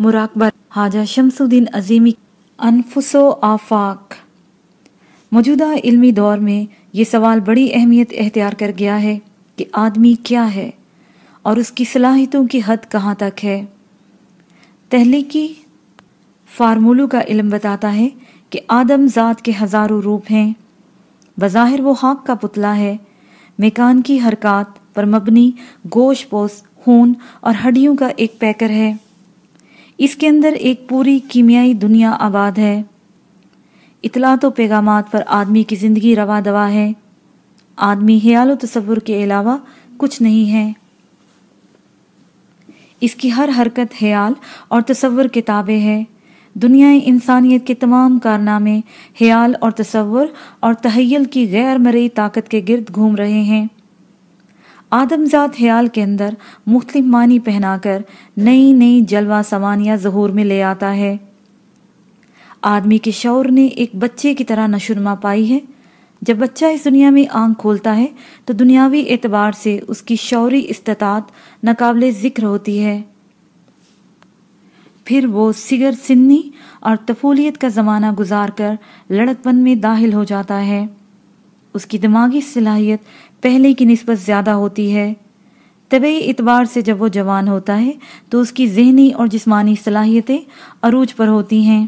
مراقبہ حاجہ شمس الدین عظیمی۔ انفس و آفاق۔ موجودہ علمی دور میں یہ سوال بڑی اہمیت اختیار کر گیا ہے کہ آدمی کیا ہے اور اس کی صلاحیتوں کی حد کہاں تک ہے۔ تحلیقی فارمولو کا علم بتاتا ہے کہ آدم ذات کے ہزاروں روپ ہیں۔ بظاہر وہ خاک کا پتلا ہے۔ میکان کی حرکات پر مبنی گوش پوس، خون اور ہڈیوں کا ایک پیکر ہے۔ اس کے اندر ایک پوری کیمیائی دنیا آباد ہے۔ اطلاعات و پیغامات پر آدمی کی زندگی روا دوا ہے۔ آدمی خیال و تصور کے علاوہ کچھ نہیں ہے۔ اس کی ہر حرکت خیال اور تصور کتابیں ہے دنیا انسانیت کے تمام کارنامے خیال اور تصور اور تحیل کی غیر مرئی طاقت کے گرد گھوم رہے ہیں۔ آدم ذات خیال کے اندر مختلف معنی پہنا کر نئی نئی جلوہ سوانیاں ظہور میں لے آتا ہے۔ آدمی کے شعور نے ایک بچے کی طرح نشرما پائی ہے۔ جب بچہ اس دنیا میں آنکھ کھولتا ہے تو دنیاوی اعتبار سے اس کی شعوری استطاعت ناقابل ذکر ہوتی ہے۔ پھر وہ سگر سنی اور طفولیت کا زمانہ گزار کر لڑک پن میں داخل ہو جاتا ہے۔ اس کی دماغی صلاحیت پہلے کی نسبت زیادہ ہوتی ہے۔ طبعی اعتبار سے جب وہ جوان ہوتا ہے، تو اس کی ذہنی اور جسمانی صلاحیتیں عروج پر ہوتی ہیں۔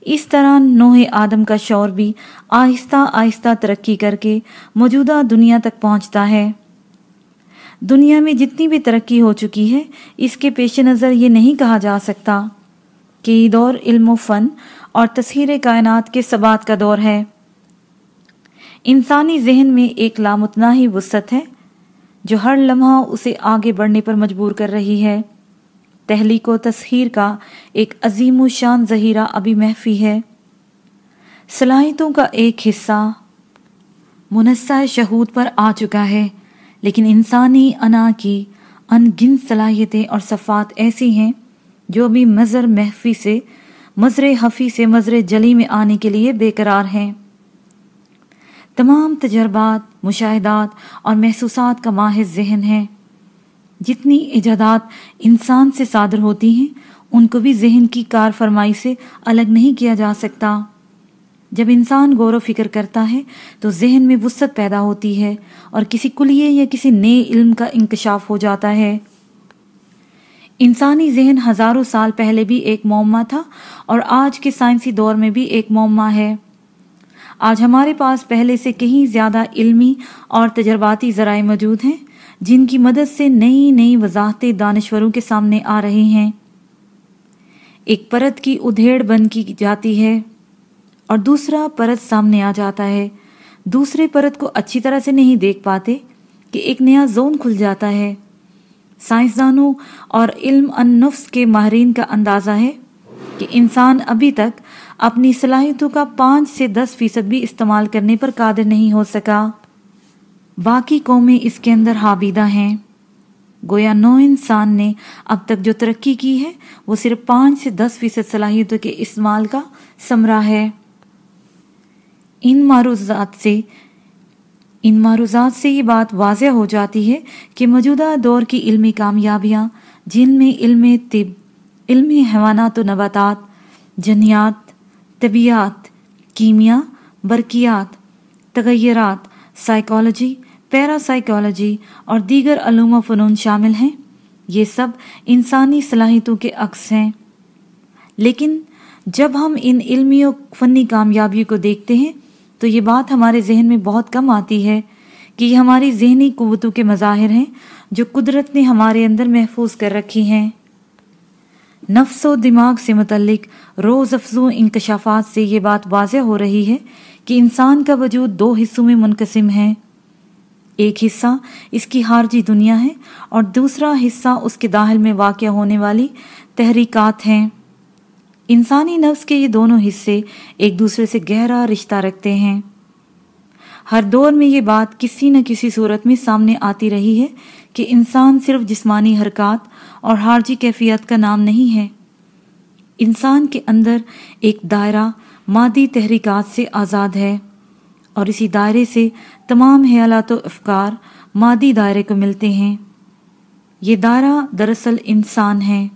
اس طرح نوح آدم کا شور بھی آہستہ آہستہ ترقی کر کے موجودہ دنیا تک پہنچتا ہے۔ دنیا میں جتنی بھی ترقی ہو چکی ہے، اس کے پیش نظر یہ نہیں کہا جا سکتا کہ یہ دور علم و فن اور تصہیر کائنات کے ثبات کا دور ہے۔ انسانی ذہن میں ایک لامتناہی وسط ہے، جو ہر لمحہ اسے آگے بڑھنے پر مجبور کر رہی ہے۔ تحلیق و تصہیر کا ایک عظیم و شان ذہیرہ ابھی محفی ہے۔ صلاحیتوں کا ایک حصہ منصع شہود پر آ چکا ہے، لیکن انسانی انا کی ان گن صلاحیتیں اور صفات ایسی ہیں جو ابھی مظر محفی سے مظر حفی سے مظر جلی میں آنے کے لیے بے قرار ہیں۔ تمام تجربات، مشاہدات اور محسوسات کا ماہر ذہن ہے۔ جتنی ایجادات انسان سے صادر ہوتی ہیں، ان کو بھی ذہن کی کار فرمائی سے الگ نہیں کیا جا سکتا۔ جب انسان غور و فکر کرتا ہے، تو ذہن میں وسط پیدا ہوتی ہے اور کسی کلیے یا کسی نئے علم کا انکشاف ہو جاتا ہے۔ انسانی ذہن ہزاروں سال پہلے بھی ایک معمہ تھا اور آج کے سائنسی دور میں بھی ایک معمہ ہے۔ آج ہمارے پاس پہلے سے کہیں زیادہ علمی اور تجرباتی ذرائع موجود ہیں جن کی مدد سے نئی نئی وضاحتیں دانشوروں کے سامنے آ رہی ہیں۔ ایک پرت کی ادھیڑ بند کی جاتی ہے اور دوسرا پرت سامنے آ جاتا ہے۔ دوسرے پرت کو اچھی طرح سے نہیں دیکھ پاتے کہ ایک نیا زون کھل جاتا ہے۔ سائنسدانوں اور علم ان نفس کے ماہرین کا اندازہ ہے کہ انسان ابھی تک اپنی صلاحیتوں کا پانچ سے دس فیصد بھی استعمال کرنے پر قادر نہیں ہو سکا۔ باقی قومیں اس کے اندر حابیدہ ہیں۔ گویا نو انسان نے اب تک جو ترقی کی ہے، وہ صرف پانچ سے دس فیصد صلاحیتوں کے استعمال کا ثمرہ ہے۔ ان معروضات سے، ان معروضات سے یہ بات واضح ہو جاتی ہے کہ موجودہ دور کی علمی کامیابیاں، جن میں علم طب، علم حیوانات و نباتات، جنیات طبیعت کیمیا، برقیات، تغیرات سائیکالوجی پیرا سائیکالوجی اور دیگر علوم و فنون شامل ہیں۔ یہ سب انسانی صلاحیتوں کے عکس ہیں۔ لیکن جب ہم ان علمی و فنی کامیابی کو دیکھتے ہیں، تو یہ بات ہمارے ذہن میں بہت کم آتی ہے کہ یہ ہماری ذہنی قوتوں کے مظاہر ہیں جو قدرت نے ہمارے اندر محفوظ کر رکھی ہیں۔ نفس و دماغ سے متعلق روز افزو انکشافات سے یہ بات واضح ہو رہی ہے کہ انسان کا وجود دو حصوں میں منقسم ہے۔ ایک حصہ اس کی خارجی دنیا ہے اور دوسرا حصہ اس کے داخل میں واقع ہونے والی تحریکات ہیں۔ انسانی نفس کے یہ دونوں حصے ایک دوسرے سے گہرا رشتہ رکھتے ہیں۔ ہر دور میں یہ بات کسی نہ کسی صورت میں سامنے آتی رہی ہے کہ انسان صرف جسمانی حرکات اور حارجی کیفیت کا نام نہیں ہے۔ انسان کے اندر ایک دائرہ مادی تحریکات سے آزاد ہے اور اسی دائرے سے تمام خیالات و افکار مادی دائرے کو ملتے ہیں۔ یہ دائرہ دراصل انسان ہے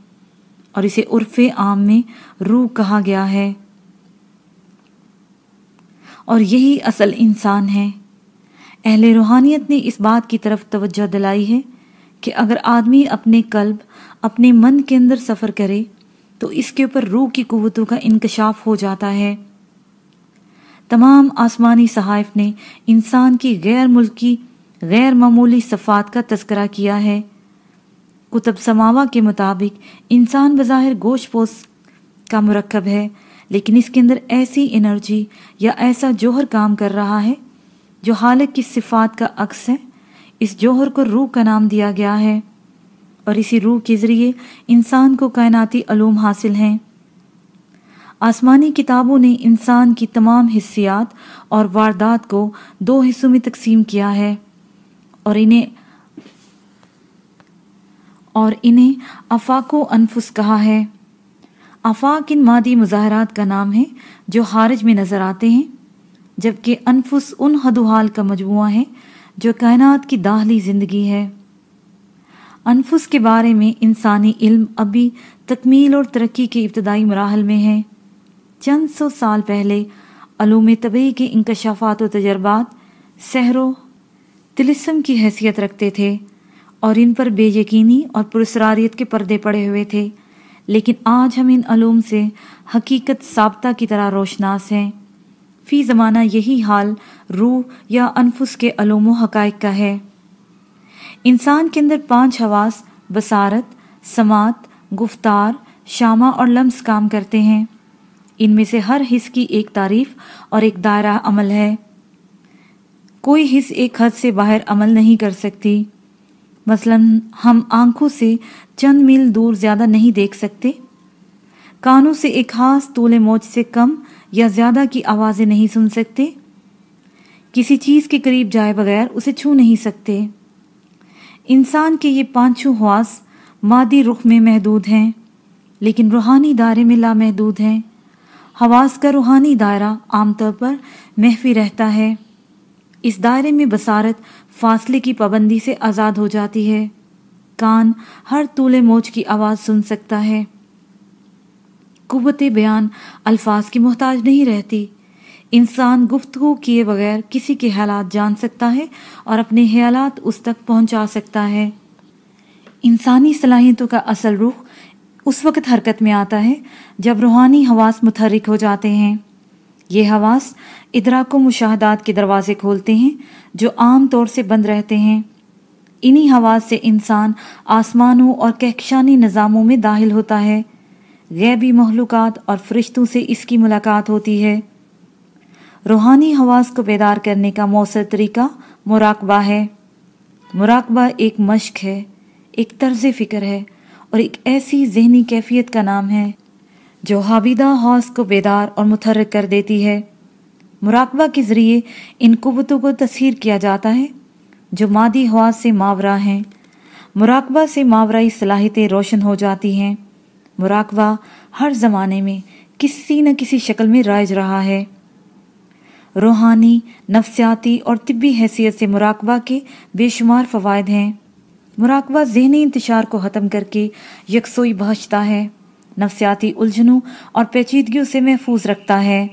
اور اسے عرف عام میں روح کہا گیا ہے۔ اور یہی اصل انسان ہے۔ اہل روحانیت نے اس بات کی طرف توجہ دلائی ہے کہ اگر آدمی اپنے قلب اپنے من کے اندر سفر کرے تو اس کے اوپر روح کی قوتوں کا انکشاف ہو جاتا ہے۔ تمام آسمانی صحائف نے انسان کی غیر ملکی، غیر معمولی صفات کا تذکرہ کیا ہے۔ کتب سماوا کے مطابق انسان بظاہر گوشت پوش کا مرکب ہے، لیکن اس کے اندر ایسی انرجی یا ایسا جوہر کام کر رہا ہے جو حالک کی صفات کا عکس ہے۔ اس جوہر کو روح کا نام دیا گیا ہے۔ اور اسی روح کے ذریعے انسان کو کائناتی علوم حاصل ہیں۔ آسمانی کتابوں نے انسان کی تمام حصیات اور واردات کو دو حصوں میں تقسیم کیا ہے اور انہیں اور انہیں افاق و انفس کہا ہے۔ افاق ان مادی مظاہرات کا نام ہے جو خارج میں نظر آتے ہیں، جبکہ انفس ان حد و حال کا مجموعہ ہے جو کائنات کی داخلی زندگی ہے۔ انفس کے بارے میں انسانی علم ابھی تکمیل اور ترقی کے ابتدائی مراحل میں ہے۔ چند سو سال پہلے علوم طبعی کے انکشافات و تجربات سحر و تلسم کی حیثیت رکھتے تھے اور ان پر بے یقینی اور پرسراریت کے پردے پڑے ہوئے تھے۔ لیکن آج ہم ان علوم سے حقیقت ثابتہ کی طرح روشناس ہیں۔ فی زمانہ یہی حال روح یا انفس کے علوم و حقائق کا ہے۔ انسان کے اندر پانچ حواس بصارت، سماعت، گفتار، شامہ اور لمس کام کرتے ہیں۔ ان میں سے ہر حص کی ایک تعریف اور ایک دائرہ عمل ہے۔ کوئی حص ایک حد سے باہر عمل نہیں کر سکتی۔ مثلا ہم آنکھوں سے چند میل دور زیادہ نہیں دیکھ سکتے۔ کانوں سے ایک خاص طول موج سے کم یا زیادہ کی آوازیں نہیں سن سکتے۔ کسی چیز کے قریب جائے بغیر اسے چھو نہیں سکتے۔ انسان کے یہ پانچوں حواس مادی رخ میں محدود ہیں، لیکن روحانی دائرے میں لامحدود ہیں۔ حواس کا روحانی دائرہ عام طور پر محفی رہتا ہے۔ اس دائرے میں بصارت فاصلے کی پابندی سے آزاد ہو جاتی ہے۔ کان ہر طول موج کی آواز سن سکتا ہے۔ قوت بیان الفاظ کی محتاج نہیں رہتی۔ انسان گفتگو کیے بغیر کسی کے حالات جان سکتا ہے اور اپنے خیالات اس تک پہنچا سکتا ہے۔ انسانی صلاحیتوں کا اصل رخ اس وقت حرکت میں آتا ہے جب روحانی حواس متحرک ہو جاتے ہیں۔ یہ حواس ادراک و مشاہدات کے دروازے کھولتے ہیں جو عام طور سے بند رہتے ہیں۔ انہی حواس سے انسان آسمانوں اور کہکشانی نظاموں میں داخل ہوتا ہے۔ غیبی محلوقات اور فرشتوں سے اس کی ملاقات ہوتی ہے۔ روحانی حواس کو بیدار کرنے کا مؤثر طریقہ مراقبہ ہے۔ مراقبہ ایک مشق ہے، ایک طرز فکر ہے اور ایک ایسی ذہنی کیفیت کا نام ہے جو حابیدہ حوص کو بیدار اور متحرک کر دیتی ہے۔ مراقبہ کے ذریعے ان قوتوں کو تصہیر کیا جاتا ہے جو مادی حواس سے ماورہ ہیں۔ مراقبہ سے ماورائی صلاحیتیں روشن ہو جاتی ہیں۔ مراقبہ ہر زمانے میں کسی نہ کسی شکل میں رائج رہا ہے۔ روحانی، نفسیاتی اور طبی حیثیت سے مراقبہ کے بے شمار فوائد ہیں۔ مراقبہ ذہنی انتشار کو ختم کر کے یکسوئی بہچتا ہے۔ نفسیاتی الجھنوں اور پیچیدگیوں سے محفوظ رکھتا ہے۔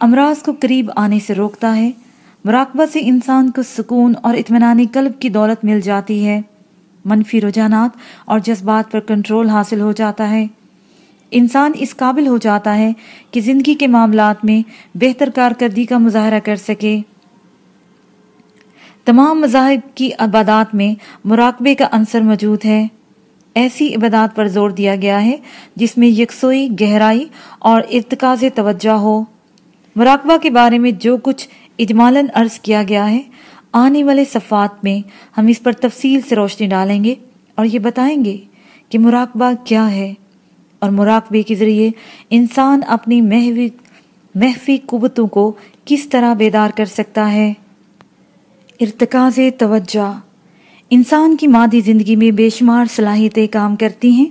امراض کو قریب آنے سے روکتا ہے۔ مراقبہ سے انسان کو سکون اور اطمینانی قلب کی دولت مل جاتی ہے۔ منفی رجحانات اور جذبات پر کنٹرول حاصل ہو جاتا ہے۔ انسان اس قابل ہو جاتا ہے کہ زندگی کے معاملات میں بہتر کارکردگی کا مظاہرہ کر سکے۔ تمام مذاہب کی عبادات میں مراقبے کا عنصر موجود ہے۔ ایسی عبادات پر زور دیا گیا ہے جس میں یکسوئی، گہرائی اور ارتکاز توجہ ہو۔ مراقبہ کے بارے میں جو کچھ اجمالاً عرض کیا گیا ہے، آنے والے صفات میں ہم اس پر تفصیل سے روشنی ڈالیں گے اور یہ بتائیں گے کہ مراقبہ کیا ہے۔ اور مراقبے کے ذریعے انسان اپنی محوی محفی قوتوں کو کس طرح بیدار کر سکتا ہے؟ ارتکاز توجہ۔ انسان کی مادی زندگی میں بے شمار صلاحیتیں کام کرتی ہیں،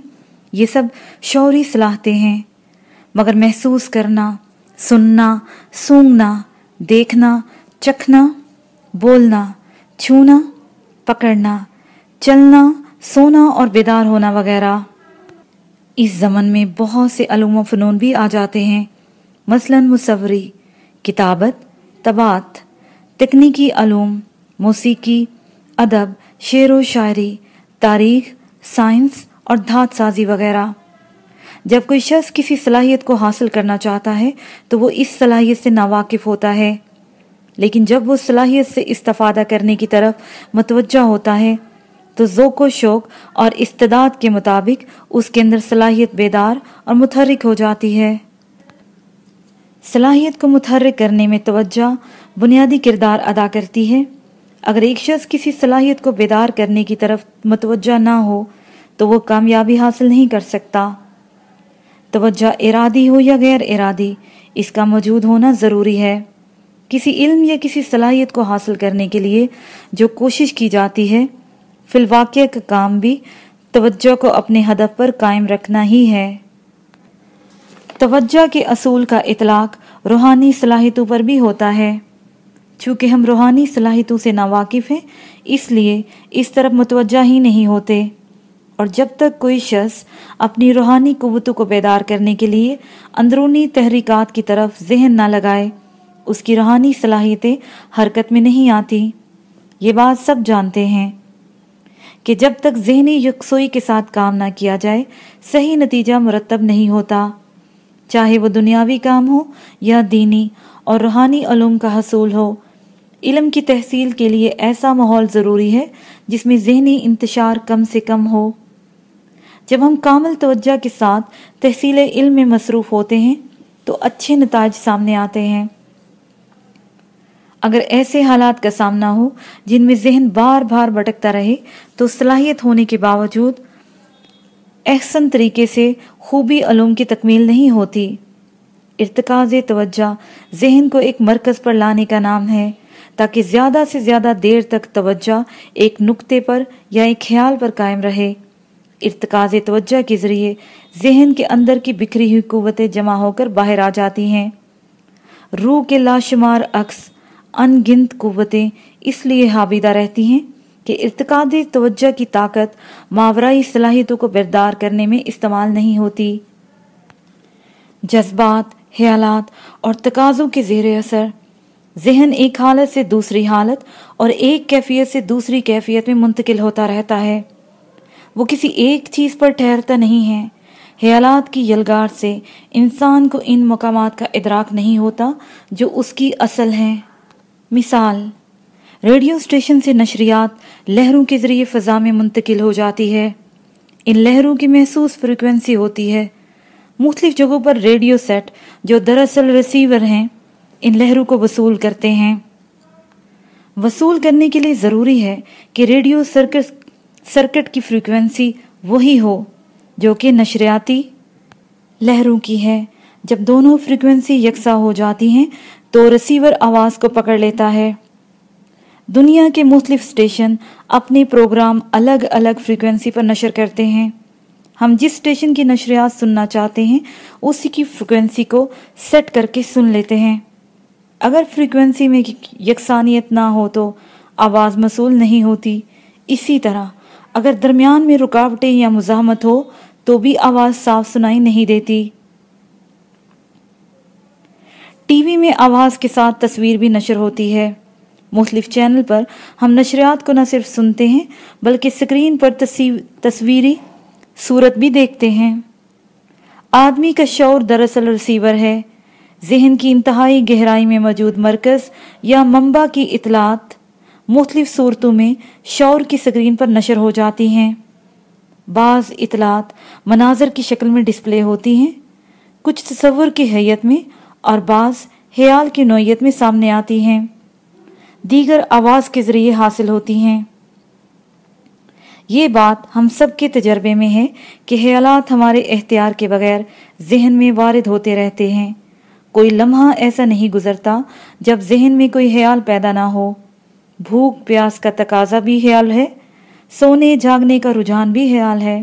یہ سب شعوری صلاحتیں ہیں۔ مگر محسوس کرنا، سننا، سونگنا، دیکھنا، چکھنا، بولنا، چھونا، پکڑنا، چلنا، سونا اور بیدار ہونا وغیرہ۔ اس زمن میں بہت سے علوم و فنون بھی آ جاتے ہیں۔ مثلا مصوری، کتابت طبات تکنیکی علوم، موسیقی، ادب، شعر و شاعری، تاریخ، سائنس اور دھات سازی وغیرہ۔ جب کوئی شخص کسی صلاحیت کو حاصل کرنا چاہتا ہے، تو وہ اس صلاحیت سے ناواقف ہوتا ہے۔ لیکن جب وہ صلاحیت سے استفادہ کرنے کی طرف متوجہ ہوتا ہے تو ذوق و شوق اور استداد کے مطابق اس کے اندر صلاحیت بیدار اور متحرک ہو جاتی ہے۔ صلاحیت کو متحرک کرنے میں توجہ بنیادی کردار ادا کرتی ہے۔ اگر ایک شخص کسی صلاحیت کو بیدار کرنے کی طرف متوجہ نہ ہو، تو وہ کامیابی حاصل نہیں کر سکتا۔ توجہ ارادی ہو یا غیر ارادی، اس کا موجود ہونا ضروری ہے۔ کسی علم یا کسی صلاحیت کو حاصل کرنے کے لیے جو کوشش کی جاتی ہے فی الواقع کا کام بھی توجہ کو اپنے ہدف پر قائم رکھنا ہی ہے۔ توجہ کے اصول کا اطلاق روحانی صلاحیتوں پر بھی ہوتا ہے۔ چونکہ ہم روحانی صلاحیتوں سے ناواقف ہیں، اس لیے اس طرف متوجہ ہی نہیں ہوتے۔ اور جب تک کوئی شخص اپنی روحانی قوتوں کو بیدار کرنے کے لیے اندرونی تحریکات کی طرف ذہن نہ لگائے، اس کی روحانی صلاحیتیں حرکت میں نہیں آتی۔ یہ بات سب جانتے ہیں۔ کہ جب تک ذہنی یکسوئی کے ساتھ کام نہ کیا جائے، صحیح نتیجہ مرتب نہیں ہوتا۔ چاہے وہ دنیاوی کام ہو یا دینی اور روحانی علوم کا حصول ہو، علم کی تحصیل کے لیے ایسا ماحول ضروری ہے جس میں ذہنی انتشار کم سے کم ہو۔ جب ہم کامل توجہ کے ساتھ تحصیل علم میں مصروف ہوتے ہیں، تو اچھے نتائج سامنے آتے ہیں۔ اگر ایسے حالات کا سامنا ہو جن میں ذہن بار بار بٹکتا رہے تو صلاحیت ہونے کے باوجود احسن طریقے سے خوبی علوم کی تکمیل نہیں ہوتی۔ ارتکاز توجہ ذہن کو ایک مرکز پر لانے کا نام ہے تاکہ زیادہ سے زیادہ دیر تک توجہ ایک نقطے پر یا ایک خیال پر قائم رہے۔ ارتکاز توجہ کے ذریعے ذہن کے اندر کی بکھری ہوئی قوتیں جمع ہو کر باہر آ جاتی ہیں۔ روح کے لاشمار عکس ان گنت قوتیں اس لیے حابیدہ رہتی ہیں کہ ارتقاد توجہ کی طاقت ماورائی صلاحیتوں کو بردار کرنے میں استعمال نہیں ہوتی۔ جذبات، خیالات اور تقاضوں کے زیر اثر، ذہن ایک حالت سے دوسری حالت اور ایک کیفیت سے دوسری کیفیت میں منتقل ہوتا رہتا ہے۔ وہ کسی ایک چیز پر ٹھہرتا نہیں ہے۔ خیالات کی یلگار سے انسان کو ان مقامات کا ادراک نہیں ہوتا جو اس کی اصل ہیں۔ مثال، ریڈیو اسٹیشن سے نشریات لہروں کے ذریعے فضا میں منتقل ہو جاتی ہے۔ ان لہروں کی محسوس فریکوینسی ہوتی ہے۔ مختلف جگہوں پر ریڈیو سیٹ جو دراصل ریسیور ہیں، ان لہروں کو وصول کرتے ہیں۔ وصول کرنے کے لیے ضروری ہے کہ ریڈیو سرکٹ سرکٹ کی فریکوینسی وہی ہو جو کہ نشریاتی لہروں کی ہے۔ جب دونوں فریکوینسی یکساں ہو جاتی ہیں تو ریسیور آواز کو پکڑ لیتا ہے۔ دنیا کے مختلف اسٹیشن اپنے پروگرام الگ الگ فریکوینسی پر نشر کرتے ہیں۔ ہم جس اسٹیشن کی نشریات سننا چاہتے ہیں، اسی کی فریکوینسی کو سیٹ کر کے سن لیتے ہیں۔ اگر فریکوینسی میں یکسانیت نہ ہو تو آواز مصول نہیں ہوتی۔ اسی طرح، اگر درمیان میں رکاوٹیں یا مزاحمت ہو تو بھی آواز صاف سنائی نہیں دیتی۔ ٹی وی میں آواز کے ساتھ تصویر بھی نشر ہوتی ہے۔ مختلف چینل پر ہم نشریات کو نہ صرف سنتے ہیں، بلکہ سکرین پر تصویری صورت بھی دیکھتے ہیں۔ آدمی کا شعور دراصل ریسیور ہے۔ ذہن کی انتہائی گہرائی میں موجود مرکز یا منبع کی اطلاعات مختلف صورتوں میں شعور کی سکرین پر نشر ہو جاتی ہیں۔ بعض اطلاعات مناظر کی شکل میں ڈسپلے ہوتی ہیں۔ کچھ تصور کی حیت میں اور بعض خیال کی نوعیت میں سامنے آتی ہیں۔ دیگر آواز کے ذریعے حاصل ہوتی ہیں۔ یہ بات ہم سب کے تجربے میں ہے کہ خیالات ہمارے اختیار کے بغیر ذہن میں وارد ہوتے رہتے ہیں۔ کوئی لمحہ ایسا نہیں گزرتا جب ذہن میں کوئی خیال پیدا نہ ہو۔ بھوک، پیاس کا تقاضا بھی خیال ہے۔ سونے، جاگنے کا رجحان بھی خیال ہے۔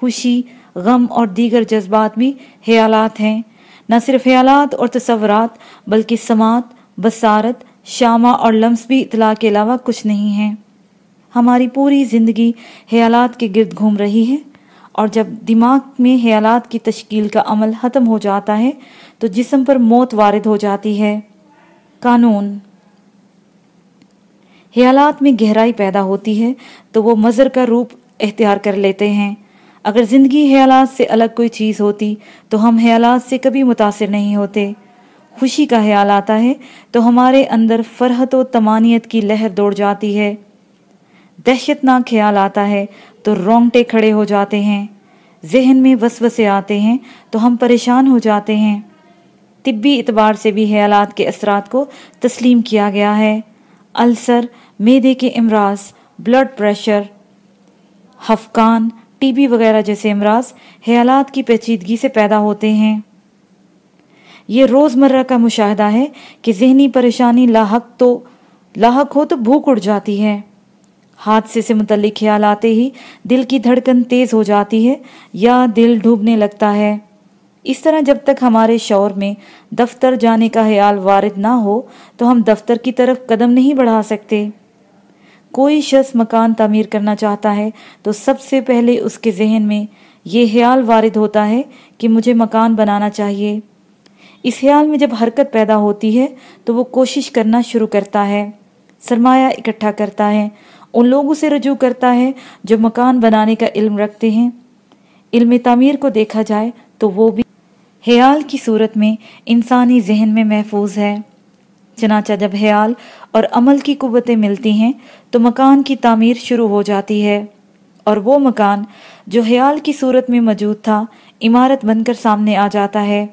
خوشی، غم اور دیگر جذبات بھی خیالات ہیں۔ نہ صرف خیالات اور تصورات، بلکہ سماعت، بصارت، شامہ اور لمس بھی اطلاع کے علاوہ کچھ نہیں ہیں۔ ہماری پوری زندگی خیالات کے گرد گھوم رہی ہے، اور جب دماغ میں خیالات کی تشکیل کا عمل ختم ہو جاتا ہے، تو جسم پر موت وارد ہو جاتی ہے۔ قانون۔ خیالات میں گہرائی پیدا ہوتی ہے، تو وہ مظر کا روپ اختیار کر لیتے ہیں۔ اگر زندگی خیالات سے الگ کوئی چیز ہوتی تو ہم خیالات سے کبھی متاثر نہیں ہوتے۔ خوشی کا خیال آتا ہے تو ہمارے اندر فرحت و تمانیت کی لہر دوڑ جاتی ہے۔ دہشت ناک خیال آتا ہے تو رونگٹے کھڑے ہو جاتے ہیں۔ ذہن میں وسوسے آتے ہیں تو ہم پریشان ہو جاتے ہیں۔ طبی اعتبار سے بھی خیالات کے اثرات کو تسلیم کیا گیا ہے۔ السر، میدے کے امراض بلڈ پریشر حفقان ٹی بی وغیرہ جیسے امراض خیالات کی پیچیدگی سے پیدا ہوتے ہیں۔ یہ روز مرہ کا مشاہدہ ہے کہ ذہنی پریشانی لاحق تو لاحق ہو تو بھوک اڑ جاتی ہے۔ حادثے سے متعلق خیال آتے ہی دل کی دھڑکن تیز ہو جاتی ہے یا دل ڈوبنے لگتا ہے۔ اس طرح جب تک ہمارے شور میں دفتر جانے کا خیال وارد نہ ہو تو ہم دفتر کی طرف قدم نہیں بڑھا سکتے۔ کوئی شخص مکان تعمیر کرنا چاہتا ہے تو سب سے پہلے اس کے ذہن میں یہ خیال وارد ہوتا ہے کہ مجھے مکان بنانا چاہیے۔ اس خیال میں جب حرکت پیدا ہوتی ہے تو وہ کوشش کرنا شروع کرتا ہے، سرمایہ اکٹھا کرتا ہے، ان لوگوں سے رجوع کرتا ہے جو مکان بنانے کا علم رکھتے ہیں۔ علم تعمیر کو دیکھا جائے تو وہ بھی خیال کی صورت میں انسانی ذہن میں محفوظ ہے۔ چنانچہ جب خیال اور عمل کی قوتیں ملتی ہیں تو مکان کی تعمیر شروع ہو جاتی ہے۔ اور وہ مکان جو خیال کی صورت میں موجود تھا، عمارت بن کر سامنے آ جاتا ہے۔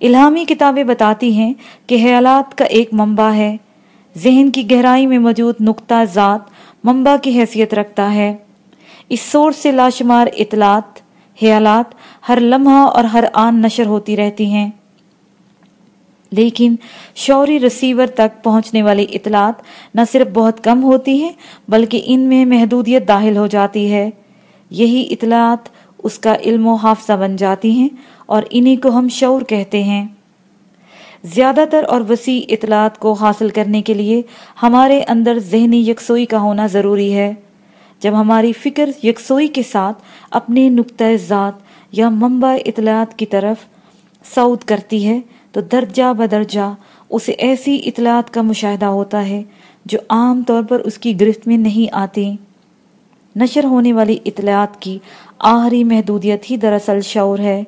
الہامی کتابیں بتاتی ہیں کہ خیالات کا ایک منبع ہے۔ ذہن کی گہرائی میں موجود نقطہ ذات منبع کی حیثیت رکھتا ہے۔ اس سورس سے لاشمار اطلاعات خیالات ہر لمحہ اور ہر آن نشر ہوتی رہتی ہیں۔ لیکن شوری رسیور تک پہنچنے والی اطلاعات نہ صرف بہت کم ہوتی ہیں، بلکہ ان میں محدودیت داخل ہو جاتی ہے۔ یہی اطلاعات اس کا علم و حافظہ بن جاتی ہیں اور انہی کو ہم شعور کہتے ہیں۔ زیادہ تر اور وسیع اطلاعات کو حاصل کرنے کے لیے ہمارے اندر ذہنی یکسوئی کا ہونا ضروری ہے۔ جب ہماری فکر یکسوئی کے ساتھ اپنے نقطۂ ذات یا منبع اطلاعات کی طرف سعود کرتی ہے تو درجہ بدرجہ اسے ایسی اطلاعات کا مشاہدہ ہوتا ہے جو عام طور پر اس کی گرفت میں نہیں آتی۔ نشر ہونے والی اطلاعات کی آخری محدودیت ہی دراصل شعور ہے۔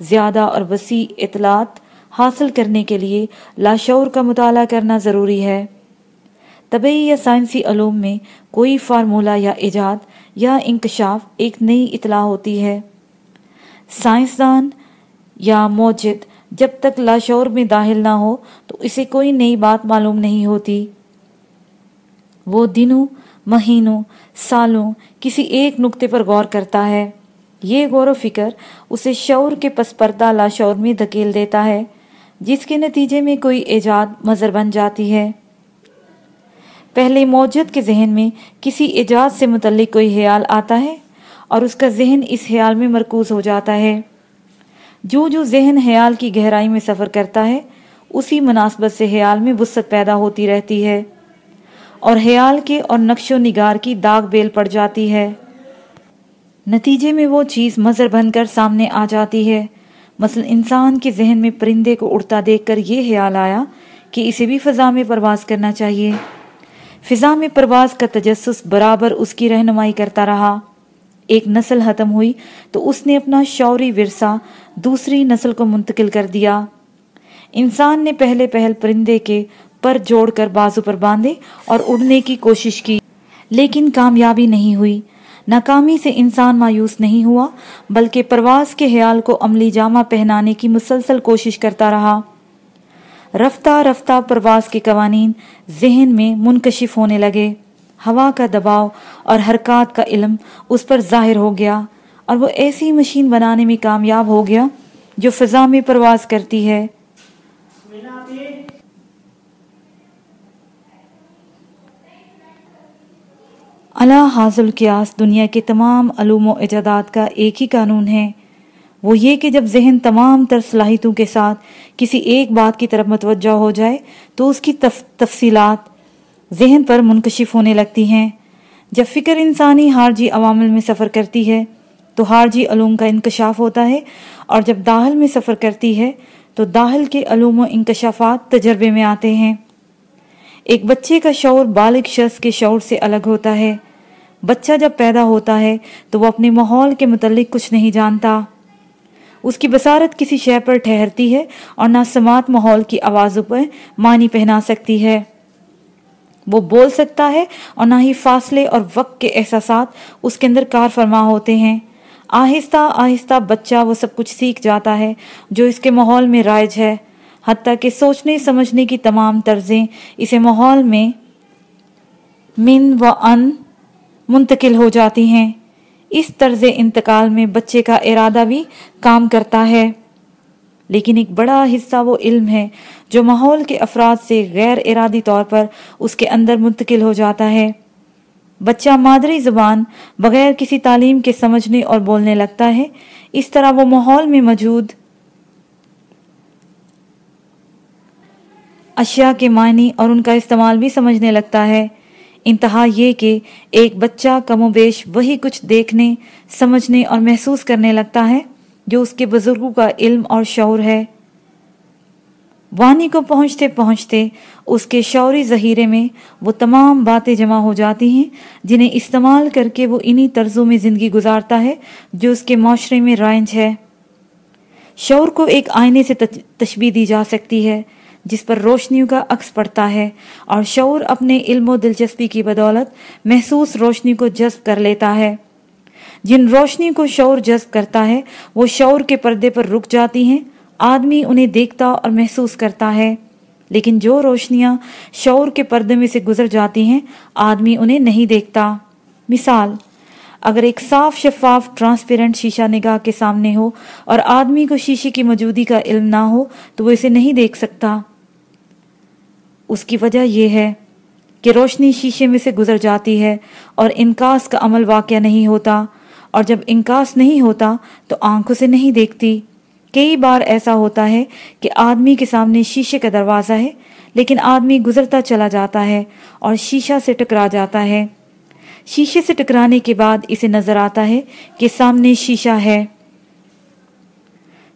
زیادہ اور وسیع اطلاعات حاصل کرنے کے لیے لاشعور کا مطالعہ کرنا ضروری ہے۔ طبعی یا سائنسی علوم میں کوئی فارمولہ یا ایجاد یا انکشاف ایک نئی اطلاع ہوتی ہے۔ سائنسدان یا موجد جب تک لاشعور میں داخل نہ ہو تو اسے کوئی نئی بات معلوم نہیں ہوتی۔ وہ دنوں، مہینوں، سالوں کسی ایک نقطے پر غور کرتا ہے۔ یہ غور و فکر اسے شعور کے پس پردہ میں دھکیل دیتا ہے، جس کے نتیجے میں کوئی ایجاد مظر بن جاتی ہے۔ پہلے موجد کے ذہن میں کسی ایجاد سے متعلق کوئی خیال آتا ہے اور اس کا ذہن اس خیال میں مرکوز ہو جاتا ہے۔ جو جو ذہن خیال کی گہرائی میں سفر کرتا ہے، اسی مناسبت سے خیال میں وسط پیدا ہوتی رہتی ہے۔ اور خیال کے اور نقش و نگار کی داغ بیل پڑ جاتی ہے۔ نتیجے میں وہ چیز مظر بن کر سامنے آ جاتی ہے۔ مثلا انسان کے ذہن میں پرندے کو اڑتا دیکھ کر یہ خیال آیا کہ اسے بھی فضا میں پرواز کرنا چاہیے۔ فضا میں پرواز کا تجسس برابر اس کی رہنمائی کرتا رہا۔ ایک نسل ختم ہوئی تو اس نے اپنا شعوری ورثہ دوسری نسل کو منتقل کر دیا۔ انسان نے پہلے پہل پرندے کے پر جوڑ کر بازو پر باندھے اور اڑنے کی کوشش کی، لیکن کامیابی نہیں ہوئی۔ ناکامی سے انسان مایوس نہیں ہوا، بلکہ پرواز کے خیال کو عملی جامہ پہنانے کی مسلسل کوشش کرتا رہا۔ رفتہ رفتہ پرواز کے قوانین ذہن میں منکشف ہونے لگے۔ ہوا کا دباؤ اور حرکات کا علم اس پر ظاہر ہو گیا۔ اور وہ ایسی مشین بنانے میں کامیاب ہو گیا جو فضا میں پرواز کرتی ہے۔ اللہ حاضل قیاس دنیا کے تمام علوم و ایجادات کا ایک ہی قانون ہے۔ وہ یہ کہ جب ذہن تمام تر صلاحیتوں کے ساتھ کسی ایک بات کی طرف متوجہ ہو جائے تو اس کی تف تفصیلات ذہن پر منکشف ہونے لگتی ہیں۔ جب فکر انسانی حارجی عوامل میں سفر کرتی ہے تو خارجی علوم کا انکشاف ہوتا ہے اور جب داخل میں سفر کرتی ہے تو داخل کے علوم و انکشافات تجربے میں آتے ہیں۔ ایک بچے کا شعور بالغ شخص کے شعور سے الگ ہوتا ہے۔ بچہ جب پیدا ہوتا ہے تو وہ اپنے ماحول کے متعلق کچھ نہیں جانتا۔ اس کی بصارت کسی شے پر ٹھہرتی ہے اور نہ سماعت ماحول کی آوازوں پر معنی پہنا سکتی ہے۔ وہ بول سکتا ہے اور نہ ہی فاصلے اور وقت کے احساسات اس کے اندر کار فرما ہوتے ہیں۔ آہستہ آہستہ بچہ وہ سب کچھ سیکھ جاتا ہے جو اس کے ماحول میں رائج ہے۔ حتیٰ کہ سوچنے سمجھنے کی تمام طرزیں اسے ماحول میں من و ان منتقل ہو جاتی ہیں۔ اس طرز انتقال میں بچے کا ارادہ بھی کام کرتا ہے۔ لیکن ایک بڑا حصہ وہ علم ہے جو ماحول کے افراد سے غیر ارادی طور پر اس کے اندر منتقل ہو جاتا ہے۔ بچہ مادری زبان بغیر کسی تعلیم کے سمجھنے اور بولنے لگتا ہے۔ اس طرح وہ ماحول میں موجود اشیاء کے معنی اور ان کا استعمال بھی سمجھنے لگتا ہے۔ انتہا یہ کہ ایک بچہ کم و بیش وہی کچھ دیکھنے، سمجھنے اور محسوس کرنے لگتا ہے جو اس کے بزرگوں کا علم اور شعور ہے۔ وانی کو پہنچتے پہنچتے اس کے شعوری ذخیرے میں وہ تمام باتیں جمع ہو جاتی ہیں، جنہیں استعمال کر کے وہ انہی طرزوں میں زندگی گزارتا ہے جو اس کے معاشرے میں رائنج ہے۔ شعور کو ایک آئینے سے تشبیح دی جا سکتی ہے، جس پر روشنیوں کا عکس پڑتا ہے اور شعور اپنے علم و دلچسپی کی بدولت محسوس روشنی کو جذب کر لیتا ہے۔ جن روشنی کو شعور جذب کرتا ہے، وہ شعور کے پردے پر رک جاتی ہیں آدمی انہیں دیکھتا اور محسوس کرتا ہے۔ لیکن جو روشنیاں شعور کے پردے میں سے گزر جاتی ہیں، آدمی انہیں نہیں دیکھتا۔ مثال، اگر ایک صاف شفاف ٹرانسپیرنٹ شیشہ نگاہ کے سامنے ہو اور آدمی کو شیشے کی موجودگی کا علم نہ ہو، تو وہ اسے نہیں دیکھ سکتا۔ اس کی وجہ یہ ہے کہ روشنی شیشے میں سے گزر جاتی ہے اور انکاس کا عمل واقع نہیں ہوتا۔ اور جب انکاس نہیں ہوتا، تو آنکھوں سے نہیں دیکھتی۔ کئی بار ایسا ہوتا ہے کہ آدمی کے سامنے شیشے کا دروازہ ہے، لیکن آدمی گزرتا چلا جاتا ہے اور شیشہ سے ٹکرا جاتا ہے۔ شیشے سے ٹکرانے کے بعد اسے نظر آتا ہے کہ سامنے شیشہ ہے۔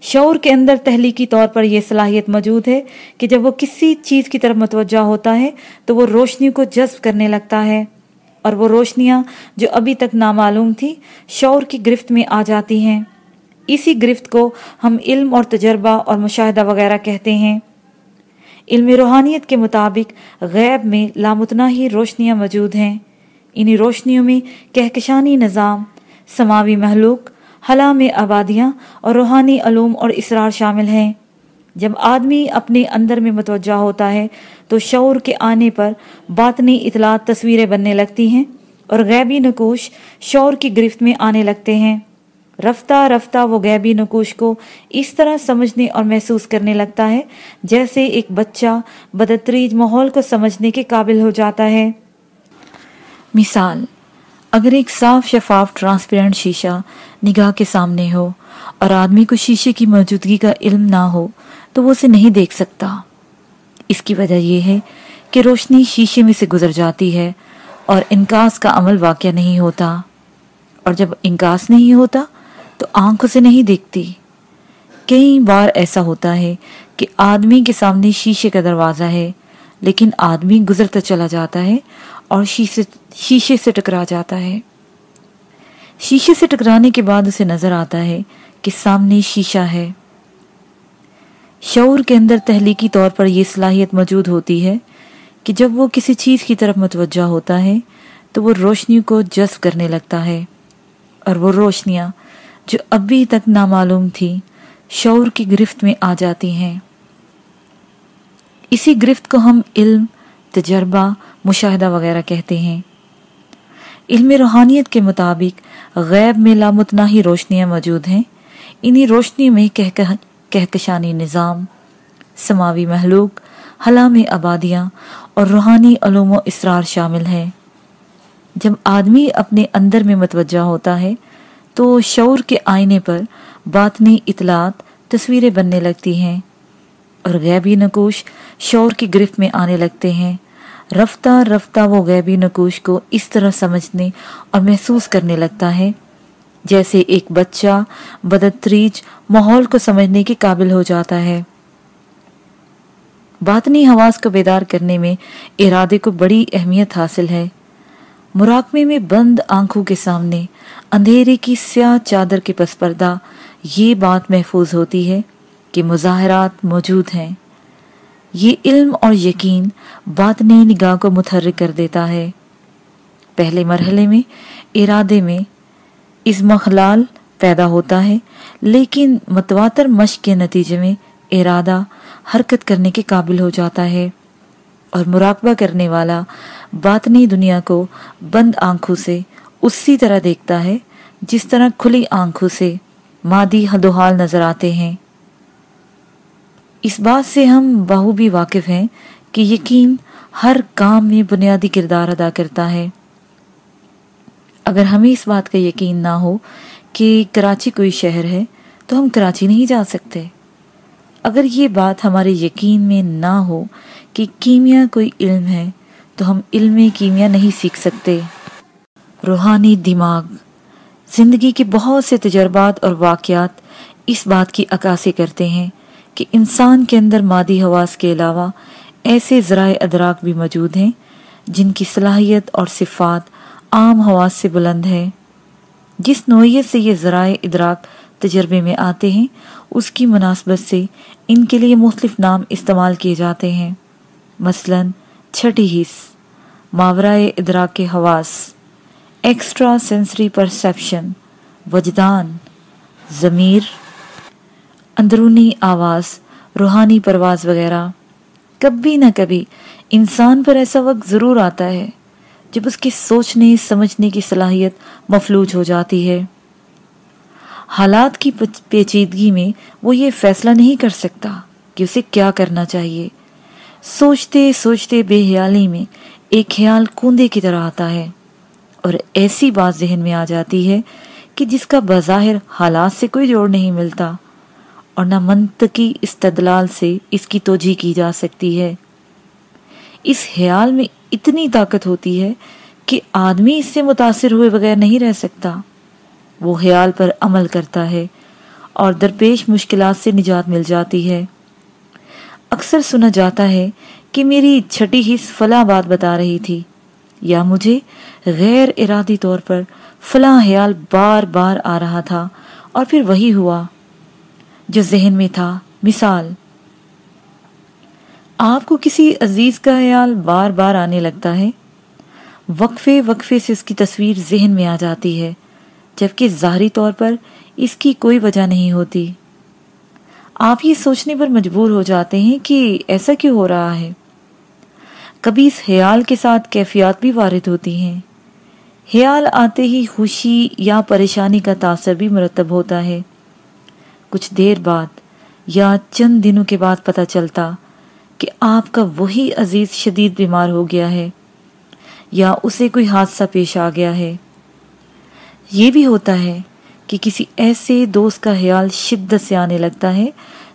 شعور کے اندر تحلیقی طور پر یہ صلاحیت موجود ہے کہ جب وہ کسی چیز کی طرف متوجہ ہوتا ہے تو وہ روشنی کو جذب کرنے لگتا ہے۔ اور وہ روشنیاں جو ابھی تک نامعلوم تھی شعور کی گرفت میں آ جاتی ہیں۔ اسی گرفت کو ہم علم اور تجربہ اور مشاہدہ وغیرہ کہتے ہیں۔ علم روحانیت کے مطابق غیب میں لامتنا ہی روشنیاں موجود ہیں۔ انہی روشنیوں میں کہکشانی نظام، سماوی محلوق حلا میں آبادیاں اور روحانی علوم اور اسرار شامل ہیں۔ جب آدمی اپنے اندر میں متوجہ ہوتا ہے تو شعور کے آنے پر باطنی اطلاعات تصویریں بننے لگتی ہیں اور غیبی نکوش شعور کی گرفت میں آنے لگتے ہیں۔ رفتہ رفتہ وہ غیبی نکوش کو اس طرح سمجھنے اور محسوس کرنے لگتا ہے جیسے ایک بچہ بدتریج ماحول کو سمجھنے کے قابل ہو جاتا ہے۔ مثال، اگر ایک صاف شفاف ٹرانسپیرنٹ شیشہ نگاہ کے سامنے ہو اور آدمی کو شیشے کی موجودگی کا علم نہ ہو تو وہ اسے نہیں دیکھ سکتا۔ اس کی وجہ یہ ہے کہ روشنی شیشے میں سے گزر جاتی ہے اور انکاس کا عمل واقع نہیں ہوتا۔ اور جب انکاس نہیں ہوتا تو آنکھوں سے نہیں دیکھتی۔ کئی بار ایسا ہوتا ہے کہ آدمی کے سامنے شیشے کا دروازہ ہے، لیکن آدمی گزرتا چلا جاتا ہے اور شیشے سے ٹکرا جاتا ہے۔ شیشے سے ٹکرانے کے بعد اسے نظر آتا ہے کہ سامنے شیشہ ہے۔ شعور کے اندر تحلیقی طور پر یہ صلاحیت موجود ہوتی ہے کہ جب وہ کسی چیز کی طرف متوجہ ہوتا ہے تو وہ روشنی کو جذب کرنے لگتا ہے اور وہ روشنیاں جو ابھی تک نامعلوم تھی، شعور کی گرفت میں آ جاتی ہیں۔ اسی گرفت کو ہم علم، تجربہ، مشاہدہ وغیرہ کہتے ہیں۔ علم روحانیت کے مطابق غیب میں لامتنا ہی روشنیاں موجود ہیں۔ انہی روشنی میں کہکشانی نظام، سماوی محلوق حلام آبادیاں اور روحانی علوم و اسرار شامل ہیں۔ جب آدمی اپنے اندر میں متوجہ ہوتا ہے تو شعور کے آئینے پر باطنی اطلاعات تصویریں بننے لگتی ہیں اور غیبی نکوش شعور کی گرفت میں آنے لگتے ہیں۔ رفتہ رفتہ وہ غیبی نکوش کو اس طرح سمجھنے اور محسوس کرنے لگتا ہے، جیسے ایک بچہ بدتریج ماحول کو سمجھنے کے قابل ہو جاتا ہے۔ باطنی حواس کو بیدار کرنے میں ارادے کو بڑی اہمیت حاصل ہے۔ مراقبے میں بند آنکھوں کے سامنے، اندھیرے کی سیاہ چادر کے پس پردہ، یہ بات محفوظ ہوتی ہے کہ مظاہرات موجود ہیں۔ یہ علم اور یقین باطنی نگاہ کو متحرک کر دیتا ہے۔ پہلے مرحلے میں، ارادے میں اس مخلال پیدا ہوتا ہے، لیکن متواتر مشق کے نتیجے میں ارادہ حرکت کرنے کے قابل ہو جاتا ہے۔ اور مراقبہ کرنے والا باطنی دنیا کو بند آنکھوں سے اسی طرح دیکھتا ہے، جس طرح کھلی آنکھوں سے مادی حدوحال نظر آتے ہیں۔ اس بات سے ہم بہو بھی واقف ہیں کہ یقین ہر کام میں بنیادی کردار ادا کرتا ہے۔ اگر ہمیں اس بات کا یقین نہ ہو کہ کراچی کوئی شہر ہے، تو ہم کراچی نہیں جا سکتے۔ اگر یہ بات ہمارے یقین میں نہ ہو کہ کیمیا کوئی علم ہے تو ہم علم کیمیا نہیں سیکھ سکتے۔ روحانی دماغ۔ زندگی کے بہت سے تجربات اور واقعات اس بات کی عکاسی کرتے ہیں کہ انسان کے اندر مادی حواس کے علاوہ ایسے ذرائع ادراک بھی موجود ہیں جن کی صلاحیت اور صفات عام حواس سے بلند ہے۔ جس نوعیت سے یہ ذرائع ادراک تجربے میں آتے ہیں، اس کی مناسبت سے ان کے لیے مختلف نام استعمال کیے جاتے ہیں۔ مثلا چھٹی حص، ماورائے ادراک حواس، ایکسٹرا سینسری پرسیپشن، وجدان، ضمیر، اندرونی آواز، روحانی پرواز وغیرہ۔ کبھی نہ کبھی انسان پر ایسا وقت ضرور آتا ہے جب اس کی سوچنے، سمجھنے کی صلاحیت مفلوج ہو جاتی ہے۔ حالات کی پیچیدگی میں وہ یہ فیصلہ نہیں کر سکتا کہ اسے کیا کرنا چاہیے۔ سوچتے سوچتے بے حیالی میں ایک خیال کوندے کی طرح آتا ہے اور ایسی بات ذہن میں آ جاتی ہے کہ جس کا بظاہر حالات سے کوئی جوڑ نہیں ملتا اور نہ منطقی استدلال سے اس کی توجہ کی جا سکتی ہے۔ اس خیال میں اتنی طاقت ہوتی ہے کہ آدمی اس سے متاثر ہوئے بغیر نہیں رہ سکتا۔ وہ خیال پر عمل کرتا ہے اور درپیش مشکلات سے نجات مل جاتی ہے۔ اکثر سنا جاتا ہے کہ میری چھٹی حص فلاں بات بتا رہی تھی، یا مجھے غیر ارادی طور پر فلاں خیال بار بار آ رہا تھا، اور پھر وہی ہوا جو ذہن میں تھا۔ مثال، آپ کو کسی عزیز کا خیال بار بار آنے لگتا ہے، وقفے وقفے سے اس کی تصویر ذہن میں آ جاتی ہے، جبکہ ظاہری طور پر اس کی کوئی وجہ نہیں ہوتی۔ آپ یہ سوچنے پر مجبور ہو جاتے ہیں کہ ایسا کیوں ہو رہا ہے۔ کبھی اس خیال کے ساتھ کیفیات بھی وارد ہوتی ہیں۔ خیال آتے ہی خوشی یا پریشانی کا تاثر بھی مرتب ہوتا ہے۔ کچھ دیر بعد یا چند دنوں کے بعد پتہ چلتا کہ آپ کا وہی عزیز شدید بیمار ہو گیا ہے یا اسے کوئی حادثہ پیش آ گیا ہے۔ یہ بھی ہوتا ہے کہ کسی ایسے دوست کا خیال شدت سے آنے لگتا ہے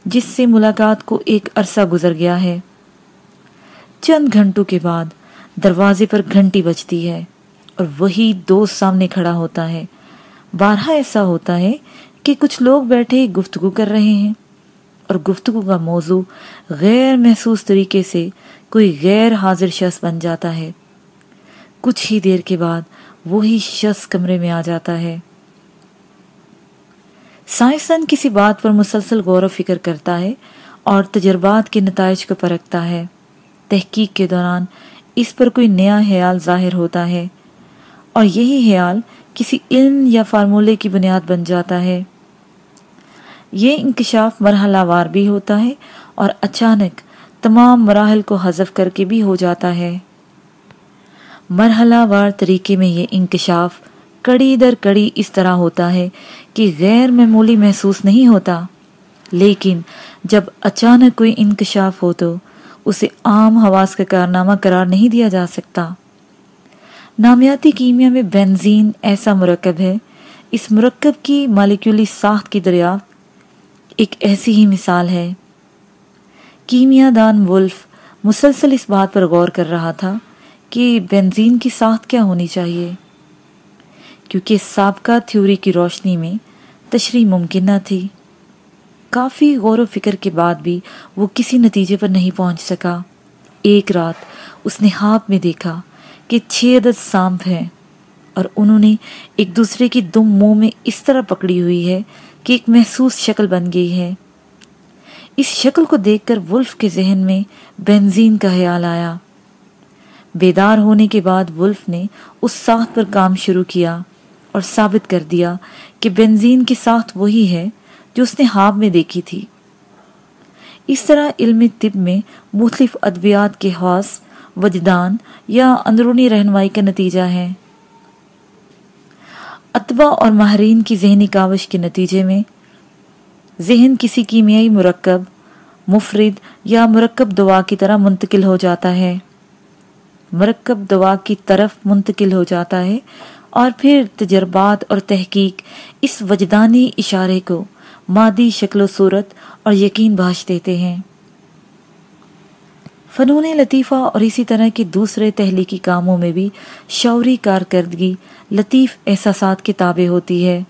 جس سے ملاقات کو ایک عرصہ گزر گیا ہے۔ چند گھنٹوں کے بعد دروازے پر گھنٹی بجتی ہے اور وہی دوست سامنے کھڑا ہوتا ہے۔ بارہا ایسا ہوتا ہے کہ کچھ لوگ بیٹھے گفتگو کر رہے ہیں اور گفتگو کا موضوع غیر محسوس طریقے سے کوئی غیر حاضر شخص بن جاتا ہے۔ کچھ ہی دیر کے بعد وہی شخص کمرے میں آ جاتا ہے۔ سائنسدان کسی بات پر مسلسل غور و فکر کرتا ہے اور تجربات کے نتائج کو پرکھتا ہے۔ تحقیق کے دوران اس پر کوئی نیا خیال ظاہر ہوتا ہے اور یہی خیال کسی علم یا فارمولے کی بنیاد بن جاتا ہے۔ یہ انکشاف مرحلہ وار بھی ہوتا ہے اور اچانک تمام مراحل کو حذف کر کے بھی ہو جاتا ہے۔ مرحلہ وار طریقے میں یہ انکشاف کڑی در کڑی اس طرح ہوتا ہے کہ غیر معمولی محسوس نہیں ہوتا۔ لیکن جب اچانک کوئی انکشاف ہو تو اسے عام حواس کا کارنامہ قرار نہیں دیا جا سکتا۔ نامیاتی کیمیا میں بینزین ایسا مرکب ہے۔ اس مرکب کی مالیکولی ساخت کی دریافت ایک ایسی ہی مثال ہے۔ کیمیا دان ولف مسلسل اس بات پر غور کر رہا تھا کہ بینزین کی ساخت کیا ہونی چاہیے۔ کیونکہ سابقہ تھیوری کی روشنی میں تشریح ممکن نہ تھی۔ کافی غور و فکر کے بعد بھی وہ کسی نتیجے پر نہیں پہنچ سکا۔ ایک رات اس نے ہاتھ میں دیکھا کہ چھ عدد سانپ ہیں اور انہوں نے ایک دوسرے کی دم منہ میں اس طرح پکڑی ہوئی ہے کہ ایک محسوس شکل بن گئی ہے۔ اس شکل کو دیکھ کر ولف کے ذہن میں بینزین کا خیال آیا۔ بیدار ہونے کے بعد ولف نے اس ساخت پر کام شروع کیا۔ اور ثابت کر دیا کہ بینزین کی ساخت وہی ہے جو اس نے ہاب میں دیکھی تھی۔ اس طرح علم طب میں مختلف ادویات کے حواس وجدان یا اندرونی رہنمائی کا نتیجہ ہے۔ اتبا اور ماہرین کی ذہنی کاوش کے نتیجے میں، ذہن کسی کیمیائی مرکب، مفرد یا مرکب دوا کی طرح منتقل ہو جاتا ہے۔ مرکب دوا کی طرف منتقل ہو جاتا ہے اور پھر تجربات اور تحقیق اس وجدانی اشارے کو مادی شکل و صورت اور یقین بھاش دیتے ہیں۔ فنون لطیفہ اور اسی طرح کے دوسرے تحلیقی کاموں میں بھی شعوری کارکردگی لطیف احساسات کی تابع ہوتی ہے۔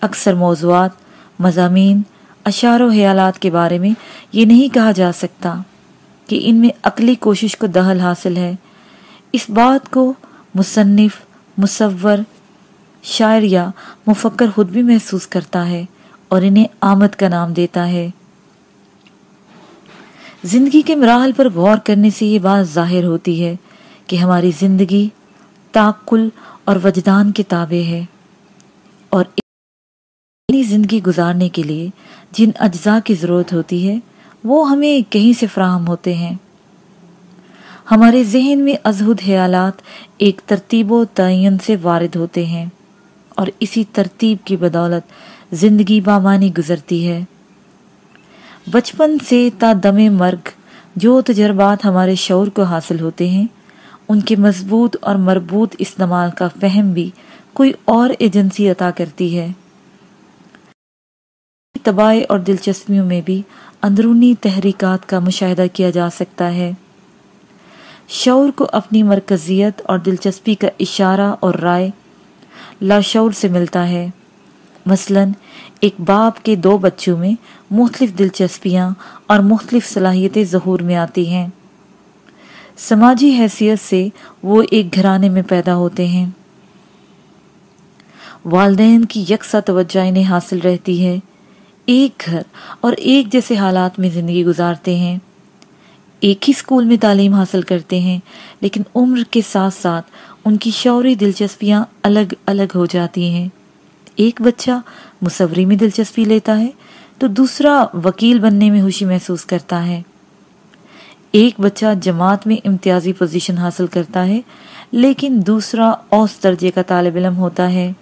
اکثر موضوعات، مضامین، اشعار و خیالات کے بارے میں یہ نہیں کہا جا سکتا کہ ان میں عقلی کوشش کو دہل حاصل ہے۔ اس بات کو مصنف مصور، شاعر یا مفکر خود بھی محسوس کرتا ہے اور انہیں آمد کا نام دیتا ہے۔ زندگی کے مراحل پر غور کرنے سے یہ بات ظاہر ہوتی ہے کہ ہماری زندگی تعقل اور وجدان کے تابع ہے اور زندگی گزارنے کے لیے جن اجزاء کی ضرورت ہوتی ہے، وہ ہمیں کہیں سے فراہم ہوتے ہیں۔ ہمارے ذہن میں ازہد خیالات ایک ترتیب و تعین سے وارد ہوتے ہیں اور اسی ترتیب کی بدولت زندگی بامانی گزرتی ہے۔ بچپن سے تا دم مرگ جو تجربات ہمارے شعور کو حاصل ہوتے ہیں، ان کے مضبوط اور مربوط استعمال کا فہم بھی کوئی اور ایجنسی عطا کرتی ہے۔ تباہ اور دلچسپیوں میں بھی اندرونی تحریکات کا مشاہدہ کیا جا سکتا ہے۔ شعور کو اپنی مرکزیت اور دلچسپی کا اشارہ اور رائے لاشعور سے ملتا ہے۔ مثلا، ایک باپ کے دو بچوں میں مختلف دلچسپیاں اور مختلف صلاحیتیں ظہور میں آتی ہیں۔ سماجی حیثیت سے وہ ایک گھرانے میں پیدا ہوتے ہیں۔ والدین کی یکساں توجہ انہیں حاصل رہتی ہے۔ ایک گھر اور ایک جیسے حالات میں زندگی گزارتے ہیں۔ ایک ہی اسکول میں تعلیم حاصل کرتے ہیں، لیکن عمر کے ساتھ ساتھ ان کی شعوری دلچسپیاں الگ الگ ہو جاتی ہیں۔ ایک بچہ مصوری میں دلچسپی لیتا ہے، تو دوسرا وکیل بننے میں خوشی محسوس کرتا ہے۔ ایک بچہ جماعت میں امتیازی پوزیشن حاصل کرتا ہے، لیکن دوسرا اوس درجے کا طالب علم ہوتا ہے۔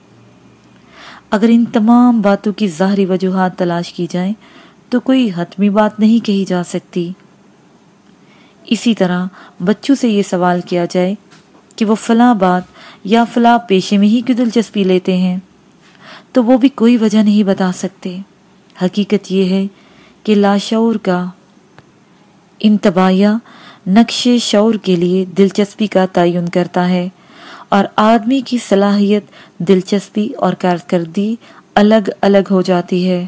اگر ان تمام باتوں کی ظاہری وجوہات تلاش کی جائیں، تو کوئی حتمی بات نہیں کہی جا سکتی۔ اسی طرح بچوں سے یہ سوال کیا جائے کہ وہ فلاں بات یا فلاں پیشے میں ہی کیوں دلچسپی لیتے ہیں؟ تو وہ بھی کوئی وجہ نہیں بتا سکتے۔ حقیقت یہ ہے کہ لاشعور کا انتباہیہ نقش شعور کے لیے دلچسپی کا تعین کرتا ہے اور آدمی کی صلاحیت، دلچسپی اور کارکردگی الگ الگ ہو جاتی ہے۔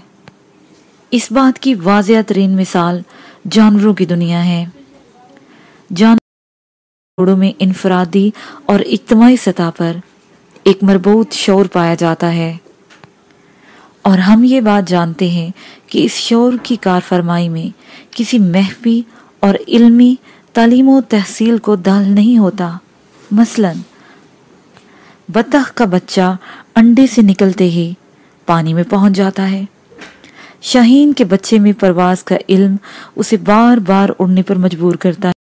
اس بات کی واضح ترین مثال جانوروں کی دنیا ہے۔ جانوروں میں انفرادی اور اجتماعی سطح پر ایک مربوط شعور پایا جاتا ہے۔ اور ہم یہ بات جانتے ہیں کہ اس شعور کی کار فرمائی میں کسی محفی اور علمی تعلیم و تحصیل کو دال نہیں ہوتا۔ مثلا، بطخ کا بچہ انڈے سے نکلتے ہی پانی میں پہنچ جاتا ہے۔ شاہین کے بچے میں پرواز کا علم اسے بار بار اڑنے پر مجبور کرتا ہے۔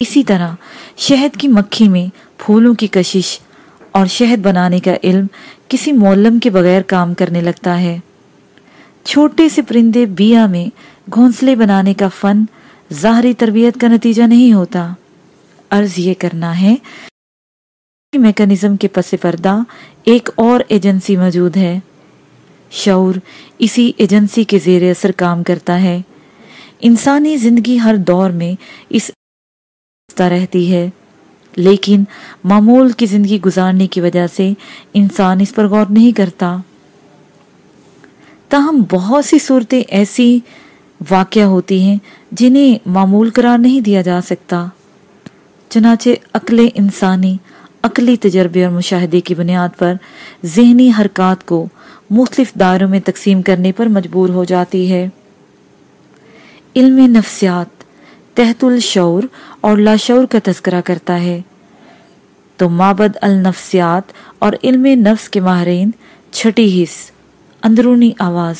اسی طرح شہد کی مکھی میں پھولوں کی کشش اور شہد بنانے کا علم کسی مولم کے بغیر کام کرنے لگتا ہے۔ چھوٹے سے پرندے بیا میں گھونسلے بنانے کا فن ظاہری تربیت کا نتیجہ نہیں ہوتا۔ عرض یہ کرنا ہے میکنزم کے پس پردہ ایک اور ایجنسی موجود ہے۔ شعور اسی ایجنسی کے زیر اثر کام کرتا ہے۔ انسانی زندگی ہر دور میں اس رہتی ہے۔ لیکن معمول کی زندگی گزارنے کی وجہ سے انسان اس پر غور نہیں کرتا۔ تاہم بہت سی صورتیں ایسی واقع ہوتی ہیں جنہیں معمول قرار نہیں دیا جا سکتا۔ چنانچہ عقل انسانی، عقلی تجربے اور مشاہدے کی بنیاد پر ذہنی حرکات کو مختلف دائروں میں تقسیم کرنے پر مجبور ہو جاتی ہے۔ علم نفسیات تحت الشعور اور لاشعور کا تذکرہ کرتا ہے۔ تو مابد النفسیات اور علم نفس کے ماہرین، چھٹی حص، اندرونی آواز،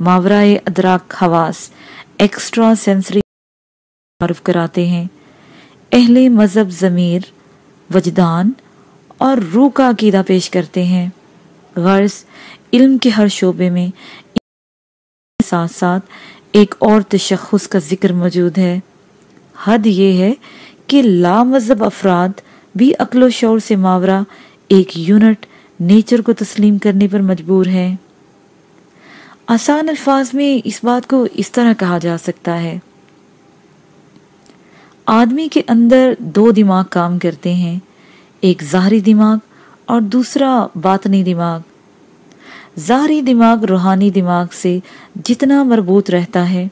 ماورائے ادراک حواس، ایکسٹرا سینسری معروف کراتے ہیں۔ اہل مذہب ضمیر، وجدان اور روح کا عقیدہ پیش کرتے ہیں۔ غرض، علم کے ہر شعبے میں ساتھ ساتھ ایک اور تشخص کا ذکر موجود ہے۔ حد یہ ہے کہ لا مذہب افراد بھی عقل و شعور سے ماورہ ایک یونٹ نیچر کو تسلیم کرنے پر مجبور ہے آسان الفاظ میں اس بات کو اس طرح کہا جا سکتا ہے۔ آدمی کے اندر دو دماغ کام کرتے ہیں، ایک ظاہری دماغ اور دوسرا باطنی دماغ۔ ظاہری دماغ روحانی دماغ سے جتنا مربوط رہتا ہے،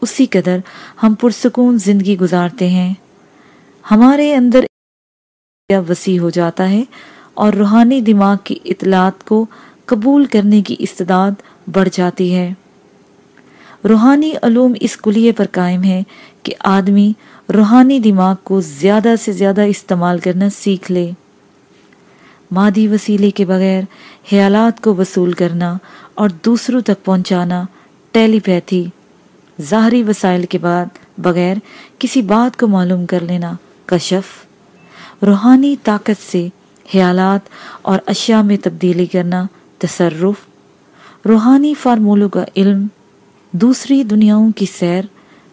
اسی قدر ہم پرسکون زندگی گزارتے ہیں۔ ہمارے اندر وسیع ہو جاتا ہے اور روحانی دماغ کی اطلاعات کو قبول کرنے کی استداد بڑھ جاتی ہے۔ روحانی علوم اس کلیے پر قائم ہے کہ آدمی روحانی دماغ کو زیادہ سے زیادہ استعمال کرنا سیکھ لے۔ مادی وسیلے کے بغیر خیالات کو وصول کرنا اور دوسروں تک پہنچانا ٹیلی پیتھی، ظاہری وسائل کے بعد بغیر کسی بات کو معلوم کر لینا کشف، روحانی طاقت سے خیالات اور اشیاء میں تبدیلی کرنا تصرف، روحانی فارمولوں کا علم، دوسری دنیاؤں کی سیر،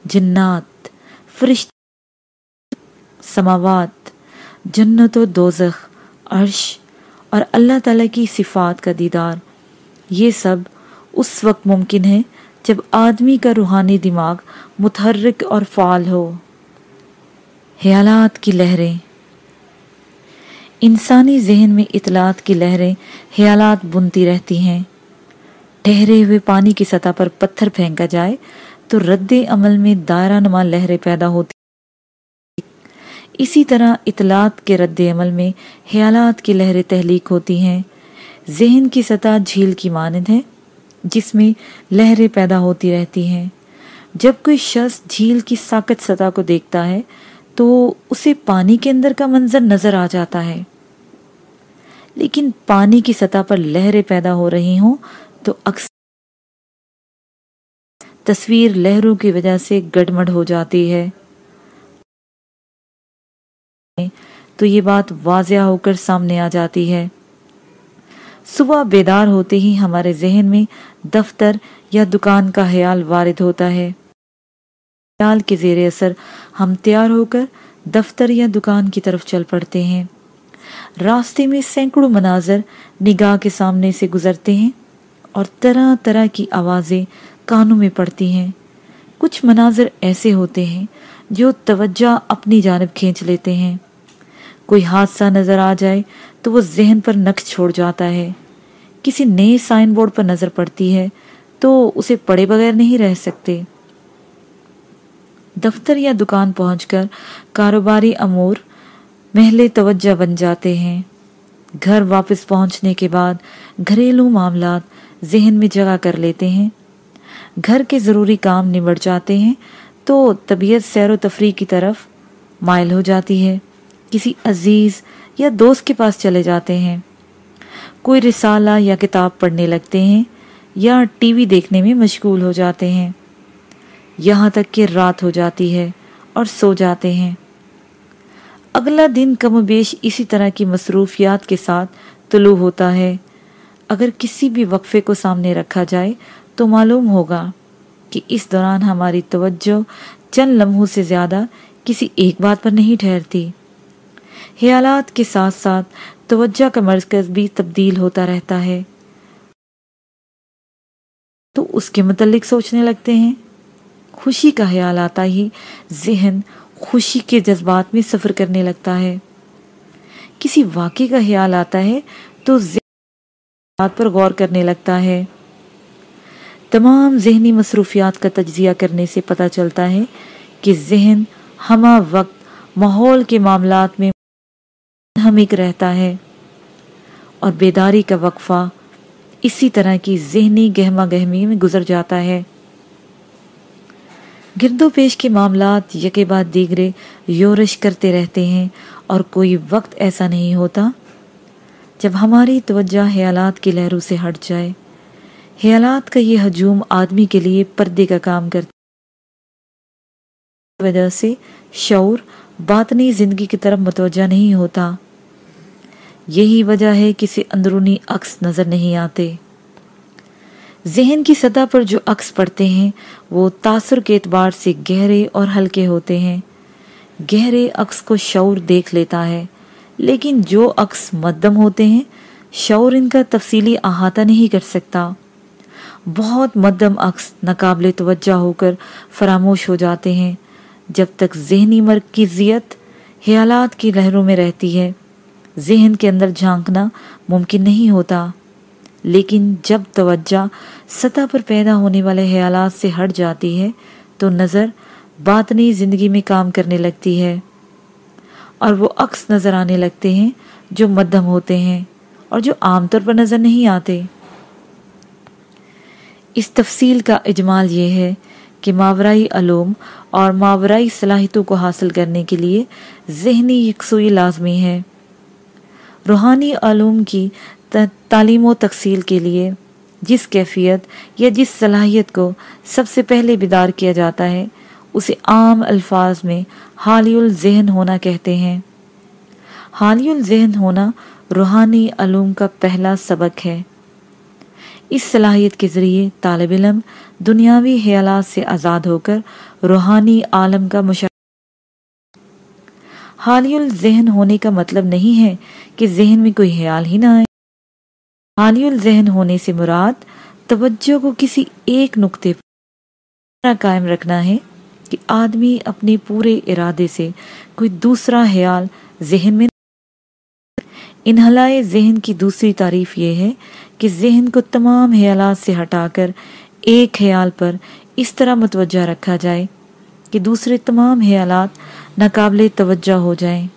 جنات، فرشت، سماوات، جنت و دوزخ، عرش اور اللہ تعالیٰ کی صفات کا دیدار۔ یہ سب اس وقت ممکن ہے جب آدمی کا روحانی دماغ متحرک اور فعال ہو۔ خیالات کی لہریں۔ انسانی ذہن میں اطلاعات کی لہریں خیالات بنتی رہتی ہیں۔ ٹھہرے ہوئے پانی کی سطح پر پتھر پھینکا جائے تو رد عمل میں دائرہ نما لہریں پیدا ہوتی اسی طرح اطلاعات کے رد عمل میں خیالات کی لہریں تحلیق ہوتی ہیں۔ ذہن کی سطح جھیل کی مانند ہے، جس میں لہریں پیدا ہوتی رہتی ہیں۔ جب کوئی شخص جھیل کی ساکت سطح کو دیکھتا ہے، تو اسے پانی کے اندر کا منظر نظر آ جاتا ہے۔ لیکن پانی کی سطح پر لہریں پیدا ہو رہی ہوں، تو اکثر تصویر لہروں کی وجہ سے گڑمڑ ہو جاتی ہے۔ تو یہ بات واضح ہو کر سامنے آ جاتی ہے۔ صبح بیدار ہوتے ہی ہمارے ذہن میں دفتر یا دکان کا خیال وارد ہوتا ہے۔ خیال کے زیر اثر ہم تیار ہو کر دفتر یا دکان کی طرف چل پڑتے ہیں۔ راستے میں سینکڑوں مناظر نگاہ کے سامنے سے گزرتے ہیں اور طرح طرح کی آوازیں کانوں میں پڑتی ہیں۔ کچھ مناظر ایسے ہوتے ہیں جو توجہ اپنی جانب کھینچ لیتے ہیں۔ کوئی حادثہ نظر آ جائے تو وہ ذہن پر نقش چھوڑ جاتا ہے۔ کسی نئے سائن بورڈ پر نظر پڑتی ہے تو اسے پڑے بغیر نہیں رہ سکتے۔ دفتر یا دکان پہنچ کر کاروباری امور محل توجہ بن جاتے ہیں۔ گھر واپس پہنچنے کے بعد گھریلو معاملات ذہن میں جگہ کر لیتے ہیں۔ گھر کے ضروری کام نبڑ جاتے ہیں تو طبیعت سیر و تفریح کی طرف مائل ہو جاتی ہے۔ کسی عزیز یا دوست کے پاس چلے جاتے ہیں۔ کوئی رسالہ یا کتاب پڑھنے لگتے ہیں یا ٹی وی دیکھنے میں مشغول ہو جاتے ہیں۔ یہاں تک کہ رات ہو جاتی ہے اور سو جاتے ہیں۔ اگلا دن کم و بیش اسی طرح کی مصروفیات کے ساتھ طلوع ہوتا ہے۔ اگر کسی بھی وقفے کو سامنے رکھا جائے تو معلوم ہوگا کہ اس دوران ہماری توجہ چند لمحوں سے زیادہ کسی ایک بات پر نہیں ٹھہرتی۔ خیالات کے ساتھ ساتھ توجہ کا مرکز بھی تبدیل ہوتا رہتا ہے۔ تو اس کے متعلق سوچنے لگتے ہیں۔ خوشی کا خیال آتا ہی ذہن خوشی کے جذبات میں سفر کرنے لگتا ہے۔ کسی واقعے کا خیال آتا ہے تو بات پر غور کرنے لگتا ہے۔ تمام ذہنی مصروفیات کا تجزیہ کرنے سے پتہ چلتا ہے کہ ذہن ہمہ وقت ماحول کے معاملات میں ہمک رہتا ہے۔ اور بیداری کا وقفہ اسی طرح کی ذہنی گہما گہمی میں گزر جاتا ہے۔ گرد و پیش کے معاملات یکے بعد دیگرے یورش کرتے رہتے ہیں اور کوئی وقت ایسا نہیں ہوتا جب ہماری توجہ خیالات کی لہروں سے ہٹ جائے۔ خیالات کا یہ ہجوم آدمی کے لیے پردے کا کام کرتا وجہ سے شعور باطنی زندگی کی طرف متوجہ نہیں ہوتا۔ یہی وجہ ہے کسی اندرونی عکس نظر نہیں آتے۔ ذہن کی سطح پر جو عکس پڑتے ہیں، وہ تاثر کے اعتبار سے گہرے اور ہلکے ہوتے ہیں۔ گہرے عکس کو شعور دیکھ لیتا ہے، لیکن جو عکس مدم ہوتے ہیں، شعور ان کا تفصیلی احاطہ نہیں کر سکتا۔ بہت مدم عکس ناقابل توجہ ہو کر فراموش ہو جاتے ہیں۔ جب تک ذہنی مرکزیت، خیالات کی لہروں میں رہتی ہے ذہن کے اندر جھانکنا ممکن نہیں ہوتا۔ لیکن جب توجہ سطح پر پیدا ہونے والے خیالات سے ہٹ جاتی ہے، تو نظر باطنی زندگی میں کام کرنے لگتی ہے۔ اور وہ عکس نظر آنے لگتے ہیں جو مدھم ہوتے ہیں اور جو عام طور پر نظر نہیں آتے۔ اس تفصیل کا اجمال یہ ہے کہ ماورائی علوم اور ماورائی صلاحیتوں کو حاصل کرنے کے لیے ذہنی یکسوئی لازمی ہے۔ روحانی علوم کی تعلیم و تقسیل کے لیے جس کیفیت یا جس صلاحیت کو سب سے پہلے بیدار کیا جاتا ہے، اسے عام الفاظ میں حالی الذہن ہونا کہتے ہیں۔ حالی الذہن ہونا روحانی علوم کا پہلا سبق ہے۔ اس صلاحیت کے ذریعے طالب علم دنیاوی خیالات سے آزاد ہو کر روحانی عالم کا مشاہدہ حالی الذہن ہونے کا مطلب نہیں ہے کہ ذہن میں کوئی خیال ہی نہ آئے۔ حالی الذہن ہونے سے مراد توجہ کو کسی ایک نقطے پر قائم رکھنا ہے کہ آدمی اپنے پورے ارادے سے کوئی دوسرا خیال ذہن میں انہلائے ذہن کی دوسری تعریف یہ ہے کہ ذہن کو تمام خیالات سے ہٹا کر ایک خیال پر اس طرح متوجہ رکھا جائے کہ دوسرے تمام خیالات ناقابل توجہ ہو جائیں۔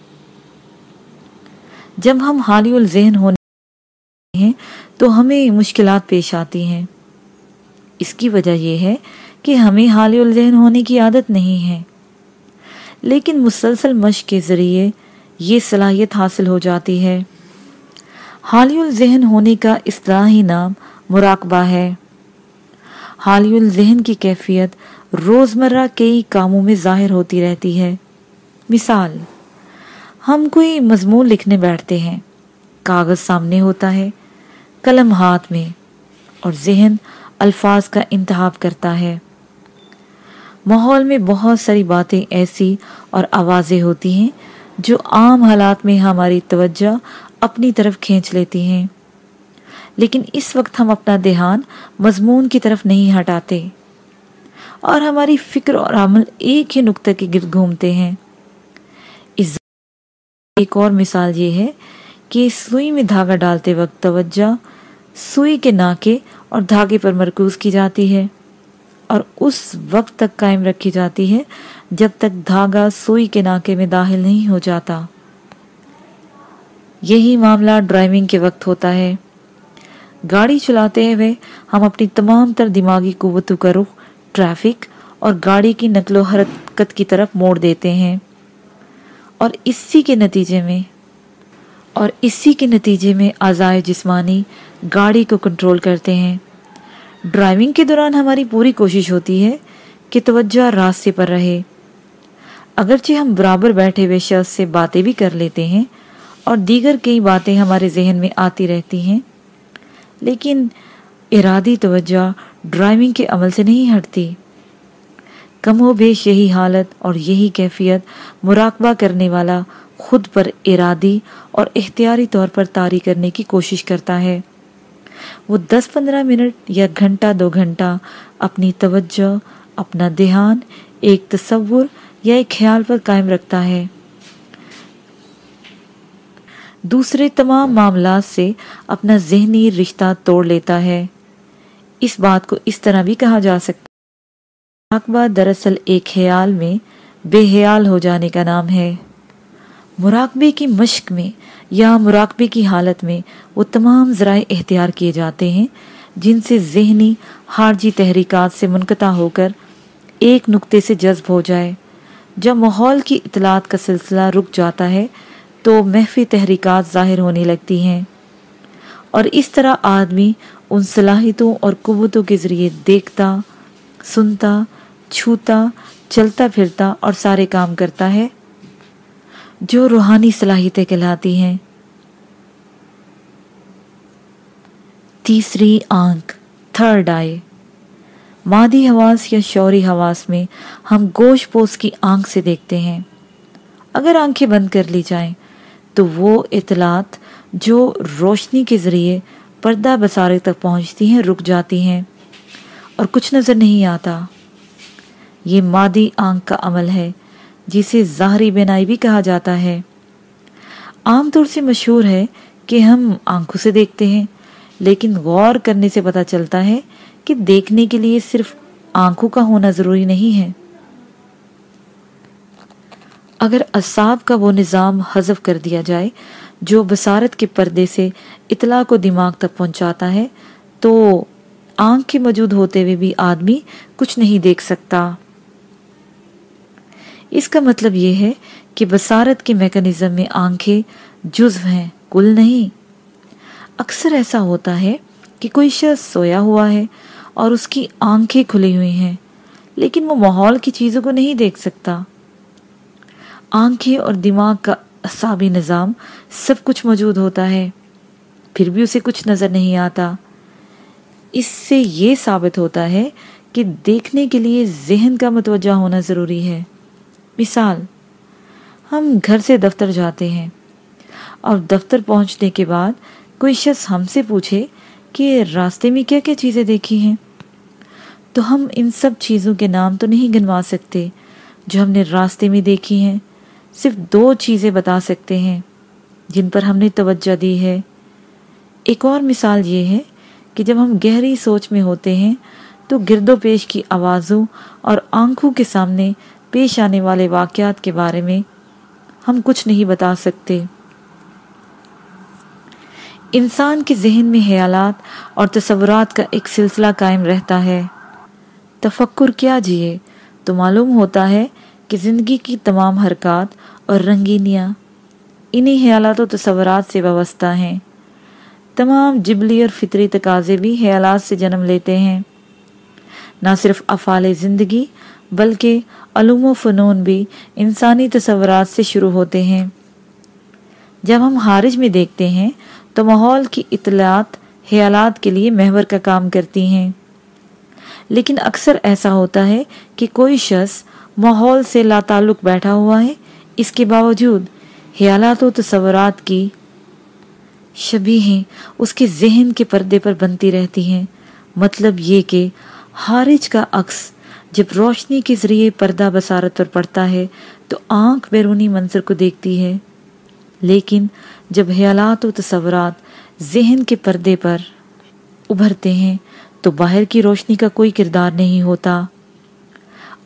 جب ہم حالی الذہن ہونے ہیں تو ہمیں مشکلات پیش آتی ہیں۔ اس کی وجہ یہ ہے کہ ہمیں حالی الذہن ہونے کی عادت نہیں ہے۔ لیکن مسلسل مشق کے ذریعے یہ صلاحیت حاصل ہو جاتی ہے۔ حالی الذہن ہونے کا اصطلاحی نام مراقبہ ہے۔ حالی الذہن کی کیفیت روزمرہ کئی کاموں میں ظاہر ہوتی رہتی ہے۔ مثال ہم کوئی مضمون لکھنے بیٹھتے ہیں۔ کاغذ سامنے ہوتا ہے، قلم ہاتھ میں، اور ذہن الفاظ کا انتخاب کرتا ہے۔ ماحول میں بہت ساری باتیں ایسی اور آوازیں ہوتی ہیں جو عام حالات میں ہماری توجہ اپنی طرف کھینچ لیتی ہیں۔ لیکن اس وقت ہم اپنا دھیان مضمون کی طرف نہیں ہٹاتے، اور ہماری فکر اور عمل ایک ہی نقطہ کے گرد گھومتے ہیں۔ ایک اور مثال یہ ہے کہ سوئی میں دھاگا ڈالتے وقت توجہ سوئی کے ناکے اور دھاگے پر مرکوز کی جاتی ہے اور اس وقت تک قائم رکھی جاتی ہے جب تک دھاگا سوئی کے ناکے میں داخل نہیں ہو جاتا۔ یہی معاملہ ڈرائیونگ کے وقت ہوتا ہے۔ گاڑی چلاتے ہوئے ہم اپنی تمام تر دماغی قوتوں کا رخ، ٹریفک اور گاڑی کی نقل و حرکت کی طرف موڑ دیتے ہیں۔ اور اسی کے نتیجے میں، اور اسی کے نتیجے میں اعضائے جسمانی گاڑی کو کنٹرول کرتے ہیں۔ ڈرائیونگ کے دوران ہماری پوری کوشش ہوتی ہے کہ توجہ راستے پر رہے۔ اگرچہ ہم برابر بیٹھے ہوئے شخص سے باتیں بھی کر لیتے ہیں اور دیگر کئی باتیں ہمارے ذہن میں آتی رہتی ہیں، لیکن ارادی توجہ ڈرائیونگ کے عمل سے نہیں ہٹتی۔ کم و بیش یہی حالت اور یہی کیفیت مراقبہ کرنے والا خود پر ارادی اور اختیاری طور پر طاری کرنے کی کوشش کرتا ہے۔ وہ دس پندرہ منٹ یا گھنٹہ دو گھنٹہ اپنی توجہ، اپنا دھیان، ایک تصور یا ایک خیال پر قائم رکھتا ہے۔ دوسرے تمام معاملات سے اپنا ذہنی رشتہ توڑ لیتا ہے۔ اس بات کو اس طرح بھی کہا جا سکتا مراقبہ دراصل ایک خیال میں بے حیال ہو جانے کا نام ہے۔ مراقبے کی مشق میں یا مراقبے کی حالت میں وہ تمام ذرائع اختیار کیے جاتے ہیں جن سے ذہنی حارجی تحریکات سے منقطع ہو کر ایک نقطے سے جذب ہو جائے۔ جب ماحول کی اطلاعات کا سلسلہ رک جاتا ہے تو محفی تحریکات ظاہر ہونے لگتی ہیں۔ اور اس طرح آدمی ان صلاحیتوں اور قوتوں کے ذریعے دیکھتا، سنتا چھوتا، چلتا پھرتا اور سارے کام کرتا ہے، جو روحانی صلاحیتیں کہلاتی ہیں۔ تیسری آنکھ، تھرڈ آئے۔ مادی حواس یا شوری حواس میں ہم گوش پوس کی آنکھ سے دیکھتے ہیں۔ اگر آنکھیں بند کر لی جائیں، تو وہ اطلاعات جو روشنی کے ذریعے پردہ بسارے تک پہنچتی ہیں، رک جاتی ہیں اور کچھ نظر نہیں آتا۔ یہ مادی آنکھ کا عمل ہے، جسے ظاہری بینائی بھی کہا جاتا ہے۔ عام طور سے مشہور ہے کہ ہم آنکھوں سے دیکھتے ہیں، لیکن غور کرنے سے پتا چلتا ہے کہ دیکھنے کے لیے صرف آنکھوں کا ہونا ضروری نہیں ہے۔ اگر اصاب کا وہ نظام حذف کر دیا جائے، جو بصارت کے پردے سے اطلاع کو دماغ تک پہنچاتا ہے، تو آنکھ کے موجود ہوتے ہوئے بھی آدمی کچھ نہیں دیکھ سکتا۔ اس کا مطلب یہ ہے کہ بصارت کے میکانزم میں آنکھیں جزو ہیں، کل نہیں۔ اکثر ایسا ہوتا ہے کہ کوئی شخص سویا ہوا ہے اور اس کی آنکھیں کھلی ہوئی ہیں، لیکن وہ ماحول کی چیزوں کو نہیں دیکھ سکتا۔ آنکھیں اور دماغ کا اصابی نظام سب کچھ موجود ہوتا ہے، پھر بھی اسے کچھ نظر نہیں آتا۔ اس سے یہ ثابت ہوتا ہے کہ دیکھنے کے لیے ذہن کا متوجہ ہونا ضروری ہے۔ مثال، ہم گھر سے دفتر جاتے ہیں اور دفتر پہنچنے کے بعد کوئی شخص ہم سے پوچھے کہ راستے میں کیا کیا چیزیں دیکھی ہیں؟ تو ہم ان سب چیزوں کے نام تو نہیں گنوا سکتے جو ہم نے راستے میں دیکھی ہیں، صرف دو چیزیں بتا سکتے ہیں جن پر ہم نے توجہ دی ہے۔ ایک اور مثال یہ ہے کہ جب ہم گہری سوچ میں ہوتے ہیں تو گرد و پیش کی آوازوں اور آنکھوں کے سامنے پیش آنے والے واقعات کے بارے میں ہم کچھ نہیں بتا سکتے۔ انسان کے ذہن میں خیالات اور تصورات کا ایک سلسلہ قائم رہتا ہے۔ تفکر کیا جیے تو معلوم ہوتا ہے کہ زندگی کی تمام حرکات اور رنگینیاں انہی خیالات و تصورات سے وابستہ ہیں۔ تمام جبلی اور فطری تقاضے بھی خیالات سے جنم لیتے ہیں۔ نہ صرف افعال زندگی بلکہ علوم و فنون بھی انسانی تصورات سے شروع ہوتے ہیں۔ جب ہم خارج میں دیکھتے ہیں تو ماحول کی اطلاعات خیالات کے لیے محور کا کام کرتی ہیں۔ لیکن اکثر ایسا ہوتا ہے کہ کوئی شخص ماحول سے لا تعلق بیٹھا ہوا ہے۔ اس کے باوجود خیالات و تصورات کی شبیہیں اس کے ذہن کے پردے پر بنتی رہتی ہیں۔ مطلب یہ کہ خارج کا عکس جب روشنی کے ذریعے پردہ بسارت پر پڑتا ہے، تو آنکھ بیرونی منظر کو دیکھتی ہے۔ لیکن جب خیالات و تصورات ذہن کے پردے پر ابھرتے ہیں، تو باہر کی روشنی کا کوئی کردار نہیں ہوتا۔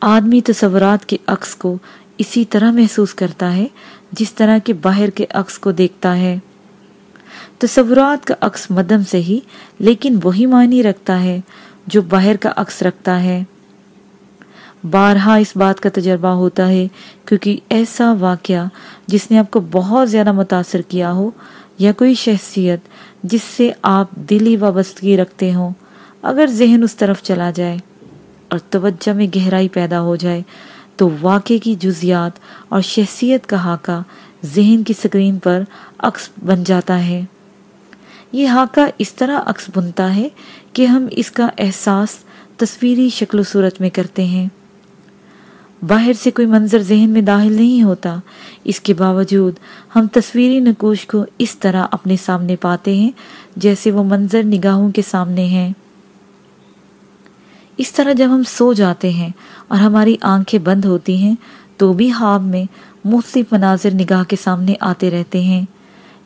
آدمی تصورات کے عکس کو اسی طرح محسوس کرتا ہے، جس طرح کے باہر کے عکس کو دیکھتا ہے۔ تصورات کا عکس مدم سے ہی، لیکن وہی معنی رکھتا ہے جو باہر کا عکس رکھتا ہے۔ بارہا اس بات کا تجربہ ہوتا ہے، کیونکہ ایسا واقعہ جس نے آپ کو بہت زیادہ متاثر کیا ہو، یا کوئی شخصیت جس سے آپ دلی وابستگی رکھتے ہوں، اگر ذہن اس طرف چلا جائے اور توجہ میں گہرائی پیدا ہو جائے، تو واقع کی جزیات اور شخصیت کا حاکہ ذہن کی سکرین پر عکس بن جاتا ہے۔ یہ حاکہ اس طرح عکس بنتا ہے کہ ہم اس کا احساس تصویری شکل و صورت میں کرتے ہیں۔ باہر سے کوئی منظر ذہن میں داخل نہیں ہوتا۔ اس کے باوجود ہم تصویری نقوش کو اس طرح اپنے سامنے پاتے ہیں جیسے وہ منظر نگاہوں کے سامنے ہیں اس طرح جب ہم سو جاتے ہیں اور ہماری آنکھیں بند ہوتی ہیں تو بھی خواب میں مختلف مناظر نگاہ کے سامنے آتے رہتے ہیں۔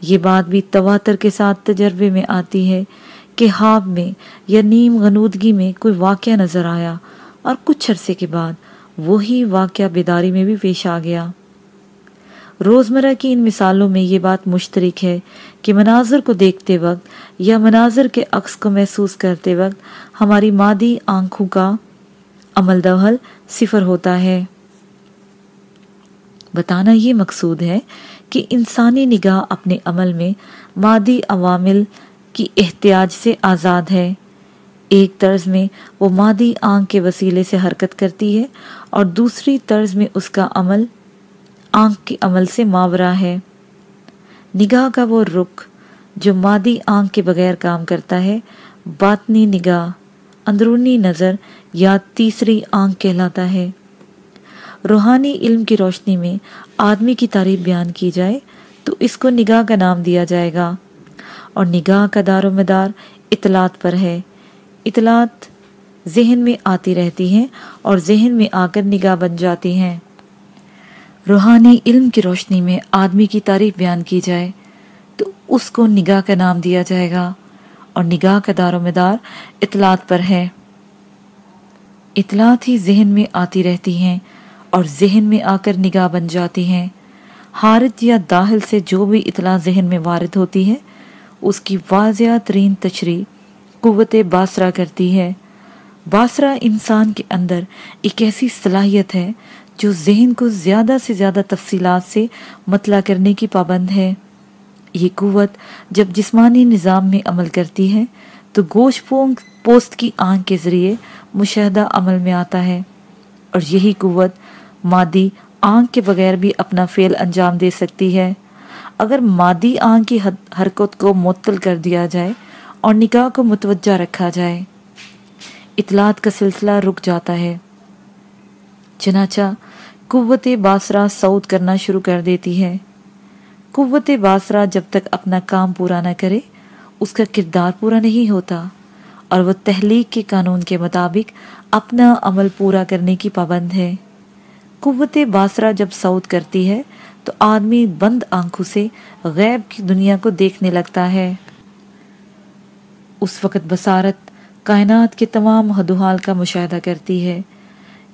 یہ بات بھی تواتر کے ساتھ تجربے میں آتی ہے کہ خواب میں یا نیم غنودگی میں کوئی واقعہ نظر آیا اور کچھ عرصے کے بعد وہی واقعہ بیداری میں بھی پیش آ گیا۔ روزمرہ کی ان مثالوں میں یہ بات مشترک ہے کہ مناظر کو دیکھتے وقت یا مناظر کے عکس کو محسوس کرتے وقت ہماری مادی آنکھوں کا عمل دہل صفر ہوتا ہے۔ بتانا یہ مقصود ہے کہ انسانی نگاہ اپنے عمل میں مادی عوامل کی احتیاج سے آزاد ہے۔ ایک طرز میں وہ مادی آنکھ کے وسیلے سے حرکت کرتی ہے اور دوسری طرز میں اس کا عمل آنکھ کے عمل سے ماورا ہے۔ نگاہ کا وہ رخ جو مادی آنکھ کے بغیر کام کرتا ہے، باطنی نگاہ، اندرونی نظر یا تیسری آنکھ کہلاتا ہے۔ روحانی علم کی روشنی میں آدمی کی تعریف بیان کی جائے تو اس کو نگاہ کا نام دیا جائے گا۔ اور نگاہ کا دار و مدار اطلاعات پر ہے۔ اطلاعات ذہن میں آتی رہتی ہیں اور ذہن میں آ کر نگاہ بن جاتی ہیں۔ روحانی علم کی روشنی میں آدمی کی تعریف بیان کی جائے تو اس کو نگاہ کا نام دیا جائے گا اور نگاہ کا دار و مدار اطلاعات پر ہے۔ اطلاعات ہی ذہن میں آتی رہتی ہیں اور ذہن میں آ کر نگاہ بن جاتی ہیں۔ حارت یا داخل سے جو بھی اطلاع ذہن میں وارد ہوتی ہے، اس کی واضح ترین تشریح قوت باسرا کرتی ہے۔ باسرا انسان کے اندر ایک ایسی صلاحیت ہے جو ذہن کو زیادہ سے زیادہ تفصیلات سے مطلع کرنے کی پابند ہے۔ یہ قوت جب جسمانی نظام میں عمل کرتی ہے، تو گوشت پوست کی آنکھ کے ذریعے مشاہدہ عمل میں آتا ہے۔ اور یہی قوت مادی آنکھ کے بغیر بھی اپنا فعل انجام دے سکتی ہے۔ اگر مادی آنکھ کی حرکت کو معطل کر دیا جائے اور نکاح کو متوجہ رکھا جائے۔ اطلاعات کا سلسلہ رک جاتا ہے۔ چنانچہ قوت باسرا سعود کرنا شروع کر دیتی ہے۔ قوت باسرا جب تک اپنا کام پورا نہ کرے، اس کا کردار پورا نہیں ہوتا اور وہ تحلیق کے قانون کے مطابق اپنا عمل پورا کرنے کی پابند ہے۔ قوت باسرا جب سعود کرتی ہے، تو آدمی بند آنکھوں سے غیب کی دنیا کو دیکھنے لگتا ہے۔ اس وقت بسارت کائنات کے تمام حدوحال کا مشاہدہ کرتی ہے۔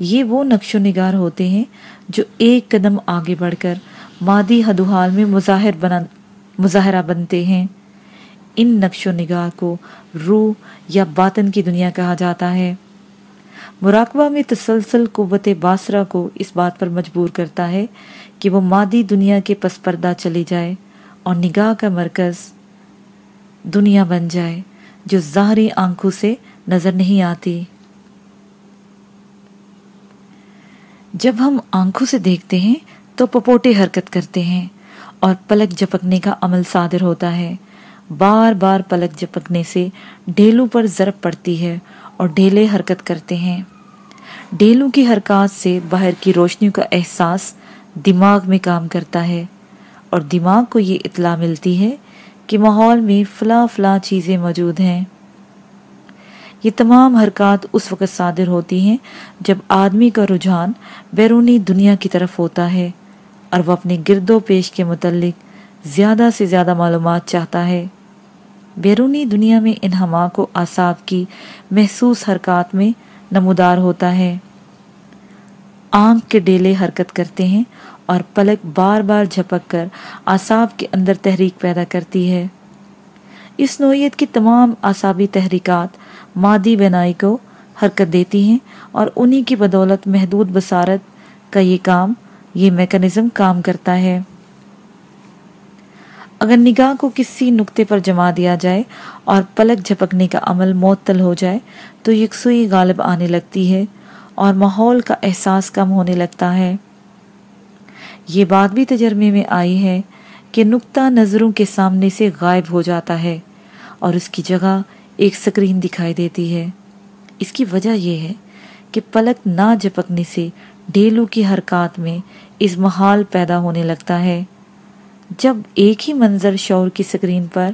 یہ وہ نقش و نگار ہوتے ہیں جو ایک قدم آگے بڑھ کر مادی حدوحال میں مظاہر بنا مظاہرہ بنتے ہیں۔ ان نقش و نگار کو روح یا باطن کی دنیا کہا جاتا ہے۔ مراقبہ میں تسلسل قوت باسرہ کو اس بات پر مجبور کرتا ہے کہ وہ مادی دنیا کے پس پردہ چلی جائے اور نگاہ کا مرکز دنیا بن جائے۔ جو ظاہری آنکھوں سے نظر نہیں آتی۔ جب ہم آنکھوں سے دیکھتے ہیں تو پپوٹے حرکت کرتے ہیں اور پلک جپکنے کا عمل صادر ہوتا ہے۔ بار بار پلک جپکنے سے ڈھیلوں پر ضرب پڑتی ہے اور ڈھیلے حرکت کرتے ہیں۔ ڈھیلوں کی حرکات سے باہر کی روشنیوں کا احساس دماغ میں کام کرتا ہے اور دماغ کو یہ اطلاع ملتی ہے کہ ماحول میں فلاں فلاں چیزیں موجود ہیں۔ یہ تمام حرکات اس وقت صادر ہوتی ہیں جب آدمی کا رجحان بیرونی دنیا کی طرف ہوتا ہے اور وہ اپنے گرد و پیش کے متعلق زیادہ سے زیادہ معلومات چاہتا ہے۔ بیرونی دنیا میں انہما کو آساب کی محسوس حرکات میں نمودار ہوتا ہے۔ آنکھ کے ڈیلے حرکت کرتے ہیں اور پلک بار بار جھپک کر آساب کے اندر تحریک پیدا کرتی ہے۔ اس نوعیت کی تمام آسابی تحریکات مادی بنائی کو حرکت دیتی ہیں اور انہی کی بدولت محدود بصارت کا یہ کام، یہ میکنزم کام کرتا ہے۔ اگر نگاہ کو کسی نقطے پر جما دیا جائے اور پلک جھپکنے کا عمل معطل ہو جائے، تو یکسوئی غالب آنے لگتی ہے اور ماحول کا احساس کم ہونے لگتا ہے۔ یہ بات بھی تجربے میں آئی ہے کہ نقطہ نظروں کے سامنے سے غائب ہو جاتا ہے اور اس کی جگہ ایک سکرین دکھائی دیتی ہے۔ اس کی وجہ یہ ہے کہ پلک نہ جپکنے سے ڈیلو کی حرکات میں اس محال پیدا ہونے لگتا ہے۔ جب ایک ہی منظر شور کی سکرین پر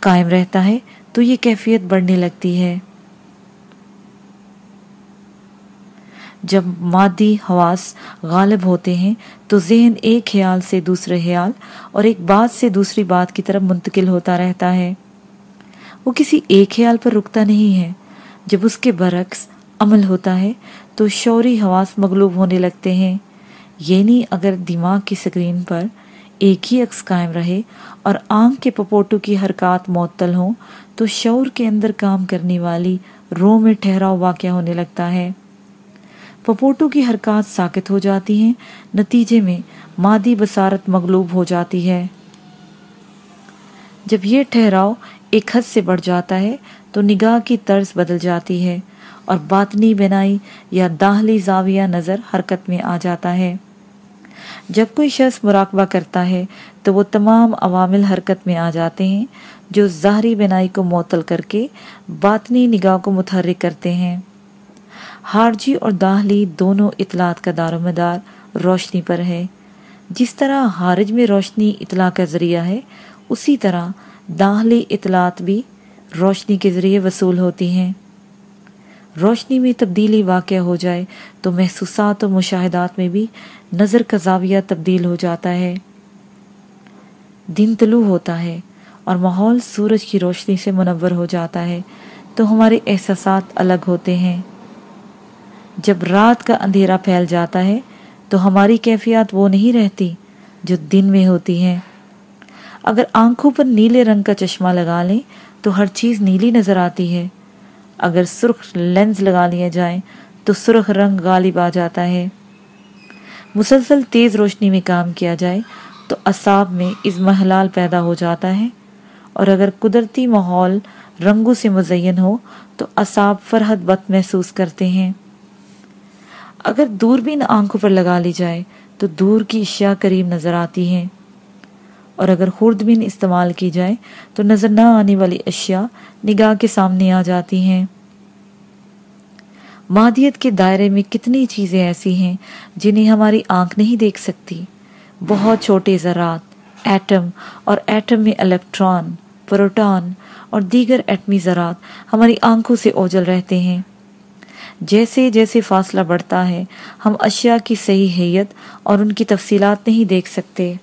قائم رہتا ہے تو یہ کیفیت بڑھنے لگتی ہے۔ جب مادی حواس غالب ہوتے ہیں، تو ذہن ایک خیال سے دوسرے خیال اور ایک بات سے دوسری بات کی طرف منتقل ہوتا رہتا ہے۔ وہ کسی ایک خیال پر رکتا نہیں ہے۔ جب اس کے برعکس عمل ہوتا ہے، تو شوری حواس مغلوب ہونے لگتے ہیں۔ یعنی اگر دماغ کی سکرین پر ایک ہی عکس قائم رہے اور آنکھ کے پپوٹو کی حرکات معطل ہوں، تو شعور کے اندر کام کرنے والی رو میں ٹھہراؤ واقع ہونے لگتا ہے۔ پپوٹو کی حرکات ساکت ہو جاتی ہیں، نتیجے میں مادی بصارت مغلوب ہو جاتی ہے۔ جب یہ ٹھہراؤ ایک حد سے بڑھ جاتا ہے، تو نگاہ کی طرز بدل جاتی ہے اور باطنی بنائی یا داخلی زاویہ نظر حرکت میں آ جاتا ہے۔ جب کوئی شخص مراقبہ کرتا ہے، تو وہ تمام عوامل حرکت میں آ جاتے ہیں جو ظاہری بنائی کو معطل کر کے باطنی نگاہ کو متحرک کرتے ہیں۔ ہارجی اور داخلی دونوں اطلاعات کا دار و مدار روشنی پر ہے۔ جس طرح ہارج میں روشنی اطلاع کا ذریعہ ہے، اسی طرح داخلی اطلاعات بھی روشنی کے ذریعے وصول ہوتی ہیں۔ روشنی میں تبدیلی واقع ہو جائے تو محسوسات و مشاہدات میں بھی نظر کا زاویہ تبدیل ہو جاتا ہے۔ دن طلوع ہوتا ہے اور ماحول سورج کی روشنی سے منور ہو جاتا ہے، تو ہمارے احساسات الگ ہوتے ہیں۔ جب رات کا اندھیرا پھیل جاتا ہے تو ہماری کیفیات وہ نہیں رہتی جو دن میں ہوتی ہیں۔ اگر آنکھوں پر نیلے رنگ کا چشمہ لگا لیں تو ہر چیز نیلی نظر آتی ہے۔ اگر سرخ لینز لگا لیا جائیں تو سرخ رنگ غالب آ جاتا ہے۔ مسلسل تیز روشنی میں کام کیا جائے تو اصاب میں اس محلال پیدا ہو جاتا ہے۔ اور اگر قدرتی ماحول رنگوں سے مزین ہو تو اصاب فرحت بت محسوس کرتے ہیں۔ اگر دوربین آنکھوں پر لگا لی جائے تو دور کی اشیاء قریب نظر آتی ہیں۔ اور اگر خوردبین استعمال کی جائے تو نظر نہ آنے والی اشیاء نگاہ کے سامنے آ جاتی ہیں۔ مادیت کے دائرے میں کتنی چیزیں ایسی ہیں جنہیں ہماری آنکھ نہیں دیکھ سکتی۔ بہت چھوٹے ذرات، ایٹم، اور ایٹم میں الیکٹران، پروٹان اور دیگر ایٹمی ذرات ہماری آنکھوں سے اوجل رہتے ہیں۔ جیسے جیسے فاصلہ بڑھتا ہے، ہم اشیاء کی صحیح حیت اور ان کی تفصیلات نہیں دیکھ سکتے۔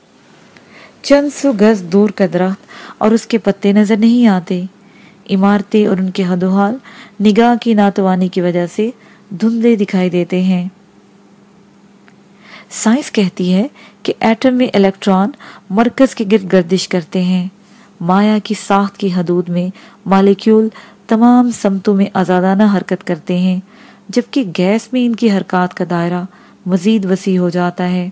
چند سو گز دور کا درخت اور اس کے پتے نظر نہیں آتے۔ عمارتیں اور ان کے حد و حال نگاہ کی ناتوانی کی وجہ سے دھندلے دکھائی دیتے ہیں۔ سائنس کہتی ہے کہ ایٹم میں الیکٹران مرکز کے گرد گردش کرتے ہیں۔ مایا کی ساخت کی حدود میں مالیکیول تمام سمتوں میں آزادانہ حرکت کرتے ہیں۔ جبکہ گیس میں ان کی حرکات کا دائرہ مزید وسیع ہو جاتا ہے۔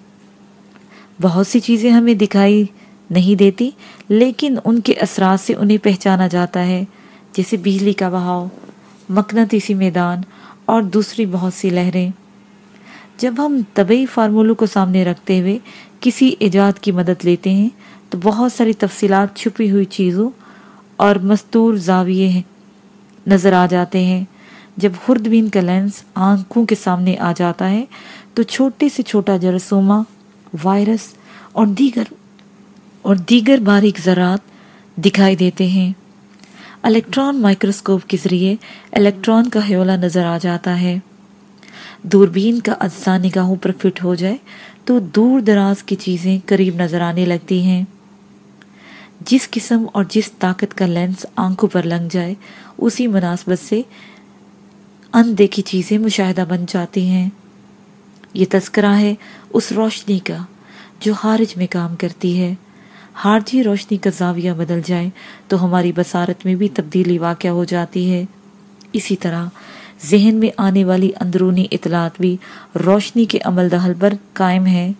بہت سی چیزیں ہمیں دکھائی نہیں دیتی، لیکن ان کے اثرات سے انہیں پہچانا جاتا ہے، جیسے بجلی کا بہاؤ، مقناطیسی میدان اور دوسری بہت سی لہریں۔ جب ہم طبعی فارمولوں کو سامنے رکھتے ہوئے کسی ایجاد کی مدد لیتے ہیں، تو بہت ساری تفصیلات چھپی ہوئی چیزوں اور مستور زاویے نظر آ جاتے ہیں۔ جب خوردبین کا لینس آنکھوں کے سامنے آ جاتا ہے تو چھوٹے سے چھوٹا جرسوما وائرس اور دیگر اور دیگر باریک ذرات دکھائی دیتے ہیں۔ الیکٹران مائکروسکوپ کے ذریعے الیکٹران کا حیولہ نظر آ جاتا ہے۔ دوربین کا اجزا نگاہوں پر فٹ ہو جائے تو دور دراز کی چیزیں قریب نظر آنے لگتی ہیں۔ جس قسم اور جس طاقت کا لینس آنکھوں پر لگ جائے، اسی مناسبت سے ان دیکھی چیزیں مشاہدہ بن جاتی ہیں۔ یہ تذکرہ ہے اس روشنی کا جو خارج میں کام کرتی ہے۔ ہارجی روشنی کا زاویہ بدل جائے تو ہماری بصارت میں بھی تبدیلی واقع ہو جاتی ہے۔ اسی طرح ذہن میں آنے والی اندرونی اطلاعات بھی روشنی کے عمل دہل پر قائم ہے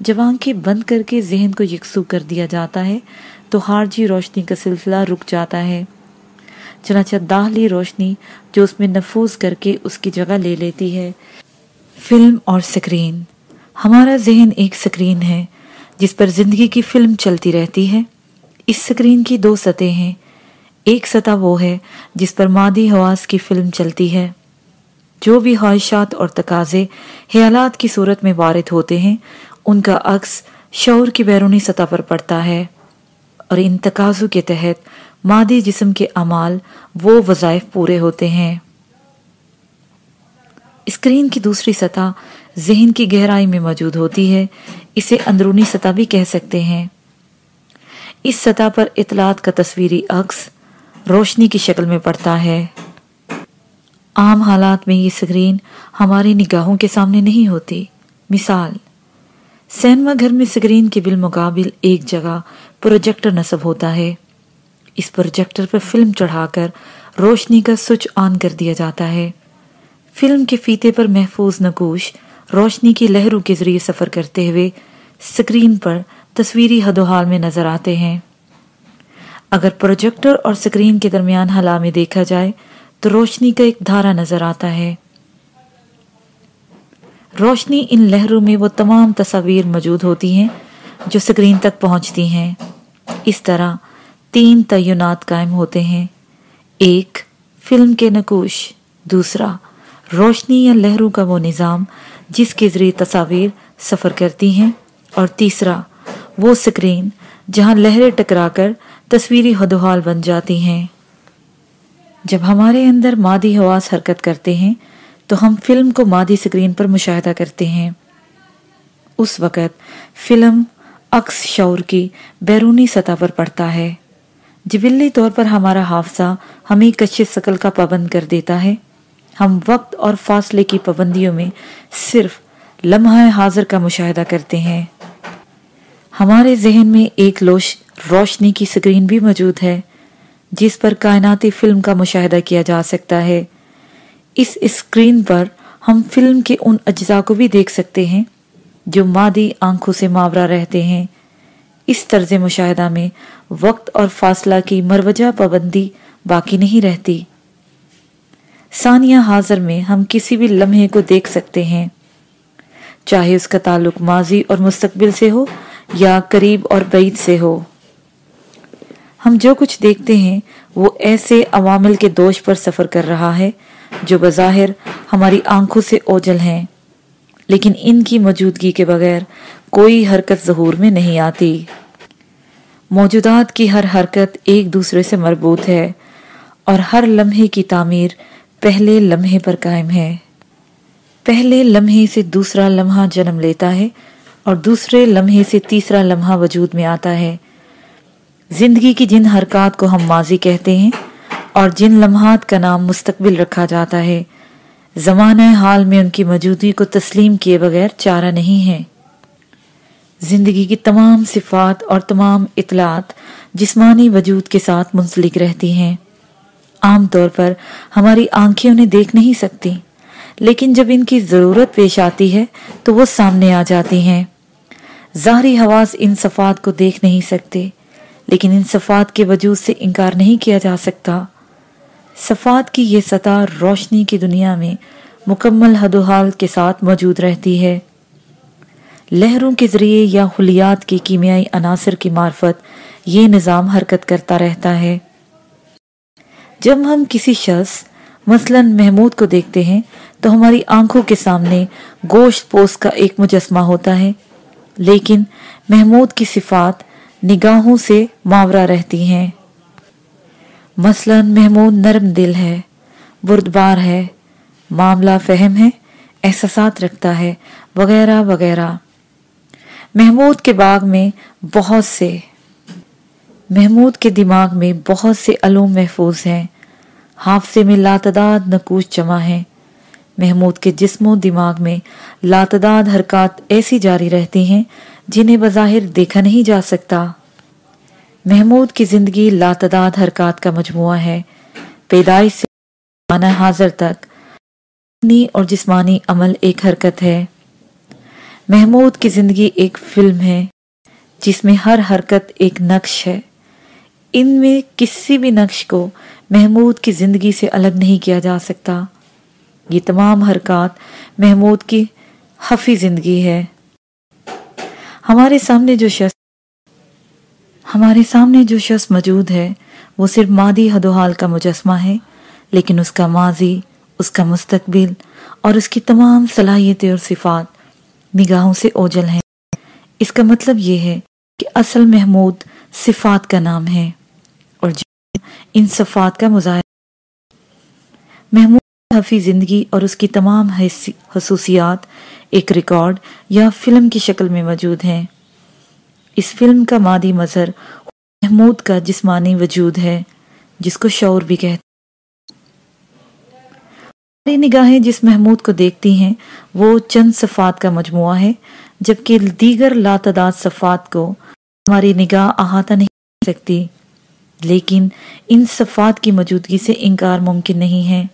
جب آنکھیں بند کر کے ذہن کو یکسو کر دیا جاتا ہے تو ہارجی روشنی کا سلسلہ رک جاتا ہے۔ چنانچہ داخلی روشنی جو اس میں نفوذ کر کے اس کی جگہ لے لیتی ہے۔ فلم اور سکرین۔ ہمارا ذہن ایک سکرین ہے، جس پر زندگی کی فلم چلتی رہتی ہے۔ اس سکرین کی دو سطح ہیں۔ ایک سطح وہ ہے جس پر مادی حواس کی فلم چلتی ہے۔ جو بھی خواہشات اور تقاضے خیالات کی صورت میں وارد ہوتے ہیں، ان کا عکس شعور کی بیرونی سطح پر پڑتا ہے۔ اور ان تقاضوں کے تحت مادی جسم کے اعمال وہ وظائف پورے ہوتے ہیں۔ اسکرین کی دوسری سطح ذہن کی گہرائی میں موجود ہوتی ہے، اسے اندرونی سطح بھی کہہ سکتے ہیں۔ اس سطح پر اطلاعات کا تصویری عکس روشنی کی شکل میں پڑتا ہے۔ عام حالات میں یہ سکرین ہماری نگاہوں کے سامنے نہیں ہوتی۔ مثال، سینما گھر میں سکرین کے بالمقابل ایک جگہ پروجیکٹر نصب ہوتا ہے۔ اس پروجیکٹر پر فلم چڑھا کر روشنی کا سوئچ آن کر دیا جاتا ہے۔ فلم کے فیتے پر محفوظ نقوش روشنی کی لہروں کے ذریعے سفر کرتے ہوئے سکرین پر تصویری حد و حال میں نظر آتے ہیں۔ اگر پروجیکٹر اور سکرین کے درمیان حلا میں دیکھا جائے تو روشنی کا ایک دھارا نظر آتا ہے۔ روشنی ان لہروں میں وہ تمام تصاویر موجود ہوتی ہیں جو سکرین تک پہنچتی ہیں۔ اس طرح تین تعینات قائم ہوتے ہیں۔ ایک، فلم کے نقوش۔ دوسرا، روشنی یا لہروں کا وہ نظام جس کے ذریعے تصاویر سفر کرتی ہیں۔ اور تیسرا، وہ سکرین جہاں لہریں ٹکرا کر تصویری حدوحال بن جاتی ہیں۔ جب ہمارے اندر مادی حواس حرکت کرتے ہیں، تو ہم فلم کو مادی سکرین پر مشاہدہ کرتے ہیں۔ اس وقت فلم عکس شعور کی بیرونی سطح پر پڑتا ہے۔ جبلی طور پر ہمارا حافظہ ہمیں کچھ سکل کا پابند کر دیتا ہے۔ ہم وقت اور فاصلے کی پابندیوں میں صرف لمحہ حاضر کا مشاہدہ کرتے ہیں۔ ہمارے ذہن میں ایک لوش روشنی کی سکرین بھی موجود ہے، جس پر کائناتی فلم کا مشاہدہ کیا جا سکتا ہے۔ اس اسکرین پر ہم فلم کے ان اجزاء کو بھی دیکھ سکتے ہیں جو مادی آنکھوں سے ماورہ رہتے ہیں۔ اس طرز مشاہدہ میں وقت اور فاصلہ کی مروجہ پابندی باقی نہیں رہتی۔ ثانیہ حاضر میں ہم کسی بھی لمحے کو دیکھ سکتے ہیں۔ چاہے اس کا تعلق ماضی اور مستقبل سے ہو یا قریب اور بعید سے ہو۔ ہم جو کچھ دیکھتے ہیں وہ ایسے عوامل کے دوش پر سفر کر رہا ہے جو بظاہر ہماری آنکھوں سے اوجل ہیں، لیکن ان کی موجودگی کے بغیر کوئی حرکت ظہور میں نہیں آتی۔ موجودات کی ہر حرکت ایک دوسرے سے مربوط ہے اور ہر لمحے کی تعمیر پہلے لمحے پر قائم ہے۔ پہلے لمحے سے دوسرا لمحہ جنم لیتا ہے اور دوسرے لمحے سے تیسرا لمحہ وجود میں آتا ہے۔ زندگی کی جن حرکات کو ہم ماضی کہتے ہیں اور جن لمحات کا نام مستقبل رکھا جاتا ہے زمانہ حال میں ان کی موجودگی کو تسلیم کیے بغیر چارہ نہیں ہے۔ زندگی کی تمام صفات اور تمام اطلاعات جسمانی وجود کے ساتھ منسلک رہتی ہیں۔ عام طور پر ہماری آنکھیں انہیں دیکھ نہیں سکتی، لیکن جب ان کی ضرورت پیش آتی ہے تو وہ سامنے آ جاتی ہیں۔ ظاہری حواس ان صفات کو دیکھ نہیں سکتے، لیکن ان صفات کے وجود سے انکار نہیں کیا جا سکتا۔ صفات کی یہ سطح روشنی کی دنیا میں مکمل حد و حال کے ساتھ موجود رہتی ہے۔ لہروں کے ذریعے یا خلیات کی کیمیائی عناصر کی معرفت، یہ نظام حرکت کرتا رہتا ہے۔ جب ہم کسی شخص، مثلا محمود کو دیکھتے ہیں، تو ہماری آنکھوں کے سامنے گوشت پوست کا ایک مجسمہ ہوتا ہے۔ لیکن محمود کی صفات نگاہوں سے ماورہ رہتی ہیں۔ مثلا محمود نرم دل ہے، بردبار ہے، معاملہ فہم ہے، احساسات رکھتا ہے، وغیرہ وغیرہ۔ محمود کے باغ میں بہت سے محمود کے دماغ میں بہت سے علوم محفوظ ہیں۔ حافظے میں لاتداد نکوش جمع ہیں۔ محمود کے جسم و دماغ میں لاتداد حرکات ایسی جاری رہتی ہیں جنہیں بظاہر دیکھا نہیں جا سکتا۔ محمود کی زندگی لاتداد حرکات کا مجموعہ ہے۔ پیدائش سے حاضر تک اور جسمانی عمل ایک حرکت ہے۔ محمود کی زندگی ایک فلم ہے، جس میں ہر حرکت ایک نقش ہے۔ ان میں کسی بھی نقش کو محمود کی زندگی سے الگ نہیں کیا جا سکتا۔ یہ تمام حرکات محمود کی حفی زندگی ہے۔ ہمارے سامنے جو شخص، ہمارے سامنے جو شخص موجود ہے، وہ صرف مادی حد و حال کا مجسمہ ہے، لیکن اس کا ماضی، اس کا مستقبل اور اس کی تمام صلاحیتیں اور صفات نگاہوں سے اوجل ہیں۔ اس کا مطلب یہ ہے کہ اصل محمود صفات کا نام ہے اور ان صفات کا مظاہرہ محمود حفی زندگی اور اس کی تمام خصوصیات ایک ریکارڈ یا فلم کی شکل میں موجود ہیں۔ اس فلم کا مادی مظہر محمود کا جسمانی وجود ہے، جس کو شعور بھی کہتے ہماری نگاہیں جس محمود کو دیکھتی ہیں، وہ چند صفات کا مجموعہ ہے، جبکہ دیگر لاتعداد صفات کو ہماری نگاہ احاطہ نہیں کر سکتی۔ لیکن ان صفات کی موجودگی سے انکار ممکن نہیں ہے۔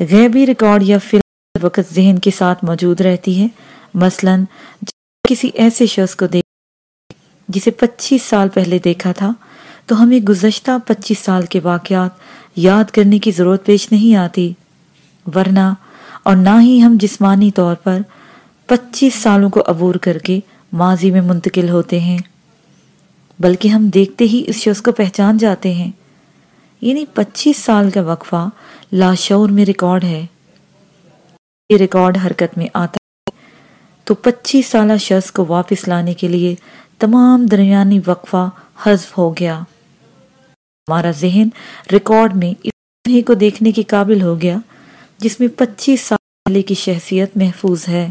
غیبی ریکارڈ یا فلم وقت ذہن کے ساتھ موجود رہتی ہے۔ مثلا کسی ایسے شخص کو دیکھ جسے پچیس سال پہلے دیکھا تھا، تو ہمیں گزشتہ پچیس سال کے واقعات یاد کرنے کی ضرورت پیش نہیں آتی۔ ورنہ، اور نہ ہی ہم جسمانی طور پر پچیس سالوں کو عبور کر کے ماضی میں منتقل ہوتے ہیں، بلکہ ہم دیکھتے ہی اس شخص کو پہچان جاتے ہیں۔ یعنی پچیس سال کا وقفہ لاشعور میں ریکارڈ ہے۔ یہ ریکارڈ حرکت میں آتا ہے۔ تو پچیس سالہ شخص کو واپس لانے کے لیے تمام درمیانی وقفہ حذف ہو گیا۔ ہمارا ذہن ریکارڈ میں اس کو دیکھنے کے قابل ہو گیا۔ جس میں پچیس سال پہلے کی شخصیت محفوظ ہے۔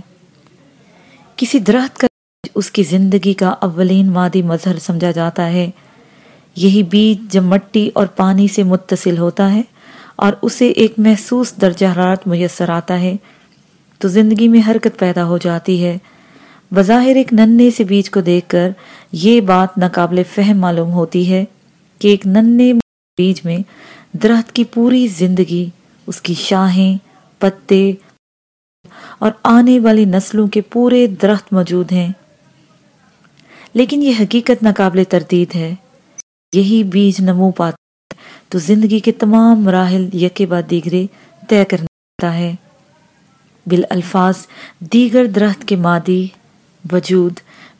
کسی درخت کا اس کی زندگی کا اولین مادی مظہر سمجھا جاتا ہے۔ یہی بیج جب مٹی اور پانی سے متصل ہوتا ہے اور اسے ایک محسوس درجہ حرارت میسر آتا ہے، تو زندگی میں حرکت پیدا ہو جاتی ہے۔ بظاہر ایک ننے سے بیج کو دیکھ کر یہ بات ناقابل فہم معلوم ہوتی ہے کہ ایک ننے بیج میں درخت کی پوری زندگی اس کی شاہیں، پتے اور آنے والی نسلوں کے پورے درخت موجود ہیں۔ لیکن یہ حقیقت ناقابل تردید ہے۔ یہی بیج نمو پاتا تو زندگی کے تمام مراحل یکے بعد دیگرے طے کرنا پڑتا ہے۔ بالالفاظ، دیگر درخت کے مادی وجود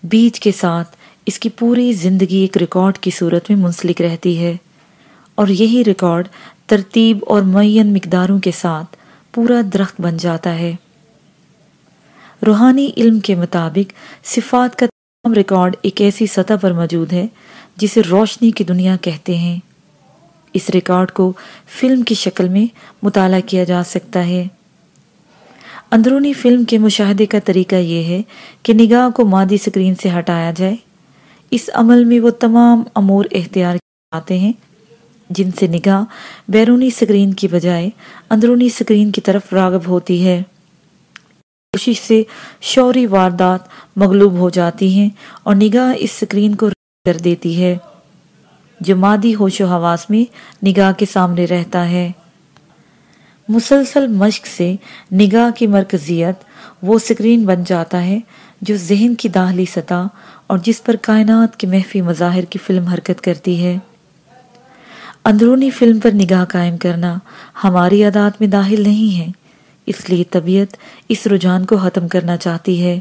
بیج کے ساتھ اس کی پوری زندگی ایک ریکارڈ کی صورت میں منسلک رہتی ہے۔ اور یہی ریکارڈ ترتیب اور معین مقداروں کے ساتھ پورا درخت بن جاتا ہے۔ روحانی علم کے مطابق صفات کا تمام ریکارڈ ایک ایسی سطح پر موجود ہے جسے روشنی کی دنیا کہتے ہیں۔ اس ریکارڈ کو فلم کی شکل میں مطالعہ کیا جا سکتا ہے۔ اندرونی فلم کے مشاہدے کا طریقہ یہ ہے کہ نگاہ کو مادی سکرین سے ہٹایا جائے۔ اس عمل میں وہ تمام امور اختیار آتے ہیں۔ جن سے نگاہ بیرونی سکرین کی بجائے اندرونی سکرین کی طرف راغب ہوتی ہے۔ کوشش سے شوری واردات مغلوب ہو جاتی ہیں اور نگاہ اس سکرین کو کر دیتی ہے، جو مادی ہوش و حواس میں نگاہ کے سامنے رہتا ہے۔ مسلسل مشق سے نگاہ کی مرکزیت وہ سکرین بن جاتا ہے جو ذہن کی داخلی سطح اور جس پر کائنات کے محفی مظاہر کی فلم حرکت کرتی ہے۔ اندرونی فلم پر نگاہ قائم کرنا ہماری عادات میں داخل نہیں ہے۔ اس لیے طبیعت اس رجحان کو ختم کرنا چاہتی ہے۔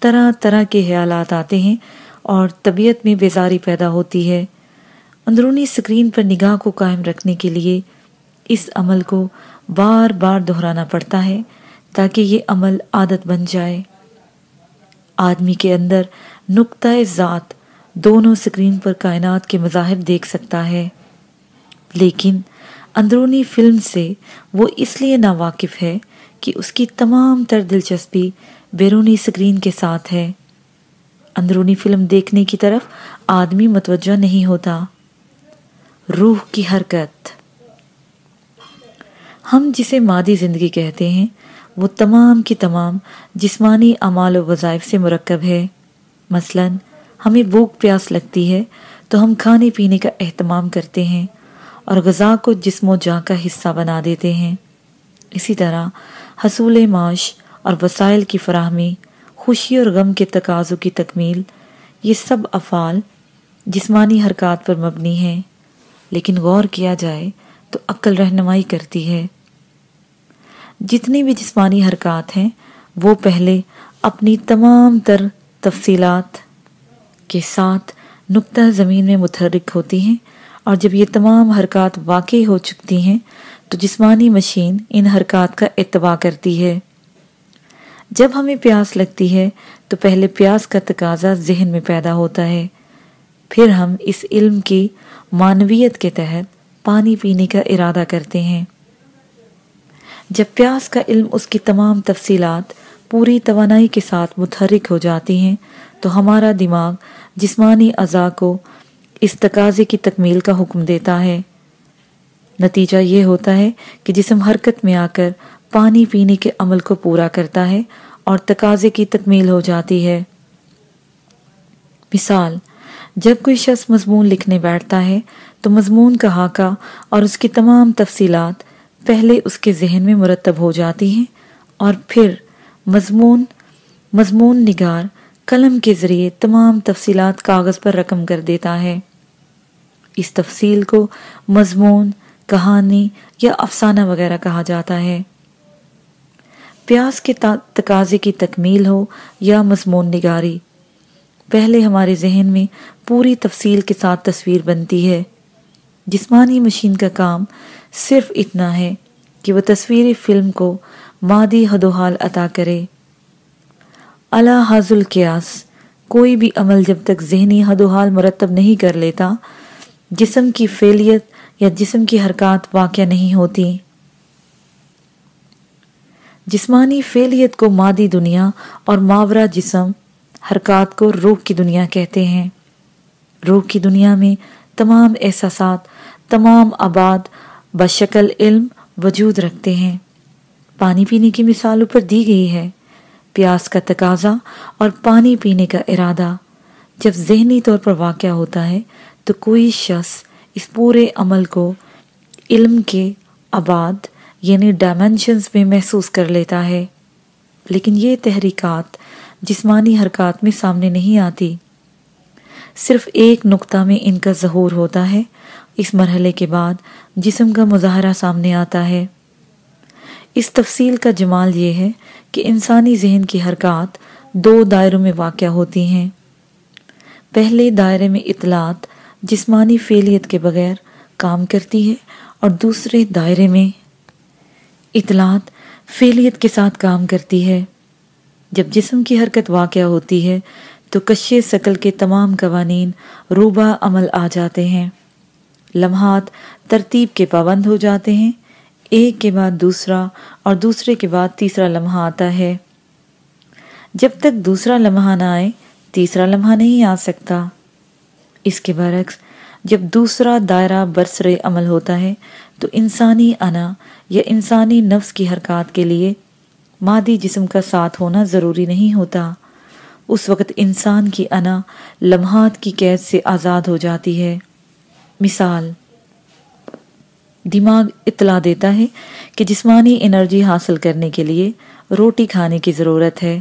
طرح طرح کے خیالات آتے ہیں اور طبیعت میں بیزاری پیدا ہوتی ہے۔ اندرونی سکرین پر نگاہ کو قائم رکھنے کے لیے اس عمل کو بار بار دہرانا پڑتا ہے تاکہ یہ عمل عادت بن جائے۔ آدمی کے اندر نقطۂ ذات دونوں سکرین پر کائنات کے مظاہر دیکھ سکتا ہے۔ لیکن اندرونی فلم سے وہ اس لیے ناواقف ہے کہ اس کی تمام تر دلچسپی بیرونی سکرین کے ساتھ ہے۔ اندرونی فلم دیکھنے کی طرف آدمی متوجہ نہیں ہوتا۔ روح کی حرکت۔ ہم جسے مادی زندگی کہتے ہیں، وہ تمام کی تمام جسمانی اعمال و وظائف سے مرکب ہے۔ مثلا، ہمیں بھوک پیاس لگتی ہے تو ہم کھانے پینے کا اہتمام کرتے ہیں۔ اور غذا کو جسم و جاں کا حصہ بنا دیتے ہیں۔ اسی طرح حصول معاش اور وسائل کی فراہمی، خوشی اور غم کے تقاضوں کی تکمیل، یہ سب افعال جسمانی حرکات پر مبنی ہیں۔ لیکن غور کیا جائے تو عقل رہنمائی کرتی ہے۔ جتنی بھی جسمانی حرکات ہیں، وہ پہلے اپنی تمام تر تفصیلات کے ساتھ نقطہ زمین میں متحرک ہوتی ہیں۔ اور جب یہ تمام حرکات واقع ہو چکتی ہیں، تو جسمانی مشین ان حرکات کا اتباع کرتی ہے۔ جب ہمیں پیاس لگتی ہے، تو پہلے پیاس کا تقاضا ذہن میں پیدا ہوتا ہے۔ پھر ہم اس علم کی معنویت کے تحت پانی پینے کا ارادہ کرتے ہیں۔ جب پیاس کا علم اس کی تمام تفصیلات پوری توانائی کے ساتھ متحرک ہو جاتی ہیں، تو ہمارا دماغ جسمانی اعضاء کو اس تقاضے کی تکمیل کا حکم دیتا ہے۔ نتیجہ یہ ہوتا ہے کہ جسم حرکت میں آ کر پانی پینے کے عمل کو پورا کرتا ہے اور تقاضے کی تکمیل ہو جاتی ہے۔ مثال، جب کوئی شخص مضمون لکھنے بیٹھتا ہے تو مضمون کا حاقہ اور اس کی تمام تفصیلات پہلے اس کے ذہن میں مرتب ہو جاتی ہیں اور پھر مضمون مضمون نگار قلم کے ذریعے تمام تفصیلات کاغذ پر رقم کر دیتا ہے۔ اس تفصیل کو مضمون، کہانی یا افسانہ وغیرہ کہا جاتا ہے۔ پیاس کے تقاضے کی تکمیل ہو یا مضمون نگاری۔ پہلے ہمارے ذہن میں پوری تفصیل کے ساتھ تصویر بنتی ہے۔ جسمانی مشین کا کام صرف اتنا ہے کہ وہ تصویر فلم کو مادی حد و حال عطا کرے۔ اللہ حاض القیاس، کوئی بھی عمل جب تک ذہنی حد و حال مرتب نہیں کر لیتا جسم کی فیلیت یا جسم کی حرکات واقع نہیں ہوتی۔ جسمانی فعلیت کو مادی دنیا اور ماورا جسم حرکات کو روح کی دنیا کہتے ہیں۔ روح کی دنیا میں تمام احساسات، تمام آباد بشکل علم وجود رکھتے ہیں۔ پانی پینے کی مثال اوپر دی گئی ہے۔ پیاس کا تقاضا اور پانی پینے کا ارادہ جب ذہنی طور پر واقع ہوتا ہے تو کوئی شخص اس پورے عمل کو علم کے آباد یعنی ڈائمنشنز میں محسوس کر لیتا ہے۔ لیکن یہ تحریکات جسمانی حرکات میں سامنے نہیں آتی۔ صرف ایک نقطہ میں ان کا ظہور ہوتا ہے۔ اس مرحلے کے بعد جسم کا مظاہرہ سامنے آتا ہے۔ اس تفصیل کا جمال یہ ہے کہ انسانی ذہن کی حرکات دو دائروں میں واقع ہوتی ہیں۔ پہلے دائرے میں اطلاعات جسمانی فعلیت کے بغیر کام کرتی ہے اور دوسرے دائرے میں اطلاعات فعلیت کے ساتھ کام کرتی ہے۔ جب جسم کی حرکت واقع ہوتی ہے، تو کشے سکل کے تمام قوانین روبہ عمل آ جاتے ہیں۔ لمحات ترتیب کے پابند ہو جاتے ہیں۔ ایک کے بعد دوسرا اور دوسرے کے بعد تیسرا لمحہ آتا ہے۔ جب تک دوسرا لمحہ نہ آئے، تیسرا لمحہ نہیں آ سکتا۔ اس کے برعکس، جب دوسرا دائرہ برسر عمل ہوتا ہے، تو انسانی انا یا انسانی نفس کی حرکات کے لیے مادی جسم کا ساتھ ہونا ضروری نہیں ہوتا۔ اس وقت انسان کی انا لمحات کی قید سے آزاد ہو جاتی ہے۔ مثال، دماغ اطلاع دیتا ہے کہ جسمانی انرجی حاصل کرنے کے لیے روٹی کھانے کی ضرورت ہے۔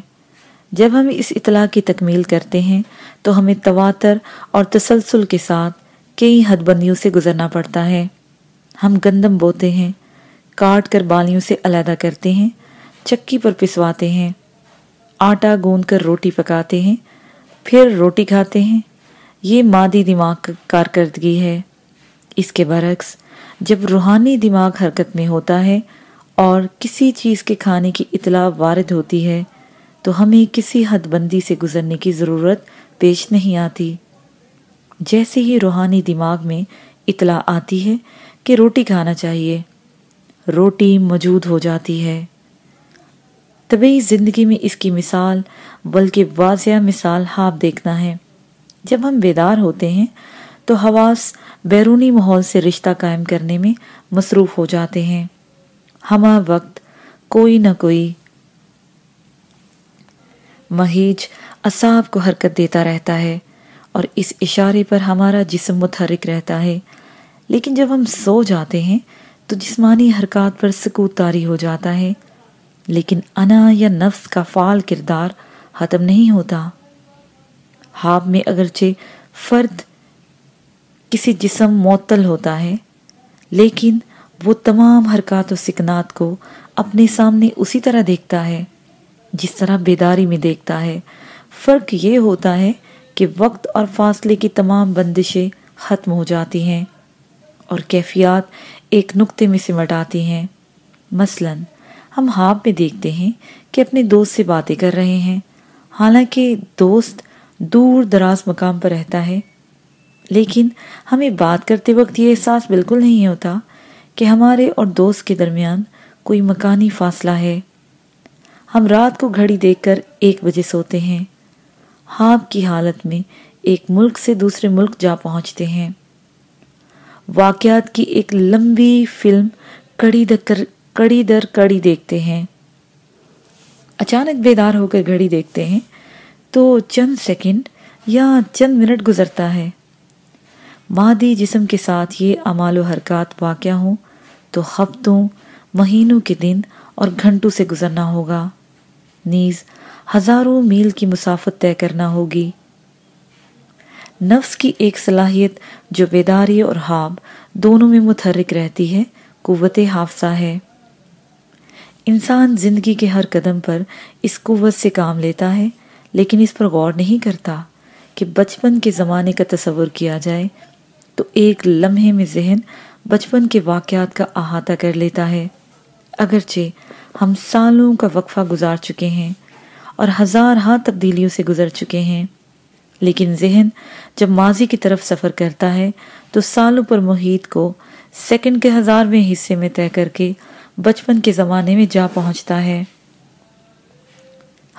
جب ہم اس اطلاع کی تکمیل کرتے ہیں تو ہمیں تواتر اور تسلسل کے ساتھ کئی حد بندیوں سے گزرنا پڑتا ہے۔ ہم گندم بوتے ہیں، کاٹ کر بالیوں سے علیحدہ کرتے ہیں، چکی پر پسواتے ہیں، آٹا گوند کر روٹی پکاتے ہیں، پھر روٹی کھاتے ہیں۔ یہ مادی دماغ کارکردگی ہے۔ اس کے برعکس، جب روحانی دماغ حرکت میں ہوتا ہے اور کسی چیز کے کھانے کی اطلاع وارد ہوتی ہے تو ہمیں کسی حد بندی سے گزرنے کی ضرورت پیش نہیں آتی۔ جیسے ہی روحانی دماغ میں اطلاع آتی ہے کہ روٹی کھانا چاہیے، روٹی موجود ہو جاتی ہے۔ طبعی زندگی میں اس کی مثال بلکہ واضح مثال ہاپ دیکھنا ہے۔ جب ہم بیدار ہوتے ہیں تو حواس بیرونی ماحول سے رشتہ قائم کرنے میں مصروف ہو جاتے ہیں۔ ہما وقت کوئی نہ کوئی مہیج اصاب کو حرکت دیتا رہتا ہے اور اس اشارے پر ہمارا جسم متحرک رہتا ہے۔ لیکن جب ہم سو جاتے ہیں تو جسمانی حرکات پر سکوت تاری ہو جاتا ہے۔ لیکن انا یا نفس کا فعال کردار ختم نہیں ہوتا۔ خواب میں اگرچہ فرد کسی جسم معطل ہوتا ہے، لیکن وہ تمام حرکات و سکنات کو اپنے سامنے اسی طرح دیکھتا ہے۔ جس طرح بیداری میں دیکھتا ہے۔ فرق یہ ہوتا ہے کہ وقت اور فاصلے کی تمام بندشیں ختم ہو جاتی ہیں اور کیفیات ایک نقطے میں سمٹ آتی ہیں۔ مثلا، ہم ہاپ میں دیکھتے ہیں کہ اپنے دوست سے باتیں کر رہے ہیں۔ حالانکہ دوست دور دراز مقام پر رہتا ہے۔ لیکن ہمیں بات کرتے وقت یہ احساس بالکل نہیں ہوتا کہ ہمارے اور دوست کے درمیان کوئی مکانی فاصلہ ہے۔ ہم رات کو گھڑی دیکھ کر ایک بجے سوتے ہیں۔ خواب کی حالت میں ایک ملک سے دوسرے ملک جا پہنچتے ہیں۔ واقعات کی ایک لمبی فلم کڑی در کڑی در کڑی دیکھتے ہیں۔ اچانک بیدار ہو کر گھڑی دیکھتے ہیں تو چند سیکنڈ یا چند منٹ گزرتا ہے۔ مادی جسم کے ساتھ یہ امال و حرکات واقع ہوں تو ہفتوں، مہینوں کے دن اور گھنٹوں سے گزرنا ہوگا۔ نیز ہزاروں میل کی مسافت طے کرنا ہوگی۔ نفس کی ایک صلاحیت جو بیداری اور دونوں میں متحرک رہتی ہے، قوت حافظہ ہے۔ انسان زندگی کے ہر قدم پر اس قوت سے کام لیتا ہے، لیکن اس پر غور نہیں کرتا کہ بچپن کے زمانے کا تصور کیا جائے تو ایک لمحے میں ذہن بچپن کے واقعات کا احاطہ کر لیتا ہے۔ اگرچہ ہم سالوں کا وقفہ گزار چکے ہیں اور ہزار ہاں تبدیلیوں سے گزر چکے ہیں۔ لیکن ذہن جب ماضی کی طرف سفر کرتا ہے تو سالوں پر محیط کو سیکنڈ کے ہزارویں حصے میں طے کر کے بچپن کے زمانے میں جا پہنچتا ہے۔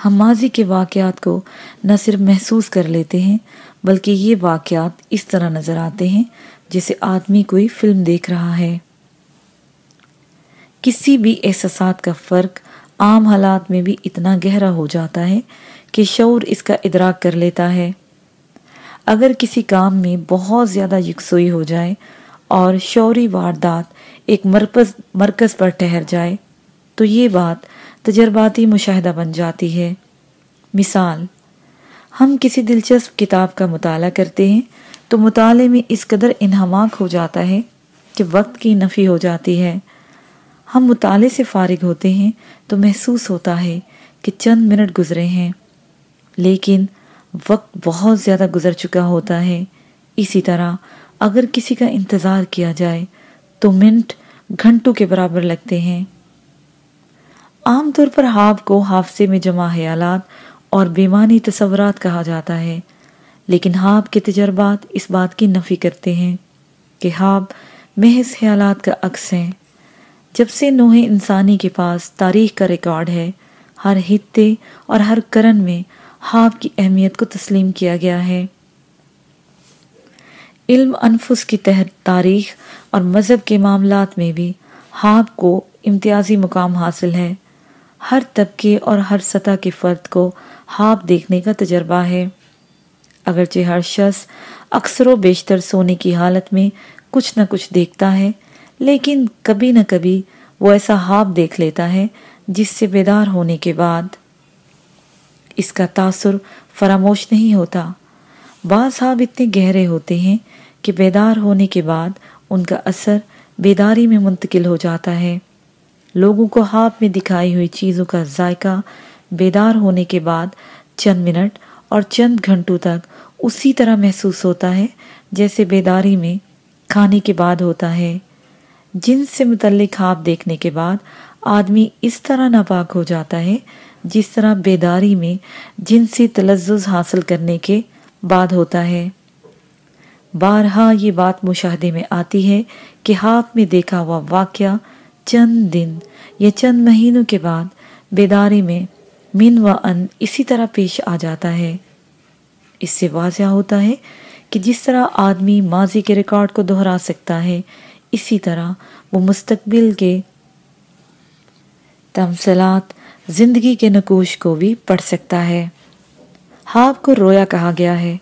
ہم ماضی کے واقعات کو نہ صرف محسوس کر لیتے ہیں، بلکہ یہ واقعات اس طرح نظر آتے ہیں جیسے آدمی کوئی فلم دیکھ رہا ہے۔ کسی بھی احساسات کا فرق عام حالات میں بھی اتنا گہرا ہو جاتا ہے کہ شعور اس کا ادراک کر لیتا ہے۔ اگر کسی کام میں بہت زیادہ یکسوئی ہو جائے اور شعوری واردات ایک مرکز مرکز پر ٹھہر جائے، تو یہ بات تجرباتی مشاہدہ بن جاتی ہے۔ مثال، ہم کسی دلچسپ کتاب کا مطالعہ کرتے ہیں تو مطالعے میں اس قدر انہماک ہو جاتا ہے کہ وقت کی نفی ہو جاتی ہے۔ ہم مطالعے سے فارغ ہوتے ہیں تو محسوس ہوتا ہے کہ چند منٹ گزرے ہیں۔ لیکن وقت بہت زیادہ گزر چکا ہوتا ہے۔ اسی طرح اگر کسی کا انتظار کیا جائے تو منٹ گھنٹوں کے برابر لگتے ہیں۔ عام طور پر ہاپ کو حافظے میں جمع خیالات اور بیمانی تصورات کہا جاتا ہے۔ لیکن ہاپ کے تجربات اس بات کی نفی کرتے ہیں کہ ہاپ محض خیالات کا عکس ہیں۔ جب سے نوح انسانی کے پاس تاریخ کا ریکارڈ ہے، ہر حتے اور ہر کرن میں ہاپ کی اہمیت کو تسلیم کیا گیا ہے۔ علم انفس کی تحت تاریخ اور مذہب کے معاملات میں بھی ہاپ کو امتیازی مقام حاصل ہے۔ ہر طبقے اور ہر سطح کے فرد کو ہاپ دیکھنے کا تجربہ ہے۔ اگرچہ ہر شخص اکثر و بیشتر سونے کی حالت میں کچھ نہ کچھ دیکھتا ہے لیکن کبھی نہ کبھی وہ ایسا ہاپ دیکھ لیتا ہے جس سے بیدار ہونے کے بعد اس کا تاثر فراموش نہیں ہوتا۔ بعض خواب اتنے گہرے ہوتے ہیں کہ بیدار ہونے کے بعد ان کا اثر بیداری میں منتقل ہو جاتا ہے۔ لوگوں کو خواب میں دکھائی ہوئی چیزوں کا ذائقہ بیدار ہونے کے بعد چند منٹ اور چند گھنٹوں تک اسی طرح محسوس ہوتا ہے جیسے بیداری میں کھانے کے بعد ہوتا ہے۔ جن سے متعلق خواب دیکھنے کے بعد آدمی اس طرح ناپاک ہو جاتا ہے جس طرح بیداری میں جنسی تلزز حاصل کرنے کے بعد ہوتا ہے۔ بارہا یہ بات مشاہدے میں آتی ہے کہ ہاتھ میں دیکھا ہوا واقعہ چند دن یا چند مہینوں کے بعد بیداری میں من و ان اسی طرح پیش آ جاتا ہے۔ اس سے واضح ہوتا ہے کہ جس طرح آدمی ماضی کے ریکارڈ کو دہرا سکتا ہے اسی طرح وہ مستقبل کے تمثلات زندگی کے نکوش کو بھی پڑھ سکتا ہے۔ خواب کو رویا کہا گیا ہے۔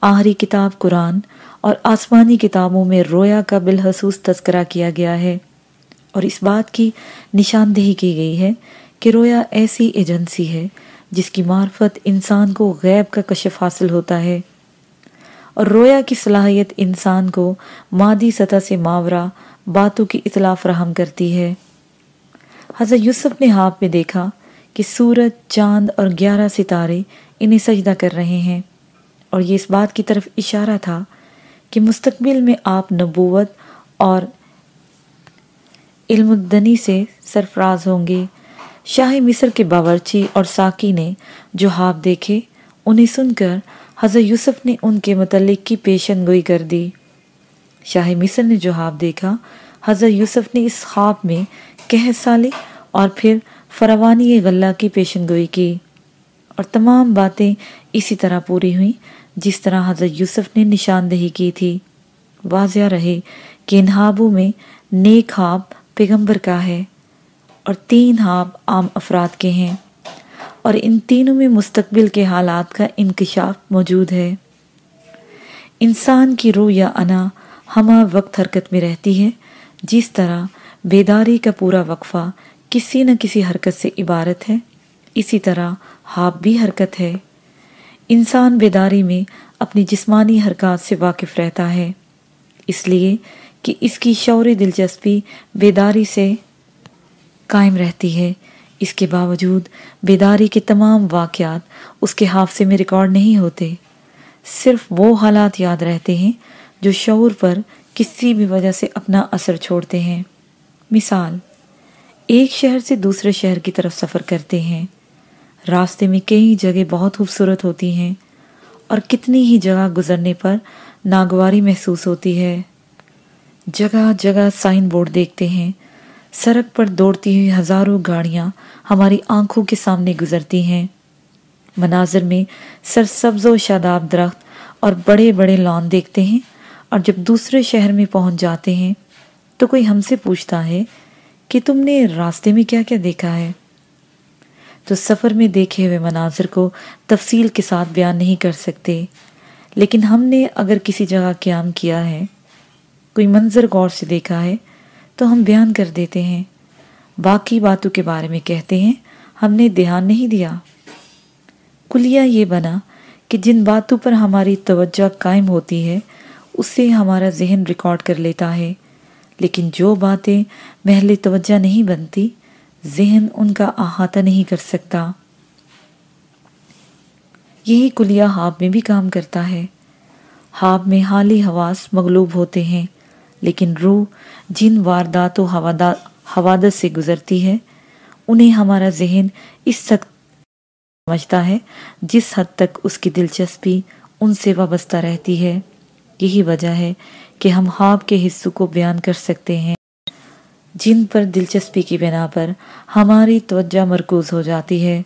آخری کتاب قرآن اور آسمانی کتابوں میں رویا کا بالحسوس تذکرہ کیا گیا ہے۔ اور اس بات کی نشاندہی کی گئی ہے کہ رویا ایسی ایجنسی ہے جس کی معرفت انسان کو غیب کا کشف حاصل ہوتا ہے۔ اور رویا کی صلاحیت انسان کو مادی سطح سے ماورا باتوں کی اطلاع فراہم کرتی ہے۔ حضرت یوسف نے ہاتھ میں دیکھا کہ سورج، چاند اور گیارہ ستارے انہیں سجدہ کر رہے ہیں۔ اور یہ اس بات کی طرف اشارہ تھا کہ مستقبل میں آپ نبوت اور علم الدنی سے سرفراز ہوں گے۔ شاہ مصر کے باورچی اور ساکی نے جو خواب دیکھے، انہیں سن کر حضرت یوسف نے ان کے متعلق کی پیشن گوئی کر دی۔ شاہ مصر نے جو خواب دیکھا، حضرت یوسف نے اس خواب میں کہہ سالے اور پھر فروانی غلہ کی پیشن گوئی کی۔ اور تمام باتیں اسی طرح پوری ہوئیں جس طرح حضرت یوسف نے نشاندہی کی تھی۔ واضح رہے کہ ان ہابوں میں نیک ہاب پیغمبر کا ہے اور تین ہاب عام افراد کے ہیں۔ اور ان تینوں میں مستقبل کے حالات کا انکشاف موجود ہے۔ انسان کی روح یا انا ہمہ وقت حرکت میں رہتی ہے، جس طرح بیداری کا پورا وقفہ کسی نہ کسی حرکت سے عبارت ہے، اسی طرح ہاپ بھی حرکت ہے۔ انسان بیداری میں اپنی جسمانی حرکات سے واقف رہتا ہے، اس لیے کہ اس کی شعور دلچسپی بیداری سے قائم رہتی ہے۔ اس کے باوجود بیداری کے تمام واقعات اس کے حافظے میں ریکارڈ نہیں ہوتے۔ صرف وہ حالات یاد رہتے ہیں جو شعور پر کسی بھی وجہ سے اپنا اثر چھوڑتے ہیں۔ مثال، ایک شہر سے دوسرے شہر کی طرف سفر کرتے ہیں۔ راستے میں کئی جگہ بہت خوبصورت ہوتی ہیں اور کتنی ہی جگہ گزرنے پر ناگواری محسوس ہوتی ہے۔ جگہ جگہ سائن بورڈ دیکھتے ہیں۔ سڑک پر دوڑتی ہوئی ہزاروں گاڑیاں ہماری آنکھوں کے سامنے گزرتی ہیں۔ مناظر میں سرسبز و شاداب درخت اور بڑے بڑے لان دیکھتے ہیں اور جب دوسرے شہر میں پہنچ جاتے ہیں تو کوئی ہم سے پوچھتا ہے کہ تم نے راستے میں کیا کیا دیکھا ہے؟ تو سفر میں دیکھے ہوئے مناظر کو تفصیل کے ساتھ بیان نہیں کر سکتے۔ لیکن ہم نے اگر کسی جگہ قیام کیا ہے، کوئی منظر غور سے دیکھا ہے تو ہم بیان کر دیتے ہیں۔ باقی باتوں کے بارے میں کہتے ہیں، ہم نے دھیان نہیں دیا۔ کلیہ یہ بنا کہ جن باتوں پر ہماری توجہ قائم ہوتی ہے اس سے ہمارا ذہن ریکارڈ کر لیتا ہے۔ لیکن جو باتیں محل توجہ نہیں بنتی، ذہن ان کا احاطہ نہیں کر سکتا۔ یہی کلیہ ہاب میں بھی کام کرتا ہے۔ ہاب میں حالی حواس مغلوب ہوتے ہیں۔ لیکن روح جن واردات و سے گزرتی ہے، انہیں ہمارا ذہن اس تک سمجھتا ہے جس حد تک اس کی دلچسپی ان سے وابستہ رہتی ہے۔ یہی وجہ ہے کہ ہم خواب کے حصوں کو بیان کر سکتے ہیں۔ جن پر دلچسپی کی بنا پر ہماری توجہ مرکوز ہو جاتی ہے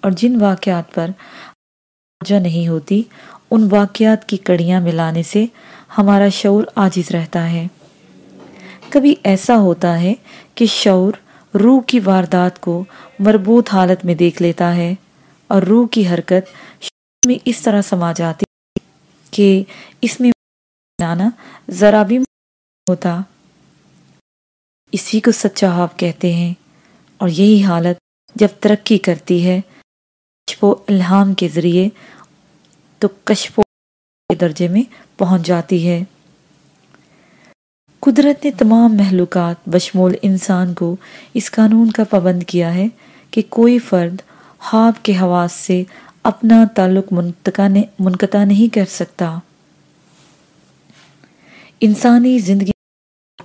اور جن واقعات پر توجہ نہیں ہوتی، ان واقعات کی کڑیاں ملانے سے ہمارا شعور عاجز رہتا ہے۔ کبھی ایسا ہوتا ہے کہ شعور روح کی واردات کو مربوط حالت میں دیکھ لیتا ہے اور روح کی حرکت شعور میں اس طرح سما جاتی کہ اس میں ذرا بھی ہوتا۔ اسی کو سچا حاب کہتے ہیں اور یہی حالت جب ترقی کرتی ہے، کشف و الہام کے ذریعے، تو کشف و درجے میں پہنچ جاتی ہے۔ قدرت نے تمام محلوقات بشمول انسان کو اس قانون کا پابند کیا ہے کہ کوئی فرد خواب کے حواس سے اپنا تعلق منقطع نہیں کر سکتا۔ انسانی زندگی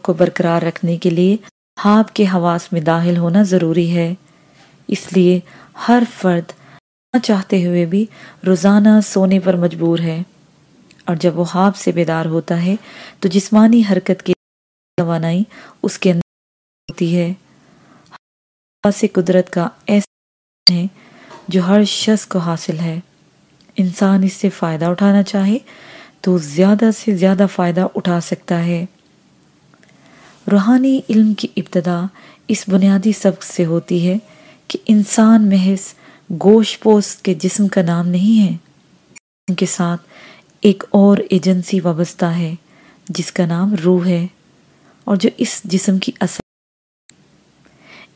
کو برقرار رکھنے کے لیے خواب کے حواس میں داخل ہونا ضروری ہے۔ اس لیے ہر فرد چاہتے ہوئے بھی روزانہ سونے پر مجبور ہے۔ اور جب وہ خواب سے بیدار ہوتا ہے تو جسمانی حرکت کی توانائی اس کے اندر ہوتی ہے۔ سے قدرت کا ایسا ہے جو ہر شخص کو حاصل ہے۔ انسان اس سے فائدہ اٹھانا چاہے تو زیادہ سے زیادہ فائدہ اٹھا سکتا ہے۔ روحانی علم کی ابتدا اس بنیادی سبق سے ہوتی ہے کہ انسان محض گوشت پوست کے جسم کا نام نہیں ہے۔ ان کے ساتھ ایک اور ایجنسی وابستہ ہے، جس کا نام روح ہے، اور جو اس جسم کی اثر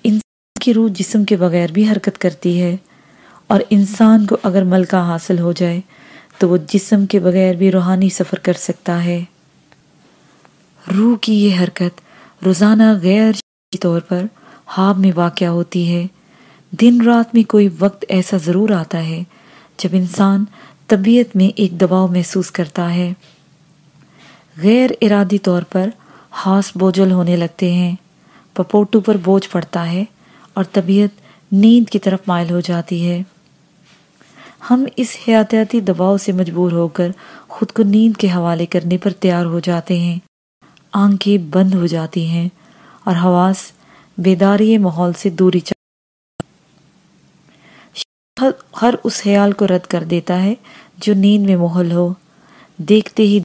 انسان کی روح جسم کے بغیر بھی حرکت کرتی ہے، اور انسان کو اگر ملکہ حاصل ہو جائے، تو وہ جسم کے بغیر بھی روحانی سفر کر سکتا ہے۔ روح کی یہ حرکت روزانہ غیر طور پر خواب میں واقع ہوتی ہے۔ دن رات میں کوئی وقت ایسا ضرور آتا ہے جب انسان طبیعت میں ایک دباؤ محسوس کرتا ہے۔ غیر ارادی طور پر ہاس بوجھل ہونے لگتے ہیں۔ پپوٹو پر بوجھ پڑتا ہے اور طبیعت نیند کی طرف مائل ہو جاتی ہے۔ ہم اس حیاتیاتی دباؤ سے مجبور ہو کر خود کو نیند کے حوالے کرنے پر تیار ہو جاتے ہیں۔ آنکھیں بند ہو جاتی ہیں اور حواس بیداری ماحول سے دوری چاہ ہر اس خیال کو رد کر دیتا ہے جو نیند میں محل ہو۔ دیکھتے ہی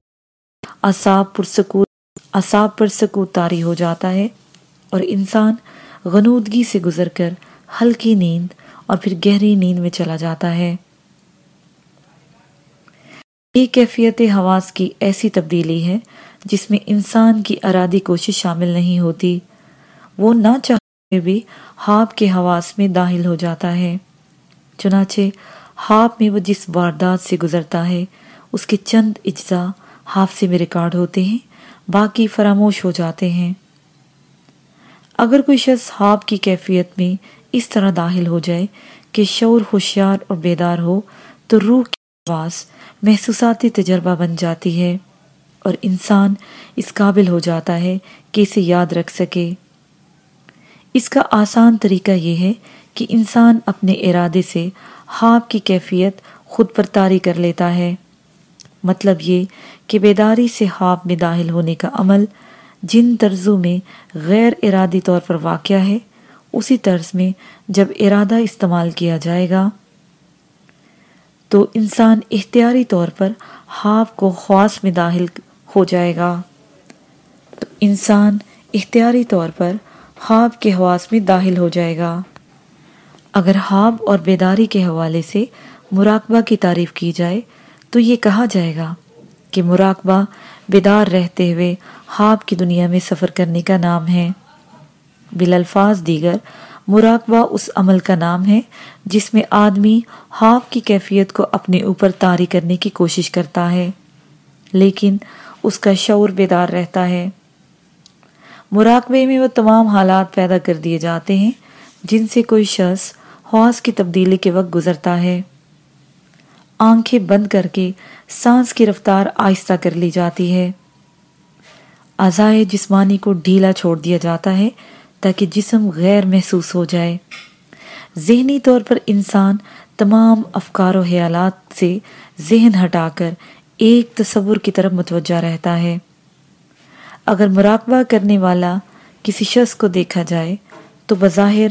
اصاب پرسکوت اصاب پر سکوت تاری ہو جاتا ہے اور انسان غنودگی سے گزر کر ہلکی نیند اور پھر گہری نیند میں چلا جاتا ہے۔ یہ کیفیت حواس کی ایسی تبدیلی ہے جس میں انسان کی ارادی کوشش شامل نہیں ہوتی۔ وہ نہ چاہتے بھی ہاپ کے حواس میں داخل ہو جاتا ہے۔ چنانچہ ہاپ میں وہ جس واردات سے گزرتا ہے، اس کے چند اجزاء حافظے میں ریکارڈ ہوتے ہیں، باقی فراموش ہو جاتے ہیں۔ اگر کوئی شخص ہاپ کی کیفیت میں اس طرح داخل ہو جائے کہ شعور ہوشیار اور بیدار ہو، تو روح کی آواز محسوساتی تجربہ بن جاتی ہے اور انسان اس قابل ہو جاتا ہے کہ اسے یاد رکھ سکے۔ اس کا آسان طریقہ یہ ہے کہ انسان اپنے ارادے سے خواب کی کیفیت خود پر تاری کر لیتا ہے۔ مطلب یہ کہ بیداری سے خواب میں داخل ہونے کا عمل جن طرزوں میں غیر ارادی طور پر واقع ہے، اسی طرز میں جب ارادہ استعمال کیا جائے گا، تو انسان اختیاری طور پر خواب کو خواص میں داخل ہو جائے گا۔ تو انسان اختیاری طور پر خواب کے حواس میں داخل ہو جائے گا۔ اگر خواب اور بیداری کے حوالے سے مراقبہ کی تعریف کی جائے، تو یہ کہا جائے گا کہ مراقبہ بیدار رہتے ہوئے خواب کی دنیا میں سفر کرنے کا نام ہے۔ بالالفاظ دیگر، مراقبہ اس عمل کا نام ہے جس میں آدمی خواب کی کیفیت کو اپنے اوپر طاری کرنے کی کوشش کرتا ہے، لیکن اس کا شعور بیدار رہتا ہے۔ مراقبے میں وہ تمام حالات پیدا کر دیے جاتے ہیں جن سے کوئی شخص حواس کی تبدیلی کے وقت گزرتا ہے۔ آنکھیں بند کر کے سانس کی رفتار آہستہ کر لی جاتی ہے۔ اعضائے جسمانی کو ڈھیلا چھوڑ دیا جاتا ہے تاکہ جسم غیر محسوس ہو جائے۔ ذہنی طور پر انسان تمام افکار و خیالات سے ذہن ہٹا کر ایک تصور کی طرف متوجہ رہتا ہے۔ اگر مراقبہ کرنے والا کسی شخص کو دیکھا جائے تو بظاہر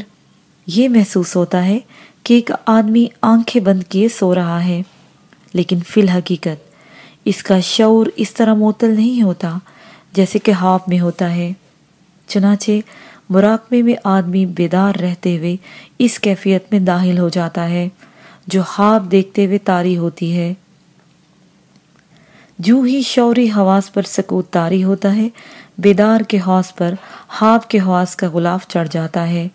یہ محسوس ہوتا ہے کہ ایک آدمی آنکھیں بند کیے سو رہا ہے۔ لیکن فی الحقیقت اس کا شعور اس طرح معطل نہیں ہوتا جیسے کہ ہاف میں ہوتا ہے۔ چنانچہ مراقبے میں آدمی بیدار رہتے ہوئے اس کیفیت میں داخل ہو جاتا ہے، جو خواب دیکھتے ہوئے تاری ہوتی ہے۔ جو ہی شعوری حواس پر سکوت تاری ہوتا ہے، بیدار کے حواس پر، خواب کے حواس کا غلاف چڑھ جاتا ہے۔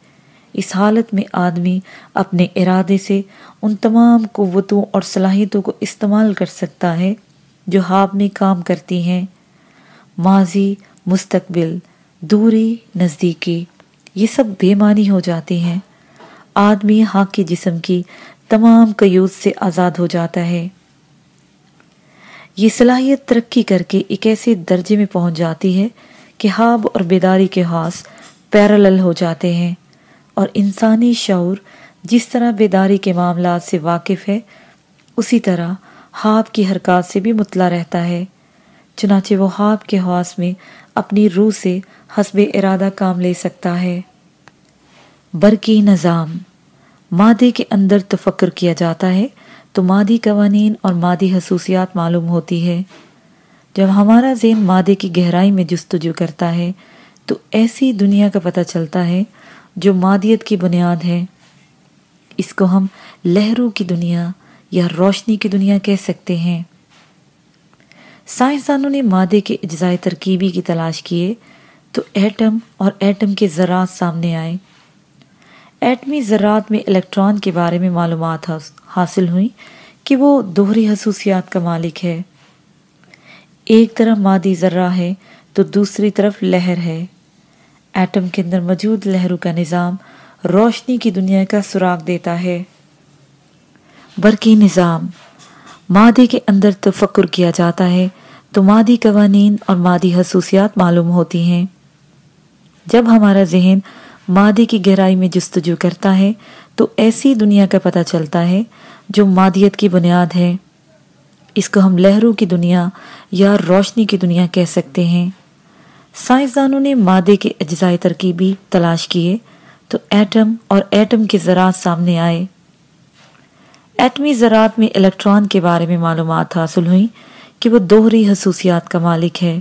اس حالت میں آدمی اپنے ارادے سے ان تمام قوتوں اور صلاحیتوں کو استعمال کر سکتا ہے جو خواب میں کام کرتی ہیں۔ ماضی، مستقبل، دوری، نزدیکی، یہ سب بے معنی ہو جاتے ہیں۔ آدمی حق کے جسم کی تمام قیود سے آزاد ہو جاتا ہے۔ یہ صلاحیت ترقی کر کے ایک ایسے درجے میں پہنچ جاتی ہے کہ خواب اور بیداری کے حاص پیرالل ہو جاتے ہیں۔ اور انسانی شعور جس طرح بیداری کے معاملات سے واقف ہے، اسی طرح خواب کی حرکات سے بھی مطلع رہتا ہے۔ چنانچہ وہ خواب کے حواس میں اپنی روح سے حسب ارادہ کام لے سکتا ہے۔ برقی نظام مادے کے اندر تفکر کیا جاتا ہے تو مادی قوانین اور مادی حصوصیات معلوم ہوتی ہے۔ جب ہمارا ذہن مادے کی گہرائی میں جستجو کرتا ہے، تو ایسی دنیا کا پتہ چلتا ہے جو مادیت کی بنیاد ہے، اس کو ہم لہروں کی دنیا یا روشنی کی دنیا کہہ سکتے ہیں۔ سائنسدانوں نے مادے کے اجزائے ترکیبی کی تلاش کیے تو ایٹم اور ایٹم کے ذرات سامنے آئے۔ ایٹمی ذرات میں الیکٹران کے بارے میں معلومات حاصل ہوئیں کہ وہ دوہری حصوصیات کا مالک ہے۔ ایک طرف مادی ذرہ ہے تو دوسری طرف لہر ہے۔ ایٹم کے اندر موجود لہروں کا نظام روشنی کی دنیا کا سراغ دیتا ہے۔ برقی نظام مادی کے اندر تفکر کیا جاتا ہے، تو مادی قوانین اور مادی حصوصیات معلوم ہوتی ہیں۔ جب ہمارا ذہن مادی کی گہرائی میں جستجو کرتا ہے، تو ایسی دنیا کا پتہ چلتا ہے جو مادیت کی بنیاد ہے۔ اس کو ہم لہروں کی دنیا یا روشنی کی دنیا کہہ سکتے ہیں۔ سائنسدانوں نے مادے کے اجزائے ترکیبی تلاش کیے تو ایٹم اور ایٹم کے ذرات سامنے آئے۔ ایٹمی ذرات میں الیکٹران کے بارے میں معلومات حاصل ہوئیں کہ وہ دوہری حصوصیات کا مالک ہے۔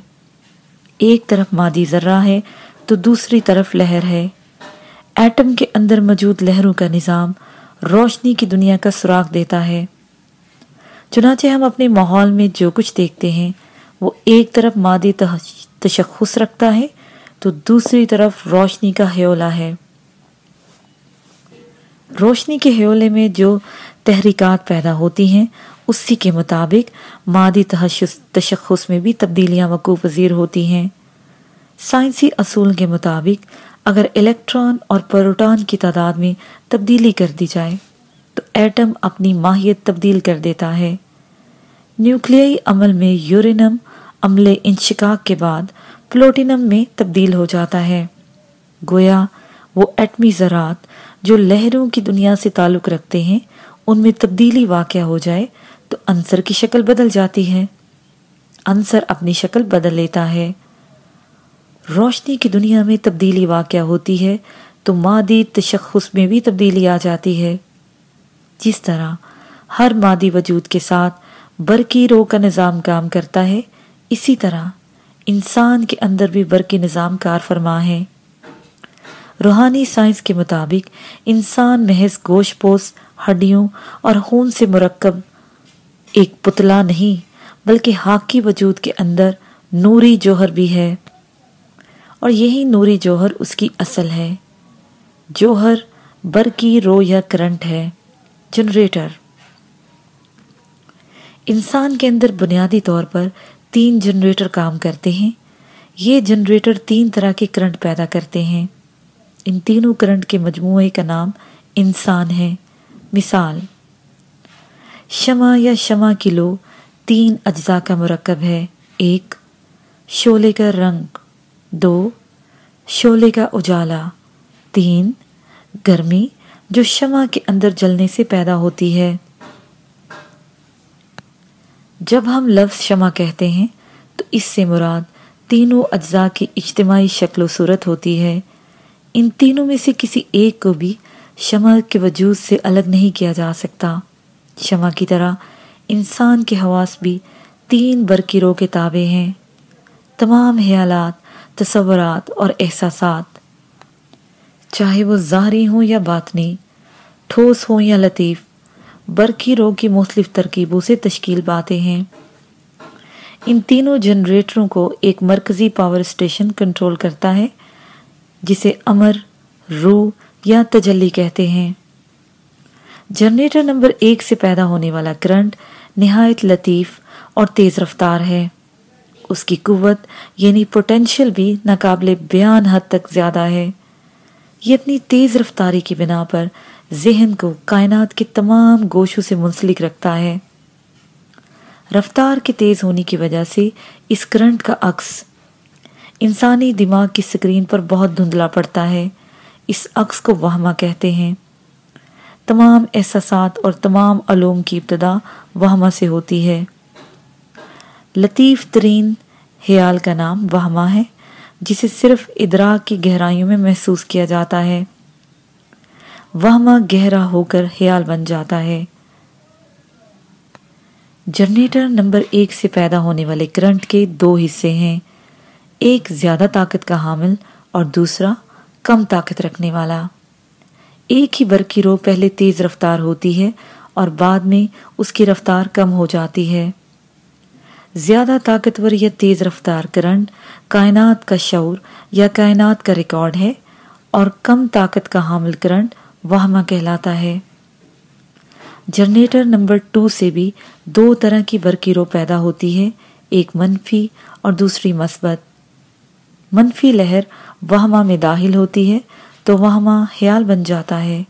ایک طرف مادی ذرہ ہے تو دوسری طرف لہر ہے۔ ایٹم کے اندر موجود لہروں کا نظام روشنی کی دنیا کا سراغ دیتا ہے۔ چنانچہ ہم اپنے ماحول میں جو کچھ دیکھتے ہیں وہ ایک طرف مادی تشخص رکھتا ہے، تو دوسری طرف روشنی کا حیولہ ہے۔ روشنی کے حیولے میں جو تحریکات پیدا ہوتی ہیں، اسی کے مطابق مادی تشخص میں بھی تبدیلیاں وقوع پذیر ہوتی ہیں۔ سائنسی اصول کے مطابق اگر الیکٹران اور پروٹان کی تعداد میں تبدیلی کر دی جائے، تو ایٹم اپنی ماہیت تبدیل کر دیتا ہے۔ نیوکلیائی عمل میں یورینم عمل انشقاق کے بعد پلوٹینم میں تبدیل ہو جاتا ہے۔ گویا وہ ایٹمی ذرات جو لہروں کی دنیا سے تعلق رکھتے ہیں، ان میں تبدیلی واقع ہو جائے تو انصر کی شکل بدل جاتی ہے۔ انصر اپنی شکل بدل لیتا ہے۔ روشنی کی دنیا میں تبدیلی واقع ہوتی ہے تو مادی تشخص میں بھی تبدیلی آ جاتی ہے۔ جس طرح ہر مادی وجود کے ساتھ برقی رو کا نظام کام کرتا ہے اسی طرح انسان کے اندر بھی برقی نظام کار فرما ہے۔ روحانی سائنس کے مطابق انسان محض گوشت پوش ہڈیوں اور خون سے مرکب ایک پتلا نہیں، بلکہ حاکی وجود کے اندر نوری جوہر بھی ہے۔ اور یہی نوری جوہر اس کی اصل ہے۔ جوہر برقی رو یا کرنٹ ہے، جنریٹر۔ انسان کے اندر بنیادی طور پر تین جنریٹر کام کرتے ہیں۔ یہ جنریٹر تین طرح کے کرنٹ پیدا کرتے ہیں۔ ان تینوں کرنٹ کے مجموعے کا نام انسان ہے۔ مثال، شمع یا شمع کی لو تین اجزاء کا مرکب ہے۔ ایک شولے کا رنگ۔ دو شولے کا اجالا۔ تین، گرمی جو شمع کے اندر جلنے سے پیدا ہوتی ہے۔ جب ہم لفظ شمع کہتے ہیں، تو اس سے مراد تینوں اجزاء کی اجتماعی شکل و صورت ہوتی ہے۔ ان تینوں میں سے کسی ایک کو بھی شمع کے وجود سے الگ نہیں کیا جا سکتا۔ شمع کی طرح انسان کے حواس بھی تین برکیروں کے تابع ہیں۔ تمام خیالات، تصورات اور احساسات، چاہے وہ ظاہری ہوں یا باطنی، ٹھوس ہوں یا لطیف برقی رو کی مختلف ترکیبوں سے تشکیل پاتے ہیں۔ ان تینوں جنریٹروں کو ایک مرکزی پاور اسٹیشن کنٹرول کرتا ہے، جسے امر روح یا تجلی کہتے ہیں۔ جنریٹر نمبر ایک سے پیدا ہونے والا کرنٹ نہایت لطیف اور تیز رفتار ہے۔ اس کی قوت یعنی پوٹینشل بھی ناقابل بیان حد تک زیادہ ہے۔ یہ اپنی تیز رفتاری کی بنا پر ذہن کو کائنات کے تمام گوشوں سے منسلک رکھتا ہے۔ رفتار کے تیز ہونے کی وجہ سے اس کرنٹ کا عکس انسانی دماغ کی سکرین پر بہت دھندلا پڑتا ہے۔ اس عکس کو وہمہ کہتے ہیں۔ تمام احساسات اور تمام علوم کی ابتدا وہمہ سے ہوتی ہے۔ لطیف ترین خیال کا نام وہمہ ہے، جسے صرف ادراک کی گہرائیوں میں محسوس کیا جاتا ہے۔ وہمہ گہرا ہو کر خیال بن جاتا ہے۔ جنریٹر نمبر ایک سے پیدا ہونے والے کرنٹ کے دو حصے ہیں۔ ایک زیادہ طاقت کا حامل اور دوسرا کم طاقت رکھنے والا۔ ایک ہی برقی رو پہلے تیز رفتار ہوتی ہے اور بعد میں اس کی رفتار کم ہو جاتی ہے۔ زیادہ طاقتور یا تیز رفتار کرنٹ کائنات کا شعور یا کائنات کا ریکارڈ ہے اور کم طاقت کا حامل کرنٹ وہمہ کہلاتا ہے۔ جنریٹر نمبر ٹو سے بھی دو طرح کی برقی رو پیدا ہوتی ہے، ایک منفی اور دوسری مثبت۔ منفی لہر وہمہ میں داخل ہوتی ہے، تو وہمہ خیال بن جاتا ہے۔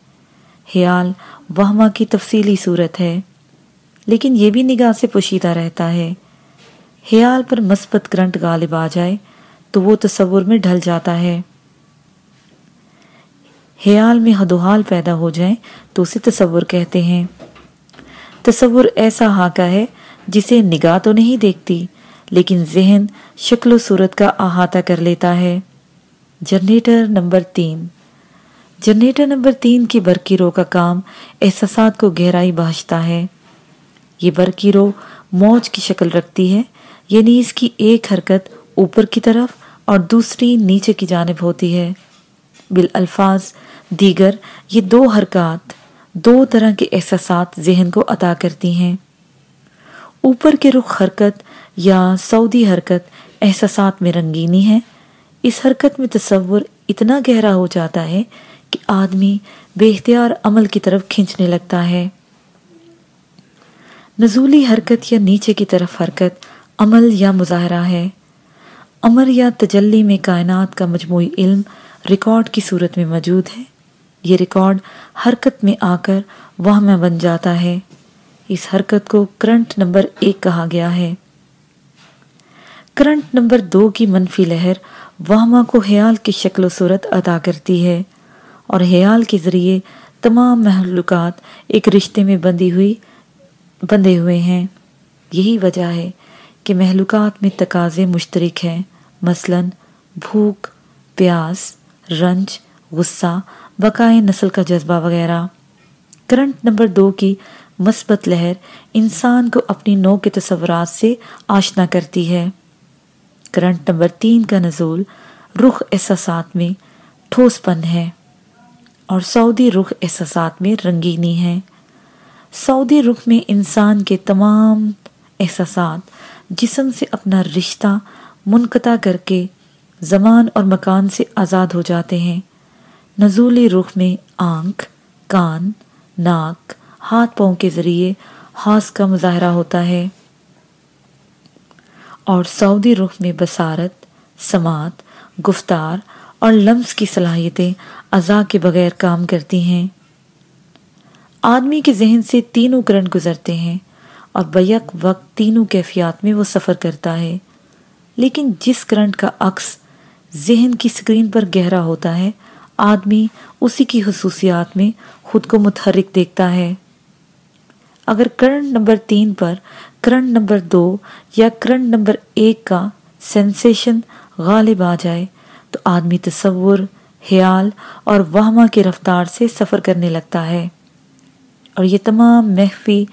خیال وہمہ کی تفصیلی صورت ہے، لیکن یہ بھی نگاہ سے پوشیدہ رہتا ہے۔ خیال پر مثبت کرنٹ غالب آ جائے، تو وہ تصور میں ڈھل جاتا ہے۔ خیال میں حد و حال پیدا ہو جائیں تو اسے تصور کہتے ہیں۔ تصور ایسا ہاکہ ہے جسے نگاہ تو نہیں دیکھتی، لیکن ذہن شکل و صورت کا احاطہ کر لیتا ہے۔ جنریٹر نمبر تین۔ جنریٹر نمبر تین کی برقی کا کام احساسات کو گہرائی بہشتا ہے۔ یہ برقیرو موج کی شکل رکھتی ہے یعنی اس کی ایک حرکت اوپر کی طرف اور دوسری نیچے کی جانب ہوتی ہے۔ بالالفاظ دیگر یہ دو حرکات، دو طرح کے احساسات ذہن کو عطا کرتی ہیں۔ اوپر کے رخ حرکت یا سعودی حرکت احساسات میں رنگینی ہے۔ اس حرکت میں تصور اتنا گہرا ہو جاتا ہے کہ آدمی بے اختیار عمل کی طرف کھینچنے لگتا ہے۔ نزولی حرکت یا نیچے کی طرف حرکت عمل یا مظاہرہ ہے۔ امر یا تجلی میں کائنات کا مجموعی علم ریکارڈ کی صورت میں موجود ہے۔ یہ ریکارڈ حرکت میں آ کر وہ میں بن جاتا ہے۔ اس حرکت کو کرنٹ نمبر ایک کہا گیا ہے۔ کرنٹ نمبر دو کی منفی لہر وہمہ کو حیال کی شکل و صورت ادا کرتی ہے اور حیال کے ذریعے تمام محلوقات ایک رشتے میں بندی ہوئی، بندے ہوئے ہیں۔ یہی وجہ ہے کہ محلوقات میں تقاضے مشترک ہیں۔ مثلا، بھوک، پیاس رنج، غصہ، بقائے نسل کا جذبہ وغیرہ۔ کرنٹ نمبر دو کی مثبت لہر انسان کو اپنی نو کے تصورات سے آشنا کرتی ہے۔ کرنٹ نمبر تین کا نزول رخ احساسات میں ٹھوس پن ہے اور سعودی رخ احساسات میں رنگینی ہے۔ سعودی رخ میں انسان کے تمام احساسات جسم سے اپنا رشتہ منقطع کر کے زمان اور مکان سے آزاد ہو جاتے ہیں۔ نزولی رخ میں آنکھ، کان، ناک، ہاتھ پاؤں کے ذریعے ہاس کا مظاہرہ ہوتا ہے۔ اور سعودی رخ میں بسارت سماعت، گفتار اور لمس کی صلاحیتیں ازا کے بغیر کام کرتی ہیں۔ آدمی کے ذہن سے تینوں کرنٹ گزرتے ہیں اور بیک وقت تینوں کیفیات میں وہ سفر کرتا ہے۔ لیکن جس کرنٹ کا عکس ذہن کی سکرین پر گہرا ہوتا ہے۔ آدمی اسی کی خصوصیات میں خود کو متحرک دیکھتا ہے۔ اگر کرنٹ نمبر تین پر کرنٹ نمبر دو یا کرنٹ نمبر ایک کا سینسیشن غالب آ جائے، تو آدمی تصور، خیال اور وہمہ کے رفتار سے سفر کرنے لگتا ہے۔ اور یہ تمام محفی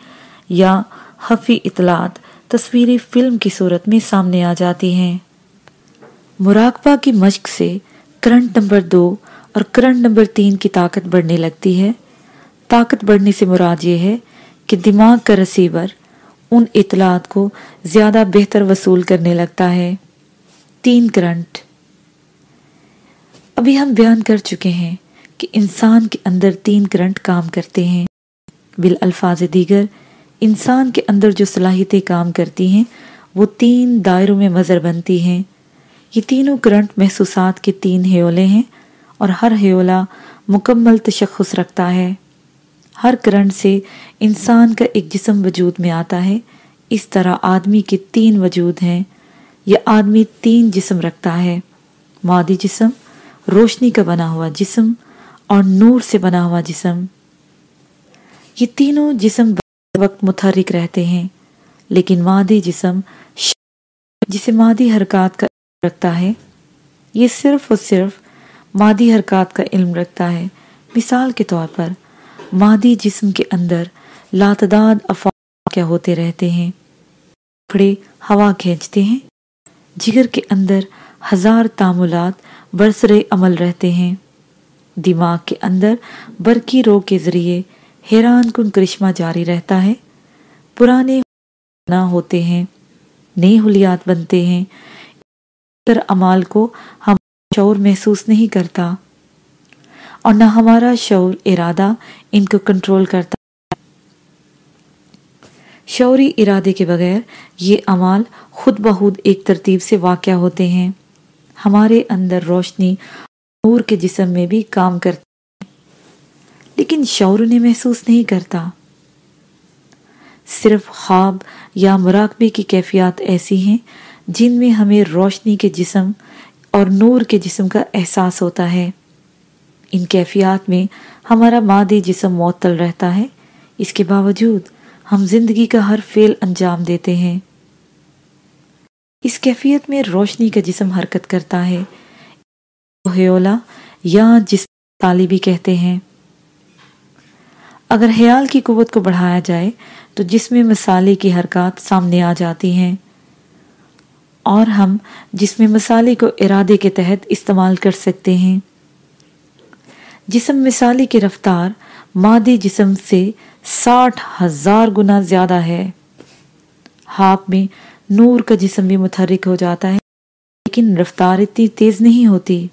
یا حفی اطلاعات تصویری فلم کی صورت میں سامنے آ جاتی ہیں۔ مراقبہ کی مشق سے کرنٹ نمبر دو اور کرنٹ نمبر تین کی طاقت بڑھنے لگتی ہے۔ طاقت بڑھنے سے مراد یہ ہے کہ دماغ کا رسیور ان اطلاعات کو زیادہ بہتر وصول کرنے لگتا ہے۔ تین کرنٹ۔ ابھی ہم بیان کر چکے ہیں کہ انسان کے اندر تین کرنٹ کام کرتے ہیں۔ بالالفاظ دیگر، انسان کے اندر جو صلاحیتیں کام کرتی ہیں، وہ تین دائروں میں مظر بنتی ہیں۔ یہ تینوں کرنٹ محسوسات کے تین ہیولے ہیں اور ہر ہیولا مکمل تشخص رکھتا ہے۔ ہر کرنٹ سے انسان کا ایک جسم وجود میں آتا ہے۔ اس طرح آدمی کے تین وجود ہیں۔ یہ آدمی تین جسم رکھتا ہے۔ مادی جسم، روشنی کا بنا ہوا جسم اور نور سے بنا ہوا جسم۔ یہ تینوں جسم وقت متحرک رہتے ہیں، لیکن مادی جسم جسے مادی حرکات کا رکھتا ہے۔ یہ صرف اور صرف مادی حرکات کا علم رکھتا ہے۔ مثال کے طور پر، مادی جسم کے اندر لاتداد افواہ کیا ہوتے رہتے ہیں؟ پھڑے ہوا کھینچتے ہیں؟ جگر کے اندر ہزار تعاملات برسر عمل رہتے ہیں۔ دماغ کے اندر برقی رو کے ذریعے حیران کن کرشمہ جاری رہتا ہے۔ پرانے نہ ہوتے ہیں، نئے حلیات بنتے ہیں۔ امال کو ہم شعور محسوس نہیں کرتا اور نہ ہمارا شعور ارادہ ان کو کنٹرول کرتا۔ شعوری ارادے کے بغیر یہ امال خود بخود ایک ترتیب سے واقع ہوتے ہیں۔ ہمارے اندر روشنی نور کے جسم میں بھی کام کرتی لیکن شعور انہیں محسوس نہیں کرتا۔ صرف خواب یا مراقبے کی کیفیات ایسی ہیں جن میں ہمیں روشنی کے جسم اور نور کے جسم کا احساس ہوتا ہے۔ ان کیفیات میں ہمارا مادی جسم معطل رہتا ہے۔ اس کے باوجود ہم زندگی کا ہر فعل انجام دیتے ہیں۔ اس کیفیت میں روشنی کا جسم حرکت کرتا ہے۔ یا جس طالبی کہتے ہیں۔ اگر خیال کی قوت کو بڑھایا جائے تو جس میں مسالے کی حرکات سامنے آ جاتی ہیں۔ اور ہم جس میں مسالے کو ارادے کے تحت استعمال کر سکتے ہیں۔ جسم مثالی کی رفتار مادی جسم سے ساٹھ ہزار گنا زیادہ ہے۔ ہاپ میں نور کا جسم بھی متحرک ہو جاتا ہے، لیکن رفتار اتنی تیز نہیں ہوتی۔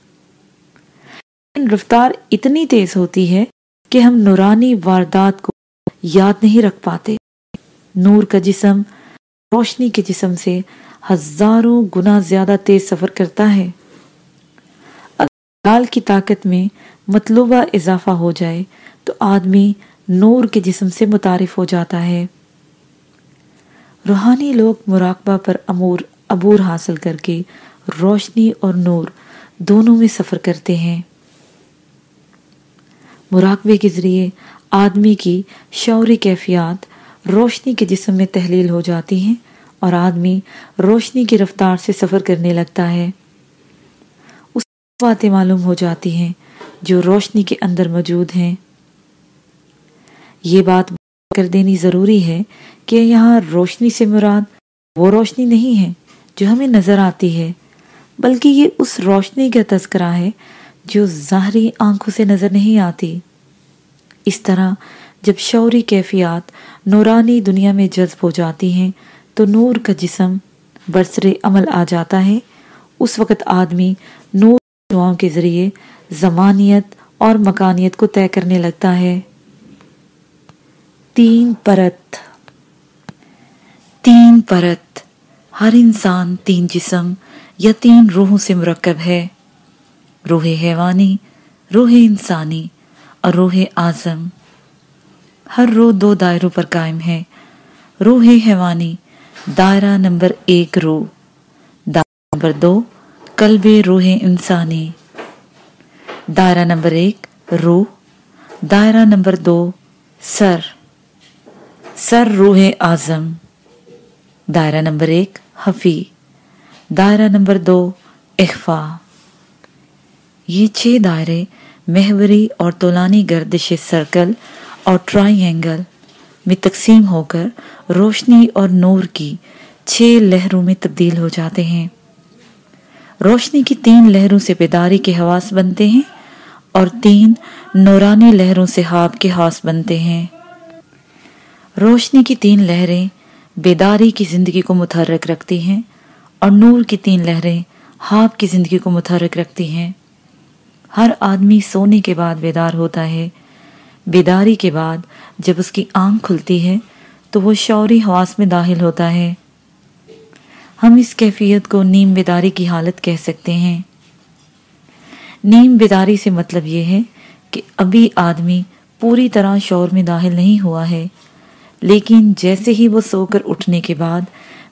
لیکن رفتار اتنی تیز ہوتی ہے کہ ہم نورانی واردات کو یاد نہیں رکھ پاتے۔ نور کا جسم روشنی کے جسم سے ہزاروں گنا زیادہ تیز سفر کرتا ہے۔ اگر کی طاقت میں مطلوبہ اضافہ ہو جائے تو آدمی نور کے جسم سے متعارف ہو جاتا ہے۔ روحانی لوگ مراقبہ پر امور عبور حاصل کر کے روشنی اور نور دونوں میں سفر کرتے ہیں۔ مراقبے کے ذریعے آدمی کی شعوری کیفیات روشنی کے جسم میں تحلیل ہو جاتی ہیں۔ اور آدمی روشنی کی رفتار سے سفر کرنے لگتا ہے۔ اس باتیں معلوم ہو جاتی ہیں جو روشنی کے اندر موجود ہیں۔ یہ بات کر دینی ضروری ہے کہ یہاں روشنی سے مراد وہ روشنی نہیں ہے جو ہمیں نظر آتی ہے، بلکہ یہ اس روشنی کا تذکرہ ہے جو ظاہری آنکھوں سے نظر نہیں آتی۔ اس طرح جب شعوری کیفیات نورانی دنیا میں جذب ہو جاتی ہیں تو نور کا جسم برسر عمل آ جاتا ہے۔ اس وقت آدمی نور دعاؤں کے ذریعے زمانیت اور مکانیت کو طے کرنے لگتا ہے۔ تین پرت۔ تین پرت۔ ہر انسان تین جسم یا تین روحوں سے مرکب ہے۔ روح حیوانی، روح انسانی اور روح اعظم۔ ہر روح دو دائروں پر قائم ہے۔ روح حیوانی دائرہ نمبر ایک روح دائرہ نمبر دو، قلب روح انسانی۔ دائرہ نمبر ایک روح دائرہ نمبر دو، سر۔ سر روح اعظم۔ دائرہ نمبر ایک، حفی۔ دائرہ نمبر دو، اخفا۔ یہ چھ دائرے محوری اور طولانی گردش سرکل اور ٹرائی اینگل میں تقسیم ہو کر روشنی اور نور کی چھ لہروں میں تبدیل ہو جاتے ہیں۔ روشنی کی تین لہروں سے بیداری کے حواس بنتے ہیں اور تین نورانی لہروں سے ہاپ کے حواس بنتے ہیں۔ روشنی کی تین لہریں بیداری کی زندگی کو متحرک رکھتی ہیں اور نور کی تین لہریں ہاپ کی زندگی کو متحرک رکھتی ہیں۔ ہر آدمی سونے کے بعد بیدار ہوتا ہے۔ بیداری کے بعد جب اس کی آنکھ کھلتی ہے تو وہ شعوری حواس میں داخل ہوتا ہے۔ ہم اس کیفیت کو نیم بیداری کی حالت کہہ سکتے ہیں۔ نیم بیداری سے مطلب یہ ہے کہ ابھی آدمی پوری طرح شعور میں داخل نہیں ہوا ہے، لیکن جیسے ہی وہ سو کر اٹھنے کے بعد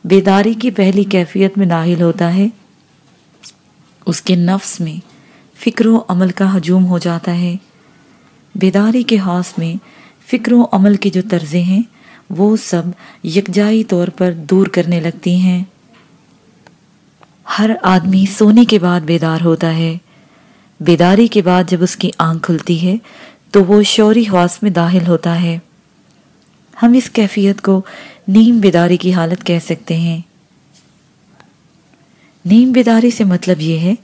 بیداری کی پہلی کیفیت میں داخل ہوتا ہے، اس کے نفس میں فکر و عمل کا ہجوم ہو جاتا ہے۔ بیداری کے ہاس میں فکر و عمل کی جو طرزیں ہیں، وہ سب یکجائی طور پر دور کرنے لگتی ہیں۔ ہر آدمی سونے کے بعد بیدار ہوتا ہے۔ بیداری کے بعد جب اس کی آنکھ کھلتی ہے، تو وہ شوری حواس میں داخل ہوتا ہے۔ ہم اس کیفیت کو نیم بیداری کی حالت کہہ سکتے ہیں۔ نیم بیداری سے مطلب یہ ہے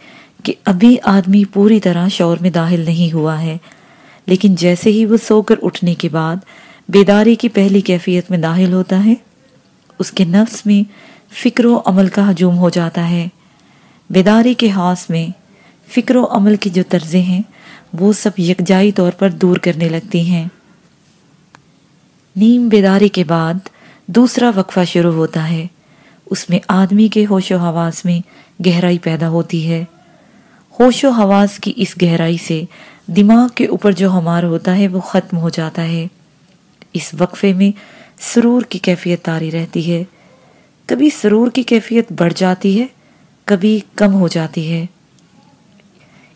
کہ ابھی آدمی پوری طرح شور میں داخل نہیں ہوا ہے۔ لیکن جیسے ہی وہ سو کر اٹھنے کے بعد بیداری کی پہلی کیفیت میں داخل ہوتا ہے، اس کے نفس میں فکر و عمل کا ہجوم ہو جاتا ہے۔ بیداری کے میں فکر و عمل کی جو طرزیں ہیں، وہ سب یکجائی طور پر دور کرنے لگتی ہیں۔ نیم بیداری کے بعد دوسرا وقفہ شروع ہوتا ہے۔ اس میں آدمی کے ہوش و حواس میں گہرائی پیدا ہوتی ہے۔ ہوش و حواس کی اس گہرائی سے دماغ کے اوپر جو ہمار ہوتا ہے وہ ختم ہو جاتا ہے۔ اس وقفے میں سرور کی کیفیت تاری رہتی ہے۔ کبھی سرور کی کیفیت بڑھ جاتی ہے، کبھی کم ہو جاتی ہے۔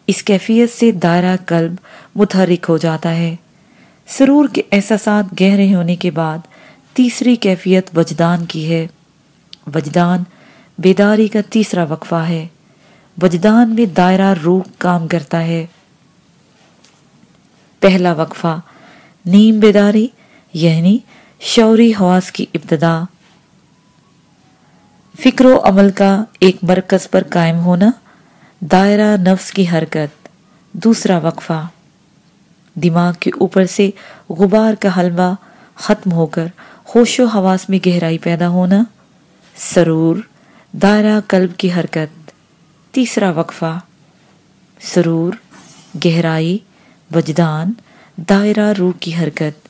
اس کیفیت سے دائرہ قلب متحرک ہو جاتا ہے۔ سرور کے احساسات گہرے ہونے کے بعد تیسری کیفیت وجدان کی ہے۔ وجدان بیداری کا تیسرا وقفہ ہے۔ وجدان میں دائرہ روح کام کرتا ہے۔ پہلا وقفہ، نیم بیداری یعنی شعوری حواس کی ابتدا۔ فکر و عمل کا ایک مرکز پر قائم ہونا، دائرہ نفس کی حرکت۔ دوسرا وقفہ، دماغ کے اوپر سے غبار کا حلوہ ختم ہو کر ہوش و حواس میں گہرائی پیدا ہونا۔ سرور، دائرہ قلب کی حرکت۔ تیسرا وقفہ، سرور، گہرائی وجدان، دائرہ روح کی حرکت۔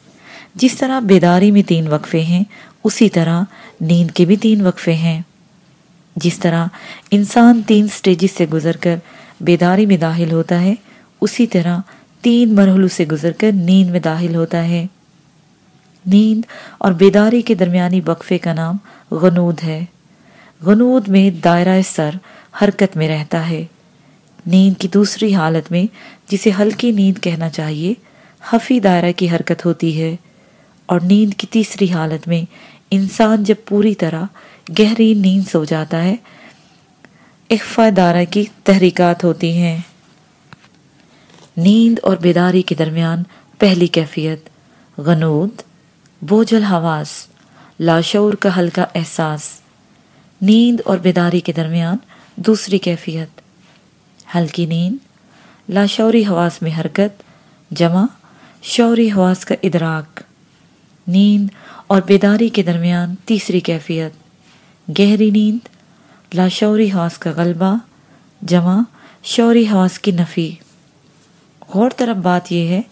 جس طرح بیداری میں تین وقفے ہیں، اسی طرح نیند کے بھی تین وقفے ہیں۔ جس طرح انسان تین سٹیجز سے گزر کر بیداری میں داخل ہوتا ہے، اسی طرح تین مرحلوں سے گزر کر نیند میں داخل ہوتا ہے۔ نیند اور بیداری کے درمیانی وقفے کا نام غنود ہے۔ غنود میں دائرہ سر حرکت میں رہتا ہے۔ نیند کی دوسری حالت میں جسے ہلکی نیند کہنا چاہیے، حفی دائرہ کی حرکت ہوتی ہے۔ اور نیند کی تیسری حالت میں انسان جب پوری طرح گہری نیند سو جاتا ہے اخفا دارہ کی تحریکات ہوتی ہیں۔ نیند اور بیداری کے درمیان پہلی کیفیت، غنود، بوجھل حواس لاشعور کا ہلکا احساس۔ نیند اور بیداری کے درمیان دوسری کیفیت، ہلکی نیند لاشعوری حواس میں حرکت، جمع شعوری حواس کا ادراک، نیند اور بیداری کے درمیان تیسری کیفیت، گہری نیند لاشعوری حواس کا غلبہ، جمع شعوری حواس کی نفی۔ غور طرف بات یہ ہے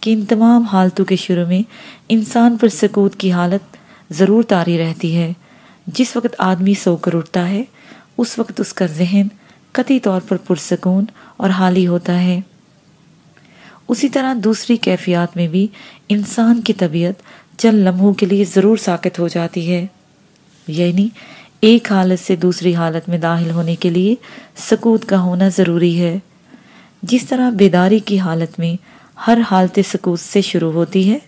کہ ان تمام حالتوں کے شروع میں انسان پر سکوت کی حالت ضرور تاری رہتی ہے۔ جس وقت آدمی سو کر اٹھتا ہے، اس وقت اس کا ذہن قطعی طور پر پرسکون اور حالی ہوتا ہے۔ اسی طرح دوسری کیفیات میں بھی انسان کی طبیعت چند لمحوں کے لیے ضرور ساکت ہو جاتی ہے۔ یعنی ایک حالت سے دوسری حالت میں داخل ہونے کے لیے سکوت کا ہونا ضروری ہے۔ جس طرح بیداری کی حالت میں ہر حالت سکوت سے شروع ہوتی ہے،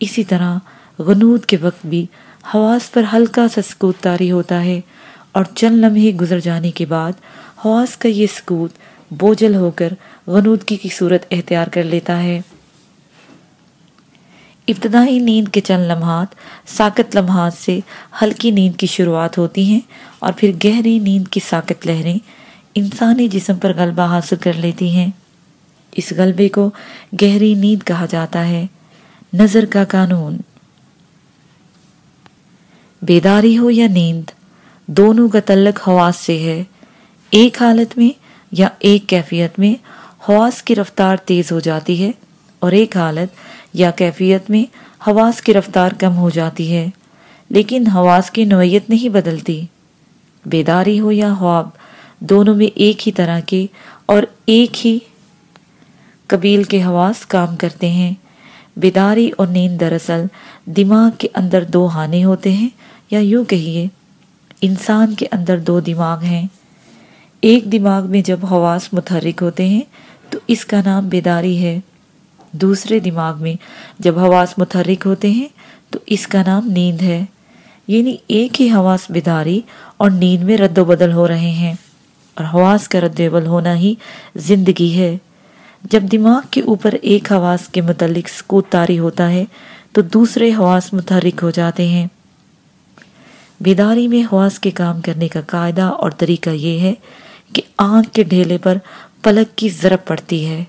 اسی طرح غنود کے وقت بھی حواس پر ہلکا سا سکوت تاری ہوتا ہے اور چند لمحے گزر جانے کے بعد حواس کا یہ سکوت بوجھل ہو کر غنودگی کی صورت اختیار کر لیتا ہے۔ ابتدائی نیند کے چند لمحات ساکت لمحات سے ہلکی نیند کی شروعات ہوتی ہیں اور پھر گہری نیند کی ساکت لہریں انسانی جسم پر غلبہ حاصل کر لیتی ہیں۔ اس غلبے کو گہری نیند کہا جاتا ہے۔ نظر کا قانون۔ بیداری ہو یا نیند، دونوں کا تعلق حواس سے ہے۔ ایک حالت میں یا ایک کیفیت میں حواس کی رفتار تیز ہو جاتی ہے اور ایک حالت یا کیفیت میں حواس کی رفتار کم ہو جاتی ہے، لیکن حواس کی نوعیت نہیں بدلتی۔ بیداری ہو یا خواب، دونوں میں ایک ہی طرح کے اور ایک ہی قبیل کے حواس کام کرتے ہیں۔ بیداری اور نیند دراصل دماغ کے اندر دو ہانے ہوتے ہیں، یا یوں کہیے، انسان کے اندر دو دماغ ہیں۔ ایک دماغ میں جب حواس متحرک ہوتے ہیں، تو اس کا نام بیداری ہے۔ دوسرے دماغ میں جب حواس متحرک ہوتے ہیں، تو اس کا نام نیند ہے۔ یعنی ایک ہی حواس بیداری اور نیند میں رد و بدل ہو رہے ہیں، اور حواس کا رد و بدل ہونا ہی زندگی ہے۔ جب دماغ کے اوپر ایک حواس کے متعلق سکوت تاری ہوتا ہے، تو دوسرے حواس متحرک ہو جاتے ہیں۔ بیداری میں حواس کے کام کرنے کا قاعدہ اور طریقہ یہ ہے کہ آنکھ کے ڈھیلے پر پلک کی ضرب پڑتی ہے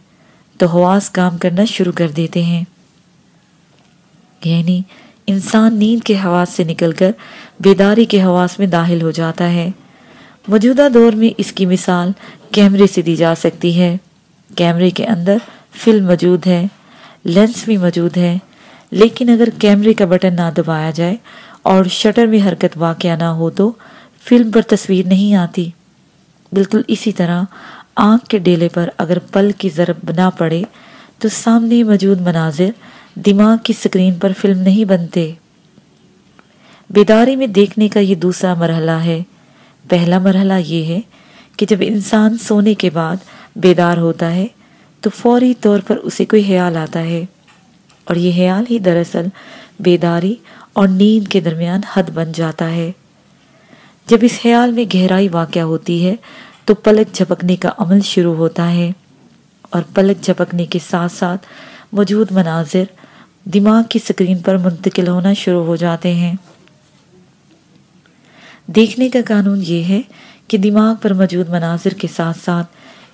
تو حواس کام کرنا شروع کر دیتے ہیں۔ یعنی انسان نیند کے حواس سے نکل کر بیداری کے حواس میں داخل ہو جاتا ہے۔ موجودہ دور میں اس کی مثال کیمرے سے دی جا سکتی ہے۔ کیمرے کے اندر فلم موجود ہے لینس بھی موجود ہے، لیکن اگر کیمرے کا بٹن نہ دبایا جائے اور شٹر میں حرکت واقع نہ ہو تو فلم پر تصویر نہیں آتی۔ بالکل اسی طرح آنکھ کے ڈیلے پر اگر پل کی ضرب نہ پڑے تو سامنے موجود مناظر دماغ کی سکرین پر فلم نہیں بنتے۔ بیداری میں دیکھنے کا یہ دوسرا مرحلہ ہے۔ پہلا مرحلہ یہ ہے کہ جب انسان سونے کے بعد بیدار ہوتا ہے تو فوری طور پر اسے کوئی خیال آتا ہے۔ اور یہ خیال ہی دراصل بیداری اور نیند کے درمیان حد بن جاتا ہے۔ جب اس خیال میں گہرائی واقع ہوتی ہے تو پلک جھپکنے کا عمل شروع ہوتا ہے اور پلک جھپکنے کے ساتھ ساتھ موجود مناظر دماغ کی سکرین پر منتقل ہونا شروع ہو جاتے ہیں۔ دیکھنے کا قانون یہ ہے کہ دماغ پر موجود مناظر کے ساتھ ساتھ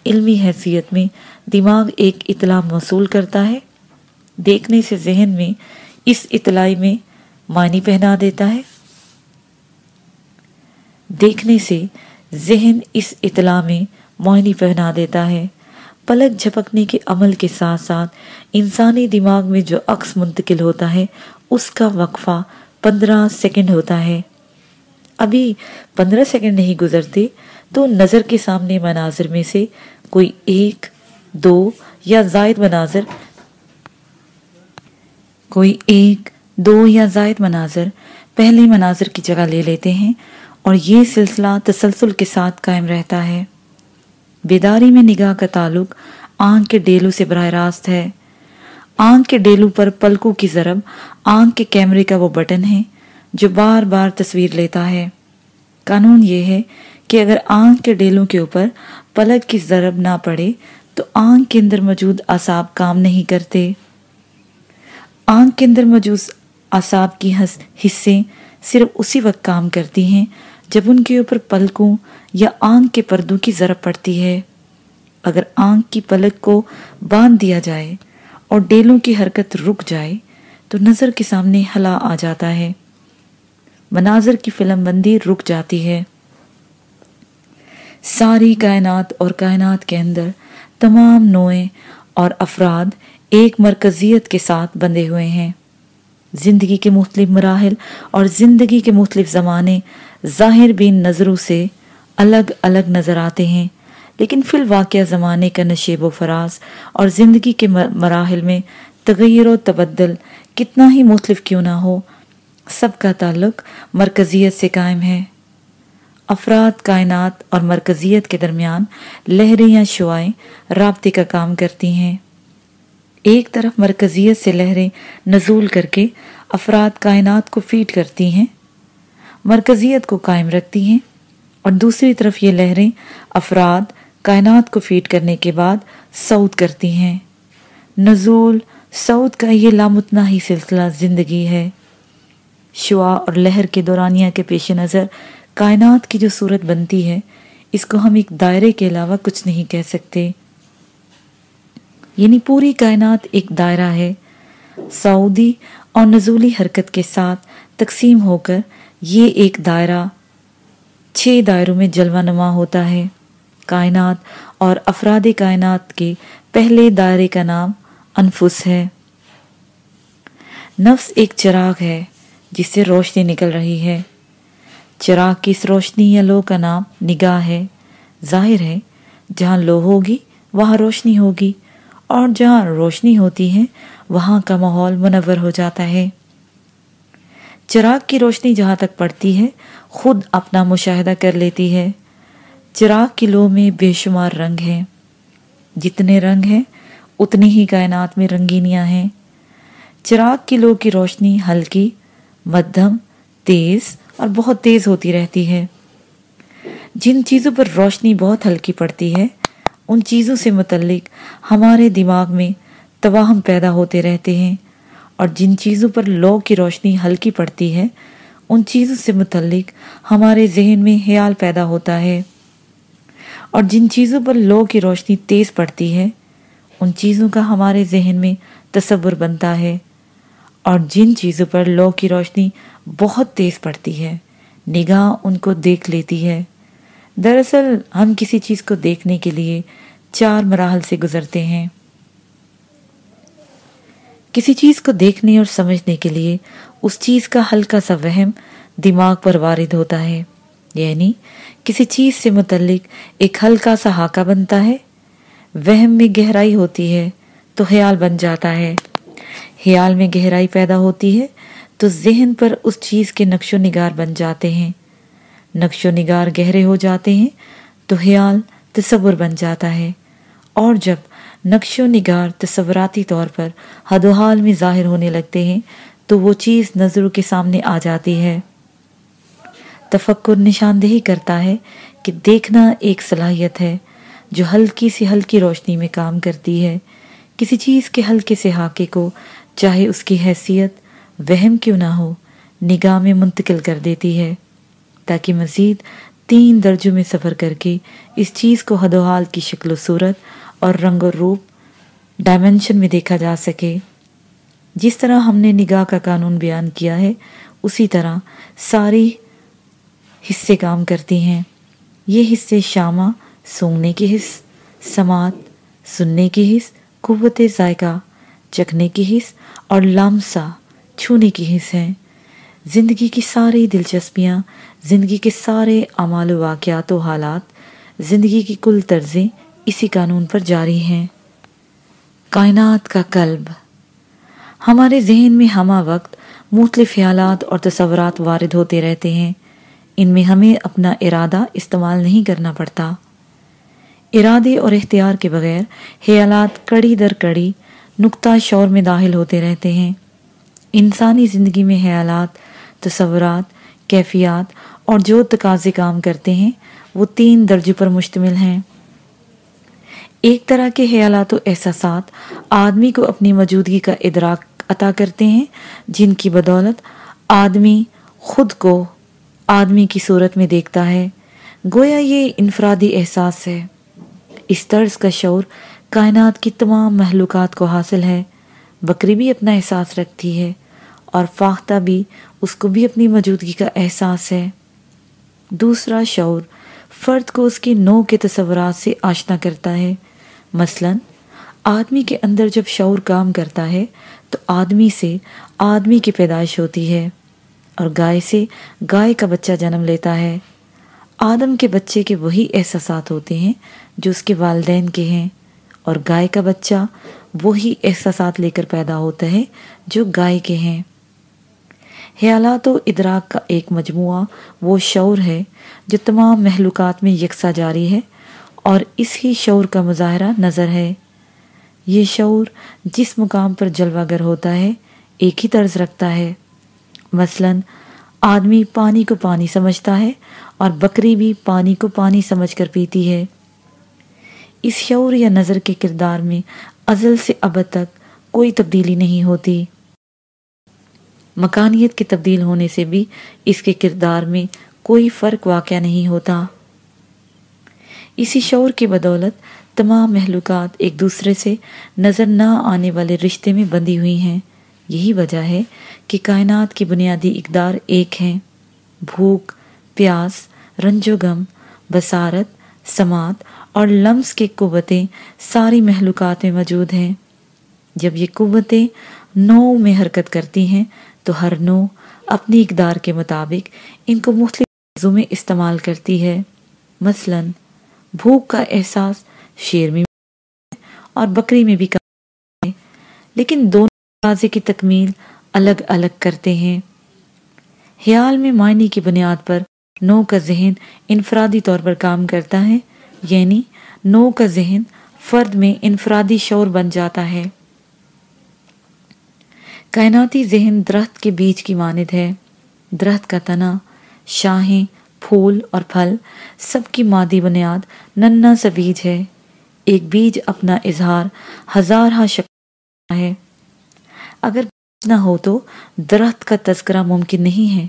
علمی حیثیت میں دماغ ایک اطلاع موصول کرتا ہے۔ دیکھنے سے ذہن میں اس اطلاعی میں معنی پہنا دیتا ہے۔ دیکھنے سے ذہن اس اطلاع میں پہنا دیتا ہے۔ پلک جھپکنے کے عمل کے ساتھ ساتھ انسانی دماغ میں جو عکس منتقل ہوتا ہے، اس کا وقفہ پندرہ سیکنڈ ہوتا ہے۔ ابھی پندرہ سیکنڈ نہیں گزرتے تو نظر کے سامنے مناظر میں سے کوئی ایک، دو یا زائد مناظر، کوئی ایک، دو یا زائد مناظر پہلے مناظر کی جگہ لے لیتے ہیں۔ اور یہ سلسلہ تسلسل کے ساتھ قائم رہتا ہے۔ بیداری میں نگاہ کا تعلق آنکھ کے ڈیلو سے براہ راست ہے۔ آنکھ کے ڈیلو پر پلکوں کی ضرب، آنکھ کے کیمرے کا وہ بٹن ہے جو بار بار تصویر لیتا ہے۔ قانون یہ ہے کہ اگر آنکھ کے ڈیلوں کے اوپر پلک کی ضرب نہ پڑے، تو آنکھ کے اندر موجود اعصاب کام نہیں کرتے۔ آنکھ کے اندر موجود اعصاب کی حصے صرف اسی وقت کام کرتی ہیں جب ان کے اوپر پلکوں یا آنکھ کے پردوں کی ضرب پڑتی ہے، اگر آنکھ کی پلک کو باندھ دیا جائے اور ڈیلوں کی حرکت رک جائے، تو نظر کے سامنے ہلا آ جاتا ہے۔ مناظر کی فلم بندی رک جاتی ہے۔ ساری کائنات اور کائنات کے اندر تمام نوعیں اور افراد ایک مرکزیت کے ساتھ بندے ہوئے ہیں۔ زندگی کے مختلف مراحل اور زندگی کے مختلف زمانے ظاہر بین نظروں سے الگ الگ نظر آتے ہیں، لیکن فی الواقع زمانے کا نشیب و فراز اور زندگی کے مراحل میں تغیر و تبدل کتنا ہی مختلف کیوں نہ ہو، سب کا تعلق مرکزیت سے قائم ہے۔ افراد، کائنات اور مرکزیت کے درمیان لہریں یا شعائیں رابطے کا کام کرتی ہیں۔ ایک طرف مرکزیت سے لہریں نزول کر کے افراد، کائنات کو فیڈ کرتی ہیں مرکزیت کو قائم رکھتی ہیں اور دوسری طرف یہ لہریں افراد کائنات کو فیڈ کرنے کے بعد سعود کرتی ہیں۔ نزول سعود کا یہ لامتناہی سلسلہ زندگی ہے۔ شعا اور لہر کے دورانیہ کے پیش نظر کائنات کی جو صورت بنتی ہے، اس کو ہم ایک دائرے کے علاوہ کچھ نہیں کہہ سکتے۔ یعنی پوری کائنات ایک دائرہ ہے۔ سعودی اور نزولی حرکت کے ساتھ تقسیم ہو کر یہ ایک دائرہ چھ دائروں میں جلوہ نما ہوتا ہے۔ کائنات اور افراد کائنات کے پہلے دائرے کا نام انفس ہے۔ نفس ایک چراغ ہے جس سے روشنی نکل رہی ہے۔ چراغ کی اس روشنی یا لو کا نام نگاہ ہے۔ ظاہر ہے، جہاں لو ہوگی، وہاں روشنی ہوگی اور جہاں روشنی ہوتی ہے، وہاں کا ماحول منور ہو جاتا ہے۔ چراغ کی روشنی جہاں تک پڑتی ہے، خود اپنا مشاہدہ کر لیتی ہے۔ چراغ کی لو میں بے شمار رنگ ہیں۔ جتنے رنگ ہیں، اتنی ہی کائنات میں رنگینیاں ہیں۔ چراغ کی لو کی روشنی ہلکی، مدھم، تیز اور بہت تیز ہوتی رہتی ہے۔ جن چیزوں پر روشنی بہت ہلکی پڑتی ہے، ان چیزوں سے متعلق ہمارے دماغ میں تواہم پیدا ہوتے رہتے ہیں۔ اور جن چیزوں پر لو کی روشنی ہلکی پڑتی ہے، ان چیزوں سے متعلق ہمارے ذہن میں خیال پیدا ہوتا ہے۔ اور جن چیزوں پر لو کی روشنی تیز پڑتی ہے، ان چیزوں کا ہمارے ذہن میں تصور بنتا ہے۔ اور جن چیزوں پر لو کی روشنی بہت تیز پڑتی ہے، نگاہ ان کو دیکھ لیتی ہے۔ دراصل، ہم کسی چیز کو دیکھنے کے لیے چار مراحل سے گزرتے ہیں۔ کسی چیز کو دیکھنے اور سمجھنے کے لیے اس چیز کا ہلکا سا وہم دماغ پر وارد ہوتا ہے۔ یعنی کسی چیز سے متعلق ایک ہلکا سا ہاکا بنتا ہے۔ وہم میں گہرائی ہوتی ہے تو خیال بن جاتا ہے۔ خیال میں گہرائی پیدا ہوتی ہے تو ذہن پر اس چیز کے نقش و نگار بن جاتے ہیں۔ نقش و نگار گہرے ہو جاتے ہیں تو خیال تصور بن جاتا ہے۔ اور جب نقش و نگار تصوراتی طور پر حد و حال میں ظاہر ہونے لگتے ہیں، تو وہ چیز نظروں کے سامنے آ جاتی ہے۔ تفکر نشاندہی کرتا ہے کہ دیکھنا ایک صلاحیت ہے جو ہلکی سی ہلکی روشنی میں کام کرتی ہے۔ کسی چیز کے ہلکے سے حاقے کو چاہے اس کی حیثیت وہم کیوں نہ ہو، نگاہ میں منتقل کر دیتی ہے، تاکہ مزید تین درجوں میں سفر کر کے اس چیز کو حد و حال کی شکل و صورت اور رنگ و روپ ڈائمنشن میں دیکھا جا سکے۔ جس طرح ہم نے نگاہ کا قانون بیان کیا ہے، اسی طرح ساری حصے کام کرتی ہیں۔ یہ حصے شامہ سونگنے کی حص، سماعت، سننے کی حص، قوت ذائقہ، چکھنے کی حص اور لامسا، چھونے کی حص ہیں۔ زندگی کی ساری دلچسپیاں، زندگی کے سارے اعمال و واقعات و حالات، زندگی کی کل طرزیں اسی قانون پر جاری ہیں۔ کائنات کا قلب۔ ہمارے ذہن میں ہمہ وقت مختلف خیالات اور تصورات وارد ہوتے رہتے ہیں۔ ان میں ہمیں اپنا ارادہ استعمال نہیں کرنا پڑتا۔ ارادے اور اختیار کے بغیر خیالات کڑی در کڑی نقطہ شور میں داخل ہوتے رہتے ہیں۔ انسانی زندگی میں خیالات، تصورات، کیفیات اور جو تقاضے کام کرتے ہیں، وہ تین درجے پر مشتمل ہیں۔ ایک طرح کے خیالات و احساسات آدمی کو اپنی موجودگی کا ادراک عطا کرتے ہیں، جن کی بدولت آدمی خود کو آدمی کی صورت میں دیکھتا ہے۔ گویا یہ انفرادی احساس ہے۔ اس طرز کا شعور کائنات کی تمام محلوقات کو حاصل ہے۔ بکری بھی اپنا احساس رکھتی ہے اور فاختہ بھی اس کو بھی اپنی موجودگی کا احساس ہے۔ دوسرا شعور فرد کو اس کی نو کے تصورات سے آشنا کرتا ہے۔ مثلا، آدمی کے اندر جب شعور کام کرتا ہے، تو آدمی سے آدمی کی پیدائش ہوتی ہے۔ اور گائے سے گائے کا بچہ جنم لیتا ہے۔ آدم کے بچے کے وہی احساسات ہوتے ہیں جو اس کے والدین کے ہیں۔ اور گائے کا بچہ وہی احساسات لے کر پیدا ہوتا ہے جو گائے کے ہیں۔ خیالات و ادراک کا ایک مجموعہ وہ شعور ہے جو تمام محلوقات میں یکساں جاری ہے۔ اور اس ہی شعور کا مظاہرہ نظر ہے۔ یہ شعور جس مقام پر جلوہ گر ہوتا ہے، ایک ہی طرز رکھتا ہے۔ مثلا، آدمی پانی کو پانی سمجھتا ہے اور بکری بھی پانی کو پانی سمجھ کر پیتی ہے۔ اس شعور یا نظر کے کردار میں ازل سے اب تک کوئی تبدیلی نہیں ہوتی۔ مکانیت کے تبدیل ہونے سے بھی اس کے کردار میں کوئی فرق واقع نہیں ہوتا۔ اسی شعور کی بدولت تمام محلوقات ایک دوسرے سے نظر نہ آنے والے رشتے میں بندی ہوئی ہیں۔ یہی وجہ ہے کہ کائنات کی بنیادی اقدار ایک ہیں۔ بھوک، پیاس، رنج و غم، بصارت، سماعت اور لمس کے قوتیں ساری محلوقات میں موجود ہیں۔ جب یہ قوتیں نو میں حرکت کرتی ہیں، تو ہر نو اپنی اقدار کے مطابق ان کو مختلف چیزوں میں استعمال کرتی ہے۔ مثلا بھوک کا احساس شیر میں اور بکری میں بھی ہے لیکن دونوں تازے کی تکمیل الگ الگ کرتے ہیں۔ خیال میں معنی کی بنیاد پر نو کا ذہن انفرادی طور پر کام کرتا ہے یعنی نو کا ذہن فرد میں انفرادی شور بن جاتا ہے۔ کائناتی ذہن درخت کے بیج کی ماند ہے۔ درخت کا تنا، شاہیں پھول اور پھل، سب کی مادی بنیاد ننا سا بیج ہے۔ ایک بیج اپنا اظہار ہزار ہاں شکل ہے۔ اگر نہ ہو تو درخت کا تذکرہ ممکن نہیں ہے۔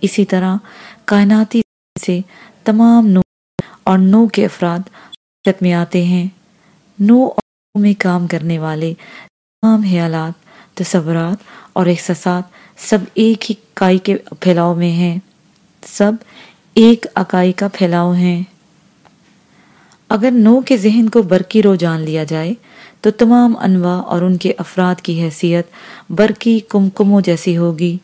اسی طرح کائناتی سے تمام نو اور نو کے افراد میں آتے ہیں۔ نو اور نو میں کام کرنے والے تمام خیالات، تصورات اور احساسات سب ایک ہی اکائی کے پھیلاؤ میں ہیں۔ سب ایک اکائی کا پھیلاؤ ہیں۔ اگر نو کے ذہن کو برقی رو جان لیا جائے، تو تمام انواع اور ان کے افراد کی حیثیت برقی کمکموں جیسی ہوگی۔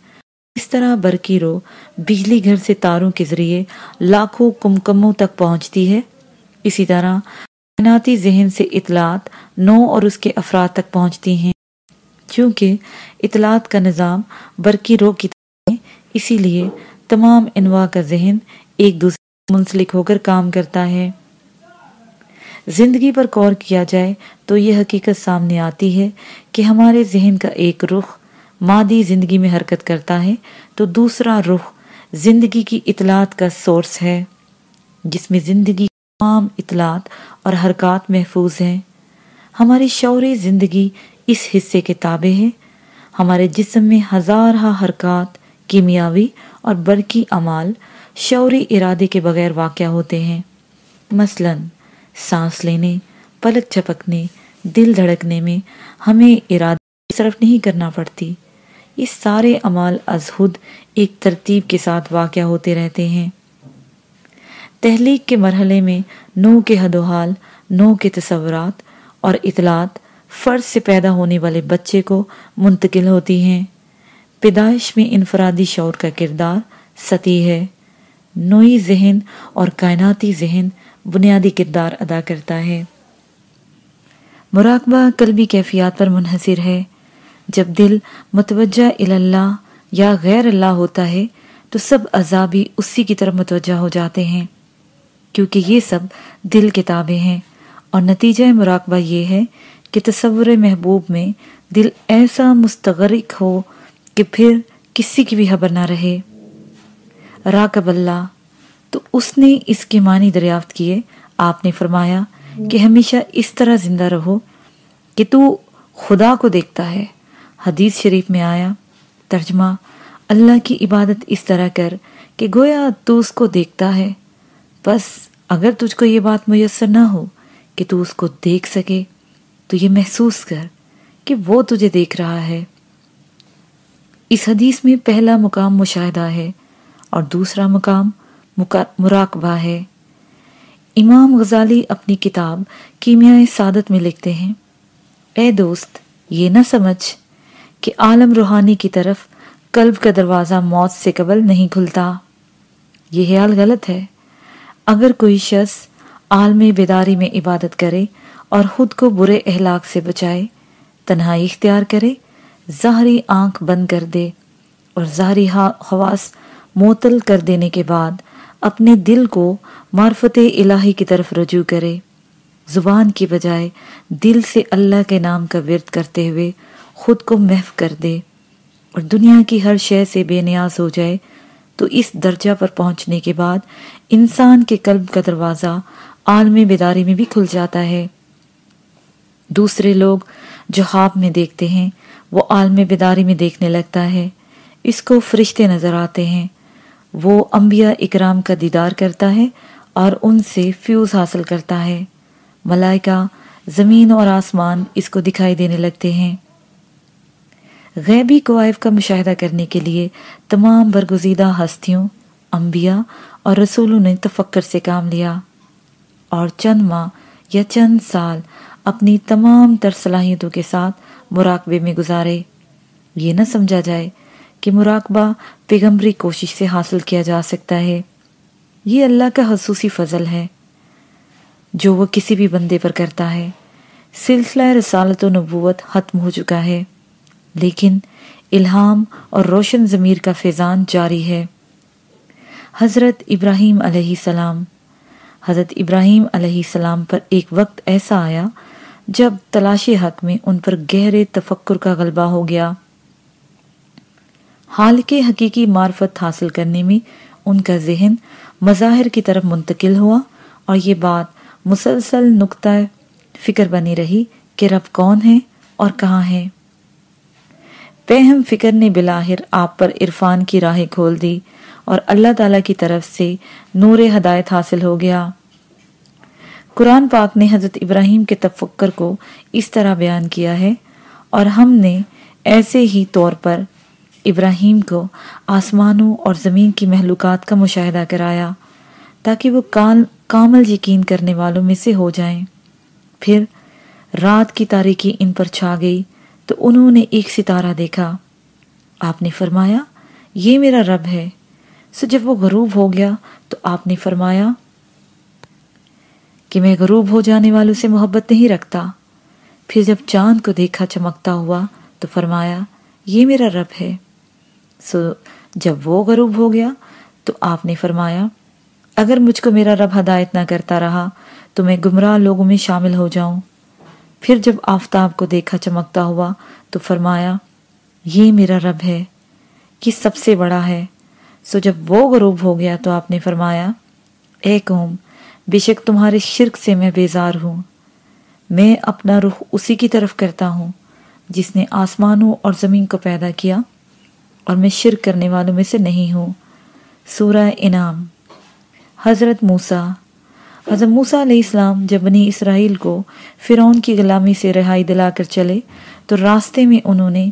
اس طرح برقی رو بجلی گھر سے تاروں کے ذریعے لاکھوں کمکموں تک پہنچتی ہے۔ اسی طرح کائناتی ذہن سے اطلاعات نو اور اس کے افراد تک پہنچتی ہیں۔ چونکہ اطلاعات کا نظام برقی رو کی طرح اسی لیے تمام انواع کا ذہن ایک دوسرے منسلک ہو کر کام کرتا ہے۔ زندگی پر غور کیا جائے تو یہ حقیقت سامنے آتی ہے کہ ہمارے ذہن کا ایک رخ مادی زندگی میں حرکت کرتا ہے تو دوسرا رخ زندگی کی اطلاعات کا سورس ہے، جس میں زندگی تمام اطلاعات اور حرکات محفوظ ہیں۔ ہماری شعوری زندگی اس حصے کے تابع ہے۔ ہمارے جسم میں ہزارہ حرکات، کیمیاوی اور برقی عمال شعوری ارادے کے بغیر واقع ہوتے ہیں۔ مثلا، سانس لینے، پلک چھپکنے دل دھڑکنے میں ہمیں ارادے صرف نہیں کرنا پڑتی۔ یہ سارے عمال از خود ایک ترتیب کے ساتھ واقع ہوتے رہتے ہیں۔ تحلیق کے مرحلے میں نو کے حد و حال، نو کے تصورات اور اطلاعات فرض سے پیدا ہونے والے بچے کو منتقل ہوتی ہیں۔ پیدائش میں انفرادی شعور کا کردار ستی ہے۔ نوئی ذہن اور کائناتی ذہن بنیادی کردار ادا کرتا ہے۔ مراقبہ قلبی کیفیات پر منحصر ہے۔ جب دل متوجہ اللہ یا غیر اللہ ہوتا ہے، تو سب عذابی اسی کی طرف متوجہ ہو جاتے ہیں۔ کیونکہ یہ سب دل کتابیں ہیں۔ اور نتیجہ مراقبہ یہ ہے کہ تصور محبوب میں دل ایسا مستغرق ہو کہ پھر کسی کی بھی خبر نہ رہے۔ راکب اللہ۔ تو اس نے اس کے معنی دریافت کیے۔ آپ نے فرمایا کہ ہمیشہ اس طرح زندہ رہو کہ تو خدا کو دیکھتا ہے۔ حدیث شریف میں آیا۔ ترجمہ، اللہ کی عبادت اس طرح کر کہ گویا تو اس کو دیکھتا ہے۔ بس اگر تجھ کو یہ بات میسر نہ ہو کہ تو اس کو دیکھ سکے، تو یہ محسوس کر کہ وہ تجھے دیکھ رہا ہے۔ اس حدیث میں پہلا مقام مشاہدہ ہے۔ اور دوسرا مقام مراقبہ ہے۔ امام غزالی اپنی کتاب کیمیائے سعادت میں لکھتے ہیں، اے دوست، یہ نہ سمجھ کہ عالم روحانی کی طرف قلب کا دروازہ موت سے قبل نہیں کھلتا۔ یہ خیال غلط ہے۔ اگر کوئی شخص عالم بیداری میں عبادت کرے اور خود کو برے احلاق سے بچائے، تنہائی اختیار کرے ظاہری آنکھ بند کر دے اور ظاہری خواص معطل کر دینے کے بعد اپنے دل کو معرفت الہی کی طرف رجوع کرے۔ زبان کی بجائے دل سے اللہ کے نام کا ورد کرتے ہوئے خود کو محف کر دے۔ اور دنیا کی ہر شے سے بے نیاز ہو جائے تو اس درجہ پر پہنچنے کے بعد انسان کے قلب کا دروازہ عالم بیداری میں بھی کھل جاتا ہے۔ دوسرے لوگ جو خواب میں دیکھتے ہیں وہ عالم بیداری میں دیکھنے لگتا ہے۔ اس کو فرشتے نظر آتے ہیں۔ وہ انبیاء اکرام کا دیدار کرتا ہے اور ان سے فیوز حاصل کرتا ہے۔ ملائکہ زمین اور آسمان اس کو دکھائی دینے لگتے ہیں۔ غیبی قوائف کا مشاہدہ کرنے کے لیے تمام برگزیدہ ہستیوں، انبیاء اور رسولوں نے تفکر سے کام لیا۔ اور چند ماہ یا چند سال اپنی تمام تر صلاحیتوں کے ساتھ مراقبے میں گزارے۔ یہ نہ سمجھا جائے کہ مراقبہ پیغمبری کوشش سے حاصل کیا جا سکتا ہے۔ یہ اللہ کا خصوصی فضل ہے، جو وہ کسی بھی بندے پر کرتا ہے۔ سلسلہ رسالت و نبوت ختم ہو چکا ہے، لیکن الہام اور روشن ضمیر کا فیضان جاری ہے۔ حضرت ابراہیم علیہ السلام، حضرت ابراہیم علیہ السلام پر ایک وقت ایسا آیا جب تلاش حق میں ان پر گہرے تفکر کا غلبہ ہو گیا۔ حال کے حقیقی معرفت حاصل کرنے میں ان کا ذہن مظاہر کی طرف منتقل ہوا اور یہ بات مسلسل نقطہ فکر بنی رہی کہ رب کون ہے اور کہاں ہے پہم فکر نے بلاہر آپ پر عرفان کی راہیں کھول دی اور اللہ تعالی کی طرف سے نور ہدایت حاصل ہو گیا۔ قرآن پاک نے حضرت ابراہیم کے تفکر کو اس طرح بیان کیا ہے، اور ہم نے ایسے ہی طور پر ابراہیم کو آسمانوں اور زمین کی محلوقات کا مشاہدہ کرایا تاکہ وہ کامل یقین کرنے والوں میں سے ہو جائیں۔ پھر رات کی تاریکی ان پر چھا گئی تو انہوں نے ایک ستارہ دیکھا۔ آپ نے فرمایا، یہ میرا رب ہے۔ سو جب وہ غروب ہو گیا تو آپ نے فرمایا، کہ میں غروب ہو جانے والوں سے محبت نہیں رکھتا۔ پھر جب چاند کو دیکھا چمکتا ہوا تو فرمایا، یہ میرا رب ہے۔ سو جب وہ غروب ہو گیا تو آپ نے فرمایا، اگر مجھ کو میرا رب ہدایت نہ کرتا رہا، تو میں گمراہ لوگوں میں شامل ہو جاؤں۔ پھر جب آفتاب کو دیکھا چمکتا ہوا تو فرمایا، یہ میرا رب ہے، یہ سب سے بڑا ہے۔ سو جب وہ غروب ہو گیا تو آپ نے فرمایا، اے قوم، بے شک تمہارے شرک سے میں بیزار ہوں۔ میں اپنا رخ اسی کی طرف کرتا ہوں، جس نے آسمانوں اور زمین کو پیدا کیا۔ اور میں شرک کرنے والوں میں سے نہیں ہوں۔ سورہ انعام۔ حضرت موسیٰ۔ حضرت موسیٰ علیہ السلام جب بنی اسرائیل کو فرعون کی غلامی سے رہائی دلا کر چلے، تو راستے میں انہوں نے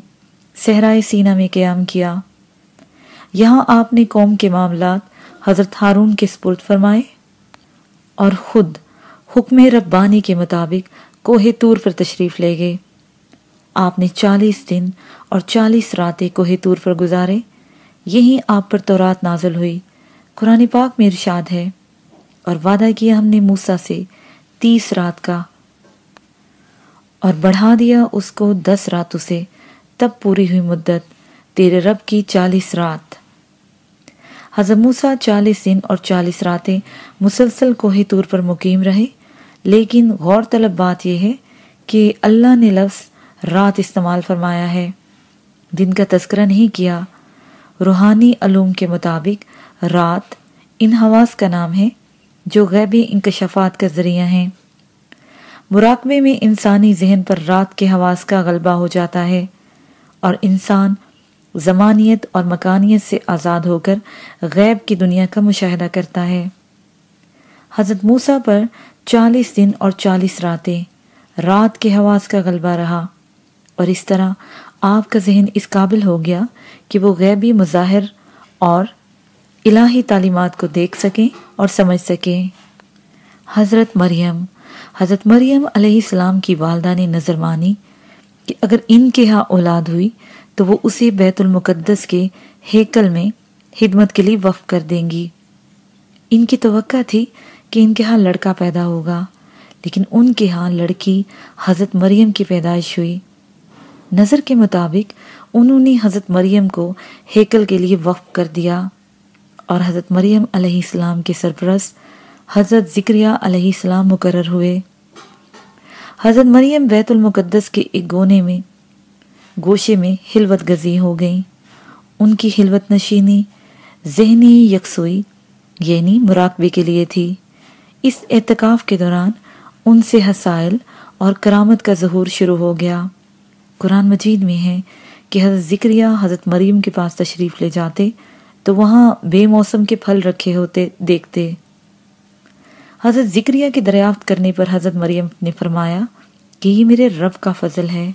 صحرائے سینہ میں قیام کیا۔ یہاں آپ نے قوم کے معاملات حضرت ہارون کے سپرد فرمائے اور خود حکم ربانی کے مطابق کوہ تور پر تشریف لے گئے۔ آپ نے چالیس دن اور چالیس راتیں کوہ تور پر گزارے، یہی آپ پر تورات نازل ہوئی۔ قرآن پاک میں ارشاد ہے، اور وعدہ کیا ہم نے موسا سے تیس رات کا، اور بڑھا دیا اس کو دس راتوں سے، تب پوری ہوئی مدت تیرے رب کی چالیس رات۔ حضرت موسیٰ چالیس دن اور چالیس راتیں مسلسل کوہ طور پر مقیم رہے، لیکن غور طلب بات یہ ہے کہ اللہ نے لفظ رات استعمال فرمایا ہے۔ دن کا تذکرہ نہیں کیا۔ روحانی علوم کے مطابق رات ان حواس کا نام ہے جو غیبی انکشافات کا ذریعہ ہیں۔ مراقبے میں انسانی ذہن پر رات کے حواس کا غلبہ ہو جاتا ہے اور انسان زمانیت اور مکانیت سے آزاد ہو کر غیب کی دنیا کا مشاہدہ کرتا ہے۔ حضرت موسیٰ پر چالیس دن اور چالیس راتیں رات کے حواس کا غلبہ رہا۔ اور اس طرح آپ کا ذہن اس قابل ہو گیا کہ وہ غیبی مظاہر اور الہی تعلیمات کو دیکھ سکیں اور سمجھ سکیں۔ حضرت مریم حضرت مریم علیہ السلام کی والدہ نے نظر مانی کہ اگر ان کے ہاں اولاد ہوئی تو وہ اسے بیت المقدس کے ہیکل میں خدمت کے لیے وقف کر دیں گی۔ ان کی توقع تھی کہ ان کے ہاں لڑکا پیدا ہوگا، لیکن ان کے ہاں لڑکی حضرت مریم کی پیدائش ہوئی۔ نظر کے مطابق انہوں نے حضرت مریم کو ہیکل کے لیے وقف کر دیا اور حضرت مریم علیہ السلام کے سرپرست حضرت ذکریہ علیہ السلام مقرر ہوئے۔ حضرت مریم بیت المقدس کے ایک گونے میں گوشے میں حلوت گزی ہو گئیں۔ ان کی حلوت نشینی، ذہنی یکسوئی یعنی مراقبے کے لیے تھی۔ اس اعتکاف کے دوران ان سے حسائل اور کرامت کا ظہور شروع ہو گیا۔ قرآن مجید میں ہے کہ حضرت ذکریہ حضرت مریم کے پاس تشریف لے جاتے تو وہاں بے موسم کے پھل رکھے ہوتے دیکھتے۔ حضرت ذکریہ کی دریافت کرنے پر حضرت مریم نے فرمایا کہ یہ میرے رب کا فضل ہے۔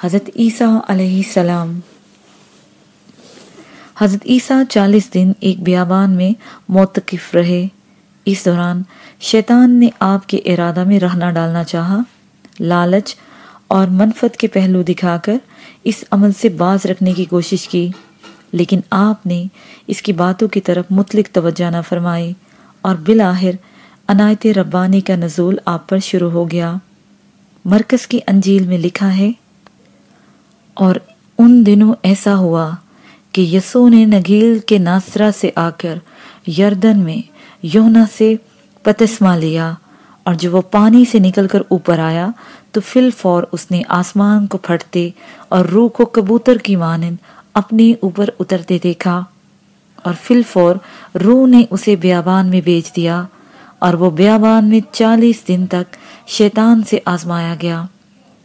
حضرت عیسیٰ علیہ السلام۔ حضرت عیسیٰ چالیس دن ایک بیابان میں موتقف رہے۔ اس دوران شیطان نے آپ کے ارادہ میں رہنا ڈالنا چاہا۔ لالچ اور منفت کے پہلو دکھا کر اس عمل سے باز رکھنے کی کوشش کی۔ لیکن آپ نے اس کی باتوں کی طرف مطلق توجہ نہ فرمائی اور بالآخر عنایت ربانی کا نزول آپ پر شروع ہو گیا۔ مرکز کی انجیل میں لکھا ہے، اور ان دنوں ایسا ہوا کہ یسو نے نگیل کے ناصرہ سے آ کر یردن میں یونا سے پتسما لیا اور جو وہ پانی سے نکل کر اوپر آیا تو فل فور اس نے آسمان کو پھٹتے اور روح کو کبوتر کی مانند اپنے اوپر اترتے دیکھا۔ اور فل فور روح نے اسے بیابان میں بیچ دیا اور وہ بیابان میں چالیس دن تک شیطان سے آزمایا گیا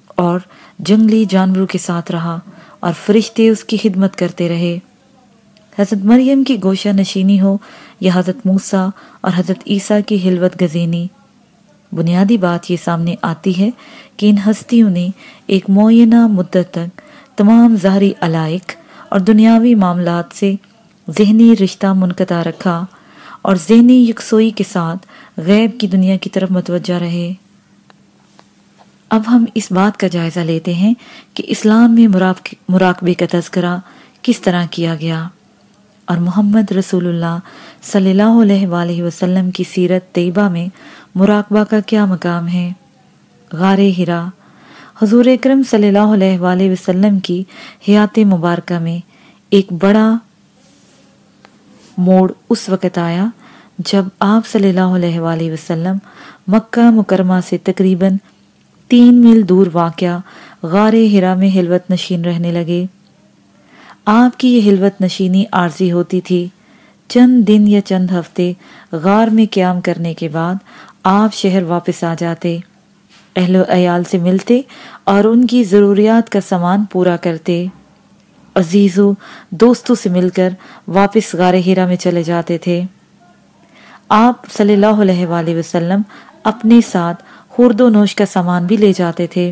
اور جنگلی جانوروں کے ساتھ رہا اور فرشتے اس کی خدمت کرتے رہے۔ حضرت مریم کی گوشہ نشینی ہو یا حضرت موسیٰ اور حضرت عیسیٰ کی حلوت گزینی۔ بنیادی بات یہ سامنے آتی ہے کہ ان ہستیوں نے ایک معینہ مدت تک تمام ظاہری علائق اور دنیاوی معاملات سے ذہنی رشتہ منقطع رکھا اور ذہنی یکسوئی کے ساتھ غیب کی دنیا کی طرف متوجہ رہے۔ اب ہم اس بات کا جائزہ لیتے ہیں کہ اسلام میں مراقبے کا تذکرہ کس طرح کیا گیا۔ اور محمد رسول اللہ صلی اللہ علیہ وآلہ وسلم کی سیرت طیبہ میں مراقبہ کا کیا مقام ہے؟ غار ہرا، حضور اکرم صلی اللہ علیہ وآلہ وسلم کی حیات مبارکہ میں ایک بڑا موڑ اس وقت آیا جب آپ صلی اللہ علیہ وآلہ وسلم مکہ مکرمہ سے تقریباً تین میل دور واقع غار ہرا میں حلوت نشین رہنے لگے۔ آپ کی یہ حلوت نشینی عارضی ہوتی تھی۔ چند دن یا چند ہفتے غار میں قیام کرنے کے بعد آپ شہر واپس آ جاتے، اہل و عیال سے ملتے اور ان کی ضروریات کا سامان پورا کرتے۔ عزیزوں، دوستوں سے مل کر واپس غار ہیرا میں چلے جاتے تھے۔ آپ صلی اللہ علیہ وآلہ وسلم اپنے ساتھ خورد و نوش کا سامان بھی لے جاتے تھے،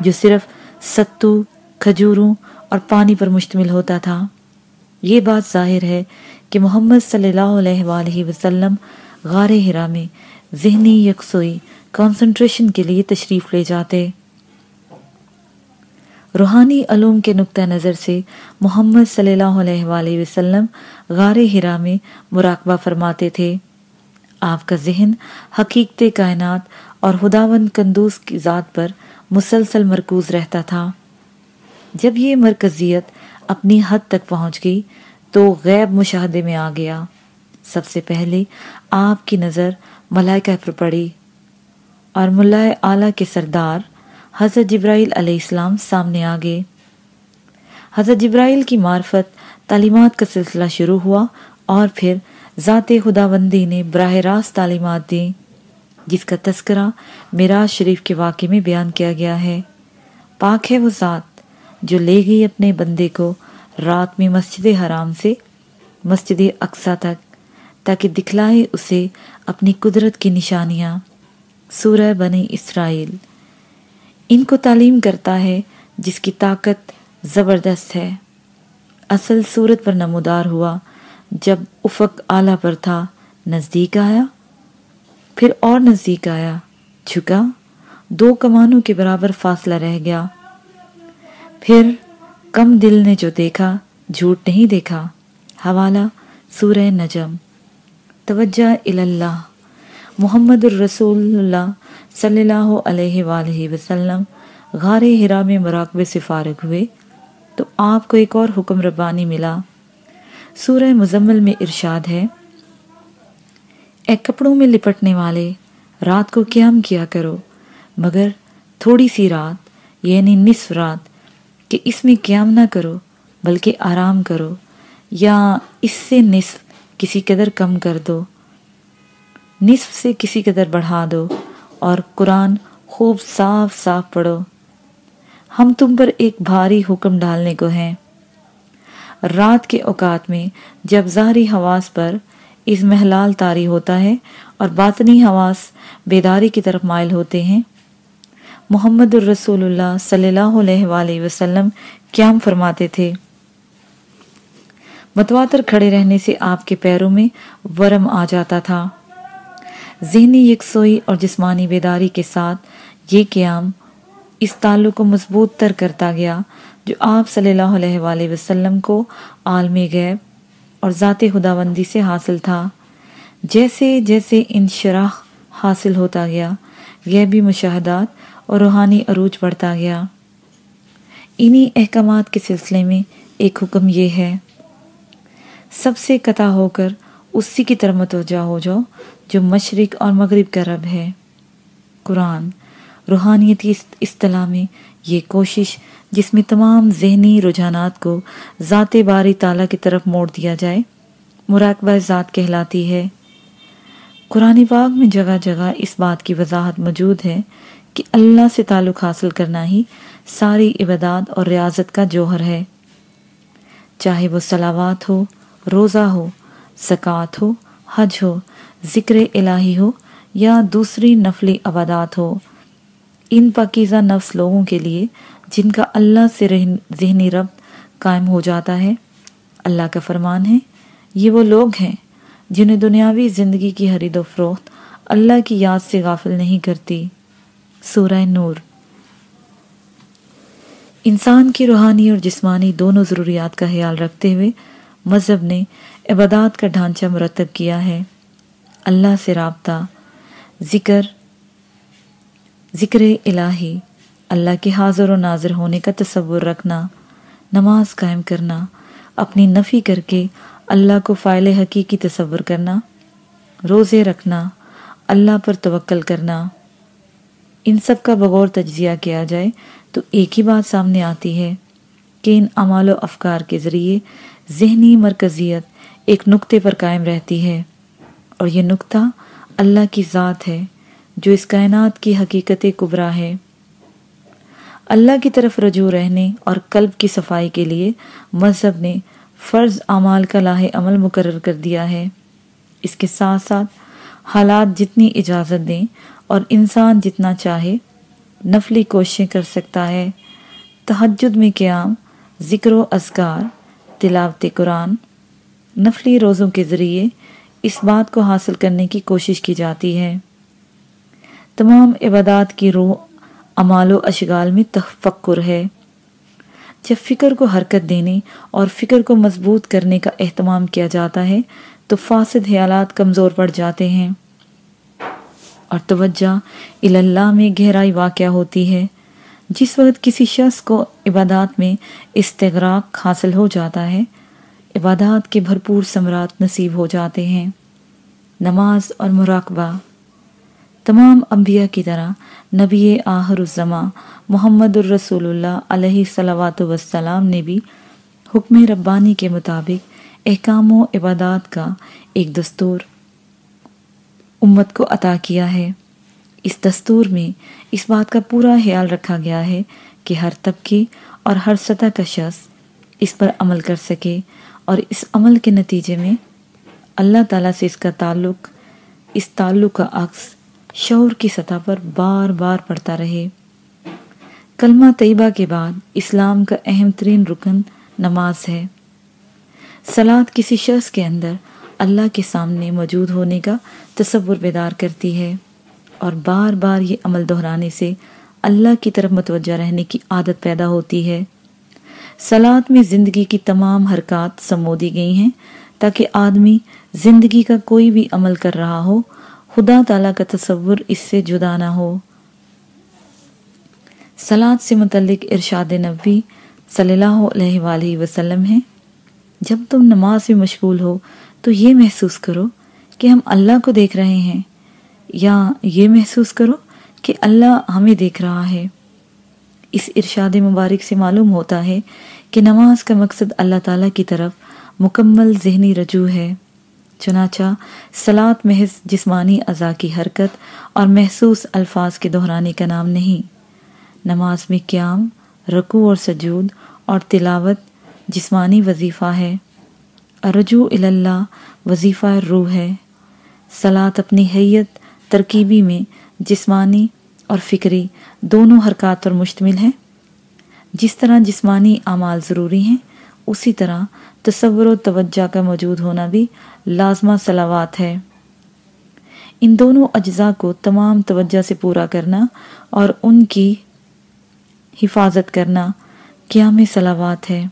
جو صرف ستو، کھجوروں اور پانی پر مشتمل ہوتا تھا۔ یہ بات ظاہر ہے کہ محمد صلی اللہ علیہ وآلہ وسلم غار ہرا میں ذہنی یکسوئی کانسنٹریشن کے لیے تشریف لے جاتے۔ روحانی علوم کے نقطہ نظر سے محمد صلی اللہ علیہ وآلہ وسلم غار ہرا میں مراقبہ فرماتے تھے۔ آپ کا ذہن حقیقت کائنات اور خداون کندوز کی ذات پر مسلسل مرکوز رہتا تھا۔ جب یہ مرکزیت اپنی حد تک پہنچ گئی تو غیب مشاہدے میں آ گیا۔ سب سے پہلے آپ کی نظر ملائکہ پر پڑی اور ملائے اعلیٰ کے سردار حضرت جبرائیل علیہ السلام سامنے آگے حضرت جبرائیل کی معرفت تعلیمات کا سلسلہ شروع ہوا اور پھر ذات خدا بندی نے براہ راست تعلیمات دیں جس کا تذکرہ میراج شریف کے واقعے میں بیان کیا گیا ہے۔ پاک ہے وہ ذات جو لے گئی اپنے بندے کو رات میں مسجد حرام سے مسجد اقسا تک، تاکہ دکھلائے اسے اپنی قدرت کی نشانیاں، سورہ بنی اسرائیل۔ ان کو تعلیم کرتا ہے جس کی طاقت زبردست ہے۔ اصل صورت پر نمودار ہوا جب افق آلہ پر تھا، نزدیک آیا۔ پھر اور نزدیک آیا، جھکا۔ دو کمانوں کے برابر فاصلہ رہ گیا۔ پھر کم دل نے جو دیکھا، جھوٹ نہیں دیکھا۔ حوالہ، سورہ نجم۔ توجہ اللہ، محمد الرسول اللہ صلی اللہ علیہ وآلہ وسلم، غار ہرا میں مراقبے سے فارغ ہوئے۔ تو آپ کو ایک اور حکم ربانی ملا۔ سورہ مزمل میں ارشاد ہے، اے کپڑوں میں لپٹنے والے، رات کو قیام کیا کرو، مگر تھوڑی سی رات یعنی نصف رات، کہ اس میں قیام نہ کرو، بلکہ آرام کرو، یا اس سے نصف کسی قدر کم کر دو، نصف سے کسی قدر بڑھا دو، اور قرآن خوب صاف صاف پڑھو۔ ہم تم پر ایک بھاری حکم ڈالنے کو ہیں۔ رات کے اوقات میں جب ظاہری حواس پر اس محلال تاری ہوتا ہے اور باطنی حواس بیداری کی طرف مائل ہوتے ہیں، محمد الرسول اللہ صلی اللہ علیہ وآلہ وسلم قیام فرماتے تھے۔ متواتر کھڑے رہنے سے آپ کے پیروں میں ورم آ جاتا تھا۔ ذہنی یکسوئی اور جسمانی بیداری کے ساتھ یہ قیام اس تعلق کو مضبوط تر کرتا گیا جو آپ صلی اللہ علیہ وآلہ وسلم کو عالم غیب اور ذات خداوندی سے حاصل تھا۔ جیسے جیسے انشراح حاصل ہوتا گیا، غیبی مشاہدات اور روحانی عروج بڑھتا گیا۔ انہی احکامات کے سلسلے میں ایک حکم یہ ہے۔ سب سے قطع ہو کر اسی کی طرف متوجہ ہو جاؤ جو مشرق اور مغرب کا رب ہے۔ قرآن، روحانیت کی اصطلاح میں یہ کوشش جس میں تمام ذہنی رجحانات کو ذات باری تعالیٰ کی طرف موڑ دیا جائے، مراقبہ ذات کہلاتی ہے۔ قرآن پاک میں جگہ جگہ اس بات کی وضاحت موجود ہے کہ اللہ سے تعلق حاصل کرنا ہی ساری عبادات اور ریاضت کا جوہر ہے۔ چاہے وہ سلاوات ہو روزہ ہو، زکوٰۃ ہو، حج ہو، ذکر الہی ہو یا دوسری نفلی عبادات ہو۔ ان پاکیزہ نفس لوگوں کے لیے جن کا اللہ سے ذہنی ربط قائم ہو جاتا ہے، اللہ کا فرمان ہے، یہ وہ لوگ ہیں جنہیں دنیاوی زندگی کی حرید و فروخت اللہ کی یاد سے غافل نہیں کرتی۔ سورہ نور۔ انسان کی روحانی اور جسمانی دونوں ضروریات کا خیال رکھتے ہوئے مذہب نے عبادات کا ڈھانچہ مرتب کیا ہے۔ اللہ سے رابطہ، ذکر ذکر الہی، اللہ کے حاضر و ناظر ہونے کا تصور رکھنا، نماز قائم کرنا، اپنی نفی کر کے اللہ کو فائل حقیقی تصور کرنا، روزے رکھنا، اللہ پر توکل کرنا۔ ان سب کا بغور تجزیہ کیا جائے تو ایک ہی بات سامنے آتی ہے کہ ان اعمال و افکار کے ذریعے ذہنی مرکزیت ایک نقطے پر قائم رہتی ہے۔ اور یہ نقطہ اللہ کی ذات ہے، جو اس کائنات کی حقیقت کبرا ہے۔ اللہ کی طرف رجوع رہنے اور قلب کی صفائی کے لیے مذہب نے فرض اعمال کا لاہ عمل مقرر کر دیا ہے۔ اس کے ساتھ ساتھ حالات جتنی اجازت دیں اور انسان جتنا چاہے نفلی کوششیں کر سکتا ہے۔ تحجد میں قیام، ذکر و اذکار تلاوت قرآن نفلی روزوں کے ذریعے اس بات کو حاصل کرنے کی کوشش کی جاتی ہے۔ تمام عبادات کی روح امال و اشغال میں تفکر ہے۔ جب فکر کو حرکت دینے اور فکر کو مضبوط کرنے کا اہتمام کیا جاتا ہے، تو فاسد خیالات کمزور پڑ جاتے ہیں۔ اور توجہ اللہ میں گہرائی واقع ہوتی ہے۔ جس وقت کسی شخص کو عبادات میں استغراق حاصل ہو جاتا ہے، عبادات کے بھرپور ثمرات نصیب ہو جاتے ہیں۔ نماز اور مراقبہ۔ تمام انبیاء کی طرح نبی آخر الزماں محمد الرسول اللہ علیہ صلوات وسلام نے بھی حکم ربانی کے مطابق احکام و عبادات کا ایک دستور امت کو عطا کیا ہے۔ اس دستور میں اس بات کا پورا خیال رکھا گیا ہے کہ ہر طبقے اور ہر سطح کا شخص اس پر عمل کر سکے اور اس عمل کے نتیجے میں اللہ تعالیٰ سے اس کا تعلق، اس تعلق کا عکس شعور کی سطح پر بار بار پڑھتا رہے۔ کلمہ طیبہ کے بعد اسلام کا اہم ترین رکن نماز ہے۔ سلاد کسی شخص کے اندر اللہ کے سامنے موجود ہونے کا تصور بیدار کرتی ہے۔ اور بار بار یہ عمل دہرانے سے اللہ کی طرف متوجہ رہنے کی عادت پیدا ہوتی ہے۔ سلاد میں زندگی کی تمام حرکات سمو دی گئی ہیں تاکہ آدمی زندگی کا کوئی بھی عمل کر رہا ہو۔ خدا تعالیٰ کا تصور اس سے جدا نہ ہو۔ سلاد سے متعلق ارشاد نبی صلی اللہ علیہ وآلہ وسلم ہے جب تم نماز میں مشغول ہو تو یہ محسوس کرو کہ ہم اللہ کو دیکھ رہے ہیں۔ یا یہ محسوس کرو کہ اللہ ہمیں دیکھ رہا ہے۔ اس ارشاد مبارک سے معلوم ہوتا ہے کہ نماز کا مقصد اللہ تعالیٰ کی طرف مکمل ذہنی رجوع ہے۔ چنانچہ سلاد محض جسمانی اعضاء کی حرکت اور محسوس الفاظ کے دہرانے کا نام نہیں۔ نماز میں قیام، رکوع اور سجود اور تلاوت جسمانی وظیفہ ہے۔ رجوع اللہ وظیفہ روح ہے۔ سلاد اپنی حیت ترکیبی میں جسمانی اور فکری دونوں حرکات پر مشتمل ہے جس طرح جسمانی اعمال ضروری ہیں، اسی طرح تصور و توجہ کا موجود ہونا بھی لازمہ سلاوات ہے۔ ان دونوں اجزاء کو تمام توجہ سے پورا کرنا اور ان کی حفاظت کرنا قیام سلاوات ہے۔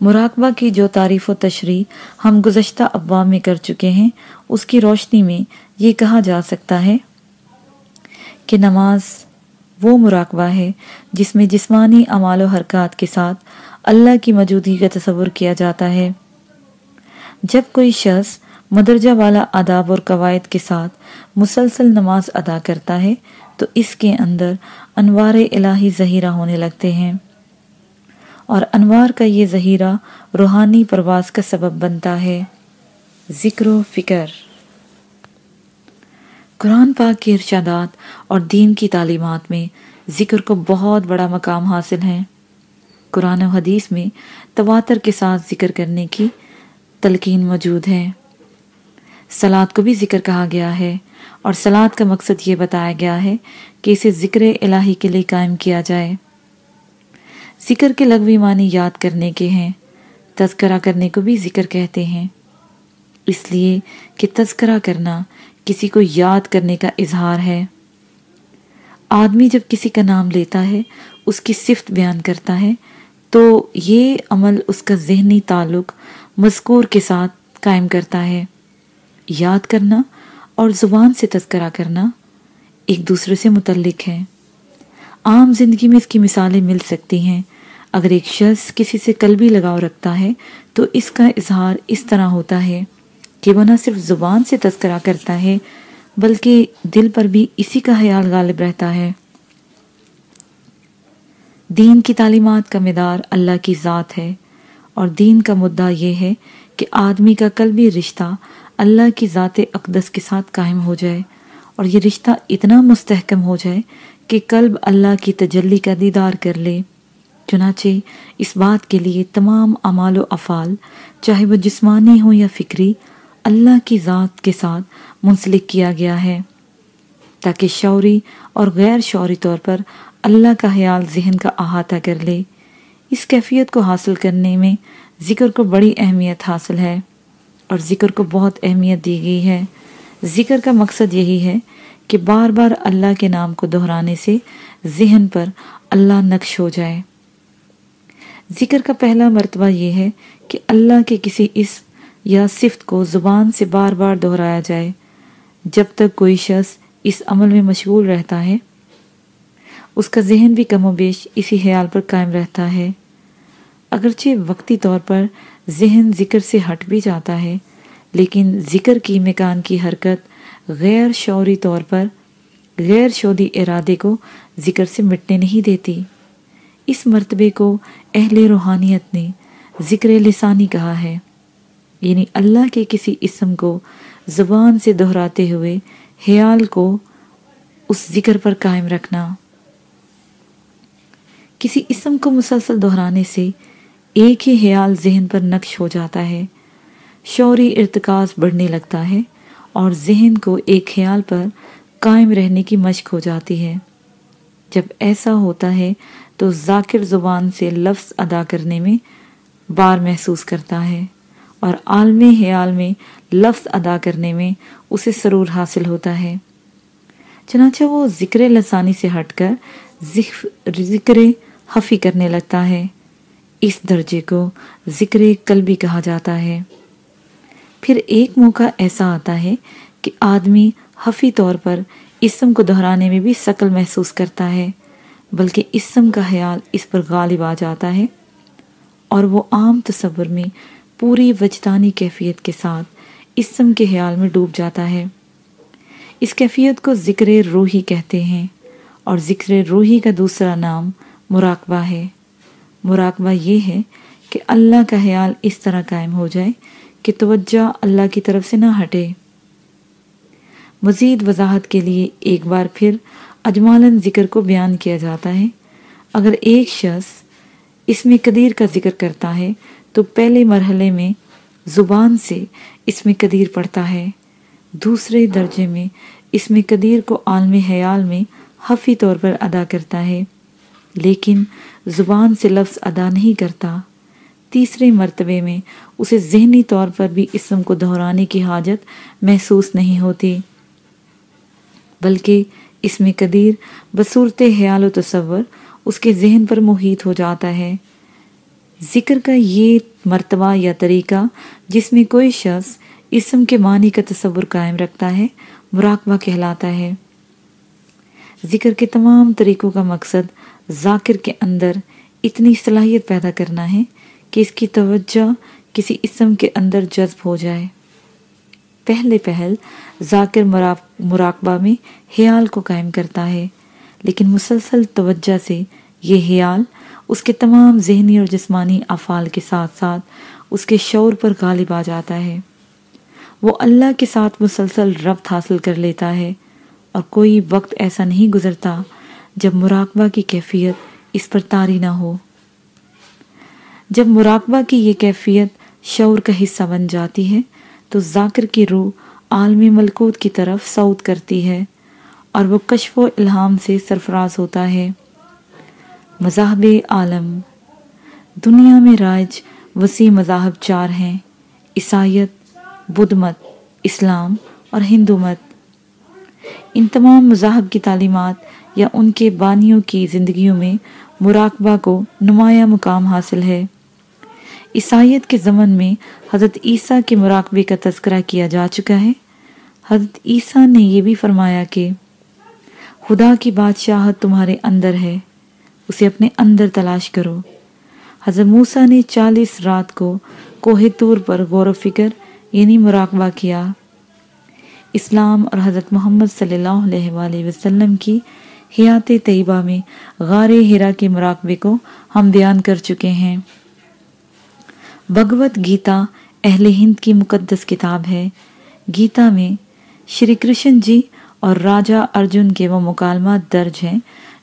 مراقبہ کی جو تعریف و تشریح ہم گزشتہ ابواب میں کر چکے ہیں، اس کی روشنی میں یہ کہا جا سکتا ہے کہ نماز وہ مراقبہ ہے جس میں جسمانی اعمال و حرکات کے ساتھ اللہ کی موجودگی کا تصور کیا جاتا ہے۔ جب کوئی شخص مدرجہ والا آداب اور قواعد کے ساتھ مسلسل نماز ادا کرتا ہے، تو اس کے اندر انوار الہی ظہیرہ ہونے لگتے ہیں۔ اور انوار کا یہ ذہیرہ روحانی پرواز کا سبب بنتا ہے۔ ذکر و فکر۔ قرآن پاک کے ارشادات اور دین کی تعلیمات میں ذکر کو بہت بڑا مقام حاصل ہے۔ قرآن و حدیث میں تواتر کے ساتھ ذکر کرنے کی تلقین موجود ہے۔ سلاد کو بھی ذکر کہا گیا ہے اور سلاد کا مقصد یہ بتایا گیا ہے کہ اسے ذکر الہی کے لیے قائم کیا جائے۔ ذکر کے لغوی معنی یاد کرنے کے ہیں، تذکرہ کرنے کو بھی ذکر کہتے ہیں۔ اس لیے کہ تذکرہ کرنا کسی کو یاد کرنے کا اظہار ہے۔ آدمی جب کسی کا نام لیتا ہے، اس کی صفت بیان کرتا ہے، تو یہ عمل اس کا ذہنی تعلق مذکور کے ساتھ قائم کرتا ہے۔ یاد کرنا اور زبان سے تذکرہ کرنا ایک دوسرے سے متعلق ہے۔ عام زندگی میں اس کی مثالیں مل سکتی ہیں۔ اگر ایک شخص کسی سے قلبی لگاؤ رکھتا ہے، تو اس کا اظہار اس طرح ہوتا ہے کہ وہ نہ صرف زبان سے تذکرہ کرتا ہے، بلکہ دل پر بھی اسی کا خیال غالب رہتا ہے۔ دین کی تعلیمات کا مدار اللہ کی ذات ہے، اور دین کا مدعا یہ ہے کہ آدمی کا قلبی رشتہ اللہ کی ذات اقدس کے ساتھ قائم ہو جائے، اور یہ رشتہ اتنا مستحکم ہو جائے کہ قلب اللہ کی تجلی کا دیدار کر لے۔ چنانچہ اس بات کے لیے تمام اعمال و افعال، چاہے وہ جسمانی ہوں یا فکری، اللہ کی ذات کے ساتھ منسلک کیا گیا ہے۔ تاکہ شعوری اور غیر شعوری طور پر اللہ کا خیال ذہن کا احاطہ کر لے۔ اس کیفیت کو حاصل کرنے میں ذکر کو بڑی اہمیت حاصل ہے اور ذکر کو بہت اہمیت دی گئی ہے۔ ذکر کا مقصد یہی ہے کہ بار بار اللہ کے نام کو دہرانے سے ذہن پر اللہ نقش ہو جائے۔ ذکر کا پہلا مرتبہ یہ ہے کہ اللہ کے کسی اسم یا صفت کو زبان سے بار بار دہرایا جائے۔ جب تک کوئی شخص اس عمل میں مشغول رہتا ہے، اس کا ذہن بھی کم و بیش اسی خیال پر قائم رہتا ہے۔ اگرچہ وقتی طور پر ذہن ذکر سے ہٹ بھی جاتا ہے، لیکن ذکر کی مکان کی حرکت غیر شعوری طور پر غیر شودی ارادے کو ذکر سے مٹنے نہیں دیتی۔ اس مرتبے کو اہل روحانیت نے ذکر لسانی کہا ہے۔ یعنی اللہ کے کسی اسم کو زبان سے دہراتے ہوئے خیال کو اس ذکر پر قائم رکھنا۔ کسی اسم کو مسلسل دہرانے سے ایک ہی خیال ذہن پر نقش ہو جاتا ہے۔ شعوری ارتکاز بڑھنے لگتا ہے۔ اور ذہن کو ایک خیال پر قائم رہنے کی مشق ہو جاتی ہے۔ جب ایسا ہوتا ہے تو ذاکر زبان سے لفظ ادا کرنے میں بار محسوس کرتا ہے اور عالم خیال میں لفظ ادا کرنے میں اسے سرور حاصل ہوتا ہے۔ چنانچہ وہ ذکر لسانی سے ہٹ کر ذکر حفی کرنے لگتا ہے۔ اس درجے کو ذکر قلبی کہا جاتا ہے۔ پھر ایک موقع ایسا آتا ہے کہ آدمی حفی طور پر اسم کو دہرانے میں بھی سکل محسوس کرتا ہے، بلکہ اسم کا خیال اس پر غالب آ جاتا ہے۔ اور وہ عام تصور میں پوری وجدانی کیفیت کے ساتھ اسم کے خیال میں ڈوب جاتا ہے۔ اس کیفیت کو ذکر روحی کہتے ہیں، اور ذکر روحی کا دوسرا نام مراقبہ ہے۔ مراقبہ یہ ہے کہ اللہ کا خیال اس طرح قائم ہو جائے کہ توجہ اللہ کی طرف سے نہ ہٹے۔ مزید وضاحت کے لیے ایک بار پھر اجمالاً ذکر کو بیان کیا جاتا ہے۔ اگر ایک شخص اس میں قدیر کا ذکر کرتا ہے، تو پہلے مرحلے میں زبان سے اس میں قدیر پڑھتا ہے۔ دوسرے درجے میں اس میں قدیر کو عالم حیال میں حفی طور پر ادا کرتا ہے، لیکن زبان سے لفظ ادا نہیں کرتا۔ تیسرے مرتبے میں اسے ذہنی طور پر بھی اسم کو دہرانے کی حاجت محسوس نہیں ہوتی۔ بلکہ اس میں قدیر بصورت خیال و تصور اس کے ذہن پر محیط ہو جاتا ہے۔ ذکر کا یہ مرتبہ یا طریقہ جس میں کوئی شخص اسم کے معنی کا تصور قائم رکھتا ہے، مراقبہ کہلاتا ہے۔ ذکر کے تمام طریقوں کا مقصد ذاکر کے اندر اتنی صلاحیت پیدا کرنا ہے کہ اس کی توجہ کسی اسم کے اندر جذب ہو جائے۔ پہلے پہل ذاکر مراقبہ میں خیال کو قائم کرتا ہے، لیکن مسلسل توجہ سے یہ خیال اس کے تمام ذہنی اور جسمانی افعال کے ساتھ ساتھ اس کے شعور پر غالب آ جاتا ہے۔ وہ اللہ کے ساتھ مسلسل ربط حاصل کر لیتا ہے اور کوئی وقت ایسا نہیں گزرتا جب مراقبہ کی کیفیت اس پر تاری نہ ہو۔ جب مراقبہ کی یہ کیفیت شعور کا حصہ بن جاتی ہے، تو ذاکر کی روح عالمی ملکوت کی طرف سعود کرتی ہے اور وہ کشف و الہام سے سرفراز ہوتا ہے۔ مذاہب عالم، دنیا میں رائج وسیع مذاہب چار ہیں، عیسائیت، بدھ مت، اسلام اور ہندو مت۔ ان تمام مذاہب کی تعلیمات یا ان کے بانیوں کی زندگیوں میں مراقبہ کو نمایاں مقام حاصل ہے۔ عیسائیت کے زمن میں حضرت عیسیٰ کے مراقبے کا تذکرہ کیا جا چکا ہے۔ حضرت عیسیٰ نے یہ بھی فرمایا کہ خدا کی بادشاہت تمہارے اندر ہے، اسے اپنے اندر تلاش کرو۔ حضرت موسیٰ نے چالیس رات کو کوہ طور پر غور و فکر یعنی مراقبہ کیا۔ اسلام اور حضرت محمد صلی اللہ علیہ وآلہ وسلم کی حیات طیبہ میں غار ہرا کے مراقبے کو ہم بیان کر چکے ہیں۔ بھگوت گیتا اہل ہند کی مقدس کتاب ہے۔ گیتا میں شری کرشن جی اور راجہ ارجن کے وہ مکالمات درج ہیں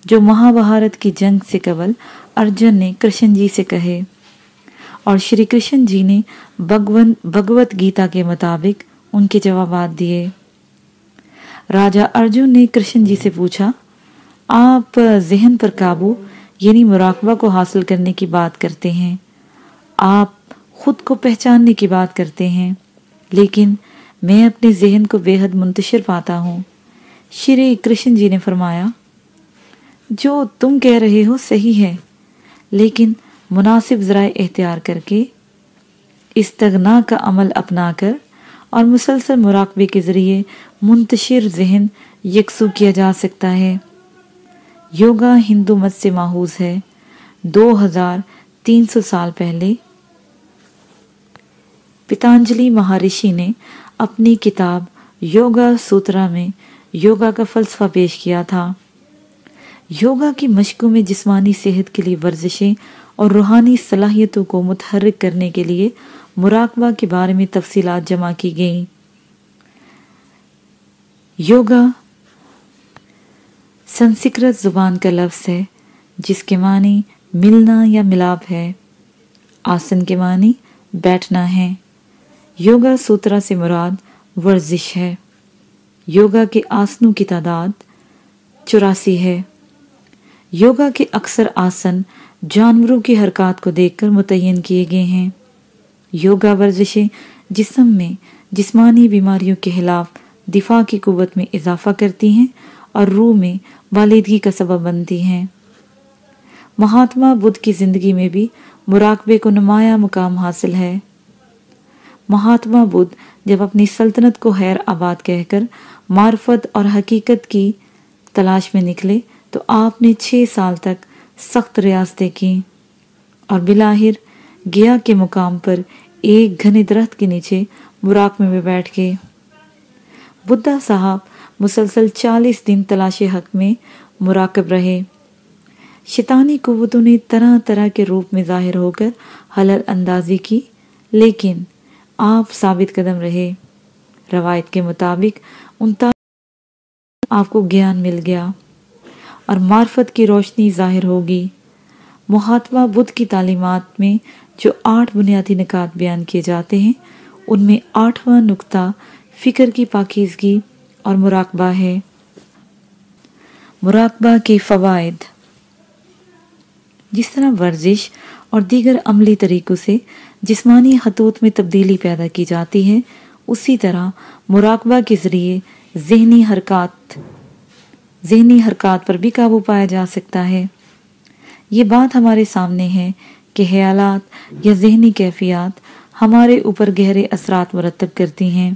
جو مہابھارت کی جنگ سے قبل ارجن نے کرشن جی سے کہے۔ اور شری کرشن جی نے بھگوت گیتا کے مطابق ان کے جوابات دیے۔ راجہ ارجن نے کرشن جی سے پوچھا، آپ ذہن پر قابو یعنی مراقبہ کو حاصل کرنے کی بات کرتے ہیں۔ آپ خود کو پہچاننے کی بات کرتے ہیں۔ لیکن میں اپنے ذہن کو بے حد منتشر پاتا ہوں۔ شری کرشن جی نے فرمایا، جو تم کہہ رہے ہو صحیح ہے، لیکن مناسب ذرائع اختیار کر کے استغنا کا عمل اپنا کر اور مسلسل مراقبے کے ذریعے منتشر ذہن یکسو کیا جا سکتا ہے۔ یوگا ہندو مت سے ماحوز ہے۔ دو ہزار تین سو سال پہلے پتانجلی مہارشی نے اپنی کتاب یوگا سوترا میں یوگا کا فلسفہ پیش کیا تھا۔ یوگا کی مشقوں میں جسمانی صحت کے لیے ورزشیں اور روحانی صلاحیتوں کو متحرک کرنے کے لیے مراقبہ کے بارے میں تفصیلات جمع کی گئیں۔ یوگا سنسکرت زبان کا لفظ ہے، جس کے معنی ملنا یا ملاپ ہے۔ آسن کے معنی بیٹھنا ہے۔ یوگا سوترا سے مراد ورزش ہے۔ یوگا کے آسنوں کی تعداد چوراسی ہے۔ یوگا کے اکثر آسن جانوروں کی حرکات کو دیکھ کر متعین کیے گئے ہیں۔ یوگا ورزشیں جسم میں جسمانی بیماریوں کے خلاف دفاع کی قوت میں اضافہ کرتی ہیں اور روح میں والدگی کا سبب بنتی ہیں۔ مہاتما بدھ کی زندگی میں بھی مراقبے کو نمایاں مقام حاصل ہے۔ مہاتما بدھ جب اپنی سلطنت کو خیر آباد کہہ کر معرفت اور حقیقت کی تلاش میں نکلے تو آپ نے چھ سال تک سخت ریاستیں کی اور بلاہر گیا کے مقام پر ایک گھنے درخت کے نیچے مراقبے میں بیٹھ گئے۔ بدھا صاحب مسلسل چالیس دن تلاش حق میں مراقب رہے۔ شیطانی قوتوں نے طرح طرح کے روپ میں ظاہر ہو کر حلل اندازی کی، لیکن آپ ثابت قدم رہے۔ روایت کے مطابق انتالیس آپ کو گیان مل گیا اور معرفت کی روشنی ظاہر ہوگی۔ محاتمہ بدھ کی تعلیمات میں جو آٹھ بنیادی نکات بیان کیے جاتے ہیں، ان میں آٹھواں نقطہ فکر کی پاکیزگی اور مراقبہ ہے۔ مراقبہ کے فوائد۔ جس طرح ورزش اور دیگر عملی طریقوں سے جسمانی خطوط میں تبدیلی پیدا کی جاتی ہے، اسی طرح مراقبہ کے ذریعے ذہنی حرکات ذہنی حرکات پر بھی قابو پایا جا سکتا ہے۔ یہ بات ہمارے سامنے ہے کہ خیالات یا ذہنی کیفیات ہمارے اوپر گہرے اثرات مرتب کرتی ہیں۔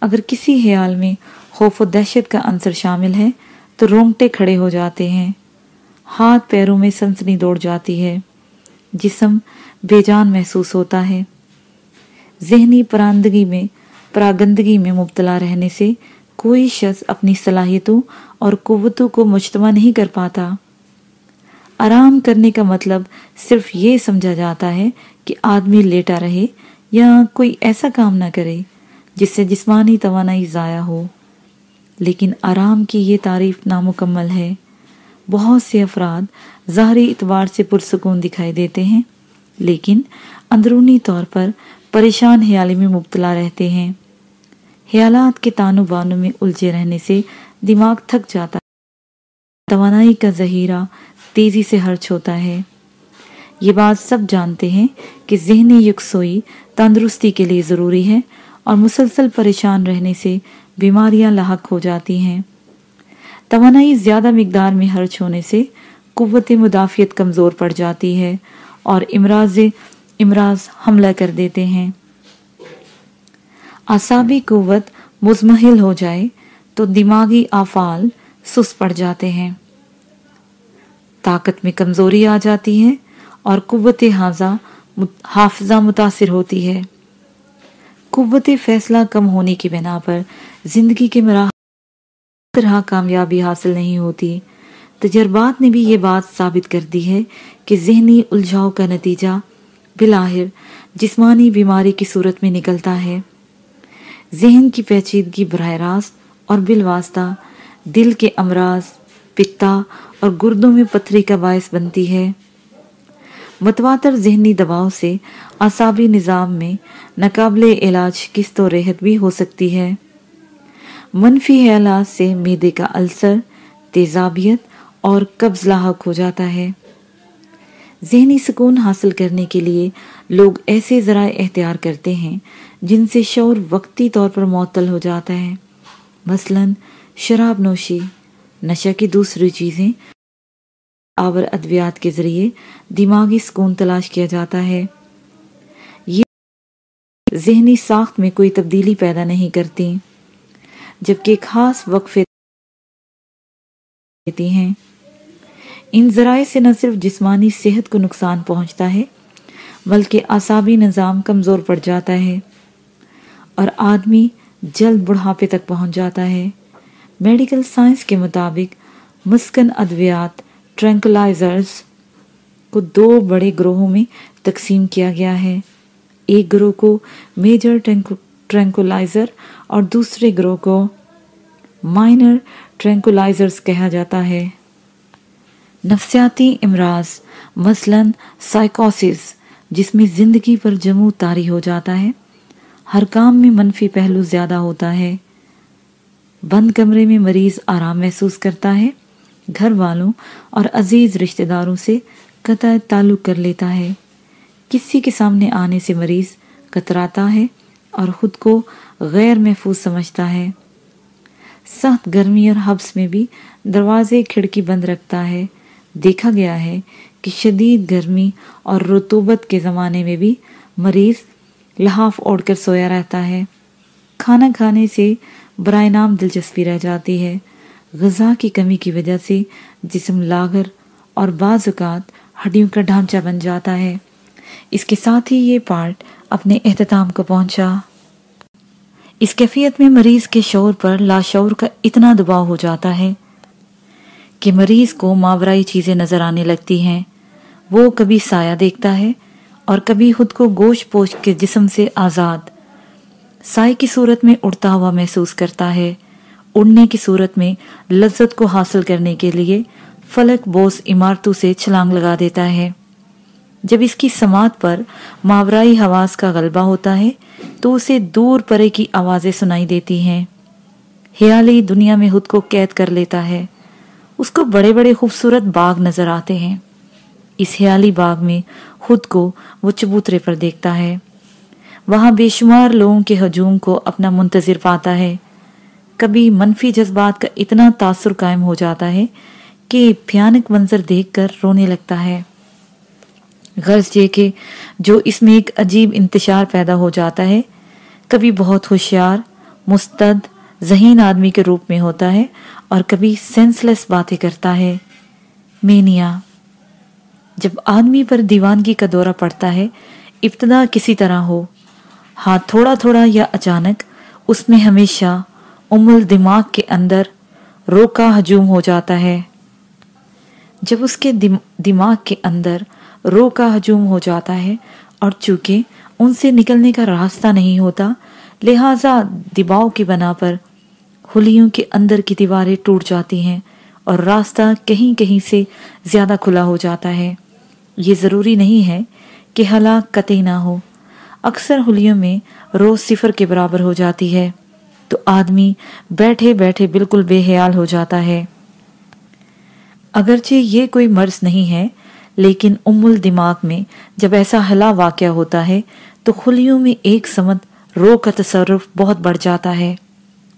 اگر کسی خیال میں خوف و دہشت کا عنصر شامل ہے، تو رونگٹے کھڑے ہو جاتے ہیں۔ ہاتھ پیروں میں سنسنی دوڑ جاتی ہے۔ جسم بے جان محسوس ہوتا ہے۔ ذہنی پراندگی میں، پراگندگی میں مبتلا رہنے سے کوئی شخص اپنی صلاحیتوں اور قوتوں کو مجتمع نہیں کر پاتا۔ آرام کرنے کا مطلب صرف یہ سمجھا جاتا ہے کہ آدمی لیٹا رہے یا کوئی ایسا کام نہ کرے جس سے جسمانی توانائی ضائع ہو۔ لیکن آرام کی یہ تعریف نامکمل ہے۔ بہت سے افراد ظاہری اعتبار سے پرسکون دکھائی دیتے ہیں۔ لیکن اندرونی طور پر پریشان خیالی میں مبتلا رہتے ہیں۔ خیالات کے تانو بانو میں الجھے رہنے سے دماغ تھک جاتا ہے۔ توانائی کا ذہیرہ تیزی سے ہرچ ہوتا ہے۔ یہ بات سب جانتے ہیں کہ ذہنی یکسوئی تندرستی کے لیے ضروری ہے اور مسلسل پریشان رہنے سے بیماریاں لاحق ہو جاتی ہیں۔ توانائی زیادہ مقدار میں ہرچ ہونے سے قوت مدافعت کمزور پڑ جاتی ہے۔ اور امراض امراض حملہ کر دیتے ہیں۔ اعصابی قوت مزمحل ہو جائے تو دماغی آفال سس پڑ جاتے ہیں۔ طاقت میں کمزوری آ جاتی ہے اور قوت حافظہ متاثر ہوتی ہے۔ قوت فیصلہ کم ہونے کی بنا پر زندگی کے مراحل طرح کامیابی حاصل نہیں ہوتی۔ تجربات نے بھی یہ بات ثابت کر دی ہے کہ ذہنی الجھاؤ کا نتیجہ بلاہر جسمانی بیماری کی صورت میں نکلتا ہے۔ ذہن کی پیچیدگی براہ راست اور بالواسطہ دل کے امراض، پتا اور گردوں میں پتھری کا باعث بنتی ہے۔ متواتر ذہنی دباؤ سے اعصابی نظام میں ناقابل علاج کس تو رحت بھی ہو سکتی ہے۔ منفی خیالات سے میدے کا السر، تیزابیت اور قبض لاحق ہو جاتا ہے۔ ذہنی سکون حاصل کرنے کے لیے لوگ ایسے ذرائع اختیار کرتے ہیں جن سے شعور وقتی طور پر معطل ہو جاتا ہے۔ مثلا، شراب نوشی، نشہ کی دوسری چیزیں آور ادویات کے ذریعے دماغی سکون تلاش کیا جاتا ہے۔ یہ ذہنی ساخت میں کوئی تبدیلی پیدا نہیں کرتی، جبکہ خاص وقفے ہیں۔ ان ذرائع سے نہ صرف جسمانی صحت کو نقصان پہنچتا ہے، بلکہ اعصابی نظام کمزور پڑ جاتا ہے اور آدمی جلد بڑھاپے تک پہنچ جاتا ہے۔ میڈیکل سائنس کے مطابق، مسکن ادویات ٹرینکلائزرز کو دو بڑے گروہوں میں تقسیم کیا گیا ہے۔ ایک گروہ کو میجر ٹرینکولائزر اور دوسرے گروہ کو مائنر ٹرینکولائزرز کہا جاتا ہے۔ نفسیاتی امراض، مثلا سائیکوسس جس میں زندگی پر جموں تاری ہو جاتا ہے۔ ہر کام میں منفی پہلو زیادہ ہوتا ہے۔ بند کمرے میں مریض آرام محسوس کرتا ہے۔ گھر والوں اور عزیز رشتہ داروں سے قطع تعلق کر لیتا ہے۔ کسی کے سامنے آنے سے مریض کتراتا ہے اور خود کو غیر محفوظ سمجھتا ہے۔ سخت گرمی اور حبس میں بھی دروازے کھڑکی بند رکھتا ہے۔ دیکھا گیا ہے کہ شدید گرمی اور رتوبت کے زمانے میں بھی مریض لحاف اوڑھ کر سویا رہتا ہے۔ کھانا کھانے سے برائے نام دلچسپی رہ جاتی ہے۔ غذا کی کمی کی وجہ سے جسم لاغر اور بعض اوقات ہڈیوں کا ڈھانچہ بن جاتا ہے۔ اس کے ساتھ ہی یہ پارٹ اپنے اختتام کو پہنچا۔ اس کیفیت میں مریض کے شعور پر لاشعور کا اتنا دباؤ ہو جاتا ہے۔ کہ مریض کو ماورائی چیزیں نظر آنے لگتی ہیں۔ وہ کبھی سایہ دیکھتا ہے اور کبھی خود کو گوشت پوش کے جسم سے آزاد۔ سائے کی صورت میں اڑتا ہوا محسوس کرتا ہے۔ اڑنے کی صورت میں لذت کو حاصل کرنے کے لیے فلک بوس عمارتوں سے چھلانگ لگا دیتا ہے۔ جب اس کی سماعت پر ماورائی حواس کا غلبہ ہوتا ہے تو اسے دور پرے کی آوازیں سنائی دیتی ہیں۔ خیالی دنیا میں خود کو قید کر لیتا ہے۔ اس کو بڑے بڑے خوبصورت باغ نظر آتے ہیں۔ اس خیالی باغ میں خود کو وہ چبوترے پر دیکھتا ہے۔ وہاں بے شمار لوگوں کے ہجوم کو اپنا منتظر پاتا ہے۔ کبھی منفی جذبات کا اتنا تاثر قائم ہو جاتا ہے کہ بھیانک منظر دیکھ کر رونے لگتا ہے۔ غرض یہ کہ جو اس میں ایک عجیب انتشار پیدا ہو جاتا ہے، کبھی بہت ہوشیار، مستد، ذہین آدمی کے روپ میں ہوتا ہے اور کبھی سینسلیس باتیں کرتا ہے۔ مینیا، جب آدمی پر دیوانگی کا دورہ پڑتا ہے، ابتدا کسی طرح ہو۔ ہاں تھوڑا تھوڑا یا اچانک اس میں ہمیشہ امول دماغ کے اندر روکا ہجوم ہو جاتا ہے۔ جب اس کے دماغ کے اندر رو کا ہجوم ہو جاتا ہے اور چونکہ ان سے نکلنے کا راستہ نہیں ہوتا، لہذا دباؤ کی بنا پر خلیوں کے اندر کی دیواریں ٹوٹ جاتی ہیں اور راستہ کہیں کہیں سے زیادہ کھلا ہو جاتا ہے۔ یہ ضروری نہیں ہے کہ ہلاک قطع نہ ہو۔ اکثر خلیوں میں روز صفر کے برابر ہو جاتی ہے۔ تو آدمی بیٹھے بیٹھے بالکل بے حیال ہو جاتا ہے۔ اگرچہ یہ کوئی مرض نہیں ہے، لیکن ام الدماغ میں جب ایسا ہلا واقعہ ہوتا ہے، تو خلیوں میں ایک سمت رو کا تصرف بہت بڑھ جاتا ہے۔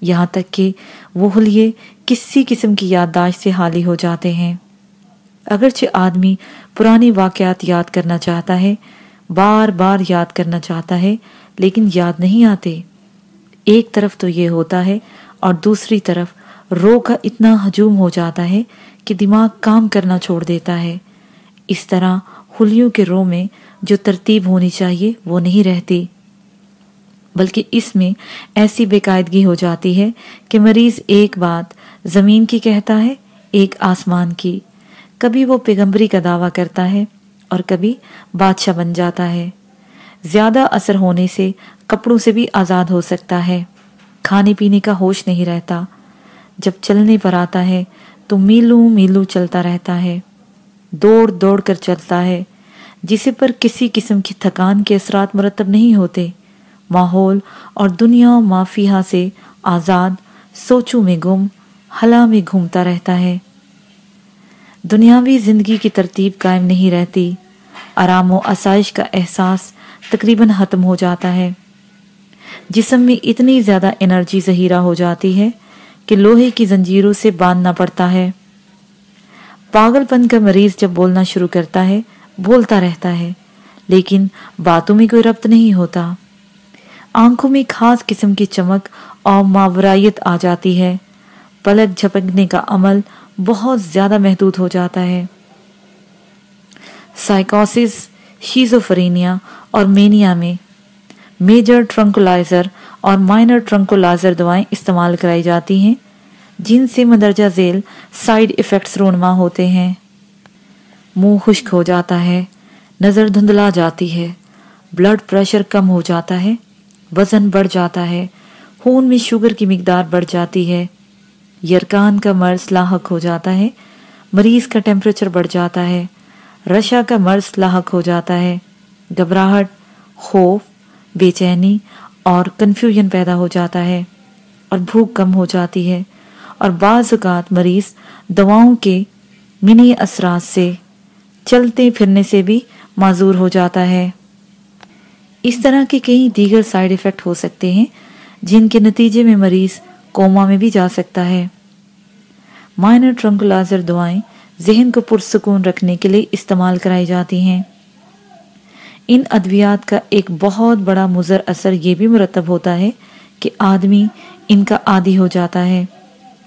یہاں تک کہ وہ خلیے کسی قسم کی یادداشت سے حالی ہو جاتے ہیں۔ اگرچہ آدمی پرانی واقعات یاد کرنا چاہتا ہے، بار بار یاد کرنا چاہتا ہے، لیکن یاد نہیں آتے۔ ایک طرف تو یہ ہوتا ہے اور دوسری طرف رو کا اتنا ہجوم ہو جاتا ہے کہ دماغ کام کرنا چھوڑ دیتا ہے۔ اس طرح خلیوں کے رو میں جو ترتیب ہونی چاہیے وہ نہیں رہتی۔ بلکہ اس میں ایسی بے قاعدگی ہو جاتی ہے کہ مریض ایک بات زمین کی کہتا ہے، ایک آسمان کی۔ کبھی وہ پیغمبری کا دعویٰ کرتا ہے اور کبھی بادشاہ بن جاتا ہے۔ زیادہ اثر ہونے سے کپڑوں سے بھی آزاد ہو سکتا ہے۔ کھانے پینے کا ہوش نہیں رہتا۔ جب چلنے پر آتا ہے تو میلوں میلوں چلتا رہتا ہے۔ دوڑ دوڑ کر چلتا ہے۔ جسے پر کسی قسم کی تھکان کے اثرات مرتب نہیں ہوتے۔ ماحول اور دنیا مافیہ سے آزاد سوچوں میں گم حلا میں گھومتا رہتا ہے۔ دنیاوی زندگی کی ترتیب قائم نہیں رہتی۔ آرام و آسائش کا احساس تقریباً ختم ہو جاتا ہے۔ جسم میں اتنی زیادہ انرجی ظہیرہ ہو جاتی ہے کہ لوہے کی زنجیروں سے باندھنا پڑتا ہے۔ پاگل پن کا مریض جب بولنا شروع کرتا ہے، بولتا رہتا ہے، لیکن باتوں میں کوئی ربط نہیں ہوتا۔ آنکھوں میں خاص قسم کی چمک اور ماورائیت آ جاتی ہے۔ پلک جھپکنے کا عمل بہت زیادہ محدود ہو جاتا ہے۔ سائیکوسس، شیزوفرینیا اور مینیا میں میجر ٹرنکولائزر اور مائنر ٹرنکولائزر دوائیں استعمال کرائی جاتی ہیں، جن سے مدرجہ ذیل سائیڈ ایفیکٹس رونما ہوتے ہیں۔ منہ خشک ہو جاتا ہے، نظر دھندلا جاتی ہے، بلڈ پریشر کم ہو جاتا ہے۔ وزن بڑھ جاتا ہے، خون میں شوگر کی مقدار بڑھ جاتی ہے، یرکان کا مرض لاحق ہو جاتا ہے، مریض کا ٹیمپریچر بڑھ جاتا ہے رشا کا مرض لاحق ہو جاتا ہے، گھبراہٹ، خوف، بے چینی اور کنفیوژن پیدا ہو جاتا ہے اور بھوک کم ہو جاتی ہے اور بعض اوقات مریض دواؤں کے منی اثرات سے چلتے پھرنے سے بھی معذور ہو جاتا ہے۔ اس طرح کے کئی دیگر سائیڈ ایفیکٹ ہو سکتے ہیں جن کے نتیجے میں مریض کوما میں بھی جا سکتا ہے۔ مائنر ٹرنکلائزر دوائیں ذہن کو پرسکون رکھنے کے لیے استعمال کرائی جاتی ہیں۔ ان ادویات کا ایک بہت بڑا مضر اثر یہ بھی مرتب ہوتا ہے کہ آدمی ان کا عادی ہو جاتا ہے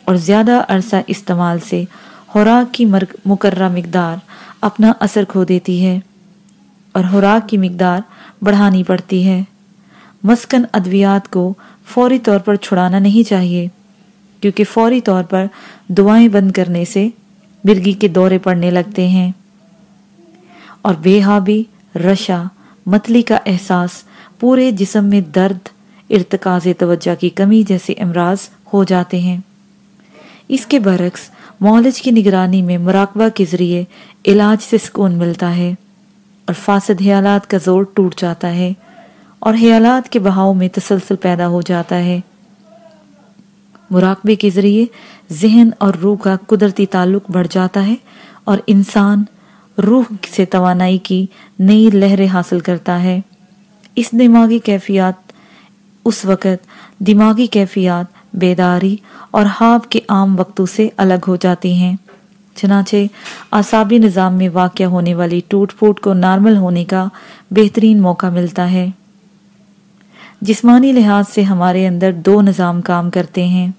اور زیادہ عرصہ استعمال سے خوراک کی مقررہ مقدار اپنا اثر کھو دیتی ہے اور خوراک کی مقدار بڑھانی پڑتی ہے۔ مسکن ادویات کو فوری طور پر چھڑانا نہیں چاہیے، کیونکہ فوری طور پر دعائیں بند کرنے سے مرگی کے دورے پڑنے لگتے ہیں۔ اور بے حابی رشا، متلی کا احساس پورے جسم میں درد، ارتکاز توجہ کی کمی جیسے امراض ہو جاتے ہیں۔ اس کے برعکس مولج کی نگرانی میں مراقبہ کے ذریعے علاج سے سکون ملتا ہے۔ اور فاسد حیالات کا زور ٹوٹ جاتا ہے اور حیالات کے بہاؤ میں تسلسل پیدا ہو جاتا ہے۔ مراقبے کے ذریعے ذہن اور روح کا قدرتی تعلق بڑھ جاتا ہے اور انسان روح سے توانائی کی نئی لہریں حاصل کرتا ہے۔ اس دماغی کیفیات، اس وقت دماغی کیفیات بیداری اور خواب کے عام وقتوں سے الگ ہو جاتی ہیں۔ چنانچہ اعصابی نظام میں واقع ہونے والی ٹوٹ پھوٹ کو نارمل ہونے کا بہترین موقع ملتا ہے۔ جسمانی لحاظ سے ہمارے اندر دو نظام کام کرتے ہیں،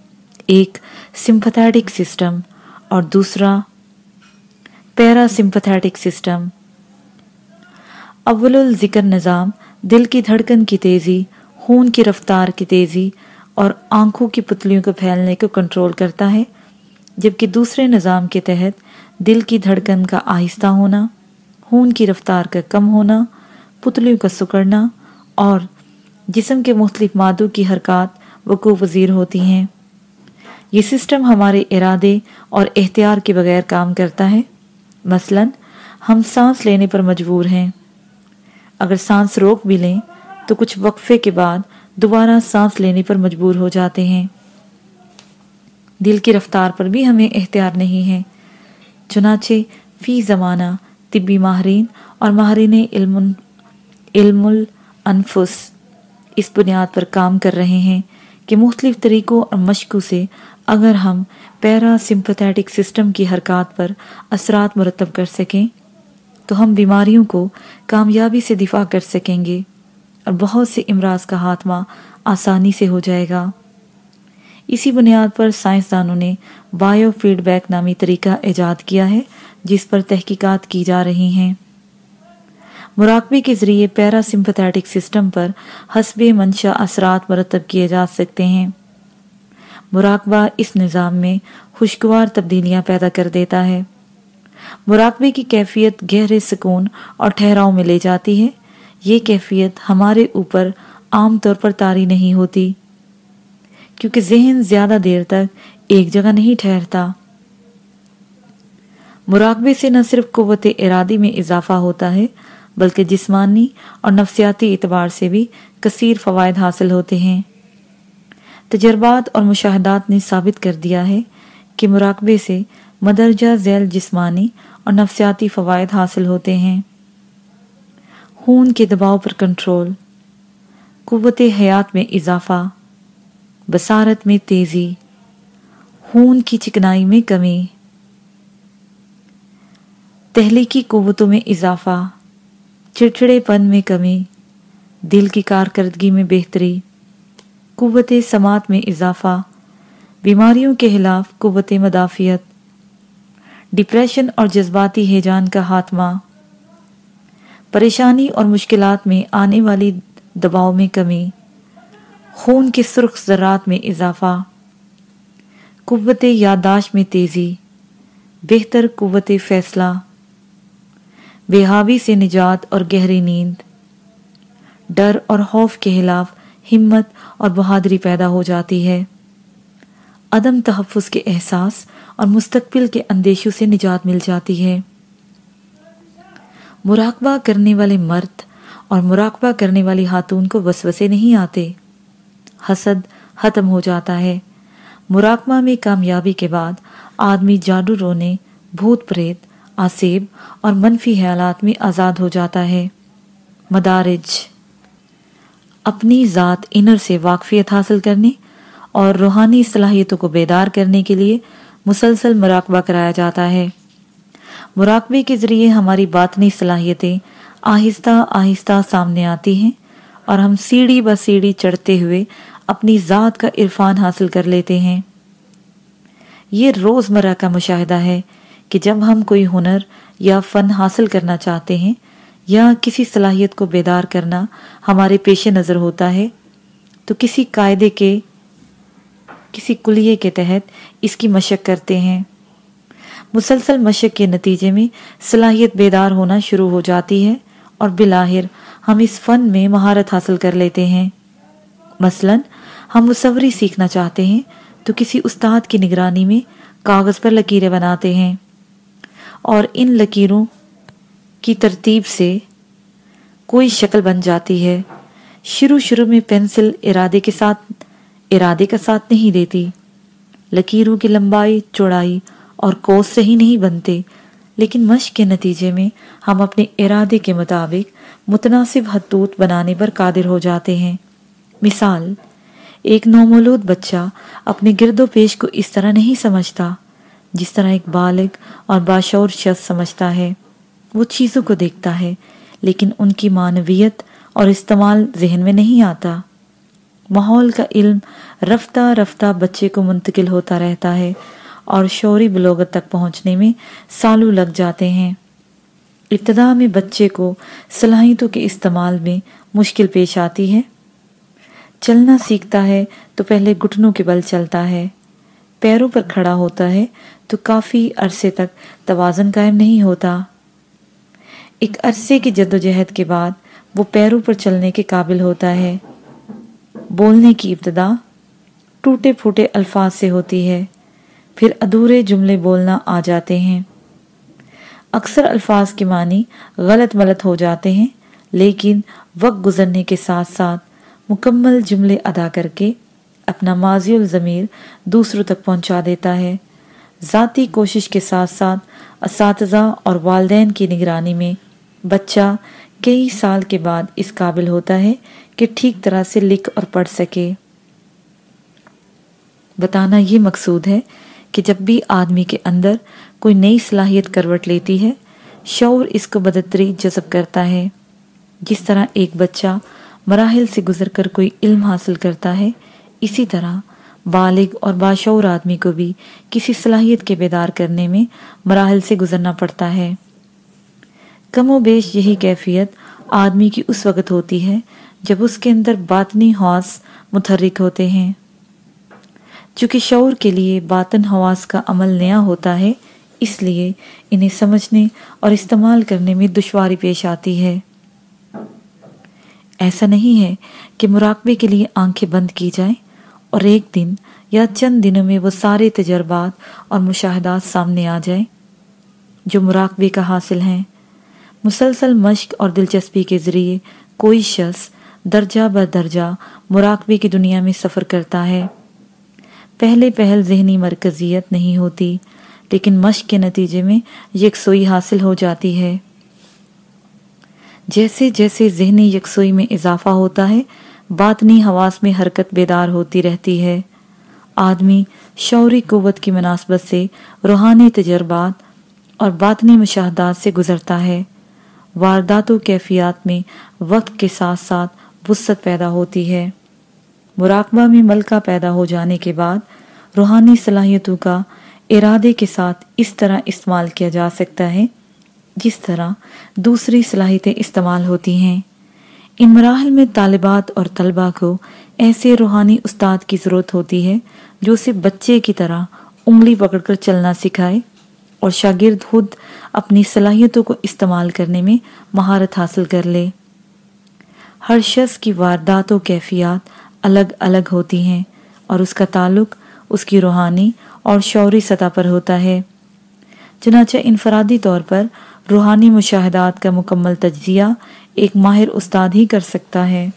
ایک سمپتھیٹک سسٹم اور دوسرا پیرا سمپتھیٹک سسٹم اول الذکر نظام دل کی دھڑکن کی تیزی، خون کی رفتار کی تیزی اور آنکھوں کی پتلیوں کو پھیلنے کو کنٹرول کرتا ہے۔ جبکہ دوسرے نظام کے تحت دل کی دھڑکن کا آہستہ ہونا، خون کی رفتار کا کم ہونا، پتلیوں کا سکڑنا اور جسم کے مختلف مادوں کی حرکات وقوع وزیر ہوتی ہیں۔ یہ سسٹم ہمارے ارادے اور احتیار کے بغیر کام کرتا ہے۔ مثلا، ہم سانس لینے پر مجبور ہیں۔ اگر سانس روک بھی لیں، تو کچھ وقفے کے بعد دوبارہ سانس لینے پر مجبور ہو جاتے ہیں۔ دل کی رفتار پر بھی ہمیں اختیار نہیں ہے۔ چنانچہ فی زمانہ طبی ماہرین اور ماہرین علم علم الانفس اس بنیاد پر کام کر رہے ہیں کہ مختلف طریقوں اور مشقوں سے اگر ہم پیرا سمپتھیٹک سسٹم کی حرکات پر اثرات مرتب کر سکیں، تو ہم بیماریوں کو کامیابی سے دفاع کر سکیں گے اور بہت سے امراض کا ہاتمہ آسانی سے ہو جائے گا۔ اسی بنیاد پر سائنسدانوں نے بایو فیڈ بیک نامی طریقہ ایجاد کیا ہے، جس پر تحقیقات کی جا رہی ہیں۔ مراقبے کے ذریعے پیرا سمپتھیٹک سسٹم پر حسب منشا اثرات مرتب کیے جا سکتے ہیں۔ مراقبہ اس نظام میں خوشگوار تبدیلیاں پیدا کر دیتا ہے۔ مراقبے کی کیفیت گہرے سکون اور ٹھہراؤ میں لے جاتی ہے۔ یہ کیفیت ہمارے اوپر عام طور پر تاری نہیں ہوتی۔ کیونکہ ذہن زیادہ دیر تک ایک جگہ نہیں ٹھہرتا۔ مراقبے سے نہ صرف قوت ارادی میں اضافہ ہوتا ہے، بلکہ جسمانی اور نفسیاتی اعتبار سے بھی کثیر فوائد حاصل ہوتے ہیں۔ تجربات اور مشاہدات نے ثابت کر دیا ہے کہ مراقبے سے مدرجہ ذیل جسمانی اور نفسیاتی فوائد حاصل ہوتے ہیں۔ خون کے دباؤ پر کنٹرول، قوت حیات میں اضافہ۔ بصارت میں تیزی، خون کی چکنائی میں کمی۔ تحلیقی قوتوں میں اضافہ چڑچڑے پن میں کمی۔ دل کی کارکردگی میں بہتری۔ قوت سماعت میں اضافہ۔ بیماریوں کے خلاف قوت مدافعت۔ ڈپریشن اور جذباتی ہیجان کا خاتمہ۔ پریشانی اور مشکلات میں آنے والی دباؤ میں کمی۔ خون کے سرخ ذرات میں اضافہ، قوت یادداشت میں تیزی، بہتر قوت فیصلہ بےحابی سے نجات اور گہری نیند، ڈر اور خوف کے خلاف ہمت اور بہادری پیدا ہو جاتی ہے۔ عدم تحفظ کے احساس اور مستقبل کے اندیشوں سے نجات مل جاتی ہے۔ مراقبہ کرنے والے مرد اور مراقبہ کرنے والی خاتون کو وسوسے نہیں آتے۔ حسد ختم ہو جاتا ہے۔ میں کامیابی کے بعد آدمی جادو رونے، بھوت پریت، آسیب اور منفی میں آزاد ہو جاتا ہے۔ مدارج اپنی ذات انر سے واقفیت حاصل کرنے اور روحانی صلاحیتوں کو بیدار کرنے کے لیے مسلسل مراقبہ کرایا جاتا ہے۔ مراقبے کے ذریعے ہماری باطنی صلاحیتیں آہستہ آہستہ سامنے آتی ہیں اور ہم سیڑھی ب سیڑھی چڑھتے ہوئے اپنی ذات کا عرفان حاصل کر لیتے ہیں۔ یہ روزمرہ کا مشاہدہ ہے کہ جب ہم کوئی ہنر یا فن حاصل کرنا چاہتے ہیں یا کسی صلاحیت کو بیدار کرنا ہمارے پیش نظر ہوتا ہے، تو کسی قاعدے کے، کسی کلیے کے تحت اس کی مشق کرتے ہیں۔ مسلسل مشق کے نتیجے میں صلاحیت بیدار ہونا شروع ہو جاتی ہے اور بلاہر ہم اس فن میں مہارت حاصل کر لیتے ہیں۔ مثلا ہم مصوری سیکھنا چاہتے ہیں تو کسی استاد کی نگرانی میں کاغذ پر لکیریں بناتے ہیں اور ان لکیروں کی ترتیب سے کوئی شکل بن جاتی ہے۔ شروع شروع میں پینسل ارادے کے ساتھ، ارادے کا ساتھ نہیں دیتی۔ لکیروں کی لمبائی، چوڑائی اور کوس سے ہی نہیں بنتے، لیکن مشق کے نتیجے میں ہم اپنے ارادے کے مطابق متناسب حدود بنانے پر قادر ہو جاتے ہیں۔ مثال، ایک نومولود بچہ اپنے گرد و پیش کو اس طرح نہیں سمجھتا جس طرح ایک بالغ اور باشعور شخص سمجھتا ہے۔ وہ چیزوں کو دیکھتا ہے، لیکن ان کی معنویت اور استعمال ذہن میں نہیں آتا۔ ماحول کا علم رفتہ رفتہ بچے کو منتقل ہوتا رہتا ہے اور شوری بلوغت تک پہنچنے میں سالوں لگ جاتے ہیں۔ ابتدا میں بچے کو صلاحیتوں کے استعمال میں مشکل پیش آتی ہے۔ چلنا سیکھتا ہے تو پہلے گھٹنوں کے بل چلتا ہے۔ پیروں پر کھڑا ہوتا ہے تو کافی عرصے تک توازن قائم نہیں ہوتا۔ ایک عرصے کی جد و جہد کے بعد وہ پیروں پر چلنے کے قابل ہوتا ہے۔ بولنے کی ابتدا ٹوٹے پھوٹے الفاظ سے ہوتی ہے۔ پھر ادھورے جملے بولنا آ جاتے ہیں۔ اکثر الفاظ کے معنی غلط ملت ہو جاتے ہیں، لیکن وقت گزرنے کے ساتھ ساتھ مکمل جملے ادا کر کے اپنا ماضی الضمیر دوسروں تک پہنچا دیتا ہے۔ ذاتی کوشش کے ساتھ ساتھ اساتذہ اور والدین کی نگرانی میں بچہ کئی سال کے بعد اس قابل ہوتا ہے کہ ٹھیک طرح سے لکھ اور پڑھ سکے۔ بتانا یہ مقصود ہے کہ جب بھی آدمی کے اندر کوئی نئی صلاحیت کروٹ لیتی ہے، شعور اس کو بدتری جذب کرتا ہے۔ جس طرح ایک بچہ مراحل سے گزر کر کوئی علم حاصل کرتا ہے، اسی طرح بالغ اور باشعور آدمی کو بھی کسی صلاحیت کے بیدار کرنے میں مراحل سے گزرنا پڑتا ہے۔ کم و بیش یہی کیفیت آدمی کی اس وقت ہوتی ہے جب اس کے اندر باطنی حوص متحرک ہوتے ہیں۔ چونکہ شعور کے لیے باطن حواس کا عمل نیا ہوتا ہے، اس لیے انہیں سمجھنے اور استعمال کرنے میں دشواری پیش آتی ہے۔ ایسا نہیں ہے کہ مراقبے کے لیے آنکھیں بند کی جائیں اور ایک دن یا چند دنوں میں وہ سارے تجربات اور مشاہدات سامنے آ جائیں جو مراقبے کا حاصل ہیں۔ مسلسل مشق اور دلچسپی کے ذریعے کوئی شخص درجہ بر درجہ مراقبے کی دنیا میں سفر کرتا ہے۔ پہلے پہل ذہنی مرکزیت نہیں ہوتی، لیکن مشق کے نتیجے میں یکسوئی حاصل ہو جاتی ہے۔ جیسے جیسے ذہنی یکسوئی میں اضافہ ہوتا ہے، باطنی حواس میں حرکت بیدار ہوتی رہتی ہے۔ آدمی شعوری قوت کی مناسبت سے روحانی تجربات اور باطنی مشاہدات سے گزرتا ہے۔ واردات و کیفیات میں وقت کے ساتھ ساتھ وسط پیدا ہوتی ہے۔ مراقبہ میں ملکہ پیدا ہو جانے کے بعد روحانی صلاحیتوں کا ارادے کے ساتھ اس طرح استعمال کیا جا سکتا ہے۔ جس طرح دوسری صلاحیتیں استعمال ہوتی ہیں۔ ان مراحل میں طالبات اور طلبہ کو ایسے روحانی استاد کی ضرورت ہوتی ہے جو اسے بچے کی طرح انگلی پکڑ کر چلنا سکھائے اور شاگرد خود اپنی صلاحیتوں کو استعمال کرنے میں مہارت حاصل کر لے۔ ہر شخص کی واردات و کیفیات الگ الگ ہوتی ہیں اور اس کا تعلق اس کی روحانی اور شعوری سطح پر ہوتا ہے۔ چنانچہ انفرادی طور پر روحانی مشاہدات کا مکمل تجزیہ ایک ماہر استاد ہی کر سکتا ہے۔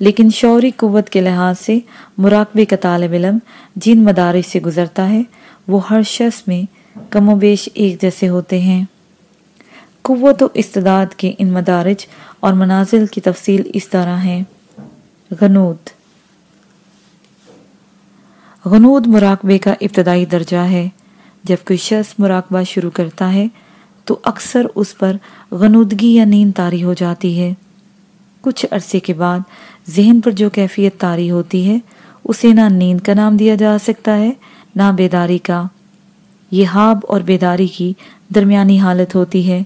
لیکن شعوری قوت کے لحاظ سے مراقبے کا طالب علم جن مدارس سے گزرتا ہے، وہ ہر شخص میں کم و بیش ایک جیسے ہوتے ہیں۔ قوت و استداد کے ان مدارج اور منازل کی تفصیل اس طرح ہے غنود۔ غنود مراقبے کا ابتدائی درجہ ہے۔ جب کوئی شخص مراقبہ شروع کرتا ہے، تو اکثر اس پر غنودگی یا نیند تاری ہو جاتی ہے۔ کچھ عرصے کے بعد ذہن پر جو کیفیت تاری ہوتی ہے، اسے نہ نیند کا نام دیا جا سکتا ہے، نہ بیداری کا۔ یہ ہاب اور بیداری کی درمیانی حالت ہوتی ہے،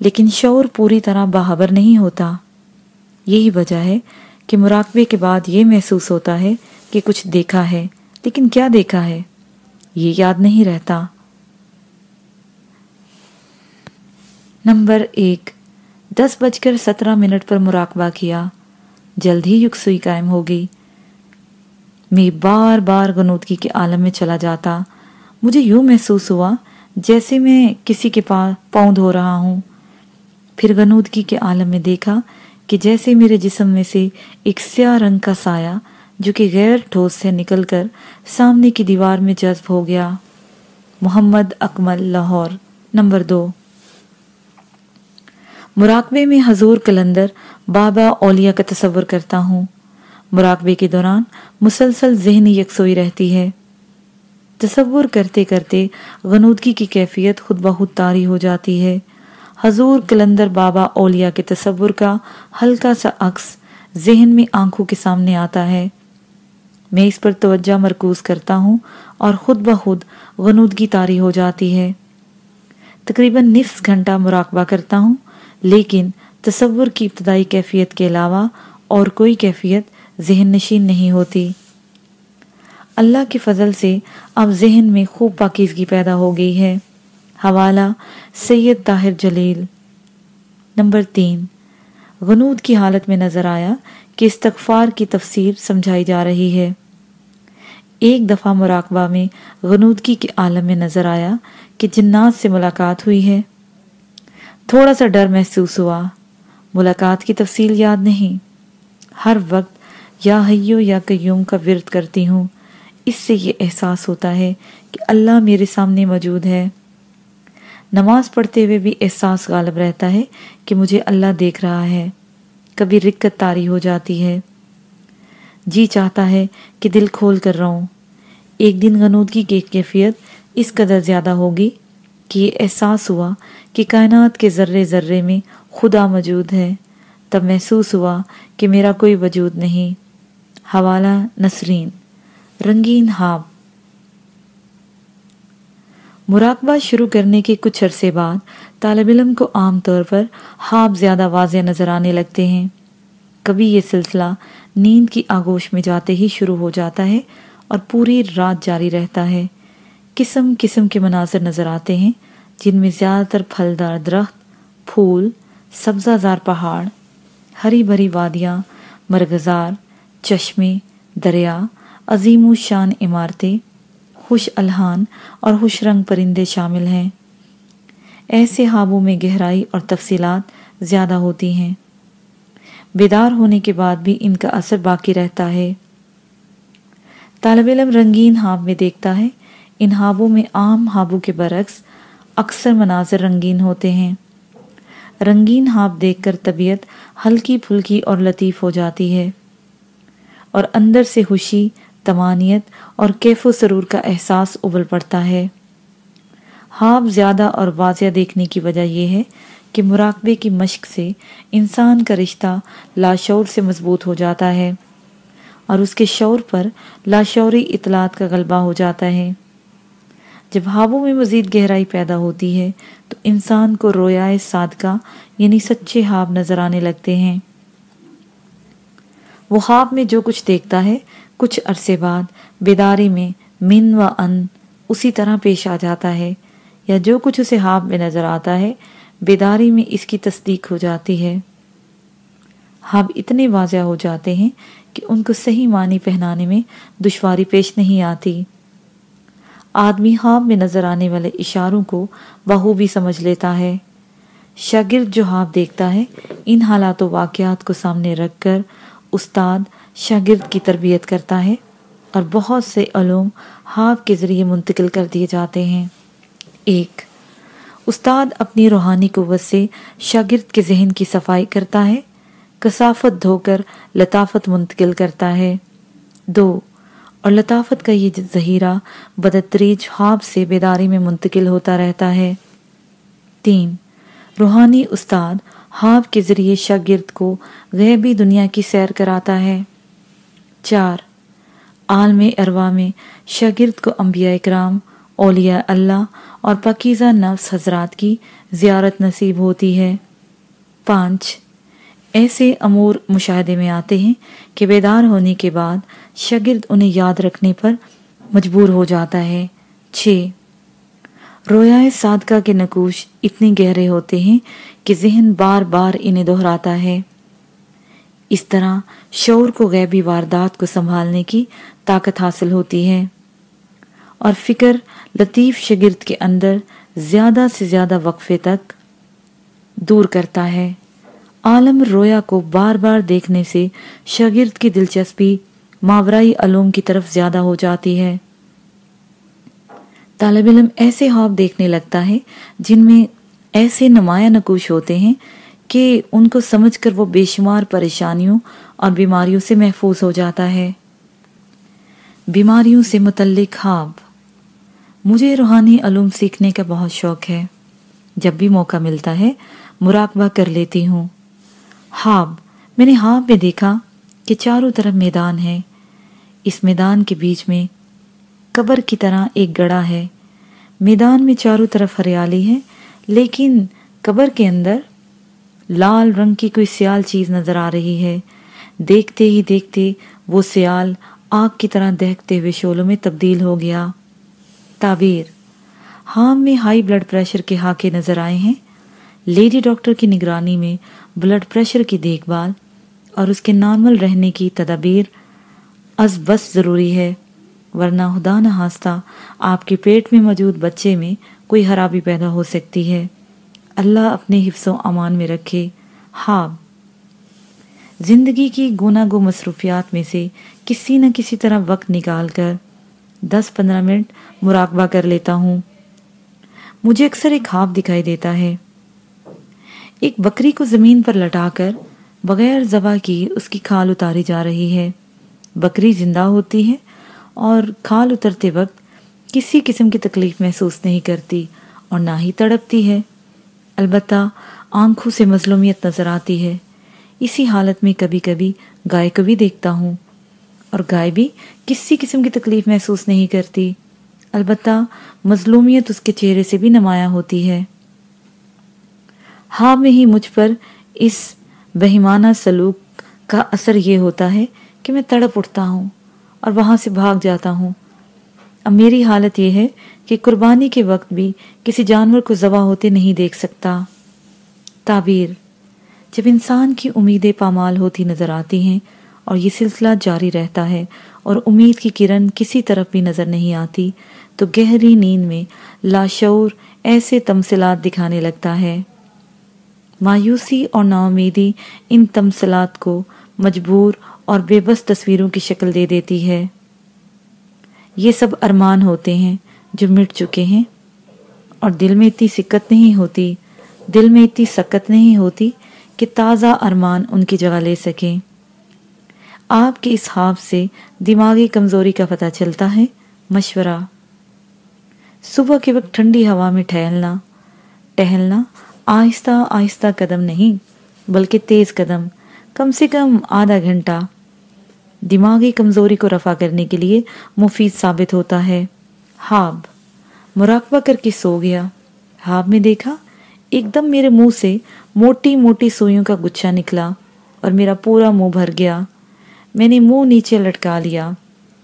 لیکن شعور پوری طرح باہبر نہیں ہوتا۔ یہی وجہ ہے کہ مراقبے کے بعد یہ محسوس ہوتا ہے کہ کچھ دیکھا ہے، لیکن کیا دیکھا ہے؟ یہ یاد نہیں رہتا۔ نمبر ایک، دس بج کر سترہ منٹ پر مراقبہ کیا۔ جلد ہی یکسوئی قائم ہو گئی میں بار بار گنودگی کے عالم میں چلا جاتا۔ مجھے یوں محسوس ہوا جیسے میں کسی کے پاس پاؤں دھو رہا ہوں۔ پھر گنودگی کے عالم میں دیکھا کہ جیسے میرے جسم میں سے ایک سیاہ رنگ کا سایہ، جو کہ غیر ٹھوس سے نکل کر سامنے کی دیوار میں جذب ہو گیا۔ محمد اکمل لاہور، نمبر دو۔ مراقبے میں حضور کلندر بابا اولیاء کا تصور کرتا ہوں۔ مراقبے کے دوران مسلسل ذہنی یکسوئی رہتی ہے۔ تصور کرتے کرتے غنودگی کی کیفیت خود بہت تاری ہو جاتی ہے۔ حضور کلندر بابا اولیاء کے تصور کا ہلکا سا عکس ذہن میں آنکھوں کے سامنے آتا ہے۔ میں اس پر توجہ مرکوز کرتا ہوں اور خود بخود غنودگی تاری ہو جاتی ہے۔ تقریباً نصف گھنٹہ مراقبہ کرتا ہوں۔ لیکن تصور کی ابتدائی کیفیت کے علاوہ اور کوئی کیفیت ذہن نشین نہیں ہوتی۔ اللہ کے فضل سے اب ذہن میں خوب پاکیزگی پیدا ہو گئی ہے۔ حوالہ، سید طاہر جلیل۔ نمبر تین، غنود کی حالت میں نظر آیا کہ استغفار کی تفسیر سمجھائی جا رہی ہے۔ ایک دفعہ مراقبہ میں غنودگی کے عالم میں نظر آیا کہ جنات سے ملاقات ہوئی ہے۔ تھوڑا سا ڈر محسوس ہوا۔ ملاقات کی تفصیل یاد نہیں۔ ہر وقت یا حیو یا قیوم کا ورد کرتی ہوں۔ اس سے یہ احساس ہوتا ہے کہ اللہ میرے سامنے موجود ہے۔ نماز پڑھتے ہوئے بھی احساس غالب رہتا ہے کہ مجھے اللہ دیکھ رہا ہے۔ کبھی رکت تاری ہو جاتی ہے۔ جی چاہتا ہے کہ دل کھول کر رہوں۔ ایک دن غنودگی کی کیفیت اس قدر زیادہ ہوگی کہ یہ احساس ہوا کہ کائنات کے ذرے ذرے میں خدا موجود ہے، تب محسوس ہوا کہ میرا کوئی وجود نہیں۔ حوالہ نسرین، رنگین ہاب۔ مراقبہ شروع کرنے کے کچھ عرصے بعد طالب علم کو عام طور پر خواب زیادہ واضح نظر آنے لگتے ہیں۔ کبھی یہ سلسلہ نیند کی آگوش میں جاتے ہی شروع ہو جاتا ہے اور پوری رات جاری رہتا ہے۔ قسم قسم کے مناظر نظر آتے ہیں جن میں زیادہ تر پھلدار درخت، پھول، سبزہ زار پہاڑ، ہری بھری وادیاں، مرغزار، چشمے، دریا، عظیم و شان عمارتیں، خوش الحان اور خوش رنگ پرندے شامل ہیں۔ ایسے حابوں میں گہرائی اور تفصیلات زیادہ ہوتی ہیں۔ بیدار ہونے کے بعد بھی ان کا اثر باقی رہتا ہے۔ طالب علم رنگین ہاب میں دیکھتا ہے۔ ان ہابوں میں عام ہابوں کے برعکس اکثر مناظر رنگین ہوتے ہیں۔ رنگین ہاب دیکھ کر طبیعت ہلکی پھلکی اور لطیف ہو جاتی ہے۔ اور اندر سے خوشی، تمانیت اور کیف و سرور کا احساس ابل پڑتا ہے۔ ہاب زیادہ اور واضح دیکھنے کی وجہ یہ ہے کہ مراقبے کی مشق سے انسان کا رشتہ لاشعور سے مضبوط ہو جاتا ہے اور اس کے شعور پر لاشعوری اطلاعات کا غلبہ ہو جاتا ہے۔ جب ہابوں میں مزید گہرائی پیدا ہوتی ہے، تو انسان کو رویائے صادقہ یعنی سچے ہاب نظر آنے لگتے ہیں۔ وہ خواب میں جو کچھ دیکھتا ہے، کچھ عرصے بعد بیداری میں من و ان اسی طرح پیش آ جاتا ہے، یا جو کچھ اسے خواب میں نظر آتا ہے، بیداری میں اس کی تصدیق ہو جاتی ہے۔ خواب اتنے واضح ہو جاتے ہیں کہ ان کو صحیح معنی پہنانے میں دشواری پیش نہیں آتی۔ آدمی خواب میں نظر آنے والے اشاروں کو بہو سمجھ لیتا ہے۔ شاگرد جو خواب دیکھتا ہے، ان حالات و واقعات کو سامنے رکھ کر استاد شاگرد کی تربیت کرتا ہے اور بہت سے علوم خواب کے ذریعے منتقل کر دیے جاتے ہیں۔ ایک، استاد اپنی روحانی قوت سے شاگرد کے ذہن کی صفائی کرتا ہے، کثافت دھو کر لطافت منتقل کرتا ہے۔ دو اور لطافت کا یہ ذہیرہ بدتریج خواب سے بیداری میں منتقل ہوتا رہتا ہے۔ تین، روحانی استاد خواب کے ذریعے شاگرد کو غیبی دنیا کی سیر کراتا ہے۔ چار، عالم اروا میں شاگرد کو انبیاء اکرام، اولیاء اللہ اور پکیزہ نفس حضرات کی زیارت نصیب ہوتی ہے۔ پانچ، ایسے امور مشاہدے میں آتے ہیں کہ بیدار ہونے کے بعد شاگرد انہیں یاد رکھنے پر مجبور ہو جاتا ہے۔ چھ۔ رویائے صادقہ کے نقوش اتنے گہرے ہوتے ہیں کہ ذہن بار بار انہیں دہراتا ہے۔ اس طرح شعور کو غیبی واردات کو سنبھالنے کی طاقت حاصل ہوتی ہے۔ اور فکر لطیف شگرد کے اندر زیادہ سے زیادہ وقفے تک دور کرتا ہے۔ عالم رویا کو بار بار دیکھنے سے شاگرد کی دلچسپی ماورائی علوم کی طرف زیادہ ہو جاتی ہے۔ طالب علم ایسے خواب دیکھنے لگتا ہے جن میں ایسے نمایاں نقوش ہوتے ہیں کہ ان کو سمجھ کر وہ بے شمار پریشانیوں اور بیماریوں سے محفوظ ہو جاتا ہے۔ بیماریوں سے متعلق خواب۔ مجھے روحانی علوم سیکھنے کا بہت شوق ہے۔ جب بھی موقع ملتا ہے، مراقبہ کر لیتی ہوں۔ خواب۔ میں نے خواب میں دیکھا کہ چاروں طرف میدان ہے۔ اس میدان کے بیچ میں قبر کی طرح ایک گڑا ہے۔ میدان میں چاروں طرف ہریالی ہے، لیکن قبر کے اندر لال رنگ کی کوئی سیال چیز نظر آ رہی ہے۔ دیکھتے ہی دیکھتے وہ سیال آگ کی طرح دہکتے ہوئے شولوں میں تبدیل ہو گیا۔ تعبیر ہام میں ہائی بلڈ پریشر کے ہاکے نظر آئے ہیں۔ لیڈی ڈاکٹر کی نگرانی میں بلڈ پریشر کی دیکھ بھال اور اس کے نارمل رہنے کی تدابیر از بس ضروری ہے، ورنہ خدا نہ ہاستہ آپ کے پیٹ میں موجود بچے میں کوئی خرابی پیدا ہو سکتی ہے۔ اللہ اپنے حفظ و امان میں رکھے۔ ہاب زندگی کی گونا گو مصروفیات میں سے کسی نہ کسی طرح وقت نکال کر دس پندرہ منٹ مراقبہ کر لیتا ہوں۔ مجھے اکثر ایک خواب دکھائی دیتا ہے۔ ایک بکری کو زمین پر لٹا کر بغیر ذبح کی اس کی کھال اتاری جا رہی ہے۔ بکری زندہ ہوتی ہے اور کھال اترتے وقت کسی قسم کی تکلیف محسوس نہیں کرتی اور نہ ہی تڑپتی ہے۔ البتہ آنکھوں سے مظلومیت نظر آتی ہے۔ اسی حالت میں کبھی کبھی گائے کو بھی دیکھتا ہوں اور گائے بھی کسی قسم کی تکلیف محسوس نہیں کرتی۔ البتہ مظلومیت اس کے چہرے سے بھی نمایاں ہوتی ہے۔ ہاں میں ہی مجھ پر اس بہیمانہ سلوک کا اثر یہ ہوتا ہے کہ میں تڑپ اٹھتا ہوں اور وہاں سے بھاگ جاتا ہوں۔ اب میری حالت یہ ہے کہ قربانی کے وقت بھی کسی جانور کو ذبح ہوتے نہیں دیکھ سکتا۔ تعبیر جب انسان کی امیدیں پامال ہوتی نظر آتی ہیں اور یہ سلسلہ جاری رہتا ہے اور امید کی کرن کسی طرف بھی نظر نہیں آتی، تو گہری نیند میں لاشعور ایسے تمثلات دکھانے لگتا ہے۔ مایوسی اور نا امیدی ان تمثلات کو مجبور اور بے بس تصویروں کی شکل دے دیتی ہے۔ یہ سب ارمان ہوتے ہیں جو مٹ چکے ہیں۔ اور دل میں اتنی سکت نہیں ہوتی، دل میں اتنی سکت نہیں ہوتی کہ تازہ ارمان ان کی جگہ لے سکیں آپ کے اس خواب سے دماغی کمزوری کا پتہ چلتا ہے، مشورہ۔ صبح کے وقت ٹھنڈی ہوا میں ٹہلنا ٹہلنا آہستہ آہستہ قدم نہیں، بلکہ تیز قدم، کم سے کم آدھا گھنٹہ۔ دماغی کمزوری کو رفع کرنے کے لیے مفید ثابت ہوتا ہے۔ ہاب مراقبہ کر کے سو گیا۔ ہاب میں دیکھا، ایک دم میرے منہ سے موٹی موٹی سوئیوں کا گچھا نکلا اور میرا پورا منہ بھر گیا۔ میں نے منہ نیچے لٹکا لیا۔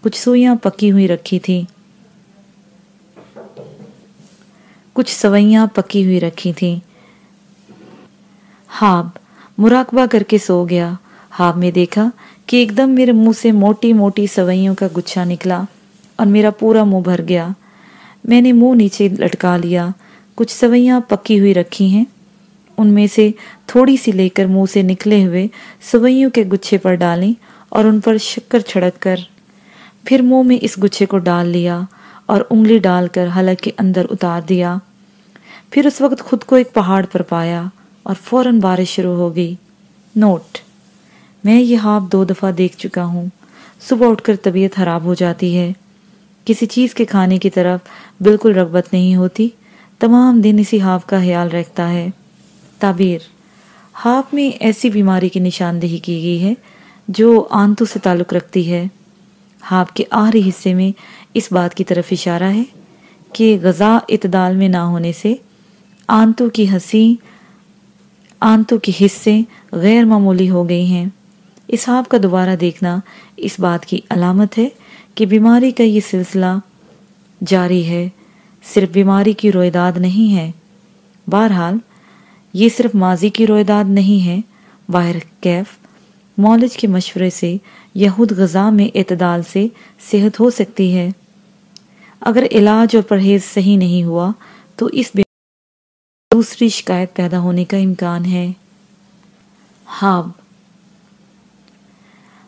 کچھ سوئیاں پکی ہوئی رکھی تھی کچھ سوئیاں پکی ہوئی رکھی تھی ہاب مراقبہ کر کے سو گیا۔ ہاب میں دیکھا کہ ایک دم میرے منہ سے موٹی موٹی سوئیوں کا گچھا نکلا اور میرا پورا منہ بھر گیا۔ میں نے منہ نیچے لٹکا لیا۔ کچھ سوئیاں پکی ہوئی رکھی ہیں۔ ان میں سے تھوڑی سی لے کر منہ سے نکلے ہوئے سوئیوں کے گچھے پر ڈالیں اور ان پر شکر چھڑک کر پھر منہ میں اس گچھے کو ڈال لیا اور انگلی ڈال کر حلق کے اندر اتار دیا۔ پھر اس وقت خود کو ایک پہاڑ پر پایا اور فوراً بارش شروع ہو گئی۔ نوٹ میں یہ ہاپ دو دفعہ دیکھ چکا ہوں۔ صبح اٹھ کر طبیعت خراب ہو جاتی ہے۔ کسی چیز کے کھانے کی طرف بالکل رغبت نہیں ہوتی۔ تمام دن اسی ہاپ کا خیال رکھتا ہے۔ تعبیر ہاپ میں ایسی بیماری کی نشاندہی کی گئی ہے جو آنتوں سے تعلق رکھتی ہے۔ ہاپ کے آخری حصے میں اس بات کی طرف اشارہ ہے کہ غذا اعتدال میں نہ ہونے سے آنتوں کی ہنسی آنتوں کے حصے غیر معمولی ہو گئی ہیں۔ اسحاب کا دوبارہ دیکھنا اس بات کی علامت ہے کہ بیماری کا یہ سلسلہ جاری ہے، صرف بیماری کی رویداد نہیں ہے۔ بہرحال، یہ صرف ماضی کی رویداد نہیں ہے۔ باہر کیف، مولج کے مشورے سے یہود غذا میں اعتدال سے صحت ہو سکتی ہے۔ اگر علاج اور پرہیز صحیح نہیں ہوا، تو اس دوسری شکایت پیدا ہونے کا امکان ہے۔ ہاب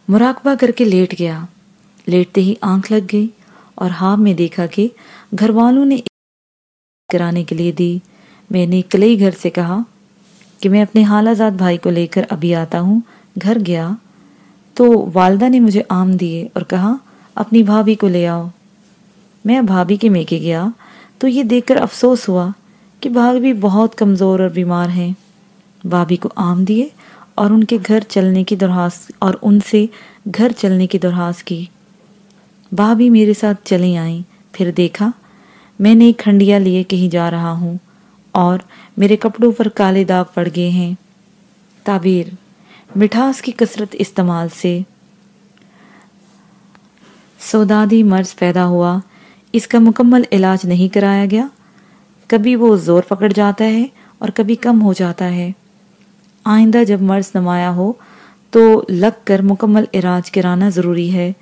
مراقبہ کر کے لیٹ گیا۔ لیٹتے ہی آنکھ لگ گئی اور ہاب میں دیکھا کہ گھر والوں نے کرانے کے لیے دی۔ میں نے کلئی گھر سے کہا کہ میں اپنے حالہ زاد بھائی کو لے کر ابھی آتا ہوں۔ گھر گیا تو والدہ نے مجھے آم دیے اور کہا، اپنی بھابھی کو لے آؤ۔ میں بھابھی کے میکے گیا تو یہ دیکھ کر افسوس ہوا کہ بھاگ بھی بہت کمزور اور بیمار ہیں۔ بھابھی کو آم دیے اور ان کے گھر چلنے کی درخواست اور ان سے گھر چلنے کی درخواست کی۔ بھابھی میرے ساتھ چلیں آئیں۔ پھر دیکھا، میں نے کھنڈیا لیے کہیں جا رہا ہوں اور میرے کپڑوں پر کالے داغ پڑ گئے ہیں۔ تعبیر مٹھاس کی کثرت استعمال سے۔ سودادی مرض پیدا ہوا۔ اس کا مکمل علاج نہیں کرایا گیا۔ کبھی وہ زور پکڑ جاتا ہے اور کبھی کم ہو جاتا ہے۔ آئندہ جب مرض نمایاں ہو تو لگ کر مکمل علاج کرانا ضروری ہے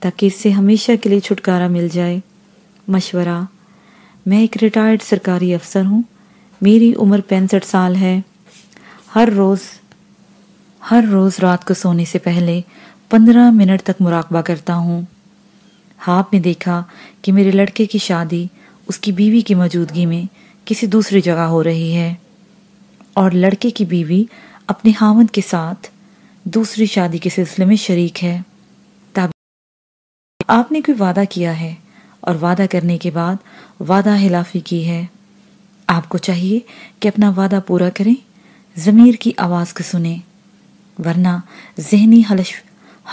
تاکہ اس سے ہمیشہ کے لیے چھٹکارا مل جائے۔ مشورہ، میں ایک ریٹائرڈ سرکاری افسر ہوں۔ میری عمر پینسٹھ سال ہے۔ ہر روز ہر روز رات کو سونے سے پہلے پندرہ منٹ تک مراقبہ کرتا ہوں۔ ہاں، ہاپ نے دیکھا کہ میرے لڑکے کی شادی، اس کی بیوی کی موجودگی میں کسی دوسری جگہ ہو رہی ہے۔ اور لڑکے کی بیوی اپنے خامد کے ساتھ دوسری شادی کے سلسلے میں شریک ہے۔ آپ نے کوئی وعدہ کیا ہے اور وعدہ کرنے کے بعد وعدہ خلافی کی ہے۔ آپ کو چاہیے کہ اپنا وعدہ پورا کریں، ضمیر کی آواز کو سنیں، ورنہ ذہنی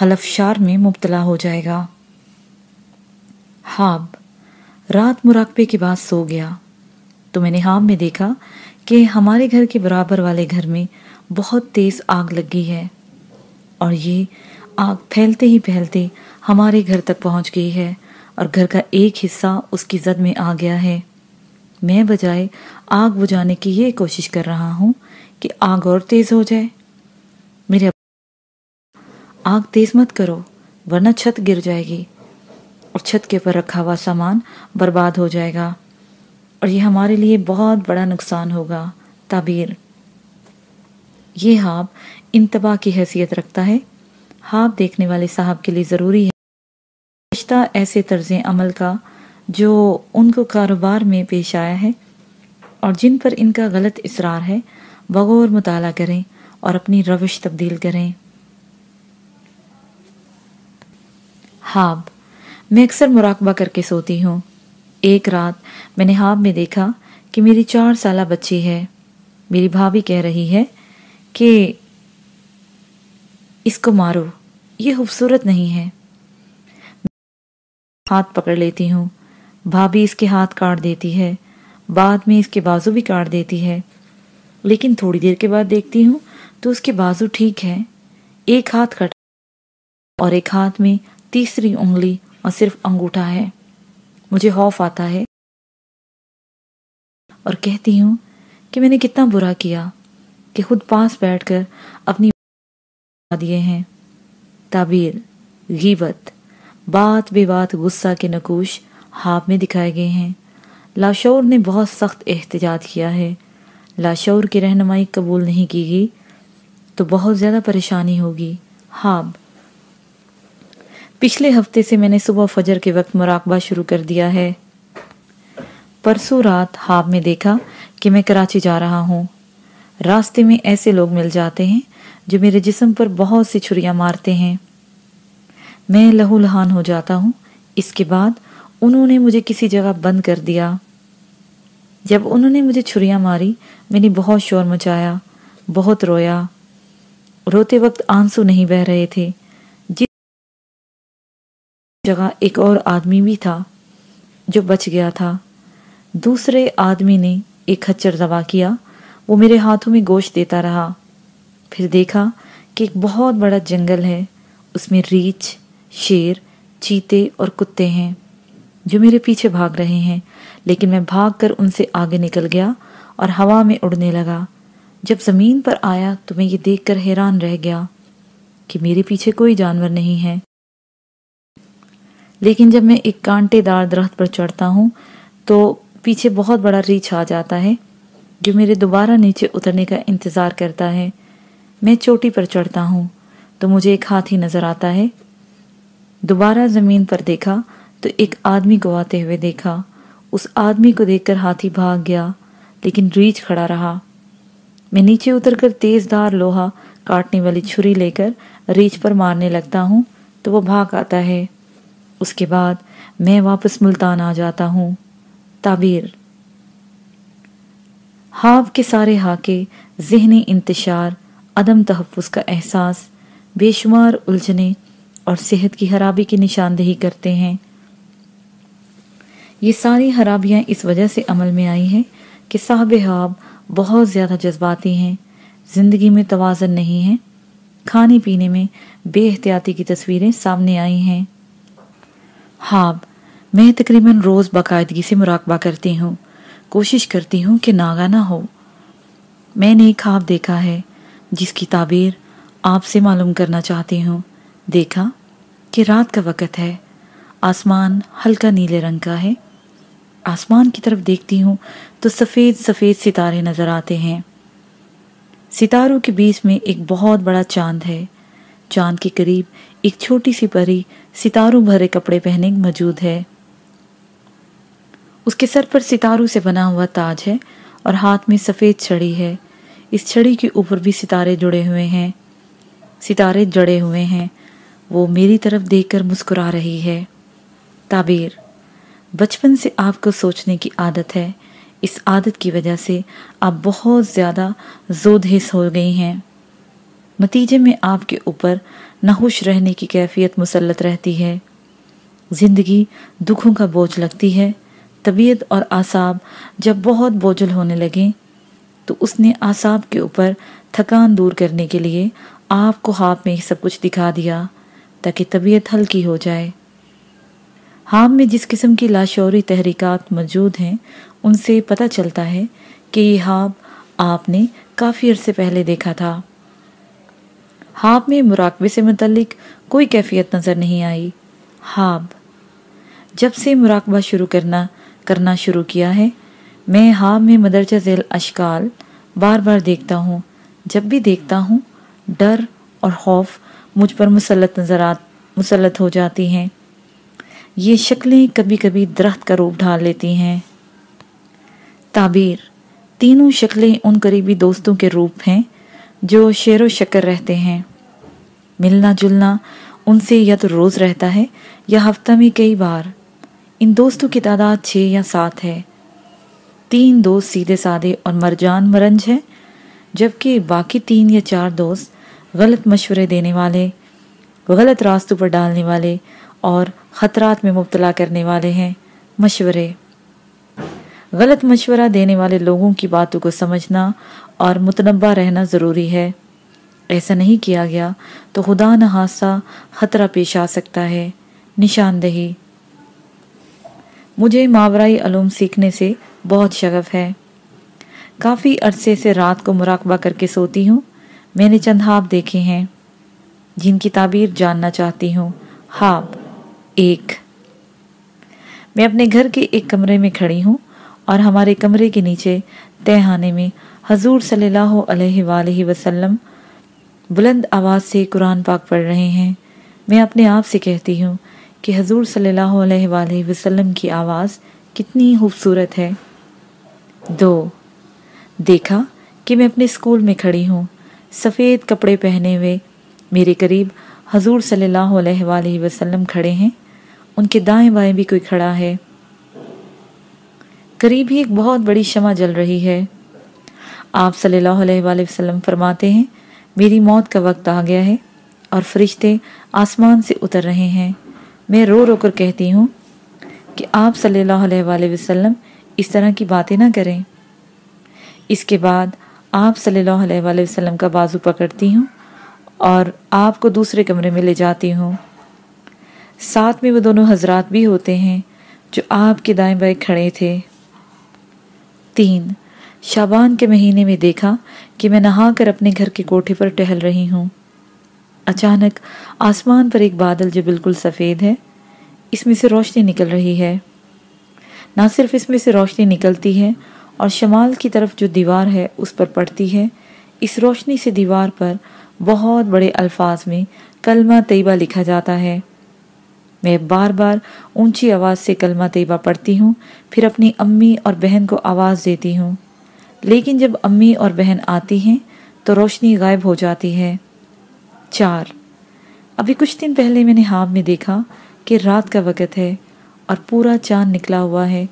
حلف شار میں مبتلا ہو جائے گا۔ ہاب رات مراقبے کے بعد سو گیا۔ تو میں نے ہام میں دیکھا کہ ہمارے گھر کے برابر والے گھر میں بہت تیز آگ لگی ہے۔ اور یہ آگ پھیلتے ہی پھیلتے ہمارے گھر تک پہنچ گئی ہے اور گھر کا ایک حصہ اس کی زد میں آ گیا ہے۔ میں بجائے آگ بجھانے کی یہ کوشش کر رہا ہوں کہ آگ اور تیز ہو جائے۔ میرے آگ تیز مت کرو، ورنہ چھت گر جائے گی اور چھت کے پر رکھا ہوا سامان برباد ہو جائے گا۔ اور یہ ہمارے لیے بہت بڑا نقصان ہوگا۔ تعبیر یہ ہاب انتباہ کی حیثیت رکھتا ہے۔ ہاب دیکھنے والے صاحب کے لیے ضروری ہے۔ رشتہ ایسے طرز عمل کا جو ان کو کاروبار میں پیش آیا ہے اور جن پر ان کا غلط اصرار ہے، بغور مطالعہ کریں اور اپنی روش تبدیل کریں۔ ہاب میں اکثر مراقبہ کر کے سوتی ہوں۔ ایک رات میں نے ہاب میں دیکھا کہ میری چار سالہ بچی ہے۔ میری بھابھی کہہ رہی ہے کہ اس کو مارو۔ یہ خوبصورت نہیں ہے۔ ہاتھ پکڑ لیتی ہوں۔ بھابھی اس کے ہاتھ کاٹ دیتی ہے۔ بعد میں اس کے بازو بھی کاٹ دیتی ہے۔ لیکن تھوڑی دیر کے بعد دیکھتی ہوں تو اس کے بازو ٹھیک ہے ایک ہاتھ کٹ اور ایک ہاتھ میں تیسری انگلی اور صرف انگوٹھا ہے۔ مجھے خوف آتا ہے اور کہتی ہوں کہ میں نے کتنا برا کیا۔ کہ خود پاس بیٹھ کر اپنی دیے ہیں۔ تعبیر، غیبت، بات بے بات غصہ کے نکوش ہاپ میں دکھائے گئے ہیں۔ لاشور نے بہت سخت احتجاج کیا ہے۔ لاشور کی رہنمائی قبول نہیں کی گئی تو بہت زیادہ پریشانی ہوگی۔ ہاب پچھلے ہفتے سے میں نے صبح فجر کے وقت مراقبہ شروع کر دیا ہے۔ پرسوں رات ہاب میں دیکھا کہ میں کراچی جا رہا ہوں۔ راستے میں ایسے لوگ مل جاتے ہیں جو میرے جسم پر بہت سی چھریاں مارتے ہیں۔ میں لہو لہان ہو جاتا ہوں۔ اس کے بعد انہوں نے مجھے کسی جگہ بند کر دیا۔ جب انہوں نے مجھے چھریاں ماری، میں نے بہت شور مچایا، بہت رویا۔ روتے وقت آنسو نہیں بہ رہے تھے۔ جس جگہ ایک اور آدمی بھی تھا جو بچ گیا تھا۔ دوسرے آدمی نے ایک کھچر دبا کیا۔ وہ میرے ہاتھوں میں گوشت دیتا رہا۔ پھر دیکھا کہ ایک بہت بڑا جنگل ہے۔ اس میں ریچھ، شیر، چیتے اور کتے ہیں جو میرے پیچھے بھاگ رہے ہیں۔ لیکن میں بھاگ کر ان سے آگے نکل گیا اور ہوا میں اڑنے لگا۔ جب زمین پر آیا تو میں یہ دیکھ کر حیران رہ گیا کہ میرے پیچھے کوئی جانور نہیں ہے۔ لیکن جب میں ایک کانٹے دار درخت پر چڑھتا ہوں تو پیچھے بہت بڑا ریچھ آ جاتا ہے۔ جو میرے دوبارہ نیچے اترنے کا انتظار کرتا ہے، میں چوٹی پر چڑھتا ہوں تو مجھے ایک ہاتھی نظر آتا ہے۔ دوبارہ زمین پر دیکھا تو ایک آدمی کو آتے ہوئے دیکھا۔ اس آدمی کو دیکھ کر ہاتھی بھاگ گیا، لیکن ریچھ کھڑا رہا۔ میں نیچے اتر کر تیز دار لوہا کاٹنے والی چھری لے کر ریچھ پر مارنے لگتا ہوں تو وہ بھاگ آتا ہے۔ اس کے بعد میں واپس ملتان آ جاتا ہوں۔ تعبیر ہاو کے سارے ہاکے ذہنی انتشار، عدم تحفظ کا احساس، بے شمار الجھنے اور صحت کی خرابی کی نشاندہی کرتے ہیں۔ یہ ساری خرابیاں اس وجہ سے عمل میں آئی ہیں کہ صاحب حاب بہت زیادہ جذباتی ہیں، زندگی میں توازن نہیں ہے کھانے پینے میں بے احتیاطی کی تصویریں سامنے آئی ہیں۔ ہاب میں تقریباً روز باقاعدگی سے مراقبہ کرتی ہوں۔ کوشش کرتی ہوں کہ ناگا نہ ہو۔ میں نے ایک خواب دیکھا ہے، جس کی تعبیر آپ سے معلوم کرنا چاہتی ہوں۔ دیکھا کہ رات کا وقت ہے، آسمان ہلکا نیلے رنگ کا ہے۔ آسمان کی طرف دیکھتی ہوں تو سفید سفید ستارے نظر آتے ہیں۔ ستاروں کے بیچ میں ایک بہت بڑا چاند ہے۔ چاند کے قریب ایک چھوٹی سی پری ستاروں بھرے کپڑے پہنے موجود ہے۔ اس کے سر پر ستاروں سے بنا ہوا تاج ہے اور ہاتھ میں سفید چھڑی ہے۔ اس چھڑی کے اوپر بھی ستارے جڑے ہوئے ہیں۔ ستارے جڑے ہوئے ہیں۔ وہ میری طرف دیکھ کر مسکرا رہی ہے۔ تعبیر بچپن سے آپ کو سوچنے کی عادت ہے۔ اس عادت کی وجہ سے آپ بہت زیادہ زود حص ہو گئی ہیں۔ نتیجے میں آپ کے اوپر نہوش رہنے کی کیفیت مسلط رہتی ہے۔ زندگی دکھوں کا بوجھ لگتی ہے۔ طبیعت اور آساب جب بہت بوجھل ہونے لگیں، تو اس نے آساب کے اوپر تھکان دور کرنے کے لیے آپ کو خواب میں سب کچھ دکھا دیا تاکہ طبیعت ہلکی ہو جائے۔ ہام میں جس قسم کی لاشعوری تحریکات موجود ہیں، ان سے پتہ چلتا ہے کہ یہ ہاب آپ نے کافی عرصے پہلے دیکھا تھا۔ ہاب میں مراقبے سے متعلق کوئی کیفیت نظر نہیں آئی۔ ہاب جب سے مراقبہ شروع کرنا کرنا شروع کیا ہے۔ میں ہاب میں مدرجہ ذیل اشکال بار بار دیکھتا ہوں۔ جب بھی دیکھتا ہوں، ڈر اور خوف مجھ پر مسلط نظرات مسلط ہو جاتی ہیں۔ یہ شکلیں کبھی کبھی درخت کا روپ ڈھال لیتی ہیں۔ تعبیر تینوں شکلیں ان قریبی دوستوں کے روپ ہیں جو شیر و شکر رہتے ہیں۔ ملنا جلنا ان سے یا تو روز رہتا ہے یا ہفتہ میں کئی بار۔ ان دوستوں کی تعداد چھ یا سات ہے۔ تین دوست سیدھے سادے اور مرجان مرنج ہے جبکہ باقی تین یا چار دوست غلط مشورے دینے والے، غلط راستوں پر ڈالنے والے اور خطرات میں مبتلا کرنے والے ہیں۔ مشورے۔ غلط مشورہ دینے والے لوگوں کی باتوں کو سمجھنا اور متنبع رہنا ضروری ہے۔ ایسا نہیں کیا گیا تو خدا نہ حادثہ خطرہ پیش آ سکتا ہے۔ نشاندہی۔ مجھے ماورائی علوم سیکھنے سے بہت شغف ہے۔ کافی عرصے سے رات کو مراقبہ کر کے سوتی ہوں۔ میں نے چند ہاب دیکھے ہیں، جن کی تعبیر جاننا چاہتی ہوں۔ ہاب ایک۔ میں اپنے گھر کے ایک کمرے میں کھڑی ہوں اور ہمارے کمرے کے نیچے تہانے میں حضور صلی اللہ علیہ وآلہ وسلم بلند آواز سے قرآن پاک پڑھ رہے ہیں۔ میں اپنے آپ سے کہتی ہوں کہ حضور صلی اللہ علیہ وآلہ وسلم کی آواز کتنی خوبصورت ہے۔ دو، دیکھا کہ میں اپنے اسکول میں کھڑی ہوں، سفید کپڑے پہنے ہوئے میرے قریب حضور صلی اللہ علیہ وآلہ وسلم کھڑے ہیں۔ ان کے دائیں بائیں بھی کوئی کھڑا ہے۔ قریب ہی ایک بہت بڑی شمع جل رہی ہے۔ آپ صلی اللہ علیہ وآلہ وسلم فرماتے ہیں، میری موت کا وقت آ گیا ہے اور فرشتے آسمان سے اتر رہے ہیں۔ میں رو رو کر کہتی ہوں کہ آپ صلی اللہ علیہ وآلہ وسلم اس طرح کی باتیں نہ کریں۔ اس کے بعد آپ صلی اللہ علیہ وآلہ وسلم کا بازو پکڑتی ہوں اور آپ کو دوسرے کمرے میں لے جاتی ہوں۔ ساتھ میں وہ دونوں حضرات بھی ہوتے ہیں جو آپ کے دائیں بائیں کھڑے تھے۔ تین شابان کے مہینے میں دیکھا کہ میں نہا کر اپنے گھر کے کوٹھے پر ٹہل رہی ہوں۔ اچانک آسمان پر ایک بادل جو بالکل سفید ہے، اس میں سے روشنی نکل رہی ہے۔ نہ صرف اس میں سے روشنی نکلتی ہے اور شمال کی طرف جو دیوار ہے، اس پر پڑتی ہے۔ اس روشنی سے دیوار پر بہت بڑے الفاظ میں کلمہ طیبہ لکھا جاتا ہے۔ میں بار بار اونچی آواز سے کلمہ طیبہ پڑھتی ہوں، پھر اپنی امی اور بہن کو آواز دیتی ہوں۔ لیکن جب امی اور بہن آتی ہیں، تو روشنی غائب ہو جاتی ہے۔ چار۔ ابھی کچھ دن پہلے میں نے ہاب میں دیکھا کہ رات کا وقت ہے اور پورا چاند نکلا ہوا ہے۔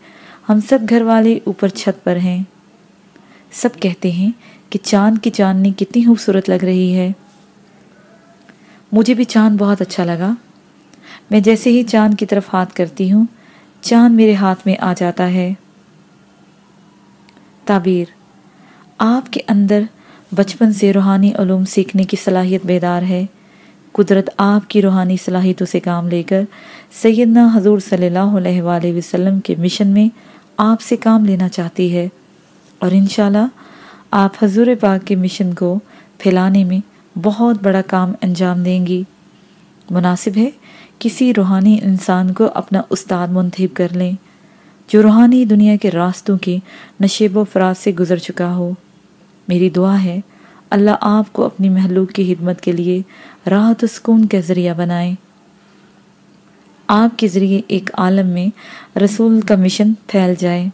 ہم سب گھر والے اوپر چھت پر ہیں۔ سب کہتے ہیں کہ چاند کی چاندنی کتنی خوبصورت لگ رہی ہے۔ مجھے بھی چاند بہت اچھا لگا۔ میں جیسے ہی چاند کی طرف ہاتھ کرتی ہوں، چاند میرے ہاتھ میں آ جاتا ہے۔ تعبیر آپ کے اندر بچپن سے روحانی علوم سیکھنے کی صلاحیت بیدار ہے۔ قدرت آپ کی روحانی صلاحیتوں سے کام لے کر سیدنا حضور صلی اللہ علیہ وآلہ وسلم کے مشن میں آپ سے کام لینا چاہتی ہے۔ اور انشاءاللہ آپ حضور پاک کے مشن کو پھیلانے میں بہت بڑا کام انجام دیں گی۔ مناسب ہے کسی روحانی انسان کو اپنا استاد منتخب کر لیں جو روحانی دنیا کے راستوں کی نشیب و فراز سے گزر چکا ہو۔ میری دعا ہے، اللہ آپ کو اپنی محلوق کی خدمت کے لیے راحت و سکون کا ذریعہ بنائے۔ آپ کے ذریعے ایک عالم میں رسول کا مشن پھیل جائے۔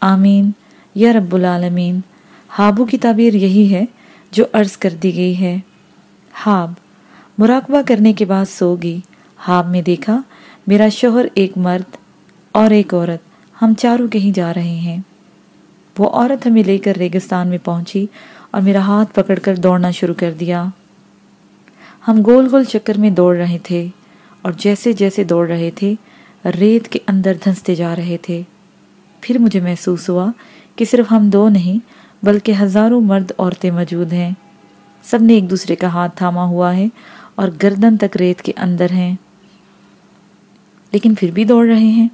آمین۔ یا رب العالمین، ہابو کی تعبیر یہی ہے جو عرض کر دی گئی ہے۔ ہاب، مراقبہ کرنے کے بعد سو گئی ہاب میں دیکھا، میرا شوہر ایک مرد اور ایک عورت، ہم چاروں کہیں جا رہے ہیں۔ وہ عورت ہمیں لے کر ریگستان میں پہنچی اور میرا ہاتھ پکڑ کر دوڑنا شروع کر دیا۔ ہم گول گول چکر میں دوڑ رہے تھے اور جیسے جیسے دوڑ رہے تھے، ریت کے اندر دھنستے جا رہے تھے۔ پھر مجھے محسوس ہوا کہ صرف ہم دو نہیں، بلکہ ہزاروں مرد عورتیں موجود ہیں۔ سب نے ایک دوسرے کا ہاتھ تھاما ہوا ہے اور گردن تک ریت کے اندر ہیں۔ لیکن پھر بھی دوڑ رہے ہیں۔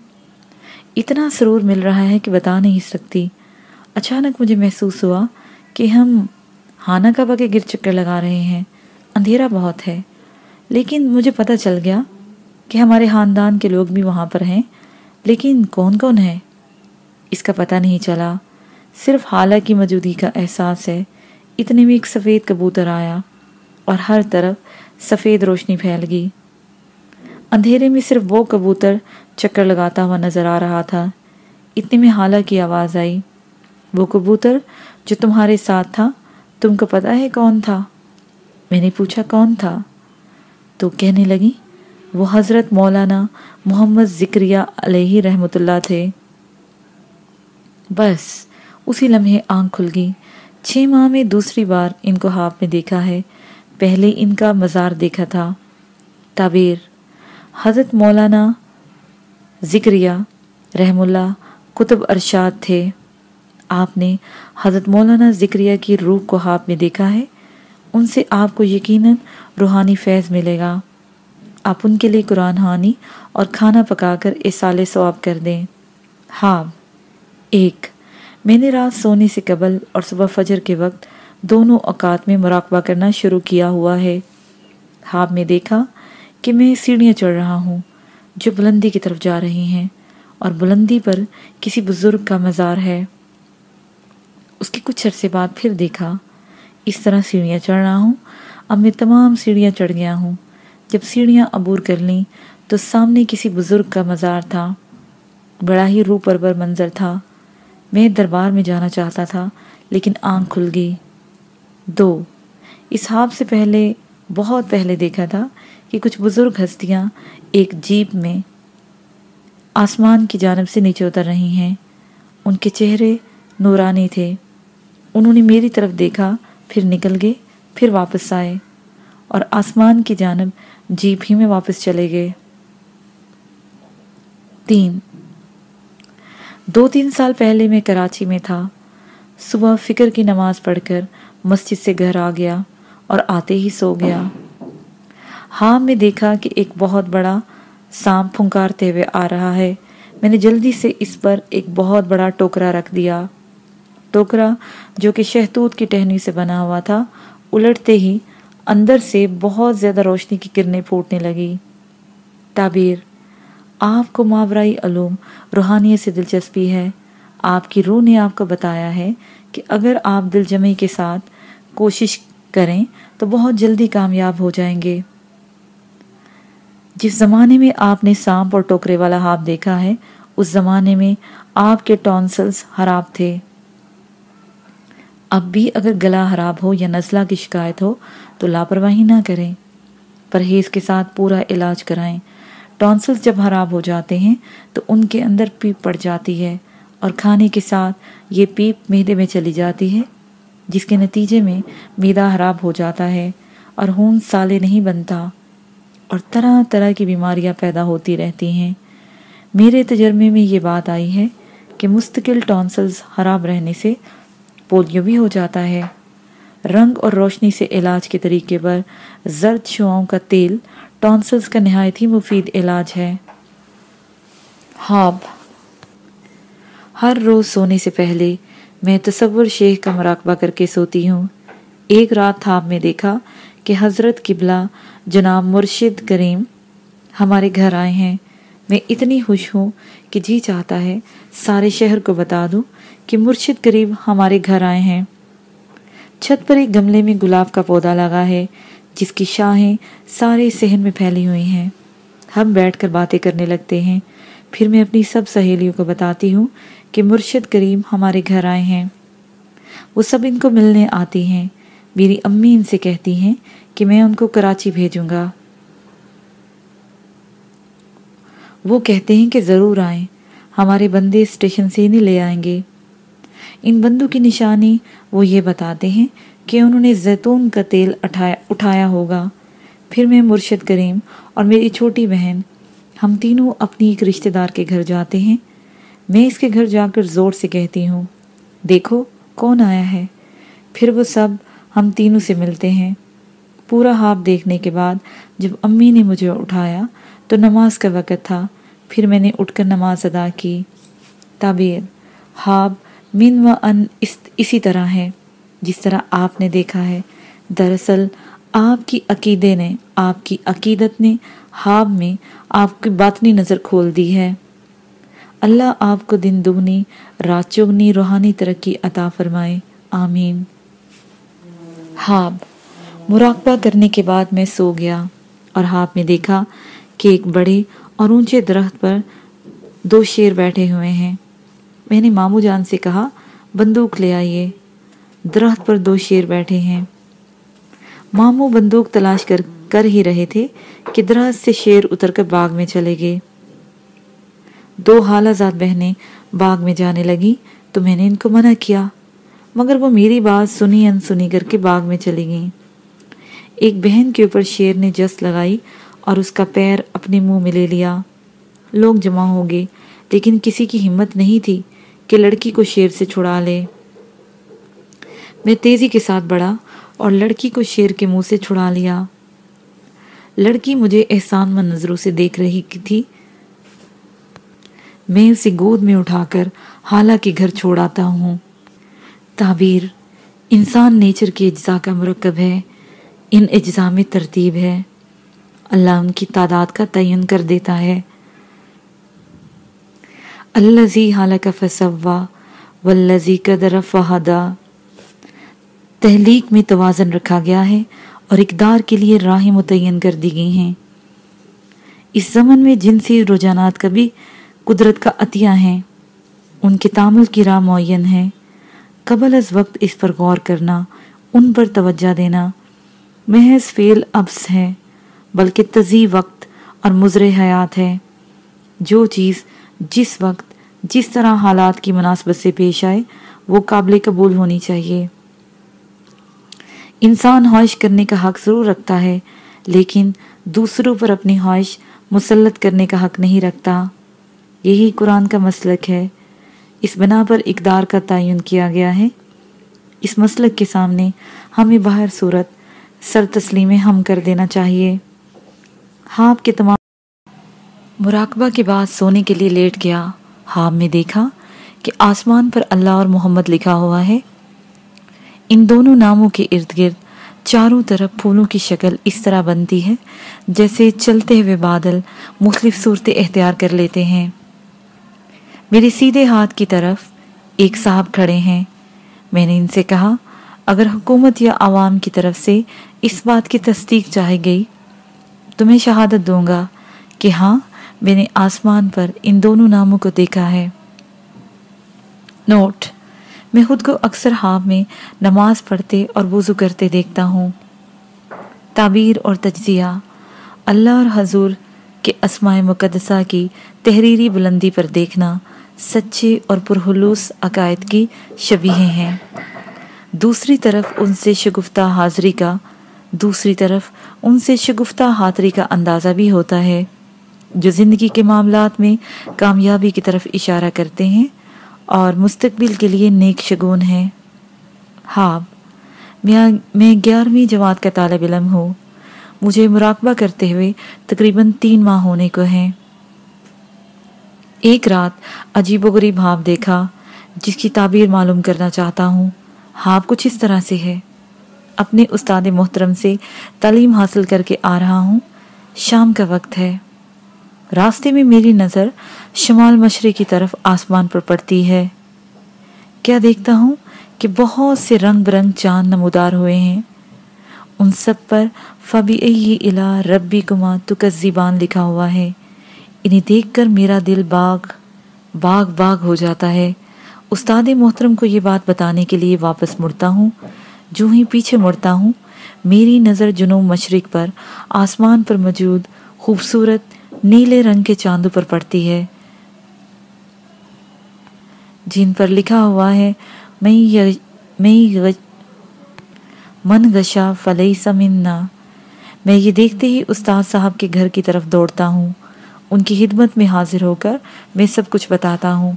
اتنا سرور مل رہا ہے کہ بتا نہیں سکتی۔ اچانک مجھے محسوس ہوا کہ ہم ہانا کعبہ کے گر چکر لگا رہے ہیں۔ اندھیرا بہت ہے۔ لیکن مجھے پتہ چل گیا کہ ہمارے خاندان کے لوگ بھی وہاں پر ہیں۔ لیکن کون کون ہے؟ اس کا پتہ نہیں چلا۔ صرف حالہ کی موجودگی کا احساس ہے۔ اتنے میں ایک سفید کبوتر آیا اور ہر طرف سفید روشنی پھیل گئی۔ اندھیرے میں صرف وہ کبوتر چکر لگاتا ہوا نظر آ رہا تھا۔ اتنے میں حالہ کی آواز آئی۔ وہ کبوتر جو تمہارے ساتھ تھا، تم کو پتا ہے کون تھا؟ میں نے پوچھا، کون تھا؟ تو کہنے لگی، وہ حضرت مولانا محمد ذکریہ علیہ رحمۃ اللہ تھے۔ بس، اسی لمحے آنکھ کھل گئی۔ چھ ماہ میں دوسری بار ان کو ہاپ میں دیکھا ہے۔ پہلے ان کا مزار دیکھا تھا۔ تعبیر، حضرت مولانا ذکریہ رحم اللہ کتب ارشاد تھے۔ آپ نے حضرت مولانا ذکریہ کی روح کو ہاتھ میں دیکھا ہے؟ ان سے آپ کو یقیناً روحانی فیض ملے گا۔ آپ ان کے لیے قرآن ہانی اور کھانا پکا کر اصال ثواب کر دیں۔ ہاں ایک، میں نے رات سونے سے قبل اور صبح فجر کے وقت دونوں اوقات میں مراقبہ کرنا شروع کیا ہوا ہے۔ ہاں میں دیکھا کہ میں سیڑھیاں چڑھ رہا ہوں جو بلندی کی طرف جا رہی ہیں اور بلندی پر کسی بزرگ کا مزار ہے۔ اس کے کچھ عرصے بعد پھر دیکھا، اس طرح سیڑھیاں چڑھ رہا ہوں۔ اب میں تمام سیڑھیاں چڑھ گیا ہوں۔ جب سیڑھیاں عبور کر لیں تو سامنے کسی بزرگ کا مزار تھا۔ بڑا ہی رو پربر منظر تھا۔ میں دربار میں جانا چاہتا تھا، لیکن آنکھ کھل گئی۔ دو اسحاب سے پہلے، بہت پہلے دیکھا تھا کہ کچھ بزرگ ہستیاں ایک جیپ میں آسمان کی جانب سے نیچے اتر رہی ہیں۔ ان کے چہرے نورانی تھے۔ انہوں نے میری طرف دیکھا، پھر نکل گئے، پھر واپس آئے اور آسمان کی جانب جیپ ہی میں واپس چلے گئے۔ تین۔ دو تین سال پہلے میں کراچی میں تھا۔ صبح فکر کی نماز پڑھ کر مسجد سے گھر آ گیا اور آتے ہی سو گیا۔ ہاں میں دیکھا کہ ایک بہت بڑا سام پھنکارتے ہوئے آ رہا ہے۔ میں نے جلدی سے اس پر ایک بہت بڑا ٹوکرا رکھ دیا۔ ٹوکرا جو کہ شہتوت کی ٹہنی سے بنا ہوا تھا، الٹتے ہی اندر سے بہت زیادہ روشنی کی کرنیں پھوٹنے لگی تعبیر آپ کو ماورائی علوم روحانیت سے دلچسپی ہے۔ آپ کی روح نے آپ کو بتایا ہے کہ اگر آپ دل جمعی کے ساتھ کوشش کریں تو بہت جلدی کامیاب ہو جائیں گے۔ جس زمانے میں آپ نے سانپ اور ٹوکرے والا ہاتھ دیکھا ہے، اس زمانے میں آپ کے ٹونسلز خراب تھے۔ اب بھی اگر گلا خراب ہو یا نزلہ کی شکایت ہو تو لاپرواہی نہ کریں۔ پرہیز کے ساتھ پورا علاج کرائیں۔ ٹونسلز جب خراب ہو جاتے ہیں تو ان کے اندر پیپ پڑ جاتی ہے اور کھانے کے ساتھ یہ پیپ میدے میں چلی جاتی ہے، جس کے نتیجے میں میدا خراب ہو جاتا ہے اور خون سالے نہیں بنتا اور طرح طرح کی بیماریاں پیدا ہوتی رہتی ہیں۔ میرے تجربے میں یہ بات آئی ہے کہ مستقل ٹونسلز خراب رہنے سے پولیو بھی ہو جاتا ہے۔ رنگ اور روشنی سے علاج کے طریقے پر زرد شعاؤں کا تیل ٹونسلز کا نہایت ہی مفید علاج ہے۔ ہاب۔ ہر روز سونے سے پہلے میں تصور شیخ کا مراقبہ کر کے سوتی ہوں۔ ایک رات خواب میں دیکھا کہ حضرت قبلہ جناب مرشد کریم ہمارے گھر آئے ہیں۔ میں اتنی خوش ہوں کہ جی چاہتا ہے سارے شہر کو بتا دوں کہ مرشد قریب ہمارے گھر آئے ہیں۔ چھت پر ایک گملے میں گلاب کا پودا لگا ہے، جس کی شاہیں سارے صحن میں پھیلی ہوئی ہیں۔ ہم بیٹھ کر باتیں کرنے لگتے ہیں۔ پھر میں اپنی سب سہیلیوں کو بتاتی ہوں کہ مرشد کریم ہمارے گھر آئے ہیں۔ وہ سب ان کو ملنے آتی ہیں۔ میری امی ان سے کہتی ہیں کہ میں ان کو کراچی بھیجوں گا۔ وہ کہتے ہیں کہ ضرور آئیں۔ ہمارے بندے اسٹیشن سے نہیں لے آئیں گے۔ ان بندوں کی نشانی وہ یہ بتاتے ہیں کہ انہوں نے زیتون کا تیل اٹھایا ہوگا۔ پھر میں مرشد کریم اور میری چھوٹی بہن، ہم تینوں اپنی ایک رشتہ دار کے گھر جاتے ہیں۔ میں اس کے گھر جا کر زور سے کہتی ہوں، دیکھو، کون آیا ہے؟ پھر وہ سب ہم تینوں سے ملتے ہیں۔ پورا ہاپ دیکھنے کے بعد جب امی نے مجھے اٹھایا تو نماز کا وقت تھا۔ پھر میں نے اٹھ کر نماز ادا کی۔ تعبیر ہاب من و ان اسی طرح ہے، جس طرح آپ نے دیکھا ہے۔ دراصل، آپ کی عقیدے نے، آپ کی عقیدت نے ہاب میں آپ کی باطنی نظر کھول دی ہے۔ اللہ آپ کو دن دگنی، رات چگنی، روحانی ترقی عطا فرمائے۔ آمین۔ ہاب مراقبہ کرنے کے بعد میں سو گیا اور ہاب میں دیکھا کہ ایک بڑے اور اونچے درخت پر دو شیر بیٹھے ہوئے ہیں۔ میں نے مامو جان سے کہا، بندوق لے آئیے۔ درخت پر دو شیر بیٹھے ہیں۔ مامو بندوق تلاش کر کر ہی رہے تھے کہ درخت سے شیر اتر کر باغ میں چلے گئے۔ دو حالہ زاد بہنیں باغ میں جانے لگی تو میں نے ان کو منع کیا، مگر وہ میری بات سنی ان سنی کر کے باغ میں چلی گئیں۔ ایک بہن کے اوپر شیر نے جس لگائی اور اس کا پیر اپنے منہ میں لے لیا۔ لوگ جمع ہو گئے، لیکن کسی کی ہمت نہیں تھی۔ کہ لڑکی کو شیر سے چھڑا لے۔ میں تیزی کے ساتھ بڑھا اور لڑکی کو شیر کے منہ سے چھڑا لیا۔ لڑکی مجھے احسان مند نظروں سے دیکھ رہی تھی۔ میں اسے گود میں اٹھا کر حالہ کے گھر چھوڑاتا ہوں۔ تعبیر، انسان نیچر کے اجزاء کا مرکب ہے، ان اجزاء میں ترتیب ہے۔ اللہ ان کی تعداد کا تعین کر دیتا ہے۔ الزی حالہ کا فصوا والذی قدر فہدا۔ تحلیق میں توازن رکھا گیا ہے اور اقدار کے لیے راہیں متعین کر دی گئی ہیں۔ اس زمن میں جنسی رجحانات کا بھی قدرت کا عطیہ ہیں، ان کے تعمل کی راہ معین ہے۔ قبل از وقت اس پر غور کرنا، ان پر توجہ دینا۔ محض فیل ابس ہے، بلکہ تزی وقت اور مضر حیات ہے۔ جو چیز جس وقت جس طرح حالات کی مناسبت سے پیش آئے، وہ قابل قبول ہونی چاہیے۔ انسان خواہش کرنے کا حق ضرور رکھتا ہے، لیکن دوسروں پر اپنی خواہش مسلط کرنے کا حق نہیں رکھتا۔ یہی قرآن کا مسلک ہے۔ اس بنا پر اقدار کا تعین کیا گیا ہے۔ اس مسلک کے سامنے ہمیں باہر صورت سر تسلیم ہم کر دینا چاہیے۔ ہاں، ہاپ کے تمام مراقبہ کے بعد سونے کے لیے لیٹ گیا ہاپ میں دیکھا کہ آسمان پر اللہ اور محمد لکھا ہوا ہے۔ ان دونوں ناموں کے ارد گرد چاروں طرف پھولوں کی شکل اس طرح بنتی ہے جیسے چلتے ہوئے بادل مختلف صورتیں اختیار کر لیتے ہیں۔ میرے سیدھے ہاتھ کی طرف ایک صاحب کھڑے ہیں۔ میں نے ان سے کہا، اگر حکومت یا عوام کی طرف سے اس بات کی تصدیق چاہی گئی تو میں شہادت دوں گا کہ ہاں میں نے آسمان پر ان دونوں ناموں کو دیکھا ہے۔ نوٹ، میں خود کو اکثر ہاں میں نماز پڑھتے اور وضو کرتے دیکھتا ہوں۔ تعبیر اور تجزیہ، اللہ اور حضور کے اسماء مقدسہ کی تحریری بلندی پر دیکھنا سچے اور پرحلوس عقائد کی شبیہیں ہیں۔ دوسری طرف ان سے شگفتہ حاضری کا، دوسری طرف ان سے شگفتہ حاضری کا اندازہ بھی ہوتا ہے۔ جو زندگی کے معاملات میں کامیابی کی طرف اشارہ کرتے ہیں اور مستقبل کے لیے نیک شگون ہیں۔ ہاں میں گیارہویں جماعت کا طالب علم ہوں۔ مجھے مراقبہ کرتے ہوئے تقریباً تین ماہ ہونے کو ہیں۔ ایک رات عجیب و غریب ہاپ دیکھا، جس کی تعبیر معلوم کرنا چاہتا ہوں۔ ہاپ کچھ اس طرح سے ہے۔ اپنے استاد محترم سے تعلیم حاصل کر کے آ رہا ہوں۔ شام کا وقت ہے۔ راستے میں میری نظر شمال مشرق کی طرف آسمان پر پڑتی ہے۔ کیا دیکھتا ہوں کہ بہت سے رنگ برنگ چاند نمودار ہوئے ہیں؟ ان سب پر فبی الا ربی کما تکزیبان لکھا ہوا ہے۔ انہیں دیکھ کر میرا دل باغ باغ باغ ہو جاتا ہے۔ استاد محترم کو یہ بات بتانے کے لیے واپس مڑتا ہوں۔ جو ہی پیچھے مڑتا ہوں، میری نظر جنوب مشرق پر، آسمان پر موجود خوبصورت نیلے رنگ کے چاندوں پر پڑتی ہے۔ جن پر لکھا ہوا ہے، میں من گشا فلئی سمنا میں یہ دیکھتے ہی استاد صاحب کے گھر کی طرف دوڑتا ہوں۔ ان کی خدمت میں حاضر ہو کر میں سب کچھ بتاتا ہوں۔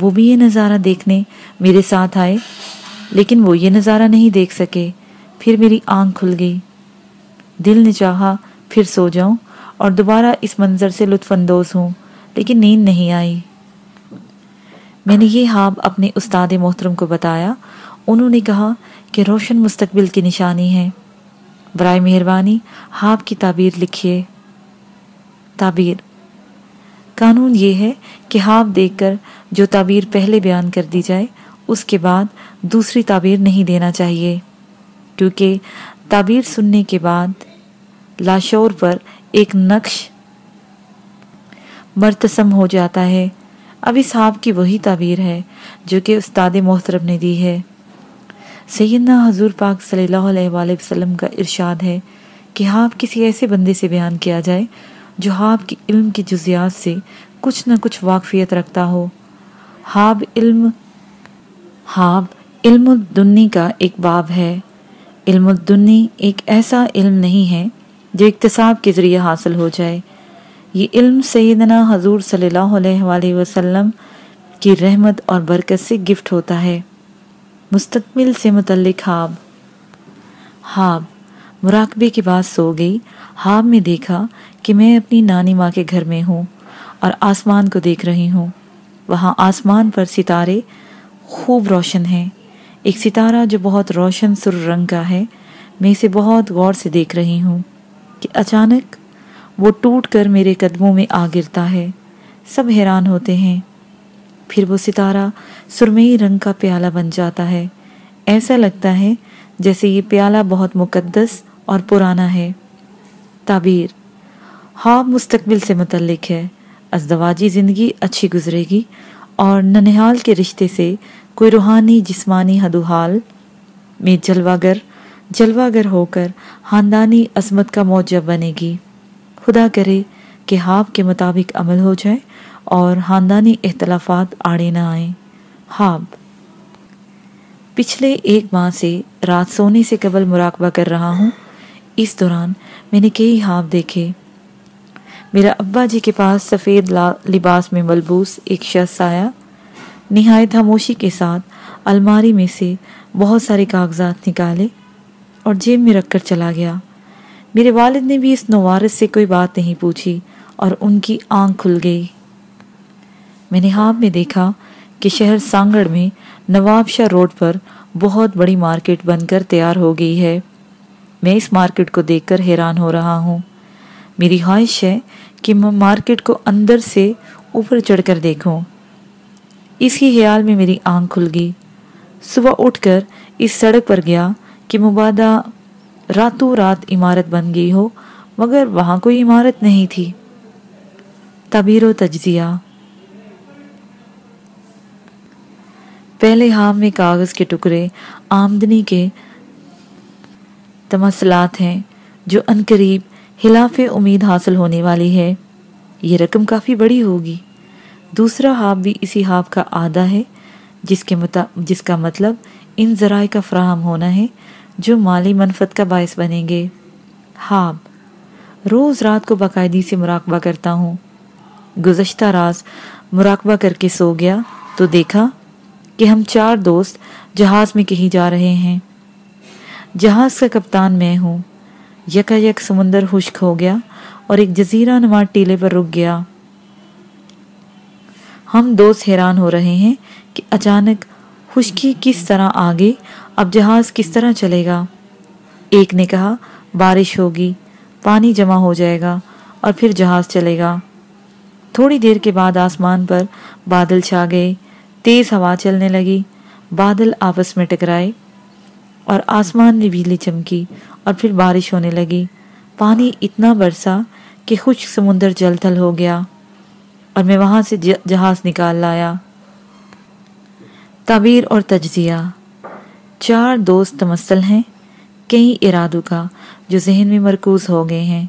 وہ بھی یہ نظارہ دیکھنے میرے ساتھ آئے، لیکن وہ یہ نظارہ نہیں دیکھ سکے۔ پھر میری آنکھ کھل گئی۔ دل نے چاہا پھر سو جاؤں۔ اور دوبارہ اس منظر سے لطف اندوز ہوں، لیکن نیند نہیں آئی۔ میں نے یہ خواب اپنے استاد محترم کو بتایا۔ انہوں نے کہا کہ روشن مستقبل کی نشانی ہے۔ برائے مہربانی خواب کی تعبیر لکھیے۔ تعبیر۔ قانون یہ ہے کہ خواب دیکھ کر جو تعبیر پہلے بیان کر دی جائے، اس کے بعد دوسری تعبیر نہیں دینا چاہیے۔ کیونکہ تعبیر سننے کے بعد لاشور پر ایک نقش مرتسم ہو جاتا ہے۔ اب اس خواب کی وہی تعبیر ہے جو کہ استاد محترم نے دی ہے۔ سیدنا حضور پاک صلی اللہ علیہ وآلہ وسلم کا ارشاد ہے کہ خواب کسی ایسے بندے سے بیان کیا جائے جو خواب کی علم کی جزیات سے کچھ نہ کچھ واقفیت رکھتا ہو۔ خواب علم خواب علم الدنی کا ایک باب ہے۔ علم الدنی ایک ایسا علم نہیں ہے جو اقتصاب کے ذریعے حاصل ہو جائے۔ یہ علم سیدنا حضور صلی اللہ علیہ وآلہ وسلم کی رحمت اور برکت سے گفٹ ہوتا ہے۔ مستقبل سے متعلق خواب۔ خواب۔ مراقبے کے بعد سو گئی۔ خواب میں دیکھا کہ میں اپنی نانی ماں کے گھر میں ہوں اور آسمان کو دیکھ رہی ہوں۔ وہاں آسمان پر ستارے خوب روشن ہیں۔ ایک ستارہ جو بہت روشن سر رنگ کا ہے، میں اسے بہت غور سے دیکھ رہی ہوں۔ کہ اچانک وہ ٹوٹ کر میرے قدموں میں آ گرتا ہے۔ سب حیران ہوتے ہیں۔ پھر وہ ستارہ سرمئی رنگ کا پیالہ بن جاتا ہے۔ ایسا لگتا ہے جیسے یہ پیالہ بہت مقدس اور پرانا ہے۔ تعبیر خواب مستقبل سے متعلق ہے۔ ازدواجی زندگی اچھی گزرے گی اور ننحال کے رشتے سے کوئی روحانی جسمانی حدوحال میں جلوہ گر جلوہ گر ہو کر خاندانی عظمت کا موجب بنے گی، خدا کرے کہ خواب کے مطابق عمل ہو جائے اور خاندانی اختلافات آڑے نہ آئیں۔ خواب۔ پچھلے ایک ماہ سے رات سونے سے قبل مراقبہ کر رہا ہوں۔ اس دوران میں نے کئی خواب دیکھے۔ میرا ابا جی کے پاس سفید لباس میں ملبوس ایک شخص آیا۔ نہایت خاموشی کے ساتھ الماری میں سے بہت سارے کاغذات نکالے۔ اور جیب میں رکھ کر چلا گیا۔ میرے والد نے بھی اس نوارس سے کوئی بات نہیں پوچھی اور ان کی آنکھ کھل گئی۔ میں نے خواب میں دیکھا کہ شہر سانگڑ میں نواب شاہ روڈ پر بہت بڑی مارکیٹ بن کر تیار ہو گئی ہے۔ میں اس مارکیٹ کو دیکھ کر حیران ہو رہا ہوں۔ میری خواہش ہے کہ میں مارکیٹ کو اندر سے اوپر چڑھ کر دیکھوں۔ اس کی خیال میں میری آنکھ کھل گئی۔ صبح اٹھ کر اس سڑک پر گیا کہ مبادہ راتوں رات عمارت بن گئی ہو، مگر وہاں کوئی عمارت نہیں تھی۔ تبیر و تجزیہ۔ پہلے ہام میں کاغذ کے ٹکڑے، آمدنی کے تمثلات ہیں، جو انقریب خلاف امید حاصل ہونے والی ہے۔ یہ رقم کافی بڑی ہوگی۔ دوسرا ہاب بھی اسی ہاب کا آدھا ہے، جس کے جس کا مطلب ان ذرائع کا فراہم ہونا ہے۔ جو مالی منفت کا باعث بنیں گے۔ ہاب روز رات کو باقاعدی سے مراقبہ کرتا ہوں۔ گزشتہ راز مراقبہ کر کے سو گیا۔ تو دیکھا کہ ہم چار دوست جہاز میں کہیں جا رہے ہیں۔ جہاز کا کپتان میں ہوں۔ یکا یک سمندر خشک ہو گیا اور ایک جزیرہ نما ٹیلے پر رک گیا۔ ہم دوست حیران ہو رہے ہیں کہ اچانک خشکی کس طرح آگے اب جہاز کس طرح چلے گا؟ ایک نے کہا، بارش ہوگی، پانی جمع ہو جائے گا اور پھر جہاز چلے گا۔ تھوڑی دیر کے بعد آسمان پر بادل چھا گئے، تیز ہوا چلنے لگی، بادل آپس میں ٹکرائے اور آسمان میں بجلی چمکی اور پھر بارش ہونے لگی۔ پانی اتنا برسا کہ خشک سمندر جل تھل ہو گیا اور میں وہاں سے جہاز نکال لایا۔ تعبیر اور تجزیہ۔ چار دوست تمثل ہیں، کئی ارادوں کا جو ذہن میں مرکوز ہو گئے ہیں۔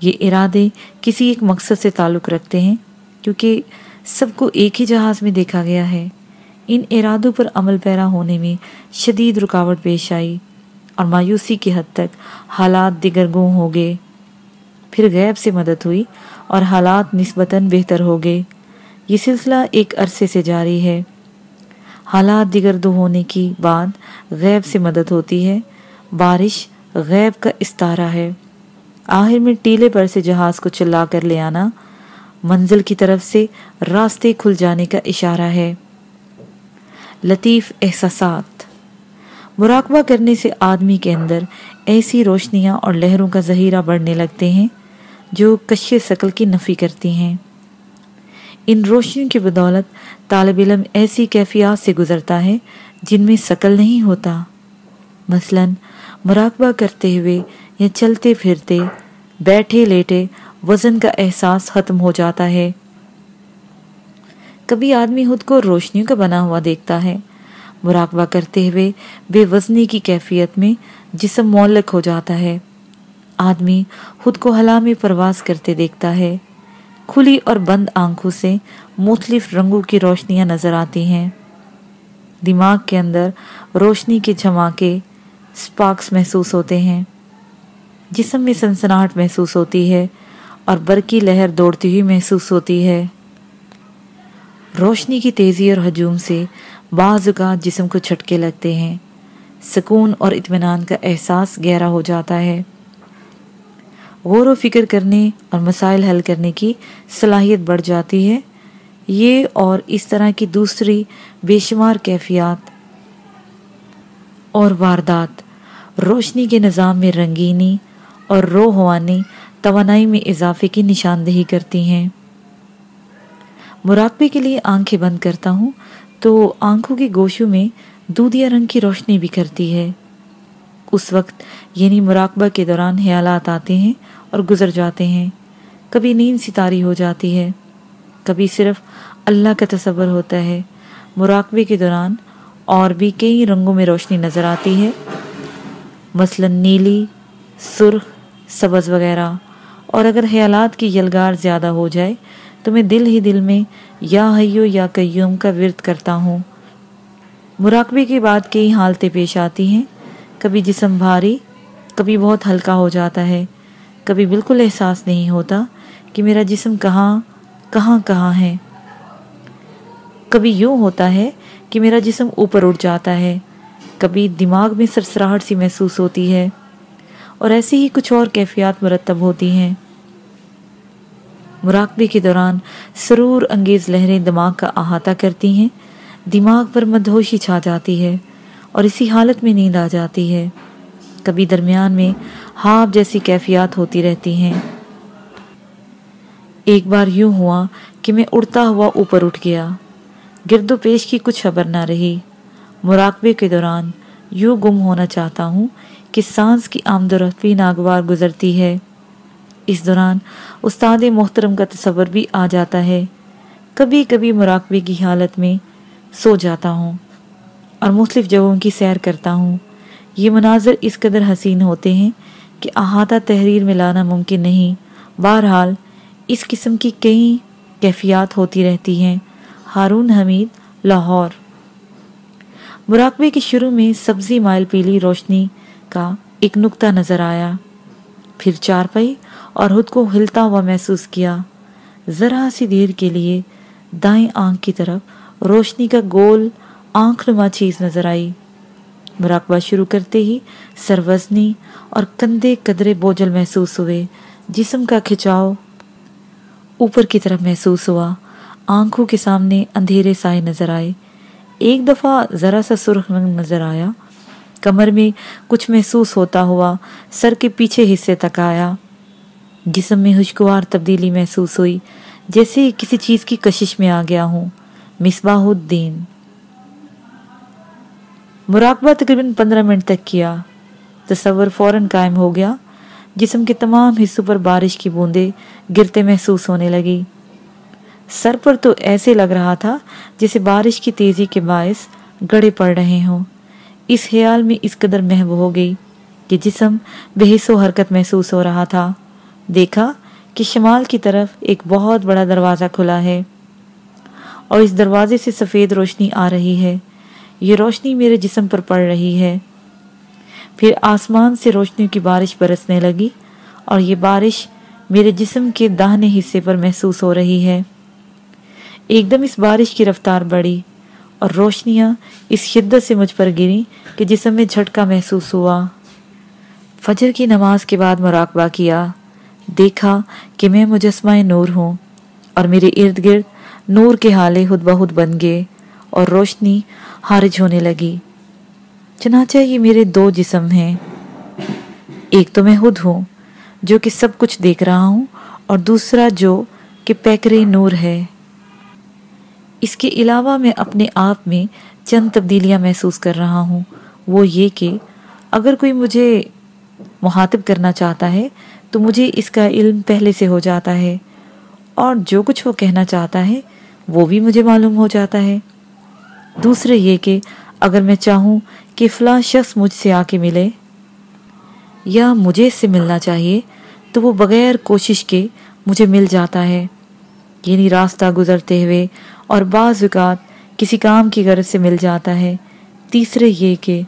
یہ ارادے کسی ایک مقصد سے تعلق رکھتے ہیں، کیونکہ سب کو ایک ہی جہاز میں دیکھا گیا ہے۔ ان ارادوں پر عمل پیرا ہونے میں شدید رکاوٹ پیش آئی اور مایوسی کی حد تک حالات دیگر گوں ہو گئے۔ پھر غیب سے مدد ہوئی اور حالات نسبتاً بہتر ہو گئے۔ یہ سلسلہ ایک عرصے سے جاری ہے۔ حالات دیگر دو ہونے کی بعد غیب سے مدد ہوتی ہے۔ بارش غیب کا استارہ ہے۔ آخر میں ٹیلے پر سے جہاز کو چلا کر لے آنا منزل کی طرف سے راستے کھل جانے کا اشارہ ہے۔ لطیف احساسات۔ مراقبہ کرنے سے آدمی کے اندر ایسی روشنیاں اور لہروں کا ذہیرہ بڑھنے لگتے ہیں جو کش شکل کی نفی کرتی ہیں۔ ان روشنیوں کی بدولت طالب علم ایسی کیفیات سے گزرتا ہے جن میں شکل نہیں ہوتا۔ مثلا، مراقبہ کرتے ہوئے یا چلتے پھرتے، بیٹھے لیٹے، وزن کا احساس ختم ہو جاتا ہے۔ کبھی آدمی خود کو روشنیوں کا بنا ہوا دیکھتا ہے۔ مراقبہ کرتے ہوئے بے وزنی کی کیفیت میں جسم مولک ہو جاتا ہے۔ آدمی خود کو حلا میں پرواز کرتے دیکھتا ہے۔ کھلی اور بند آنکھوں سے مختلف رنگوں کی روشنیاں نظر آتی ہیں۔ دماغ کے اندر روشنی کے جھماکے سپاکس محسوس ہوتے ہیں۔ جسم میں سنسناہٹ محسوس ہوتی ہے اور برقی لہر دوڑتی ہوئی محسوس ہوتی ہے۔ روشنی کی تیزی اور ہجوم سے بعض اوقات جسم کو چھٹکے لگتے ہیں۔ سکون اور اطمینان کا احساس گہرا ہو جاتا ہے۔ غور و فکر کرنے اور مسائل حل کرنے کی صلاحیت بڑھ جاتی ہے۔ یہ اور اس طرح کی دوسری بے شمار کیفیات اور واردات، روشنی کے نظام میں رنگینی اور روحوانی توانائی میں اضافے کی نشاندہی کرتی ہیں۔ مراقبے کے لیے آنکھیں بند کرتا ہوں تو آنکھوں کے گوشوں میں دودیا رنگ کی روشنی بھی کرتی ہے۔ اس وقت یعنی مراقبہ کے دوران، خیالات آتے ہیں اور گزر جاتے ہیں۔ کبھی نیند ستاری ہو جاتی ہے، کبھی صرف اللہ کا تصور ہوتا ہے۔ مراقبے کے دوران اور بھی کئی رنگوں میں روشنی نظر آتی ہے۔ مثلا نیلی، سرخ، سبز وغیرہ۔ اور اگر خیالات کی یلگار زیادہ ہو جائے، تو میں دل ہی دل میں یا حیو یا قیوم کا ورد کرتا ہوں۔ مراقبے کے بعد کئی حالتیں پیش آتی ہیں۔ کبھی جسم بھاری، کبھی بہت ہلکا ہو جاتا ہے۔ کبھی بالکل احساس نہیں ہوتا کہ میرا جسم کہاں کہاں کہاں ہے۔ کبھی یوں ہوتا ہے کہ میرا جسم اوپر اٹھ جاتا ہے۔ کبھی دماغ میں سرسراہٹ سی محسوس ہوتی ہے اور ایسی ہی کچھ اور کیفیات مرتب ہوتی ہیں۔ مراقبے کے دوران سرور انگیز لہریں دماغ کا احاطہ کرتی ہیں۔ دماغ پر مدہوشی چھا جاتی ہے اور اسی حالت میں نیند آ جاتی ہے۔ کبھی درمیان میں ہاپ جیسی کیفیات ہوتی رہتی ہیں۔ ایک بار یوں ہوا کہ میں اڑتا ہوا اوپر اٹھ گیا۔ گرد و پیش کی کچھ خبر نہ رہی۔ مراقبے کے دوران یوں گم ہونا چاہتا ہوں کہ سانس کی آمد و رفت ناگوار گزرتی ہے۔ اس دوران استاد محترم کا تصور بھی آ جاتا ہے۔ کبھی کبھی مراقبے کی حالت میں سو جاتا ہوں اور مختلف جگہوں کی سیر کرتا ہوں۔ یہ مناظر اس قدر حسین ہوتے ہیں کہ احاطہ تحریر میں لانا ممکن نہیں۔ بہرحال، اس قسم کی کئی کیفیات ہوتی رہتی ہیں۔ ہارون حمید، لاہور۔ مراقبے کے شروع میں سبزی مائل پیلی روشنی کا ایک نقطہ نظر آیا۔ پھر چار پئی اور خود کو ہلتا ہوا محسوس کیا۔ ذرا سی دیر کے لیے دائیں آنکھ کی طرف روشنی کا گول آنکھ نما چیز نظر آئی۔ مراقبہ شروع کرتے ہی سروزنی اور کندھے قدرے بوجھل محسوس ہوئے، جسم کا کھچاؤ اوپر کی طرف محسوس ہوا۔ آنکھوں کے سامنے اندھیرے سائے نظر آئے۔ ایک دفعہ ذرا سا سرخ رنگ نظر آیا۔ کمر میں کچھ محسوس ہوتا ہوا سر کے پیچھے حصے تک آیا۔ جسم میں خوشگوار تبدیلی محسوس ہوئی، جیسے کسی چیز کی کشش میں آ گیا ہوں۔ مصباح الدین۔ مراقبہ تقریباً پندرہ منٹ تک کیا۔ تصور فوراً قائم ہو گیا۔ جسم کے تمام حصوں پر بارش کی بوندے گرتے محسوس ہونے لگی سر پر تو ایسے لگ رہا تھا جیسے بارش کی تیزی کے باعث گڑے پڑ رہے ہوں۔ اس خیال میں اس قدر محو ہو گئی کہ جسم بحث و حرکت محسوس ہو رہا تھا۔ دیکھا کہ شمال کی طرف ایک بہت بڑا دروازہ کھلا ہے اور اس دروازے سے سفید روشنی آ رہی ہے۔ یہ روشنی میرے جسم پر پڑ رہی ہے۔ پھر آسمان سے روشنی کی بارش برسنے لگی اور یہ بارش میرے جسم کے داہنے حصے پر محسوس ہو رہی ہے۔ ایک دم اس بارش کی رفتار بڑھی اور روشنیاں اس شدت سے مجھ پر گری کہ جسم میں جھٹکا محسوس ہوا۔ فجر کی نماز کے بعد مراقبہ کیا۔ دیکھا کہ میں مجسمہ نور ہوں اور میرے ارد گرد نور کے حالے خود بہت بن گئے۔ اور روشنی حارج ہونے لگی۔ چنانچہ یہ میرے دو جسم ہیں۔ ایک تو میں خود ہوں، جو کہ سب کچھ دیکھ رہا ہوں، اور دوسرا جو کہ پیکرے نور ہے۔ اس کے علاوہ میں اپنے آپ میں چند تبدیلیاں محسوس کر رہا ہوں۔ وہ یہ کہ اگر کوئی مجھے محاطب کرنا چاہتا ہے، تو مجھے اس کا علم پہلے سے ہو جاتا ہے، اور جو کچھ وہ کہنا چاہتا ہے، وہ بھی مجھے معلوم ہو جاتا ہے۔ دوسرے یہ کہ اگر میں چاہوں کہ فلاں شخص مجھ سے آ کے ملے یا مجھے اس سے ملنا چاہیے، تو وہ بغیر کوشش کے مجھے مل جاتا ہے۔ یعنی راستہ گزرتے ہوئے اور بعض اوقات کسی کام کی غرض سے مل جاتا ہے۔ تیسرے یہ کہ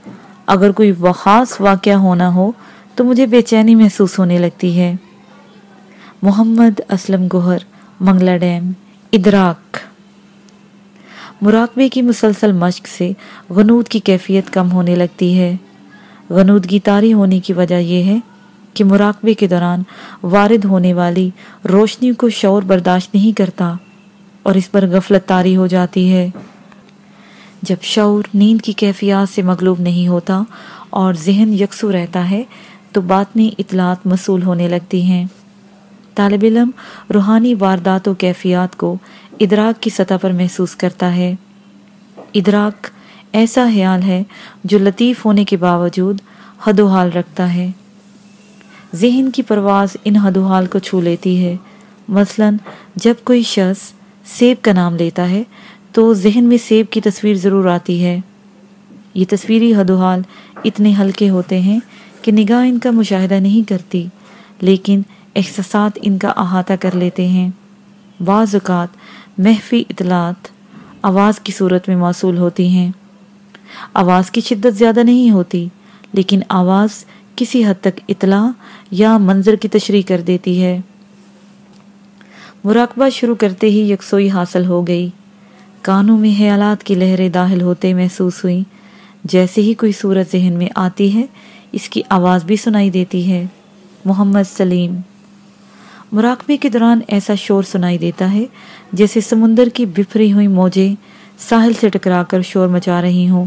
اگر کوئی خاص واقعہ ہونا ہو، تو مجھے بے چینی محسوس ہونے لگتی ہے۔ محمد اسلم گوہر منگلہ ڈیم، ادراک۔ مراقبے کی مسلسل مشق سے غنود کی کیفیت کم ہونے لگتی ہے۔ غنودگی تاری ہونے کی وجہ یہ ہے کہ مراقبے کے دوران وارد ہونے والی روشنی کو شعور برداشت نہیں کرتا اور اس پر غفلت تاری ہو جاتی ہے۔ جب شعور نیند کی کیفیات سے مغلوب نہیں ہوتا اور ذہن یکسو رہتا ہے، تو باطنی اطلاعات مسئول ہونے لگتی ہیں۔ طالب علم روحانی واردات و کیفیات کو ادراک کی سطح پر محسوس کرتا ہے۔ ادراک ایسا خیال ہے جو لطیف ہونے کے باوجود حد و حال رکھتا ہے۔ ذہن کی پرواز ان حد و حال کو چھو لیتی ہے۔ مثلا، جب کوئی شخص سیب کا نام لیتا ہے، تو ذہن میں سیب کی تصویر ضرور آتی ہے۔ یہ تصویری حد و حال اتنے ہلکے ہوتے ہیں کہ نگاہ ان کا مشاہدہ نہیں کرتی، لیکن احساسات ان کا احاطہ کر لیتے ہیں۔ بعض اوقات محفی اطلاعات۔ آواز کی صورت میں موصول ہوتی ہیں۔ آواز کی شدت زیادہ نہیں ہوتی، لیکن آواز کسی حد تک اطلاع یا منظر کی تشریح کر دیتی ہے۔ مراقبہ شروع کرتے ہی یکسوئی حاصل ہو گئی۔ کانوں میں خیالات کی لہریں داخل ہوتے محسوس ہوئیں۔ جیسے ہی کوئی صورت ذہن میں آتی ہے، اس کی آواز بھی سنائی دیتی ہے۔ محمد سلیم۔ مراقبے کے دوران ایسا شور سنائی دیتا ہے جیسے سمندر کی بفری ہوئی موجیں ساحل سے ٹکرا کر شور مچا رہی ہوں۔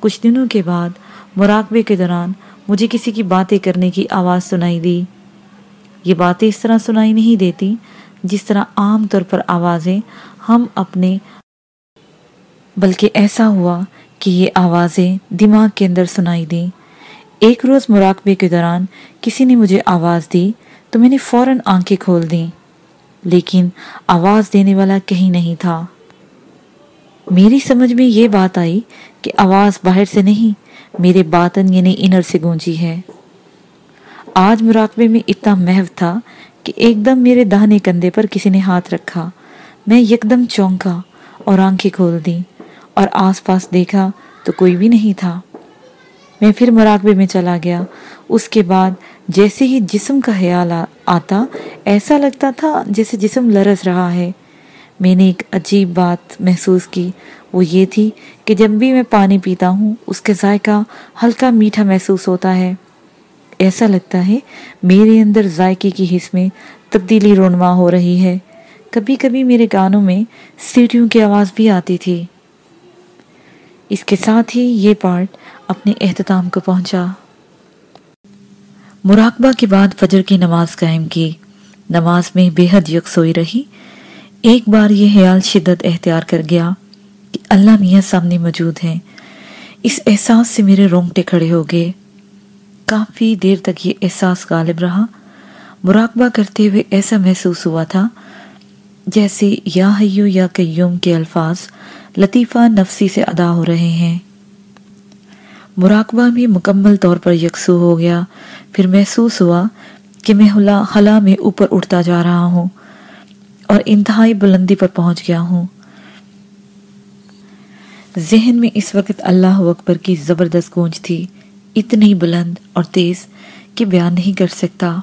کچھ دنوں کے بعد مراقبے کے دوران مجھے کسی کی باتیں کرنے کی آواز سنائی دی۔ یہ باتیں اس طرح سنائی نہیں دیتی جس طرح عام طور پر آوازیں ہم اپنے بلکہ ایسا ہوا کہ یہ آوازیں دماغ کے اندر سنائی دیں۔ ایک روز مراقبے کے دوران کسی نے مجھے آواز دی تو میں نے فوراً آنکھیں کھول دیں۔ لیکن آواز دینے والا کہیں نہیں تھا۔ میری سمجھ میں یہ بات آئی کہ آواز باہر سے نہیں، میرے باطن یعنی انر سے گونجی ہے۔ آج مراقبے میں اتنا محو تھا کہ ایک دم میرے دہنے کندھے پر کسی نے ہاتھ رکھا۔ میں یک دم چونکا اور آنکھیں کھول دی اور آس پاس دیکھا تو کوئی بھی نہیں تھا۔ میں پھر مراقبے میں چلا گیا۔ اس کے بعد جیسے ہی جسم کا خیال آتا، ایسا لگتا تھا جیسے جسم لرز رہا ہے۔ میں نے ایک عجیب بات محسوس کی۔ وہ یہ تھی کہ جب بھی میں پانی پیتا ہوں، اس کے ذائقہ ہلکا میٹھا محسوس ہوتا ہے۔ ایسا لگتا ہے میرے اندر ذائقے کی حص میں تبدیلی رونما ہو رہی ہے۔ کبھی کبھی میرے کانوں میں سیٹیوں کی آواز بھی آتی تھی۔ اس کے ساتھ ہی یہ پارٹ اپنے اہتمام کو پہنچا۔ مراقبہ کے بعد فجر کی نماز قائم کی۔ نماز میں بے حد یکسوئی رہی۔ ایک بار یہ خیال شدت اختیار کر گیا کہ اللہ میاں سامنے موجود ہیں۔ اس احساس سے میرے رونگٹے کھڑے ہو گئے۔ کافی دیر تک یہ احساس غالب رہا۔ مراقبہ کرتے ہوئے ایسا محسوس ہوا تھا جیسے یا حیو یا قیوم کے الفاظ لطیفہ نفسی سے ادا ہو رہے ہیں۔ مراقبہ بھی مکمل طور پر یکسو ہو گیا۔ پھر محسوس ہوا کہ میں خلا میں اوپر اٹھتا جا رہا ہوں اور انتہائی بلندی پر پہنچ گیا ہوں۔ ذہن میں اس وقت اللہ اکبر کی زبردست گونج تھی، اتنی بلند اور تیز کہ بیان نہیں کر سکتا۔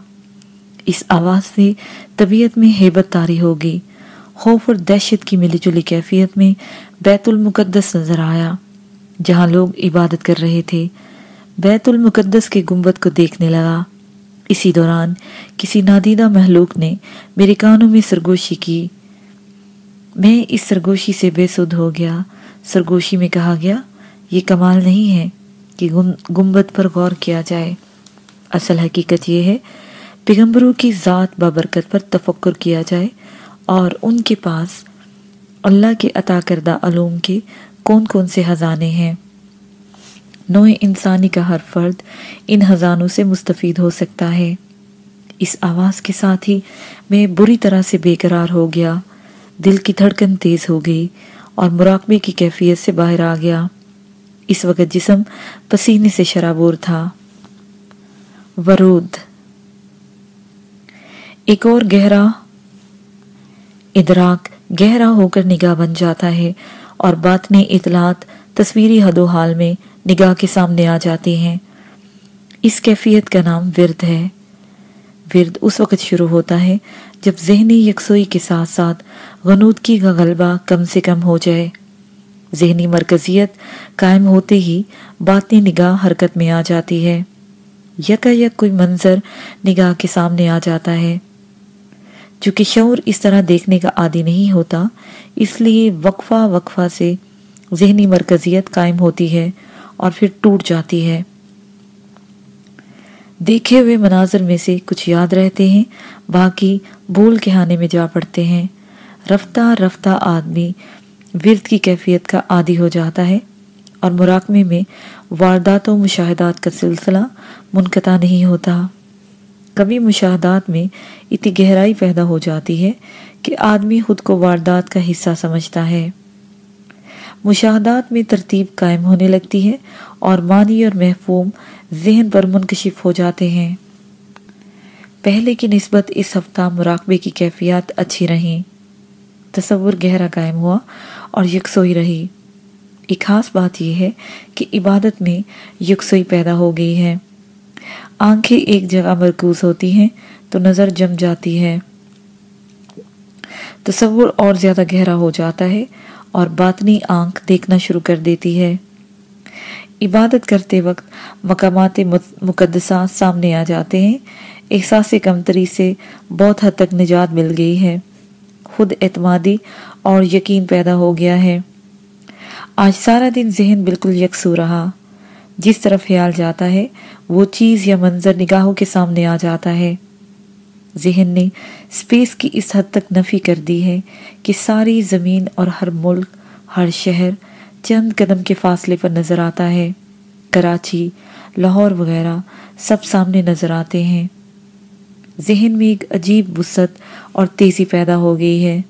اس آواز سے طبیعت میں حیبت تاری ہوگی۔ خوف اور دہشت کی ملی جلی کیفیت میں بیت المقدس نظر آیا، جہاں لوگ عبادت کر رہے تھے۔ بیت المقدس کے گنبد کو دیکھنے لگا۔ اسی دوران کسی نادیدہ محلوق نے میرے کانوں میں سرگوشی کی۔ میں اس سرگوشی سے بے سد ہو گیا۔ سرگوشی میں کہا گیا، یہ کمال نہیں ہے کہ گنبد پر غور کیا جائے۔ اصل حقیقت یہ ہے، پیغمبروں کی ذات بابرکت پر تفکر کیا جائے اور ان کے پاس اللہ کے عطا کردہ علوم کے کون کون سے خزانے ہیں۔ نوع انسانی کا ہر فرد ان خزانوں سے مستفید ہو سکتا ہے۔ اس آواز کے ساتھ ہی میں بری طرح سے بے قرار ہو گیا۔ دل کی دھڑکن تیز ہو گئی اور مراقبے کی کیفیت سے باہر آ گیا۔ اس وقت جسم پسینے سے شرابور تھا۔ ورود۔ ایک اور گہرا ادراک گہرا ہو کر نگاہ بن جاتا ہے اور باطنی اطلاعات تصویری حد و حال میں نگاہ کے سامنے آ جاتے ہیں۔ اس کیفیت کا نام ورد ہے۔ ورد اس وقت شروع ہوتا ہے جب ذہنی یکسوئی کے ساتھ ساتھ غنودگی کا غلبہ کم سے کم ہو جائے۔ ذہنی مرکزیت قائم ہوتے ہی باطنی نگاہ حرکت میں آ جاتی ہے۔ یکا یک کوئی منظر نگاہ کے سامنے آ جاتا ہے۔ چونکہ شعور اس طرح دیکھنے کا عادی نہیں ہوتا، اس لیے وقفہ وقفہ سے ذہنی مرکزیت قائم ہوتی ہے۔ اور پھر ٹوٹ جاتی ہے۔ دیکھے ہوئے مناظر میں سے کچھ یاد رہتے ہیں، باقی بول کے ہانے میں جا پڑتے ہیں۔ رفتہ رفتہ آدمی ورد کی کیفیت کا عادی ہو جاتا ہے اور مراقمے میں واردات و مشاہدات کا سلسلہ منقطع نہیں ہوتا۔ کبھی مشاہدات میں اتنی گہرائی پیدا ہو جاتی ہے کہ آدمی خود کو واردات کا حصہ سمجھتا ہے۔ مشاہدات میں ترتیب قائم ہونے لگتی ہے اور معنی اور محفوم ذہن پر منکشف ہو جاتے ہیں۔ پہلے کی نسبت اس ہفتہ مراقبے کی کیفیات اچھی رہیں۔ تصور گہرا قائم ہوا اور یکسوئی رہی۔ ایک خاص بات یہ ہے کہ عبادت میں یکسوئی پیدا ہو گئی ہے۔ آنکھیں ایک جگہ مرکوز ہوتی ہیں تو نظر جم جاتی ہے۔ تصور اور زیادہ گہرا ہو جاتا ہے اور باطنی آنکھ دیکھنا شروع کر دیتی ہے۔ عبادت کرتے وقت مقامات مقدسہ سامنے آ جاتے ہیں۔ احساس کمتری سے بہت حد تک نجات مل گئی ہے۔ خود اعتمادی اور یقین پیدا ہو گیا ہے۔ آج سارا دن ذہن بالکل یکسو رہا۔ جس طرف خیال جاتا ہے، وہ چیز یا منظر نگاہوں کے سامنے آ جاتا ہے۔ ذہن نے سپیس کی اس حد تک نفی کر دی ہے کہ ساری زمین اور ہر ملک، ہر شہر چند قدم کے فاصلے پر نظر آتا ہے۔ کراچی، لاہور وغیرہ سب سامنے نظر آتے ہیں۔ ذہن میں ایک عجیب وسط اور تیزی پیدا ہو گئی ہے۔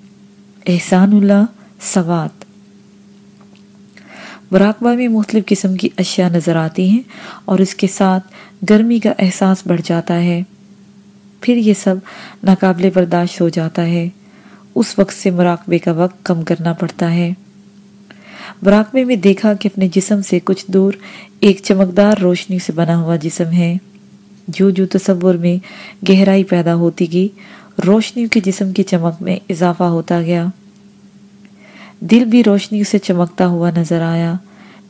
احسان اللہ سوات مراقبہ میں مختلف قسم کی اشیاء نظر آتی ہیں اور اس کے ساتھ گرمی کا احساس بڑھ جاتا ہے۔ پھر یہ سب ناقابل برداشت ہو جاتا ہے۔ اس وقت سے مراقبے کا وقت کم کرنا پڑتا ہے۔ مراقبے میں دیکھا کہ اپنے جسم سے کچھ دور ایک چمکدار روشنی سے بنا ہوا جسم ہے۔ جو جو تصور میں گہرائی پیدا ہوتی گئی روشنی کے جسم کی چمک میں اضافہ ہوتا گیا۔ دل بھی روشنی سے چمکتا ہوا نظر آیا۔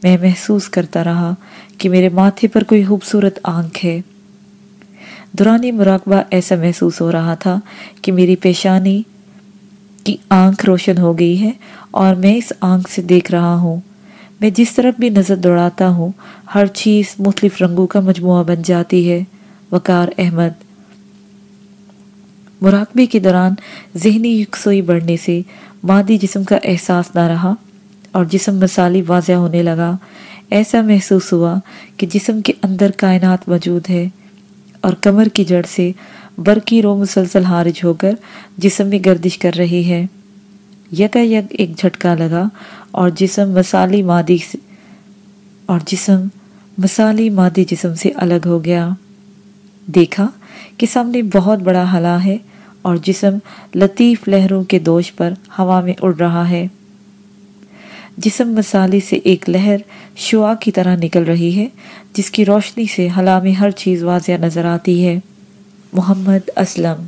میں محسوس کرتا رہا کہ میرے ماتھے پر کوئی خوبصورت آنکھ ہے۔ دورانی مراقبہ ایسا محسوس ہو رہا تھا کہ میری پیشانی کی آنکھ روشن ہو گئی ہے اور میں اس آنکھ سے دیکھ رہا ہوں۔ میں جس طرف بھی نظر دوڑاتا ہوں، ہر چیز مختلف رنگوں کا مجموعہ بن جاتی ہے۔ وقار احمد۔ مراقبے کے دوران ذہنی یکسوئی بڑھنے سے مادی جسم کا احساس نہ رہا اور جسم مثالی واضح ہونے لگا۔ ایسا محسوس ہوا کہ جسم کے اندر کائنات موجود ہے۔ اور کمر کی جڑ سے برقی رو مسلسل حارج ہو کر جسم میں گردش کر رہی ہے۔ یکا یک ایک جھٹکا لگا اور جسم مسالی مادی سے اور جسم مسالی مادی جسم سے الگ ہو گیا۔ دیکھا کہ سامنے بہت بڑا حلا ہے اور جسم لطیف لہروں کے دوش پر ہوا میں اڑ رہا ہے۔ جسم مسالی سے ایک لہر شعا کی طرح نکل رہی ہے، جس کی روشنی سے حلا میں ہر چیز واضح نظر آتی ہے۔ محمد اسلم۔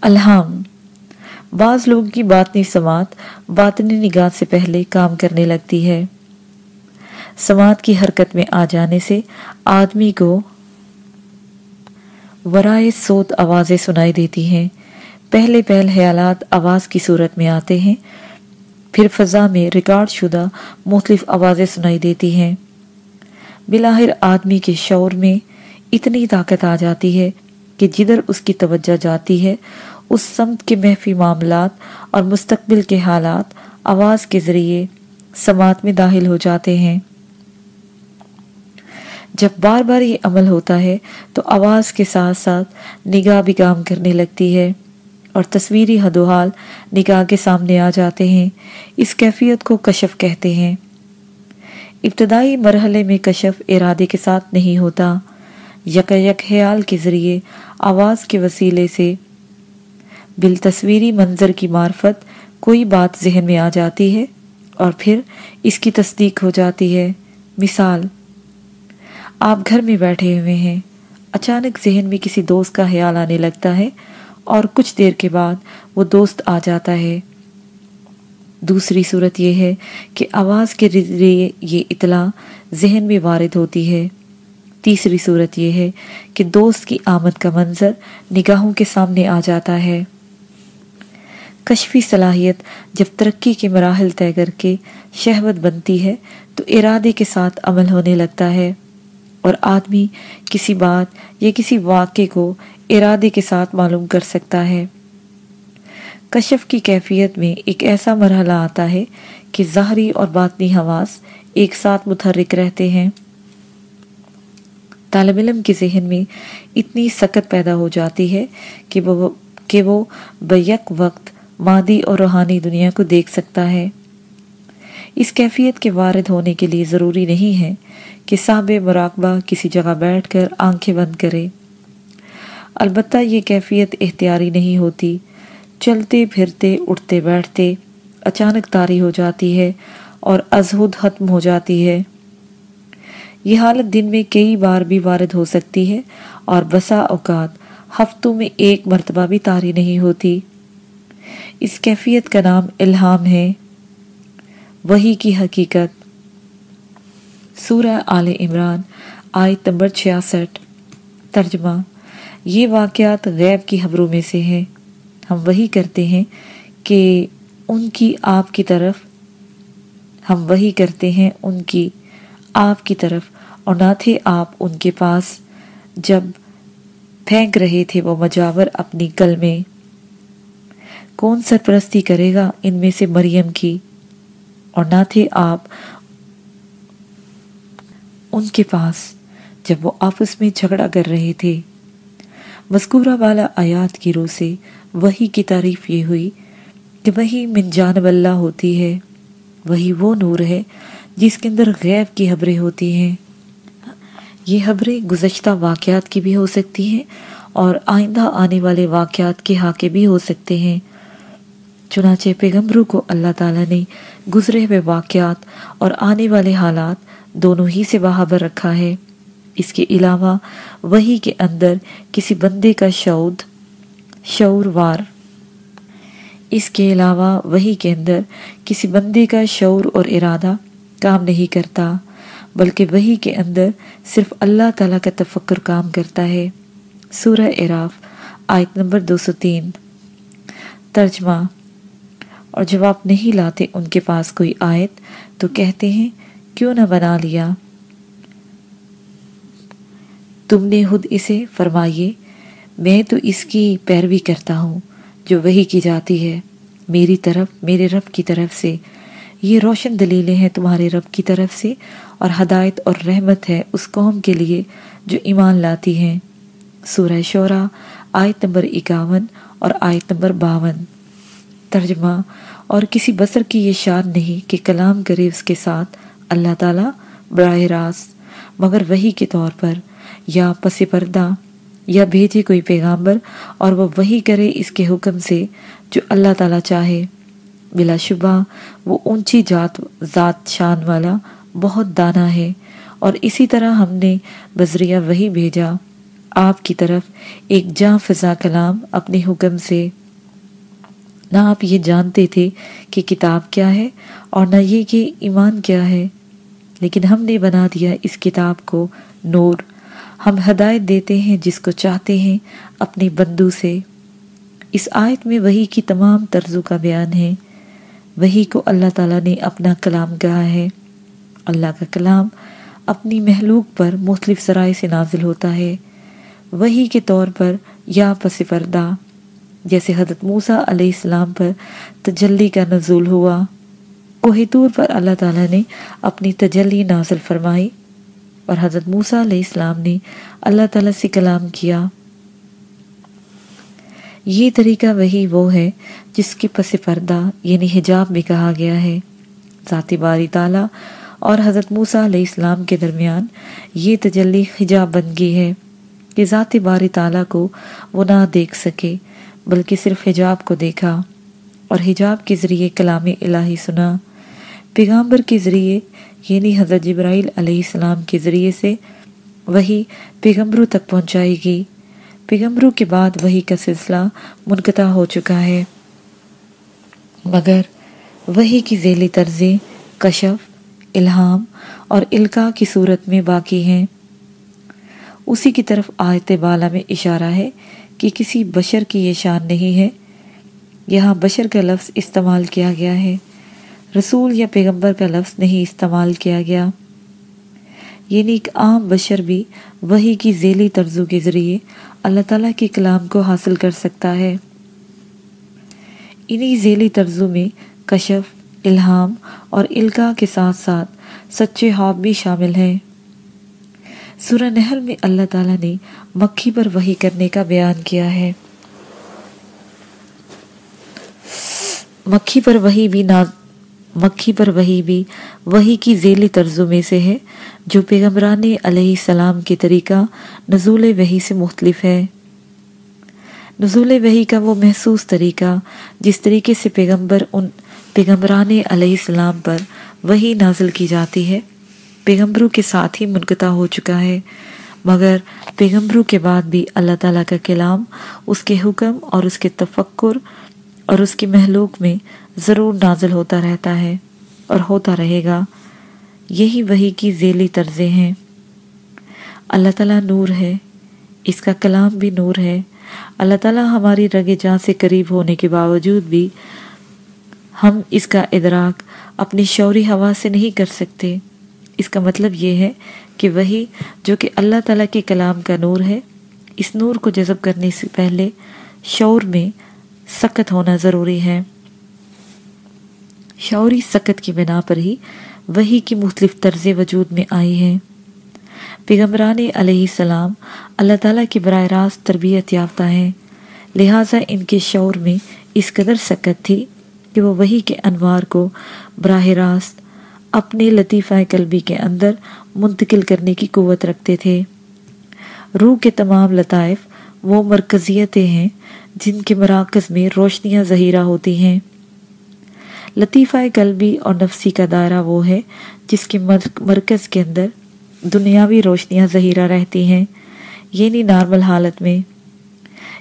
الہام بعض لوگوں کی باطنی سماعت باطنی نگاہ سے پہلے کام کرنے لگتی ہے۔ سماعت کی حرکت میں آ جانے سے آدمی کو ورائے سوت آوازیں سنائی دیتی ہیں۔ پہلے پہل خیالات آواز کی صورت میں آتے ہیں۔ پھر فضا میں ریکارڈ شدہ مختلف آوازیں سنائی دیتی ہیں۔ بلاہر آدمی کے شعور میں اتنی طاقت آ جاتی ہے کہ جدھر اس کی توجہ جاتی ہے، اس سمت کے محفی معاملات اور مستقبل کے حالات آواز کے ذریعے سماعت میں داخل ہو جاتے ہیں۔ جب بار بار یہ عمل ہوتا ہے تو آواز کے ساتھ ساتھ نگاہ بھی کام کرنے لگتی ہے۔ اور تصویری حد و حال نگاہ کے سامنے آ جاتے ہیں، اس کیفیت کو کشف کہتے ہیں۔ ابتدائی مرحلے میں کشف ارادے کے ساتھ نہیں ہوتا۔ یک یک خیال کے ذریعے آواز کے وسیلے سے بالتصویری منظر کی معرفت کوئی بات ذہن میں آ جاتی ہے اور پھر اس کی تصدیق ہو جاتی ہے۔ مثال، آپ گھر میں بیٹھے ہوئے ہیں۔ اچانک ذہن میں کسی دوست کا خیال آنے لگتا ہے اور کچھ دیر کے بعد وہ دوست آ جاتا ہے۔ دوسری صورت یہ ہے کہ آواز کے ذریعے یہ اطلاع ذہن میں وارد ہوتی ہے۔ تیسری صورت یہ ہے کہ دوست کی آمد کا منظر نگاہوں کے سامنے آ جاتا ہے۔ کشفی صلاحیت جب ترقی کے مراحل طے کر کے شہوت بنتی ہے تو ارادے کے ساتھ عمل ہونے لگتا ہے۔ اور آدمی کسی بات یا کسی واقعے کو ارادے کے ساتھ معلوم کر سکتا ہے۔ کشف کی کیفیت میں ایک ایسا مرحلہ آتا ہے کہ ظاہری اور باطنی حواس ایک ساتھ متحرک رہتے ہیں۔ طالب علم کے ذہن میں اتنی سکت پیدا ہو جاتی ہے کہ وہ کہ وہ بیک وقت مادی اور روحانی دنیا کو دیکھ سکتا ہے۔ اس کیفیت کے وارد ہونے کے لیے ضروری نہیں ہے کہ صاحب مراقبہ کسی جگہ بیٹھ کر آنکھیں بند کرے۔ البتہ یہ کیفیت اختیاری نہیں ہوتی۔ چلتے، پھرتے، اٹھتے، بیٹھتے، اچانک تاری ہو جاتی ہے اور ازہد ختم ہو جاتی ہے۔ یہ حالت دن میں کئی بار بھی وارد ہو سکتی ہے اور بسا اوقات ہفتوں میں ایک مرتبہ بھی تاری نہیں ہوتی۔ اس کیفیت کا نام الہام ہے۔ وہی کی حقیقت۔ سورہ آل عمران، آیت نمبر چھیاسٹھ، ترجمہ۔ یہ واقعات غیب کی خبروں میں سے ہیں۔ ہم وہی کرتے ہیں کہ ان کی آپ کی طرف، ہم وہی کرتے ہیں ان کی آپ کی طرف، اور نہ تھے آپ ان کے پاس۔ جب پھینک رہے تھے وہ مجاور اپنی کل میں، کون سرپرستی کرے گا ان میں سے مریم کی؟ اور نہ تھے آپ ان کے پاس جب وہ آپس میں جھگڑا کر رہے تھے۔ مذکورہ والا آیات کی روح سے وہی کی تعریف یہ ہوئی کہ وہی من جانب اللہ ہوتی ہے وہی وہ نور ہے جس کے اندر غیب کی حبریں ہوتی ہیں۔ یہ حبریں گزشتہ واقعات کی بھی ہو سکتی ہیں اور آئندہ آنے والے واقعات کے حاکے بھی ہو سکتے ہیں۔ چنانچہ پیغمبروں کو اللہ تعالیٰ نے گزرے ہوئے واقعات اور آنے والے حالات دونوں ہی سے باہبر رکھا ہے۔ اس کے علاوہ وہی کے اندر کسی بندے کا شعود شعور وار اس کے علاوہ وہی کے اندر کسی بندے کا شعور اور ارادہ کام نہیں کرتا، بلکہ وہی کے اندر صرف اللہ تعالیٰ کا تفکر کام کرتا ہے۔ سورہ اراف آیت نمبر دو سو تین۔ ترجمہ اور جب آپ نہیں لاتے ان کے پاس کوئی آیت، تو کہتے ہیں، کیوں نہ بنا لیا؟ تم نے خود اسے فرمائیے، میں تو اس کی پیروی کرتا ہوں، جو وہی کی جاتی ہے، میری طرف، میرے رب کی طرف سے۔ یہ روشن دلیلیں ہیں تمہارے رب کی طرف سے، اور ہدایت اور رحمت ہے اس قوم کے لیے جو ایمان لاتی ہیں۔ سورہ شعرا آیت نمبر اکاون اور آیت نمبر باون۔ ترجمہ اور کسی بسر کی یہ شان نہیں کہ کلام کرے اس کے ساتھ اللہ تعالیٰ براہ راست، مگر وہی کے طور پر یا پس پردہ یا بھیجے کوئی پیغامبر اور وہ وہی کرے اس کے حکم سے جو اللہ تعالیٰ چاہے۔ بلا شبہ وہ اونچی جات، ذات شان والا بہت دانا ہے اور اسی طرح ہم نے بذریعہ وہی بھیجا۔ آپ کی طرف ایک جاں فضا کلام اپنے حکم سے نہ آپ یہ جانتے تھے کہ کتاب کیا ہے اور نہ یہ کہ ایمان کیا ہے، لیکن ہم نے بنا دیا اس کتاب کو نور۔ ہم ہدایت دیتے ہیں جس کو چاہتے ہیں اپنی بندو سے۔ اس آیت میں وہی کی تمام طرزوں کا بیان ہے۔ وہی کو اللہ تعالیٰ نے اپنا کلام کہا ہے۔ اللہ کا کلام اپنی محلوق پر مختلف ذرائع سے نازل ہوتا ہے۔ وہی کے طور پر یا پس پردہ۔ جیسے حضرت موسیٰ علیہ السلام پر تجلی کا نزول ہوا۔ کوہتور پر اللہ تعالیٰ نے اپنی تجلی نازل فرمائی اور حضرت موسیٰ علیہ السلام نے اللہ تعالیٰ سے کلام کیا۔ یہ طریقہ وہی وہ ہے جس کے پس پردہ یعنی حجاب میں کہا گیا ہے۔ ذاتی باری تعالیٰ اور حضرت موسیٰ علیہ السلام کے درمیان یہ تجلی حجاب بن گئی ہے کہ ذات باری تعالیٰ کو وہ نہ دیکھ سکے۔ بلکہ صرف حجاب کو دیکھا اور حجاب کے ذریعے کلام الہی سنا۔ پیغامبر کے ذریعے یعنی حضرت جبرائیل علیہ السلام کے ذریعے سے وہی پیغمبروں تک پہنچائے گی پیغمبروں کے بعد وہی کا سلسلہ منقطع ہو چکا ہے۔ مگر وہی کی ذیلی طرزیں، کشف، الہام اور القاع کی صورت میں باقی ہیں۔ اسی کی طرف آیت بالا میں اشارہ ہے کہ کسی بشر کی یہ شان نہیں ہے۔ یہاں بشر کا لفظ استعمال کیا گیا ہے۔ رسول یا پیغمبر کا لفظ نہیں استعمال کیا گیا۔ یعنی ایک عام بشر بھی وہی کی ذیلی طرزوں کے ذریعے اللہ تعالیٰ کے کلام کو حاصل کر سکتا ہے۔ انہی ذیلی طرزوں میں کشف، الہام اور القاع کے ساتھ ساتھ سچے خواب بھی شامل ہیں۔ سورہ نحل میں اللہ تعالیٰ نے مکھی پر وہی کرنے کا بیان کیا ہے۔ مکھی پر وہی بھی ناز، مکھی پر وہی بھی وہی کی ذیلی طرزوں میں سے ہے، جو پیغمبران علیہ السلام کے طریقہ نزول وحی سے مختلف ہے۔ نزول وحی کا وہ محسوس طریقہ جس طریقے سے پیغمبر ان، پیغمبران علیہ السلام پر وہی نازل کی جاتی ہے پیغمبروں کے ساتھ ہی منقطع ہو چکا ہے۔ مگر پیغمبروں کے بعد بھی اللہ تعالیٰ کا کلام، اس کے حکم اور اس کے تفکر اور اس کی محلوق میں ضرور نازل ہوتا رہتا ہے اور ہوتا رہے گا۔ یہی وہی کی ذیلی طرزیں ہیں۔ اللہ تعالیٰ نور ہے، اس کا کلام بھی نور ہے۔ اللہ تعالیٰ ہماری رگ جان سے قریب ہونے کے باوجود بھی ہم اس کا ادراک اپنی شعوری ہوا سے نہیں کر سکتے۔ اس کا مطلب یہ ہے کہ وہی جو کہ اللہ تعالیٰ کے کلام کا نور ہے، اس نور کو جذب کرنے سے پہلے شعور میں سکت ہونا ضروری ہے۔ شعوری سکت کی بنا پر ہی وہی کی مختلف طرز وجود میں آئی ہیں۔ پیغمبران علیہ السلام اللہ تعالیٰ کی براہ راست تربیت یافتہ ہیں، لہٰذا ان کے شعور میں اس قدر سکت تھی کہ وہ وہی کے انوار کو براہ راست اپنے لطیفہ قلبی کے اندر منتقل کرنے کی قوت رکھتے تھے۔ روح کے تمام لطائف وہ مرکزیتیں ہیں جن کے مراکز میں روشنیاں ظہیرہ ہوتی ہیں۔ لطیفہ قلبی اور نفسی کا دائرہ وہ ہے جس کے مرکز کے اندر دنیاوی روشنیاں ظہیرہ رہتی ہیں یعنی نارمل حالت میں۔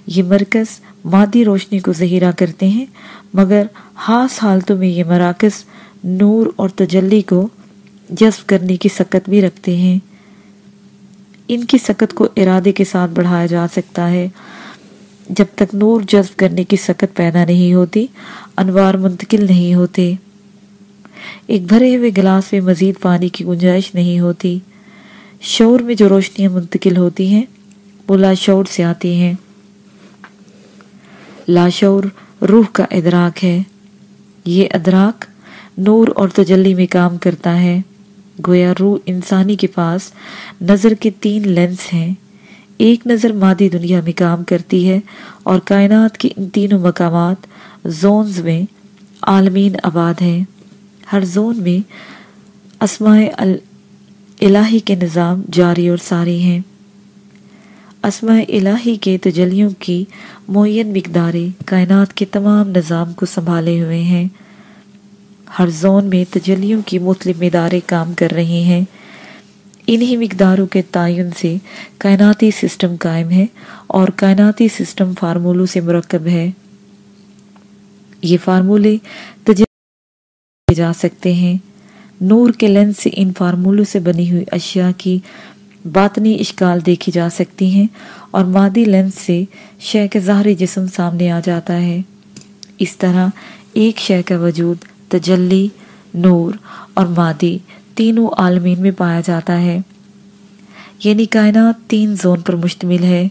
یہ مرکز مادی روشنی کو ظہیرہ کرتے ہیں، مگر خاص حالتوں میں یہ مراکز نور اور تجلی کو جذب کرنے کی سکت بھی رکھتے ہیں۔ ان کی سکت کو ارادے کے ساتھ بڑھایا جا سکتا ہے۔ جب تک نور جذب کرنے کی سکت پیدا نہیں ہوتی، انوار منتقل نہیں ہوتے۔ ایک بھرے ہوئے گلاس میں مزید پانی کی گنجائش نہیں ہوتی۔ شعور میں جو روشنیاں منتقل ہوتی ہیں، وہ لاشعور سے آتی ہیں۔ لاشعور روح کا ادراک ہے۔ یہ ادراک نور اور تجلی میں کام کرتا ہے۔ گویا روح انسانی کے پاس نظر کے تین لینس ہیں۔ ایک نظر مادی دنیا میں کام کرتی ہے اور کائنات کے ان تینوں مقامات زونز میں عالمین آباد ہیں۔ ہر زون میں اسماء الہی کے نظام جاری اور ساری ہیں۔ اسماء الہی کے تجلیوں کی معین مقداریں کائنات کے تمام نظام کو سنبھالے ہوئے ہیں۔ ہر زون میں تجلیوں کی مطلب مختلف مداریں کام کر رہی ہیں۔ انہی مقداروں کے تعین سے کائناتی سسٹم قائم ہے اور کائناتی سسٹم فارمولوں سے مرکب ہے۔ یہ فارمولے تجلی جا سکتے ہیں۔ نور کے لینس سے ان فارمولوں سے بنی ہوئی اشیاء کی باطنی اشکال دیکھی جا سکتی ہیں اور مادی لینس سے شے کا ظاہری جسم سامنے آ جاتا ہے۔ اس طرح ایک شے کا وجود تجلی، نور اور مادی تینوں عالمین میں پایا جاتا ہے۔ یعنی کائنات تین زون پر مشتمل ہے۔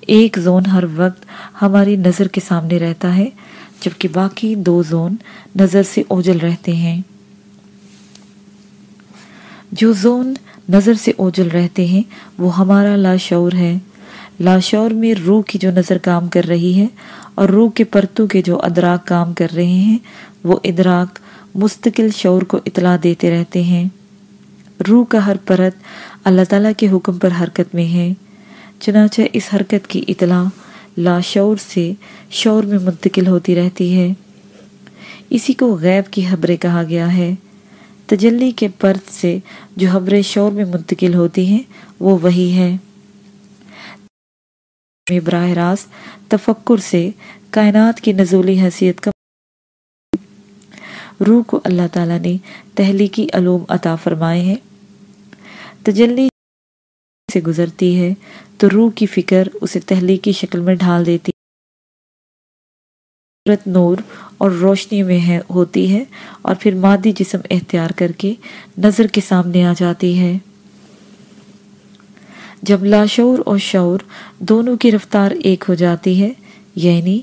ایک زون ہر وقت ہماری نظر کے سامنے رہتا ہے، جبکہ باقی دو زون نظر سے اوجل رہتے ہیں۔ جو زون نظر سے اوجل رہتے ہیں، وہ ہمارا لاشعور ہے۔ لاشعور میں روح کی جو نظر کام کر رہی ہے اور روح کے پرتو کے جو ادراک کام کر رہے ہیں وہ ادراک مستقل شعور کو اطلاع دیتے رہتے ہیں۔ روح کا ہر پرت اللہ تعالیٰ کے حکم پر حرکت میں ہے۔ چنانچہ اس حرکت کی اطلاع لاشعور سے شعور میں منتقل ہوتی رہتی ہے۔ اسی کو غیب کی حبریں کہا گیا ہے۔ تجلی کے پرت سے جو حبریں شعور میں منتقل ہوتی ہیں، وہ وہی ہے۔ براہ راست تفکر سے کائنات کی نزولی حیثیت کا روح کو اللہ تعالیٰ نے تحلیقی علوم عطا فرمائے ہیں۔ تجلی سے گزرتی ہے تو روح کی فکر اسے تحلیقی شکل میں ڈھال دیتی نور اور روشنی میں ہے، ہوتی ہے اور پھر مادی جسم اختیار کر کے نظر کے سامنے آ جاتی ہے۔ جب لاشعور اور شعور دونوں کی رفتار ایک ہو جاتی ہے یعنی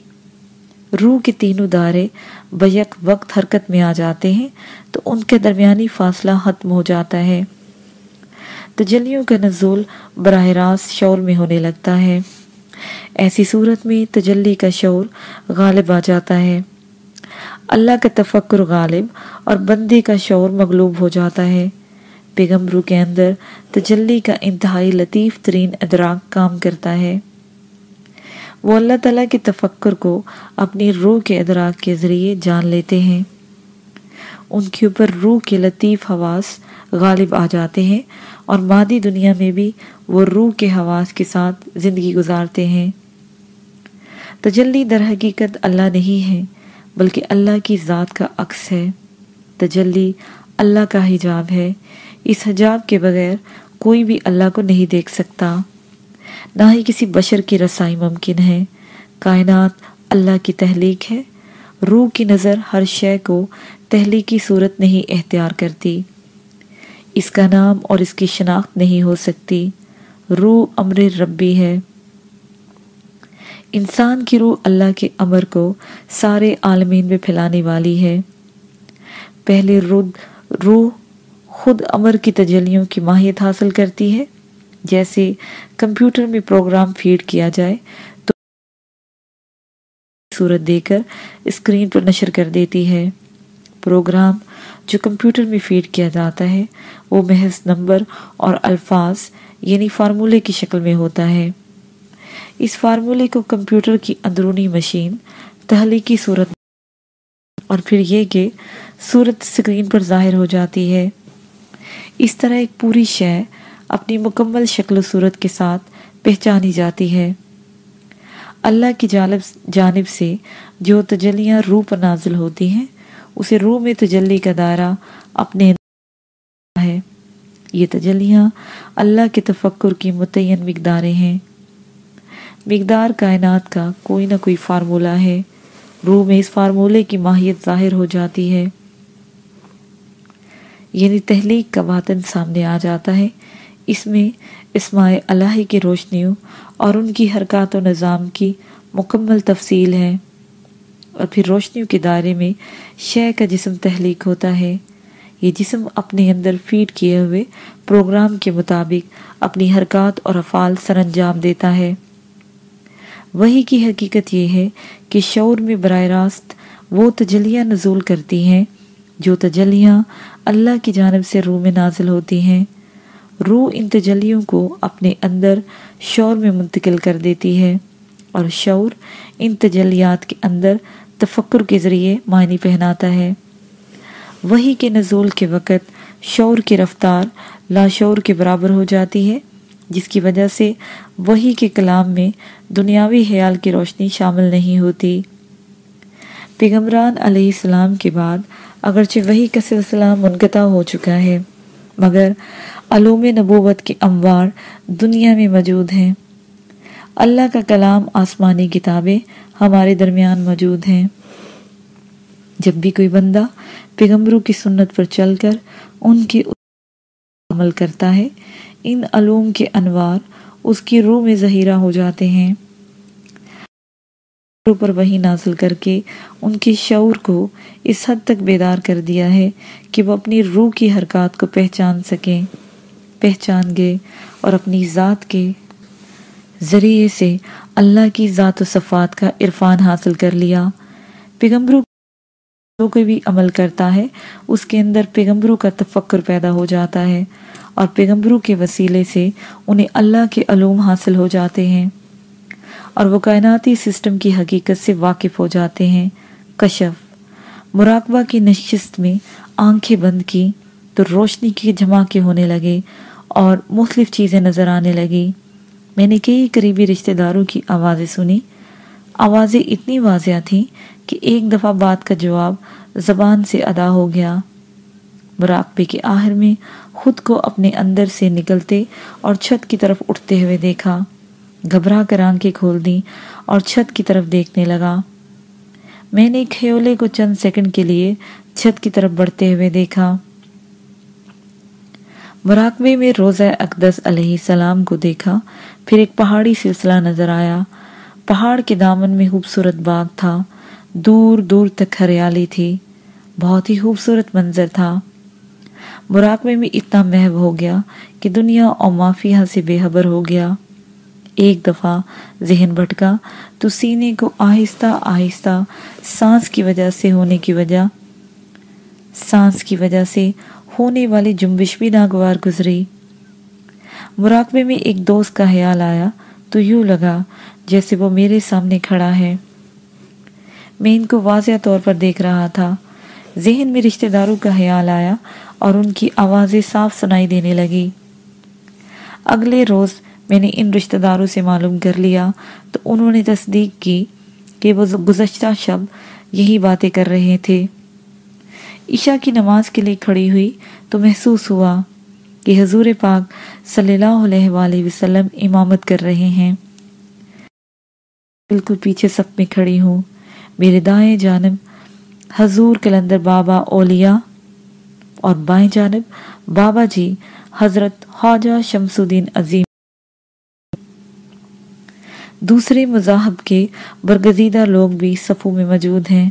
روح کے تینوں دارے بیک وقت حرکت میں آ جاتے ہیں، تو ان کے درمیانی فاصلہ ختم ہو جاتا ہے۔ تجلیوں کا نزول براہ راست شعور میں ہونے لگتا ہے۔ ایسی صورت میں تجلی کا شعور غالب آ جاتا ہے۔ اللہ کا تفکر غالب اور بندے کا شعور مغلوب ہو جاتا ہے۔ پیغمبروں کے اندر تجلی کا انتہائی لطیف ترین ادراک کام کرتا ہے۔ وہ اللہ تعالیٰ کے تفکر کو اپنی روح کے ادراک کے ذریعے جان لیتے ہیں۔ ان کے اوپر روح کے لطیف حواس غالب آ جاتے ہیں اور مادی دنیا میں بھی وہ روح کے حواس کے ساتھ زندگی گزارتے ہیں۔ تجلی در حقیقت اللہ نہیں ہے، بلکہ اللہ کی ذات کا عکس ہے۔ تجلی اللہ کا حجاب ہے۔ اس حجاب کے بغیر کوئی بھی اللہ کو نہیں دیکھ سکتا۔ نہ ہی کسی بشر کی رسائی ممکن ہے۔ کائنات اللہ کی تحلیق ہے۔ روح کی نظر ہر شے کو تحلیقی صورت نہیں اختیار کرتی۔ اس کا نام اور اس کی شناخت نہیں ہو سکتی۔ روح امر ربی ہے۔ انسان کی روح اللہ کے امر کو سارے عالمین میں پھیلانے والی ہے۔ پہلے روح خود امر کی تجلیوں کی ماہیت حاصل کرتی ہے۔ جیسے کمپیوٹر میں پروگرام فیڈ کیا جائے تو صورت دے کر اسکرین پر نشر کر دیتی ہے۔ پروگرام جو کمپیوٹر میں فیڈ کیا جاتا ہے، وہ محض نمبر اور الفاظ یعنی فارمولے کی شکل میں ہوتا ہے۔ اس فارمولے کو کمپیوٹر کی اندرونی مشین، تحلیقی صورت اور پھر یہ کہ صورت سکرین پر ظاہر ہو جاتی ہے۔ اس طرح ایک پوری شے اپنی مکمل شکل و صورت کے ساتھ پہچانی جاتی ہے۔ اللہ کی جانب جانب سے جو تجلیاں روح پر نازل ہوتی ہیں، اسے روح میں تجلی کا دائرہ اپنے ہے۔ یہ تجلیاں اللہ کے تفکر کی متعین مقداریں ہیں۔ مقدار کائنات کا کوئی نہ کوئی فارمولہ ہے۔ روح میں اس فارمولے کی ماہیت ظاہر ہو جاتی ہے۔ یعنی تحلیق کا باطن سامنے آ جاتا ہے۔ اس میں اسماء اللہ کی روشنیوں اور ان کی حرکات و نظام کی مکمل تفصیل ہے۔ اور پھر روشنیوں کے دائرے میں شے کا جسم تحلیق ہوتا ہے۔ یہ جسم اپنے اندر فیڈ کیے ہوئے پروگرام کے مطابق اپنی حرکات اور افعال سر انجام دیتا ہے۔ وہی کی حقیقت یہ ہے کہ شعور میں براہ راست وہ تجلیاں نزول کرتی ہیں جو تجلیاں اللہ کی جانب سے روح میں نازل ہوتی ہیں۔ روح ان تجلیوں کو اپنے اندر شعور میں منتقل کر دیتی ہے اور شعور ان تجلیات کے اندر تفکر کے ذریعے معنی پہناتا ہے۔ وہی کے نزول کے وقت شعور کی رفتار لاشعور کے برابر ہو جاتی ہے، جس کی وجہ سے وہی کے کلام میں دنیاوی خیال کی روشنی شامل نہیں ہوتی۔ پیغمبران علیہ السلام کے بعد اگرچہ وہی کا سلسلہ منقطع ہو چکا ہے، مگر علوم نبوت کی اموار دنیا میں موجود ہیں۔ اللہ کا کلام آسمانی کتابیں ہمارے درمیان موجود ہیں۔ جب بھی کوئی بندہ پیغمبروں کی سنت پر چل کر ان کی عمل کرتا ہے، ان علوم کے انوار اس کی روح میں ظہیرہ ہو جاتے ہیں۔ پر وہی نازل کر کے ان کے شعور کو اس حد تک بیدار کر دیا ہے کہ وہ اپنی روح کی حرکات کو پہچان سکیں۔ پہچان گئے اور اپنی ذات کے ذریعے سے اللہ کی ذات و صفات کا عرفان حاصل کر لیا۔ پیغمبروں جو کوئی بھی عمل کرتا ہے، اس کے اندر پیغمبروں کا تفکر پیدا ہو جاتا ہے اور پیغمبروں کے وسیلے سے انہیں اللہ کے علوم حاصل ہو جاتے ہیں اور وہ کائناتی سسٹم کی حقیقت سے واقف ہو جاتے ہیں۔ کشف، مراقبہ کی نشست میں آنکھیں بند کی تو روشنی کے جھماکے ہونے لگے اور مختلف چیزیں نظر آنے لگی میں نے کئی قریبی رشتہ داروں کی آوازیں سنی۔ آوازیں اتنی واضح تھیں کہ ایک دفعہ بات کا جواب زبان سے ادا ہو گیا۔ مراقبے کے آخر میں خود کو اپنے اندر سے نکلتے اور چھت کی طرف اٹھتے ہوئے دیکھا۔ گھبرا کر آنکھیں کھول دی اور چھت کی طرف دیکھنے لگا۔ میں نے کھیولے کو چند سیکنڈ کے لیے چھت کی طرف بڑھتے ہوئے دیکھا۔ مراقبے میں روزہ اقدس علیہ السلام کو دیکھا، پھر ایک پہاڑی سلسلہ نظر آیا۔ پہاڑ کے دامن میں خوبصورت باغ تھا، دور دور تک ہریالی تھی، بہت ہی خوبصورت منظر تھا۔ مراقبے میں اتنا محب ہو گیا کہ دنیا اور مافیہ سے بے حبر ہو گیا۔ ایک دفعہ ذہن بھٹکا تو سینے کو آہستہ آہستہ سانس کی وجہ سے ہونے کی وجہ، سانس کی وجہ سے ہونے والی جنبش بھی ناگوار گزری۔ مراقبے میں ایک دوست کا خیال آیا، تو یوں لگا جیسے وہ میرے سامنے کھڑا ہے۔ میں ان کو واضح طور پر دیکھ رہا تھا۔ ذہن میں رشتہ داروں کا خیال آیا اور ان کی آوازیں صاف سنائی دینے لگی۔ اگلے روز میں نے ان رشتہ داروں سے معلوم کر لیا، تو انہوں نے تصدیق کی کہ وہ گزشتہ شب یہی باتیں کر رہے تھے۔ عشاء کی نماز کے لیے کھڑی ہوئی تو محسوس ہوا کہ حضور پاک صلی اللہ علیہ وآلہ وسلم امامت کر رہے ہیں۔ بالکل پیچھے سب میں کھڑی ہوں۔ میرے دائیں جانب حضور کلندر بابا اولیاء اور بائیں جانب بابا جی حضرت خواجہ شمس الدین عظیم۔ دوسرے مذاہب کے برگزیدہ لوگ بھی صفوں میں موجود ہیں۔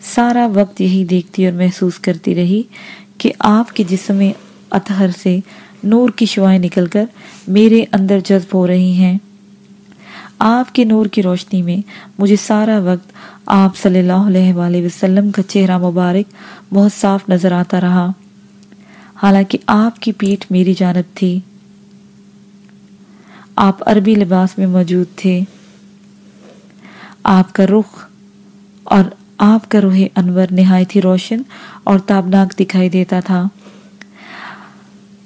سارا وقت یہی دیکھتی اور محسوس کرتی رہی کہ آپ کے جسم اطہر سے نور کی نکل کر میرے اندر جذب ہو رہی ہیں۔ آپ کے نور کی روشنی میں مجھے سارا وقت آپ صلی اللہ علیہ وآلہ وسلم کا چہرہ مبارک، بہت صاف نظر آتا رہا۔ حالانکہ آپ کی پیٹھ میری جانب تھی۔ آپ عربی لباس میں موجود تھے۔ آپ کا رخ اور آپ کا روح انور نہایت ہی روشن اور تابناک دکھائی دیتا تھا۔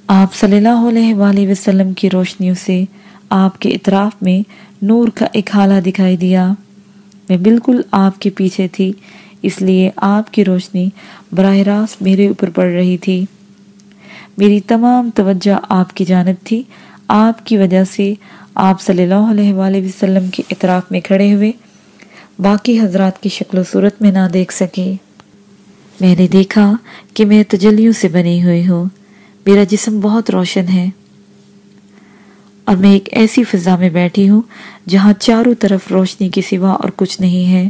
آپ صلی اللہ علیہ وآلہ وسلم کی روشنیوں سے آپ کے اطراف میں نور کا ایک حالہ دکھائی دیا۔ میں بالکل آپ کے پیچھے تھی، اس لیے آپ کی روشنی براہ راست میرے اوپر پڑ رہی تھی۔ میری تمام توجہ آپ کی جانب تھی۔ آپ کی وجہ سے آپ صلی اللہ علیہ وآلہ وسلم کے اطراف میں کھڑے ہوئے باقی حضرات کی شکل و صورت میں نہ دیکھ سکے۔ میں نے دیکھا کہ میں تجلیوں سے بنی ہوئی ہوں۔ میرا جسم بہت روشن ہے۔ اور میں ایک ایسی فضا میں بیٹھی ہوں جہاں چاروں طرف روشنی کے سوا اور کچھ نہیں ہے۔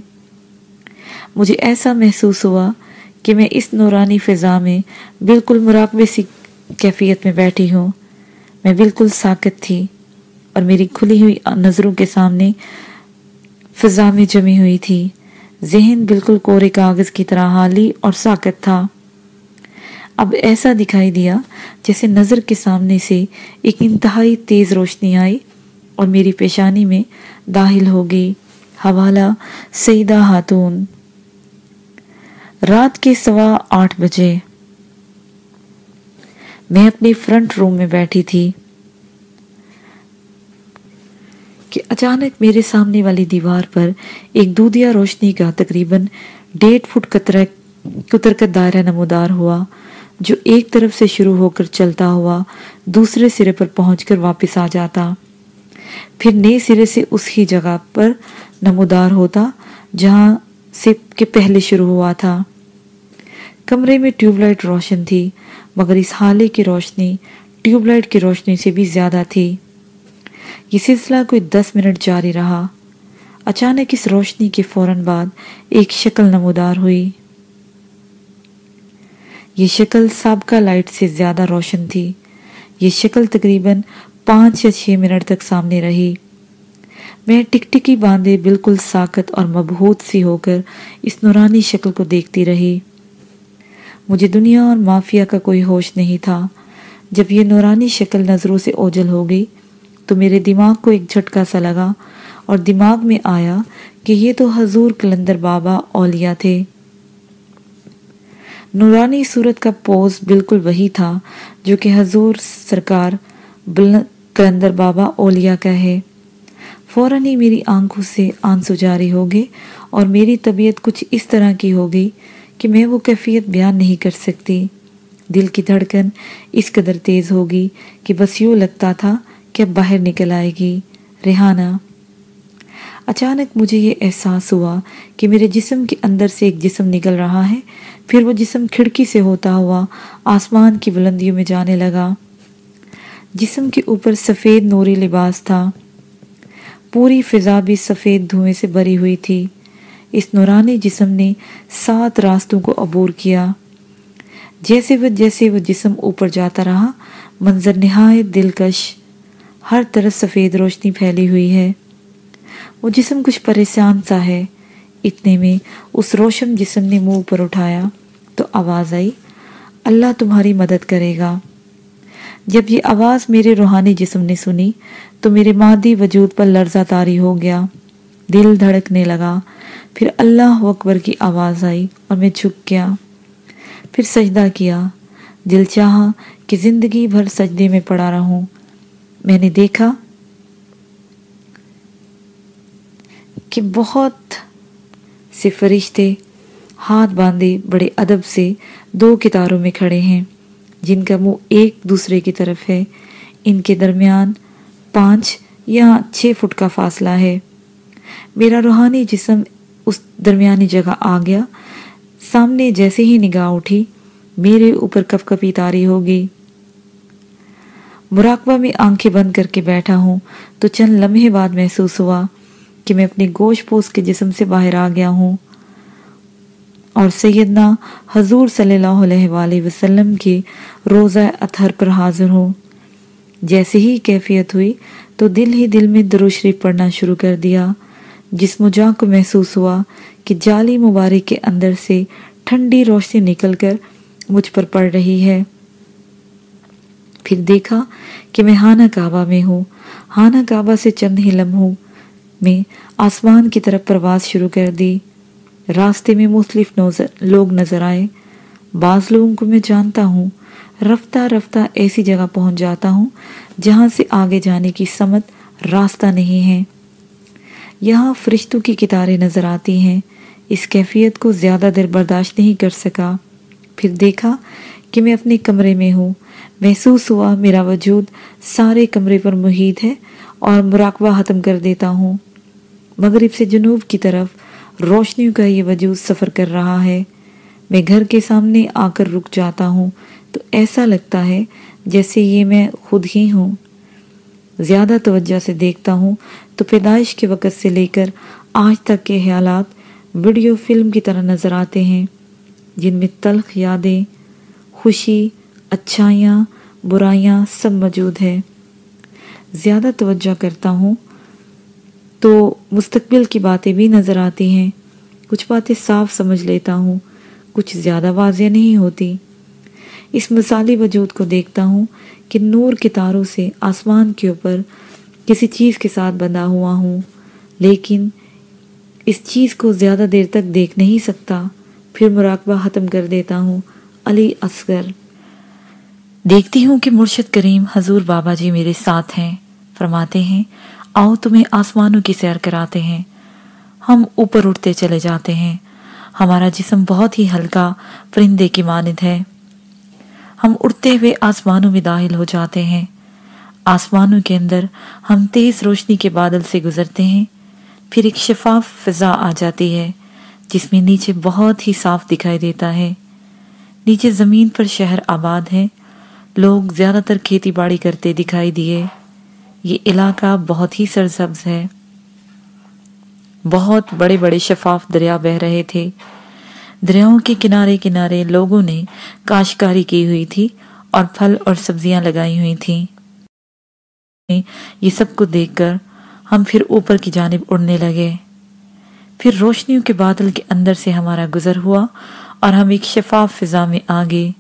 مجھے ایسا محسوس ہوا کہ میں اس نورانی فضا میں بالکل مراقبے سی کیفیت میں بیٹھی ہوں۔ میں بالکل ساکت تھی اور میری کھلی ہوئی نظروں کے سامنے فضا میں جمی ہوئی تھی۔ ذہن بالکل کورے کاغذ کی طرح حالی اور ساکت تھا۔ اب ایسا دکھائی دیا جیسے نظر کے سامنے سے ایک انتہائی تیز روشنی آئی اور میری پیشانی میں داخل ہو گئی۔ حوالہ، سیدہ ہاتون رات کے سوا آٹھ بجے۔ میں اپنی فرنٹ روم میں بیٹھی تھی۔ کہ اچانک میرے سامنے والی دیوار پر ایک دودیا روشنی کا تقریباً ڈیڑھ فٹ قطرہ کتر کا دائرہ نمودار ہوا، جو ایک طرف سے شروع ہو کر چلتا ہوا دوسرے سرے پر پہنچ کر واپس آ جاتا۔ پھر نئے سرے سے اس ہی جگہ پر نمودار ہوتا، جہاں سے کے پہلے شروع ہوا تھا۔ کمرے میں ٹیوب لائٹ روشن تھی، مگر اس حالے کی روشنی ٹیوب لائٹ کی روشنی سے بھی زیادہ تھی۔ یہ سلسلہ کوئی دس منٹ جاری رہا۔ اچانک اس روشنی کے فوراً بعد ایک شکل نمودار ہوئی۔ یہ شکل سابقہ لائٹ سے زیادہ روشن تھی۔ یہ شکل تقریباً پانچ یا چھ منٹ تک سامنے رہی۔ میں ٹک ٹکی باندھے بالکل ساکت اور مبہوت سی ہو کر اس نورانی شکل کو دیکھتی رہی۔ مجھے دنیا اور مافیا کا کوئی ہوش نہیں تھا۔ جب یہ نورانی شکل نظروں سے اوجل ہو گئی تو میرے دماغ کو ایک جھٹکا سا لگا اور دماغ میں آیا کہ یہ تو حضور کلندر بابا اولیاء تھے۔ نورانی صورت کا پوز بالکل وہی تھا جو کہ حضور سرکار کلندر بابا اولیاء کا ہے۔ فوراً ہی میری آنکھوں سے آنسو جاری ہو گئے اور میری طبیعت کچھ اس طرح کی ہو گئی کہ میں وہ کیفیت بیان نہیں کر سکتی۔ دل کی دھڑکن اس قدر تیز ہوگی کہ بس یوں لگتا تھا کہ باہر نکل آئے گی۔ ریحانہ، اچانک مجھے یہ احساس ہوا کہ میرے جسم کے اندر سے ایک جسم نکل رہا ہے۔ پھر وہ جسم کھڑکی سے ہوتا ہوا آسمان کی بلندیوں میں جانے لگا۔ جسم کے اوپر سفید نوری لباس تھا۔ پوری فضا بھی سفید دھوئیں سے بری ہوئی تھی۔ اس نورانی جسم نے سات راستوں کو عبور کیا۔ جیسے وہ جیسے وہ جسم اوپر جاتا رہا، منظر نہایت دلکش ہر طرف سفید روشنی پھیلی ہوئی ہے۔ وہ جسم کچھ پریشان سا ہے۔ اتنے میں اس روشن جسم نے منہ پر اٹھایا۔ تو آواز آئی، اللہ تمہاری مدد کرے گا۔ جب یہ آواز میرے روحانی جسم نے سنی، تو میرے مادی وجود پر لرزہ تاری ہو گیا۔ دل دھڑکنے لگا۔ پھر اللہ اکبر کی آواز آئی اور میں جھک گیا۔ پھر سجدہ کیا۔ دل چاہا کہ زندگی بھر سجدے میں پڑا رہوں۔ میں نے دیکھا کہ بہت سے فرشتے ہاتھ باندھے بڑے ادب سے دو کتاروں میں کھڑے ہیں، جن کا منہ ایک دوسرے کی طرف ہے۔ ان کے درمیان پانچ یا چھ فٹ کا فاصلہ ہے۔ میرا روحانی جسم اس درمیانی جگہ آ گیا۔ سامنے جیسے ہی نگاہ اٹھی، میرے اوپر کپ کپی تاری ہوگی۔ مراقبہ میں آنکھیں بند کر کے بیٹھا ہوں تو چند لمحے بعد محسوس ہوا کہ میں اپنے گوشت پوس کے جسم سے باہر آ گیا ہوں اور سیدنا حضور صلی اللہ علیہ وآلہ وسلم کے روزہ اتھر پر حاضر ہوں۔ جیسے ہی کیفیت ہوئی تو دل ہی دل میں شریف پڑھنا شروع کر دیا، جس مجا کو محسوس ہوا کہ جالی مبارک کے اندر سے ٹھنڈی روشنی نکل کر مجھ پر پڑ رہی ہے۔ پھر دیکھا کہ میں ہانہ کعبہ میں ہوں۔ ہانہ کعبہ سے چند ہی لمحوں میں آسمان کی طرف پرواز شروع کر دی۔ راستے میں مختلف لوگ نظر آئے۔ بعض لوگوں کو میں جانتا ہوں۔ رفتہ رفتہ ایسی جگہ پہنچ جاتا ہوں جہاں سے آگے جانے کی سمت راستہ نہیں ہے۔ یہاں فرشتوں کی کتاریں نظر آتی ہیں۔ اس کیفیت کو زیادہ دیر برداشت نہیں کر سکا۔ پھر دیکھا کہ میں اپنے کمرے میں ہوں۔ محسوس ہوا، میرا وجود سارے کمرے پر محیط ہے اور مراقبہ ختم کر دیتا ہوں۔ مغرب سے جنوب کی طرف روشنیوں کا یہ وجود سفر کر رہا ہے۔ میں گھر کے سامنے آ کر رک جاتا ہوں تو ایسا لگتا ہے جیسے یہ میں خود ہی ہوں۔ زیادہ توجہ سے دیکھتا ہوں تو پیدائش کے وقت سے لے کر آج تک کے خیالات ویڈیو فلم کی طرح نظر آتے ہیں، جن میں تلخ یادیں، خوشی اچھائیاں، برائیاں سب موجود ہے زیادہ توجہ کرتا ہوں تو مستقبل کی باتیں بھی نظر آتی ہیں۔ کچھ باتیں صاف سمجھ لیتا ہوں، کچھ زیادہ واضح نہیں ہوتی۔ اس مثالی وجود کو دیکھتا ہوں کہ نور کے تاروں سے آسمان کے اوپر کسی چیز کے ساتھ بندھا ہوا ہوں، لیکن اس چیز کو زیادہ دیر تک دیکھ نہیں سکتا۔ پھر مراقبہ ختم کر دیتا ہوں، علی اصغر۔ دیکھتی ہوں کہ مرشد کریم حضور بابا جی میرے ساتھ ہیں۔ فرماتے ہیں، آؤ تمہیں آسمانوں کی سیر کراتے ہیں۔ ہم اوپر اٹھتے چلے جاتے ہیں۔ ہمارا جسم بہت ہی ہلکا، پرندے کی مانند ہے۔ ہم اڑتے ہوئے آسمانوں میں داخل ہو جاتے ہیں۔ آسمانوں کے اندر ہم تیز روشنی کے بادل سے گزرتے ہیں۔ پھر ایک شفاف فضا آ جاتی ہے، جس میں نیچے بہت ہی صاف دکھائی دیتا ہے۔ نیچے زمین پر شہر آباد ہے۔ لوگ زیادہ تر کھیتی باڑی کرتے دکھائی دیے۔ یہ علاقہ بہت ہی سرسبز ہے۔ بہت بڑے بڑے شفاف دریا بہ رہے تھے۔ دریاؤں کے کنارے کنارے لوگوں نے کاشکاری کی ہوئی تھی اور پھل اور سبزیاں لگائی ہوئی تھیں۔ یہ سب کو دیکھ کر ہم پھر اوپر کی جانب اڑنے لگے۔ پھر روشنیوں کے بادل کے اندر سے ہمارا گزر ہوا اور ہم ایک شفاف فضا میں آگے،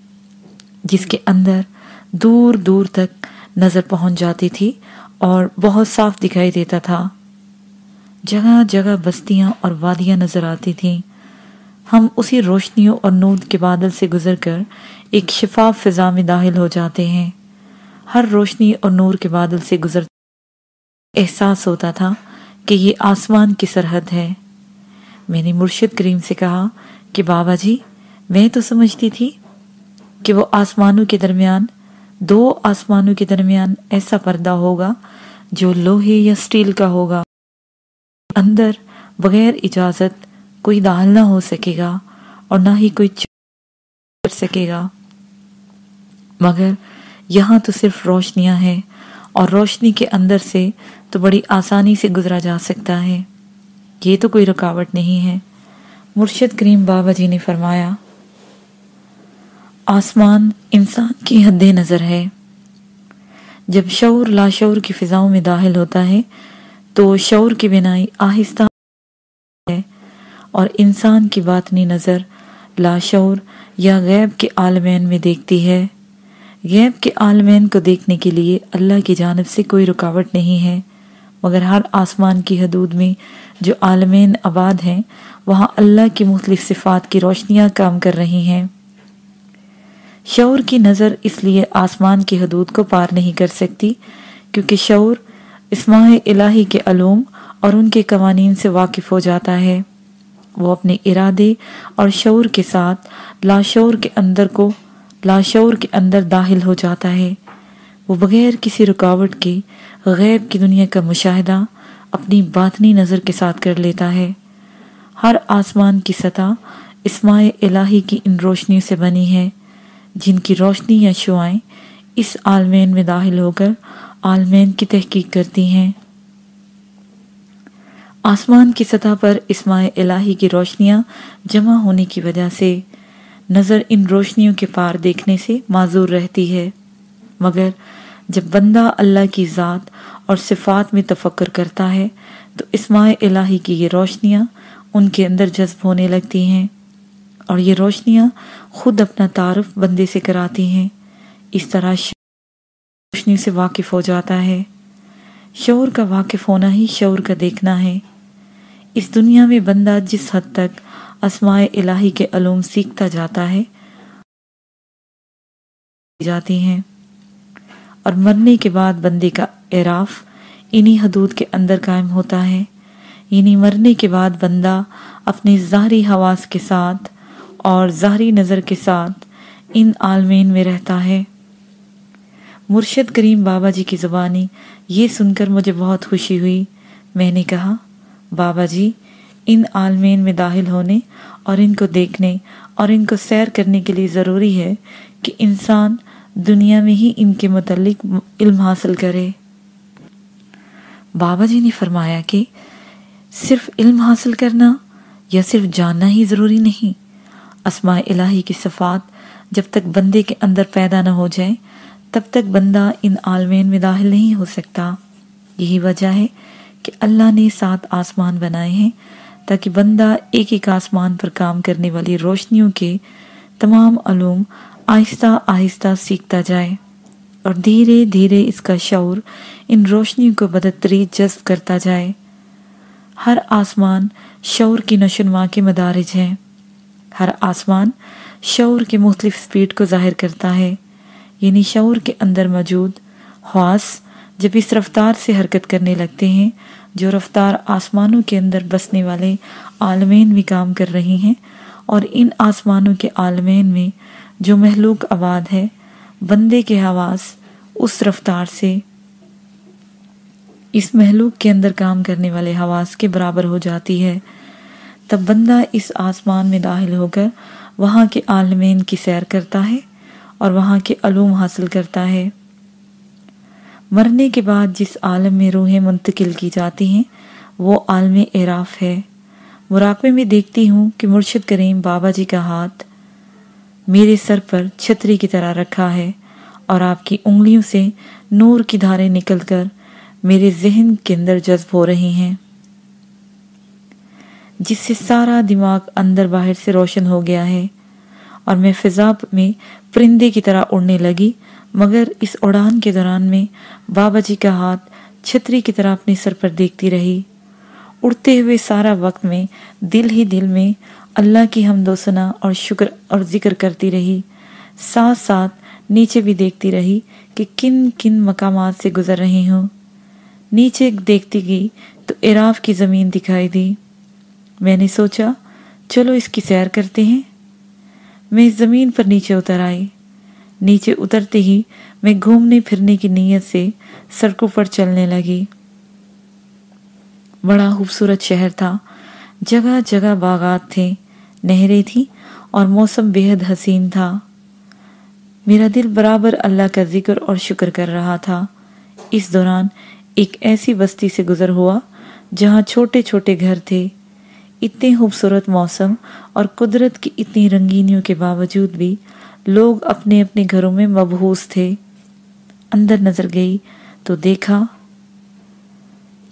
جس کے اندر دور دور تک نظر پہنچ جاتی تھی اور بہت صاف دکھائی دیتا تھا۔ جگہ جگہ بستیاں اور وادیاں نظر آتی تھیں۔ ہم اسی روشنیوں اور نود کے بادل سے گزر کر ایک شفاف فضا میں داخل ہو جاتے ہیں۔ ہر روشنی اور نور کے بادل سے گزر احساس ہوتا تھا کہ یہ آسمان کی سرحد ہے۔ میں نے مرشد کریم سے کہا کہ بابا جی میں تو سمجھتی تھی کہ وہ آسمانوں کے درمیان دو آسمانوں کے درمیان ایسا پردہ ہوگا جو لوہے یا سٹیل کا ہوگا۔ اندر بغیر اجازت کوئی داخل نہ ہو سکے گا اور نہ ہی کوئی کر سکے گا۔ مگر یہاں تو صرف روشنیاں ہیں اور روشنی کے اندر سے تو بڑی آسانی سے گزرا جا سکتا ہے۔ یہ تو کوئی رکاوٹ نہیں ہے۔ مرشد کریم بابا جی نے فرمایا آسمان انسان کی حد نظر ہے۔ جب شعور لاشعور کی فضاؤں میں داخل ہوتا ہے، تو شعور کی بنائی آہستہ ہے اور انسان کی باطنی نظر لاشعور یا غیب کے عالمین میں دیکھتی ہے۔ غیب کے عالمین کو دیکھنے کے لیے اللہ کی جانب سے کوئی رکاوٹ نہیں ہے، مگر ہر آسمان کی حدود میں جو عالمین آباد ہیں، وہاں اللہ کی مختلف صفات کی روشنیاں کام کر رہی ہیں۔ شعور کی نظر اس لیے آسمان کی حدود کو پار نہیں کر سکتی، کیونکہ شعور اسماع الہی کے علوم اور ان کے قوانین سے واقف ہو جاتا ہے۔ وہ اپنے ارادے اور شعور کے ساتھ لاشعور کے اندر کو لاشعور کے اندر داخل ہو جاتا ہے۔ وہ بغیر کسی رکاوٹ کے غیب کی دنیا کا مشاہدہ اپنی باطنی نظر کے ساتھ کر لیتا ہے۔ ہر آسمان کی سطح اسماع الہی کی ان روشنی سے بنی ہے۔ جن کی روشنی یا شعائیں اس عالمین میں داخل ہو کر عالمین کی تحقیق کرتی ہیں۔ آسمان کی سطح پر اسماع الہی کی روشنیاں جمع ہونے کی وجہ سے نظر ان روشنیوں کے پار دیکھنے سے معذور رہتی ہے۔ مگر جب بندہ اللہ کی ذات اور صفات میں تفکر کرتا ہے، تو اسماع الہی کی یہ روشنیاں ان کے اندر جذب ہونے لگتی ہیں۔ اور یہ روشنیاں خود اپنا تعارف بندے سے کراتی ہیں۔ اس طرح روشنی سے واقف ہو جاتا ہے۔ شعور کا واقف ہونا ہی شعور کا دیکھنا ہے۔ اس دنیا میں بندہ جس حد تک اسماء الہی کے علوم سیکھتا جاتا ہے، جاتی ہیں۔ اور مرنے کے بعد بندے کا اعراف انہی حدود کے اندر قائم ہوتا ہے۔ یعنی مرنے کے بعد بندہ اپنی ظاہری حواس کے ساتھ اور ظاہری نظر کے ساتھ ان عالمین میں رہتا ہے۔ مرشد کریم بابا جی کی زبانی یہ سن کر مجھے بہت خوشی ہوئی۔ میں نے کہا، بابا جی ان عالمین میں داخل ہونے اور ان کو دیکھنے اور ان کو سیر کرنے کے لیے ضروری ہے کہ انسان دنیا میں ہی ان کے متعلق علم حاصل کرے۔ بابا جی نے فرمایا کہ صرف علم حاصل کرنا یا صرف جاننا ہی ضروری نہیں۔ اسماء الہی کی صفات جب تک بندے کے اندر پیدا نہ ہو جائے تب تک بندہ ان عالمین میں داخل نہیں ہو سکتا۔ یہی وجہ ہے کہ اللہ نے سات آسمان بنائے ہیں تاکہ بندہ ایک ایک آسمان پر کام کرنے والی روشنیوں کے تمام علوم آہستہ آہستہ سیکھتا جائے اور دھیرے دھیرے اس کا شعور ان روشنیوں کو بدتری جذب کرتا جائے۔ ہر آسمان شعور کی نشنما کے مدارج ہیں۔ ہر آسمان شعور کے مختلف سپیڈ کو ظاہر کرتا ہے۔ یعنی شعور کے اندر موجود خواص جب اس رفتار سے حرکت کرنے لگتے ہیں، جو رفتار آسمانوں کے اندر بسنے والے عالمین بھی کام کر رہی ہیں، اور ان آسمانوں کے عالمین میں جو محلوق آباد ہے، بندے کے حواس اس رفتار سے اس محلوق کے اندر کام کرنے والے حواس کے برابر ہو جاتی ہے۔ تب بندہ اس آسمان میں داخل ہو کر وہاں کے عالمین کی سیر کرتا ہے اور وہاں کے علوم حاصل کرتا ہے۔ مرنے کے بعد جس عالم میں روحیں منتقل کی جاتی ہیں، وہ عالم اعراف ہے۔ مراقبے میں دیکھتی ہوں کہ مرشد کریم بابا جی کا ہاتھ میرے سر پر چھتری کی طرح رکھا ہے اور آپ کی انگلیوں سے نور کی دھاریں نکل کر میرے ذہن کے اندر جذب ہو رہی ہیں۔ جس سے سارا دماغ اندر باہر سے روشن ہو گیا ہے اور میں فضا میں پرندے کی طرح اڑنے لگی، مگر اس اڑان کے دوران میں بابا جی کا ہاتھ چھتری کی طرح اپنے سر پر دیکھتی رہی۔ اڑتے ہوئے سارا وقت میں دل ہی دل میں اللہ کی حمد و ثنا اور شکر اور ذکر کرتی رہی۔ ساتھ ساتھ نیچے بھی دیکھتی رہی کہ کن کن مقامات سے گزر رہی ہوں۔ نیچے دیکھتی گئی تو عراف کی زمین دکھائی دی۔ میں نے سوچا، چلو اس کی سیر کرتے ہیں۔ میں اس زمین پر نیچے اتر آئی۔ نیچے اترتے ہی میں گھومنے پھرنے کی نیت سے سڑکوں پر چلنے لگی۔ بڑا خوبصورت شہر تھا۔ جگہ جگہ باغات تھے، نہریں تھیں اور موسم بے حد حسین تھا۔ میرا دل برابر اللہ کا ذکر اور شکر کر رہا تھا۔ اس دوران ایک ایسی بستی سے گزر ہوا جہاں چھوٹے چھوٹے گھر تھے۔ اتنے خوبصورت موسم اور قدرت کی اتنی رنگینیوں کے باوجود بھی لوگ اپنے اپنے گھروں میں مبہوس تھے۔ اندر نظر گئی تو دیکھا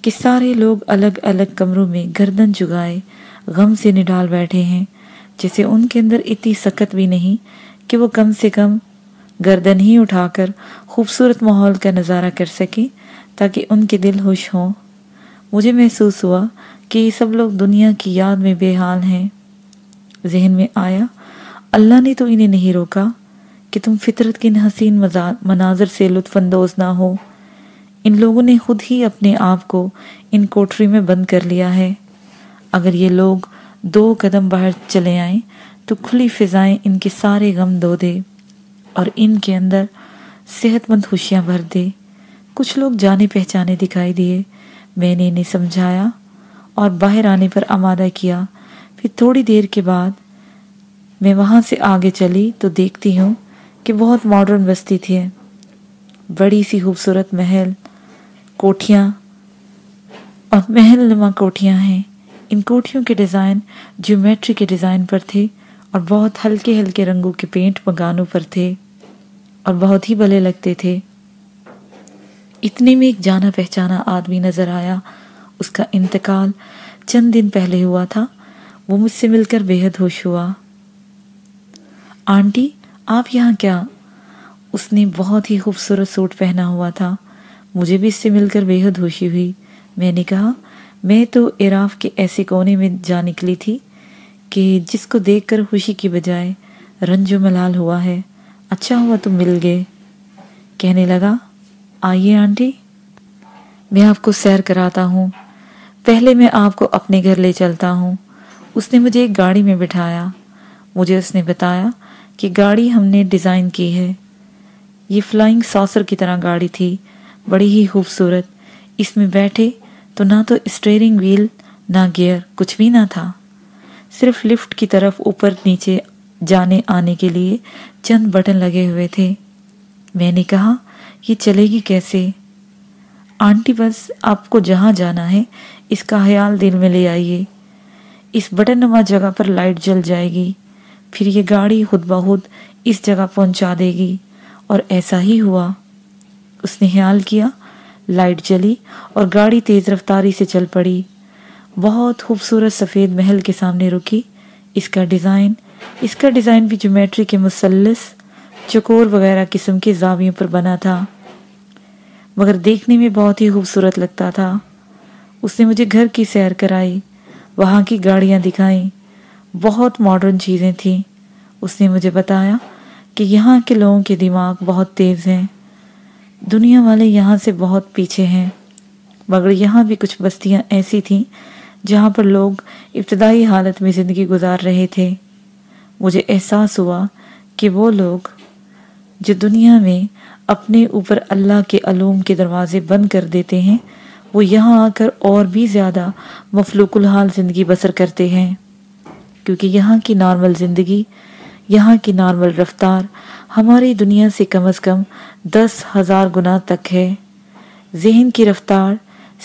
کہ سارے لوگ الگ الگ کمروں میں گردن چگائے غم سے نڈال بیٹھے ہیں، جیسے ان کے اندر اتنی سکت بھی نہیں کہ وہ کم سے کم گردن ہی اٹھا کر خوبصورت ماحول کا نظارہ کر سکیں تاکہ ان کے دل خوش ہوں۔ مجھے محسوس ہوا کہ یہ سب لوگ دنیا کی یاد میں بے حال ہیں۔ ذہن میں آیا، اللہ نے تو انہیں نہیں روکا کہ تم فطرت کے حسین مناظر سے لطف اندوز نہ ہو۔ ان لوگوں نے خود ہی اپنے آپ کو ان کوٹری میں بند کر لیا ہے۔ اگر یہ لوگ دو قدم باہر چلے آئیں، تو کھلی فضائیں ان کے سارے غم دو دے اور ان کے اندر صحت مند خوشیاں بھر دے۔ کچھ لوگ جانے پہچانے دکھائی دیے۔ میں نے انہیں سمجھایا اور باہر آنے پر آمادہ کیا۔ پھر تھوڑی دیر کے بعد میں وہاں سے آگے چلی تو دیکھتی ہوں کہ بہت ماڈرن بستی تھی۔ بڑی سی خوبصورت محل، کوٹھیاں، اور محل نما کوٹھیاں ہیں۔ ان کوٹھیوں کے ڈیزائن جیومیٹری کے ڈیزائن پر تھے اور بہت ہلکے ہلکے رنگوں کے پینٹ مکانوں پر تھے اور بہت ہی بلے لگتے تھے۔ اتنے میں ایک جانا پہچانا آدمی نظر آیا۔ اس کا انتقال چند دن پہلے ہوا تھا۔ وہ مجھ سے مل کر بے حد ہوش ہوا۔ آنٹی، آپ یہاں کیا؟ اس نے بہت ہی خوبصورت سوٹ پہنا ہوا تھا۔ مجھے بھی اس سے مل کر بے حد ہوشی ہوئی۔ میں نے کہا، میں تو عراف کے ایسے کونے میں جا نکلی تھی کہ جس کو دیکھ کر خوشی کی بجائے رنج و ملال ہوا ہے۔ اچھا ہوا تم مل گئے۔ کہنے لگا، آئیے آنٹی۔ میں آپ کو سیر کراتا ہوں۔ پہلے میں آپ کو اپنے گھر لے چلتا ہوں۔ اس نے مجھے ایک گاڑی میں بٹھایا۔ مجھے اس نے بتایا کہ گاڑی ہم نے ڈیزائن کی ہے۔ یہ فلائنگ ساسر کی طرح گاڑی تھی۔ بڑی ہی خوبصورت۔ اس میں بیٹھے تو نہ تو اسٹیئرنگ ویل نہ گیئر کچھ بھی نہ تھا۔ صرف لفٹ کی طرف اوپر نیچے جانے آنے کے لیے چند بٹن لگے ہوئے تھے۔ میں نے کہا، یہ چلے گی کیسے؟ آنٹی بس آپ کو جہاں جانا ہے، اس کا خیال دل میں لے آئیے۔ اس بٹن نما جگہ پر لائٹ جل جائے گی۔ پھر یہ گاڑی خود بخود اس جگہ پہنچا دے گی۔ اور ایسا ہی ہوا۔ اس نے خیال کیا، لائٹ جلی اور گاڑی تیز رفتاری سے چل پڑی۔ بہت خوبصورت سفید محل کے سامنے رکی۔ اس کا ڈیزائن، اس کا ڈیزائن بھی جومیٹری کے مسلس چکور وغیرہ قسم کے زاویوں پر بنا تھا۔ مگر دیکھنے میں بہت ہی خوبصورت لگتا تھا۔ اس نے مجھے گھر کی سیر کرائی، وہاں کی گاڑیاں دکھائیں۔ بہت ماڈرن چیزیں تھیں۔ اس نے مجھے بتایا کہ یہاں کے لوگوں کے دماغ بہت تیز ہیں۔ دنیا والے یہاں سے بہت پیچھے ہیں۔ مگر یہاں بھی کچھ بستیاں ایسی تھیں جہاں پر لوگ ابتدائی حالت میں زندگی گزار رہے تھے۔ مجھے احساس ہوا کہ وہ لوگ جو دنیا میں اپنے اوپر اللہ کے علوم کے دروازے بند کر دیتے ہیں، وہ یہاں آ کر اور بھی زیادہ مفلوق الحال زندگی بسر کرتے ہیں۔ کیونکہ یہاں کی نارمل زندگی، یہاں کی نارمل رفتار ہماری دنیا سے کم از کم دس ہزار گنا تک ہے۔ ذہن کی رفتار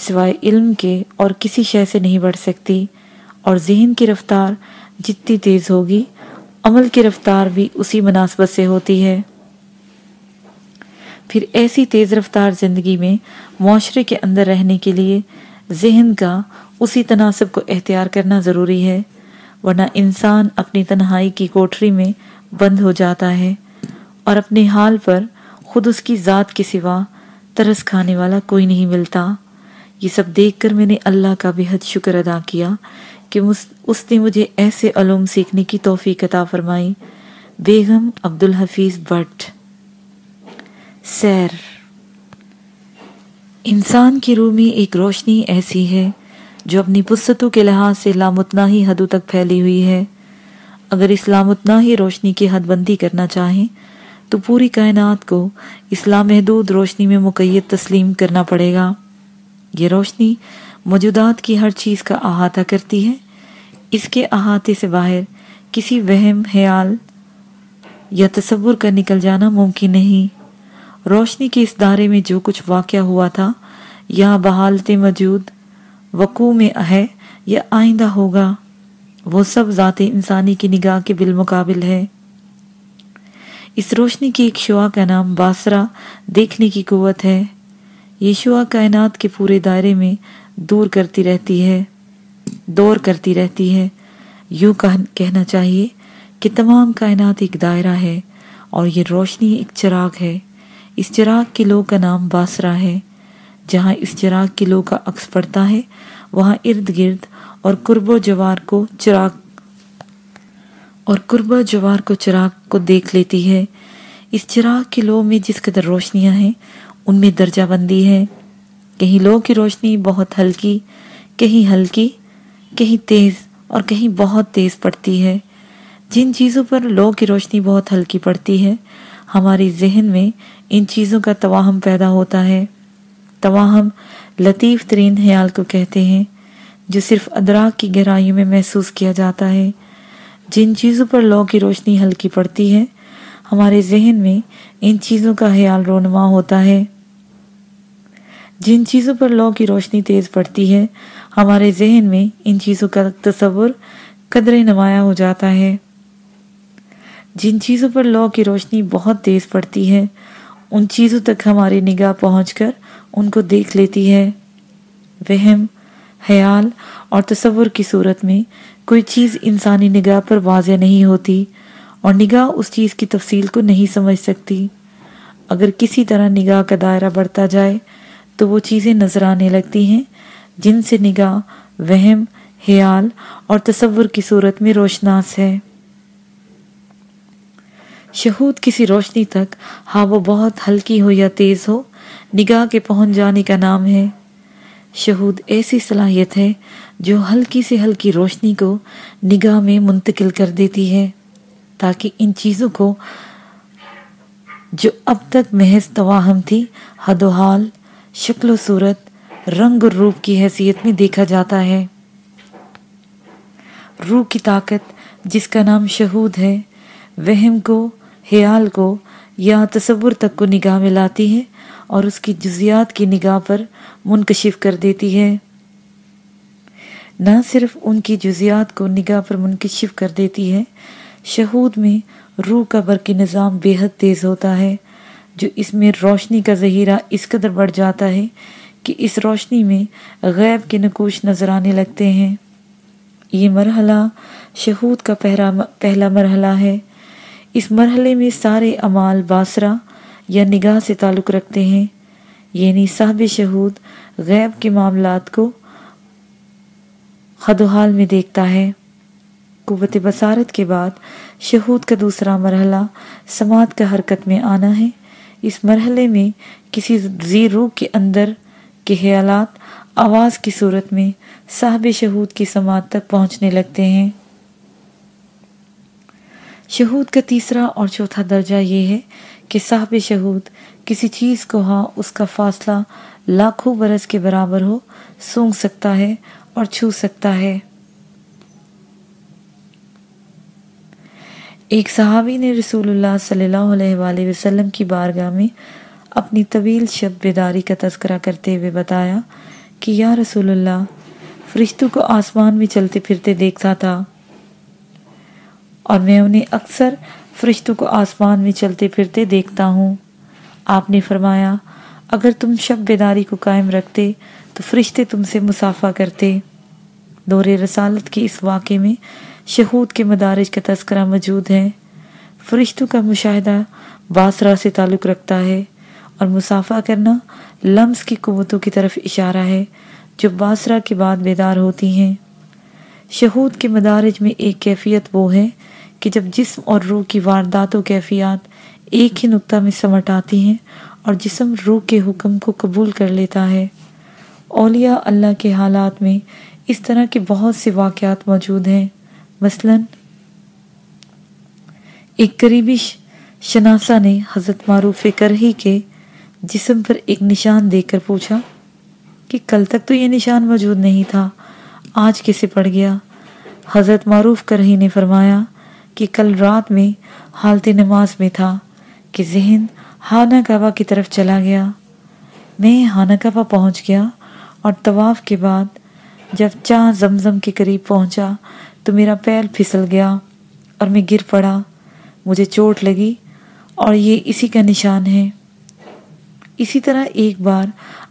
سوائے علم کے اور کسی شے سے نہیں بڑھ سکتی۔ اور ذہن کی رفتار جتنی تیز ہوگی، عمل کی رفتار بھی اسی مناسبت سے ہوتی ہے۔ پھر ایسی تیز رفتار زندگی میں معاشرے کے اندر رہنے کے لیے ذہن کا اسی تناسب کو اختیار کرنا ضروری ہے، ورنہ انسان اپنی تنہائی کی کوٹری میں بند ہو جاتا ہے اور اپنے حال پر خود اس کی ذات کے سوا ترس کھانے والا کوئی نہیں ملتا۔ یہ سب دیکھ کر میں نے اللہ کا بے حد شکر ادا کیا کہ اس نے مجھے ایسے علوم سیکھنے کی توفیق عطا فرمائی۔ بیگم عبدالحفیظ بٹ۔ سیر۔ انسان کی روح میں ایک روشنی ایسی ہے جو اپنی پستوں کے لحاظ سے لامتناہی حدوں تک پھیلی ہوئی ہے۔ اگر اس لامتناہی روشنی کی حد بندی کرنا چاہیں، تو پوری کائنات کو اس لامحدود روشنی میں مقید تسلیم کرنا پڑے گا۔ یہ روشنی موجودات کی ہر چیز کا احاطہ کرتی ہے۔ اس کے احاطے سے باہر کسی وہم، خیال یا تصور کا نکل جانا ممکن نہیں۔ روشنی کے اس دارے میں جو کچھ واقع ہوا تھا یا بحالت موجود، وقوع میں ہے یا آئندہ ہوگا، وہ سب ذات انسانی کی نگاہ کے بالمقابل ہے۔ اس روشنی کی ایک شعا کا نام باسرا دیکھنے کی قوت ہے۔ یہ شعا کائنات کے پورے دائرے میں دور کرتی رہتی ہے، دور کرتی رہتی ہے۔ یوں کہنا چاہیے کہ تمام کائنات ایک دائرہ ہے اور یہ روشنی ایک چراغ ہے۔ اس چراغ کے لوگ کا نام باسرا ہے۔ جہاں اس چراغ کے لوگ کا عکس پڑتا ہے، وہاں ارد گرد اور قرب و جوار کو چراغ اور قرب و جوار کو چراغ کو دیکھ لیتی ہے۔ اس چراغ کے لو میں جس قدر روشنیاں ہیں، ان میں درجہ بندی ہے۔ کہیں لو کی روشنی بہت ہلکی، کہیں ہلکی، کہیں تیز اور کہیں بہت تیز پڑتی ہے۔ جن چیزوں پر لو کی روشنی بہت ہلکی پڑتی ہے ہماری ذہن میں ان چیزوں کا تواہم پیدا ہوتا ہے۔ تواہم لطیف ترین خیال کو کہتے ہیں، جو صرف ادراک کی گہرائیوں میں محسوس کیا جاتا ہے۔ جن چیزوں پر لو کی روشنی ہلکی پڑتی ہے، ہمارے ذہن میں ان چیزوں کا خیال رونما ہوتا ہے۔ جن چیزوں پر لو کی روشنی تیز پڑتی ہے، ہمارے ذہن میں ان چیزوں کا تصور قدر نمایاں ہو جاتا ہے۔ جن چیزوں پر لو کی روشنی بہت تیز پڑتی ہے ان چیزوں تک ہماری نگاہ پہنچ کر ان کو دیکھ لیتی ہے۔ وہم، خیال اور تصور کی صورت میں کوئی چیز انسانی نگاہ پر واضح نہیں ہوتی اور نگاہ اس چیز کی تفصیل کو نہیں سمجھ سکتی۔ اگر کسی طرح نگاہ کا دائرہ بڑھتا جائے تو وہ چیزیں نظر آنے لگتی ہیں جن سے نگاہ، وہم، خیال اور تصور کی صورت میں روشناس ہے۔ شہود کسی روشنی تک ہاں وہ بہت ہلکی ہو یا تیز ہو، نگاہ کے پہنچ جانے کا نام ہے۔ شہود ایسی صلاحیت ہے جو ہلکی سے ہلکی روشنی کو نگاہ میں منتقل کر دیتی ہے، تاکہ ان چیزوں کو جو اب تک محض تواہم تھی، حد و حال، شکل و صورت، رنگ اور روپ کی حیثیت میں دیکھا جاتا ہے۔ روح کی طاقت، جس کا نام شہود ہے، وہم کو خیال کو یا تصور تک کو نگاہ میں لاتی ہے اور اس کی جزیات کی نگاہ پر منکشف کر دیتی ہے۔ نہ صرف ان کی جزیات کو نگاہ پر منکشف کر دیتی ہے، شہود میں روح کا برقی نظام بے حد تیز ہوتا ہے، جو اس میں روشنی کا ذہیرہ اس قدر بڑھ جاتا ہے کہ اس روشنی میں غیب کے نقوش نظر آنے لگتے ہیں۔ یہ مرحلہ شہود کا پہلا مرحلہ ہے۔ اس مرحلے میں سارے امال باسرا یا نگاہ سے تعلق رکھتے ہیں یعنی صاحب شہود غیب کے معاملات کو خد و حال میں دیکھتا ہے۔ قوت بصارت کے بعد شہود کا دوسرا مرحلہ سماعت کا حرکت میں آنا ہے۔ اس مرحلے میں کسی زیر روح کے اندر کے خیالات آواز کی صورت میں صاحب شہود کی سماعت تک پہنچنے لگتے ہیں۔ شہود کا تیسرا اور چوتھا درجہ یہ ہے کہ صاحب شہود کسی چیز کو ہاں اس کا فاصلہ لاکھوں برس کے برابر ہو، سونگ سکتا ہے اور چھو سکتا ہے۔ ایک صحابی نے رسول اللہ صلی اللہ علیہ وآلہ وسلم کی بارگاہ میں اپنی طویل شب بیداری کا تذکرہ کرتے ہوئے بتایا کہ یا رسول اللہ، فرشتوں کو آسمان میں چلتے پھرتے دیکھتا تھا۔ اور میں انہیں اکثر فرشتوں کو آسمان میں چلتے پھرتے دیکھتا ہوں۔ آپ نے فرمایا، اگر تم شب بیداری کو قائم رکھتے، تو فرشتے تم سے مسافہ کرتے۔ دور رسالت کے اس واقعے میں شہود کے مدارج کا تذکرہ موجود ہے۔ فرشتوں کا مشاہدہ باسرا سے تعلق رکھتا ہے اور مسافہ کرنا لمس کی قوتوں کی طرف اشارہ ہے، جو باسرا کے بعد بیدار ہوتی ہیں۔ شہود کے مدارج میں ایک کیفیت وہ ہے کہ جب جسم اور روح کی واردات و کیفیات ایک ہی نقطہ میں سمٹ آتی ہیں اور جسم روح کے حکم کو قبول کر لیتا ہے، اولیاء اللہ کے حالات میں اس طرح کے بہت سے واقعات موجود ہیں۔ مثلا، ایک قریبی شناسا نے حضرت معروف کرہی کے جسم پر ایک نشان دیکھ کر پوچھا کہ کل تک تو یہ نشان موجود نہیں تھا، آج کیسے پڑ گیا؟ حضرت معروف کرہی نے فرمایا کہ کل رات میں حالت نماز میں تھا کہ ذہن ہانہ کعبہ کی طرف چلا گیا۔ میں ہانہ کعبہ پہنچ گیا اور طواف کے بعد جب چاہ زمزم کے قریب پہنچا تو میرا پیر پھسل گیا اور میں گر پڑا۔ مجھے چوٹ لگی اور یہ اسی کا نشان ہے۔ اسی طرح ایک بار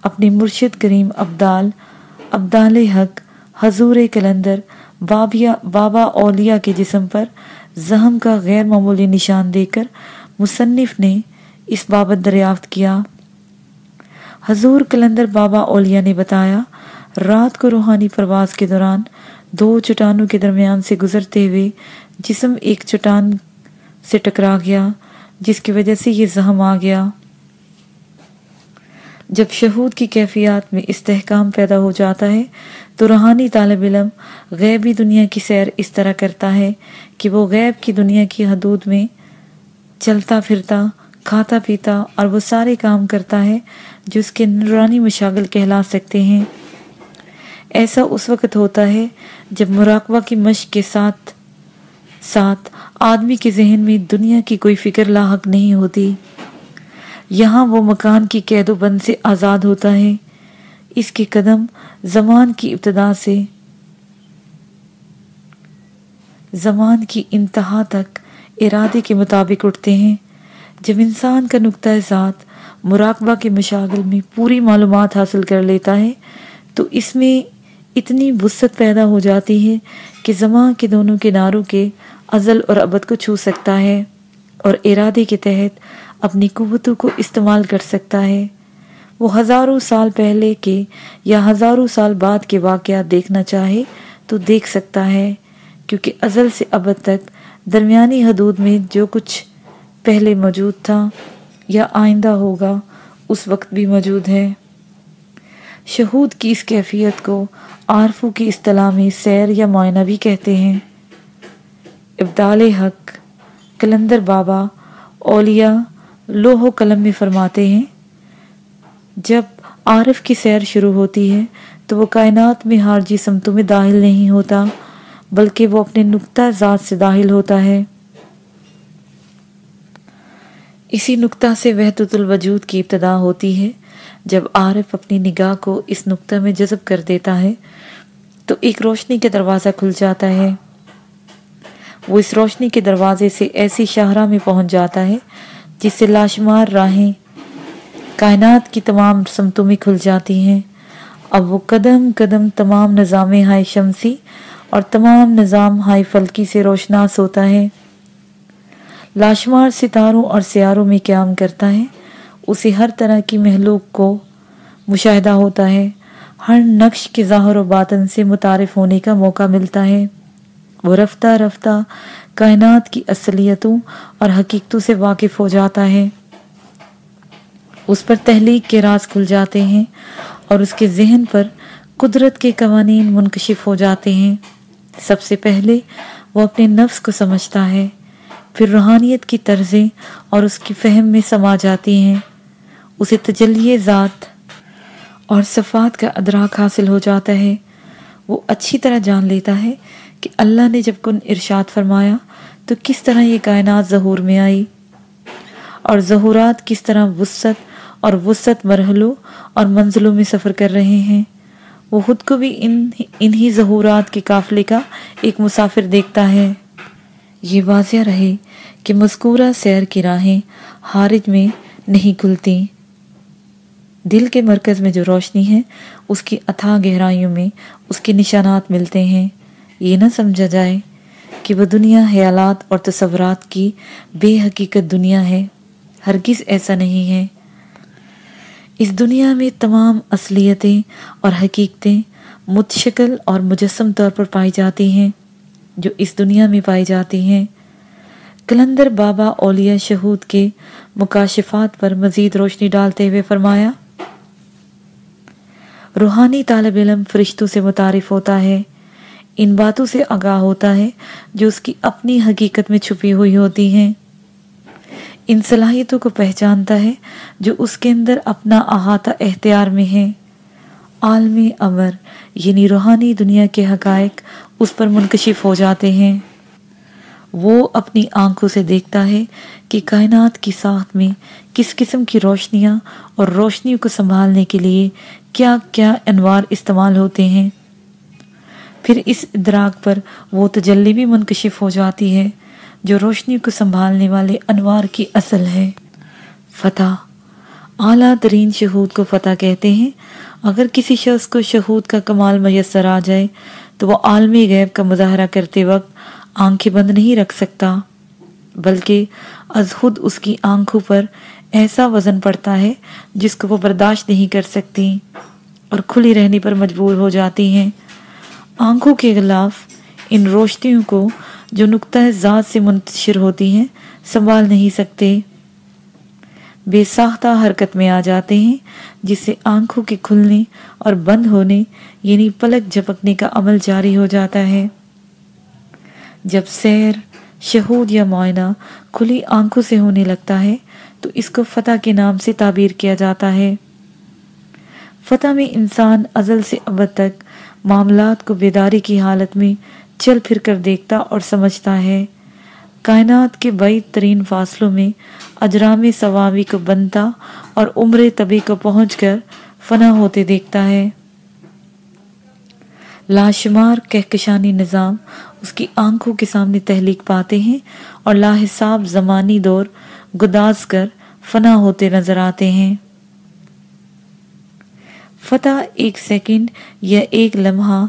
اپنے مرشد کریم عبدال عبدال حق، حضور کلندر، بابیا، بابا اولیاء کے جسم پر زہم کا غیر معمولی نشان دے کر مصنف نے اس بابت دریافت کیا۔ حضور کلندر بابا نے بتایا، رات کو روحانی پرواز کے دوران دو چٹانوں کے درمیان سے گزرتے ہوئے جسم ایک چٹان سے ٹکرا گیا، جس کی وجہ سے یہ زہم آ گیا۔ جب شہود کی کیفیات میں استحکام پیدا ہو جاتا ہے تو روحانی طالب علم غیبی دنیا کی سیر اس طرح کرتا ہے کہ وہ غیب کی دنیا کی حدود میں چلتا پھرتا، کھاتا پیتا اور وہ سارے کام کرتا ہے جو اس کے نورانی مشاغل کہلا سکتے ہیں۔ ایسا اس وقت ہوتا ہے جب مراقبہ کی مشق کے ساتھ ساتھ آدمی کے ذہن میں دنیا کی کوئی فکر لاحق نہیں ہوتی۔ یہاں وہ مکان کی قید و بند سے آزاد ہوتا ہے۔ اس کے قدم زمان کی ابتدا سے زمان کی انتہا تک ارادے کے مطابق اٹھتے ہیں۔ جب انسان کا نقطۂ ذات مراقبہ کے مشاغل میں پوری معلومات حاصل کر لیتا ہے، تو اس میں اتنی وسط پیدا ہو جاتی ہے کہ زمان کے دونوں کناروں کے ازل اور ابد کو چھو سکتا ہے اور ارادے کے تحت اپنی قوتوں کو استعمال کر سکتا ہے۔ وہ ہزاروں سال پہلے کے یا ہزاروں سال بعد کے واقعات دیکھنا چاہے تو دیکھ سکتا ہے، کیونکہ ازل سے ابد تک درمیانی حدود میں جو کچھ پہلے موجود تھا یا آئندہ ہوگا، اس وقت بھی موجود ہے۔ شہود کی اس کیفیت کو عارفوں کی اصطلاح میں سیر یا معائنہ بھی کہتے ہیں۔ ابدال حق، کلندر بابا، اولیاء لوہ و قلم میں فرماتے ہیں جب عارف کی سیر شروع ہوتی ہے تو وہ کائنات میں ہارجی سمتوں میں داخل نہیں ہوتا، بلکہ وہ اپنے نقطہ ذات سے داخل ہوتا ہے۔ اسی نقطہ سے وحدت الوجود کی ابتدا ہوتی ہے۔ جب عارف اپنی نگاہ کو اس نقطہ میں جذب کر دیتا ہے، تو ایک روشنی کے دروازہ کھل جاتا ہے۔ وہ اس روشنی کے دروازے سے ایسی شاہراہ میں پہنچ جاتا ہے جس سے لاشمار راہیں کائنات کی تمام سمتوں میں کھل جاتی ہیں۔ اب وہ قدم قدم تمام نظام ہائی شمسی اور تمام نظام ہائی فلکی سے روشناس ہوتا ہے۔ لاشمار ستاروں اور سیاروں میں قیام کرتا ہے۔ اسے ہر طرح کی محلوق کو مشاہدہ ہوتا ہے۔ ہر نقش کے ظاہر و باطن سے متعارف ہونے کا موقع ملتا ہے۔ وہ رفتہ رفتہ کائنات کی اصلیتوں اور حقیقتوں سے واقف ہو جاتا ہے۔ اس پر تحلیق کے راز کھل جاتے ہیں اور اس کے ذہن پر قدرت کے قوانین منکشف ہو جاتے ہیں۔ سب سے پہلے وہ اپنے نفس کو سمجھتا ہے، پھر روحانیت کی طرزیں اور اس کی فہم میں سما جاتی ہیں۔ اسے تجلی ذات اور صفات کا ادراک حاصل ہو جاتا ہے۔ وہ اچھی طرح جان لیتا ہے کہ اللہ نے جب کن ارشاد فرمایا تو کس طرح یہ کائنات ظہور میں آئی اور ظہورات کس طرح وسط اور وسط مرحلوں اور منزلوں میں سفر کر رہے ہیں۔ وہ خود کو بھی ان، انہی ظہورات کے قافلے کا ایک مسافر دیکھتا ہے۔ یہ واضح رہے کہ مذکورہ سیر کی راہیں حارج میں نہیں کھلتی دل کے مرکز میں جو روشنی ہے، اس کی اتھا گہرائیوں میں اس کے نشانات ملتے ہیں۔ یہ نہ سمجھا جائے کہ وہ دنیا خیالات اور تصورات کی بے حقیقت دنیا ہے۔ ہرگز ایسا نہیں ہے۔ اس دنیا میں تمام اصلیتیں اور حقیقتیں متشکل اور مجسم طور پر پائی جاتی ہیں، جو اس دنیا میں پائی جاتی ہیں۔ کلندر بابا اولیاء شہود کے مکاشفات پر مزید روشنی ڈالتے ہوئے فرمایا، روحانی طالب علم فرشتوں سے متعارف ہوتا ہے، ان باتوں سے آگاہ ہوتا ہے جو اس کی اپنی حقیقت میں چھپی ہوئی ہوتی ہیں۔ ان صلاحیتوں کو پہچانتا ہے جو اس کے اندر اپنا احاطہ اختیار میں ہے عالمی امر یعنی روحانی دنیا کے حقائق اس پر منکشف ہو جاتے ہیں۔ وہ اپنی آنکھوں سے دیکھتا ہے کہ کائنات کی ساخت میں کس قسم کی روشنیاں اور روشنیوں کو سنبھالنے کے لیے کیا کیا انوار استعمال ہوتے ہیں۔ پھر اس ادراک پر وہ تجلی بھی منکشف ہو جاتی ہے۔ جو روشنی کو سنبھالنے والے انوار کی اصل ہے۔ فتح۔ اعلیٰ ترین شہود کو فتح کہتے ہیں۔ اگر کسی شخص کو شہود کا کمال میسر آ جائے، تو وہ عالمی غیب کا مظاہرہ کرتے وقت آنکھیں بند نہیں رکھ سکتا، بلکہ از خود اس کی آنکھوں پر ایسا وزن پڑتا ہے جس کو وہ برداشت نہیں کر سکتی اور کھلی رہنے پر مجبور ہو جاتی ہیں۔ آنکھوں کے خلاف ان روشنیوں کو جو نقطۂ ذات سے منتشر ہوتی ہیں، سنبھال نہیں سکتے۔ بے ساختہ حرکت میں آ جاتے ہیں جس سے آنکھوں کے کھلنے اور بند ہونے یعنی پلک جھپکنے کا عمل جاری ہو جاتا ہے۔ جب سیر شہود یا معائنہ کھلی آنکھوں سے ہونے لگتا ہے، تو اس کو فتح کے نام سے تعبیر کیا جاتا ہے۔ فتح میں انسان ازل سے ابد تک معاملات کو بیداری کی حالت میں چل پھر کر دیکھتا اور سمجھتا ہے۔ کائنات کے بعید ترین فاصلوں میں اجرام کو بنتا اور عمر طبی کو پہنچ کر فنا ہوتے دیکھتا ہے۔ لاشمار کہکشانی نظام اس کی آنکھوں کے سامنے تحلیق پاتے ہیں اور لاحساب زمانی دور گداز کر فنا ہوتے نظر آتے ہیں۔ فتح ایک سیکنڈ یا ایک لمحہ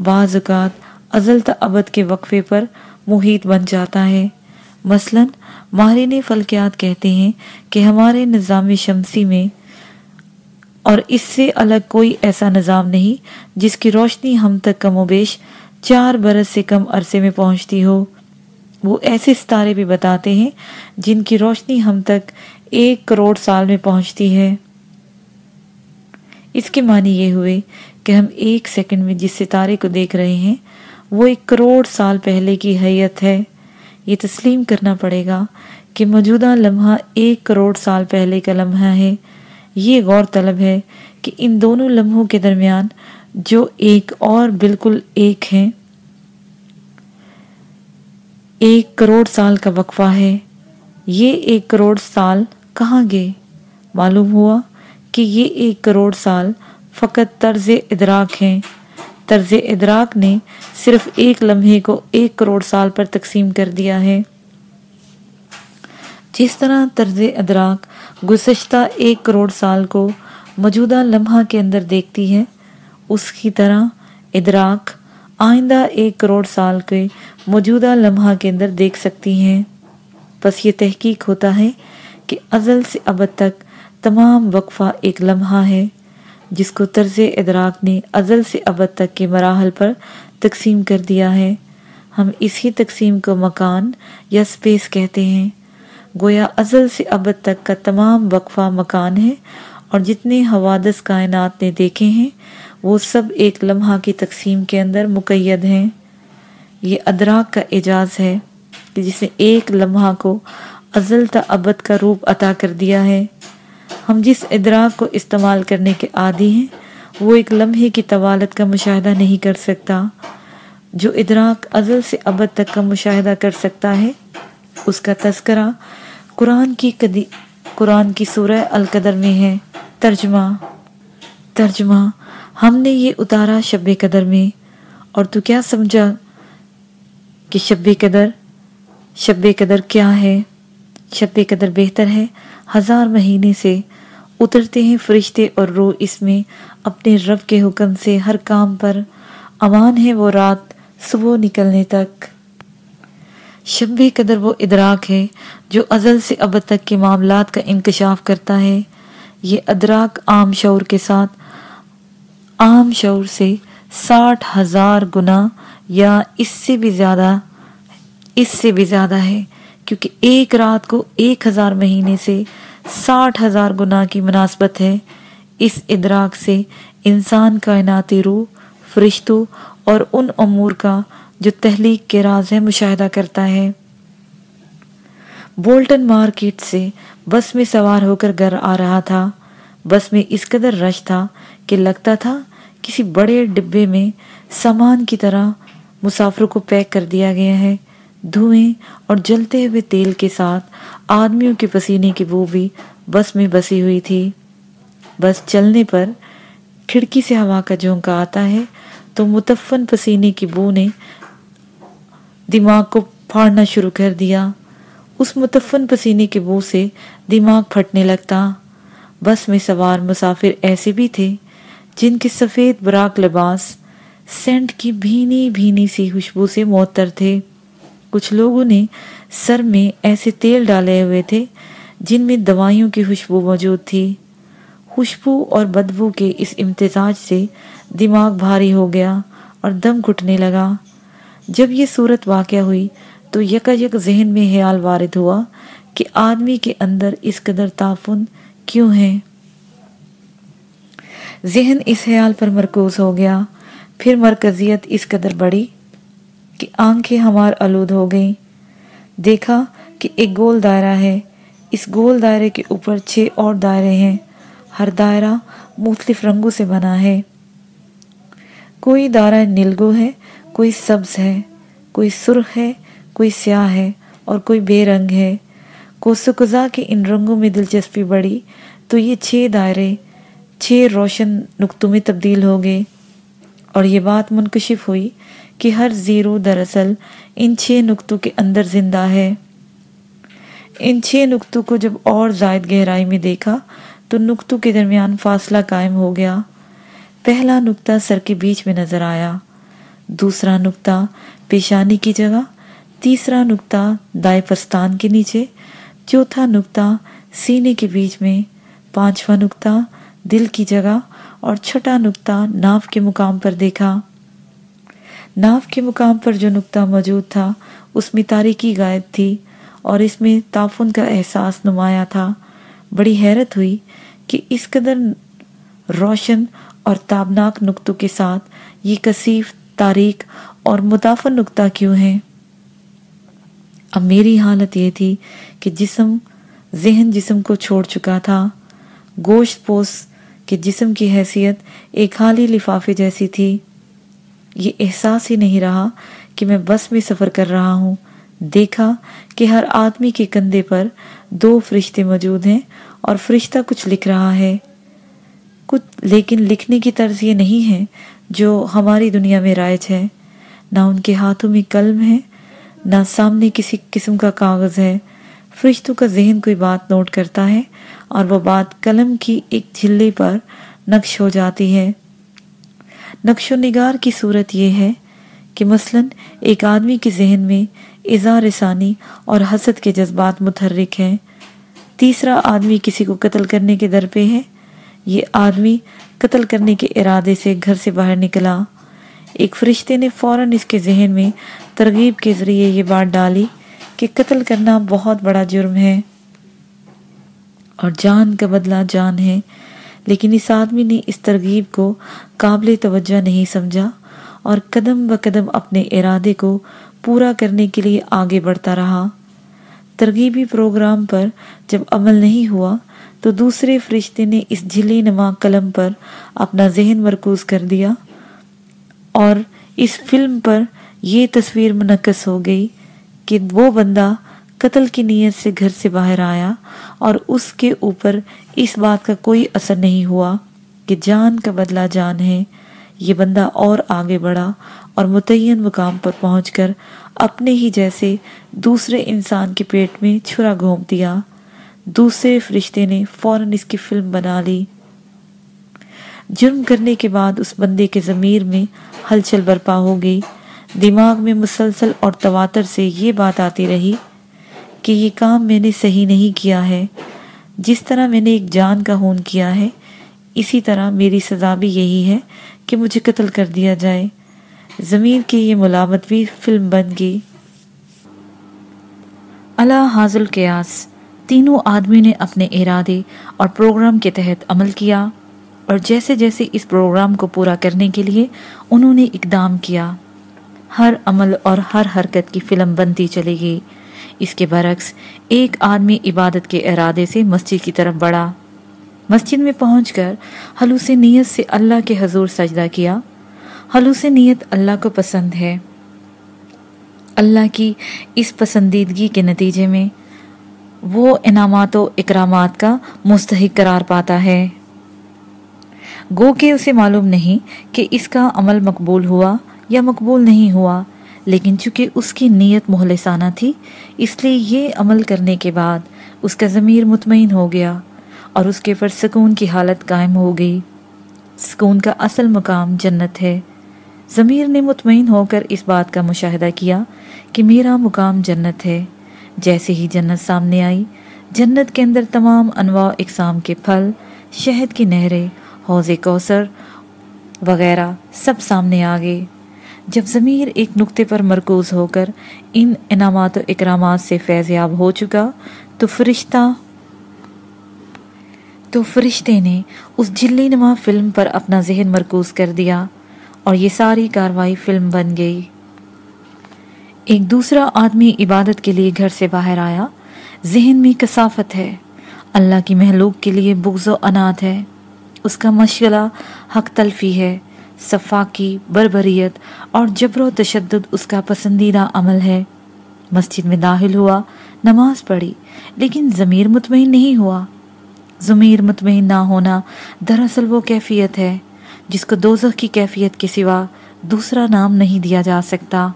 بعض اوقات ازل ابد کے وقفے پر محیط بن جاتا ہے۔ مثلا، ماہرین فلکیات کہتے ہیں کہ ہمارے نظام شمسی میں اور اس سے الگ کوئی ایسا نظام نہیں جس کی روشنی ہم تک کم و بیش چار برس سے کم عرصے میں پہنچتی ہو۔ وہ ایسے ستارے بھی بتاتے ہیں جن کی روشنی ہم تک ایک کروڑ سال میں پہنچتی ہے۔ اس کے معنی یہ ہوئے کہ ہم ایک سیکنڈ میں جس ستارے کو دیکھ رہے ہیں وہ ایک کروڑ سال پہلے کی حیت ہے۔ یہ تسلیم کرنا پڑے گا کہ موجودہ لمحہ ایک کروڑ سال پہلے کا لمحہ ہے۔ یہ غور طلب ہے کہ ان دونوں لمحوں کے درمیان جو ایک اور بالکل ایک ہیں، ایک کروڑ سال کا وقفہ ہے۔ یہ ایک کروڑ سال کہاں گئے؟ معلوم ہوا کہ یہ ایک کروڑ سال فقط طرز ادراک ہیں۔ طرز ادراک نے صرف ایک لمحے کو ایک کروڑ سال پر تقسیم کر دیا ہے۔ جس طرح طرز ادراک گزشتہ ایک کروڑ سال کو موجودہ لمحہ کے اندر دیکھتی ہے، اس کی طرح ادراک آئندہ ایک کروڑ سال کے موجودہ لمحہ کے اندر دیکھ سکتی ہیں۔ بس یہ تحقیق ہوتا ہے کہ ازل سے ابد تک تمام وقفہ ایک لمحہ ہے۔ جس کو طرز ادراک نے ازل سے ابد تک کے مراحل پر تقسیم کر دیا ہے۔ ہم اسی تقسیم کو مکان یا سپیس کہتے ہیں۔ گویا ازل سے ابد تک کا تمام وقفہ مکان ہے اور جتنے حوادث کائنات نے دیکھے ہیں، وہ سب ایک لمحہ کی تقسیم کے اندر مقید ہیں۔ یہ ادراک کا اعجاز ہے کہ جس نے ایک لمحہ کو ازل تا ابد کا روپ عطا کر دیا ہے۔ ہم جس ادراک کو استعمال کرنے کے عادی ہیں، وہ ایک لمحے کی طوالت کا مشاہدہ نہیں کر سکتا۔ جو ادراک ازل سے ابد تک کا مشاہدہ کر سکتا ہے، اس کا تذکرہ قرآن کی قدی، قرآن کی سورہ القدر میں ہے۔ ترجمہ ترجمہ، ہم نے یہ اتارا شب قدر میں۔ اور تو کیا سمجھا کہ شب قدر شب قدر کیا ہے؟ شب قدر بہتر ہے۔ ہزار مہینے سے اترتے ہیں فرشتے اور روح اس میں اپنے رب کے حکم سے ہر کام پر۔ امان ہے وہ رات صبح نکلنے تک۔ شب قدر وہ ادراک ہے جو ازل سے اب تک کے معاملات کا انکشاف کرتا ہے۔ یہ ادراک عام شعور کے ساتھ، عام شعور سے ساٹھ ہزار گنا یا اس سے بھی زیادہ، اس سے بھی زیادہ ہے۔ کیونکہ ایک رات کو ایک ہزار مہینے سے ساٹھ ہزار گنا کی مناسبت ہے۔ اس ادراک سے انسان، کائناتی روح، فرشتوں اور ان امور کا جو تحلیق کے راز ہے مشاہدہ کرتا ہے۔ بولٹن مارکیٹ سے بس میں سوار ہو کر گھر آ رہا تھا۔ بس میں اس قدر رش تھا کہ لگتا تھا کسی بڑے ڈبے میں سامان کی طرح مسافروں کو پیک کر دیا گیا ہے۔ دھوئیں اور جلتے ہوئے تیل کے ساتھ آدمیوں کے پسینے کی بو بھی بس میں بسی ہوئی تھی۔ بس چلنے پر کھڑکی سے ہوا کا جھونکا آتا ہے تو متفن پسینے کی بو نے دماغ کو پھاڑنا شروع کر دیا۔ اس متفن پسینے کے بو سے دماغ پھٹنے لگتا۔ بس میں سوار مسافر ایسے بھی تھے جن کے سفید براک لباس سینٹ کی بھینی بھینی سی خوشبو سے معطر تھے۔ کچھ لوگوں نے سر میں ایسے تیل ڈالے ہوئے تھے جن میں دوائیوں کی خوشبو موجود تھی۔ خوشبو اور بدبو کے اس امتزاج سے دماغ بھاری ہو گیا اور دم گھٹنے لگا۔ جب یہ صورت واقع ہوئی تو یکا یک ذہن میں خیال وارد ہوا کہ آدمی کے اندر اس قدر تعفن کیوں ہے۔ ذہن اس خیال پر مرکوز ہو گیا۔ پھر مرکزیت اس قدر بڑی کہ آنکھیں ہمار آلود ہو گئیں۔ دیکھا کہ ایک گول دائرہ ہے۔ اس گول دائرے کے اوپر چھ اور دائرے ہیں۔ ہر دائرہ مختلف رنگوں سے بنا ہے۔ کوئی دائرہ نلگو ہے، کوئی سبز ہے۔ کوئی سرخ ہے، کوئی سیاہ ہے اور کوئی بے رنگ ہے۔ کوسکزا کے ان رنگوں میں دلچسپی بڑی تو یہ چھ دائرے، چھ روشن نقطوں میں تبدیل ہو گئے۔ اور یہ بات منکشف ہوئی کہ ہر زیرو دراصل ان چھ نقطوں کے اندر زندہ ہے۔ ان چھ نقطوں کو جب اور زائد گہرائی میں دیکھا تو نقطوں کے درمیان فاصلہ قائم ہو گیا۔ پہلا نقطہ سر کے بیچ میں نظر آیا۔ دوسرا نقطہ پیشانی کی جگہ۔ تیسرا نقطہ دائیں پستان کے نیچے۔ چوتھا نقطہ سینے کے بیچ میں۔ پانچواں نقطہ دل کی جگہ۔ اور چھٹا نقطہ ناف کے مقام پر دیکھا۔ ناف کے مقام پر جو نقطہ موجود تھا، اس میں تاریکی غائب تھی اور اس میں تعفن کا احساس نمایاں تھا۔ بڑی حیرت ہوئی کہ اس قدر روشن اور تابناک نقطوں کے ساتھ یہ کثیف تاریخ اور متافن نقطہ کیوں ہے اب میری حالت یہ تھی کہ جسم، ذہن جسم کو چھوڑ چکا تھا۔ گوشت پوس کے جسم کی حیثیت ایک خالی لفافے جیسی تھی۔ یہ احساس ہی نہیں رہا کہ میں بس میں سفر کر رہا ہوں۔ دیکھا کہ ہر آدمی کے کندھے پر دو فرشتے موجود ہیں اور فرشتہ کچھ لکھ رہا ہے۔ کچھ لیکن لکھنے کی طرز یہ نہیں ہے جو ہماری دنیا میں رائج ہے۔ نہ ان کے ہاتھوں میں قلم ہے، نہ سامنے کسی قسم کا کاغذ ہے۔ فرشتوں کا ذہن کوئی بات نوٹ کرتا ہے اور وہ بات قلم کی ایک جھلے پر نقش ہو جاتی ہے۔ نقش و نگار کی صورت یہ ہے کہ مثلا ایک آدمی کے ذہن میں اظہار اور حسد کے جذبات متحرک ہیں، تیسرا آدمی کسی کو قتل کرنے کے در پہ ہے، یہ آدمی قتل کرنے کے ارادے سے گھر سے باہر نکلا۔ ایک فرشتے نے فوراً اس کے ذہن میں ترغیب کے ذریعے یہ بات ڈالی کہ قتل کرنا بہت بڑا جرم ہے اور جان کا بدلہ جان ہے۔ لیکن اس آدمی نے اس ترغیب کو قابل توجہ نہیں سمجھا اور قدم قدم اپنے ارادے کو پورا کرنے کے لیے آگے بڑھتا رہا۔ ترغیبی پروگرام پر جب عمل نہیں ہوا تو دوسرے فرشتے نے اس جھلی نما قلم پر اپنا ذہن مرکوز کر دیا اور اس فلم پر یہ تصویر منعقد ہو گئی کہ وہ بندہ قتل کی نیت سے گھر سے باہر آیا اور اس کے اوپر اس بات کا کوئی اثر نہیں ہوا کہ جان کا بدلہ جان ہے۔ یہ بندہ اور آگے بڑھا اور متعین مقام پر پہنچ کر اپنے ہی جیسے دوسرے انسان کے پیٹ میں چھرا گھوم دیا۔ دوسرے فرشتے نے فوراً اس کی فلم بنا لی۔ جرم کرنے کے بعد اس بندے کے ضمیر میں ہلچل برپا ہو گئی۔ دماغ میں مسلسل اور تواتر سے یہ بات آتی رہی کہ یہ کام میں نے صحیح نہیں کیا ہے۔ جس طرح میں نے ایک جان کا ہون کیا ہے، اسی طرح میری سزا بھی یہی ہے کہ مجھے قتل کر دیا جائے۔ زمین کی یہ ملامت بھی فلم بن گئی۔ اللہ حاضل قیاس تینوں آدمی نے اپنے ارادے اور پروگرام کے تحت عمل کیا اور جیسے جیسے اس پروگرام کو پورا کرنے کے لیے انہوں نے اقدام کیا۔ ہر عمل اور ہر حرکت کی فلم بنتی چلے گئی اس کے برعکس ایک آدمی عبادت کے ارادے سے مسجد کی طرف بڑھا۔ مسجد میں پہنچ کر حلوث نیت سے اللہ کے حضور سجدہ کیا۔ حلوث نیت اللہ کو پسند ہے۔ اللہ کی اس پسندیدگی کے نتیجے میں وہ انعامات و اکرامات کا مستحق قرار پاتا ہے۔ گو کہ اسے معلوم نہیں کہ اس کا عمل مقبول ہوا یا مقبول نہیں ہوا۔ لیکن چونکہ اس کی نیت مہلسانہ تھی، اس لیے یہ عمل کرنے کے بعد اس کا ضمیر مطمئن ہو گیا اور اس کے پر سکون کی حالت قائم ہو گئی۔ سکون کا اصل مقام جنت ہے۔ ضمیر نے مطمئن ہو کر اس بات کا مشاہدہ کیا کہ میرا مقام جنت ہے۔ جیسے ہی جنت سامنے آئی، جنت کے اندر تمام انواع اقسام کے پھل، شہد کی نہریں، حوض کوثر وغیرہ سب سامنے آگے جب ضمیر ایک نقطے پر مرکوز ہو کر ان انعامات و اکرامات سے فیضیاب ہو چکا، تو فرشتہ تو فرشتے نے اس جلی نما فلم پر اپنا ذہن مرکوز کر دیا اور یہ ساری کاروائی فلم بن گئی۔ ایک دوسرا آدمی عبادت کے لیے گھر سے باہر آیا۔ ذہن میں کثافت ہے۔ اللہ کی محلوق کے لیے بغض و انات ہے۔ اس کا مشغلہ حق تلفی ہے۔ صفاقی بربریت اور جبر و تشدد اس کا پسندیدہ عمل ہے۔ مسجد میں داخل ہوا، نماز پڑھی، لیکن ضمیر مطمئن نہیں ہوا۔ ضمیر مطمئن نہ ہونا دراصل وہ کیفیت ہے جس کو دوزخ کی کیفیت کے سوا دوسرا نام نہیں دیا جا سکتا۔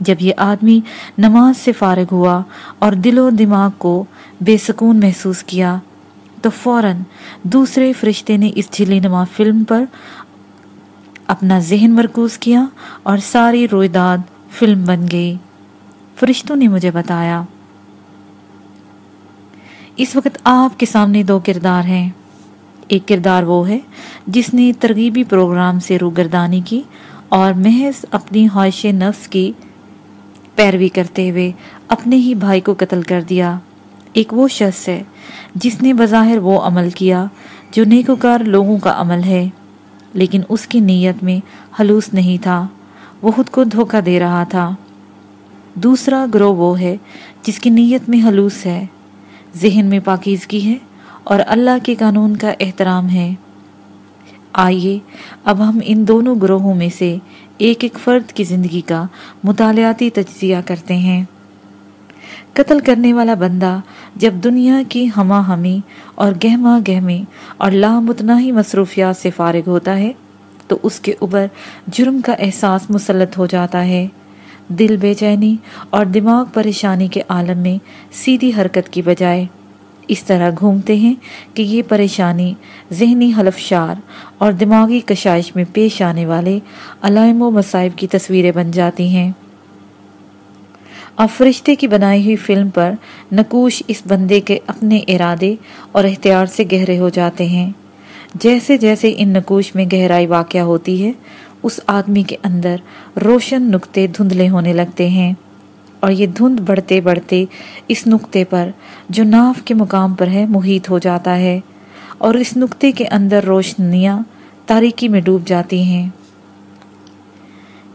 جب یہ آدمی نماز سے فارغ ہوا اور دل و دماغ کو بے سکون محسوس کیا، تو فوراً دوسرے فرشتے نے اس جھلی نما فلم پر اپنا ذہن مرکوز کیا اور ساری رویداد فلم بن گئی۔ فرشتوں نے مجھے بتایا، اس وقت آپ کے سامنے دو کردار ہیں۔ ایک کردار وہ ہے جس نے ترغیبی پروگرام سے روگردانی کی اور محض اپنی خواہش نفس کی پیروی کرتے ہوئے اپنے ہی بھائی کو قتل کر دیا۔ ایک وہ شخص ہے جس نے بظاہر وہ عمل کیا جو نیکوکار لوگوں کا عمل ہے۔ لیکن اس کی نیت میں حلوس نہیں تھا۔ وہ خود کو دھوکہ دے رہا تھا۔ دوسرا گروہ وہ ہے جس کی نیت میں حلوس ہے۔ ذہن میں پاکیزگی ہے اور اللہ کے قانون کا احترام ہے۔ آئیے، اب ہم ان دونوں گروہوں میں سے ایک ایک فرد کی زندگی کا مطالعاتی تجزیہ کرتے ہیں۔ قتل کرنے والا بندہ جب دنیا کی ہما ہمی اور گہما گہمی اور لامتناہی مصروفیات سے فارغ ہوتا ہے، تو اس کے اوپر جرم کا احساس مسلط ہو جاتا ہے۔ دل بے چینی اور دماغ پریشانی کے عالم میں سیدھی حرکت کی بجائے اس طرح گھومتے ہیں کہ یہ پریشانی ذہنی حلف شار اور دماغی کشائش میں پیش آنے والے علائم و مصائب کی تصویریں بن جاتی ہیں۔ اب فرشتے کی بنائی ہوئی فلم پر نکوش اس بندے کے اپنے ارادے اور احتیار سے گہرے ہو جاتے ہیں۔ جیسے جیسے ان نکوش میں گہرائی واقع ہوتی ہے، اس آدمی کے اندر روشن نقطے دھندلے ہونے لگتے ہیں۔ اور یہ دھند بڑھتے بڑھتے اس نقطے پر جو ناف کے مقام پر ہے، محیط ہو جاتا ہے۔ اور اس نقطے کے اندر روشنیاں تاریکی میں ڈوب جاتی ہیں۔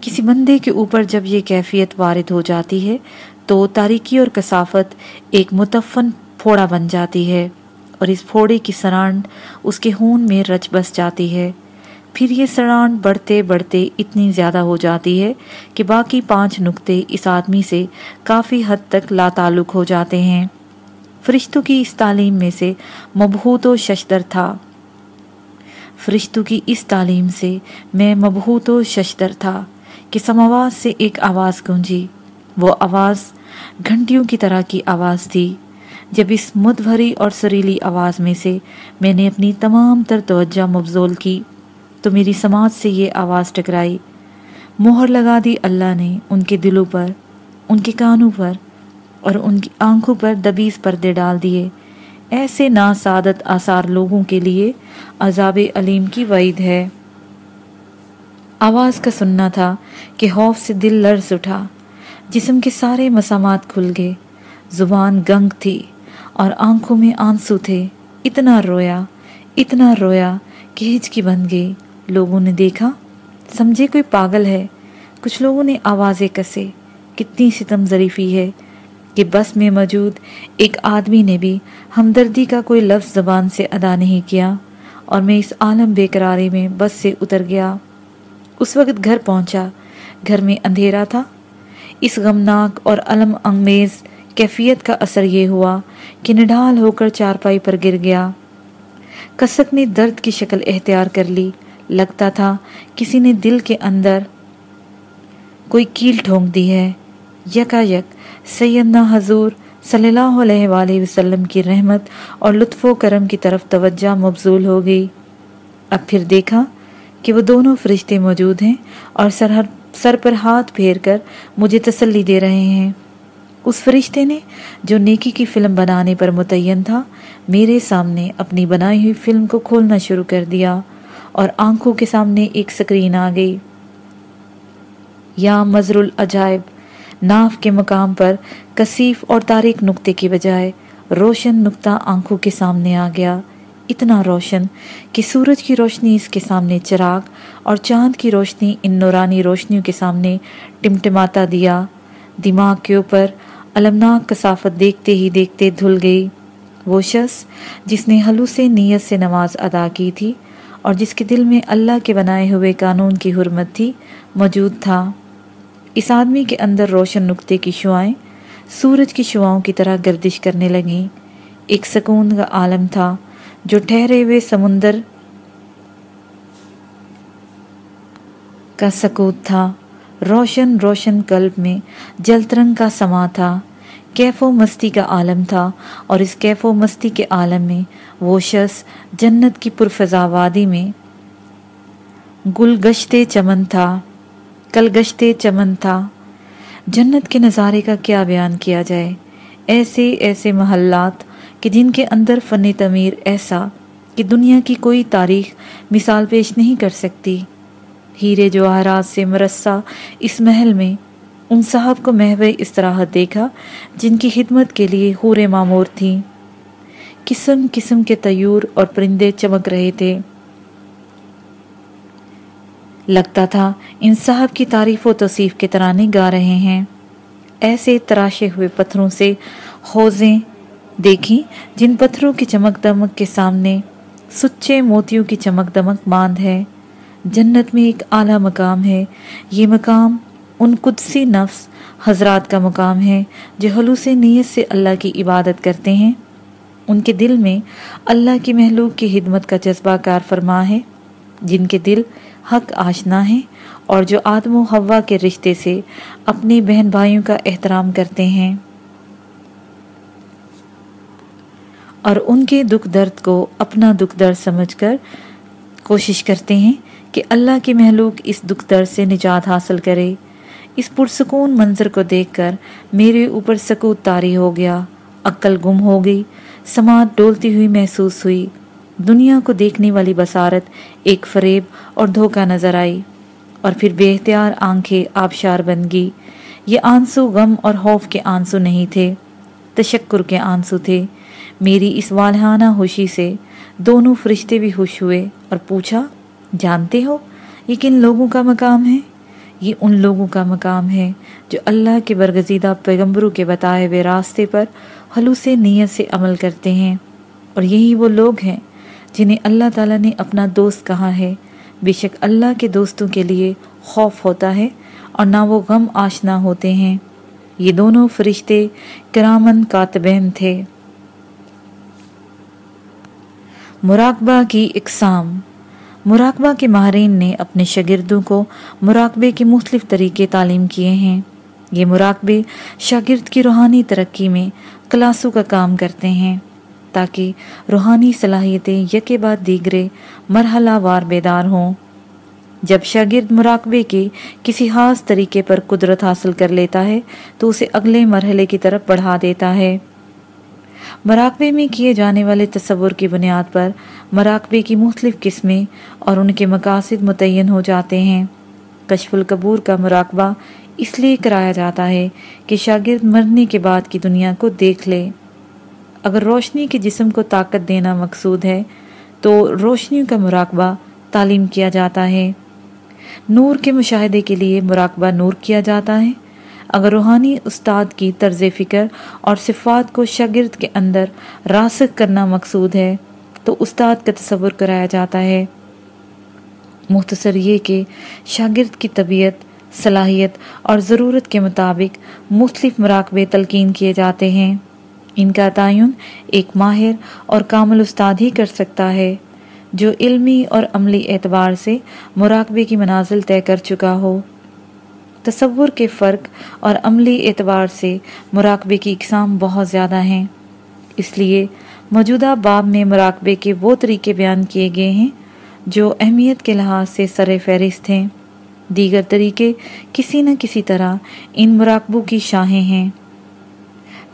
کسی بندے کے اوپر جب یہ کیفیت وارد ہو جاتی ہے، تو تاریکی اور کثافت ایک متفن پھوڑا بن جاتی ہے اور اس پھوڑے کی سرانڈ اس کے خون میں رچ بس جاتی ہے۔ پھر یہ سرانڈ بڑھتے بڑھتے اتنی زیادہ ہو جاتی ہے کہ باقی پانچ نقطے اس آدمی سے کافی حد تک لا تعلق ہو جاتے ہیں۔ فرشتوں کی اس تعلیم میں سے مبہوت و ششدر تھا۔ فرشتوں کی اس تعلیم سے میں مبہوت و ششدر تھا۔ کہ سماواز سے ایک آواز گونجی۔ وہ آواز گھنٹیوں کی طرح کی آواز تھی۔ جب اس مدبھری اور سریلی آواز میں سے میں نے اپنی تمام تر توجہ مبزول کی، تو میری سماج سے یہ آواز ٹکرائی۔ مہر لگا دی اللہ نے ان کے دلوں پر، ان کے کانوں پر اور ان کی آنکھوں پر دبیز پردے ڈال دیے۔ ایسے ناسعادت آثار لوگوں کے لیے عذاب علیم کی وعید ہے۔ آواز کا سننا تھا کہ خوف سے دل لرز اٹھا۔ جسم کے سارے مسامات کھل گئے۔ زبان گنگ تھی اور آنکھوں میں آنسو تھے۔ اتنا رویا اتنا رویا کہ ہچکی بن گئی۔ لوگوں نے دیکھا، سمجھے کوئی پاگل ہے۔ کچھ لوگوں نے آوازیں کسے۔ کتنی ستم ظریفی ہے کہ بس میں موجود ایک آدمی نے بھی ہمدردی کا کوئی لفظ زبان سے ادا نہیں کیا اور میں اس عالم بے قراری میں بس سے اتر گیا۔ اس وقت گھر پہنچا۔ گھر میں اندھیرا تھا۔ اس غمناک اور علم انگیز کیفیت کا اثر یہ ہوا کہ نڈال ہو کر چارپائی پر گر گیا۔ کسک نے درد کی شکل اختیار کر لی۔ لگتا تھا کسی نے دل کے اندر کوئی کیل ٹھونک دی ہے۔ یکا یک سیدنا حضور صلی اللہ علیہ وآلہ وسلم کی رحمت اور لطف و کرم کی طرف توجہ مبزول ہو گئی۔ اب پھر دیکھا کہ وہ دونوں فرشتے موجود ہیں اور سر سر پر ہاتھ پھیر کر مجھے تسلی دے رہے ہیں۔ اس فرشتے نے جو نیکی کی فلم بنانے پر متعین تھا، میرے سامنے اپنی بنائی ہوئی فلم کو کھولنا شروع کر دیا اور آنکھوں کے سامنے ایک سکرین آ گئی۔ یا مزر العجائب، ناف کے مقام پر کثیف اور تاریک نقطے کی بجائے روشن نقطہ آنکھوں کے سامنے آ گیا۔ اتنا روشن کہ سورج کی روشنی اس کے سامنے چراغ اور چاند کی روشنی ان نورانی روشنیوں کے سامنے ٹمٹماتا دیا۔ دماغ کے اوپر علمناک کثافت دیکھتے ہی دیکھتے دھل گئی۔ وہ شخص جس نے حلو سے نیت سے نماز ادا کی تھی اور جس کے دل میں اللہ کے بنائے ہوئے قانون کی حرمت تھی، موجود تھا۔ اس آدمی کے اندر روشن نقطے کی شعائیں سورج کی شعاؤں کی طرح گردش کرنے لگیں۔ ایک سکون کا عالم تھا۔ جو ٹھہرے ہوئے سمندر کا سکوت تھا، روشن روشن قلب میں جلترنگ کا سما تھا۔ کیف و مستی کا عالم تھا اور اس کیف و مستی کے عالم میں وہ شخص جنت کی پرفضا وادی میں گل گشتے چمن تھا کل گشتے چمن تھا۔ جنت کے نظارے کا کیا بیان کیا جائے؟ ایسے ایسے محلات کہ جن کے اندر فن تعمیر ایسا کہ دنیا کی کوئی تاریخ مثال پیش نہیں کر سکتی۔ ہیرے جواہرات سے مرسہ اس محل میں ان صاحب کو محو استراحت دیکھا جن کی خدمت کے لیے حور معمور تھیں۔ قسم قسم کے تیور اور پرندے چمک رہے تھے۔ لگتا تھا ان صاحب کی تعریف و توصیف کے ترانے گا رہے ہیں۔ ایسے تراشے ہوئے پتھروں سے حوزیں دیکھی، جن پتھروں کی چمک دمک کے سامنے سچے موتیوں کی چمک دمک ماند ہے۔ جنت میں ایک اعلیٰ مقام ہے۔ یہ مقام ان قدسی نفس حضرات کا مقام ہے جو حلوث نیت سے اللہ کی عبادت کرتے ہیں۔ ان کے دل میں اللہ کی محلوق کی خدمت کا جذبہ کار فرما ہے، جن کے دل حق آشنا ہے اور جو آدم و ہوا کے رشتے سے اپنے بہن بھائیوں کا احترام کرتے ہیں۔ اور ان کے دکھ درد کو اپنا دکھ درد سمجھ کر کوشش کرتے ہیں کہ اللہ کی محلوق اس دکھ درد سے نجات حاصل کرے۔ اس پرسکون منظر کو دیکھ کر میرے اوپر سکوت تاری ہو گیا، عقل گم ہو گئی، سماعت ڈولتی ہوئی محسوس ہوئی۔ دنیا کو دیکھنے والی بسارت ایک فریب اور دھوکہ نظر آئی اور پھر بے اختیار آنکھیں آبشار بن گئی یہ آنسو غم اور خوف کے آنسو نہیں تھے، تشکر کے آنسو تھے۔ میری اس والہانہ خوشی سے دونوں فرشتے بھی خوش ہوئے اور پوچھا، جانتے ہو یہ کن لوگوں کا مقام ہے؟ یہ ان لوگوں کا مقام ہے جو اللہ کے برگزیدہ پیغمبروں کے بتائے ہوئے راستے پر خلوص نیت سے عمل کرتے ہیں۔ اور یہی وہ لوگ ہیں جنہیں اللہ تعالیٰ نے اپنا دوست کہا ہے۔ بے شک اللہ کے دوستوں کے لیے خوف ہوتا ہے اور نہ وہ غم آشنا ہوتے ہیں۔ یہ دونوں فرشتے کرامن کاتبین تھے۔ مراقبہ کی اقسام۔ مراقبہ کے ماہرین نے اپنے شاگردوں کو مراقبے کے مختلف طریقے تعلیم کیے ہیں۔ یہ مراقبے شاگرد کی روحانی ترقی میں کلاسوں کا کام کرتے ہیں، تاکہ روحانی صلاحیتیں یکے بعد دیگرے مرحلہ وار بیدار ہوں۔ جب شاگرد مراقبے کے کسی خاص طریقے پر قدرت حاصل کر لیتا ہے، تو اسے اگلے مرحلے کی طرف بڑھا دیتا ہے۔ مراقبے میں کیے جانے والے تصور کی بنیاد پر مراقبے کی مختلف قسمیں اور ان کے مقاصد متعین ہو جاتے ہیں۔ کشف القبور کا مراقبہ اس لیے کرایا جاتا ہے کہ شاگرد مرنے کے بعد کی دنیا کو دیکھ لے۔ اگر روشنی کے جسم کو طاقت دینا مقصود ہے، تو روشنی کا مراقبہ تعلیم کیا جاتا ہے۔ نور کے مشاہدے کے لیے مراقبہ نور کیا جاتا ہے۔ اگر روحانی استاد کی طرز فکر اور صفات کو شاگرد کے اندر راسک کرنا مقصود ہے، تو استاد کا تصور کرایا جاتا ہے۔ مختصر یہ کہ شاگرد کی طبیعت، صلاحیت اور ضرورت کے مطابق مختلف مراقبے تلقین کیے جاتے ہیں۔ ان کا تعین ایک ماہر اور کامل استاد ہی کر سکتا ہے، جو علمی اور عملی اعتبار سے مراقبے کی منازل طے کر چکا ہو۔ تصور کے فرق اور عملی اعتبار سے مراقبے کی اقسام بہت زیادہ ہیں۔ اس لیے موجودہ باب میں مراقبے کے وہ طریقے بیان کیے گئے ہیں جو اہمیت کے لحاظ سے سر فہرست ہیں۔ دیگر طریقے کسی نہ کسی طرح ان مراقبوں کی شاہیں ہیں۔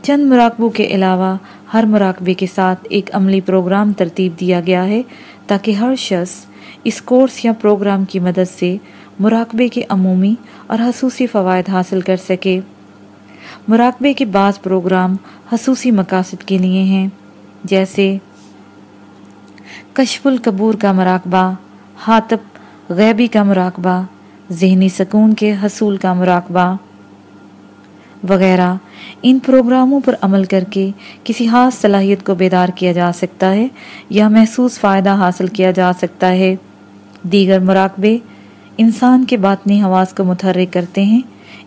چند مراقبوں کے علاوہ ہر مراقبے کے ساتھ ایک عملی پروگرام ترتیب دیا گیا ہے تاکہ ہر شخص اس کورس یا پروگرام کی مدد سے مراقبے کے عمومی اور حصوصی فوائد حاصل کر سکے۔ مراقبے کے بعض پروگرام حصوصی مقاصد کے لیے ہیں، جیسے کشف القبور کا مراقبہ حاطب غیبی کا مراقبہ، ذہنی سکون کے حصول کا مراقبہ وغیرہ۔ ان پروگراموں پر عمل کر کے کسی خاص صلاحیت کو بیدار کیا جا سکتا ہے یا محسوس فائدہ حاصل کیا جا سکتا ہے۔ دیگر مراقبے انسان کے باطنی حواس کو متحرک کرتے ہیں۔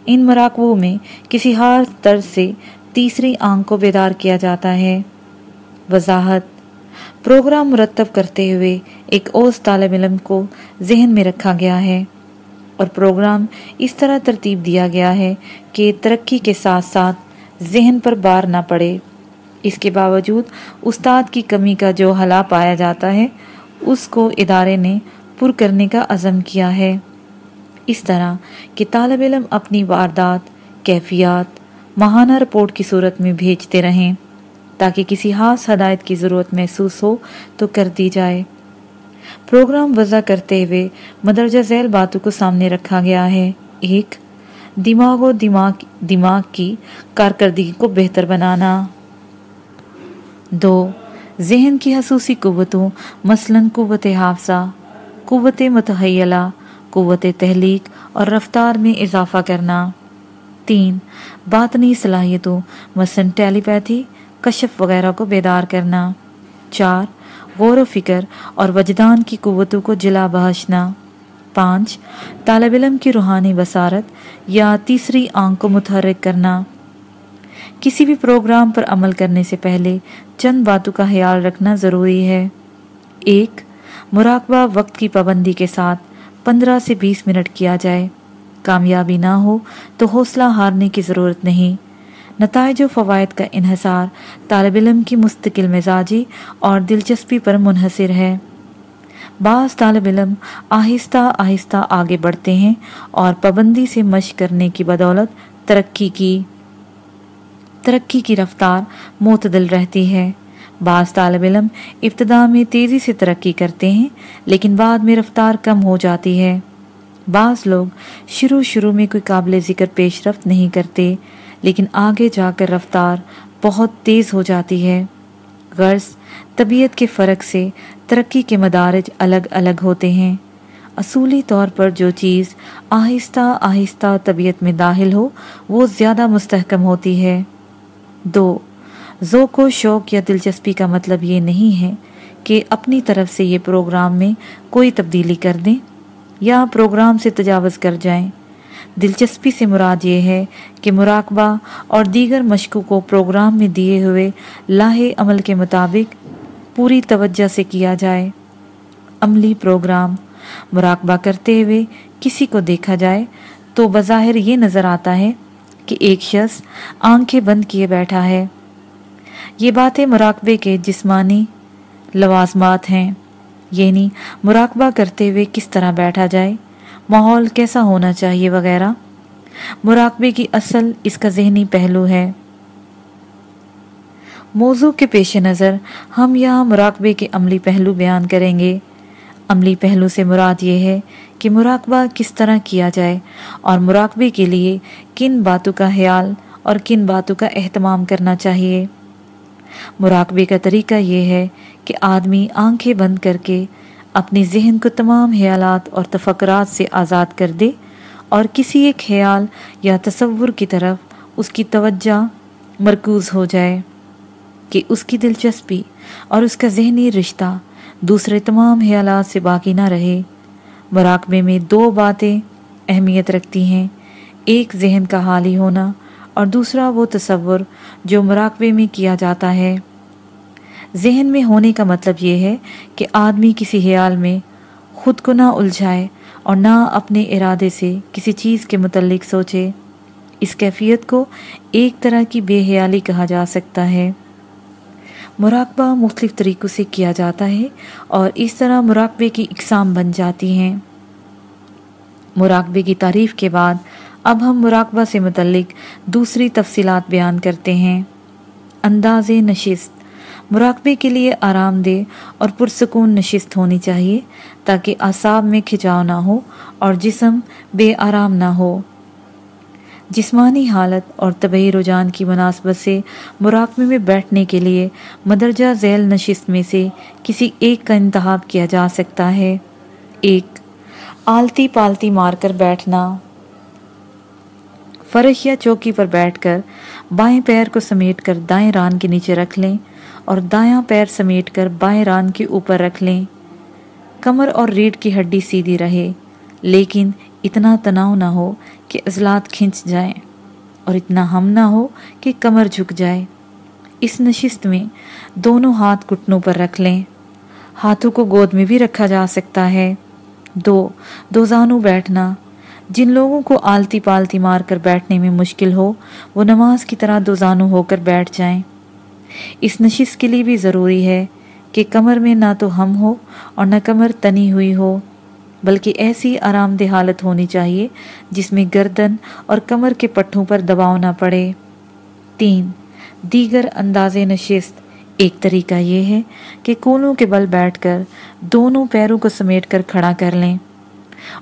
ان مراقبوں میں کسی خاص طرز سے تیسری آنکھ کو بیدار کیا جاتا ہے۔ وضاحت پروگرام مرتب کرتے ہوئے ایک اوز طالب علم کو ذہن میں رکھا گیا ہے اور پروگرام اس طرح ترتیب دیا گیا ہے کہ ترقی کے ساتھ ساتھ ذہن پر بار نہ پڑے۔ اس کے باوجود استاد کی کمی کا جو حلا پایا جاتا ہے، اس کو ادارے نے پر کرنے کا عزم کیا ہے۔ اس طرح کہ طالب علم اپنی واردات، کیفیات، ماہانہ رپورٹ کی صورت میں بھیجتے رہیں، تاکہ کسی خاص ہدایت کی ضرورت محسوس ہو تو کر دی جائے۔ پروگرام وضع کرتے ہوئے مدرجہ ذیل باتوں کو سامنے رکھا گیا ہے۔ ایک، دماغ و دماغ دماغ کی کارکردگی کو بہتر بنانا۔ دو، ذہن کی حسوسی قوتوں، مثلا قوت حافظہ۔ قوت متحیلہ، قوت تحلیق اور رفتار میں اضافہ کرنا۔ تین، باطنی صلاحیتوں، مثلا ٹیلی پیتھی، کشف وغیرہ کو بیدار کرنا۔ چار، غور و فکر اور وجدان کی قوتوں کو جلا بہشنا۔ پانچ، طالب علم کی روحانی بصارت یا تیسری آنکھ کو متحرک کرنا۔ کسی بھی پروگرام پر عمل کرنے سے پہلے چند باتوں کا خیال رکھنا ضروری ہے۔ ایک مراقبہ وقت کی پابندی کے ساتھ پندرہ سے بیس منٹ کیا جائے۔ کامیابی نہ ہو تو حوصلہ ہارنے کی ضرورت نہیں۔ نتائج و فوائد کا انحصار طالب علم کی مستقل مزاجی اور دلچسپی پر منحصر ہے۔ بعض طالب علم آہستہ آہستہ آگے بڑھتے ہیں اور پابندی سے مشق کرنے کی بدولت ترقی کی ترقی کی رفتار معتدل رہتی ہے۔ بعض طالب علم ابتدا میں تیزی سے ترقی کرتے ہیں، لیکن بعد میں رفتار کم ہو جاتی ہے۔ بعض لوگ شروع شروع میں کوئی قابل ذکر پیش رفت نہیں کرتے، لیکن آگے جا کر رفتار بہت تیز ہو جاتی ہے۔ غرض، طبیعت کے فرق سے ترقی کے مدارج الگ الگ ہوتے ہیں۔ اصولی طور پر جو چیز آہستہ آہستہ طبیعت میں داخل ہو، وہ زیادہ مستحکم ہوتی ہے۔ دو ذوق و شوق یا دلچسپی کا مطلب یہ نہیں ہے کہ اپنی طرف سے یہ پروگرام میں کوئی تبدیلی کر دیں یا پروگرام سے تجاوز کر جائیں۔ دلچسپی سے مراد یہ ہے کہ مراقبہ اور دیگر مشقوں کو پروگرام میں دیے ہوئے لاہے عمل کے مطابق پوری توجہ سے کیا جائے۔ عملی پروگرام مراقبہ کرتے ہوئے کسی کو دیکھا جائے تو بظاہر یہ نظر آتا ہے کہ ایک شخص آنکھیں بند کیے بیٹھا ہے۔ یہ باتیں مراقبے کے جسمانی لوازمات ہیں۔ یعنی مراقبہ کرتے ہوئے کس طرح بیٹھا جائے، ماحول کیسا ہونا چاہیے وغیرہ۔ مراقبے کی اصل اس کا ذہنی پہلو ہے۔ موضوع کے پیش نظر ہم یہاں مراقبے کے عملی پہلو بیان کریں گے۔ عملی پہلو سے مراد یہ ہے کہ مراقبہ کس طرح کیا جائے اور مراقبے کے لیے کن باتوں کا خیال اور کن باتوں کا اہتمام کرنا چاہیے۔ مراقبے کا طریقہ یہ ہے کہ آدمی آنکھیں بند کر کے اپنے ذہن کو تمام خیالات اور تفکرات سے آزاد کر دے اور کسی ایک خیال یا تصور کی طرف اس کی توجہ مرکوز ہو جائے کہ اس کی دلچسپی اور اس کا ذہنی رشتہ دوسرے تمام خیالات سے باقی نہ رہے۔ مراقبے میں دو باتیں اہمیت رکھتی ہیں، ایک ذہن کا حالی ہونا اور دوسرا وہ تصور جو مراقبے میں کیا جاتا ہے۔ ذہن میں ہونے کا مطلب یہ ہے کہ آدمی کسی خیال میں خود کو نہ الجھائے اور نہ اپنے ارادے سے کسی چیز کے متعلق سوچے۔ اس کیفیت کو ایک طرح کی بے حیالی کہا جا سکتا ہے۔ مراقبہ مختلف طریقوں سے کیا جاتا ہے اور اس طرح مراقبے کی اقسام بن جاتی ہیں۔ مراقبے کی تعریف کے بعد اب ہم مراقبہ سے متعلق دوسری تفصیلات بیان کرتے ہیں۔ انداز نشست۔ مراقبے کے لیے آرام دہ اور پرسکون نشست ہونی چاہیے تاکہ اعصاب میں کھچاؤ نہ ہو اور جسم بے آرام نہ ہو۔ جسمانی حالت اور طبعی رجحان کی مناسبت سے مراقبے میں بیٹھنے کے لیے مدرجہ ذیل نشست میں سے کسی ایک کا انتخاب کیا جا سکتا ہے۔ ایک، آلتی پالتی مار کر بیٹھنا۔ فرش یا چوکی پر بیٹھ کر بائیں پیر کو سمیٹ کر دائیں ران کے نیچے رکھ لیں اور دایاں پیر سمیٹ کر بائیں ران کے اوپر رکھ لیں۔ کمر اور ریڑھ کی ہڈی سیدھی رہے، لیکن اتنا تناؤ نہ ہو کہ عضلات کھنچ جائیں اور اتنا ہم نہ ہو کہ کمر جھک جائے۔ اس نشست میں دونوں ہاتھ گھٹنوں پر رکھ لیں۔ ہاتھوں کو گود میں بھی رکھا جا سکتا ہے۔ دو دو زانو بیٹھنا۔ جن لوگوں کو آلتی پالتی مار کر بیٹھنے میں مشکل ہو، وہ نماز کی طرح دو زانو ہو کر بیٹھ جائیں۔ اس نشست کے لیے بھی ضروری ہے کہ کمر میں نہ تو ہم ہو اور نہ کمر تنی ہوئی ہو، بلکہ ایسی آرام دہ حالت ہونی چاہیے جس میں گردن اور کمر کے پٹھوں پر دباؤ نہ پڑے۔ تین، دیگر انداز نشست۔ ایک طریقہ یہ ہے کہ کونوں کے بل بیٹھ کر دونوں پیروں کو سمیٹ کر کھڑا کر لیں۔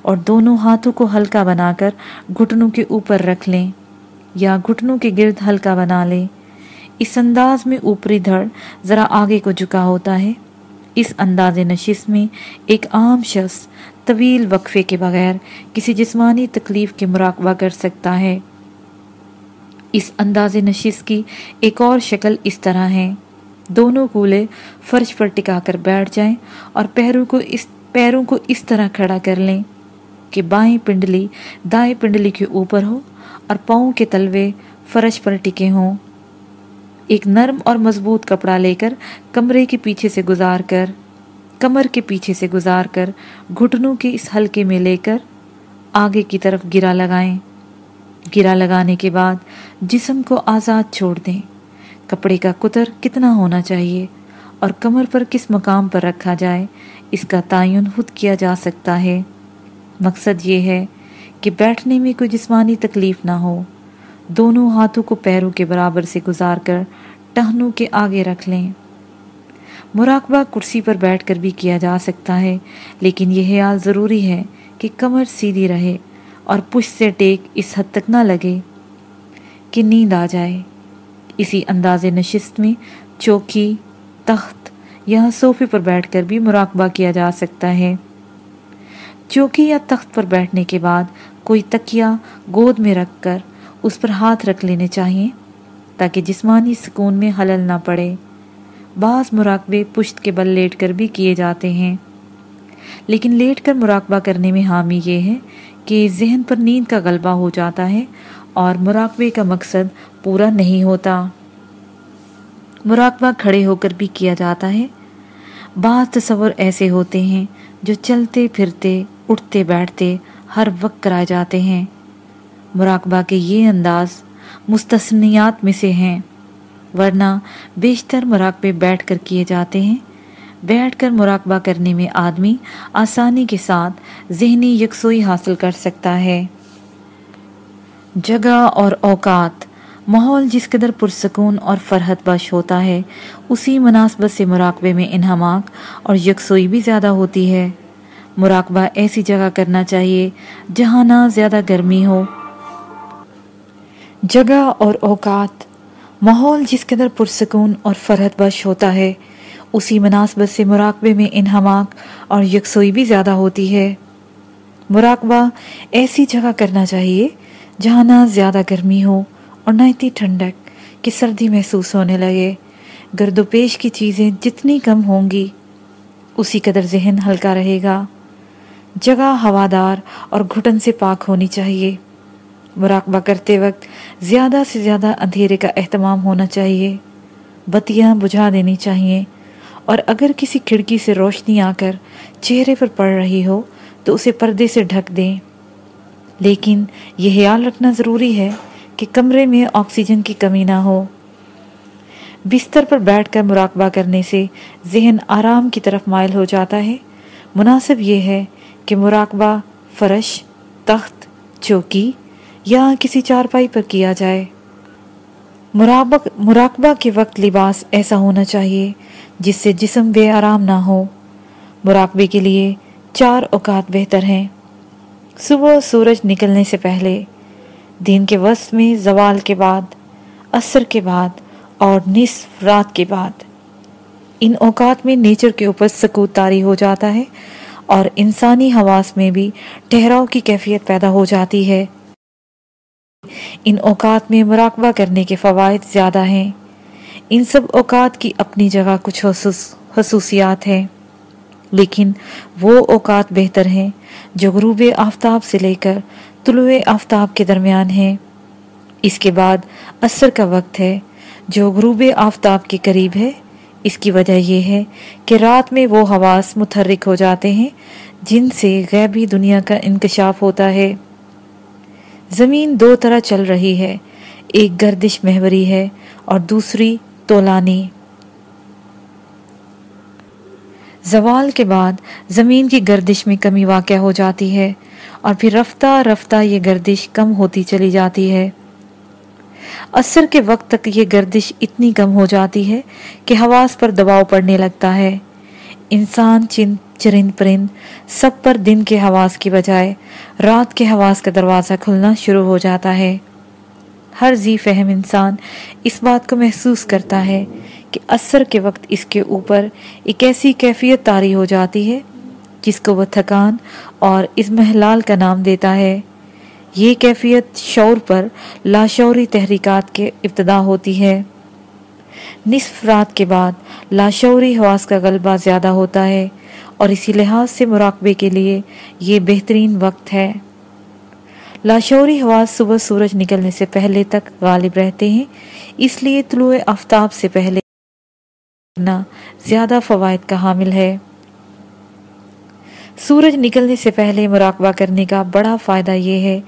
اور دونوں ہاتھوں کو ہلکا بنا کر گھٹنوں کے اوپر رکھ لیں یا گھٹنوں کے گرد ہلکا بنا لیں۔ اس انداز میں اوپری دھڑ ذرا آگے کو جھکا ہوتا ہے۔ اس انداز نشست میں ایک عام شخص طویل وقفے کے بغیر کسی جسمانی تکلیف کے مراقبہ کر سکتا ہے۔ اس انداز نشست کی ایک اور شکل اس طرح ہے۔ دونوں کولے فرش پر ٹکا کر بیٹھ جائیں اور پیروں کو اس پیروں کو اس طرح کھڑا کر لیں۔ کہ بائیں پنڈلی، دائیں پنڈلی کے اوپر ہو اور پاؤں کے تلوے فرش پر ٹکے ہوں۔ ایک نرم اور مضبوط کپڑا لے کر کمرے کے پیچھے سے گزار کر، کمر کے پیچھے سے گزار کر گھٹنوں کے اس حلقے میں لے کر آگے کی طرف گرا لگائیں۔ گرا لگانے کے بعد جسم کو آزاد چھوڑ دیں۔ کپڑے کا قطر کتنا ہونا چاہیے اور کمر پر کس مقام پر رکھا جائے، اس کا تعین خود کیا جا سکتا ہے۔ مقصد یہ ہے کہ بیٹھنے میں کوئی جسمانی تکلیف نہ ہو۔ دونوں ہاتھوں کو پیروں کے برابر سے گزار کر ٹہنوں کے آگے رکھ لیں۔ مراقبہ کرسی پر بیٹھ کر بھی کیا جا سکتا ہے، لیکن یہ خیال ضروری ہے کہ کمر سیدھی رہے اور پش سے ٹیک اس حد تک نہ لگے کہ نیند آ جائے۔ اسی انداز نشست میں چوکی، تخت یا صوفے پر بیٹھ کر بھی مراقبہ کیا جا سکتا ہے۔ چوکی یا تخت پر بیٹھنے کے بعد کوئی تکیہ گود میں رکھ کر اس پر ہاتھ رکھ لینے چاہیے تاکہ جسمانی سکون میں حلل نہ پڑے۔ بعض مراقبے پشت کے بل لیٹ کر بھی کیے جاتے ہیں۔ لیکن لیٹ کر مراقبہ کرنے میں حامی یہ ہے کہ ذہن پر نیند کا غلبہ ہو جاتا ہے اور مراقبے کا مقصد پورا نہیں ہوتا۔ مراقبہ کھڑے ہو کر بھی کیا جاتا ہے۔ بعض تصور ایسے ہوتے ہیں جو چلتے پھرتے اٹھتے بیٹھتے ہر وقت کرائے جاتے ہیں۔ مراقبہ کے یہ انداز مستثنیات میں سے ہیں، ورنہ بیشتر مراقبے بیٹھ کر کیے جاتے ہیں۔ بیٹھ کر مراقبہ کرنے میں آدمی آسانی کے ساتھ ذہنی یکسوئی حاصل کر سکتا ہے۔ جگہ اور اوقات، ماحول جس قدر پرسکون اور فرحت بش ہوتا ہے، اسی مناسبت سے مراقبے میں انہماک اور یکسوئی بھی زیادہ ہوتی ہے۔ مراقبہ ایسی جگہ کرنا چاہیے جہاں نہ زیادہ گرمی ہو۔ جگہ اور اوقات، ماحول جس قدر پرسکون اور فرحت بش ہوتا ہے، اسی مناسبت سے مراقبے میں انہماک اور یکسوئی بھی زیادہ ہوتی ہے۔ مراقبہ ایسی جگہ کرنا چاہیے جہاں نہ زیادہ گرمی ہو اور نہ اتنی ٹھنڈک کہ سردی محسوس ہونے لگے۔ گرد و پیش کی چیزیں جتنی کم ہوں گی، اسی قدر ذہن ہلکا رہے گا۔ جگہ ہوادار اور گھٹن سے پاک ہونی چاہیے۔ مراقبہ کرتے وقت زیادہ سے زیادہ اندھیرے کا اہتمام ہونا چاہیے۔ بتیاں بجھا دینی چاہیے۔ اور اگر کسی کھڑکی سے روشنی آ کر چہرے پر پڑ رہی ہو تو اسے پردے سے ڈھک دیں۔ لیکن یہ خیال رکھنا ضروری ہے کہ کمرے میں آکسیجن کی کمی نہ ہو۔ بستر پر بیٹھ کر مراقبہ کرنے سے ذہن آرام کی طرف مائل ہو جاتا ہے۔ مناسب یہ ہے کہ مراقبہ، فرش، تخت، چوکی یا کسی چارپائی پر کیا جائے۔ مراقبہ کے وقت لباس ایسا ہونا چاہیے جس سے جسم بے آرام نہ ہو۔ مراقبے کے لیے چار اوقات بہتر ہیں۔ صبح سورج نکلنے سے پہلے، دن کے وسط میں زوال کے بعد، عصر کے بعد اور نصف رات کے بعد۔ ان اوقات میں نیچر کے اوپر سکوت تاری ہو جاتا ہے۔ اور انسانی حواس میں بھی ٹہراؤ کی کیفیت پیدا ہو جاتی ہے۔ ان اوقات میں مراقبہ کرنے کے فوائد زیادہ ہیں۔ ان سب اوقات کی اپنی جگہ کچھ خصوصیات ہیں۔ لیکن وہ اوقات بہتر ہیں جو غروب آفتاب سے لے کر طلوع آفتاب کے درمیان ہیں۔ اس کے بعد عصر کا وقت ہے جو غروب آفتاب کے قریب ہے۔ اس کی وجہ یہ ہے کہ رات میں وہ حواس متحرک ہو جاتے ہیں، جن سے غیبی دنیا کا انکشاف ہوتا ہے۔ زمین دو طرح چل رہی ہے، ایک گردش محوری ہے اور دوسری تولانی زوال کے بعد زمین کی گردش میں کمی واقع ہو جاتی ہے اور پھر رفتہ رفتہ یہ گردش کم ہوتی چلی جاتی ہے۔ عصر کے وقت تک یہ گردش اتنی کم ہو جاتی ہے کہ حواس پر دباؤ پڑنے لگتا ہے۔ انسان چن، چرند پرند، سب پر دن کے حواس کی بجائے رات کے حواس کا دروازہ کھلنا شروع ہو جاتا ہے۔ ہر زی فہم انسان اس بات کو محسوس کرتا ہے کہ اثر کے وقت اس کے اوپر ایک ایسی کیفیت تاری ہو جاتی ہے جس کو وہ تھکان اور اس محلال کا نام دیتا ہے۔ یہ کیفیت شعور پر لاشعوری تحریکات کے ابتدا ہوتی ہے۔ نصف رات کے بعد لاشعوری حواس کا غلبہ زیادہ ہوتا ہے اور اسی لحاظ سے مراقبے کے لیے یہ بہترین وقت ہے۔ لاشوری حواس صبح سورج نکلنے سے پہلے تک غالب رہتے ہیں، اس لیے طلوع آفتاب سے پہلے زیادہ فوائد کا حامل ہے۔ سورج نکلنے سے پہلے مراقبہ کرنے کا بڑا فائدہ یہ ہے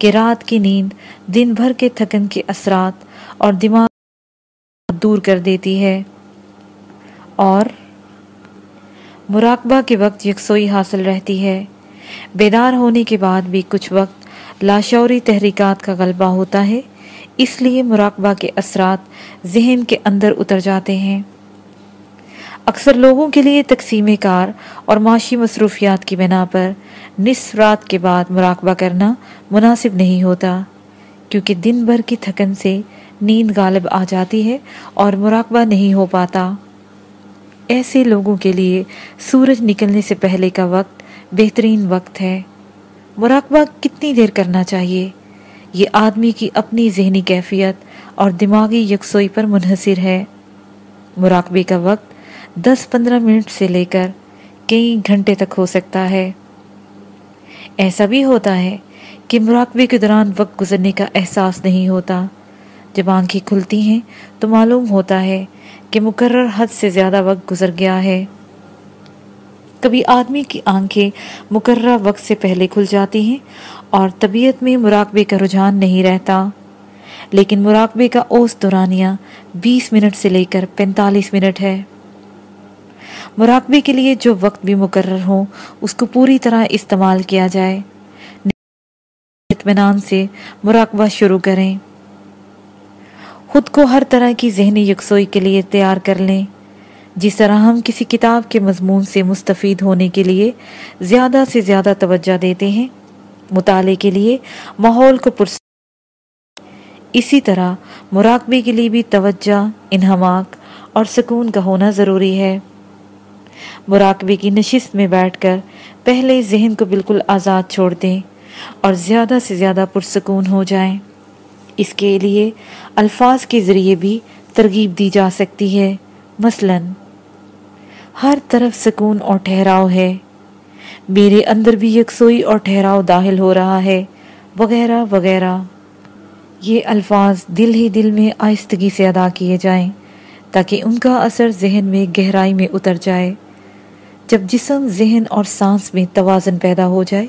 کہ رات کی نیند دن بھر کے تھکن کے اثرات اور دماغ دور کر دیتی ہے۔ اور مراقبہ کے وقت یکسوئی حاصل رہتی ہے۔ بیدار ہونے کے بعد بھی کچھ وقت لاشعوری تحریکات کا غلبہ ہوتا ہے۔ اس لیے مراقبہ کے اثرات ذہن کے اندر اتر جاتے ہیں۔ اکثر لوگوں کے لیے تقسیم کار اور معاشی مصروفیات کی بنا پر نصف رات کے بعد مراقبہ کرنا مناسب نہیں ہوتا، کیونکہ دن بھر کی تھکن سے نیند غالب آ جاتی ہے اور مراقبہ نہیں ہو پاتا۔ ایسے لوگوں کے لیے سورج نکلنے سے پہلے کا وقت بہترین وقت ہے۔ مراقبہ کتنی دیر کرنا چاہیے؟ یہ آدمی کی اپنی ذہنی کیفیت اور دماغی یکسوئی پر منحصر ہے۔ مراقبے کا وقت دس پندرہ منٹ سے لے کر کئی گھنٹے تک ہو سکتا ہے۔ ایسا بھی ہوتا ہے کہ مراقبے کے دوران وقت گزرنے کا احساس نہیں ہوتا۔ جب آنکھیں کھلتی ہیں تو معلوم ہوتا ہے کہ مقرر حد سے زیادہ وقت گزر گیا ہے۔ کبھی آدمی کی آنکھیں مقررہ وقت سے پہلے کھل جاتی ہیں اور طبیعت میں مراقبے کا رجحان نہیں رہتا۔ لیکن مراقبے کا اوس دورانیہ بیس منٹ سے لے کر پینتالیس منٹ ہے۔ مراقبے کے لیے جو وقت بھی مقرر ہو اس کو پوری طرح استعمال کیا جائے۔ اطمینان سے مراقبہ شروع کریں۔ خود کو ہر طرح کی ذہنی یکسوئی کے لیے تیار کر لیں۔ جس طرح ہم کسی کتاب کے مضمون سے مستفید ہونے کے لیے زیادہ سے زیادہ توجہ دیتے ہیں، مطالعے کے لیے ماحول کو پرس اسی طرح مراقبے کے لیے بھی توجہ، انہماک اور سکون کا ہونا ضروری ہے۔ مراقبے کی نشست میں بیٹھ کر پہلے ذہن کو بالکل آزاد چھوڑ دیں اور زیادہ سے زیادہ پرسکون ہو جائیں۔ اس کے لیے الفاظ کے ذریعے بھی ترغیب دی جا سکتی ہے۔ مثلا، ہر طرف سکون اور ٹھہراؤ ہے۔ میرے اندر بھی یکسوئی اور ٹھہراؤ داخل ہو رہا ہے۔ وغیرہ وغیرہ۔ یہ الفاظ دل ہی دل میں آہستگی سے ادا کیے جائیں تاکہ ان کا اثر ذہن میں گہرائی میں اتر جائے۔ جب جسم، ذہن اور سانس میں توازن پیدا ہو جائے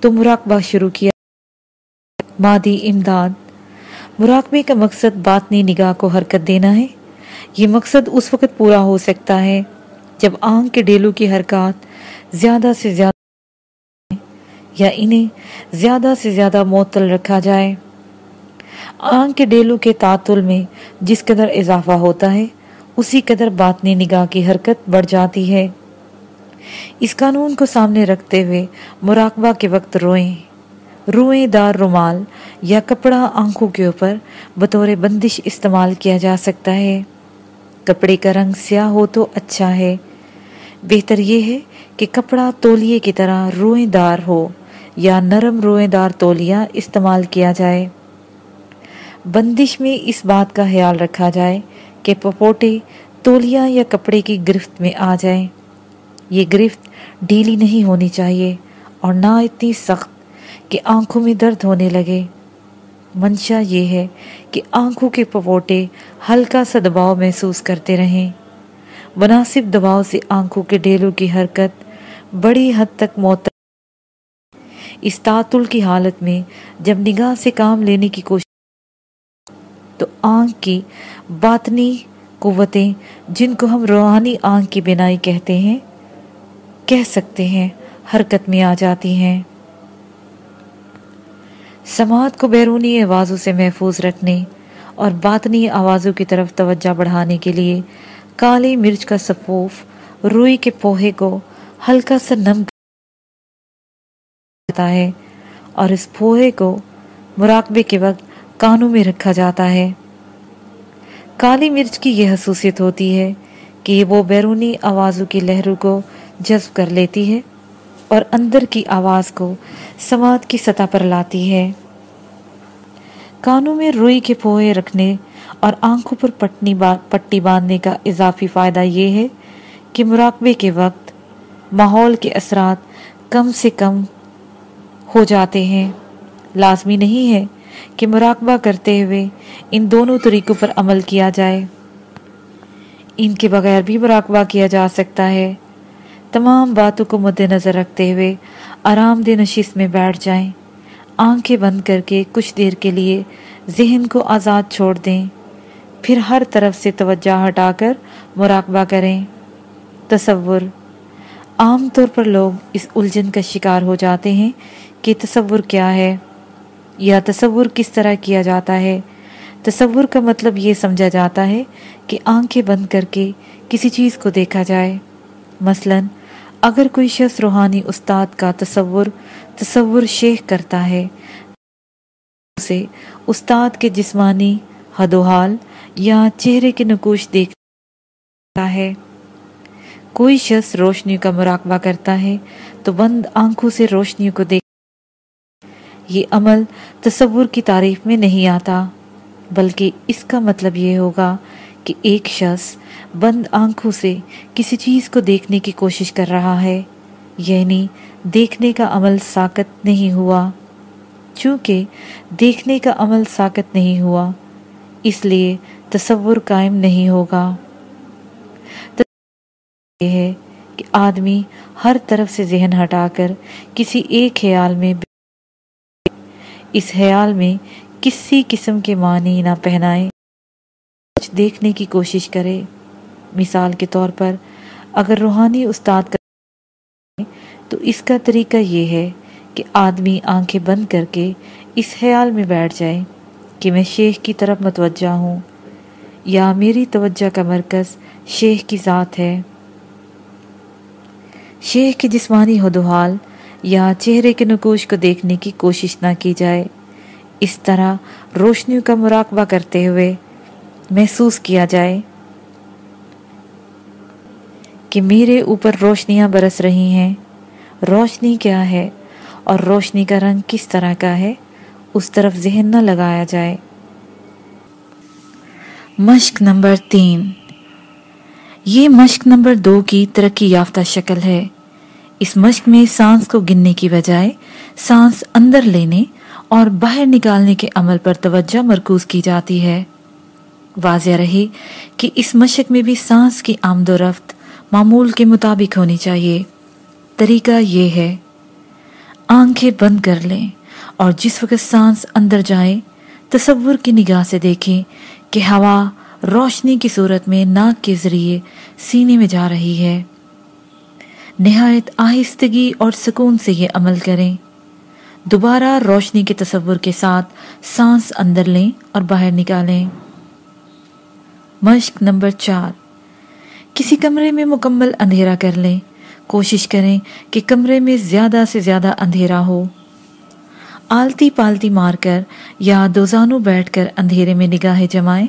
تو مراقبہ شروع کیا۔ مادی امداد۔ مراقبے کا مقصد باطنی نگاہ کو حرکت دینا ہے۔ یہ مقصد اس وقت پورا ہو سکتا ہے جب آنکھ کے ڈیلو کی حرکات زیادہ سے زیادہ یا انہیں زیادہ سے زیادہ معطل رکھا جائے۔ آنکھ کے ڈیلو کے تعطل میں جس قدر اضافہ ہوتا ہے، اسی قدر باطنی نگاہ کی حرکت بڑھ جاتی ہے۔ اس قانون کو سامنے رکھتے ہوئے مراقبہ کے وقت روئیں۔ روئیں دار رومال یا کپڑا آنکھوں کے اوپر بطور بندش استعمال کیا جا سکتا ہے۔ کپڑے کا رنگ سیاہ ہو تو اچھا ہے۔ بہتر یہ ہے کہ کپڑا تولیے کی طرح روئیں دار ہو یا نرم روئیں دار تولیا استعمال کیا جائے۔ بندش میں اس بات کا خیال رکھا جائے کہ پپوٹے تولیا یا کپڑے کی گرفت میں آ جائیں۔ یہ گرفت ڈھیلی نہیں ہونی چاہیے اور نہ اتنی سخت کہ آنکھوں میں درد ہونے لگے۔ منشا یہ ہے کہ آنکھوں کے پپوٹے ہلکا سا دباؤ محسوس کرتے رہیں۔ مناسب دباؤ سے آنکھوں کے ڈیلوں کی حرکت بڑی حد تک معتر اس تعطل کی حالت میں جب نگاہ سے کام لینے کی کوشش تو آنکھ کی باطنی قوتیں جن کو ہم روحانی آنکھ کی بینائی کہتے ہیں کہہ سکتے ہیں، حرکت میں آ جاتی ہیں۔ سماعت کو بیرونی آوازوں سے محفوظ رکھنے اور باطنی آوازوں کی طرف توجہ بڑھانے کے لیے کالی مرچ کا سفوف روئی کے پوہے کو ہلکا سا نم کرتا ہے اور اس پوہے کو مراقبے کے وقت کانوں میں رکھا جاتا ہے۔ کالی مرچ کی یہ حصوصیت ہوتی ہے کہ وہ بیرونی آوازوں کی لہروں کو جذب کر لیتی ہے اور اندر کی آواز کو سماعت کی سطح پر لاتی ہے۔ کانوں میں روئی کے پوہے رکھنے اور آنکھوں پر پٹنی پٹی باندھنے کا اضافی فائدہ یہ ہے کہ مراقبے کے وقت ماحول کے اثرات کم سے کم ہو جاتے ہیں۔ لازمی نہیں ہے کہ مراقبہ کرتے ہوئے ان دونوں طریقوں پر عمل کیا جائے۔ ان کے بغیر بھی مراقبہ کیا جا سکتا ہے۔ تمام باتوں کو مد نظر رکھتے ہوئے آرام دہ نشست میں بیٹھ جائیں۔ آنکھیں بند کر کے کچھ دیر کے لیے ذہن کو آزاد چھوڑ دیں۔ پھر ہر طرف سے توجہ ہٹا کر مراقبہ کریں۔ تصور۔ عام طور پر لوگ اس الجھن کا شکار ہو جاتے ہیں کہ تصور کیا ہے یا تصور کس طرح کیا جاتا ہے۔ تصور کا مطلب یہ سمجھا جاتا ہے کہ آنکھیں بند کر کے کسی چیز کو دیکھا جائے۔ مثلاً اگر کوئی شخص روحانی استاد کا تصور تصور شیخ کرتا ہے، اسے استاد کے جسمانی حد و حال یا چہرے کے نکوش دیکھتا ہے۔ کوئی شخص روشنی کا مراقبہ کرتا ہے تو بند آنکھوں سے روشنی کو دیکھ، یہ عمل تصور کی تعریف میں نہیں آتا، بلکہ اس کا مطلب یہ ہوگا کہ ایک شخص بند آنکھوں سے کسی چیز کو دیکھنے کی کوشش کر رہا ہے۔ یعنی دیکھنے کا عمل ساکت نہیں ہوا۔ چونکہ دیکھنے کا عمل ساکت نہیں ہوا، اس لیے تصور قائم نہیں ہوگا۔ یہ ہے کہ آدمی ہر طرف سے ذہن ہٹا کر کسی ایک خیال میں اس خیال میں کسی قسم کے معنی نہ پہنائے۔ کچھ دیکھنے کی کوشش کرے۔ مثال کے طور پر اگر روحانی استاد کا تو اس کا طریقہ یہ ہے کہ آدمی آنکھیں بند کر کے اس خیال میں بیٹھ جائے کہ میں شیخ کی طرف متوجہ ہوں یا میری توجہ کا مرکز شیخ کی ذات ہے۔ شیخ کے جسمانی حدوحال یا چہرے کے نکوش کو دیکھنے کی کوشش نہ کی جائے۔ اس طرح روشنیوں کا مراقبہ کرتے ہوئے محسوس کیا جائے۔ کہ میرے اوپر روشنیاں برس رہی ہیں۔ روشنی کیا ہے اور روشنی کا رنگ کس طرح کا ہے؟ اس طرف ذہن نہ لگایا جائے۔ مشق نمبر تین۔ یہ مشق نمبر دو کی ترقی یافتہ شکل ہے۔ اس مشق میں سانس کو گننے کی بجائے سانس اندر لینے اور باہر نکالنے کے عمل پر توجہ مرکوز کی جاتی ہے۔ واضح رہے کہ اس مشق میں بھی سانس کی آمد و رفت معمول کے مطابق ہونی چاہیے۔ طریقہ یہ ہے، آنکھیں بند کر لیں اور جس وقت سانس اندر جائے، تصور کی نگاہ سے دیکھیں کہ ہوا روشنی کی صورت میں ناک کے ذریعے سینے میں جا رہی ہے۔ نہایت آہستگی اور سکون سے یہ عمل کریں۔ دوبارہ روشنی کے تصور کے ساتھ سانس اندر لیں اور باہر نکالیں۔ مشق نمبر چار۔ کسی کمرے میں مکمل اندھیرا کر لیں۔ کوشش کریں کہ کمرے میں زیادہ سے زیادہ اندھیرا ہو۔ آلتی پالتی مار کر یا دوزانو بیٹھ کر اندھیرے میں نگاہیں جمائیں۔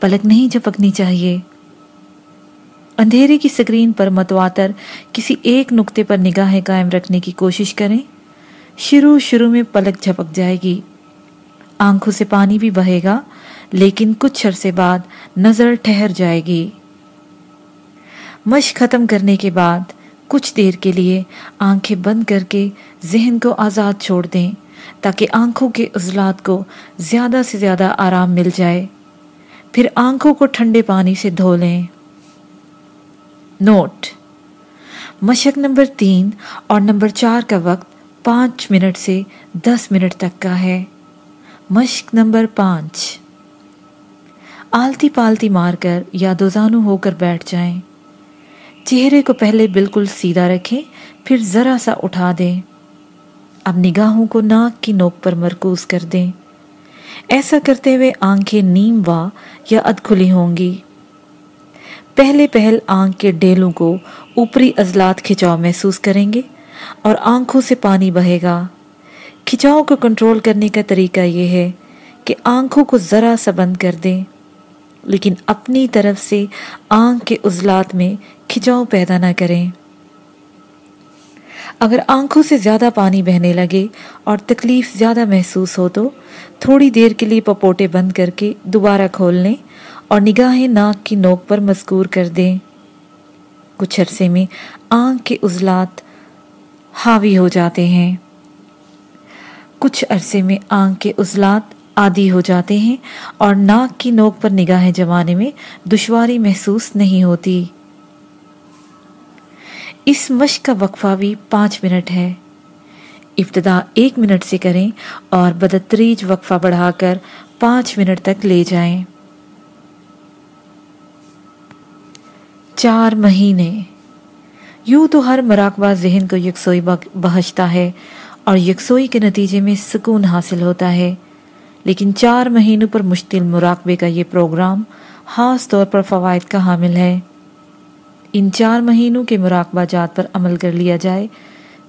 پلک نہیں جھپکنی چاہیے۔ اندھیرے کی سکرین پر متواتر کسی ایک نقطے پر نگاہیں قائم رکھنے کی کوشش کریں۔ شروع شروع میں پلک جھپک جائے گی۔ آنکھوں سے پانی بھی بہے گا، لیکن کچھ عرصے بعد نظر ٹھہر جائے گی۔ مشق ختم کرنے کے بعد کچھ دیر کے لیے آنکھیں بند کر کے ذہن کو آزاد چھوڑ دیں تاکہ آنکھوں کے عضلات کو زیادہ سے زیادہ آرام مل جائے۔ پھر آنکھوں کو ٹھنڈے پانی سے دھو لیں۔ نوٹ مشق نمبر تین اور نمبر چار کا وقت پانچ منٹ سے دس منٹ تک کا ہے۔ مشق نمبر پانچ آلتی پالتی مار کر یا دوزانو ہو کر بیٹھ جائیں۔ چہرے کو پہلے بالکل سیدھا رکھیں، پھر ذرا سا اٹھا دیں۔ اب نگاہوں کو ناک کی نوک پر مرکوز کر دیں۔ ایسا کرتے ہوئے آنکھیں نیم وا یا اد کھلی ہوں گی۔ پہلے پہل آنکھ کے ڈیلوں کو اوپری ازلات کھچاؤ محسوس کریں گے اور آنکھوں سے پانی بہے گا۔ کھچاؤ کو کنٹرول کرنے کا طریقہ یہ ہے کہ آنکھوں کو ذرا سا بند کر دیں، لیکن اپنی طرف سے آنکھ کے عضلات میں کھچاؤ پیدا نہ کریں۔ اگر آنکھوں سے زیادہ پانی بہنے لگے اور تکلیف زیادہ محسوس ہو تو تھوڑی دیر کے لیے پپوٹے بند کر کے دوبارہ کھول لیں اور نگاہیں ناک کی نوک پر مذکور کر دیں۔ کچھ عرصے میں آنکھ کے عضلات حاوی ہو جاتے ہیں۔ کچھ عرصے میں آنکھ کے عضلات عادی ہو جاتے ہیں اور ناک کی نوک پر نگاہیں جمانے میں دشواری محسوس نہیں ہوتی۔ اس مشق کا وقفہ بھی پانچ منٹ ہے۔ ابتدا ایک منٹ سے کریں اور بدتریج وقفہ بڑھا کر پانچ منٹ تک لے جائیں۔ چار مہینے۔ یوں تو ہر مراقبہ ذہن کو یکسوئی بہشتا ہے اور یکسوئی کے نتیجے میں سکون حاصل ہوتا ہے۔ لیکن چار مہینوں پر مشتل مراقبے کا یہ پروگرام خاص طور پر فوائد کا حامل ہے۔ ان چار مہینوں کے مراقبہ جات پر عمل کر لیا جائے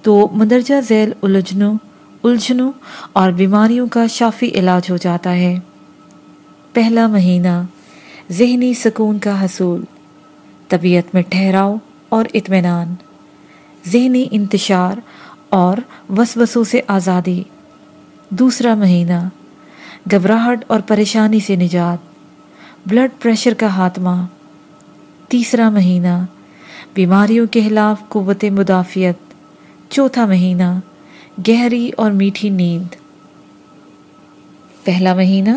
تو مندرجہ ذیل الجھنوں الجھنوں اور بیماریوں کا شافی علاج ہو جاتا ہے۔ پہلا مہینہ، ذہنی سکون کا حصول، طبیعت میں ٹھہراؤ اور اطمینان، ذہنی انتشار اور وسوسوں سے آزادی۔ دوسرا مہینہ، گھبراہٹ اور پریشانی سے نجات، بلڈ پریشر کا خاتمہ۔ تیسرا مہینہ بیماریوں کے خلاف قوت مدافعت، چوتھا مہینہ، گہری اور میٹھی نیند۔ پہلا مہینہ،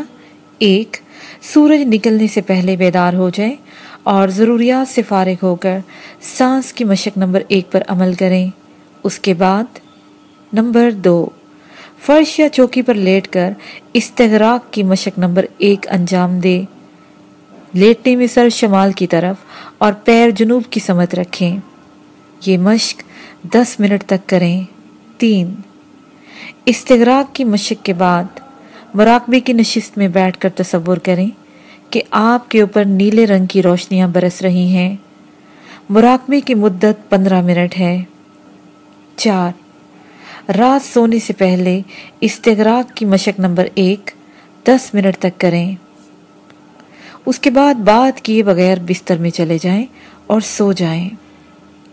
ایک، سورج نکلنے سے پہلے بیدار ہو جائے اور ضروریات سے فارغ ہو کر سانس کی مشق نمبر ایک پر عمل کریں۔ اس کے بعد، نمبر دو، فرش یا چوکی پر لیٹ کر استغراق کی مشق نمبر ایک انجام دے لیٹنے میں سر شمال کی طرف اور پیر جنوب کی سمت رکھیں۔ یہ مشق دس منٹ تک کریں۔ تین۔ استغراق کی مشق کے بعد مراقبے کی نشست میں بیٹھ کر تصور کریں کہ آپ کے اوپر نیلے رنگ کی روشنیاں برس رہی ہیں۔ مراقبے کی مدت پندرہ منٹ ہے۔ چار۔ رات سونے سے پہلے استغراق کی مشق نمبر ایک دس منٹ تک کریں۔ اس کے بعد بات کیے بغیر بستر میں چلے جائیں اور سو جائیں۔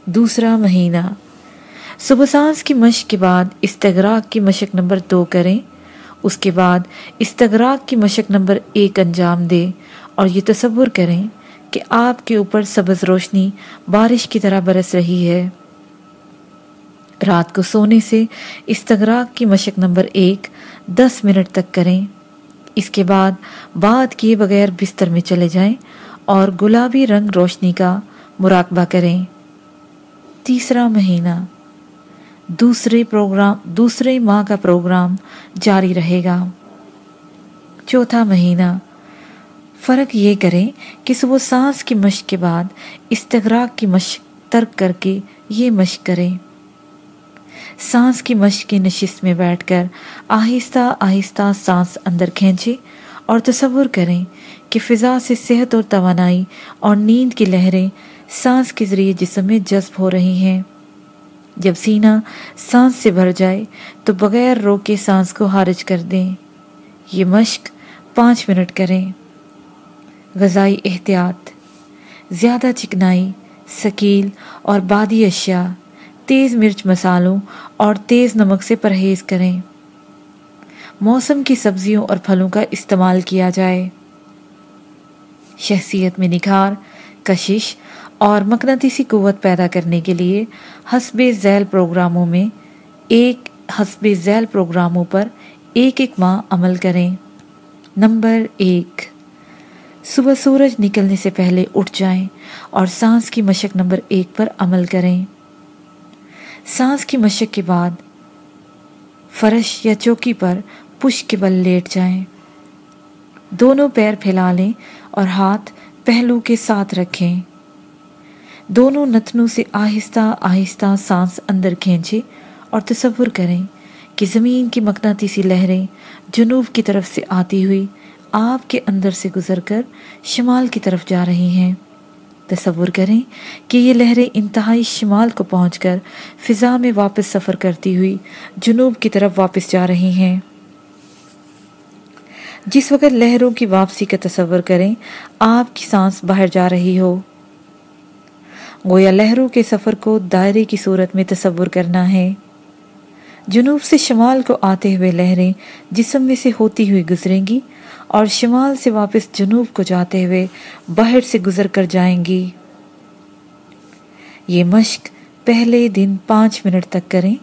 دوسرا مہینہ۔ صبح سانس کی مشق کے بعد استغراق کی مشق نمبر دو کریں۔ اس کے بعد استغراق کی مشق نمبر ایک انجام دے اور یہ تصور کریں کہ آپ کے اوپر سبز روشنی بارش کی طرح برس رہی ہے۔ رات کو سونے سے استغراق کی مشق نمبر ایک دس منٹ تک کریں۔ اس کے بعد بات کیے بغیر بستر میں چلے جائیں اور گلابی رنگ روشنی کا مراقبہ کریں۔ تیسرا مہینہ۔ دوسرے پروگرام، دوسرے ماہ کا پروگرام جاری رہے گا۔ چوتھا مہینہ۔ فرق یہ کریں کہ صبح سانس کی مشق کے بعد استغراق کی مشق ترک کر کے یہ مشق کریں۔ سانس کی مشق کی نشست میں بیٹھ کر آہستہ آہستہ سانس اندر کھینچے اور تصور کریں کہ فضا سے صحت اور توانائی اور نیند کی لہریں سانس کے ذریعے جسم میں جذب ہو رہی ہیں۔ جب سینہ سانس سے بھر جائے تو بغیر روکے سانس کو حارج کر دیں۔ یہ مشق پانچ منٹ کریں۔ غذائی احتیاط، زیادہ چکنائی سکیل اور بادی اشیاء۔ تیز مرچ مسالوں اور تیز نمک سے پرہیز کریں۔ موسم کی سبزیوں اور پھلوں کا استعمال کیا جائے۔ شخصیت میں نکھار، کشش اور مقناطیسی قوت پیدا کرنے کے لیے حسب ذیل پروگراموں میں ایک، حسب ذیل پروگراموں پر ایک ایک ماہ عمل کریں۔ نمبر ایک، صبح سورج نکلنے سے پہلے اٹھ جائیں اور سانس کی مشق نمبر ایک پر عمل کریں۔ سانس کی مشق کے بعد فرش یا چوکی پر پش کے بل لیٹ جائیں۔ دونوں پیر پھیلا لیں اور ہاتھ پہلو کے ساتھ رکھیں۔ دونوں نتنوں سے آہستہ آہستہ سانس اندر کھینچے اور تصور کریں کہ زمین کی مقناطیسی لہریں جنوب کی طرف سے آتی ہوئی آپ کے اندر سے گزر کر شمال کی طرف جا رہی ہیں۔ تصور کریں کہ یہ لہریں انتہائی شمال کو پہنچ کر فضا میں واپس سفر کرتی ہوئی جنوب کی طرف واپس جا رہی ہیں۔ جس وقت لہروں کی واپسی کا تصور کریں، آپ کی سانس باہر جا رہی ہو۔ گویا لہروں کے سفر کو دائرے کی صورت میں تصور کرنا ہے۔ جنوب سے شمال کو آتے ہوئے لہریں جسم میں سے ہوتی ہوئی گزریں گی اور شمال سے واپس جنوب کو جاتے ہوئے باہر سے گزر کر جائیں گی۔ یہ مشق پہلے دن پانچ منٹ تک کریں،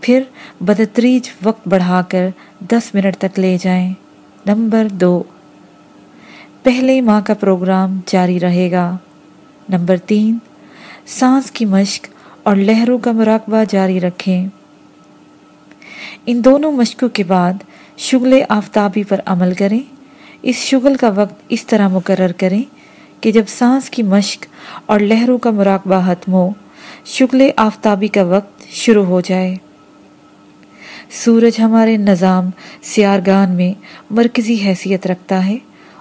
پھر بدتریج وقت بڑھا کر دس منٹ تک لے جائیں۔ نمبر دو، پہلے ماہ کا پروگرام جاری رہے گا۔ نمبر تین، سانس کی مشق اور لہروں کا مراقبہ جاری رکھیں۔ ان دونوں مشقوں کے بعد شغل آفتابی پر عمل کریں۔ اس شغل کا وقت اس طرح مقرر کریں کہ جب سانس کی مشق اور لہروں کا مراقبہ ختم ہو، شغل آفتابی کا وقت شروع ہو جائے۔ سورج ہمارے نظام، سیارگان میں مرکزی حیثیت رکھتا ہے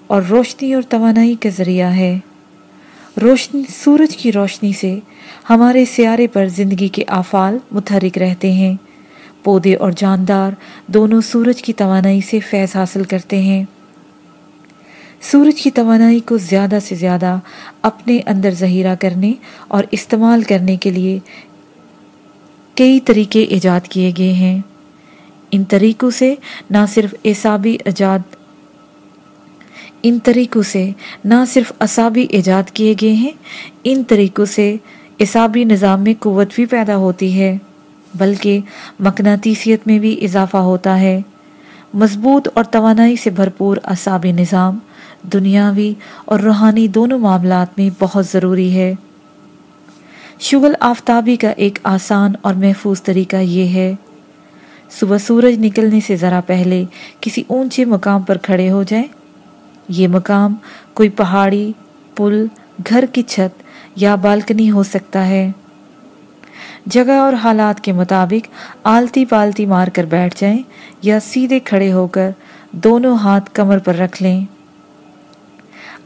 اور روشنی اور توانائی کا ذریعہ ہے۔ روشنی، سورج کی روشنی سے ہمارے سیارے پر زندگی کے آفال متحرک رہتے ہیں۔ پودے اور جاندار دونوں سورج کی توانائی سے فیض حاصل کرتے ہیں۔ سورج کی توانائی کو زیادہ سے زیادہ اپنے اندر ذہیرہ کرنے اور استعمال کرنے کے لیے کئی طریقے ایجاد کیے گئے ہیں۔ ان طریقوں سے نہ صرف اعصابی ایجاد، ان طریقوں سے نہ صرف اصابی ایجاد کیے گئے ہیں، ان طریقوں سے اعصابی نظام میں قوت بھی پیدا ہوتی ہے، بلکہ مقناطیسیت میں بھی اضافہ ہوتا ہے۔ مضبوط اور توانائی سے بھرپور اعصابی نظام دنیاوی اور روحانی دونوں معاملات میں بہت ضروری ہے۔ شغل آفتابی کا ایک آسان اور محفوظ طریقہ یہ ہے۔ صبح سورج نکلنے سے ذرا پہلے کسی اونچے مقام پر کھڑے ہو جائیں۔ یہ مقام کوئی پہاڑی، پل، گھر کی چھت یا بالکنی ہو سکتا ہے۔ جگہ اور حالات کے مطابق آلتی پالتی مار کر بیٹھ جائیں یا سیدھے کھڑے ہو کر دونوں ہاتھ کمر پر رکھ لیں۔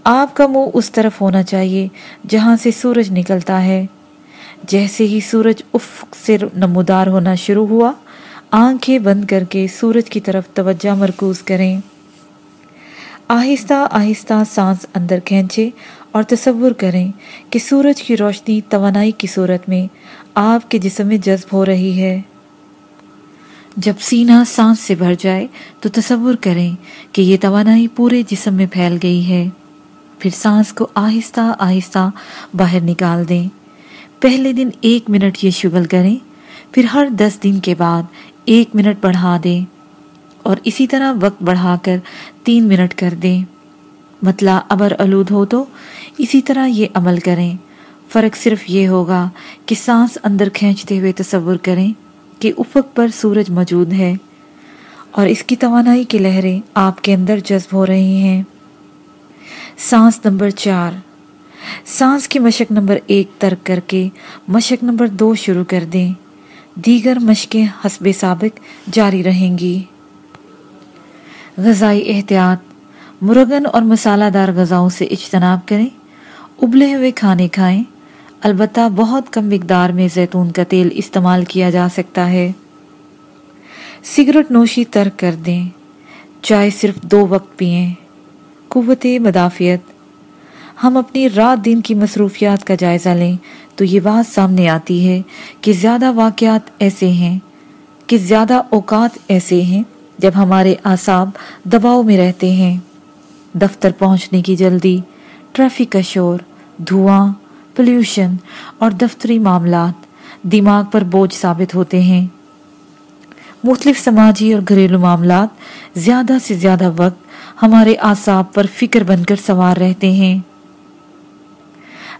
آپ کا منہ اس طرف ہونا چاہیے جہاں سے سورج نکلتا ہے۔ جیسے ہی سورج افق سے نمودار ہونا شروع ہوا، آنکھیں بند کر کے سورج کی طرف توجہ مرکوز کریں۔ آہستہ آہستہ سانس اندر کھینچے اور تصور کریں کہ سورج کی روشنی توانائی کی صورت میں آپ کے جسم میں جذب ہو رہی ہے۔ جب سینہ سانس سے بھر جائے تو تصور کریں کہ یہ توانائی پورے جسم میں پھیل گئی ہے۔ پھر سانس کو آہستہ آہستہ باہر نکال دیں۔ پہلے دن ایک منٹ یہ شغل کریں، پھر ہر دس دن کے بعد ایک منٹ بڑھا دیں اور اسی طرح وقت بڑھا کر تین منٹ کر دیں۔ مطلع ابر آلود ہو تو اسی طرح یہ عمل کریں۔ فرق صرف یہ ہوگا کہ سانس اندر کھینچتے ہوئے تصور کریں کہ افق پر سورج موجود ہے اور اس کی توانائی کی لہریں آپ کے اندر جذب ہو رہی ہیں۔ سانس نمبر چار۔ سانس کی مشق نمبر ایک ترک کر کے مشق نمبر دو شروع کر دیں۔ دیگر مشقیں حسب سابق جاری رہیں گی۔ غذائی احتیاط۔ مرغن اور مسالہ دار غذاؤں سے اجتناب کریں۔ ابلے ہوئے کھانے کھائیں۔ البتہ بہت کم مقدار میں زیتون کا تیل استعمال کیا جا سکتا ہے۔ سگریٹ نوشی ترک کر دیں۔ چائے صرف دو وقت پئیں۔ قوت مدافعت۔ ہم اپنی رات دن کی مصروفیات کا جائزہ لیں تو یہ بات سامنے آتی ہے کہ زیادہ واقعات ایسے ہیں، کہ زیادہ اوقات ایسے ہیں جب ہمارے اعصاب دباؤ میں رہتے ہیں۔ دفتر پہنچنے کی جلدی، ٹریفک کا شور، دھواں، پلیوشن اور دفتری معاملات دماغ پر بوجھ ثابت ہوتے ہیں۔ مختلف سماجی اور گھریلو معاملات زیادہ سے زیادہ وقت ہمارے اعصاب پر فکر بن کر سوار رہتے ہیں۔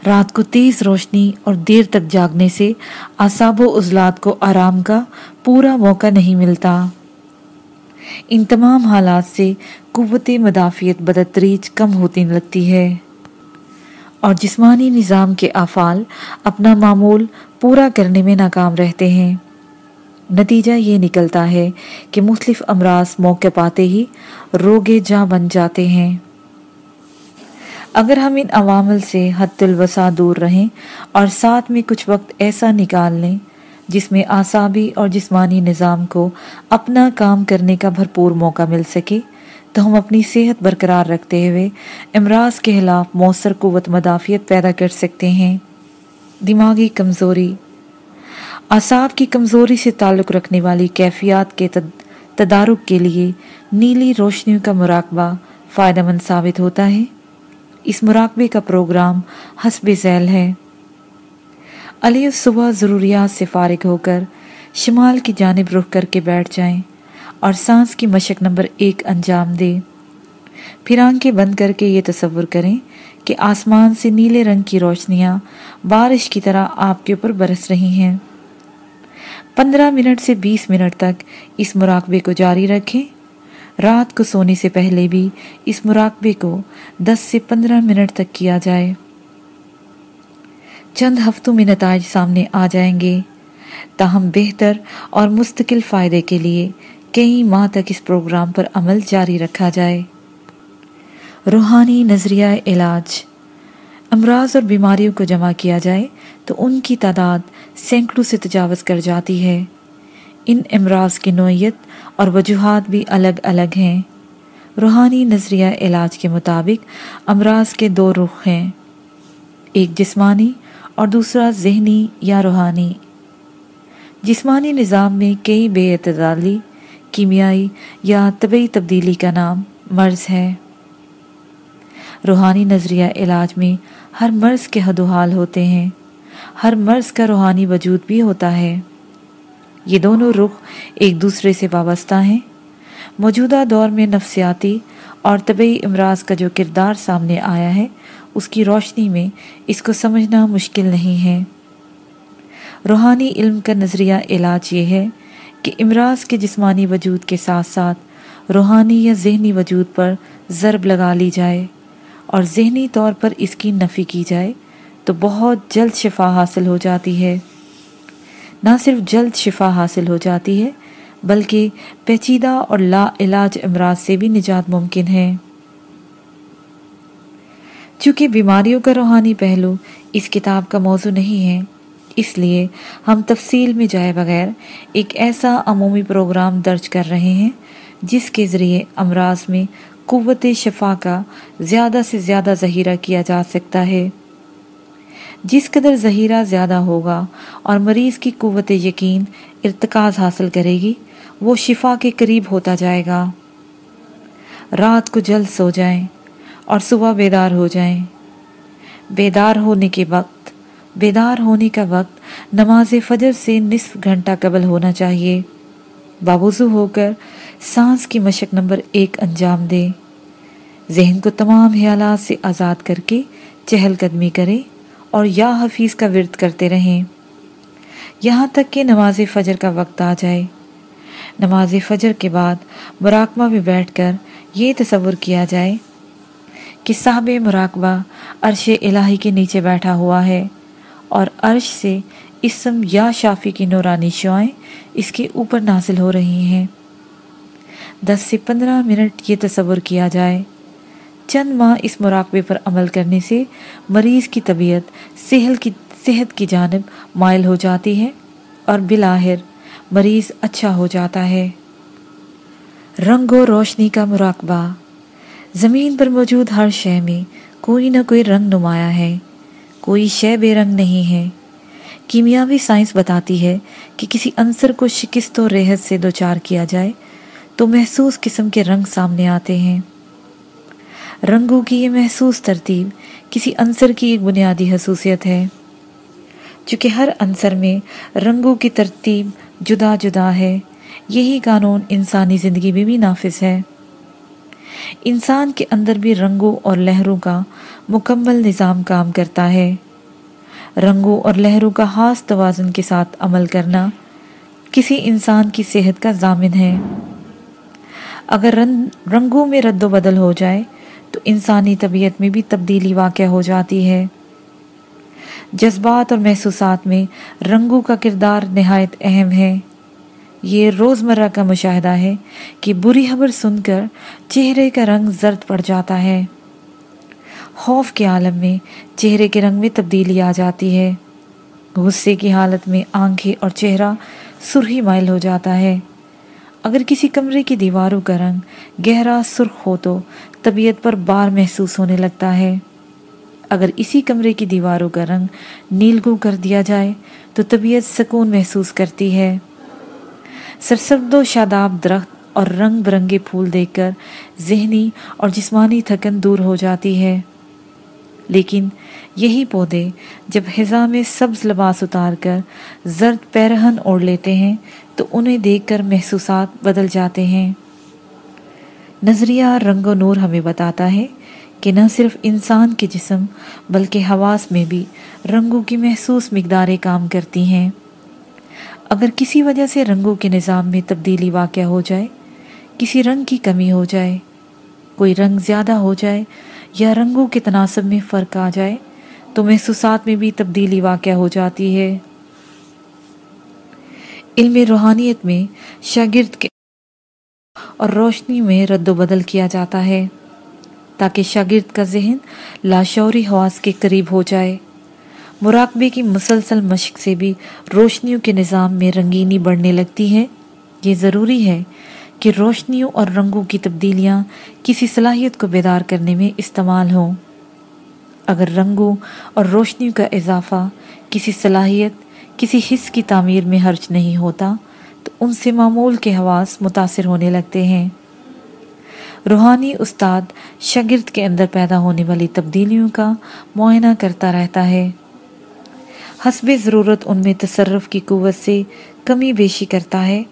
رات کو تیز روشنی اور دیر تک جاگنے سے اعصاب و عزلات کو آرام کا پورا موقع نہیں ملتا۔ ان تمام حالات سے قوت مدافعت بدتریج کم ہوتی لگتی ہے۔ اور جسمانی نظام کے افعال اپنا معمول پورا کرنے میں ناکام رہتے ہیں۔ نتیجہ یہ نکلتا ہے کہ مختلف امراض موقع پاتے ہی روگے جاں بن جاتے ہیں۔ اگر ہم ان عوامل سے حد الوسع دور رہیں اور ساتھ میں کچھ وقت ایسا نکال لیں جس میں آسابی اور جسمانی نظام کو اپنا کام کرنے کا بھرپور موقع مل سکے، تو ہم اپنی صحت برقرار رکھتے ہوئے امراض کے خلاف مؤثر قوت مدافعت پیدا کر سکتے ہیں۔ دماغی کمزوری اعصاب کی کمزوری سے تعلق رکھنے والی کیفیات کے تدارک کے لیے نیلی روشنیوں کا مراقبہ فائدہ مند ثابت ہوتا ہے۔ اس مراقبے کا پروگرام حسب ذیل ہے۔ علی صبح ضروریات سے فارغ ہو کر شمال کی جانب رخ کر کے بیٹھ جائیں اور سانس کی مشق نمبر ایک انجام دے پھر آنکھیں بند کر کے یہ تصور کریں کہ آسمان سے نیلے رنگ کی روشنیاں بارش کی طرح آپ کے اوپر برس رہی ہیں۔ پندرہ منٹ سے بیس منٹ تک اس مراقبے کو جاری رکھیں۔ رات کو سونے سے پہلے بھی اس مراقبے کو دس سے پندرہ منٹ تک کیا جائے۔ چند ہفتوں میں نتائج سامنے آ جائیں گے۔ تاہم بہتر اور مستقل فائدے کے لیے کئی ماہ تک اس پروگرام پر عمل جاری رکھا جائے۔ روحانی نظریہ علاج۔ امراض اور بیماریوں کو جمع کیا جائے تو ان کی تعداد سینکڑوں سے تجاوز کر جاتی ہے۔ ان امراض کی نوعیت اور وجوہات بھی الگ الگ ہیں۔ روحانی نظریہ علاج کے مطابق امراض کے دو رخ ہیں، ایک جسمانی اور دوسرا ذہنی یا روحانی۔ جسمانی نظام میں کئی بے اعتدالی، کیمیائی یا طبعی تبدیلی کا نام مرض ہے۔ روحانی نظریہ علاج میں ہر مرض کے حد و حال ہوتے ہیں۔ ہر مرض کا روحانی وجود بھی ہوتا ہے۔ یہ دونوں رخ ایک دوسرے سے وابستہ ہیں۔ موجودہ دور میں نفسیاتی اور طبعی امراض کا جو کردار سامنے آیا ہے، اس کی روشنی میں اس کو سمجھنا مشکل نہیں ہے۔ روحانی علم کا نظریہ علاج یہ ہے کہ امراض کے جسمانی وجود کے ساتھ ساتھ روحانی یا ذہنی وجود پر ضرب لگا لی جائے۔ اور ذہنی طور پر اس کی نفی کی جائے تو بہت جلد شفا حاصل ہو جاتی ہے۔ نہ صرف جلد شفا حاصل ہو جاتی ہے، بلکہ پیچیدہ اور لا علاج امراض سے بھی نجات ممکن ہے۔ چونکہ بیماریوں کا روحانی پہلو اس کتاب کا موضوع نہیں ہے، اس لیے ہم تفصیل میں جائے بغیر ایک ایسا عمومی پروگرام درج کر رہے ہیں جس کے ذریعے امراض میں قوت شفا کا زیادہ سے زیادہ ذخیرہ کیا جا سکتا ہے۔ جس قدر ذخیرہ زیادہ ہوگا اور مریض کی قوت یقین ارتکاز حاصل کرے گی، وہ شفا کے قریب ہوتا جائے گا۔ رات کو جلد سو جائیں اور صبح بیدار ہو جائیں۔ بیدار ہونے کے وقت، بیدار ہونے کا وقت نماز فجر سے نصف گھنٹہ قبل ہونا چاہیے۔ بابوزو ہو کر سانس کی مشق نمبر ایک انجام دے۔ ذہن کو تمام خیالات سے آزاد کر کے چہل قدمی کرے اور یا حفیظ کا ورد کرتے رہیں۔ یہاں تک کہ نماز فجر کا وقت آ جائے۔ نماز فجر کے بعد مراقبہ میں بیٹھ کر یہ تصور کیا جائے کہ صاحب مراقبہ عرش الہی کے نیچے بیٹھا ہوا ہے اور عرش سے اسم یا شافی کی نورانی شعائیں اس کے اوپر نازل ہو رہی ہیں۔ دس سے پندرہ منٹ یہ تصور کیا جائے۔ چند ماہ اس مراقبے پر عمل کرنے سے مریض کی طبیعت، صحت کی صحت کی جانب مائل ہو جاتی ہے اور بلاہر مریض اچھا ہو جاتا ہے۔ رنگ و روشنی کا مراقبہ۔ زمین پر موجود ہر شے میں کوئی نہ کوئی رنگ نمایاں ہے۔ کوئی شے بے رنگ نہیں ہے۔ کیمیاوی سائنس بتاتی ہے کہ کسی عنصر کو شکست و ریحت سے دوچار کیا جائے تو محسوس قسم کے رنگ سامنے آتے ہیں۔ رنگوں کی یہ محسوس ترتیب کسی عنصر کی ایک بنیادی حصوصیت ہے۔ چونکہ ہر عنصر میں رنگوں کی ترتیب جدا جدا ہے، یہی قانون انسانی زندگی میں بھی نافذ ہے۔ انسان کے اندر بھی رنگوں اور لہروں کا مکمل نظام کام کرتا ہے۔ رنگوں اور لہروں کا خاص توازن کے ساتھ عمل کرنا کسی انسان کی صحت کا ضامن ہے۔ اگر رنگوں میں رد و بدل ہو جائے، تو انسانی طبیعت میں بھی تبدیلی واقع ہو جاتی ہے۔ جذبات اور محسوسات میں رنگوں کا کردار نہایت اہم ہے۔ یہ روزمرہ کا مشاہدہ ہے کہ بری خبر سن کر چہرے کا رنگ زرد پڑ جاتا ہے۔ خوف کے عالم میں چہرے کے رنگ میں تبدیلی آ جاتی ہے۔ غصے کی حالت میں آنکھیں اور چہرہ سرخی مائل ہو جاتا ہے۔ اگر کسی کمرے کی دیواروں کا رنگ گہرا سرخ ہو تو طبیعت پر بار محسوس ہونے لگتا ہے۔ اگر اسی کمرے کی دیواروں کا رنگ نیلگو کر دیا جائے تو طبیعت سکون محسوس کرتی ہے۔ سرسبد و شاداب درخت اور رنگ برنگے پھول دیکھ کر ذہنی اور جسمانی تھکن دور ہو جاتی ہے۔ لیکن یہی پودے جب حضا میں سبز لباس اتار کر زرد پیرہن اوڑھ لیتے ہیں، تو انہیں دیکھ کر محسوسات بدل جاتے ہیں۔ نظریہ رنگ و نور ہمیں بتاتا ہے کہ نہ صرف انسان کے جسم بلکہ حواس میں بھی رنگوں کی محسوس مقداریں کام کرتی ہیں۔ اگر کسی وجہ سے رنگوں کے نظام میں تبدیلی واقع ہو جائے، کسی رنگ کی کمی ہو جائے، کوئی رنگ زیادہ ہو جائے یا رنگوں کے تناسب میں فرق آ جائے تو محسوسات میں بھی تبدیلی واقع ہو جاتی ہے۔ علم روحانیت میں شاگرد کے اور روشنی میں رد و بدل کیا جاتا ہے تاکہ شاگرد کا ذہن لاشعوری حواس کے قریب ہو جائے۔ مراقبے کی مسلسل مشق سے بھی روشنیوں کے نظام میں رنگینی بڑھنے لگتی ہے یہ ضروری ہے کہ روشنیوں اور رنگوں کی تبدیلیاں کسی صلاحیت کو بیدار کرنے میں استعمال ہوں۔ اگر رنگوں اور روشنیوں کا اضافہ کسی صلاحیت، کسی حص کی تعمیر میں حرچ نہیں ہوتا، تو ان سے معمول کے حواس متاثر ہونے لگتے ہیں۔ روحانی استاد شگرد کے اندر پیدا ہونے والی تبدیلیوں کا معائنہ کرتا رہتا ہے۔ حسب ضرورت ان میں تصرف کی قوت سے کمی بیشی کرتا ہے،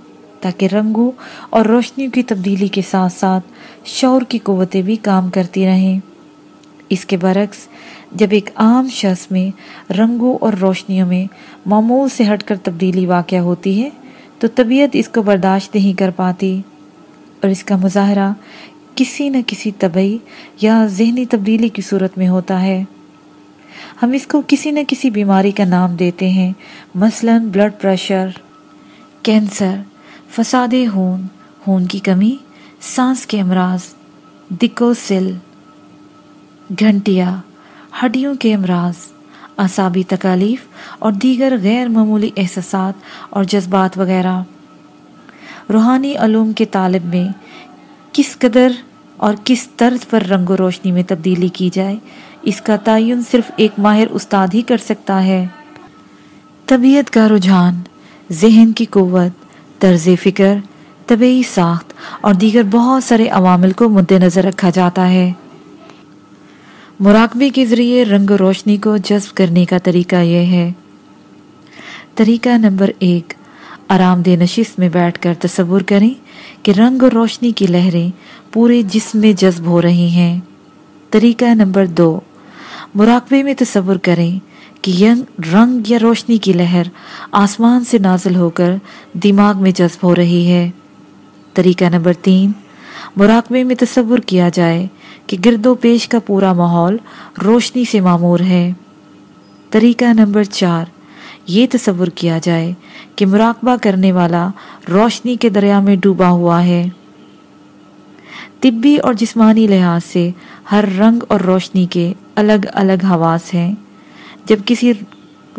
تاکہ رنگوں اور روشنیوں کی تبدیلی کے ساتھ ساتھ شور کی قوتیں بھی کام کرتی رہیں۔ اس کے برعکس جب ایک عام شخص میں رنگوں اور روشنیوں میں معمول سے ہٹ کر تبدیلی واقع ہوتی ہے، تو طبیعت اس کو برداشت نہیں کر پاتی۔ اور اس کا مظاہرہ کسی نہ کسی طبعی یا ذہنی تبدیلی کی صورت میں ہوتا ہے۔ ہم اس کو کسی نہ کسی بیماری کا نام دیتے ہیں، مثلا بلڈ پریشر، کینسر، فساد خون خون کی کمی، سانس کے امراض دکوسل گھنٹیا۔ ہڈیوں کے امراض، اعصابی تکالیف اور دیگر غیر معمولی احساسات اور جذبات وغیرہ۔ روحانی علوم کے طالب میں کس قدر اور کس طرز پر رنگ و روشنی میں تبدیلی کی جائے، اس کا تعین صرف ایک ماہر استاد ہی کر سکتا ہے۔ طبیعت کا رجحان، ذہن کی قوت، طرز فکر طبعی ساخت اور دیگر بہت سارے عوامل کو مد نظر رکھا جاتا ہے۔ مراقبے کے ذریعے رنگ و روشنی کو جذب کرنے کا طریقہ یہ ہے۔ طریقہ نمبر ایک، آرام دہ نشست میں بیٹھ کر تصور کریں کہ رنگ اور روشنی کی لہریں پورے جسم میں جذب ہو رہی ہیں۔ طریقہ نمبر دو، مراقبے میں تصور کریں کہ رنگ یا روشنی کی لہر آسمان سے نازل ہو کر دماغ میں جذب ہو رہی ہے۔ طریقہ نمبر تین، مراقبے میں تصور کیا جائے کہ گرد و پیش کا پورا ماحول روشنی سے معمور ہے۔ طریقہ نمبر چار، یہ تصور کیا جائے کہ مراقبہ کرنے والا روشنی کے دریا میں ڈوبا ہوا ہے۔ طبی اور جسمانی لحاظ سے ہر رنگ اور روشنی کے الگ الگ حواس ہیں۔ جب کسی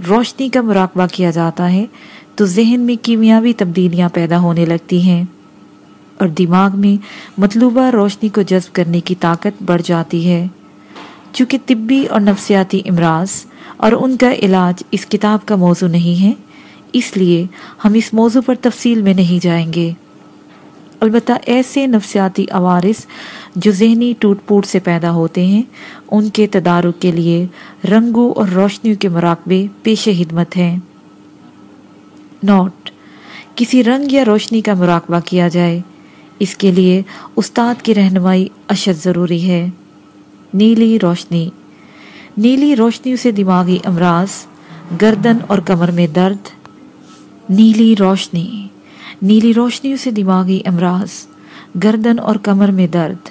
روشنی کا مراقبہ کیا جاتا ہے تو ذہن میں کیمیاوی تبدیلیاں پیدا ہونے لگتی ہیں۔ اور دماغ میں مطلوبہ روشنی کو جذب کرنے کی طاقت بڑھ جاتی ہے۔ چونکہ طبی اور نفسیاتی امراض اور ان کا علاج اس کتاب کا موضوع نہیں ہے، اس لیے ہم اس موضوع پر تفصیل میں نہیں جائیں گے۔ البتہ ایسے نفسیاتی عوارض جو ذہنی ٹوٹ پوٹ سے پیدا ہوتے ہیں، ان کے تدارک کے لیے رنگوں اور روشنیوں کے مراقبے پیش خدمت ہیں۔ نوٹ، کسی رنگ یا روشنی کا مراقبہ کیا جائے اس کے لیے استاد کی رہنمائی اشد ضروری ہے۔ نیلی روشنی۔ نیلی روشنی سے دماغی امراض، گردن اور کمر میں درد۔ نیلی روشنی۔ نیلی روشنی سے دماغی امراض، گردن اور کمر میں درد۔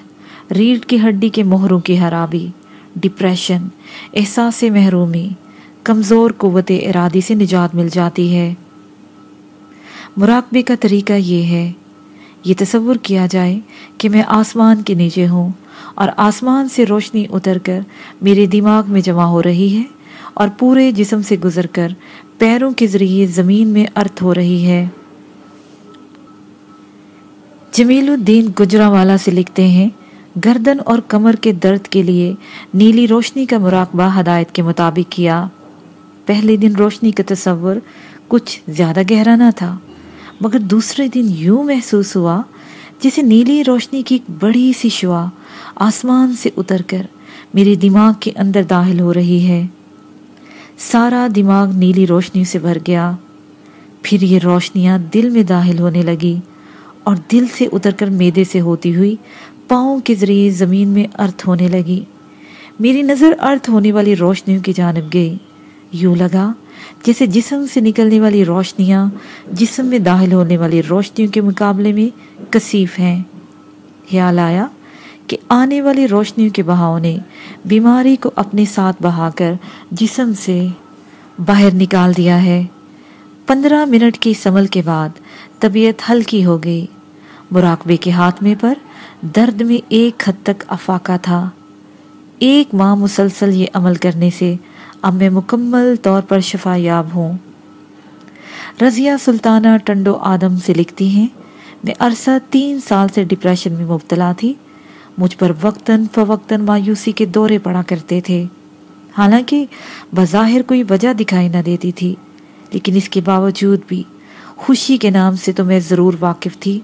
ریڑھ کی ہڈی کے مہروں کی خرابی ڈپریشن، احساس محرومی۔ کمزور قوت ارادی سے نجات مل جاتی ہے۔ مراقبے کا طریقہ یہ ہے یہ تصور کیا جائے کہ میں آسمان کے نیچے ہوں اور آسمان سے روشنی اتر کر میرے دماغ میں جمع ہو رہی ہے اور پورے جسم سے گزر کر پیروں کے ذریعے زمین میں ارتھ ہو رہی ہے۔ جمیل الدین گجرا والا سے لکھتے ہیں، گردن اور کمر کے درد کے لیے نیلی روشنی کا مراقبہ ہدایت کے مطابق کیا۔ پہلے دن روشنی کا تصور کچھ زیادہ گہرا نہ تھا۔ مگر دوسرے دن یوں محسوس ہوا جسے نیلی روشنی کی ایک بڑی سی شعا آسمان سے اتر کر میرے دماغ کے اندر داخل ہو رہی ہے۔ سارا دماغ نیلی روشنی سے بھر گیا۔ پھر یہ روشنیاں دل میں داخل ہونے لگی اور دل سے اتر کر میدے سے ہوتی ہوئی پاؤں کے ذریعے زمین میں ارتھ ہونے لگی۔ میری نظر ارتھ ہونے والی روشنیوں کی جانب گئی۔ یوں لگا جیسے جسم سے نکلنے والی روشنیاں، جسم میں داخل ہونے والی روشنیوں کے مقابلے میں کثیف ہیں۔ خیال آیا کہ آنے والی روشنیوں کے بہاؤ نے بیماری کو اپنے ساتھ بہا کر جسم سے باہر نکال دیا ہے۔ پندرہ منٹ کی سمل کے بعد طبیعت ہلکی ہو گئی۔ مراقبے کے ہاتھ میں پر درد میں ایک حد تک افاقہ تھا۔ ایک ماہ مسلسل یہ عمل کرنے سے اب میں مکمل طور پر شفا یاب ہوں۔ رضیہ سلطانہ ٹنڈو آدم سے لکھتی ہیں، میں عرصہ تین سال سے ڈپریشن میں مبتلا تھی، مجھ پر وقتاً فوقتاً مایوسی کے دورے پڑا کرتے تھے۔ حالانکہ بظاہر کوئی وجہ دکھائی نہ دیتی تھی، لیکن اس کے باوجود بھی خوشی کے نام سے تو میں ضرور واقف تھی،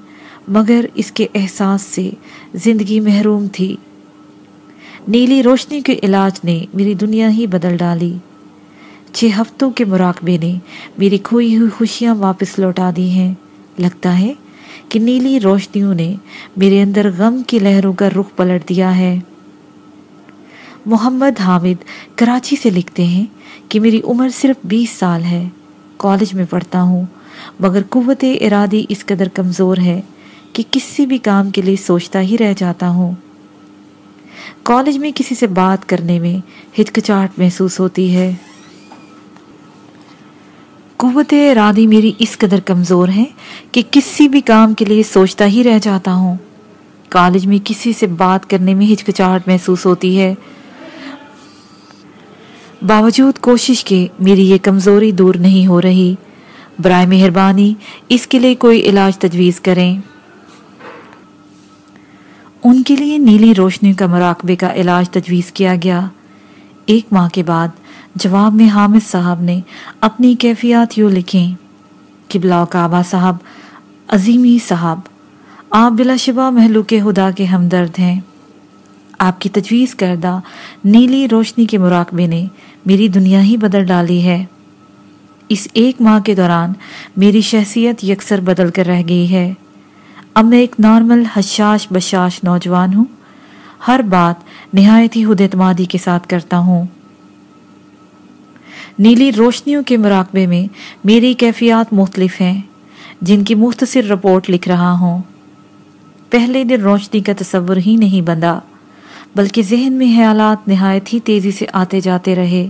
مگر اس کے احساس سے زندگی محروم تھی۔ نیلی روشنی کے علاج نے میری دنیا ہی بدل ڈالی۔ چھ ہفتوں کے مراقبے نے میری کھوئی ہوئی خوشیاں واپس لوٹا دی ہیں۔ لگتا ہے کہ نیلی روشنیوں نے میرے اندر غم کی لہروں کا رخ پلٹ دیا ہے۔ محمد حامد کراچی سے لکھتے ہیں کہ میری عمر صرف بیس سال ہے۔ کالج میں پڑھتا ہوں، مگر قوت ارادی اس قدر کمزور ہے کہ کسی بھی کام کے لیے سوچتا ہی رہ جاتا ہوں۔ کالج میں کسی سے بات کرنے میں ہچکچاہٹ محسوس ہوتی ہے۔ قوت ارادی میری اس قدر کمزور ہے کہ کسی بھی کام کے لیے سوچتا ہی رہ جاتا ہوں۔ کالج میں کسی سے بات کرنے میں ہچکچاہٹ محسوس ہوتی ہے۔ باوجود کوشش کے میری یہ کمزوری دور نہیں ہو رہی۔ برائے مہربانی اس کے لیے کوئی علاج تجویز کریں۔ ان کے لیے نیلی روشنی کا مراقبے کا علاج تجویز کیا گیا۔ ایک ماہ کے بعد جواب میں حامد صاحب نے اپنی کیفیات یوں لکھیں، قبلہ کعبہ صاحب، عظیمی صاحب، آپ بلا شبہ محلو کے خدا کے ہمدرد ہیں۔ آپ کی تجویز کردہ نیلی روشنی کے مراقبے نے میری دنیا ہی بدل ڈالی ہے۔ اس ایک ماہ کے دوران میری شخصیت یکسر بدل کر رہ گئی ہے۔ اب میں ایک نارمل، حشاش بشاش نوجوان ہوں۔ ہر بات نہایت ہی خود اعتمادی کے ساتھ کرتا ہوں۔ نیلی روشنیوں کے مراقبے میں میری کیفیات مختلف ہیں، جن کی مختصر رپورٹ لکھ رہا ہوں۔ پہلے دن روشنی کا تصور ہی نہیں بندھا، بلکہ ذہن میں خیالات نہایت ہی تیزی سے آتے جاتے رہے۔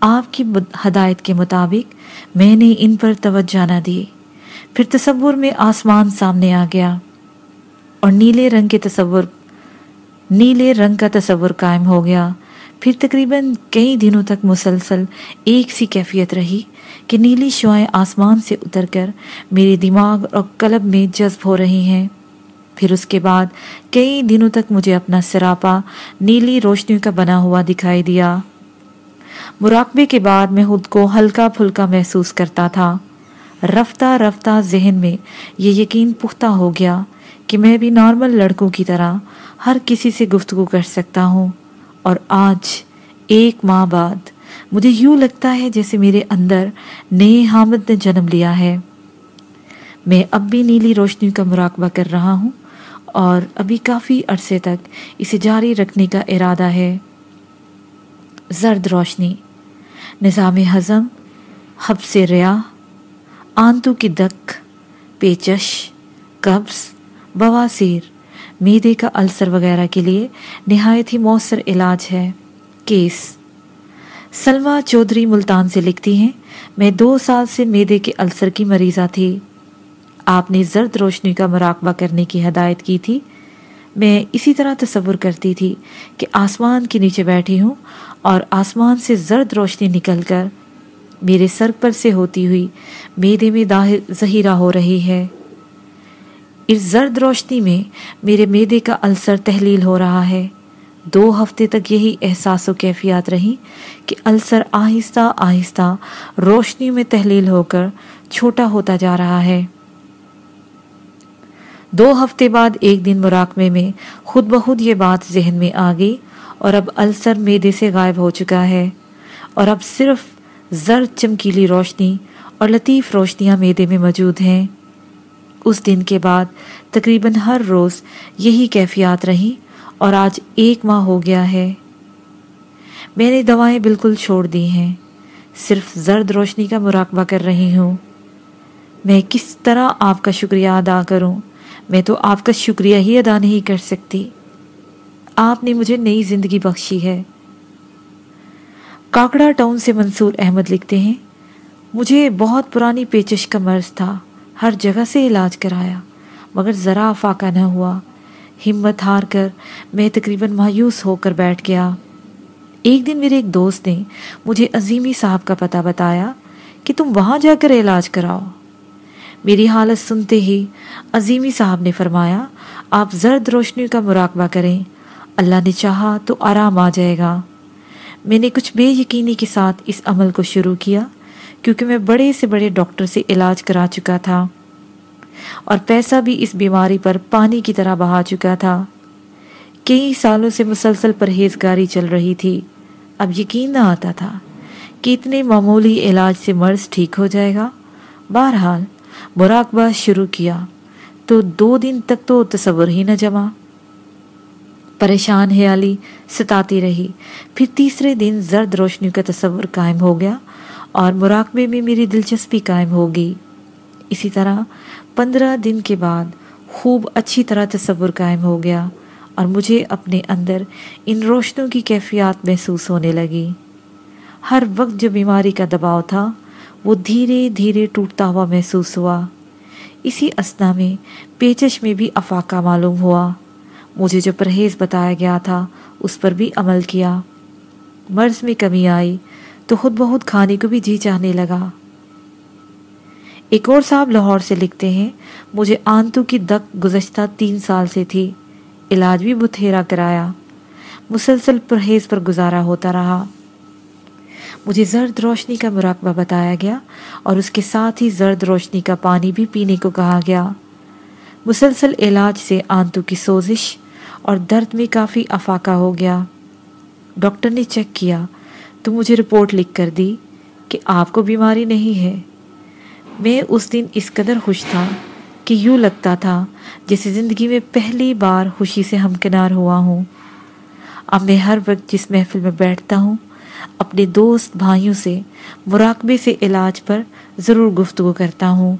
آپ کی ہدایت کے مطابق میں نے ان پر توجہ نہ دی۔ پھر تصور میں آسمان سامنے آ گیا اور نیلے رنگ کے تصور، نیلے رنگ کا تصور قائم ہو گیا۔ پھر تقریباً کئی دنوں تک مسلسل ایک سی کیفیت رہی کہ نیلی شعائیں آسمان سے اتر کر میرے دماغ اور قلب میں جذب ہو رہی ہیں۔ پھر اس کے بعد کئی دنوں تک مجھے اپنا سراپا نیلی روشنیوں کا بنا ہوا دکھائی دیا۔ مراقبے کے بعد میں خود کو ہلکا پھلکا محسوس کرتا تھا۔ رفتہ رفتہ ذہن میں یہ یقین پختہ ہو گیا کہ میں بھی نارمل لڑکوں کی طرح ہر کسی سے گفتگو کر سکتا ہوں اور آج ایک ماہ بعد مجھے یوں لگتا ہے جیسے میرے اندر نئے حامد نے جنم لیا ہے۔ میں اب بھی نیلی روشنی کا مراقبہ کر رہا ہوں اور ابھی کافی عرصے تک اسے جاری رکھنے کا ارادہ ہے۔ زرد روشنی، نظام ہضم حب ریا آنتو کی دک پیچش، قبض، بواسیر، میدے کا السر وغیرہ کے لیے نہایت ہی مؤثر علاج ہے۔ کیس۔ سلما چودھری ملتان سے لکھتی ہیں، میں دو سال سے میدے کے السر کی مریضہ تھی۔ آپ نے زرد روشنی کا مراقبہ کرنے کی ہدایت کی تھی۔ میں اسی طرح تصور کرتی تھی کہ آسمان کے نیچے بیٹھی ہوں اور آسمان سے زرد روشنی نکل کر میرے سر پر سے ہوتی ہوئی میدے میں ظہیرہ ہو رہی ہے۔ اس زرد روشنی میں میرے میدے کا السر تحلیل ہو رہا ہے۔ دو ہفتے تک یہی احساس و کیفیات رہی کہ السر آہستہ آہستہ روشنی میں تحلیل ہو کر چھوٹا ہوتا جا رہا ہے۔ دو ہفتے بعد ایک دن مراقبے میں خود بخود یہ بات ذہن میں آ گئی اور اب السر میدے سے غائب ہو چکا ہے اور اب صرف زرد چمکیلی روشنی اور لطیف روشنیاں میدے میں موجود ہیں۔ اس دن کے بعد تقریباً ہر روز یہی کیفیات رہی اور آج ایک ماہ ہو گیا ہے۔ میں نے دوائیں بالکل چھوڑ دی ہیں، صرف زرد روشنی کا مراقبہ کر رہی ہوں۔ میں کس طرح آپ کا شکریہ ادا کروں؟ میں تو آپ کا شکریہ ہی ادا نہیں کر سکتی۔ آپ نے مجھے نئی زندگی بخشی ہے۔ کاکڑا ٹاؤن سے منصور احمد لکھتے ہیں، مجھے بہت پرانی پیچش کا مرض تھا، ہر جگہ سے علاج کرایا، مگر ذرا فاقہ نہ ہوا۔ ہمت ہار کر میں تقریباً مایوس ہو کر بیٹھ گیا۔ ایک دن میرے ایک دوست نے مجھے عظیمی صاحب کا پتہ بتایا کہ تم وہاں جا کر علاج کراؤ۔ میری حالت سنتے ہی عظیمی صاحب نے فرمایا، آپ زرد روشنی کا مراقبہ کریں، اللہ نے چاہا تو آرام آ جائے گا۔ میں نے کچھ بے یقینی کے ساتھ اس عمل کو شروع کیا، کیونکہ میں بڑے سے بڑے ڈاکٹر سے علاج کرا چکا تھا اور پیسہ بھی اس بیماری پر پانی کی طرح بہا چکا تھا۔ کئی سالوں سے مسلسل پرہیزگاری چل رہی تھی۔ اب یقین نہ آتا تھا کہ اتنے معمولی علاج سے مرض ٹھیک ہو جائے گا۔ بہرحال مراقبہ شروع کیا تو دو دن تک تو تصور ہی نہ جمع۔ پریشان حیالی ستاتی رہی۔ پھر تیسرے دن زرد روشنی کا تصور قائم ہو گیا اور مراقبے میں میری دلچسپی قائم ہو گئی اسی طرح پندرہ دن کے بعد خوب اچھی طرح تصور قائم ہو گیا اور مجھے اپنے اندر ان روشنوں کی کیفیات محسوس ہونے لگی۔ ہر وقت جو بیماری کا دباؤ تھا، وہ دھیرے دھیرے ٹوٹتا ہوا محسوس ہوا۔ اسی اسنا میں، پیچش میں بھی افاقہ معلوم ہوا۔ مجھے جو پرہیز بتایا گیا تھا، اس پر بھی عمل کیا۔ مرض میں کمی آئی تو خود بہت کھانے کو بھی جی چاہنے لگا۔ ایک اور صاحب لاہور سے لکھتے ہیں، مجھے آنتو کی دق گزشتہ تین سال سے تھی، علاج بھی بتھیرا کرایا۔ مسلسل پرہیز پر گزارا ہوتا رہا۔ مجھے زرد روشنی کا مراقبہ بتایا گیا اور اس کے ساتھ ہی زرد روشنی کا پانی بھی پینے کو کہا گیا۔ مسلسل علاج سے آنتو کی سوزش اور درد میں کافی افاقہ ہو گیا۔ ڈاکٹر نے چیک کیا تو مجھے رپورٹ لکھ کر دی کہ آپ کو بیماری نہیں ہے۔ میں اس دن اس قدر خوش تھا کہ یوں لگتا تھا جیسے زندگی میں پہلی بار خوشی سے ہمکنار ہوا ہوں۔ اب میں ہر وقت جس محفل میں بیٹھتا ہوں، اپنے دوست بھائیوں سے مراقبے سے علاج پر ضرور گفتگو کرتا ہوں۔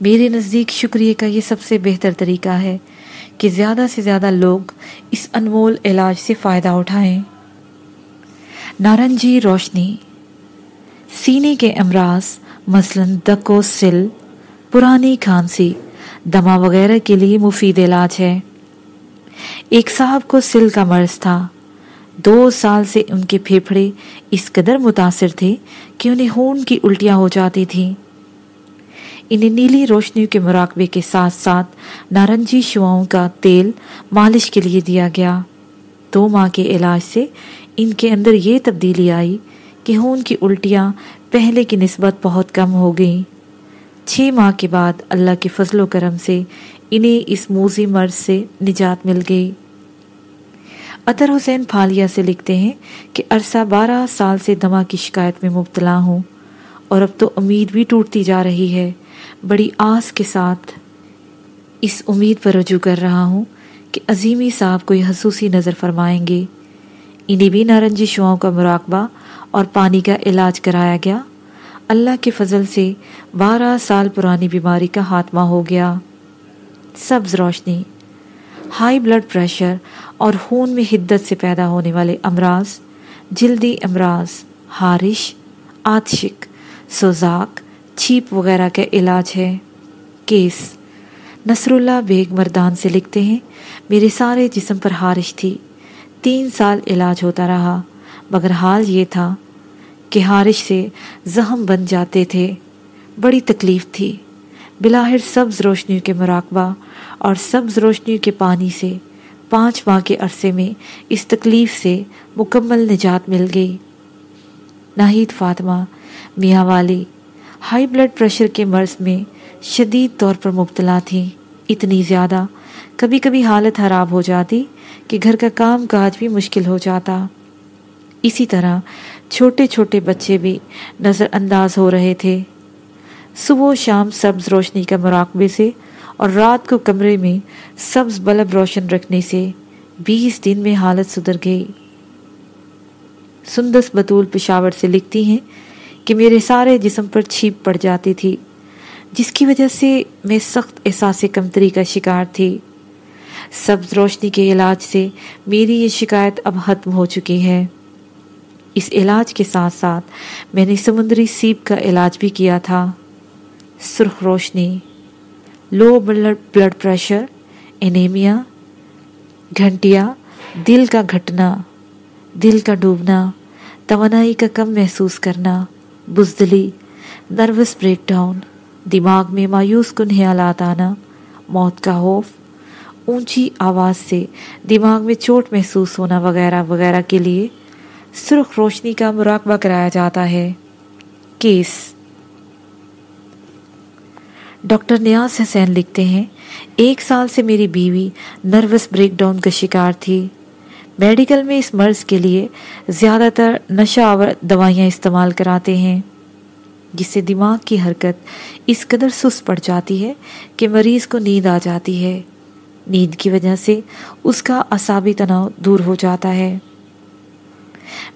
میرے نزدیک شکریہ کا یہ سب سے بہتر طریقہ ہے کہ زیادہ سے زیادہ لوگ اس انمول علاج سے فائدہ اٹھائیں۔ نارنجی جی روشنی، سینے کے امراض، مثلا دکو سل، پرانی کھانسی، دما وغیرہ کے لیے مفید علاج ہے۔ ایک صاحب کو سل کا مرض تھا۔ دو سال سے ان کے پھیپھڑے اس قدر متاثر تھے کہ انہیں ہون کی الٹیاں ہو جاتی تھیں۔ انہیں نیلی روشنی کے مراقبے کے ساتھ ساتھ نارنجی شواؤں کا تیل مالش کے لیے دیا گیا۔ دو ماہ کے علاج سے ان کے اندر یہ تبدیلی آئی کہ ہون کی الٹیاں پہلے کی نسبت بہت کم ہو گئیں۔ چھ ماہ کے بعد اللہ کے فضل و کرم سے انہیں اس موزی مرض سے نجات مل گئی۔ اطر حسین پھالیا سے لکھتے ہیں کہ عرصہ بارہ سال سے دما کی شکایت میں مبتلا ہوں اور اب تو امید بھی ٹوٹتی جا رہی ہے۔ بڑی آس کے ساتھ اس امید پر رجوع کر رہا ہوں کہ عظیمی صاحب کو یہ حسوسی نظر فرمائیں گے۔ انہیں بھی نارنجی شعاؤں کا مراقبہ اور پانی کا علاج کرایا گیا۔ اللہ کے فضل سے بارہ سال پرانی بیماری کا خاتمہ ہو گیا۔ سبز روشنی، ہائی بلڈ پریشر اور خون میں حدت سے پیدا ہونے والے امراض، جلدی امراض ہارش آتشک سوزاک چھیپ وغیرہ کا علاج ہے۔ کیس۔ نصر اللہ بیگ مردان سے لکھتے ہیں، میرے سارے جسم پر ہارش تھی۔ تین سال علاج ہوتا رہا، مگر حال یہ تھا کہ ہارش سے زہم بن جاتے تھے۔ بڑی تکلیف تھی۔ بلاہر سبز روشنی کے مراقبہ اور سبز روشنی کے پانی سے پانچ ماہ کے عرصے میں اس تکلیف سے مکمل نجات مل گئی۔ ناہید فاطمہ، میاں والی۔ ہائی بلڈ پریشر کے مرض میں شدید طور پر مبتلا تھی۔ اتنی زیادہ کبھی کبھی حالت خراب ہو جاتی کہ گھر کا کام کاج بھی مشکل ہو جاتا۔ اسی طرح چھوٹے چھوٹے بچے بھی نظر انداز ہو رہے تھے۔ صبح و شام سبز روشنی کا مراقبے سے اور رات کو کمرے میں سبز بلب روشن رکھنے سے بیس دن میں حالت سدھر گئی۔ سندس بطول پشاور سے لکھتی ہیں کہ میرے سارے جسم پر چھیپ پڑ جاتی تھی، جس کی وجہ سے میں سخت احساس کمتری کا شکار تھی۔ سبز روشنی کے علاج سے میری یہ شکایت اب ختم ہو چکی ہے۔ اس علاج کے ساتھ ساتھ میں نے سمندری سیپ کا علاج بھی کیا تھا۔ سرخ روشنی low blood blood pressure anaemia, گھنٹیا، دل کا گھٹنا، دل کا ڈوبنا، توانائی کا کم محسوس کرنا۔ بزدلی، نروس بریک ڈاؤن، دماغ میں مایوس کن خیالات آنا، موت کا خوف، اونچی آواز سے دماغ میں چوٹ محسوس ہونا وغیرہ وغیرہ کے لیے سرخ روشنی کا مراقبہ کرایا جاتا ہے۔ کیس۔ ڈاکٹر نیاز حسین لکھتے ہیں، ایک سال سے میری بیوی نروس بریک ڈاؤن کا شکار تھی۔ میڈیکل میں اس مرض کے لیے زیادہ تر نشہ آور دوائیاں استعمال کراتے ہیں، جس سے دماغ کی حرکت اس قدر سست پڑ جاتی ہے کہ مریض کو نیند آ جاتی ہے۔ نیند کی وجہ سے اس کا اصابی تناؤ دور ہو جاتا ہے۔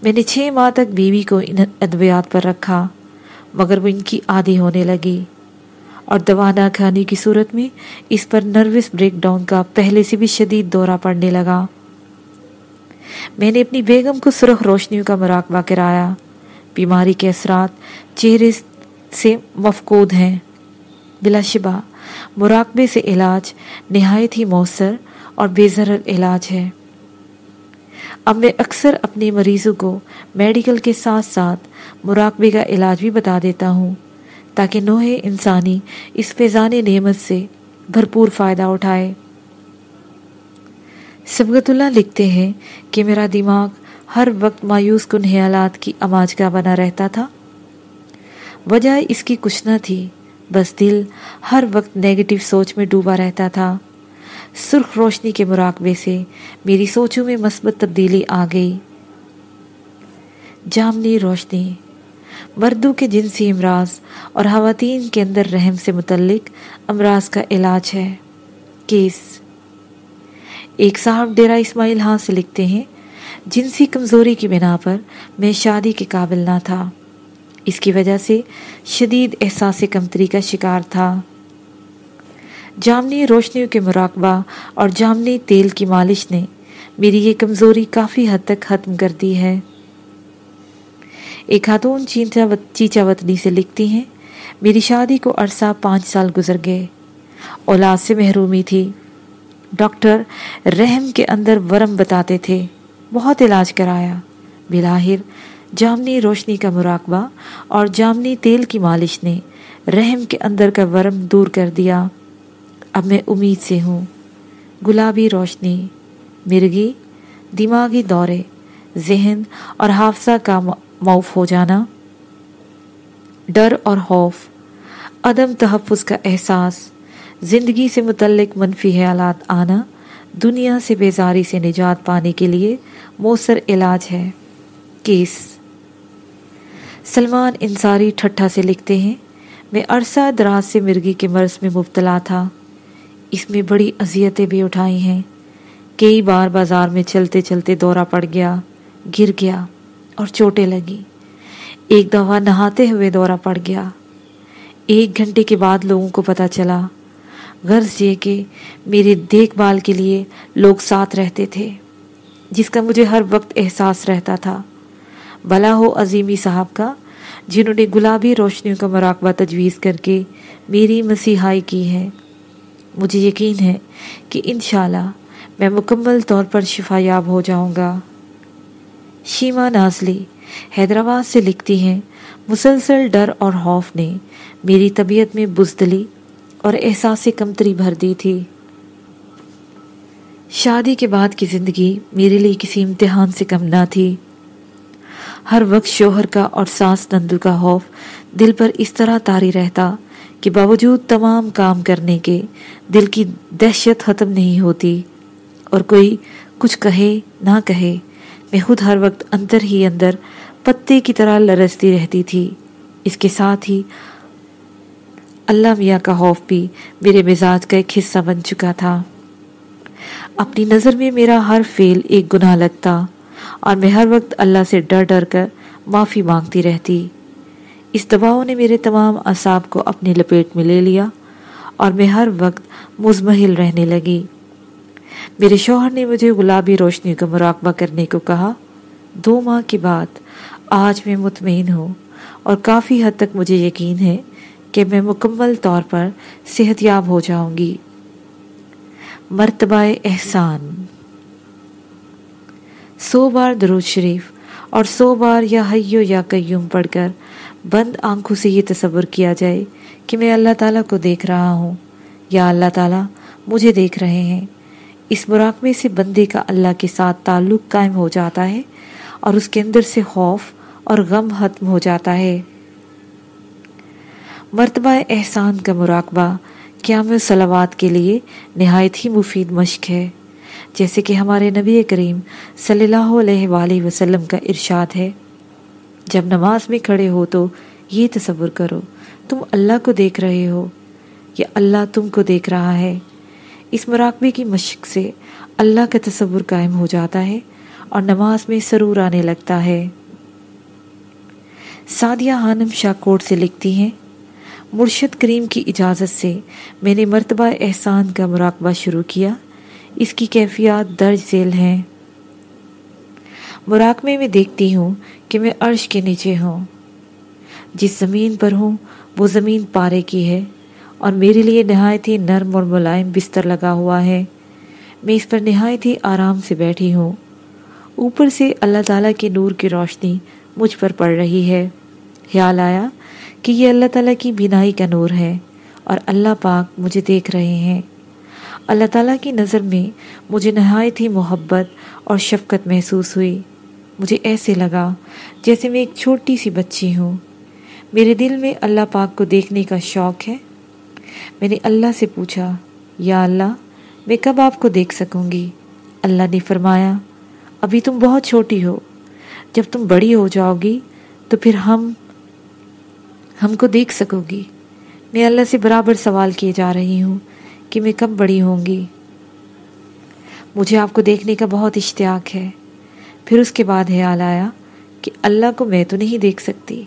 میں نے چھ ماہ تک بیوی کو ان ادویات پر رکھا، مگر وہ ان کی عادی ہونے لگی۔ اور دوا نہ کھانے کی صورت میں اس پر نروس بریک ڈاؤن کا پہلے سے بھی شدید دورہ پڑنے لگا۔ میں نے اپنی بیگم کو سرخ روشنیوں کا مراقبہ کرایا۔ بیماری کے اثرات چہرے سے مفقود ہیں۔ بلا شبہ مراقبے سے علاج نہایت ہی مؤثر اور بے ضرر علاج ہے۔ اب میں اکثر اپنے مریضوں کو میڈیکل کے ساتھ ساتھ مراقبے کا علاج بھی بتا دیتا ہوں تاکہ نوح انسانی اس فیضان نعمت سے بھرپور فائدہ اٹھائے۔ سبغت اللہ لکھتے ہیں کہ میرا دماغ ہر وقت مایوس کن خیالات کی آماج کا بنا رہتا تھا۔ وجہ اس کی کچھ نہ تھی، بس دل ہر وقت نیگیٹو سوچ میں ڈوبا رہتا تھا۔ سرخ روشنی کے مراقبے سے میری سوچوں میں مثبت تبدیلی آ گئی۔ جامنی روشنی، مردوں کے جنسی امراض اور خواتین کے اندر رحم سے متعلق امراض کا علاج ہے۔ کیس ایک صاحب ڈیرا اسماعیل ہاں سے لکھتے ہیں جنسی کمزوری کی بنا پر میں شادی کے قابل نہ تھا۔ اس کی وجہ سے شدید احساس کمتری کا شکار تھا۔ جامنی روشنیوں کے مراقبہ اور جامنی تیل کی مالش نے میری یہ کمزوری کافی حد تک ختم کر دی ہے۔ ایک خاتون چیچا وطنی سے لکھتی ہیں، میری شادی کو عرصہ پانچ سال گزر گئے۔ اولاد سے محرومی تھی۔ ڈاکٹر رحم کے اندر ورم بتاتے تھے، بہت علاج کرایا۔ بلاہر، جامنی روشنی کا مراقبہ اور جامنی تیل کی مالش نے رحم کے اندر کا ورم دور کر دیا۔ اب میں امید سے ہوں۔ گلابی روشنی، مرگی، دماغی دورے، ذہن اور حافظہ کا معاف ہو جانا۔ ڈر اور خوف، عدم تحفظ کا احساس۔ زندگی سے متعلق منفی خیالات آنا، دنیا سے بیزاری سے نجات پانے کے لیے مؤثر علاج ہے۔ کیس۔ سلمان انصاری ٹھٹھا سے لکھتے ہیں، میں عرصہ دراز سے مرگی کے مرض میں مبتلا تھا۔ اس میں بڑی اذیتیں بھی اٹھائی ہیں۔ کئی بار بازار میں چلتے چلتے دورہ پڑ گیا، گر گیا اور چوٹیں لگی ایک دفعہ نہاتے ہوئے دورہ پڑ گیا۔ ایک گھنٹے کے بعد لوگوں کو پتہ چلا غرض یہ کہ میرے دیکھ بھال کے لیے لوگ ساتھ رہتے تھے، جس کا مجھے ہر وقت احساس رہتا تھا۔ بلا ہو عظیمی صاحب کا، جنہوں نے گلابی روشنیوں کا مراقبہ تجویز کر کے میری مسیحائی کی ہے۔ مجھے یقین ہے کہ انشاءاللہ میں مکمل طور پر شفا یاب ہو جاؤں گا۔ شیما نازلی حیدرآباد سے لکھتی ہیں، مسلسل ڈر اور خوف نے میری طبیعت میں بزدلی اور احساس کمتری بھر دی تھی۔ شادی کے بعد کی زندگی میرے لیے کسی امتحان سے کم نہ تھی۔ ہر وقت شوہر کا اور ساس نندو کا خوف دل پر اس طرح تاری رہتا کہ باوجود تمام کام کرنے کے دل کی دہشت ختم نہیں ہوتی اور کوئی کچھ کہے نہ کہے، میں خود ہر وقت اندر ہی اندر پتے کی طرح لرزتی رہتی تھی۔ اس کے ساتھ ہی اللہ میاں کا خوف بھی میرے مزاج کا ایک حصہ بن چکا تھا۔ اپنی نظر میں میرا ہر فیل ایک گناہ لگتا اور میں ہر وقت اللہ سے ڈر ڈر کر معافی مانگتی رہتی۔ اس دباؤ نے میرے تمام اعصاب کو اپنی لپیٹ میں لے لیا اور میں ہر وقت مزمحل رہنے لگی۔ میرے شوہر نے مجھے گلابی روشنی کا مراقبہ کرنے کو کہا، دو ماہ کے بعد آج میں مطمئن ہوں اور کافی حد تک مجھے یقین ہے کہ میں مکمل طور پر صحت یاب ہو جاؤں گی۔ مرتبہ احسان۔ سو بار درود شریف اور سو بار یا حیو یا قیوم پڑھ کر بند آنکھوں سے یہ تصور کیا جائے کہ میں اللہ تعالیٰ کو دیکھ رہا ہوں۔ یا اللہ تعالیٰ مجھے دیکھ رہے ہیں۔ اس مراقبے سے بندے کا اللہ کے ساتھ تعلق قائم ہو جاتا ہے اور اس کے اندر سے خوف اور غم ختم ہو جاتا ہے۔ مرتبہ احسان کا مراقبہ قیام صلوات کے لیے نہایت ہی مفید مشق ہے۔ جیسے کہ ہمارے نبی کریم صلی اللہ علیہ وآلہ وسلم کا ارشاد ہے، جب نماز میں کھڑے ہو تو یہ تصور کرو، تم اللہ کو دیکھ رہے ہو، یا اللہ تم کو دیکھ رہا ہے۔ اس مراقبے کی مشق سے اللہ کا تصور قائم ہو جاتا ہے اور نماز میں سرور آنے لگتا ہے۔ سادیہ ہانم شاہ کوٹ سے لکھتی ہیں مرشد کریم کی اجازت سے میں نے مرتبہ احسان کا مراقبہ شروع کیا۔ اس کی کیفیات درج ذیل ہیں۔ مراقبے میں دیکھتی ہوں کہ میں عرش کے نیچے ہوں۔ جس زمین پر ہوں، وہ زمین پارے کی ہے اور میرے لیے نہایت ہی نرم اور ملائم بستر لگا ہوا ہے۔ میں اس پر نہایت ہی آرام سے بیٹھی ہوں۔ اوپر سے اللہ تعالیٰ کے نور کی روشنی مجھ پر پڑ رہی ہے۔ خیال آیا کہ یہ اللہ تعالیٰ کی بینائی کا نور ہے اور اللہ پاک مجھے دیکھ رہے ہیں۔ اللہ تعالیٰ کی نظر میں مجھے نہایت ہی محبت اور شفقت محسوس ہوئی۔ مجھے ایسے لگا جیسے میں ایک چھوٹی سی بچی ہوں۔ میرے دل میں اللہ پاک کو دیکھنے کا شوق ہے۔ میں نے اللہ سے پوچھا، یا اللہ، میں کب آپ کو دیکھ سکوں گی؟ اللہ نے فرمایا، ابھی تم بہت چھوٹی ہو۔ جب تم بڑی ہو جاؤ گی تو پھر ہم ہم کو دیکھ سکو گی۔ میں اللہ سے برابر سوال کیے جا رہی ہوں کہ میں کب بڑی ہوں گی۔ مجھے آپ کو دیکھنے کا بہت اشتیاق ہے۔ پھر اس کے بعد خیال آیا کہ اللہ کو میں تو نہیں دیکھ سکتی،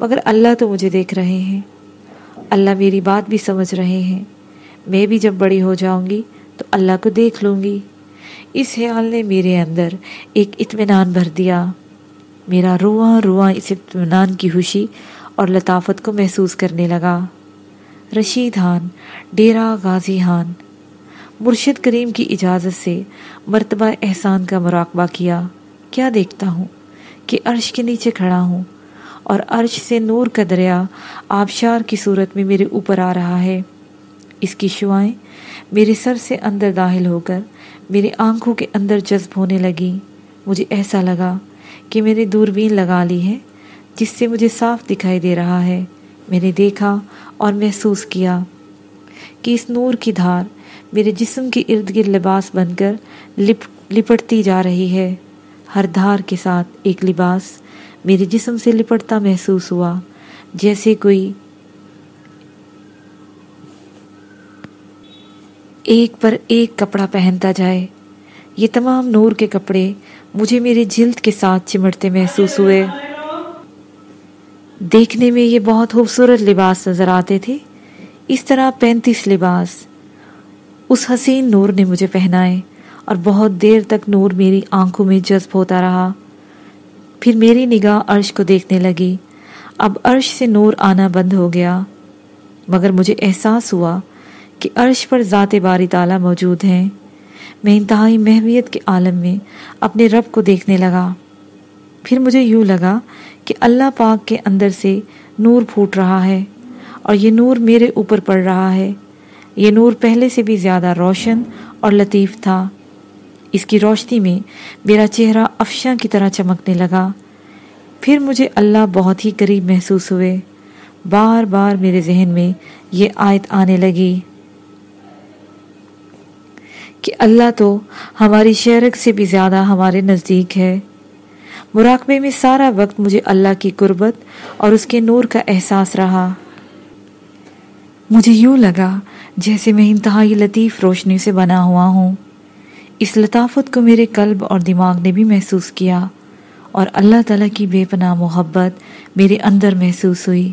مگر اللہ تو مجھے دیکھ رہے ہیں۔ اللہ میری بات بھی سمجھ رہے ہیں۔ میں بھی جب بڑی ہو جاؤں گی تو اللہ کو دیکھ لوں گی۔ اس خیال نے میرے اندر ایک اطمینان بھر دیا۔ میرا رواں رواں اس اطمینان کی خوشی اور لطافت کو محسوس کرنے لگا۔ رشید ہان ڈیرا غازی ہان مرشد کریم کی اجازت سے مرتبہ احسان کا مراقبہ کیا۔ کیا دیکھتا ہوں کہ عرش کے نیچے کھڑا ہوں اور عرش سے نور کا دریا آبشار کی صورت میں میرے اوپر آ رہا ہے۔ اس کی شوائیں میرے سر سے اندر داخل ہو کر میری آنکھوں کے اندر جذب ہونے لگی مجھے ایسا لگا کہ میں نے دوربین لگا لی ہے جس سے مجھے صاف دکھائی دے رہا ہے، میں نے دیکھا اور محسوس کیا کہ اس نور کی دھار میرے جسم کے ارد گرد لباس بن کر لپ، لپٹتی جا رہی ہے۔ ہر دھار کے ساتھ ایک لباس میرے جسم سے لپٹتا محسوس ہوا، جیسے کوئی ایک پر ایک کپڑا پہنتا جائے۔ یہ تمام نور کے کپڑے مجھے میرے جلد کے ساتھ چمٹتے محسوس ہوئے۔ دیکھنے میں یہ بہت خوبصورت لباس نظر آتے تھے۔ اس طرح پینتیس لباس۔ اس حسین نور نے مجھے پہنائے اور بہت دیر تک نور میری آنکھوں میں جذب ہوتا رہا۔ پھر میری نگاہ عرش کو دیکھنے لگی۔ اب عرش سے نور آنا بند ہو گیا۔ مگر مجھے احساس ہوا کہ عرش پر ذات باری تعالیٰ موجود ہیں۔ میں انتہائی محویت کے عالم میں اپنے رب کو دیکھنے لگا۔ پھر مجھے یوں لگا کہ اللہ پاک کے اندر سے نور پھوٹ رہا ہے اور یہ نور میرے اوپر پڑ رہا ہے۔ یہ نور پہلے سے بھی زیادہ روشن اور لطیف تھا۔ اس کی روشنی میں میرا چہرہ افشاں کی طرح چمکنے لگا۔ پھر مجھے اللہ بہت ہی قریب محسوس ہوئے۔ بار بار میرے ذہن میں یہ آیت آنے لگی کہ اللہ تو ہماری شہرک سے بھی زیادہ ہمارے نزدیک ہے۔ مراقبے میں سارا وقت مجھے اللہ کی قربت اور اس کے نور کا احساس رہا۔ مجھے یوں لگا جیسے میں انتہائی لطیف روشنی سے بنا ہوا ہوں۔ اس لطافت کو میرے قلب اور دماغ نے بھی محسوس کیا اور اللہ تعالیٰ کی بے پناہ محبت میرے اندر محسوس ہوئی۔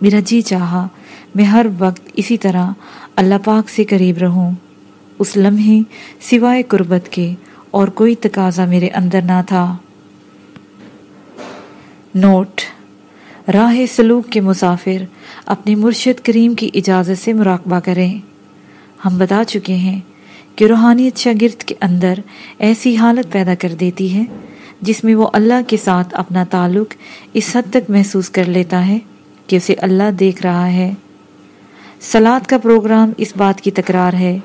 میرا جی چاہا میں ہر وقت اسی طرح اللہ پاک سے قریب رہوں، اس لمحے سوائے قربت کے اور کوئی تقاضا میرے اندر نہ تھا۔ نوٹ۔ راہ سلوک کے مسافر اپنے مرشد کریم کی اجازت سے مراقبہ کریں۔ ہم بتا چکے ہیں کہ روحانیت شاگرد کے اندر ایسی حالت پیدا کر دیتی ہے جس میں وہ اللہ کے ساتھ اپنا تعلق اس حد تک محسوس کر لیتا ہے کہ اسے اللہ دیکھ رہا ہے۔ سلاد کا پروگرام اس بات کی تکرار ہے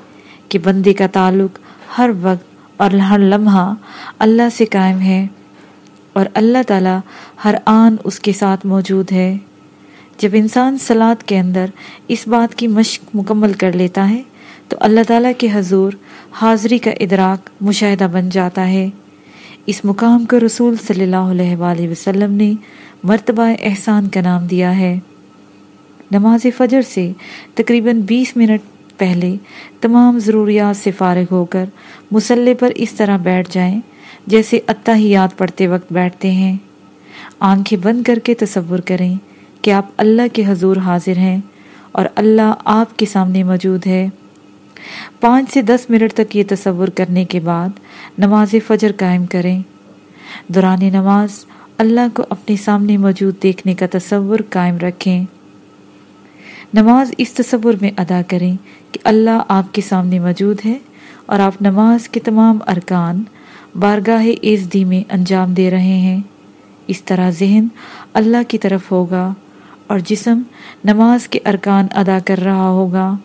کہ بندے کا تعلق ہر وقت اور ہر لمحہ اللہ سے قائم ہے اور اللہ تعالیٰ ہر آن اس کے ساتھ موجود ہے۔ جب انسان سلاد کے اندر اس بات کی مشق مکمل کر لیتا ہے، تو اللہ تعالیٰ کے حضور حاضری کا ادراک مشاہدہ بن جاتا ہے۔ اس مقام کو رسول صلی اللہ علیہ وآلہ وسلم نے مرتبہ احسان کا نام دیا ہے۔ نماز فجر سے تقریباً بیس منٹ پہلے تمام ضروریات سے فارغ ہو کر مسلح پر اس طرح بیٹھ جائیں جیسے اتحیات پڑھتے وقت بیٹھتے ہیں۔ آنکھیں بند کر کے تصور کریں کہ آپ اللہ کے حضور حاضر ہیں اور اللہ آپ کے سامنے موجود ہے۔ پانچ سے دس منٹ تک یہ تصور کرنے کے بعد نماز فجر قائم کریں۔ دوران نماز اللہ کو اپنے سامنے موجود دیکھنے کا تصور قائم رکھیں۔ نماز اس تصور میں ادا کریں کہ اللہ آپ کے سامنے موجود ہے اور آپ نماز کے تمام ارکان بارگاہ ایزدی میں انجام دے رہے ہیں۔ اس طرح ذہن اللہ کی طرف ہوگا اور جسم نماز کے ارکان ادا کر رہا ہوگا۔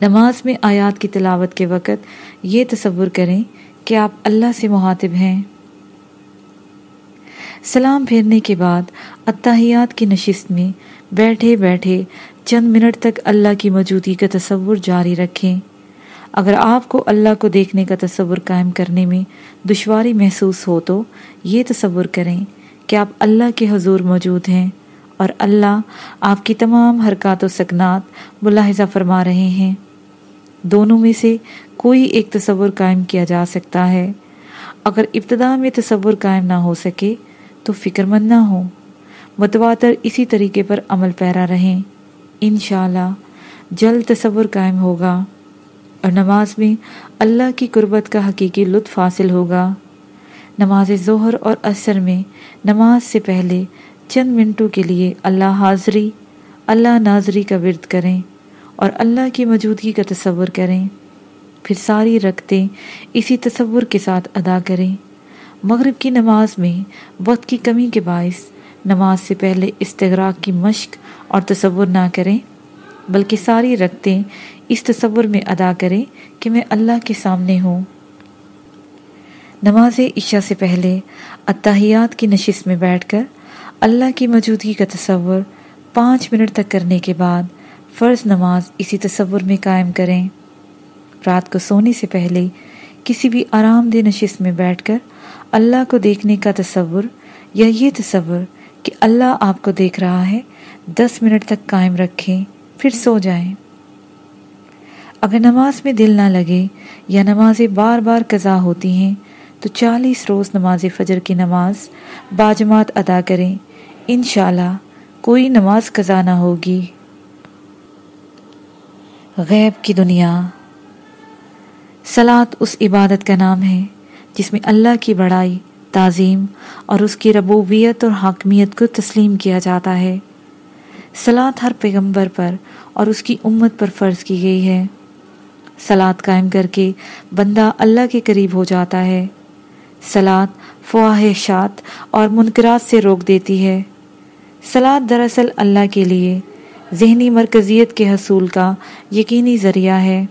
نماز میں آیات کی تلاوت کے وقت یہ تصور کریں کہ آپ اللہ سے محاطب ہیں۔ سلام پھیرنے کے بعد اتحیات کی نشست میں بیٹھے بیٹھے چند منٹ تک اللہ کی موجودگی کا تصور جاری رکھیں۔ اگر آپ کو اللہ کو دیکھنے کا تصور قائم کرنے میں دشواری محسوس ہو تو یہ تصور کریں کہ آپ اللہ کے حضور موجود ہیں اور اللہ آپ کی تمام حرکات و سکنات ملاحظہ فرما رہے ہیں۔ دونوں میں سے کوئی ایک تصور قائم کیا جا سکتا ہے۔ اگر ابتدا میں تصور قائم نہ ہو سکے تو فکر مند نہ ہو متواتر اسی طریقے پر عمل پیرا رہیں۔ انشاءاللہ جلد تصور قائم ہوگا۔ اور نماز میں اللہ کی قربت کا حقیقی لطف حاصل ہوگا۔ نماز ظہر اور عصر میں نماز سے پہلے چند منٹوں کے لیے اللہ حاضری، اللہ ناظری کا ورد کریں اور اللہ کی موجودگی کا تصور کریں۔ پھر ساری رکھتے اسی تصور کے ساتھ ادا کریں۔ مغرب کی نماز میں وقت کی کمی کے باعث نماز سے پہلے استغراق کی مشق اور تصور نہ کریں، بلکہ ساری رکھتے اس تصور میں ادا کریں کہ میں اللہ کے سامنے ہوں۔ نماز عشاء سے پہلے اتحیات کی نشست میں بیٹھ کر اللہ کی موجودگی کا تصور پانچ منٹ تک کرنے کے بعد فرض نماز اسی تصور میں قائم کریں۔ رات کو سونے سے پہلے کسی بھی آرام دہ نشست میں بیٹھ کر اللہ کو دیکھنے کا تصور یا یہ تصور کہ اللہ آپ کو دیکھ رہا ہے، دس منٹ تک قائم رکھیں، پھر سو جائیں۔ اگر نماز میں دل نہ لگے یا نمازیں بار بار قضا ہوتی ہیں، تو چالیس روز نماز فجر کی نماز باجماعت ادا کریں۔ انشاءاللہ کوئی نماز قضا نہ ہوگی۔ غیب کی دنیا۔ سلاد اس عبادت کا نام ہے جس میں اللہ کی بڑائی، تعظیم اور اس کی ربوبیت اور حاکمیت کو تسلیم کیا جاتا ہے۔ سلاد ہر پیغمبر پر اور اس کی امت پر فرض کی گئی ہے۔ سلاد قائم کر کے بندہ اللہ کے قریب ہو جاتا ہے۔ سلاد فواہشات اور منکرات سے روک دیتی ہے۔ سلاد دراصل اللہ کے لیے ذہنی مرکزیت کے حصول کا یقینی ذریعہ ہے۔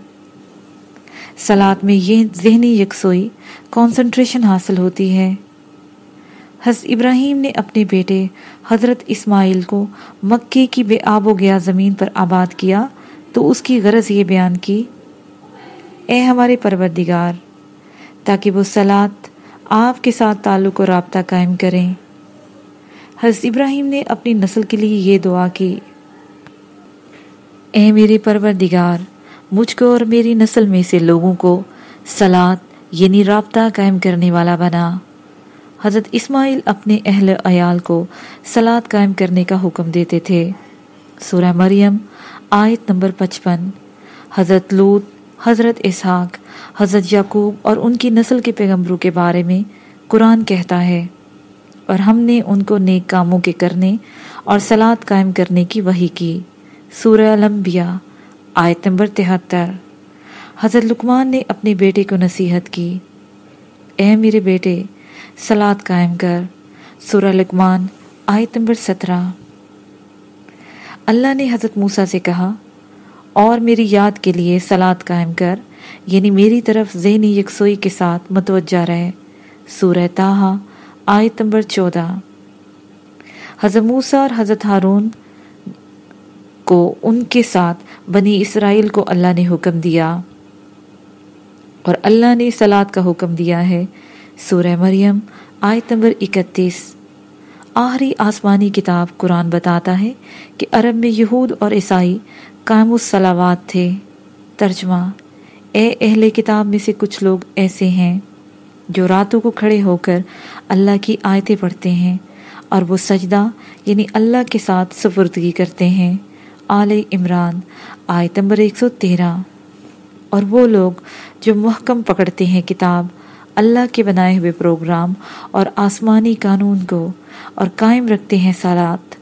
سلاد میں یہ ذہنی یکسوئی کانسنٹریشن حاصل ہوتی ہے۔ حضرت ابراہیم نے اپنے بیٹے حضرت اسماعیل کو مکے کی بے آب و گیا زمین پر آباد کیا تو اس کی غرض یہ بیان کی اے ہمارے پروردگار، تاکہ وہ سلاد آپ کے ساتھ تعلق و رابطہ قائم کریں۔ حضرت ابراہیم نے اپنی نسل کے لیے یہ دعا کی، اے میرے پروردگار، مجھ کو اور میری نسل میں سے لوگوں کو سلاد یعنی رابطہ قائم کرنے والا بنا۔ حضرت اسماعیل اپنے اہل عیال کو سلاد قائم کرنے کا حکم دیتے تھے۔ سورہ مریم، آیت نمبر پچپن، حضرت لوت حضرت اسحاق، حضرت یعقوب اور ان کی نسل کے پیغمبروں کے بارے میں قرآن کہتا ہے۔ اور ہم نے ان کو نیک کاموں کے کرنے اور سلاد قائم کرنے کی وحی کی۔ سورہ الانبیاء، آیت نمبر تہتر۔ حضرت لکمان نے اپنے بیٹے کو نصیحت کی۔ اے میرے بیٹے سلاد قائم کر۔ سورہ لکمان آیت نمبر سترہ۔ اللہ نے حضرت موسیٰ سے کہا اور میری یاد کے لیے سلاد قائم کر یعنی میری طرف ذہنی یکسوئی کے ساتھ متوجہ رہے۔ سورہ تاہا آیت نمبر چودہ۔ حضرت موسیٰ اور حضرت ہارون کو ان کے ساتھ بنی اسرائیل کو اللہ نے حکم دیا۔ اور اللہ نے سلاد کا حکم دیا ہے۔ سورہ مریم، آیت نمبر اکتیس۔ آخری آسمانی کتاب قرآن بتاتا ہے کہ عرب میں یہود اور عیسائی قائم الصلاوات تھے۔ ترجمہ، اے اہل کتاب میں سے کچھ لوگ ایسے ہیں جو راتوں کو کھڑے ہو کر اللہ کی آیتیں پڑھتے ہیں اور وہ سجدہ یعنی اللہ کے ساتھ سفردگی کرتے ہیں۔ آل عمران، آیت نمبر ایک سو تیرہ۔ اور وہ لوگ جو محکم پکڑتے ہیں کتاب، اللہ کے بنائے ہوئے پروگرام اور آسمانی قانون کو اور قائم رکھتے ہیں سالات۔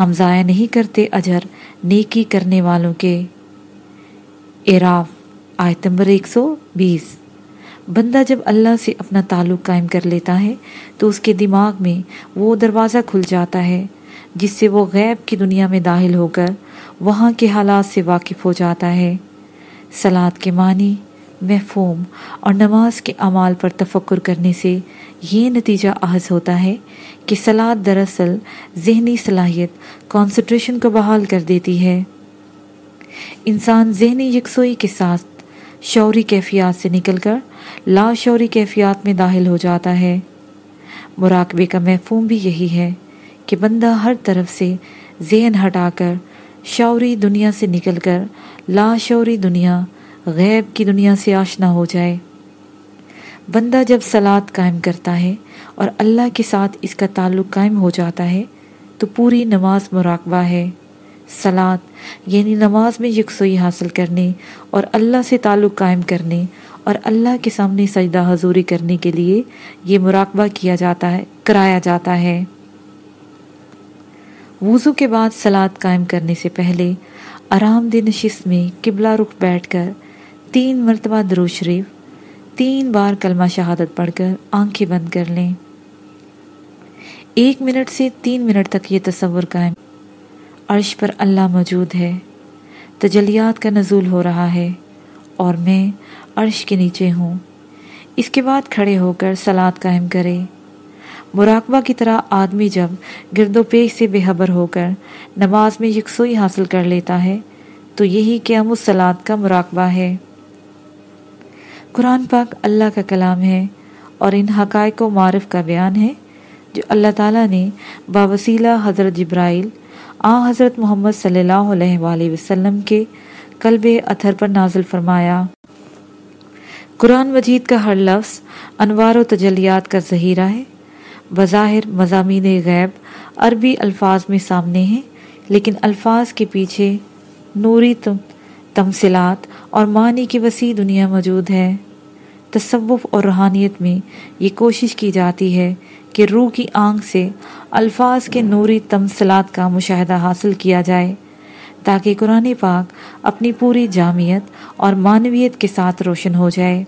ہم ضائع نہیں کرتے اجر نیکی کرنے والوں کے اعراف، آیت نمبر ایک سو بیس۔ بندہ جب اللہ سے اپنا تعلق قائم کر لیتا ہے، تو اس کے دماغ میں وہ دروازہ کھل جاتا ہے، جس سے وہ غیب کی دنیا میں داخل ہو کر وہاں کے حالات سے واقف ہو جاتا ہے۔ سلاد کے معنی محفوم اور نماز کے اعمال پر تفکر کرنے سے یہ نتیجہ احض ہوتا ہے کہ سلاد دراصل ذہنی صلاحیت کانسنٹریشن کو بحال کر دیتی ہے۔ انسان ذہنی یکسوئی کے ساتھ شعوری کیفیات سے نکل کر لا شعوری کیفیات میں داخل ہو جاتا ہے۔ مراقبے کا محفوم بھی یہی ہے کہ بندہ ہر طرف سے ذہن ہٹا کر شعوری دنیا سے نکل کر لا شعوری دنیا غیب کی دنیا سے آشنا ہو جائے۔ بندہ جب سلاد قائم کرتا ہے اور اللہ کے ساتھ اس کا تعلق قائم ہو جاتا ہے، تو پوری نماز مراقبہ ہے۔ سلاد یعنی نماز میں یکسوئی حاصل کرنے اور اللہ سے تعلق قائم کرنے اور اللہ کے سامنے سجدہ حضوری کرنے کے لیے یہ مراقبہ کیا جاتا ہے، کرایا جاتا ہے۔ وضو کے بعد سلاد قائم کرنے سے پہلے آرام دہ نشست میں قبلہ رخ بیٹھ کر تین مرتبہ درو شریف، تین بار کلمہ شہادت پڑھ کر آنکھیں بند کر لیں۔ ایک منٹ سے تین منٹ تک یہ تصور قائم۔ عرش پر اللہ موجود ہے۔ تجلیات کا نزول ہو رہا ہے اور میں عرش کے نیچے ہوں۔ اس کے بعد کھڑے ہو کر سلاد قائم کرے مراقبہ کی طرح آدمی جب گرد و پیش سے بے حبر ہو کر نماز میں یکسوئی حاصل کر لیتا ہے، تو یہی قیام السلاد کا مراقبہ ہے۔ قرآن پاک اللہ کا کلام ہے اور ان حقائق و معرف کا بیان ہے جو اللہ تعالیٰ نے باوسیلہ حضرت جبرائیل آ حضرت محمد صلی اللہ علیہ وآلہ وسلم کے قلب اتھر پر نازل فرمایا۔ قرآن مجید کا ہر لفظ انوار و تجلیات کا ذہیرہ ہے۔ بظاہر مضامین غیب عربی الفاظ میں سامنے ہیں، لیکن الفاظ کے پیچھے نوری تمثلات اور معنی کی وسیع دنیا موجود ہے۔ تصوف اور روحانیت میں یہ کوشش کی جاتی ہے کہ روح کی آنکھ سے الفاظ کے نوری تمثلات کا مشاہدہ حاصل کیا جائے تاکہ قرآن پاک اپنی پوری جامعت اور معنویت کے ساتھ روشن ہو جائے۔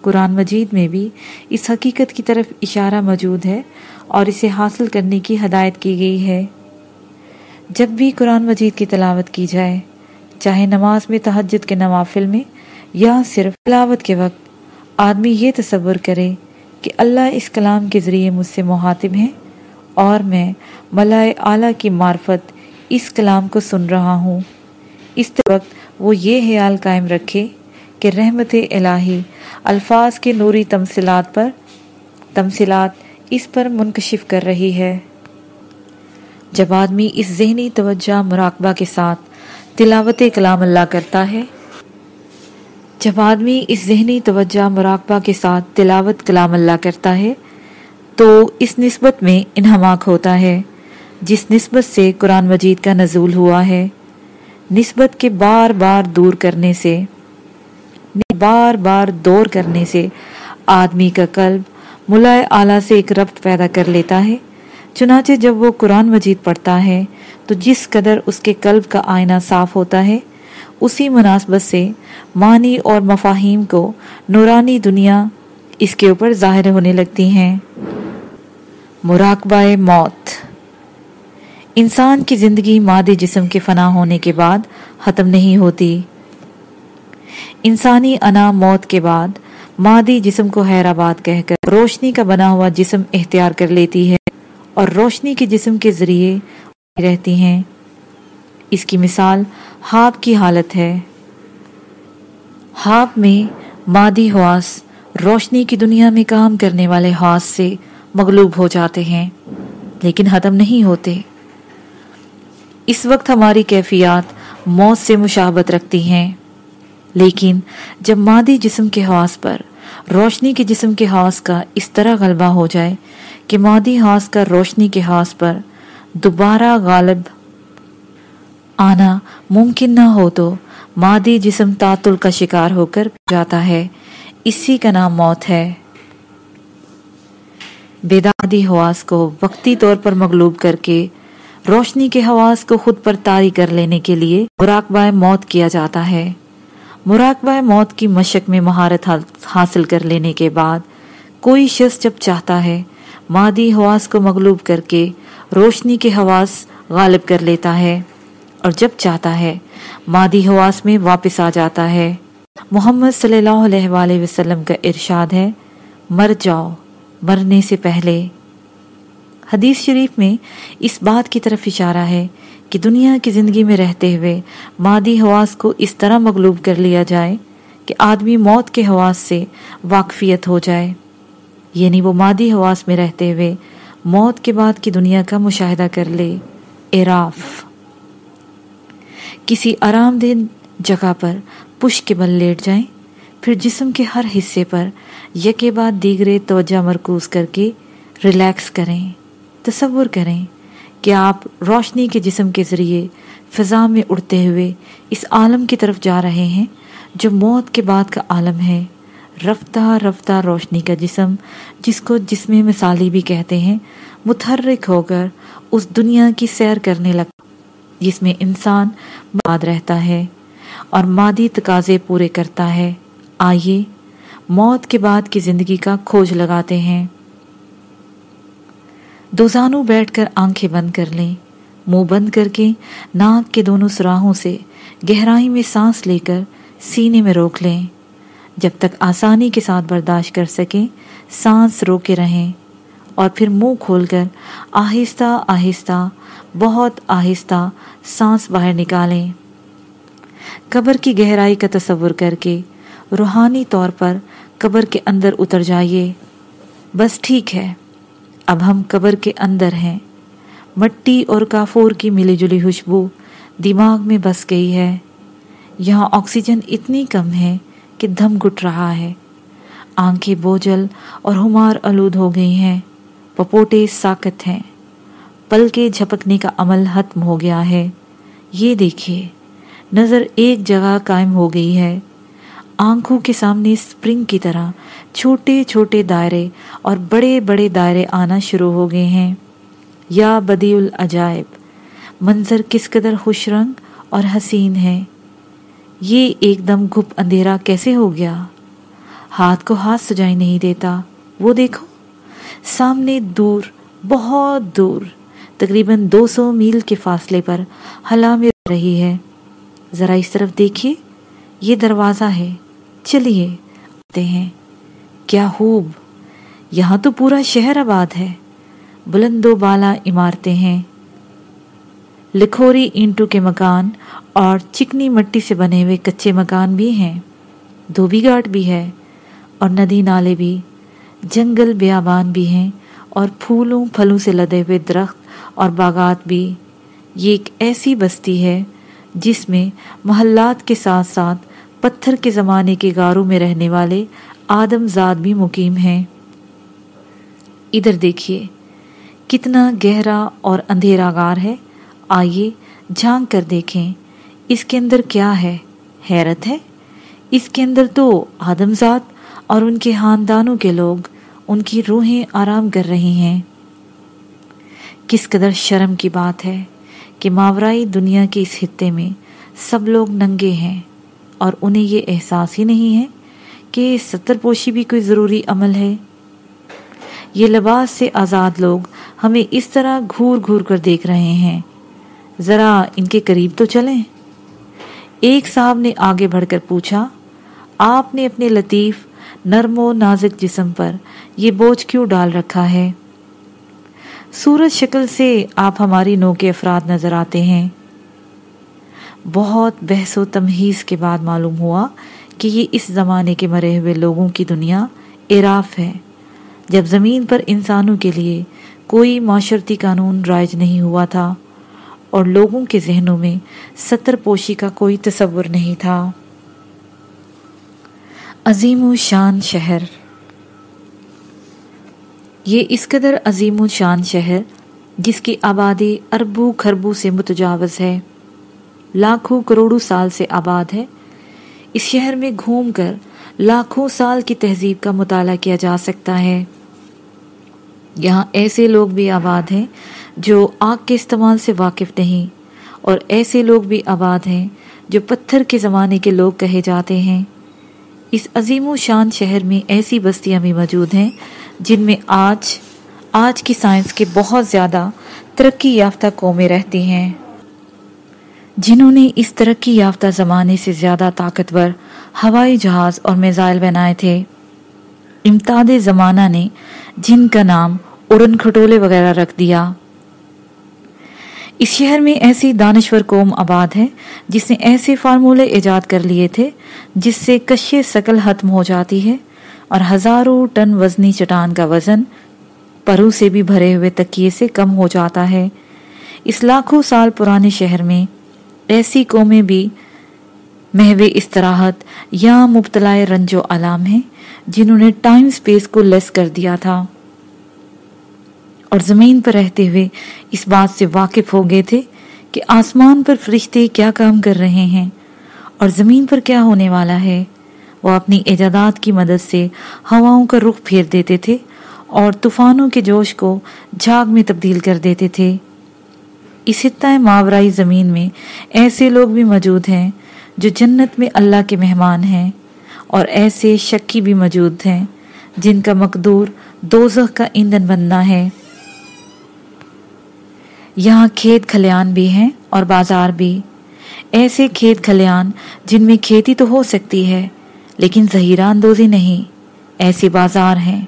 قرآن مجید میں بھی اس حقیقت کی طرف اشارہ موجود ہے اور اسے حاصل کرنے کی ہدایت کی گئی ہے۔ جب بھی قرآن مجید کی تلاوت کی جائے چاہے نماز میں، تہجد کے نوافل میں یا صرف تلاوت کے وقت، آدمی یہ تصور کرے کہ اللہ اس کلام کے ذریعے مجھ سے محاطب ہیں اور میں ملائے اعلیٰ کی معرفت اس کلام کو سن رہا ہوں۔ اس وقت وہ یہ خیال قائم رکھے کہ رحمت الہی الفاظ کے نوری تمثلات پر تمثلات اس پر منکشف کر رہی ہے۔ جب آدمی اس ذہنی توجہ مراقبہ کے ساتھ تلاوت کلام اللہ کرتا ہے۔ جب آدمی اس ذہنی توجہ مراقبہ کے ساتھ تلاوت کلام اللہ کرتا ہے، تو اس نسبت میں انہماک ہوتا ہے، جس نسبت سے قرآن مجید کا نزول ہوا ہے۔ نسبت کے بار بار دور کرنے سے، بار بار دور کرنے سے آدمی کا قلب ملائے اعلیٰ سے ایک ربط پیدا کر لیتا ہے۔ چنانچہ جب وہ قرآن مجید پڑھتا ہے تو جس قدر اس کے قلب کا آئینہ صاف ہوتا ہے، اسی مناسبت سے معنی اور مفاہیم کو نورانی دنیا اس کے اوپر ظاہر ہونے لگتی ہیں۔ مراقبہ موت۔ انسان کی زندگی مادی جسم کے فنا ہونے کے بعد ختم نہیں ہوتی۔ انسانی انا موت کے بعد مادی جسم کو حیرآباد کہہ کر روشنی کا بنا ہوا جسم اختیار کر لیتی ہے اور روشنی کے جسم کے ذریعے رہتی ہیں۔ اس کی مثال ہاپ کی حالت ہے۔ ہاپ میں مادی حواس روشنی کی دنیا میں کام کرنے والے حواس سے مغلوب ہو جاتے ہیں، لیکن ختم نہیں ہوتے۔ اس وقت ہماری کیفیات موت سے مشابت رکھتی ہیں۔ لیکن جب مادی جسم کے حواس پر روشنی کے جسم کے حواس کا اس طرح غلبہ ہو جائے کہ مادی حواس کا روشنی کے حواس پر دوبارہ غالب۔ آنا ممکن نہ ہو تو مادی جسم تعطل کا شکار ہو کر جاتا ہے۔ اسی کا نام موت ہے۔ بیدادی حواس کو وقتی طور پر مغلوب کر کے روشنی کے حواس کو خود پر تاری کر لینے کے لیے مراقبہ موت کیا جاتا ہے۔ مراقبہ موت کی مشق میں مہارت حاصل کر لینے کے بعد کوئی شخص جب چاہتا ہے مادی حواس کو مغلوب کر کے روشنی کے حواس غالب کر لیتا ہے اور جب چاہتا ہے، مادی حواس میں واپس آ جاتا ہے۔ محمد صلی اللہ علیہ وآلہ وسلم کا ارشاد ہے، مر جاؤ، مرنے سے پہلے۔ حدیث شریف میں اس بات کی طرف اشارہ ہے کہ دنیا کی زندگی میں رہتے ہوئے مادی حواس کو اس طرح مغلوب کر لیا جائے کہ آدمی موت کے حواس سے واقفیت ہو جائے۔ یعنی وہ مادی حواس میں رہتے ہوئے موت کے بعد کی دنیا کا مشاہدہ کر لے۔ اراف کسی آرام دہ جگہ پر پش کے بل لیٹ جائیں، پھر جسم کے ہر حصے پر یکے بعد دیگرے توجہ مرکوز کر کے ریلیکس کریں، تصور کریں کہ آپ روشنی کے جسم کے ذریعے فضا میں اڑتے ہوئے اس عالم کی طرف جا رہے ہیں، جو موت کے بعد کا عالم ہے۔ رفتہ رفتہ روشنی کا جسم، جس کو جسم مثالی بھی کہتے ہیں، متحرک ہو کر اس دنیا کی سیر کرنے لگتا جس میں انسان باد رہتا ہے اور مادی تقاضے پورے کرتا ہے۔ آئیے، موت کے بعد کی زندگی کا کھوج لگاتے ہیں۔ دوزانو بیٹھ کر آنکھیں بند کر لیں، منہ بند کر کے ناک کے دونوں سراہوں سے گہرائی میں سانس لے کر سینے میں روک لیں۔ جب تک آسانی کے ساتھ برداشت کر سکیں، سانس روکے رہیں اور پھر منہ کھول کر آہستہ آہستہ، بہت آہستہ سانس باہر نکالیں۔ قبر کی گہرائی کا تصور کر کے روحانی طور پر قبر کے اندر اتر جائیے۔ بس ٹھیک ہے، اب ہم قبر کے اندر ہیں۔ مٹی اور کافور کی ملی جلی خوشبو دماغ میں بس گئی ہے۔ یہاں آکسیجن اتنی کم ہے کہ دھم گٹ رہا ہے۔ آنکھیں بوجھل اور ہمار آلود ہو گئی ہیں۔ پپوٹے ساکت ہیں۔ پل کے جھپکنے کا عمل ختم ہو گیا ہے۔ یہ دیکھیے، نظر ایک جگہ قائم ہو گئی ہے۔ آنکھوں کے سامنے سپرنگ کی طرح چھوٹے چھوٹے دائرے اور بڑے بڑے دائرے آنا شروع ہو گئے ہیں۔ یا بدی العجائب، منظر کس قدر خوش رنگ اور حسین ہے۔ یہ ایک دم گھپ اندھیرا کیسے ہو گیا؟ ہاتھ کو ہاتھ سجائی نہیں دیتا۔ وہ دیکھو، سامنے دور، بہت دور، تقریباً دو سو میل کے فاصلے پر ہلا میں رہی ہے۔ ذرا اس طرف دیکھیے، یہ دروازہ ہے۔ چلیے، آتے ہیں۔ کیا خوب! یہاں تو پورا شہر آباد ہے۔ بلند و بالا عمارتیں ہیں۔ لکھوری اینٹو کے مکان اور چکنی مٹی سے بنے ہوئے کچے مکان بھی ہیں۔ دھوبی گھاٹ بھی ہے اور ندی نالے بھی۔ جنگل بیابان بھی ہیں اور پھولوں پھلوں سے لدے ہوئے درخت اور باغات بھی۔ یہ ایک ایسی بستی ہے جس میں محلات کے ساتھ ساتھ پتھر کے زمانے کے گاروں میں رہنے والے آدم زاد بھی مقیم ہیں۔ ادھر دیکھیے، کتنا گہرا اور اندھیرا گار ہے۔ آئیے جھانک کر دیکھیں۔ اس کے اندر کیا ہے؟ حیرت ہے؟ اس کے اندر تو آدم زاد اور ان کے خاندانوں کے لوگ ان کی روحیں آرام کر رہی ہیں۔ کس قدر شرم کی بات ہے کہ ماورائی دنیا کے اس خطے میں سب لوگ ننگے ہیں اور انہیں یہ احساس ہی نہیں ہے کہ ستر پوشی بھی کوئی ضروری عمل ہے۔ یہ لباس سے آزاد لوگ ہمیں اس طرح گھور گھور کر دیکھ رہے ہیں۔ ذرا ان کے قریب تو چلیں۔ ایک صاحب نے آگے بڑھ کر پوچھا، آپ نے اپنے لطیف، نرم و نازک جسم پر یہ بوجھ کیوں ڈال رکھا ہے؟ سورج شکل سے آپ ہماری نو کے افراد نظر آتے ہیں۔ بہت بحث و تمہیز کے بعد معلوم ہوا کہ یہ اس زمانے کے مرے ہوئے لوگوں کی دنیا اراف ہے۔ جب زمین پر انسانوں کے لیے کوئی معاشرتی قانون رائج نہیں ہوا تھا اور لوگوں کے ذہنوں میں ستر پوشی کا کوئی تصور نہیں تھا۔ عظیم و شان شہر۔ یہ اس قدر عظیم و شان شہر جس کی آبادی اربوں خربوں سے متجاوز ہے، لاکھوں کروڑوں سال سے آباد ہے۔ اس شہر میں گھوم کر لاکھوں سال کی تہذیب کا مطالعہ کیا جا سکتا ہے۔ یہاں ایسے لوگ بھی آباد ہیں جو آگ کے استعمال سے واقف نہیں، اور ایسے لوگ بھی آباد ہیں جو پتھر کے زمانے کے لوگ کہے جاتے ہیں۔ اس عظیم و شان شہر میں ایسی بستیاں بھی موجود ہیں جن میں آج آج کی سائنس کے بہت زیادہ ترقی یافتہ قومیں رہتی ہیں۔ جنہوں نے اس ترقی یافتہ زمانے سے زیادہ طاقتور ہوائی جہاز اور میزائل بنائے تھے۔ امتاد زمانہ نے جن کا نام اڑن کھٹولے وغیرہ رکھ دیا۔ اس شہر میں ایسی دانشور قوم آباد ہے جس نے ایسے فارمولے ایجاد کر لیے تھے جس سے کشے سکل ختم ہو جاتی ہے اور ہزاروں ٹن وزنی چٹان کا وزن پرو سے بھی بھرے ہوئے تکیے سے کم ہو جاتا ہے۔ اس لاکھوں سال پرانے شہر میں ایسی قومیں بھی محو استراحت یا مبتلا رنج و علام ہیں جنہوں نے ٹائم سپیس کو لیس کر دیا تھا۔ اور زمین پر رہتے ہوئے اس بات سے واقف ہو گئے تھے کہ آسمان پر فرشتے کیا کام کر رہے ہیں اور زمین پر کیا ہونے والا ہے۔ وہ اپنی ایجادات کی مدد سے ہواؤں کا رخ پھیر دیتے تھے اور طوفانوں کے جوش کو جھاگ میں تبدیل کر دیتے تھے۔ اس خطہ ماورائی زمین میں ایسے لوگ بھی موجود ہیں جو جنت میں اللہ کے مہمان ہیں اور ایسے شکی بھی موجود ہیں جن کا مقدور دوزخ کا ایندھن بننا ہے۔ یہاں کھیت کھلیان بھی ہیں اور بازار بھی۔ ایسے کھیت کھلیان جن میں کھیتی تو ہو سکتی ہے، لیکن ظہیرہ اندوزی نہیں۔ ایسے بازار ہیں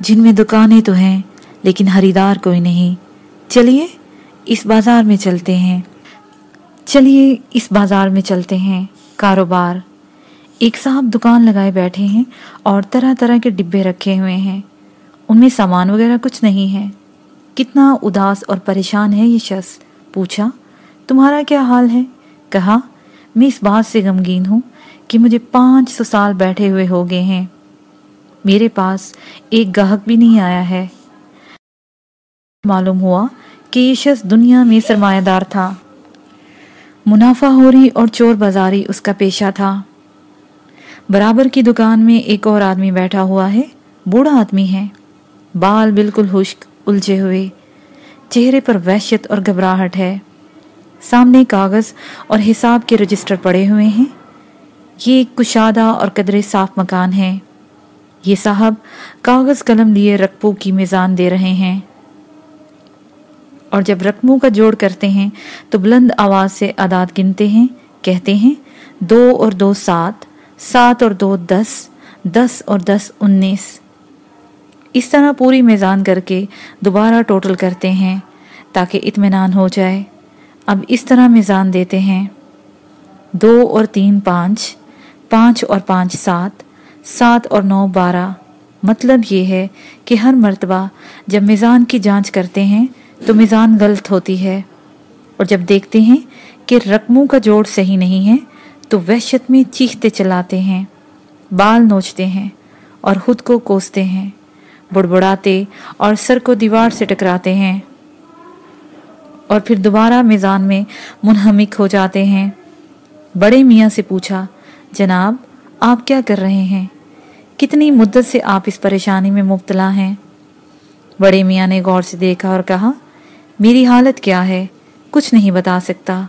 جن میں دکانیں تو ہیں، لیکن خریدار کوئی نہیں۔ چلیے، اس بازار میں چلتے ہیں۔ چلیے، اس بازار میں چلتے ہیں۔ کاروبار۔ ایک صاحب دکان لگائے بیٹھے ہیں اور طرح طرح کے ڈبے رکھے ہوئے ہیں۔ ان میں سامان وغیرہ کچھ نہیں ہے۔ کتنا اداس اور پریشان ہے یہ شخص؟ پوچھا، تمہارا کیا حال ہے؟ کہا، میں اس بات سے غمگین ہوں کہ مجھے پانچ سو سال بیٹھے ہوئے ہو گئے ہیں۔ میرے پاس ایک گاہک بھی نہیں آیا ہے۔ معلوم ہوا کہ یہ شخص دنیا میں سرمایہ دار تھا۔ منافع ہو رہی اور چور بازاری اس کا پیشہ تھا۔ برابر کی دکان میں ایک اور آدمی بیٹھا ہوا ہے۔ بوڑھا آدمی ہے۔ بال بالکل خشک۔ الجھے ہوئے۔ چہرے پر وحشت اور گھبراہٹ ہے۔ سامنے کاغذ اور حساب کے رجسٹر پڑے ہوئے ہیں۔ یہ ایک کشادہ اور قدرے صاف مکان ہے۔ یہ صاحب کاغذ قلم لیے رقبوں کی میزان دے رہے ہیں۔ اور جب رقموں کا جوڑ کرتے ہیں تو بلند آواز سے عداد گنتے ہیں، کہتے ہیں، دو اور دو سات سات اور دو دس دس اور دس انیس۔ اس طرح پوری میزان کر کے دوبارہ ٹوٹل کرتے ہیں تاکہ اطمینان ہو جائے۔ اب اس طرح میزان دیتے ہیں۔ دو اور تین پانچ پانچ اور پانچ سات سات اور نو بارہ۔ مطلب یہ ہے کہ ہر مرتبہ جب میزان کی جانچ کرتے ہیں تو میزان غلط ہوتی ہے۔ اور جب دیکھتے ہیں کہ رقموں کا جوڑ صحیح نہیں ہے تو وحشت میں چیختے چلاتے ہیں، بال نوچتے ہیں اور خود کو کوستے ہیں۔ بڑبڑاتے اور سر کو دیوار سے ٹکراتے ہیں اور پھر دوبارہ میزان میں منہمک ہو جاتے ہیں۔ بڑے میاں سے پوچھا، جناب، آپ کیا کر رہے ہیں؟ کتنی مدت سے آپ اس پریشانی میں مبتلا ہیں؟ بڑے میاں نے غور سے دیکھا اور کہا، میری حالت کیا ہے؟ کچھ نہیں بتا سکتا۔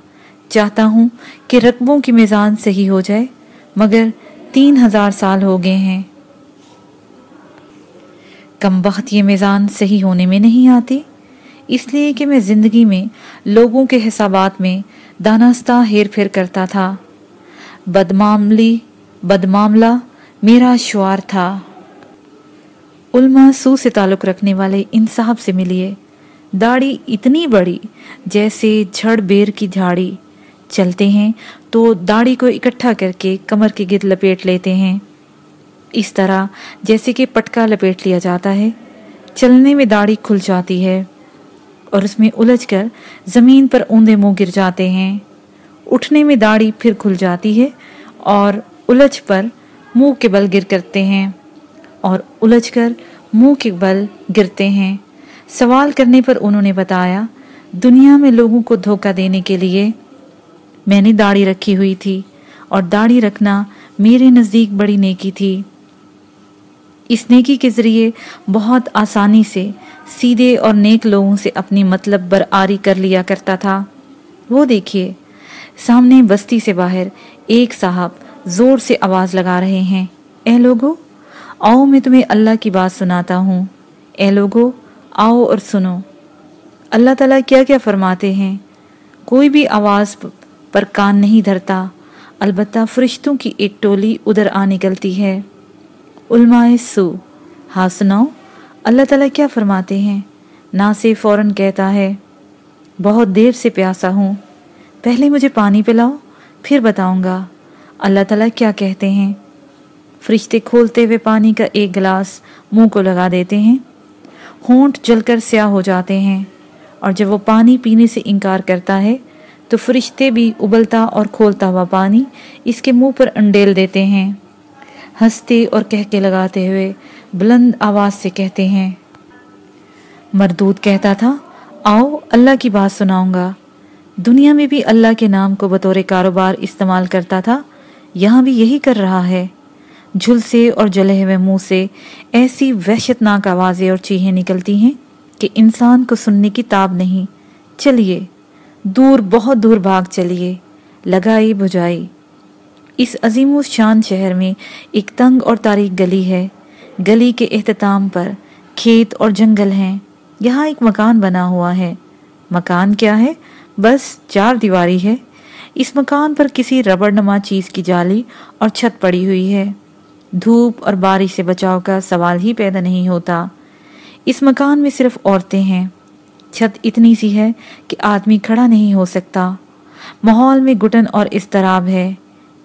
چاہتا ہوں کہ رقبوں کی میزان صحیح ہو جائے، مگر تین ہزار سال ہو گئے ہیں۔ کم وقت یہ میزان صحیح ہونے میں نہیں آتی؟ اس لیے کہ میں زندگی میں لوگوں کے حسابات میں دانستہ ہیر پھر کرتا تھا۔ بدماملی بدماملہ میرا شعار تھا۔ علماء سو سے تعلق رکھنے والے ان صاحب سے ملیے۔ داڑھی اتنی بڑی جیسے جھڑ بیر کی جھاڑی۔ چلتے ہیں تو داڑھی کو اکٹھا کر کے کمر کے گرد لپیٹ لیتے ہیں۔ اس طرح جیسے کہ پٹکا لپیٹ لیا جاتا ہے، چلنے میں داڑھی کھل جاتی ہے اور اس میں الجھ کر زمین پر اوندے منہ گر جاتے ہیں۔ اٹھنے میں داڑھی پھر کھل جاتی ہے اور الجھ پر منہ کے بل گر کرتے ہیں اور الجھ کر منہ کے بل گرتے ہیں۔ سوال کرنے پر انہوں نے بتایا، دنیا میں لوگوں کو دھوکہ دینے کے لیے میں نے داڑھی رکھی ہوئی تھی اور داڑھی رکھنا میرے نزدیک بڑی نیکی تھی۔ اس نیکی کے ذریعے بہت آسانی سے سیدھے اور نیک لوگوں سے اپنی مطلب برآری کر لیا کرتا تھا۔ وہ دیکھیے، سامنے بستی سے باہر ایک صاحب زور سے آواز لگا رہے ہیں۔ اے لوگو، آؤ میں تمہیں اللہ کی بات سناتا ہوں۔ اے لوگو، آؤ اور سنو۔ اللہ تعالیٰ کیا کیا فرماتے ہیں؟ کوئی بھی آواز پر کان نہیں دھرتا، البتہ فرشتوں کی ایک ٹولی ادھر آ نکلتی ہے۔ علماء سو۔ ہاں سناؤ، اللہ تعالیٰ کیا فرماتے ہیں؟ نا سے فوراً کہتا ہے، بہت دیر سے پیاسا ہوں۔ پہلے مجھے پانی پلاؤ، پھر بتاؤں گا۔ اللہ تعالیٰ کیا کہتے ہیں؟ فرشتے کھولتے ہوئے پانی کا ایک گلاس منہ کو لگا دیتے ہیں۔ ہونٹ جل کر سیاہ ہو جاتے ہیں۔ اور جب وہ پانی پینے سے انکار کرتا ہے، تو فرشتے بھی ابلتا اور کھولتا ہوا پانی اس کے منہ پر انڈیل دیتے ہیں۔ ہنستے اور کہہ کے لگاتے ہوئے بلند آواز سے کہتے ہیں، مردود کہتا تھا، آؤ اللہ کی بات سناؤں گا۔ دنیا میں بھی اللہ کے نام کو بطور کاروبار استعمال کرتا تھا، یہاں بھی یہی کر رہا ہے۔ جھلسے اور جلے ہوئے منہ سے ایسی وحشتناک آوازیں اور چیہیں نکلتی ہیں کہ انسان کو سننے کی تاب نہیں۔ چلیے، دور بہت دور بھاگ چلیے، لگائی بجائی اس عظیم و شان شہر میں ایک تنگ اور تاریخ گلی ہے۔ گلی کے اختتام پر کھیت اور جنگل ہیں۔ یہاں ایک مکان بنا ہوا ہے۔ مکان کیا ہے؟ بس چار دیواری ہے۔ اس مکان پر کسی ربڑ نما چیز کی جالی اور چھت پڑی ہوئی ہے۔ دھوپ اور بارش سے بچاؤ کا سوال ہی پیدا نہیں ہوتا۔ اس مکان میں صرف عورتیں ہیں۔ چھت اتنی سی ہے کہ آدمی کھڑا نہیں ہو سکتا۔ ماحول میں گٹن اور استراب ہے۔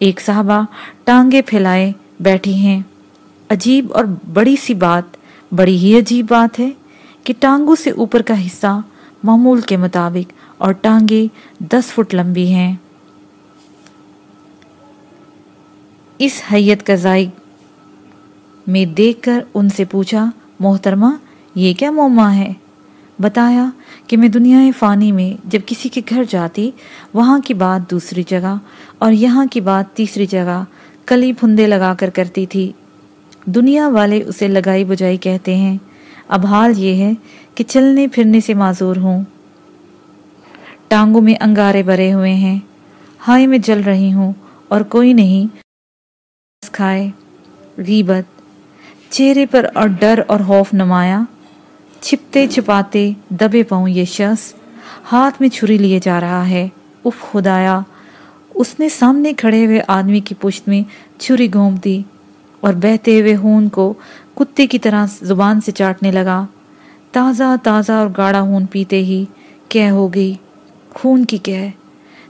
ایک صحابہ ٹانگے پھیلائے بیٹھی ہیں۔ عجیب اور بڑی سی بات، بڑی ہی عجیب بات ہے کہ ٹانگوں سے اوپر کا حصہ معمول کے مطابق اور ٹانگیں دس فٹ لمبی ہیں۔ اس حیت کا ذائق میں دیکھ کر ان سے پوچھا، محترمہ، یہ کیا موما ہے؟ بتایا کہ میں دنیا فانی میں جب کسی کے گھر جاتی، وہاں کی بات دوسری جگہ اور یہاں کی بات تیسری جگہ کلی پھندے لگا کر کرتی تھی۔ دنیا والے اسے لگائی بجائی کہتے ہیں، اب حال یہ ہے کہ چلنے پھرنے سے معذور ہوں۔ ٹانگوں میں انگارے بھرے ہوئے ہیں۔ ہائے میں جل رہی ہوں اور کوئی نہیں۔ کھائے، غیبت، چہرے پر اور ڈر اور خوف نمایا چھپتے چھپاتے دبے پاؤں یہ شخص ہاتھ میں چھری لیے جا رہا ہے۔ اف خدایا، اس نے سامنے کھڑے ہوئے آدمی کی پشت میں چھری گھوم دی اور بہتے ہوئے ہون کو کتے کی طرح زبان سے چاٹنے لگا۔ تازہ تازہ اور گاڑا ہون پیتے ہی کہہ ہو گئی، خون کی کہہ۔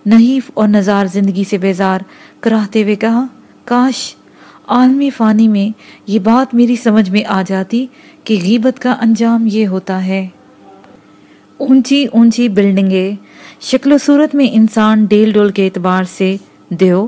نحیف اور نظار زندگی سے بیزار کراہتے ہوئے کہا، کاش عالمی فانی میں یہ بات میری سمجھ میں آ جاتی کہ غیبت کا انجام یہ ہوتا ہے۔ اونچی اونچی بلڈنگیں شکل و صورت میں انسان ڈیل ڈول کے اعتبار سے دیو،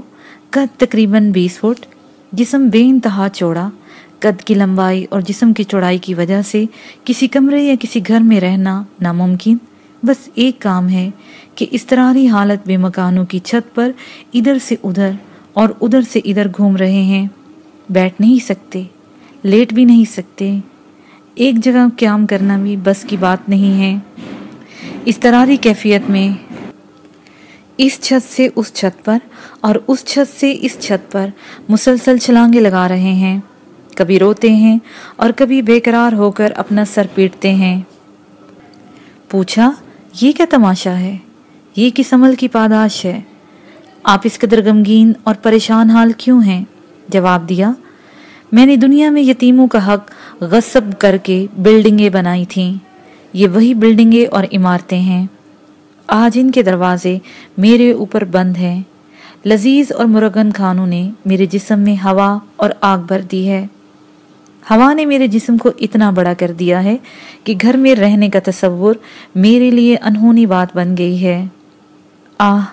قد تقریباً بیس فٹ، جسم بے انتہا چوڑا، قد کی لمبائی اور جسم کی چوڑائی کی وجہ سے کسی کمرے یا کسی گھر میں رہنا ناممکن۔ بس ایک کام ہے کہ اس طرح حالت بے مکانوں کی چھت پر ادھر سے ادھر اور ادھر سے ادھر گھوم رہے ہیں۔ بیٹھ نہیں سکتے، لیٹ بھی نہیں سکتے۔ ایک جگہ قیام کرنا بھی بس کی بات نہیں ہے۔ اس طرح کیفیت میں اس چھت سے اس چھت پر اور اس چھت سے اس چھت پر مسلسل چھلانگے لگا رہے ہیں۔ کبھی روتے ہیں اور کبھی بے قرار ہو کر اپنا سر پیٹتے ہیں۔ پوچھا، یہ کیا تماشا ہے؟ یہ کس عمل کی پاداش ہے؟ آپ اس قدر غمگین اور پریشان حال کیوں ہیں؟ جواب دیا، میں نے دنیا میں یتیموں کا حق غصب کر کے بلڈنگیں بنائی تھیں۔ یہ وہی بلڈنگیں اور عمارتیں ہیں۔ آج ان کے دروازے میرے اوپر بند ہیں۔ لذیذ اور مرغن خانوں نے میرے جسم میں ہوا اور آگ بھر دی ہے۔ ہوا نے میرے جسم کو اتنا بڑا کر دیا ہے کہ گھر میں رہنے کا تصور میرے لیے انہونی بات بن گئی ہے۔ آہ،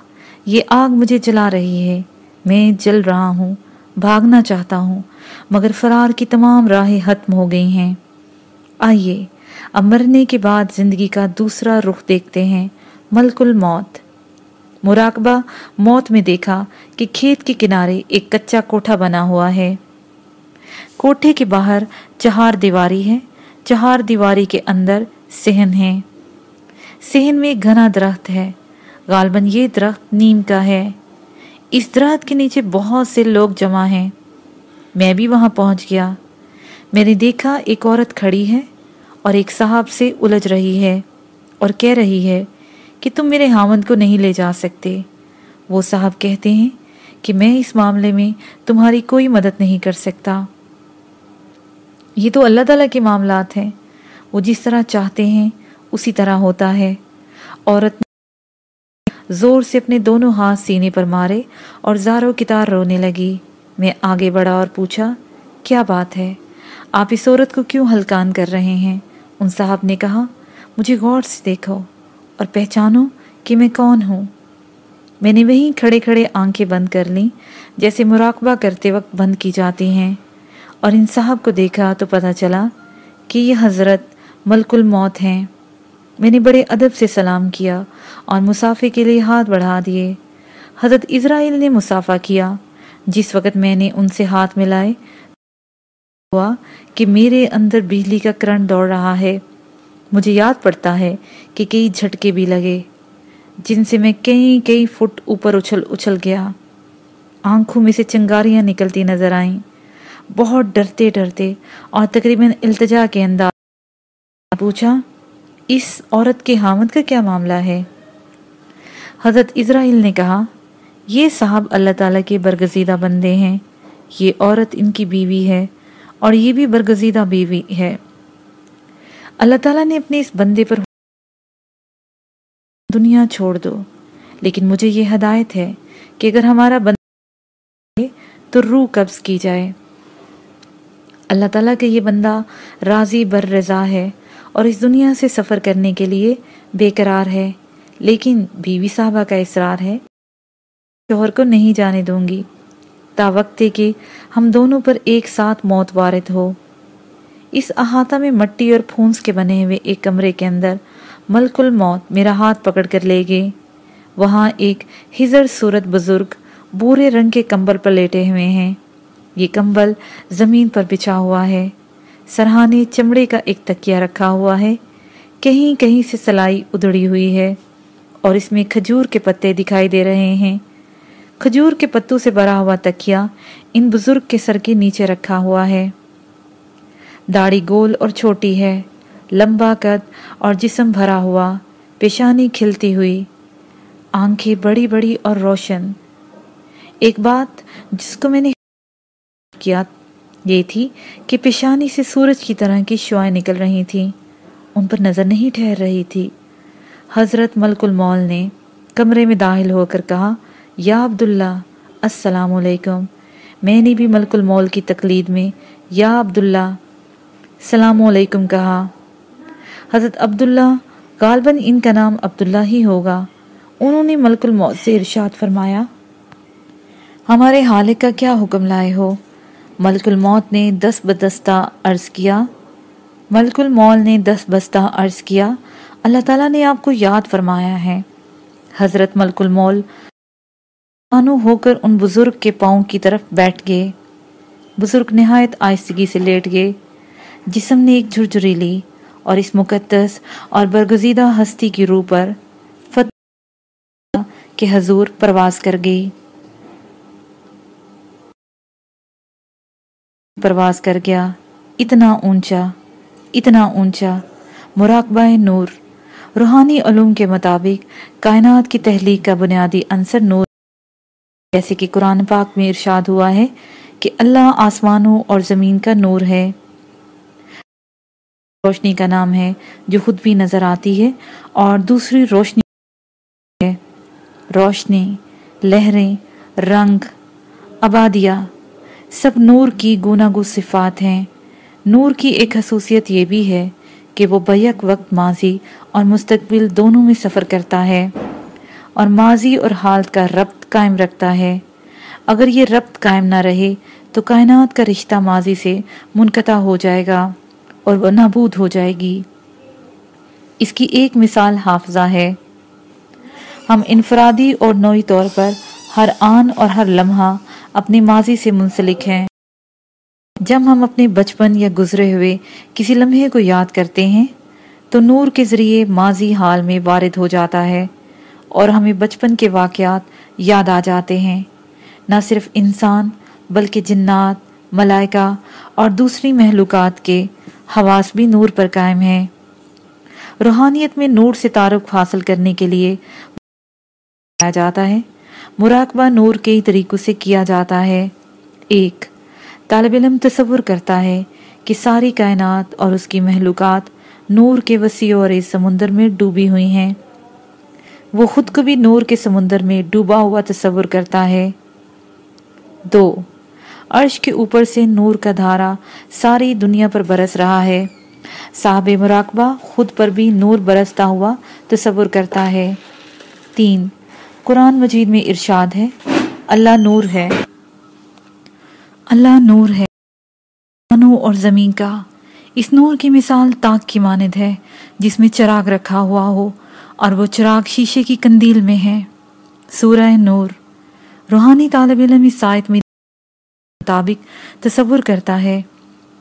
یہ آگ مجھے جلا رہی ہے۔ میں جل رہا ہوں، بھاگنا چاہتا ہوں۔ مگر فرار کی تمام راہیں ختم ہو گئی ہیں۔ آئیے، اب مرنے کے بعد زندگی کا دوسرا رخ دیکھتے ہیں، ملک الموت۔ مراقبہ، موت میں دیکھا کہ کھیت کے کنارے ایک کچا کوٹھا بنا ہوا ہے۔ کوٹھے کے باہر چہار دیواری ہے چہار دیواری کے اندر سہن ہے سہن میں گھنا درخت ہے، غالباً یہ درخت نیم کا ہے۔ اس درخت کے نیچے بہت سے لوگ جمع ہیں۔ میں بھی وہاں پہنچ گیا۔ میں نے دیکھا ایک عورت کھڑی ہے اور ایک صاحب سے الجھ رہی ہے اور کہہ رہی ہے کہ تم میرے ہامند کو نہیں لے جا سکتے۔ وہ صاحب کہتے ہیں کہ میں اس معاملے میں تمہاری کوئی مدد نہیں کر سکتا۔ یہ تو اللہ تعالیٰ کے معاملات ہیں۔ وہ جس طرح چاہتے ہیں اسی طرح ہوتا ہے۔ عورت نے زور سے اپنے دونوں ہاتھ سینے پر مارے اور زارو کتار رونے لگی۔ میں آگے بڑھا اور پوچھا، کیا بات ہے؟ آپ اس عورت کو کیوں ہلکان کر رہے ہیں؟ ان صاحب نے کہا، مجھے غور سے دیکھو اور پہچانو کہ میں کون ہوں۔ میں نے وہیں کھڑے کھڑے آنکھیں بند کر لیں، جیسے مراقبہ کرتے وقت بند کی جاتی ہیں۔ اور ان صاحب کو دیکھا تو پتہ چلا کہ یہ حضرت ملک الموت ہیں۔ میں نے بڑے ادب سے سلام کیا اور مسافے کے لیے ہاتھ بڑھا دیے۔ حضرت اسرائیل نے مسافہ کیا۔ جس وقت میں نے ان سے ہاتھ ملائے، ہوا کہ میرے اندر بجلی کا کرنٹ دوڑ رہا ہے۔ مجھے یاد پڑتا ہے کہ کئی جھٹکے بھی لگے، جن سے میں کئی کئی فٹ اوپر اچھل اچھل گیا۔ آنکھوں میں سے چنگاریاں نکلتی نظر آئیں۔ بہت ڈرتے ڈرتے اور تقریباً التجا کے انداز پوچھا، اس عورت کے حامد کا کیا معاملہ ہے؟ حضرت اسرائیل نے کہا یہ صاحب اللہ تعالیٰ کے برگزیدہ بندے ہیں۔ یہ عورت ان کی بیوی ہے اور یہ بھی برگزیدہ بیوی ہے۔ اللہ تعالیٰ نے اپنے اس بندے پر دنیا چھوڑ دو۔ لیکن مجھے یہ ہدایت ہے کہ اگر ہمارا بندہ تو روح قبض کی جائے۔ اللہ تعالیٰ کے یہ بندہ راضی بر رضا ہے اور اس دنیا سے سفر کرنے کے لیے بے قرار ہے۔ لیکن بیوی صاحبہ کا اصرار ہے۔ شوہر کو نہیں جانے دوں گی۔ تا وقت کہ ہم دونوں پر ایک ساتھ موت وارد ہو۔ اس احاطہ میں مٹی اور پھونس کے بنے ہوئے ایک کمرے کے اندر ملک الموت میرا ہاتھ پکڑ کر لے گئے۔ وہاں ایک ہزر صورت بزرگ بورے رنگ کے کمبل پر لیٹے ہوئے ہیں۔ یہ کمبل زمین پر بچھا ہوا ہے۔ سرہانے چمڑے کا ایک تکیہ رکھا ہوا ہے۔ کہیں کہیں سے سلائی ادڑی ہوئی ہے اور اس میں کھجور کے پتے دکھائی دے رہے ہیں۔ کھجور کے پتوں سے بھرا ہوا تکیا ان بزرگ کے سر کے نیچے رکھا ہوا ہے۔ داڑھی گول اور چھوٹی ہے، لمبا قد اور جسم بھرا ہوا، پیشانی کھلتی ہوئی، آنکھیں بڑی بڑی اور روشن۔ ایک بات جس کو میں نے کیا، یہ تھی کہ پیشانی سے سورج کی طرح کی شوائیں نکل رہی تھیں، ان پر نظر نہیں ٹھہر رہی تھی۔ حضرت ملک المول نے کمرے میں داخل ہو کر کہا یا عبداللہ، السلام علیکم۔ میں نے بھی ملک المول کی تقلید میں یا عبداللہ السلام علیکم کہا۔ حضرت عبداللہ، غالباً ان کا نام عبداللہ ہی ہوگا۔ انہوں نے ملک المول سے ارشاد فرمایا، ہمارے حالق کا کیا حکم لائے ہو؟ ملک الموت نے دس بدستہ عرض کیا۔ ملک المول نے دس بستہ عرض کیا۔ اللہ تعالیٰ نے آپ کو یاد فرمایا ہے۔ حضرت ملک المول آنو ہو کر ان بزرگ کے پاؤں کی طرف بیٹھ گئے۔ بزرگ نہایت آہستگی سے لیٹ گئے۔ جسم نے ایک جھرجری لی اور اس مقدس اور برگزیدہ ہستی کی روح پر فتح کہ حضور پرواز کر گئی۔ پرواز کر گیا۔ اتنا اونچا اتنا اونچا۔ مراقبہ نور، روحانی علوم کے مطابق کائنات کی تحلیق کا بنیادی عنصر نور جیسے کہ قرآن پاک میں ارشاد ہوا ہے کہ اللہ آسمانوں اور زمین کا نور ہے۔ روشنی کا نام ہے جو خود بھی نظر آتی ہے اور دوسری روشنی ہے۔ روشنی، لہریں، رنگ عبادیہ سب نور کی گناگو صفات ہیں۔ نور کی ایک خصوصیت یہ بھی ہے کہ وہ بیک وقت ماضی اور مستقبل دونوں میں سفر کرتا ہے۔ اور ماضی اور حالت کا ربط قائم رکھتا ہے۔ اگر یہ ربط قائم نہ رہے، تو کائنات کا رشتہ ماضی سے منقطع ہو جائے گا اور وہ نابود ہو جائے گی۔ اس کی ایک مثال حافظہ ہے۔ ہم انفرادی اور نوعی طور پر ہر آن اور ہر لمحہ اپنی ماضی سے منسلک ہیں۔ جب ہم اپنے بچپن یا گزرے ہوئے کسی لمحے کو یاد کرتے ہیں، تو نور کے ذریعے ماضی حال میں وارد ہو جاتا ہے۔ اور ہمیں بچپن کے واقعات یاد آ جاتے ہیں۔ نہ صرف انسان، بلکہ جنات، ملائکہ اور دوسری محلوقات کے حواس بھی نور پر قائم ہیں۔ روحانیت میں نور سے تعارف حاصل کرنے کے لیے جاتا ہے۔ مراقبہ نور کئی طریقوں سے کیا جاتا ہے۔ ایک، طالب علم تصور کرتا ہے کہ ساری کائنات اور اس کی محلوقات نور کے وسیع اور اس سمندر میں ڈوبی ہوئی ہیں۔ وہ خود کو بھی نور کے سمندر میں ڈوبا ہوا تصور کرتا ہے۔ دو، عرش کے اوپر سے نور کا دھارا ساری دنیا پر برس رہا ہے۔ صاحب مراقبہ خود پر بھی نور برستا ہوا تصور کرتا ہے۔ تین، قرآن مجید میں ارشاد ہے، اللہ نور ہے۔ اللہ نور ہے۔ اور زمین کا۔ اس نور کی مثال تاک کی ماند ہے، جس میں چراغ رکھا ہوا ہو۔ اور وہ چراغ شیشے کی کندیل میں ہے۔ سورہ نور۔ روحانی طالب علم اس سائت میں مطابق تصور کرتا ہے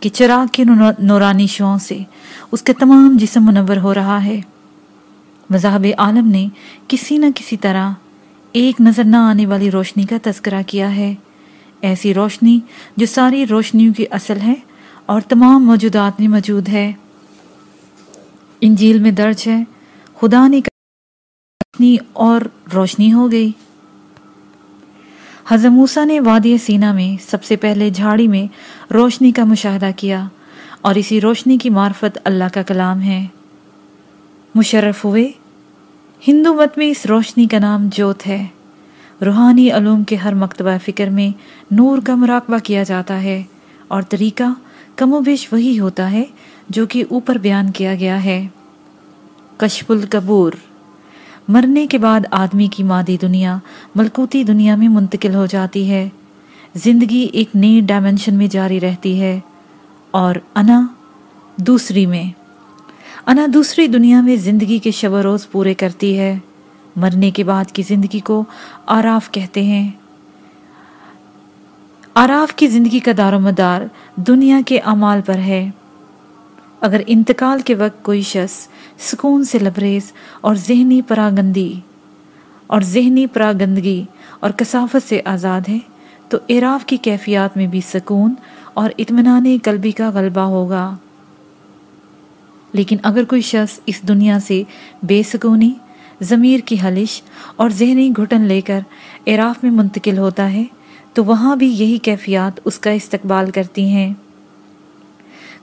کہ چراغ کے نورانی شعوں سے اس کے تمام جسم منور ہو رہا ہے۔ مذہب عالم نے کسی نہ کسی طرح ایک نظر نہ آنے والی روشنی کا تذکرہ کیا ہے۔ ایسی روشنی جو ساری روشنیوں کی اصل ہے اور تمام موجودات میں موجود ہے۔ انجیل میں درج ہے خدا نے روشنی اور روشنی ہو گئی۔ حضرت موسیٰ نے وادی سینا میں سب سے پہلے جھاڑی میں روشنی کا مشاہدہ کیا اور اسی روشنی کی معرفت اللہ کا کلام ہے۔ مشرف ہوئے۔ ہندو مت میں اس روشنی کا نام جوت ہے۔ روحانی علوم کے ہر مکتبہ فکر میں نور کا مراقبہ کیا جاتا ہے اور طریقہ کم و بیش وہی ہوتا ہے جو کہ اوپر بیان کیا گیا ہے۔ کشف القبور۔ مرنے کے بعد آدمی کی مادی دنیا، ملکوتی دنیا میں منتقل ہو جاتی ہے۔ زندگی ایک نئی ڈائمنشن میں جاری رہتی ہے۔ اور انا دوسری میں۔ انا دوسری دنیا میں زندگی کے شب و روز پورے کرتی ہے۔ مرنے کے بعد کی زندگی کو آراف کہتے ہیں۔ آراف کی زندگی کا دار و مدار دنیا کے اعمال پر ہے۔ اگر انتقال کے وقت کوئی شخص سکون سے لبریز اور ذہنی پراگندی۔ اور ذہنی پراگندگی اور کثافت سے آزاد ہے، تو اعراف کی کیفیات میں بھی سکون اور اطمینان قلبی کا غلبہ ہوگا۔ لیکن اگر کوئی شخص اس دنیا سے بے سکونی، ضمیر کی حلش اور ذہنی گھٹن لے کر اعراف میں منتقل ہوتا ہے، تو وہاں بھی یہی کیفیات اس کا استقبال کرتی ہیں۔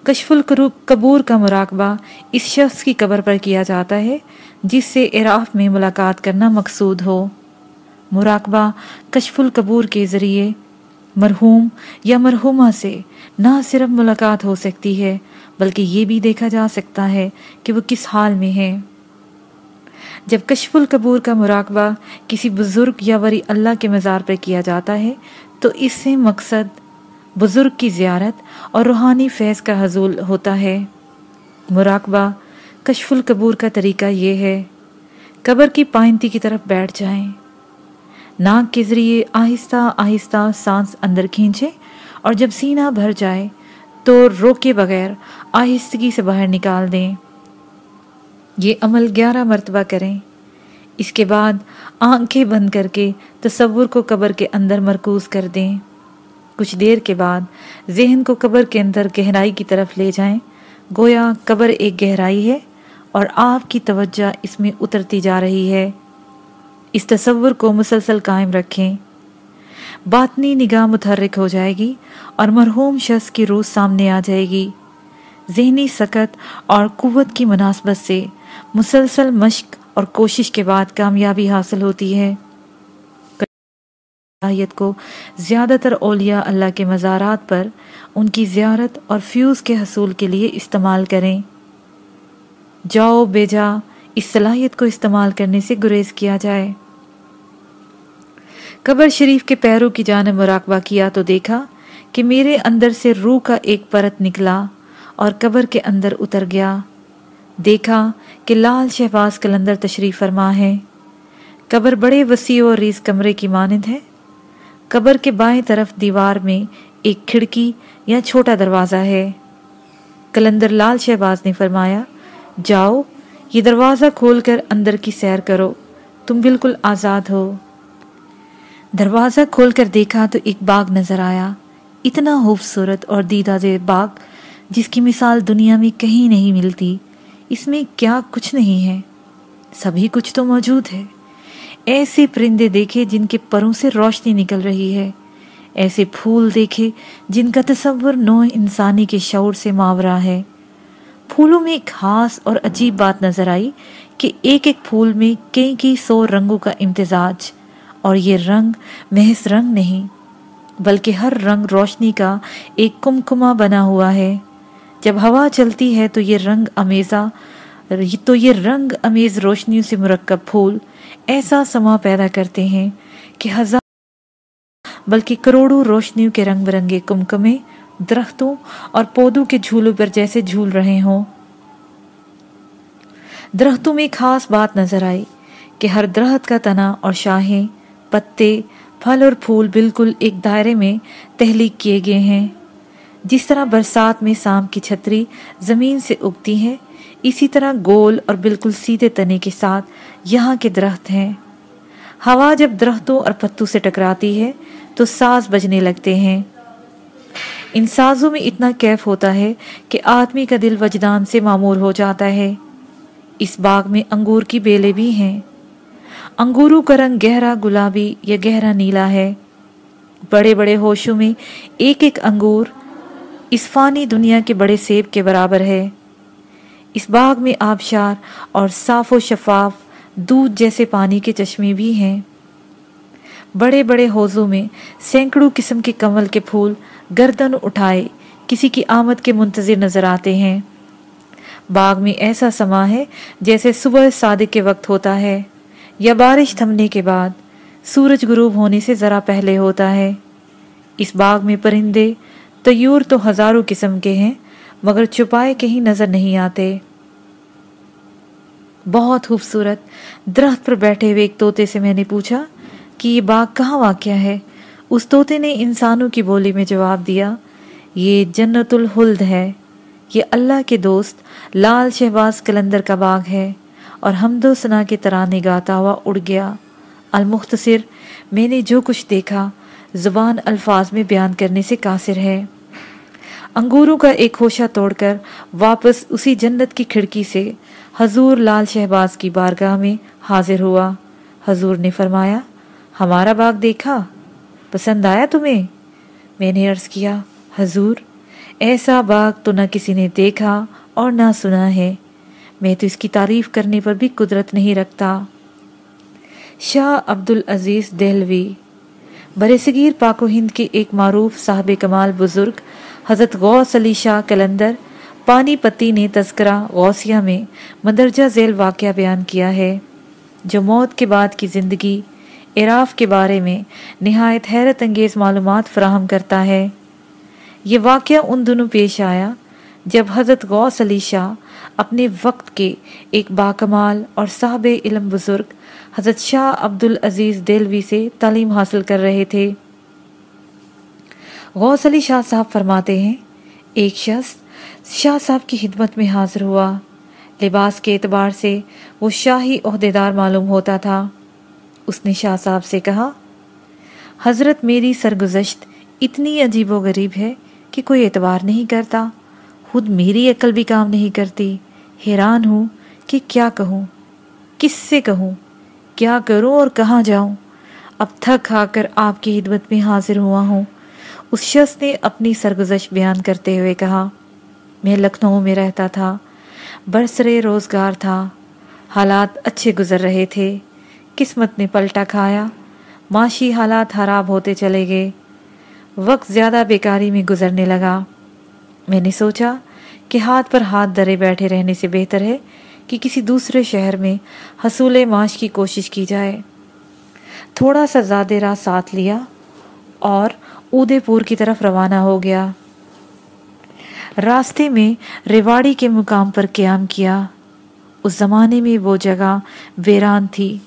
کشف القبور کا مراقبہ اس شخص کی قبر پر کیا جاتا ہے، جس سے اعراف میں ملاقات کرنا مقصود ہو۔ مراقبہ کشف القبور کے ذریعے مرحوم یا مرحومہ سے نہ صرف ملاقات ہو سکتی ہے، بلکہ یہ بھی دیکھا جا سکتا ہے کہ وہ کس حال میں ہے جب کشف القبور کا مراقبہ کسی بزرگ یا وری اللہ کے مزار پر کیا جاتا ہے، تو اس سے مقصد بزرگ کی زیارت اور روحانی فیض کا حضول ہوتا ہے۔ مراقبہ، کشف القبور کا طریقہ یہ ہے۔ قبر کی پائنتی کی طرف بیٹھ جائیں۔ ناک کے ذریعے آہستہ آہستہ سانس اندر کھینچیں اور جب سینہ بھر جائے تو روکے بغیر آہستگی سے باہر نکال دیں۔ یہ عمل گیارہ مرتبہ کریں۔ اس کے بعد آنکھیں بند کر کے تصور کو قبر کے اندر مرکوز کر دیں۔ کچھ دیر کے بعد ذہن کو قبر کے اندر گہرائی کی طرف لے جائیں۔ گویا قبر ایک گہرائی ہے اور آپ کی توجہ اس میں اترتی جا رہی ہے۔ اس تصور کو مسلسل قائم رکھیں۔ باطنی نگاہ متحرک ہو جائے گی اور مرحوم شخص کی روح سامنے آ جائے گی۔ ذہنی سکت اور قوت کی مناسبت سے مسلسل مشق اور کوشش کے بعد کامیابی حاصل ہوتی ہے۔ کو زیادہ تر اولیاء اللہ کے مزارات پر ان کی زیارت اور فیوز کے حصول کے لیے استعمال کریں۔ جاؤ بے جا اس صلاحیت کو استعمال کرنے سے گریز کیا جائے۔ قبر شریف کے پیروں کی جانب مراقبہ کیا تو دیکھا کہ میرے اندر سے روح کا ایک پرت نکلا اور قبر کے اندر اتر گیا۔ دیکھا کہ لال شہباز کلندر تشریف فرما ہے۔ قبر بڑے وسیع اور ریز کمرے کی مانند ہے۔ قبر کے بائیں طرف دیوار میں ایک کھڑکی یا چھوٹا دروازہ ہے۔ کلندر لال شہباز نے فرمایا، جاؤ، یہ دروازہ کھول کر اندر کی سیر کرو، تم بالکل آزاد ہو۔ دروازہ کھول کر دیکھا تو ایک باغ نظر آیا۔ اتنا خوبصورت اور دیدہ دے باغ، جس کی مثال دنیا میں کہیں نہیں ملتی۔ اس میں کیا کچھ نہیں ہے۔ سبھی کچھ تو موجود ہے۔ ایسے پرندے دیکھے جن کے پروں سے روشنی نکل رہی ہے۔ ایسے پھول دیکھے جن کا تصور نو انسانی کے شعور سے ماورا ہے۔ پھولوں میں ایک خاص اور عجیب بات نظر آئی کہ ایک ایک پھول میں کئی کئی سو رنگوں کا امتزاج، اور یہ رنگ محض رنگ نہیں، بلکہ ہر رنگ روشنی کا ایک کمکما بنا ہوا ہے۔ جب ہوا چلتی ہے تو یہ رنگ امیزہ، تو یہ رنگ امیز روشنیوں سے مرکب پھول ایسا سما پیدا کرتے ہیں کہ ہزار بلکہ کروڑوں روشنیوں کے رنگ برنگے کمکمے درختوں اور پودوں کے جھولوں پر جیسے جھول رہے ہوں۔ درختوں میں خاص بات نظر آئی کہ ہر درخت کا تنا اور شاہیں، پتے، پھل اور پھول بالکل ایک دائرے میں تحلیق کیے گئے ہیں۔ جس طرح برسات میں سام کی چھتری زمین سے اگتی ہے اسی طرح گول اور بالکل سیدھے تنے کے ساتھ یہاں کے درخت ہیں۔ ہوا جب درختوں اور پتوں سے ٹکراتی ہے تو ساز بجنے لگتے ہیں۔ ان سازوں میں اتنا کیف ہوتا ہے کہ آدمی کا دل وجدان سے معمور ہو جاتا ہے۔ اس باغ میں انگور کی بیلے بھی ہیں۔ انگوروں کا رنگ گہرا گلابی یا گہرا نیلا ہے۔ بڑے بڑے ہوشوں میں ایک ایک انگور اس فانی دنیا کے بڑے سیب کے برابر ہے۔ اس باغ میں آبشار اور صاف و شفاف دودھ جیسے پانی کے چشمے بھی ہیں۔ بڑے بڑے حوضوں میں سینکڑوں قسم کے کمل کے پھول گردن اٹھائے کسی کی آمد کے منتظر نظر آتے ہیں۔ باغ میں ایسا سما ہے جیسے صبح صادق کے وقت ہوتا ہے یا بارش تھمنے کے بعد سورج غروب ہونے سے ذرا پہلے ہوتا ہے۔ اس باغ میں پرندے تیور تو ہزاروں قسم کے ہیں مگر چھپائے کہیں نظر نہیں آتے۔ بہت خوبصورت درخت پر بیٹھے ہوئے ایک توتے سے میں نے پوچھا کہ یہ باغ کہاں واقع ہے؟ اس توتے نے انسانوں کی بولی میں جواب دیا، یہ جنت الہلد ہے۔ یہ اللہ کے دوست لال شہباز کلندر کا باغ ہے اور حمد و سنا کے ترانے گاتا ہوا اڑ گیا۔ المختصر، میں نے جو کچھ دیکھا، زبان الفاظ میں بیان کرنے سے قاصر ہے۔ انگوروں کا ایک ہوشہ توڑ کر واپس اسی جنت کی کھڑکی سے حضور لال شہباز کی بارگاہ میں حاضر ہوا۔ حضور نے فرمایا، ہمارا باغ دیکھا، پسند آیا تمہیں؟ میں نے عرض کیا، حضور، ایسا باغ تو نہ کسی نے دیکھا اور نہ سنا ہے۔ میں تو اس کی تعریف کرنے پر بھی قدرت نہیں رکھتا۔ شاہ عبد العزیز دہلوی، برصغیر پاک و ہند کے ایک معروف صاحب کمال بزرگ حضرت غوث علی شاہ کلندر پانی پتی نے تذکرہ غوثیہ میں مدرجہ ذیل واقعہ بیان کیا ہے، جو موت کے بعد کی زندگی، عراف کے بارے میں نہایت حیرت انگیز معلومات فراہم کرتا ہے۔ یہ واقعہ ان دنوں پیش آیا جب حضرت غوث علی شاہ اپنے وقت کے ایک باکمال اور صاحب علم بزرگ حضرت شاہ عبد العزیز دلوی سے تعلیم حاصل کر رہے تھے۔ غوث علی شاہ صاحب فرماتے ہیں، ایک شخص شاہ صاحب کی خدمت میں حاضر ہوا۔ لباس کے اعتبار سے وہ شاہی عہدیدار معلوم ہوتا تھا۔ اس نے شاہ صاحب سے کہا، حضرت میری سرگزشت اتنی عجیب و غریب ہے کہ کوئی اعتبار نہیں کرتا۔ خود میری عقل بھی کام نہیں کرتی۔ حیران ہوں کہ کیا کہوں۔ کس سے کہوں؟ کیا کروں اور کہاں جاؤں؟ اب تھک آ کر آپ کی خدمت میں حاضر ہوا ہوں۔ اس شخص نے اپنی سرگزش بیان کرتے ہوئے کہا، میں لکھنؤ میں رہتا تھا، برسرے روزگار تھا، حالات اچھے گزر رہے تھے، قسمت نے پلٹا کھایا، معاشی حالات خراب ہوتے چلے گئے، وقت زیادہ بیکاری میں گزرنے لگا۔ میں نے سوچا کہ ہاتھ پر ہاتھ درے بیٹھے رہنے سے بہتر ہے کہ کسی دوسرے شہر میں حصول معاش کی کوشش کی جائے۔ تھوڑا سا زیادہ راہ ساتھ لیا اور اودے پور کی طرف روانہ ہو گیا۔ راستے میں ریواڑی کے مقام پر قیام کیا۔ اس زمانے میں وہ جگہ ویران تھی،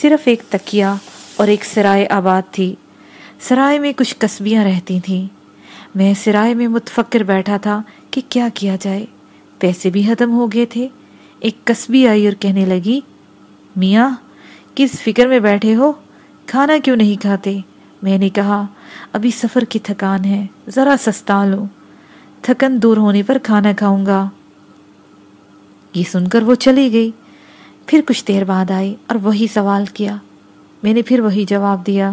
صرف ایک تکیا اور ایک سرائے آباد تھی۔ سرائے میں کچھ قصبیاں رہتی تھیں۔ میں سرائے میں متفکر بیٹھا تھا کہ کیا کیا جائے۔ پیسے بھی ختم ہو گئے تھے۔ ایک قصبی آئی اور کہنے لگی، میاں، کس فکر میں بیٹھے ہو؟ کھانا کیوں نہیں کھاتے؟ میں نے کہا ابھی سفر کی تھکان ہے، ذرا سستا لو۔ تھکن دور ہونے پر کھانا کھاؤں گا۔ یہ سن کر وہ چلی گئی۔ پھر کچھ دیر بعد آئی اور وہی سوال کیا۔ میں نے پھر وہی جواب دیا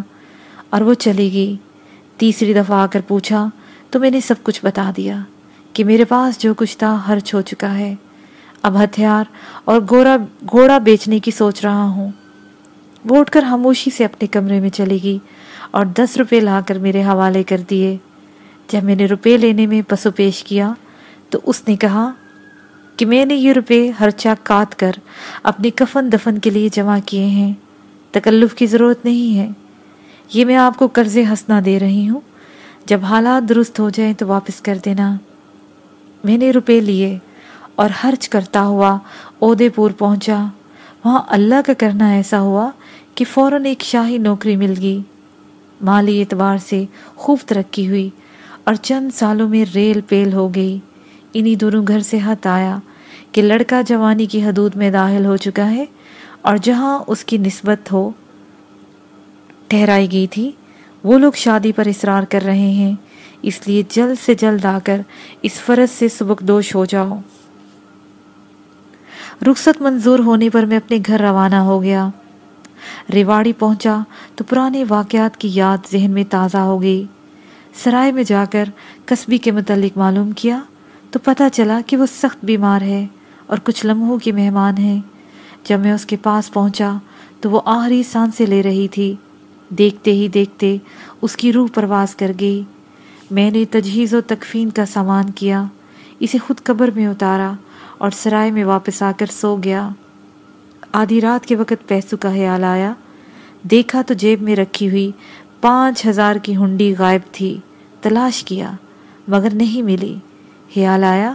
اور وہ چلی گئی۔ تیسری دفعہ آ کر پوچھا تو میں نے سب کچھ بتا دیا کہ میرے پاس جو کچھ تھا خرچ ہو چکا ہے۔ اب ہتھیار اور گورا، گھوڑا بیچنے کی سوچ رہا ہوں۔ وہ اٹھ کر خاموشی سے اپنے کمرے میں چلے گی اور دس روپے لا کر میرے حوالے کر دیے۔ جب میں نے روپے لینے میں پسو پیش کیا، تو اس نے کہا کہ میں نے یہ روپے ہرچا کاٹ کر اپنے کفن دفن کے لیے جمع کیے ہیں۔ تکلف کی ضرورت نہیں ہے۔ یہ میں آپ کو قرض ہنسنا دے رہی ہوں۔ جب حالات درست ہو جائیں تو واپس کر دینا۔ میں نے روپے لیے اور خرچ کرتا ہوا عہدے پور پہنچا۔ وہاں اللہ کا کرنا ایسا ہوا کہ فوراً ایک شاہی نوکری مل گئی۔ مالی اعتبار سے خوب ترقی ہوئی اور چند سالوں میں ریل پیل ہو گئی۔ انہی دونوں گھر سے ہاتھ آیا کہ لڑکا جوانی کی حدود میں داخل ہو چکا ہے اور جہاں اس کی نسبت ہو ٹھہرائی گئی تھی، وہ لوگ شادی پر اصرار کر رہے ہیں۔ اس لیے جلد سے جلد آ کر اس فرض سے سبک دوش ہو جاؤ۔ رخصت منظور ہونے پر میں اپنے گھر روانہ ہو گیا۔ ریواڑی پہنچا تو پرانے واقعات کی یاد ذہن میں تازہ ہو گئی۔ سرائے میں جا کر قصبی کے متعلق معلوم کیا تو پتہ چلا کہ وہ سخت بیمار ہے اور کچھ لمحوں کی مہمان ہے جب میں اس کے پاس پہنچا تو وہ آخری سانسیں لے رہی تھی۔ دیکھتے ہی دیکھتے اس کی روح پرواز کر گئی۔ میں نے تجہیز و تکفین کا سامان کیا، اسے خود قبر میں اتارا اور سرائے میں واپس آ کر سو گیا۔ آدھی رات کے وقت پیسوں کا خیال آیا۔ دیکھا تو جیب میں رکھی ہوئی پانچ ہزار کی ہنڈی غائب تھی۔ تلاش کیا، مگر نہیں ملی۔ خیال آیا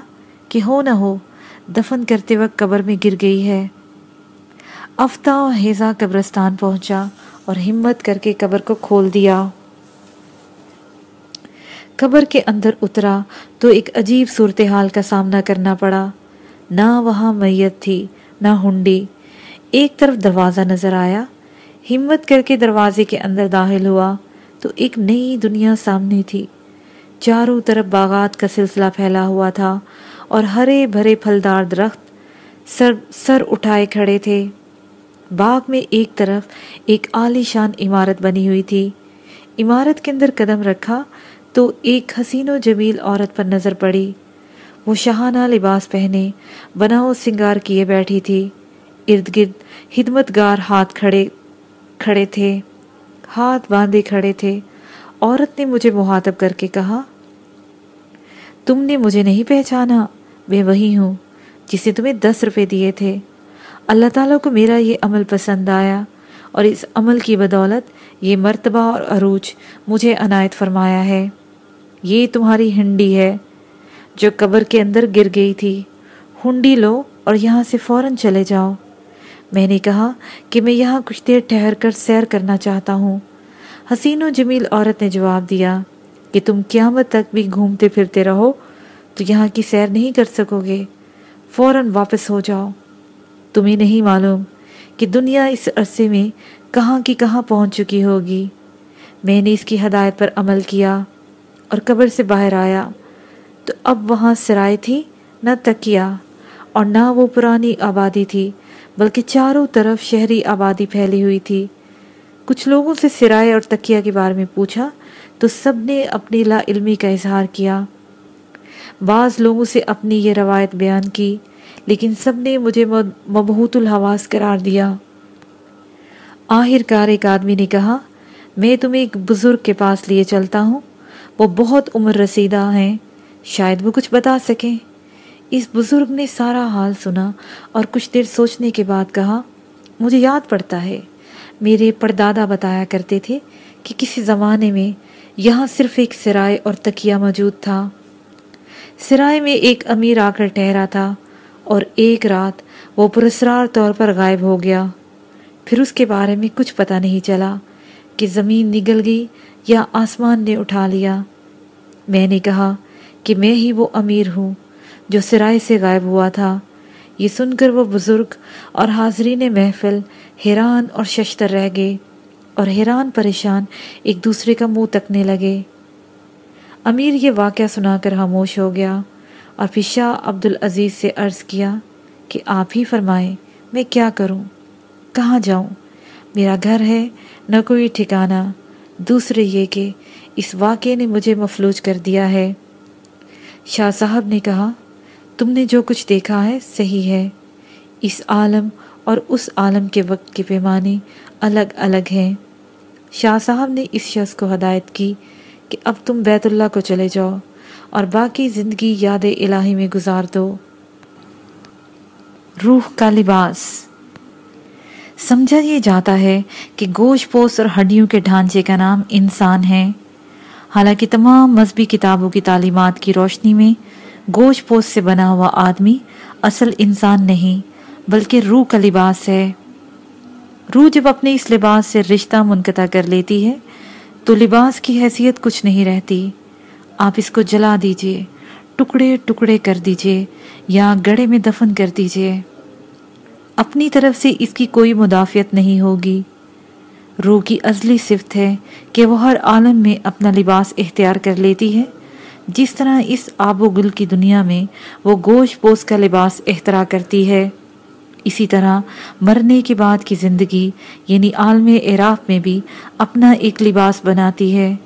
کہ ہو نہ ہو، دفن کرتے وقت قبر میں گر گئی ہے۔ افتا و حیزہ قبرستان پہنچا اور ہمت کر کے قبر کو کھول دیا۔ قبر کے اندر اترا تو ایک عجیب صورتحال کا سامنا کرنا پڑا۔ نہ وہاں میت تھی، نہ ہنڈی۔ ایک طرف دروازہ نظر آیا، ہمت کر کے دروازے کے اندر داخل ہوا تو ایک نئی دنیا سامنے تھی۔ چاروں طرف باغات کا سلسلہ پھیلا ہوا تھا اور ہرے بھرے پھلدار درخت سر سر اٹھائے کھڑے تھے۔ باغ میں ایک طرف ایک عالی شان عمارت بنی ہوئی تھی۔ عمارت کے اندر قدم رکھا تو ایک حسین و جمیل عورت پر نظر پڑی۔ وہ شہانہ لباس پہنے، بناؤ سنگار کیے بیٹھی تھی۔ ارد گرد خدمت گار ہاتھ کھڑے کھڑے تھے، ہاتھ باندھے کھڑے تھے۔ عورت نے مجھے محاطب کر کے کہا، تم نے مجھے نہیں پہچانا، میں وہی ہوں جسے تمہیں دس روپے دیے تھے۔ اللہ تعالیٰ کو میرا یہ عمل پسند آیا اور اس عمل کی بدولت یہ مرتبہ اور عروج مجھے عنایت فرمایا ہے۔ یہ تمہاری ہنڈی ہے جو قبر کے اندر گر گئی تھی۔ ہنڈی لو اور یہاں سے فوراً چلے جاؤ۔ میں نے کہا کہ میں یہاں کچھ دیر ٹھہر کر سیر کرنا چاہتا ہوں۔ حسین و جمیل عورت نے جواب دیا کہ تم قیامت تک بھی گھومتے پھرتے رہو، تو یہاں کی سیر نہیں کر سکو گے۔ فوراً واپس ہو جاؤ۔ تمہیں نہیں معلوم کہ دنیا اس عرصے میں کہاں کی کہاں پہنچ چکی ہوگی۔ میں نے اس کی ہدایت پر عمل کیا اور قبر سے باہر آیا۔ تو اب وہاں سرائے تھی، نہ تکیا اور نہ وہ پرانی آبادی تھی۔ بلکہ چاروں طرف شہری آبادی پھیلی ہوئی تھی۔ کچھ لوگوں سے سرائے اور تکیہ کے بارے میں پوچھا، تو سب نے اپنی لا علمی کا اظہار کیا۔ بعض لوگوں سے اپنی یہ روایت بیان کی، لیکن سب نے مجھے مبہوت الحواس قرار دیا۔ آخر کار ایک آدمی نے کہا، میں تمہیں ایک بزرگ کے پاس لیے چلتا ہوں، وہ بہت عمر رسیدہ ہیں، شاید وہ کچھ بتا سکیں۔ اس بزرگ نے سارا حال سنا اور کچھ دیر سوچنے کے بعد کہا، مجھے یاد پڑتا ہے۔ میرے پردادا بتایا کرتے تھے کہ کسی زمانے میں یہاں صرف ایک سرائے اور تکیہ موجود تھا۔ سرائے میں ایک امیر آ کر ٹھہرا تھا اور ایک رات وہ پرسرار طور پر غائب ہو گیا۔ پھر اس کے بارے میں کچھ پتہ نہیں چلا کہ زمین نگل گئی یا آسمان نے اٹھا لیا۔ میں نے کہا کہ میں ہی وہ امیر ہوں۔ جو سرائے سے غائب ہوا تھا۔ یہ سن کر وہ بزرگ اور حاضرین محفل حیران اور ششتر رہ گئے اور حیران پریشان ایک دوسرے کا منہ تکنے لگے۔ امیر یہ واقعہ سنا کر خاموش ہو گیا اور پھر شاہ عبدالعزیز سے عرض کیا کہ آپ ہی فرمائیں، میں کیا کروں؟ کہاں جاؤں؟ میرا گھر ہے، نہ کوئی ٹھکانہ۔ دوسرے یہ کہ اس واقعے نے مجھے مفلوج کر دیا ہے۔ شاہ صاحب نے کہا تم نے جو کچھ دیکھا ہے صحیح ہے۔ اس عالم اور اس عالم کے وقت کے پیمانے الگ الگ ہیں۔ شاہ صاحب نے اس شخص کو ہدایت کی کہ اب تم بیت اللہ کو چلے جاؤ اور باقی زندگی یاد الہی میں گزار دو۔ روح کا لباس۔ سمجھا یہ جاتا ہے کہ گوشت پوست اور ہڈیوں کے ڈھانچے کا نام انسان ہے۔ حالانکہ تمام مذہبی کتابوں کی تعلیمات کی روشنی میں گوشت پوست سے بنا ہوا آدمی اصل انسان نہیں، بلکہ روح کا لباس ہے۔ روح جب اپنے اس لباس سے رشتہ منقطع کر لیتی ہے، تو لباس کی حیثیت کچھ نہیں رہتی۔ آپ اس کو جلا دیجیے، ٹکڑے ٹکڑے کر دیجیے، یا گڑے میں دفن کر دیجیے۔ اپنی طرف سے اس کی کوئی مدافعت نہیں ہوگی۔ روح کی ازلی صفت ہے کہ وہ ہر عالم میں اپنا لباس اختیار کر لیتی ہے۔ جس طرح اس آب و گل کی دنیا میں وہ گوشت پوش کا لباس اختراع کرتی ہے، اسی طرح مرنے کے بعد کی زندگی یعنی عالم اعراف میں بھی اپنا ایک لباس بناتی ہے۔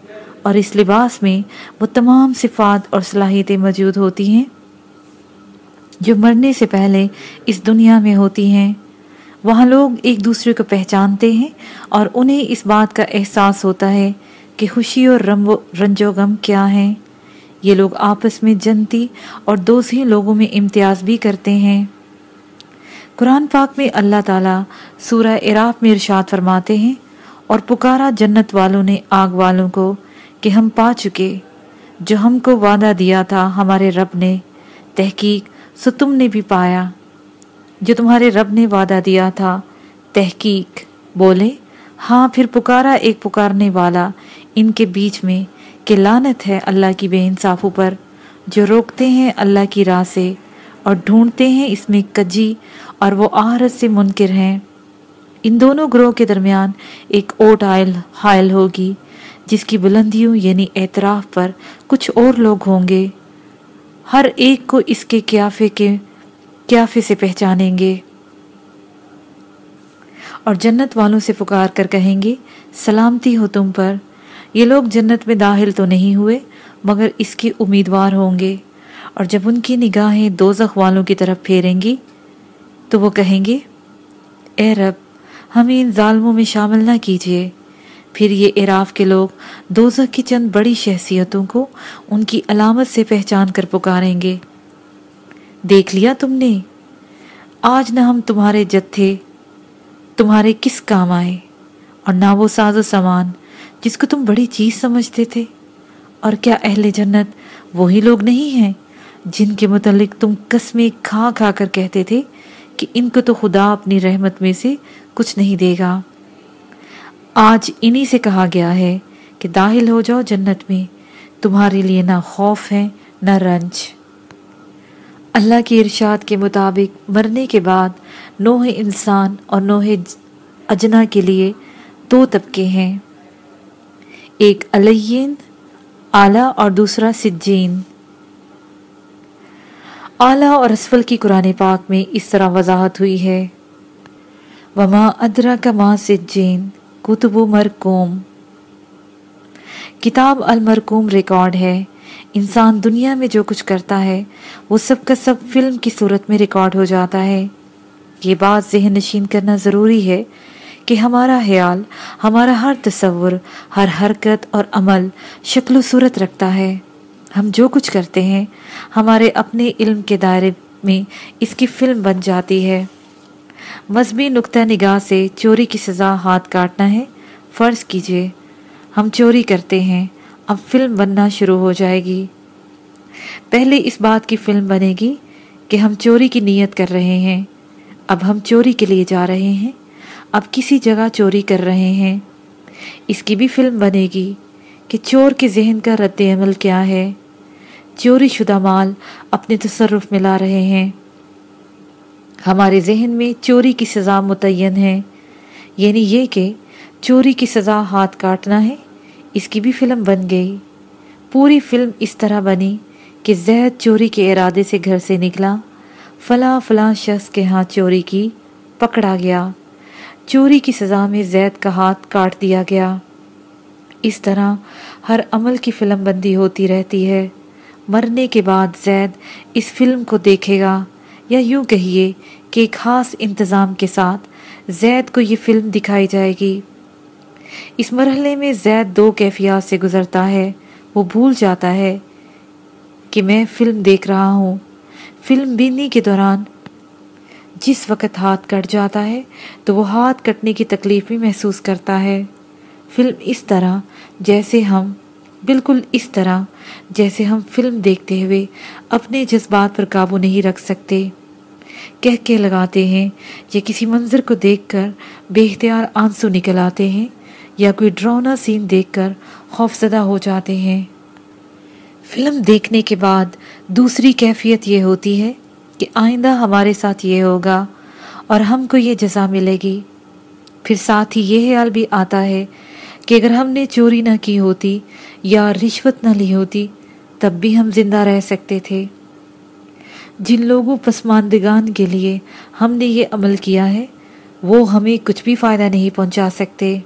اور اس لباس میں وہ تمام صفات اور صلاحیتیں موجود ہوتی ہیں۔ جو مرنے سے پہلے اس دنیا میں ہوتی ہیں، وہاں لوگ ایک دوسرے کو پہچانتے ہیں اور انہیں اس بات کا احساس ہوتا ہے کہ خوشی اور رنج و غم کیا ہیں۔ یہ لوگ آپس میں جنتی اور دوسری لوگوں میں امتیاز بھی کرتے ہیں۔ قرآن پاک میں اللہ تعالیٰ سورہ عراف میں ارشاد فرماتے ہیں، اور پکارا جنت والوں نے آگ والوں کو کہ ہم پا چکے، جو ہم کو وعدہ دیا تھا ہمارے رب نے، تحقیق سو تم نے بھی پایا۔ جو تمہارے رب نے وعدہ دیا تھا، تحقیق، بولے ہاں پھر پکارا ایک پکارنے والا ان کے بیچ میں کہ لانت ہے اللہ کی بے انصافوں پر جو روکتے ہیں اللہ کی راہ سے اور ڈھونڈتے ہیں اس میں کجی اور وہ آہرت سے منکر ہیں۔ ان دونوں گروہ کے درمیان ایک اوٹ آئل، حائل ہوگی، جس کی بلندیوں یعنی اعتراف پر کچھ اور لوگ ہوں گے۔ ہر ایک کو اس کے کیافے کے کیافے سے پہچانیں گے۔ اور جنت والوں سے پکار کر کہیں گے، سلامتی ہو تم پر یہ لوگ جنت میں داخل تو نہیں ہوئے، مگر اس کے امیدوار ہوں گے۔ اور جب ان کی نگاہیں دوزخ والوں کی طرف پھیریں گی، تو وہ کہیں گے، اے رب، ہمیں ان ظالموں میں شامل نہ کیجیے۔ پھر یہ عراف کے لوگ دوزخ کی چند بڑی شخصیتوں کو ان کی علامت سے پہچان کر پکاریں گے۔ دیکھ لیا تم نے، آج نہ ہم تمہارے جتھے، تمہارے کس کام آئے اور نہ وہ ساز و سامان جس کو تم بڑی چیز سمجھتے تھے۔ اور کیا اہل جنت وہی لوگ نہیں ہیں جن کے متعلق تم قسمیں کھا کھا کر کہتے تھے کہ ان کو تو خدا اپنی رحمت میں سے کچھ نہیں دے گا۔ آج انہی سے کہا گیا ہے کہ داخل ہو جاؤ جنت میں، تمہارے لیے نہ خوف ہے نہ رنج۔ اللہ کی ارشاد کے مطابق مرنے کے بعد نوح انسان اور نوح اجنا کے لیے دو طبقے ہیں۔ ایک علین اعلیٰ اور دوسرا سجین۔ اعلیٰ اور اسفل کی قرآن پاک میں اس طرح وضاحت ہوئی ہے۔ وما ادرا کا ماں سجین کتب مرکوم کتاب المرکوم ریکارڈ ہے۔ انسان دنیا میں جو کچھ کرتا ہے، وہ سب کا سب فلم کی صورت میں ریکارڈ ہو جاتا ہے۔ یہ بات ذہن نشین کرنا ضروری ہے۔ کہ ہمارا خیال، ہمارا ہر تصور، ہر حرکت اور عمل شکل و صورت رکھتا ہے۔ ہم جو کچھ کرتے ہیں، ہمارے اپنے علم کے دائرے میں اس کی فلم بن جاتی ہے۔ مذہبی نقطہ نگاہ سے چوری کی سزا ہاتھ کاٹنا ہے۔ فرض کیجیے، ہم چوری کرتے ہیں، اب فلم بننا شروع ہو جائے گی۔ پہلے اس بات کی فلم بنے گی کہ ہم چوری کی نیت کر رہے ہیں۔ اب ہم چوری کے لیے جا رہے ہیں۔ اب کسی جگہ چوری کر رہے ہیں۔ اس کی بھی فلم بنے گی کہ چور کے ذہن کا رد عمل کیا ہے۔ چوری شدہ مال اپنے تصرف میں لا رہے ہیں۔ ہمارے ذہن میں چوری کی سزا متعین ہے۔ یعنی یہ کہ چوری کی سزا ہاتھ کاٹنا ہے۔ اس کی بھی فلم بن گئی۔ پوری فلم اس طرح بنی کہ زید چوری کے ارادے سے گھر سے نکلا۔ فلاں فلاں شخص کے ہاتھ چوری کی، پکڑا گیا۔ چوری کی سزا میں زید کا ہاتھ کاٹ دیا گیا۔ اس طرح ہر عمل کی فلم بندی ہوتی رہتی ہے۔ مرنے کے بعد زید اس فلم کو دیکھے گا۔ یا یوں کہیے کہ ایک خاص انتظام کے ساتھ زید کو یہ فلم دکھائی جائے گی۔ اس مرحلے میں زید دو کیفیات سے گزرتا ہے۔ وہ بھول جاتا ہے کہ میں فلم دیکھ رہا ہوں۔ فلم بینی کے دوران جس وقت ہاتھ کٹ جاتا ہے، تو وہ ہاتھ کٹنے کی تکلیف بھی محسوس کرتا ہے۔ فلم اس طرح، جیسے ہم، بالکل اس طرح، جیسے ہم فلم دیکھتے ہوئے اپنے جذبات پر قابو نہیں رکھ سکتے۔ کہہ کے لگاتے ہیں، یا کسی منظر کو دیکھ کر بے اختیار آنسو نکل آتے ہیں، یا کوئی ڈرونا سین دیکھ کر خوفزدہ ہو جاتے ہیں۔ فلم دیکھنے کے بعد دوسری کیفیت یہ ہوتی ہے کہ آئندہ ہمارے ساتھ یہ ہوگا اور ہم کو یہ جزا ملے گی۔ پھر ساتھ ہی یہ خیال بھی آتا ہے کہ اگر ہم نے چوری نہ کی ہوتی یا رشوت نہ لی ہوتی، تب بھی ہم زندہ رہ سکتے تھے۔ جن لوگوں پسماندگان کے لیے ہم نے یہ عمل کیا ہے، وہ ہمیں کچھ بھی فائدہ نہیں پہنچا سکتے۔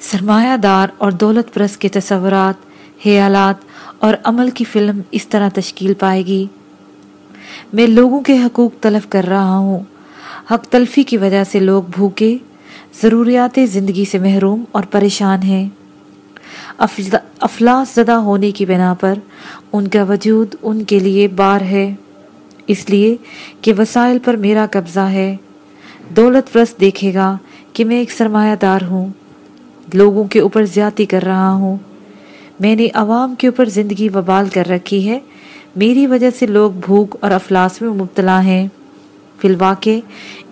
سرمایہ دار اور دولت پرس کے تصورات خیالات اور عمل کی فلم اس طرح تشکیل پائے گی۔ میں لوگوں کے حقوق طلب کر رہا ہوں۔ حق تلفی کی وجہ سے لوگ بھوکے، ضروریات زندگی سے محروم اور پریشان ہیں۔ افلاس زدہ ہونے کی بنا پر ان کا وجود ان کے لیے بار ہے۔ اس لیے کہ وسائل پر میرا قبضہ ہے۔ دولت پرست دیکھے گا کہ میں ایک سرمایہ دار ہوں۔ لوگوں کے اوپر زیادتی کر رہا ہوں۔ میں نے عوام کے اوپر زندگی وبال کر رکھی ہے۔ میری وجہ سے لوگ بھوک اور افلاس میں مبتلا ہیں۔ فی الواقع،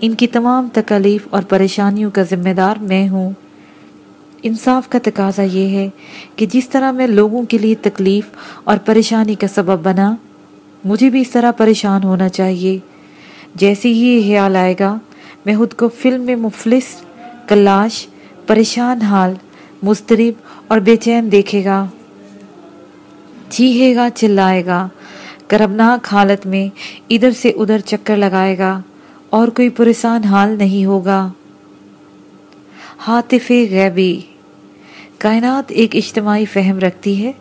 ان کی تمام تکلیف اور پریشانیوں کا ذمہ دار میں ہوں۔ انصاف کا تقاضا یہ ہے کہ جس طرح میں لوگوں کے لیے تکلیف اور پریشانی کا سبب بنا، مجھے بھی اس طرح پریشان ہونا چاہیے۔ جیسے ہی یہ خیال آئے گا، میں خود کو فلم میں مفلس، کلاش، پریشان حال مسترب اور بے چین دیکھے گا۔ چیہے گا، چلائے گا۔ کربناک حالت میں ادھر سے ادھر چکر لگائے گا اور کوئی پریشان حال نہیں ہوگا۔ حاطف غیبی، کائنات ایک اجتماعی فہم رکھتی ہے۔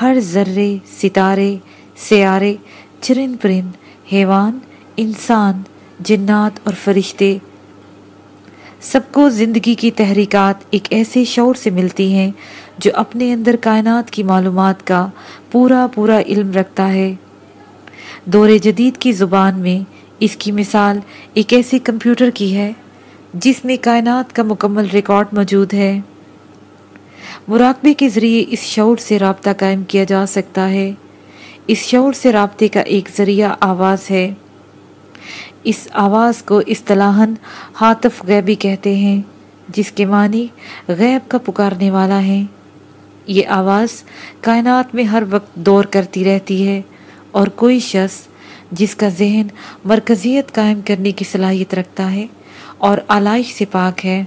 ہر ذرے، ستارے، سیارے چرن پرند، حیوان، انسان، جنات اور فرشتے، سب کو زندگی کی تحریکات ایک ایسے شعور سے ملتی ہیں جو اپنے اندر کائنات کی معلومات کا پورا پورا علم رکھتا ہے۔ دور جدید کی زبان میں اس کی مثال ایک ایسی کمپیوٹر کی ہے جس میں کائنات کا مکمل ریکارڈ موجود ہے۔ مراقبے کے ذریعے اس شعور سے رابطہ قائم کیا جا سکتا ہے۔ اس شعور سے رابطے کا ایک ذریعہ آواز ہے۔ اس آواز کو اصطلاحاً حاطف غیبی کہتے ہیں، جس کے معنی غیب کا پکارنے والا ہے۔ یہ آواز کائنات میں ہر وقت دور کرتی رہتی ہے۔ اور کوئی شخص جس کا ذہن مرکزیت قائم کرنے کی صلاحیت رکھتا ہے اور آلائش سے پاک ہے،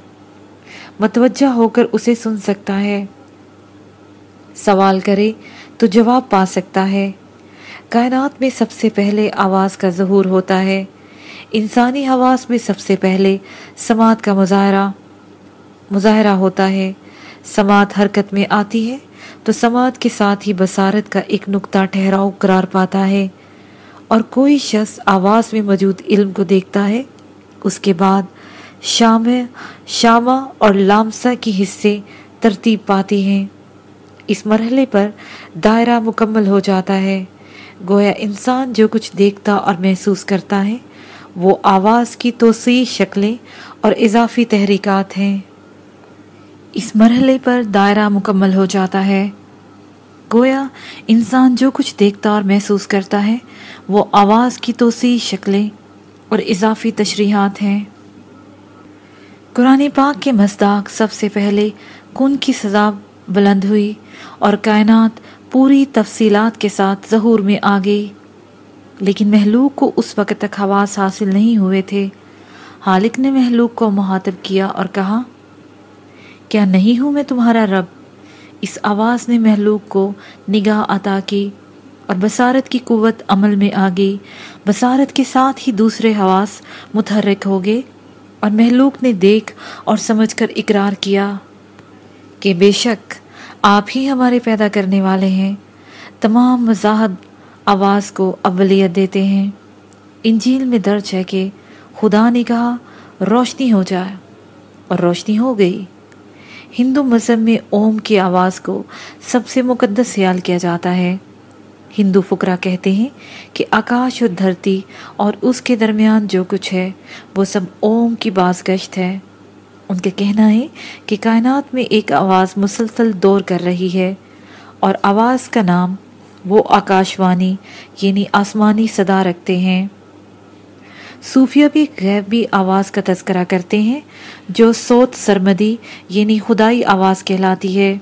متوجہ ہو کر اسے سن سکتا ہے۔ سوال کرے تو جواب پا سکتا ہے۔ کائنات میں سب سے پہلے آواز کا ظہور ہوتا ہے۔ انسانی حواس میں سب سے پہلے سماعت کا مظاہرہ مظاہرہ ہوتا ہے۔ سماعت حرکت میں آتی ہے۔ تو سماعت کے ساتھ ہی بصارت کا ایک نقطہ ٹھہراؤ قرار پاتا ہے اور کوئی شخص آواز میں موجود علم کو دیکھتا ہے، اس کے بعد شام، شامہ اور لامسا کی حصے ترتیب پاتی ہیں۔ اس مرحلے پر دائرہ مکمل ہو جاتا ہے۔ گویا انسان جو کچھ دیکھتا اور محسوس کرتا ہے، وہ آواز کی توسیع، شکلیں اور اضافی تحریکات ہیں۔ اس مرحلے پر دائرہ مکمل ہو جاتا ہے۔ گویا، انسان جو کچھ دیکھتا اور محسوس کرتا ہے، وہ آواز کی توسیع، شکلیں اور اضافی تشریحات ہیں۔ قرآن پاک کے مزداق سب سے پہلے کن کی سزا بلند ہوئی اور کائنات پوری تفصیلات کے ساتھ ظہور میں آ گئی۔ لیکن محلوق کو اس وقت تک حواس حاصل نہیں ہوئے تھے۔ حالق نے محلوق کو محاطب کیا اور کہا کیا نہیں ہوں میں تمہارا رب؟ اس آواز نے محلوق کو نگاہ عطا کی اور بصارت کی قوت عمل میں آ گئی۔ بصارت کے ساتھ ہی دوسرے حواس متحرک ہو گئے اور محلوق نے دیکھ اور سمجھ کر اقرار کیا کہ بے شک آپ ہی ہمارے پیدا کرنے والے ہیں۔ تمام مذاہب آواز کو اولیت دیتے ہیں۔ انجیل میں درج ہے کہ خدا نے کہا روشنی ہو جائے اور روشنی ہو گئی۔ ہندو مذہب میں اوم کی آواز کو سب سے مقدس خیال کیا جاتا ہے۔ ہندو فقرہ کہتے ہیں کہ آکاش اور دھرتی اور اس کے درمیان جو کچھ ہے، وہ سب اوم کی باز گشت ہے۔ ان کا کہنا ہے کہ کائنات میں ایک آواز مسلسل دور کر رہی ہے اور آواز کا نام وہ آکاشوانی یعنی آسمانی صدا رکھتے ہیں۔ صوفیہ بھی غیبی آواز کا تذکرہ کرتے ہیں، جو سوت سرمدی یعنی خدائی آواز کہلاتی ہے۔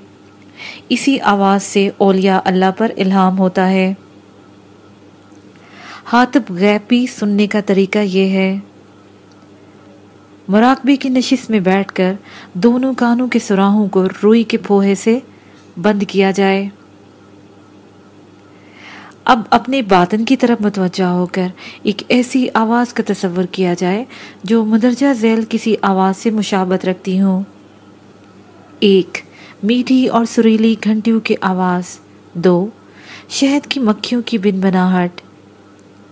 اسی آواز سے اولیاء اللہ پر الہام ہوتا ہے۔ ہاتب غیبی سننے کا طریقہ یہ ہے۔ مراقبے کی نشست میں بیٹھ کر دونوں کانوں کے سراہوں کو روئی کے پھوہے سے بند کیا جائے۔ اب اپنے باطن کی طرف متوجہ ہو کر ایک ایسی آواز کا تصور کیا جائے جو مدرجہ ذیل کسی آواز سے مشابت رکھتی ہوں ایک، میٹھی اور سریلی گھنٹیوں کی آواز۔ دو، شہد کی مکھیوں کی بن بناہٹ۔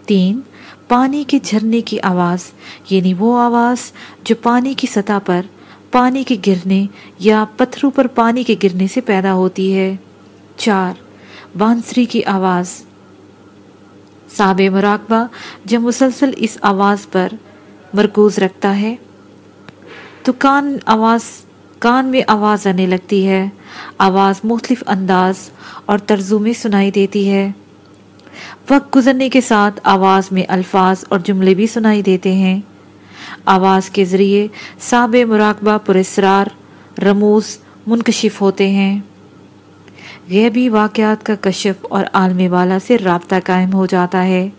تین، پانی کے جھرنے کی آواز یعنی وہ آواز جو پانی کی سطح پر، پانی کے گرنے یا پتھروں پر پانی کے گرنے سے پیدا ہوتی ہے۔ چار، بانسری کی آواز۔ صاب مراقبہ جب مسلسل اس آواز پر مرکوز رکھتا ہے۔ تو کان آواز، کان میں آواز آنے لگتی ہے۔ آواز مختلف انداز اور ترزو میں سنائی دیتی ہے۔ وقت گزرنے کے ساتھ آواز میں الفاظ اور جملے بھی سنائی دیتے ہیں۔ آواز کے ذریعے صاب مراقبہ پرسرار رموز منکشف ہوتے ہیں۔ غیبی واقعات کا کشف اور عالم والا سے رابطہ قائم ہو جاتا ہے۔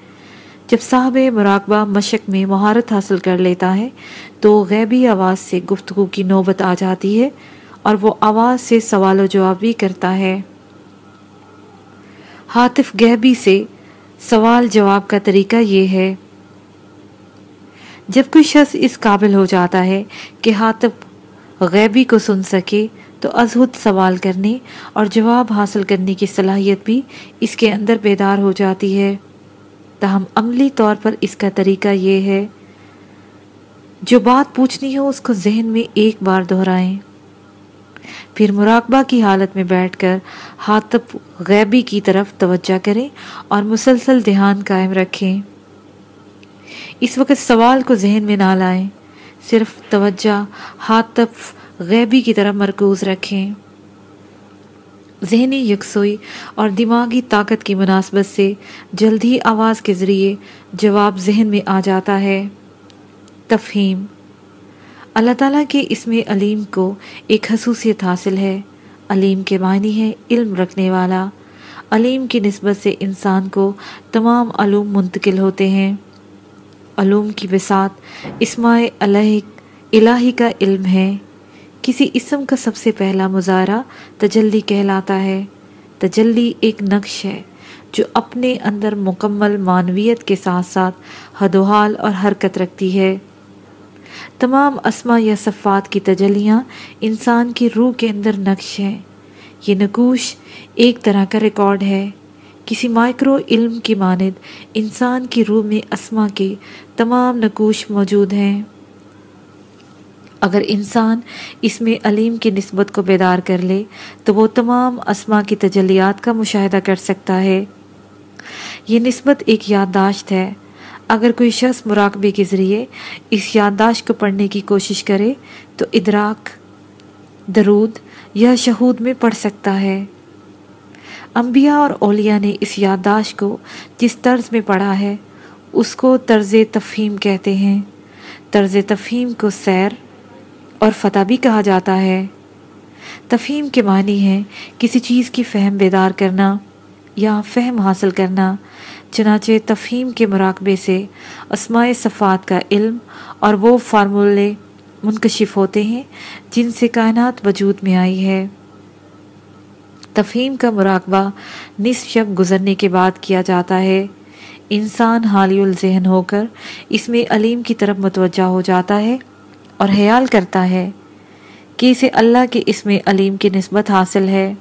جب صاحب مراقبہ مشق میں مہارت حاصل کر لیتا ہے، تو غیبی آواز سے گفتگو کی نوبت آ جاتی ہے اور وہ آواز سے سوال و جواب بھی کرتا ہے۔ حاطف غیبی سے سوال جواب کا طریقہ یہ ہے۔ جب کوئی شخص اس قابل ہو جاتا ہے کہ حاطف غیبی کو سن سکے تو ازہد سوال کرنے اور جواب حاصل کرنے کی صلاحیت بھی اس کے اندر بیدار ہو جاتی ہے۔ تاہم عملی طور پر اس کا طریقہ یہ ہے، جو بات پوچھنی ہو اس کو ذہن میں ایک بار دہرائیں۔ پھر مراقبہ کی حالت میں بیٹھ کر ہاتھ غیبی کی طرف توجہ کریں اور مسلسل دھیان قائم رکھیں۔ اس وقت سوال کو ذہن میں نہ لائیں۔ صرف توجہ، ہاتھ غیبی کی طرف مرکوز رکھیں۔ ذہنی یکسوئی اور دماغی طاقت کی مناسبت سے جلد ہی آواز کے ذریعے جواب ذہن میں آ جاتا ہے۔ تفہیم۔ اللہ تعالیٰ کے اسم علیم کو ایک خصوصیت حاصل ہے۔ علیم کے معنی ہے علم رکھنے والا۔ علیم کی نسبت سے انسان کو تمام علوم منتقل ہوتے ہیں۔ علوم کی بسات اسماء الہی کا علم ہے۔ کسی اسم کا سب سے پہلا مظاہرہ تجلی کہلاتا ہے۔ تجلی ایک نقش ہے جو اپنے اندر مکمل معنویت کے ساتھ ساتھ حد و حال اور حرکت رکھتی ہے۔ تمام اسما یا صفات کی تجلیاں انسان کی روح کے اندر نقش ہیں۔ یہ نقوش ایک طرح کا ریکارڈ ہے۔ کسی مائکرو علم کی ماند انسان کی روح میں اسما کے تمام نقوش موجود ہیں۔ اگر انسان اس میں علیم کی نسبت کو بیدار کر لے، تو وہ تمام اسما کی تجلیات کا مشاہدہ کر سکتا ہے۔ یہ نسبت ایک یادداشت ہے۔ اگر کوئی شخص مراقبے کے ذریعے اس یادداشت کو پڑھنے کی کوشش کرے، تو ادراک، درود یا شہود میں پڑھ سکتا ہے۔ انبیاء اور اولیاء نے اس یادداشت کو جس طرز میں پڑھا ہے، اس کو طرز تفہیم کہتے ہیں۔ طرز تفہیم کو سیر اور فتح بھی کہا جاتا ہے۔ تفہیم کے معنی ہے کسی چیز کی فہم بیدار کرنا یا فہم حاصل کرنا، چنانچہ تفہیم کے مراقبے سے اسماء صفات کا علم اور وہ فارمولے منکشف ہوتے ہیں جن سے کائنات وجود میں آئی ہے۔ تفہیم کا مراقبہ نصف شب گزرنے کے بعد کیا جاتا ہے۔ انسان حالی الذہن ہو کر اس میں علیم کی طرف متوجہ ہو جاتا ہے اور خیال کرتا ہے کہ اسے اللہ کے اس میں علیم کی نسبت حاصل ہے۔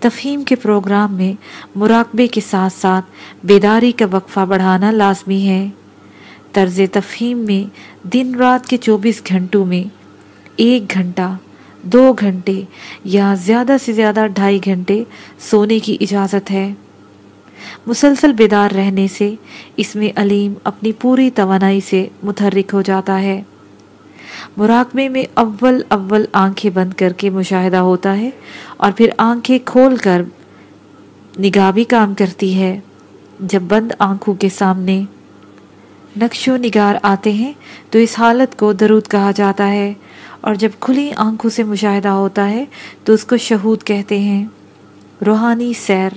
تفہیم کے پروگرام میں مراقبے کے ساتھ ساتھ بیداری کا وقفہ بڑھانا لازمی ہے۔ طرز تفہیم میں دن رات کے چوبیس گھنٹوں میں ایک گھنٹہ دو گھنٹے یا زیادہ سے زیادہ ڈھائی گھنٹے سونے کی اجازت ہے۔ مسلسل بیدار رہنے سے اس میں علیم اپنی پوری توانائی سے متحرک ہو جاتا ہے۔ مراقبے میں اول اول آنکھیں بند کر کے مشاہدہ ہوتا ہے اور پھر آنکھیں کھول کر نگاہ بھی کام کرتی ہے۔ جب بند آنکھوں کے سامنے نقش و نگار آتے ہیں تو اس حالت کو درود کہا جاتا ہے۔ اور جب کھلی آنکھوں سے مشاہدہ ہوتا ہے تو اس کو شہود کہتے ہیں۔ روحانی سیر۔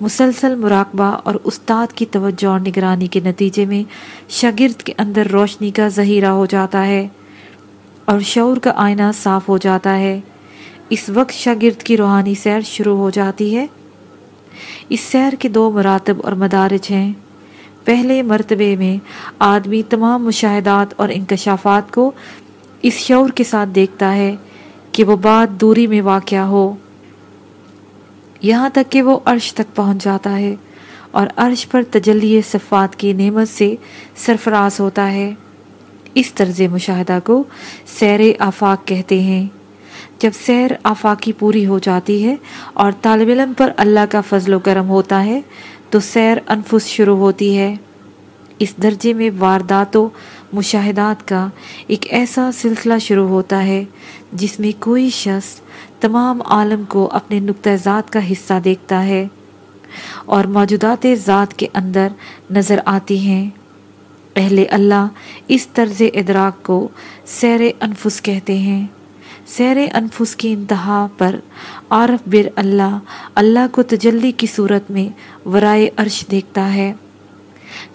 مسلسل مراقبہ اور استاد کی توجہ اور نگرانی کے نتیجے میں شاگرد کے اندر روشنی کا ذہیرہ ہو جاتا ہے اور شعور کا آئینہ صاف ہو جاتا ہے۔ اس وقت شاگرد کی روحانی سیر شروع ہو جاتی ہے۔ اس سیر کے دو مراتب اور مدارج ہیں۔ پہلے مرتبے میں آدمی تمام مشاہدات اور انکشافات کو اس شعور کے ساتھ دیکھتا ہے کہ وہ بات دوری میں واقع ہو۔ یہاں تک کہ وہ عرش تک پہنچ جاتا ہے اور عرش پر تجلی صفات کی نعمت سے سرفراز ہوتا ہے۔ اس طرز مشاہدہ کو سیر آفاق کہتے ہیں۔ جب سیر آفاقی پوری ہو جاتی ہے اور طالب علم پر اللہ کا فضل و کرم ہوتا ہے، تو سیر انفس شروع ہوتی ہے۔ اس درجے میں واردات و مشاہدات کا ایک ایسا سلسلہ شروع ہوتا ہے جس میں کوئی شخص تمام عالم کو اپنے نقطۂ ذات کا حصہ دیکھتا ہے اور موجودات ذات کے اندر نظر آتی ہیں۔ اہل اللہ اس طرز ادراک کو سیر انفس کہتے ہیں۔ سیر انفس کی انتہا پر عارف بر اللہ اللہ کو تجلی کی صورت میں ورائے عرش دیکھتا ہے۔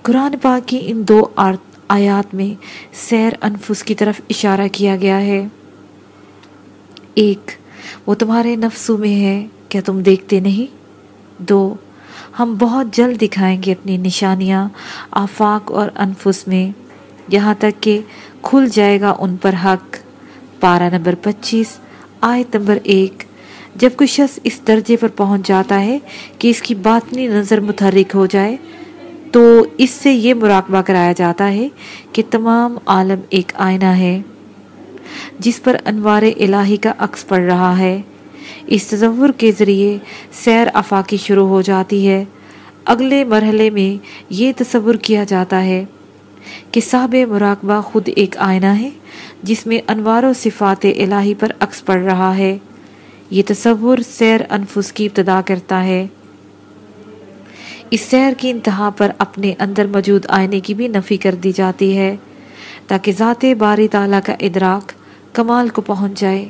قرآن پاک کی ان دو آیات میں سیر انفس کی طرف اشارہ کیا گیا ہے۔ ایک، وہ تمہارے نفسوں میں ہے، کیا تم دیکھتے نہیں؟ دو، ہم بہت جلد دکھائیں گے اپنی نشانیاں آفاق اور انفس میں، یہاں تک کہ کھل جائے گا ان پر حق۔ پارہ نمبر پچیس، آیت نمبر ایک، جب کوئی شخص اس درجے پر پہنچ جاتا ہے کہ اس کی باطنی نظر متحرک ہو جائے تو اس سے یہ مراقبہ کرایا جاتا ہے کہ تمام عالم ایک آئینہ ہے، جس پر انوار الہی کا عکس پڑ رہا ہے۔ اس تصور کے ذریعے سیر افاقی شروع ہو جاتی ہے۔ اگلے مرحلے میں یہ تصور کیا جاتا ہے کہ صاحب مراقبہ خود ایک آئینہ ہے، جس میں انوار و صفات الہی پر عکس پڑ رہا ہے۔ یہ تصور سیر انفس کی ابتدا کرتا ہے۔ اس سیر کی انتہا پر اپنے اندر موجود آئینے کی بھی نفی کر دی جاتی ہے، تاکہ ذات باری تعالیٰ کا ادراک کمال کو پہنچ جائے۔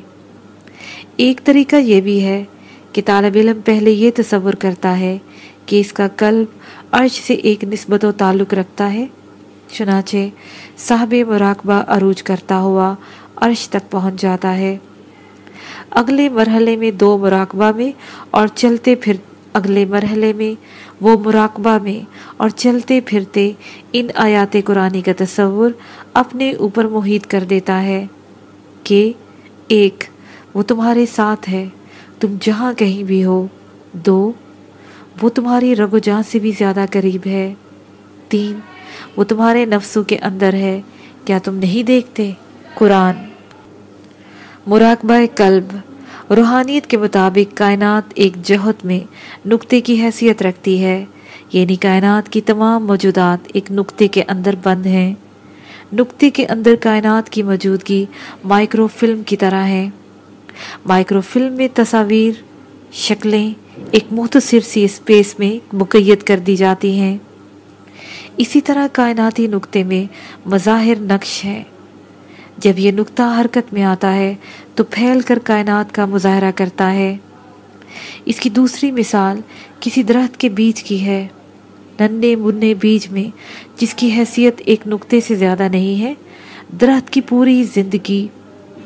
ایک طریقہ یہ بھی ہے کہ طالب علم پہلے یہ تصور کرتا ہے کہ اس کا قلب عرش سے ایک نسبت و تعلق رکھتا ہے، چنانچہ صاحب مراقبہ عروج کرتا ہوا عرش تک پہنچ جاتا ہے۔ اگلے مرحلے میں دو مراقبہ میں اور چلتے پھر اگلے مرحلے میں، وہ مراقبہ میں اور چلتے پھرتے ان آیات قرآنی کا تصور اپنے اوپر محیط کر دیتا ہے کہ ایک، وہ تمہارے ساتھ ہے، تم جہاں کہیں بھی ہو۔ دو، وہ تمہاری رگ و جان سے بھی زیادہ قریب ہے۔ تین، وہ تمہارے نفسوں کے اندر ہے۔ کیا تم نہیں دیکھتے؟ قرآن۔ مراقبہ قلب۔ روحانیت کے مطابق کائنات ایک جہت میں نقطے کی حیثیت رکھتی ہے۔ یعنی کائنات کی تمام موجودات ایک نقطے کے اندر بند ہیں۔ نقطے کے اندر کائنات کی موجودگی مائکرو فلم کی طرح ہے۔ مائکرو فلم میں تصاویر، شکلیں ایک مختصر سی اسپیس میں مقید کر دی جاتی ہیں۔ اسی طرح کائناتی نقطے میں مظاہر نقش ہے جب یہ نقطہ حرکت میں آتا ہے، تو پھیل کر کائنات کا مظاہرہ کرتا ہے۔ اس کی دوسری مثال کسی درخت کے بیج کی ہے۔ ننے منے بیج میں، جس کی حیثیت ایک نقطے سے زیادہ نہیں ہے، درخت کی پوری زندگی،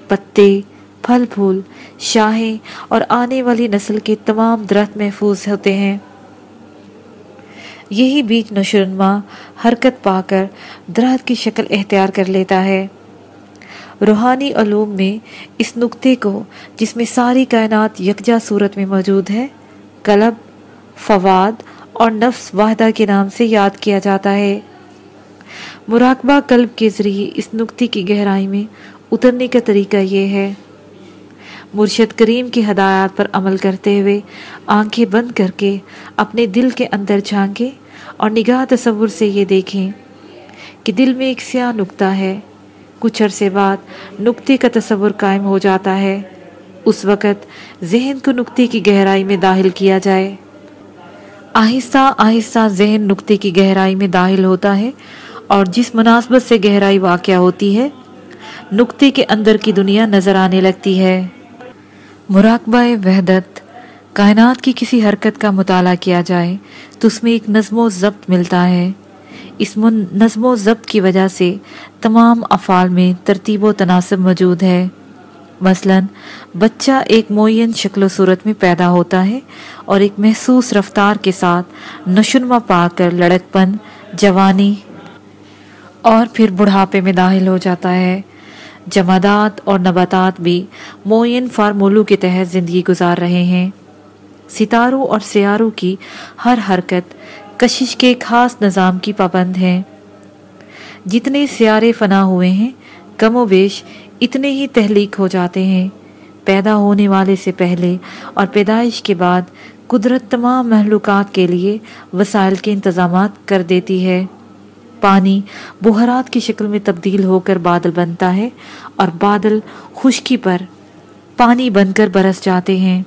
پتے، پھل پھول، شاہیں اور آنے والی نسل کے تمام درخت محفوظ ہوتے ہیں۔ یہی بیج نشرنما حرکت پا کر درخت کی شکل اختیار کر لیتا ہے۔ روحانی علوم میں اس نقطے کو جس میں ساری کائنات یکجا صورت میں موجود ہے، قلب، فواد اور نفس واحدہ کے نام سے یاد کیا جاتا ہے۔ مراقبہ قلب کے ذریعے اس نقطے کی گہرائی میں اترنے کا طریقہ یہ ہے۔ مرشد کریم کی ہدایات پر عمل کرتے ہوئے آنکھیں بند کر کے اپنے دل کے اندر جھانکیں اور نگاہ تصور سے یہ دیکھیں کہ دل میں ایک سیاہ نقطہ ہے۔ کچھ عرصے بعد نقطے کا تصور قائم ہو جاتا ہے۔ اس وقت ذہن کو نقطے کی گہرائی میں داخل کیا جائے۔ آہستہ آہستہ ذہن نقطے کی گہرائی میں داخل ہوتا ہے اور جس مناسبت سے گہرائی واقع ہوتی ہے، نقطے کے اندر کی دنیا نظر آنے لگتی ہے۔ مراقبہ وحدت، کائنات کی کسی حرکت کا مطالعہ کیا جائے تو اس میں ایک نظم و ضبط ملتا ہے۔ اس نظم و ضبط کی وجہ سے تمام افعال میں ترتیب و تناسب موجود ہے۔ مثلا، بچہ ایک معین شکل و صورت میں پیدا ہوتا ہے اور ایک محسوس رفتار کے ساتھ نشنما پا کر لڑک پن جوانی اور پھر بڑھاپے میں داخل ہو جاتا ہے۔ جمادات اور نباتات بھی معین فارمولوں کے تحت زندگی گزار رہے ہیں۔ ستاروں اور سیاروں کی ہر حرکت کشش کے خاص نظام کی پابند ہیں۔ جتنے سیارے فنا ہوئے ہیں، کم و بیش اتنے ہی تحلیق ہو جاتے ہیں۔ پیدا ہونے والے سے پہلے اور پیدائش کے بعد قدرت تمام محلوقات کے لیے وسائل کے انتظامات کر دیتی ہے۔ پانی بہرات کی شکل میں تبدیل ہو کر بادل بنتا ہے اور بادل خشکی پر پانی بن کر برس جاتے ہیں۔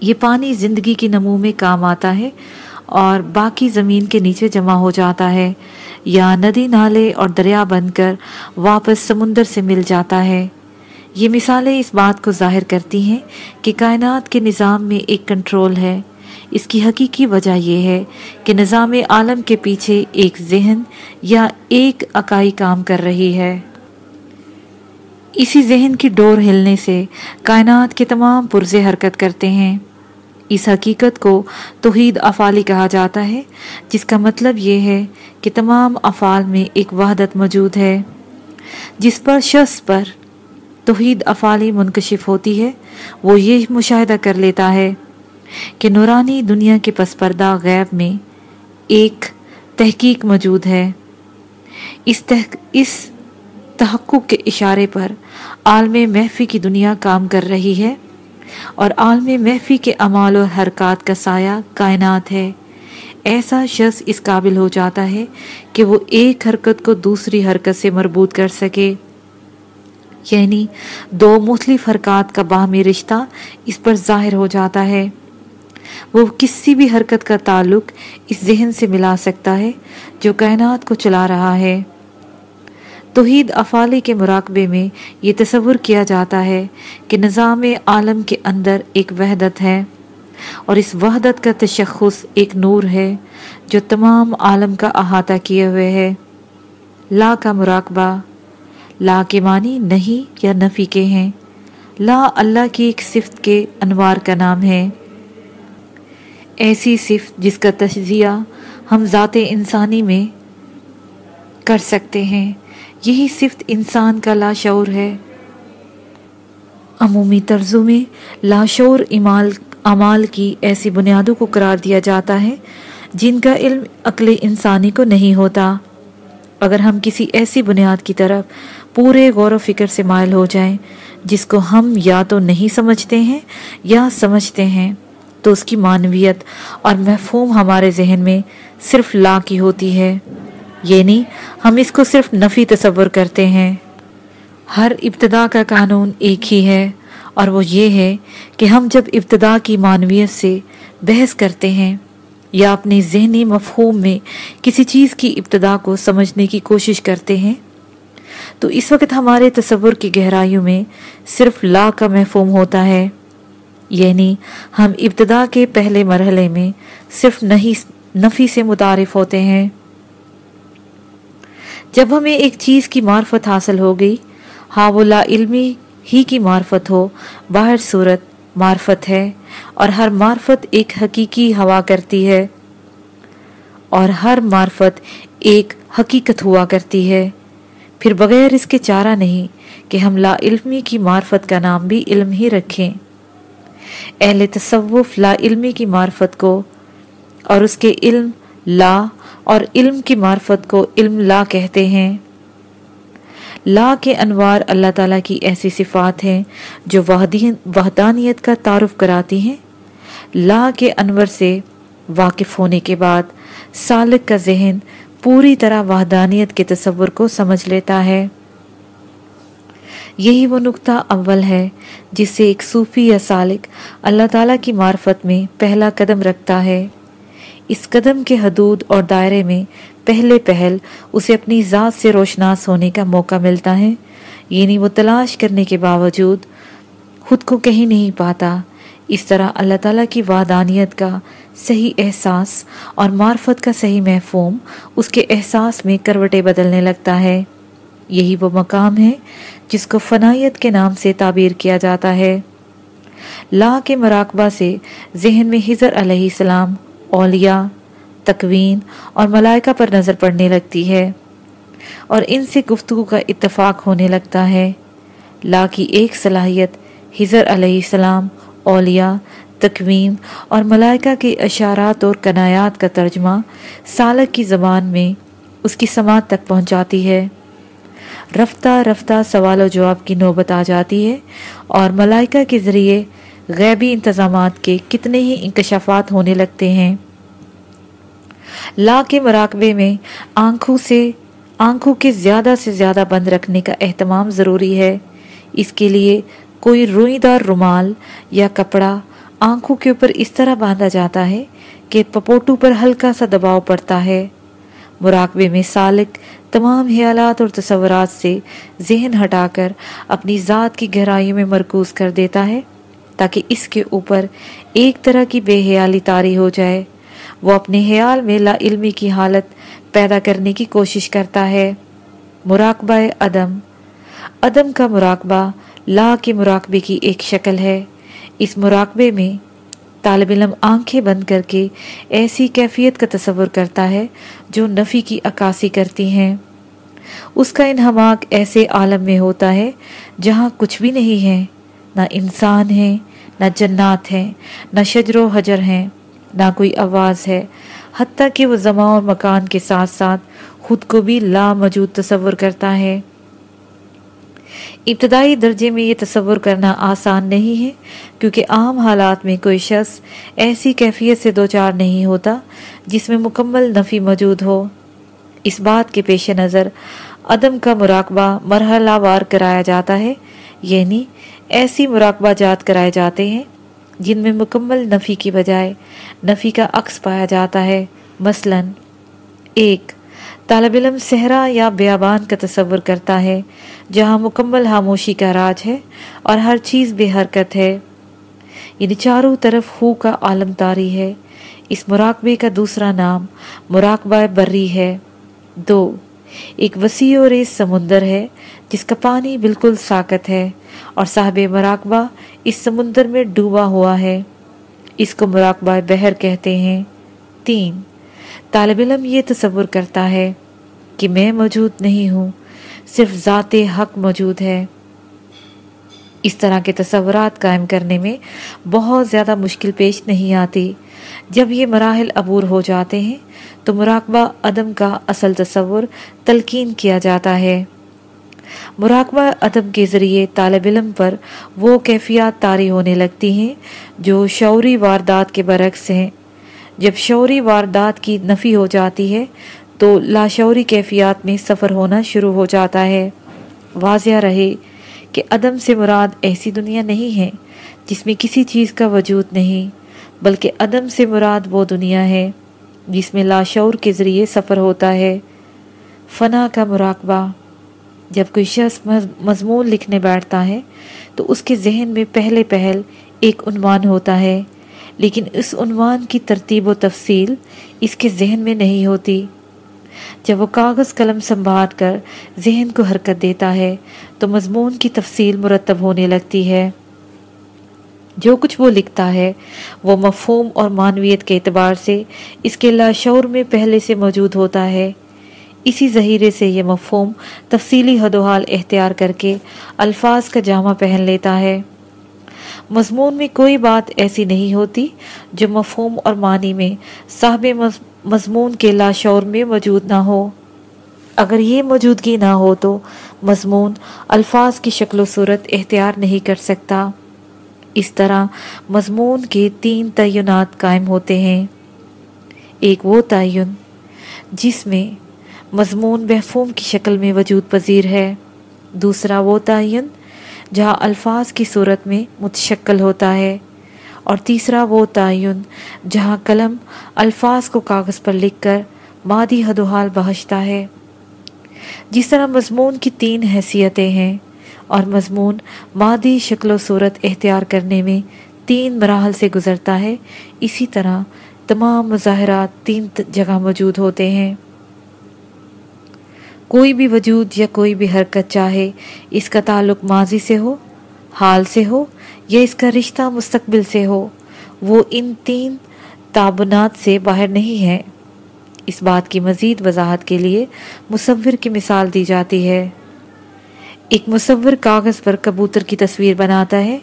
یہ پانی زندگی کی نمو میں کام آتا ہے اور باقی زمین کے نیچے جمع ہو جاتا ہے، یا ندی نالے اور دریا بن کر واپس سمندر سے مل جاتا ہے۔ یہ مثالیں اس بات کو ظاہر کرتی ہیں کہ کائنات کے نظام میں ایک کنٹرول ہے۔ اس کی حقیقی وجہ یہ ہے کہ نظام عالم کے پیچھے ایک ذہن یا ایک اکائی کام کر رہی ہے۔ اسی ذہن کی ڈور ہلنے سے کائنات کے تمام پرزے حرکت کرتے ہیں۔ اس حقیقت کو توحید افعالی کہا جاتا ہے، جس کا مطلب یہ ہے کہ تمام افعال میں ایک وحدت موجود ہے، جس پر شخص پر توحید افعالی منکشف ہوتی ہے، وہ یہ مشاہدہ کر لیتا ہے کہ نورانی دنیا کے پس پردہ غیب میں ایک تحقیق موجود ہے۔ اس اس تحقق کے اشارے پر عالم محفی کی دنیا کام کر رہی ہے۔ اور عالم محفی کے عمال و حرکات کا سایہ کائنات ہے۔ ایسا شخص اس قابل ہو جاتا ہے کہ وہ ایک حرکت کو دوسری حرکت سے مربوط کر سکے۔ یعنی دو مختلف حرکات کا باہمی رشتہ اس پر ظاہر ہو جاتا ہے۔ وہ کسی بھی حرکت کا تعلق اس ذہن سے ملا سکتا ہے جو کائنات کو چلا رہا ہے۔ توحید افالی کے مراقبے میں یہ تصور کیا جاتا ہے کہ نظام عالم کے اندر ایک وحدت ہے اور اس وحدت کا تشخص ایک نور ہے جو تمام عالم کا احاطہ کیے ہوئے ہے۔ لا کا مراقبہ، لا کے معنی نہیں یا نفی کے ہیں۔ لا اللہ کی ایک صفت کے انوار کا نام ہے۔ ایسی صفت جس کا تجزیہ ہم ذات انسانی میں کر سکتے ہیں۔ یہی صفت انسان کا لاشعور ہے۔ عمومی طرزوں میں لاشعور امال امال کی ایسی بنیادوں کو قرار دیا جاتا ہے جن کا علم عقل انسانی کو نہیں ہوتا۔ اگر ہم کسی ایسی بنیاد کی طرف پورے غور و فکر سے مائل ہو جائیں جس کو ہم یا تو نہیں سمجھتے ہیں یا سمجھتے ہیں، تو اس کی معنویت اور محفوم ہمارے ذہن میں صرف لا کی ہوتی ہے۔ یعنی ہم اس کو صرف نفی تصور کرتے ہیں۔ ہر ابتدا کا قانون ایک ہی ہے اور وہ یہ ہے کہ ہم جب ابتدا کی معنویت سے بحث کرتے ہیں یا اپنی ذہنی مفہوم میں کسی چیز کی ابتدا کو سمجھنے کی کوشش کرتے ہیں، تو اس وقت ہمارے تصور کی گہرائیوں میں صرف لا کا محفوم ہوتا ہے۔ یعنی ہم ابتدا کے پہلے مرحلے میں صرف نہیں نفی سے متعارف ہوتے ہیں۔ جب ہمیں ایک چیز کی معرفت حاصل ہو گئی ہاں وہ لا علمی ہی کی معرفت ہو، باہر صورت معرفت ہے اور ہر معرفت ایک حقیقی ہوا کرتی ہے، اور ہر معرفت ایک حقیقت ہوا کرتی ہے۔ پھر بغیر اس کے چارہ نہیں کہ ہم لا علمی کی معرفت کا نام بھی علم ہی رکھیں۔ اہل تصوف لا علمی کی معرفت کو اور اس کے علم لا اور علم کی معرفت کو علم لا کہتے ہیں۔ لا کے انوار اللہ تعالیٰ کی ایسی صفات ہیں جو وحدانیت کا تعارف کراتی ہیں۔ لا کے انور سے واقف ہونے کے بعد سالک کا ذہن پوری طرح وحدانیت کے تصور کو سمجھ لیتا ہے۔ یہی وہ نقطہ اول ہے جس سے ایک صوفی یا سالک اللہ تعالیٰ کی معرفت میں پہلا قدم رکھتا ہے۔ اس قدم کے حدود اور دائرے میں پہلے پہل اسے اپنی ذات سے روشناس ہونے کا موقع ملتا ہے۔ یعنی وہ تلاش کرنے کے باوجود خود کو کہیں نہیں پاتا۔ اس طرح اللہ تعالیٰ کی وعدانیت کا صحیح احساس اور معرفت کا صحیح محفوم اس کے احساس میں کروٹیں بدلنے لگتا ہے۔ یہی وہ مقام ہے جس کو فنائیت کے نام سے تعبیر کیا جاتا ہے۔ لا کے مراقبہ سے ذہن میں حضر علیہ السلام اولیاء، تکوین اور ملائکہ پر نظر پڑنے لگتی ہے۔ اور ان سے گفتگو کا اتفاق ہونے لگتا ہے۔ لا کی ایک صلاحیت حضر علیہ السلام، اولیاء، تکوین اور ملائکہ کے اشارات اور کنایات کا ترجمہ سالک کی زبان میں اس کی سماعت تک پہنچاتی ہے۔ رفتہ رفتہ سوال و جواب کی نوبت آ جاتی ہے اور ملائکہ کے ذریعے غیبی انتظامات کے کتنے ہی انکشافات ہونے لگتے ہیں۔ لا کے مراقبے میں آنکھوں سے، آنکھوں کے زیادہ سے زیادہ بند رکھنے کا اہتمام ضروری ہے۔ اس کے لیے کوئی روئی دار رومال یا کپڑا آنکھوں کے اوپر اس طرح باندھا جاتا ہے کہ پپوٹو پر ہلکا سا دباؤ پڑتا ہے۔ مراقبے میں سالک تمام خیالات اور تصورات سے ذہن ہٹا کر اپنی ذات کی گہرائیوں میں مرکوز کر دیتا ہے۔ تاکہ اس کے اوپر ایک طرح کی بے حیالی تاری ہو جائے۔ وہ اپنے خیال میں لا علمی کی حالت پیدا کرنے کی کوشش کرتا ہے۔ مراقبہ عدم۔ عدم کا مراقبہ لا کے مراقبے کی ایک شکل ہے۔ اس مراقبے میں طالب علم آنکھیں بند کر کے ایسی کیفیت کا تصور کرتا ہے جو نفی کی عکاسی کرتی ہیں۔ اس کا انہماک ایسے عالم میں ہوتا ہے جہاں کچھ بھی نہیں ہے، نہ انسان ہے نہ جنات ہیں، نہ شجر و حجر ہیں، نہ کوئی آواز ہے۔ حتیٰ کہ وہ زماں اور مکان کے ساتھ ساتھ خود کو بھی لا موجود تصور کرتا ہے۔ ابتدائی درجے میں یہ تصور کرنا آسان نہیں ہے، کیونکہ عام حالات میں کوئی شخص ایسی کیفیت سے دوچار نہیں ہوتا جس میں مکمل نفی موجود ہو۔ اس بات کے پیش نظر عدم کا مراقبہ مرحلہ وار کرایا جاتا ہے یعنی ایسی مراقبہ جات کرائے جاتے ہیں جن میں مکمل نفی کی بجائے نفی کا عکس پایا جاتا ہے۔ مثلا، ایک، طالب علم صحرا یا بیابان کا تصور کرتا ہے، جہاں مکمل خاموشی کا راج ہے اور ہر چیز بے حرکت ہے۔ یعنی چاروں طرف ہو کا عالم تاری ہے۔ اس مراقبے کا دوسرا نام مراقبہ بری ہے۔ دو، ایک وسیع اور ریس سمندر ہے جس کا پانی بالکل ساکت ہے اور صاحب مراقبہ اس سمندر میں ڈوبا ہوا ہے۔ اس کو مراقبہ بہر کہتے ہیں۔ تین، طالب علم یہ تصور کرتا ہے کہ میں موجود نہیں ہوں، صرف ذات حق موجود ہے۔ اس طرح کے تصورات قائم کرنے میں بہت زیادہ مشکل پیش نہیں آتی۔ جب یہ مراحل عبور ہو جاتے ہیں، تو مراقبہ عدم کا اصل تصور تلقین کیا جاتا ہے۔ مراقبہ عدم کے ذریعے طالب علم پر وہ کیفیات طاری ہونے لگتی ہیں جو شعوری واردات کے برعکس ہیں۔ جب شعوری واردات کی نفی ہو جاتی ہے، تو لاشعوری کیفیات میں سفر ہونا شروع ہو جاتا ہے۔ واضح رہے کہ عدم سے مراد ایسی دنیا نہیں ہے جس میں کسی چیز کا وجود نہیں، بلکہ عدم سے مراد وہ دنیا ہے جس میں لاشعور کے ذریعے سفر ہوتا ہے۔ فنا کا مراقبہ جب کوئی شخص مضمون لکھنے بیٹھتا ہے، تو اس کے ذہن میں پہلے پہل ایک عنوان ہوتا ہے۔ لیکن اس عنوان کی ترتیب و تفصیل اس کے ذہن میں نہیں ہوتی۔ جب وہ کاغذ قلم سنبھال کر ذہن کو حرکت دیتا ہے، تو مضمون کی تفصیل مرتب ہونے لگتی ہے۔ جو کچھ وہ لکھتا ہے، وہ مفہوم اور معنویت کے اعتبار سے اس کے لاشعور میں پہلے سے موجود ہوتا ہے۔ اسی ذہیرے سے یہ مفہوم تفصیلی حد و حال اختیار کر کے الفاظ کا جامع پہن لیتا ہے۔ مضمون میں کوئی بات ایسی نہیں ہوتی جو مفہوم اور معنی میں صاحب مضمون کے لاشعور میں موجود نہ ہو۔ اگر یہ موجودگی نہ ہو تو مضمون الفاظ کی شکل و صورت اختیار نہیں کر سکتا۔ اس طرح مضمون کے تین تعینات قائم ہوتے ہیں۔ ایک وہ تعین جس میں مضمون محفوم کی شکل میں وجود پذیر ہے۔ دوسرا وہ تعین جہاں الفاظ کی صورت میں متشکل ہوتا ہے۔ اور تیسرا وہ تعین جہاں قلم الفاظ کو کاغذ پر لکھ کر مادی حد و حال بہشتا ہے۔ جس طرح مضمون کی تین حیثیتیں ہیں اور مضمون مادی شکل و صورت اختیار کرنے میں تین مراحل سے گزرتا ہے، اسی طرح تمام مظاہرات تین جگہ موجود ہوتے ہیں۔ کوئی بھی وجود یا کوئی بھی حرکت چاہے، اس کا تعلق ماضی سے ہو، حال سے ہو، یا اس کا رشتہ مستقبل سے ہو، وہ ان تین تابنات سے باہر نہیں ہے۔ اس بات کی مزید وضاحت کے لیے مصور کی مثال دی جاتی ہے۔ ایک مصور کاغذ پر کبوتر کی تصویر بناتا ہے،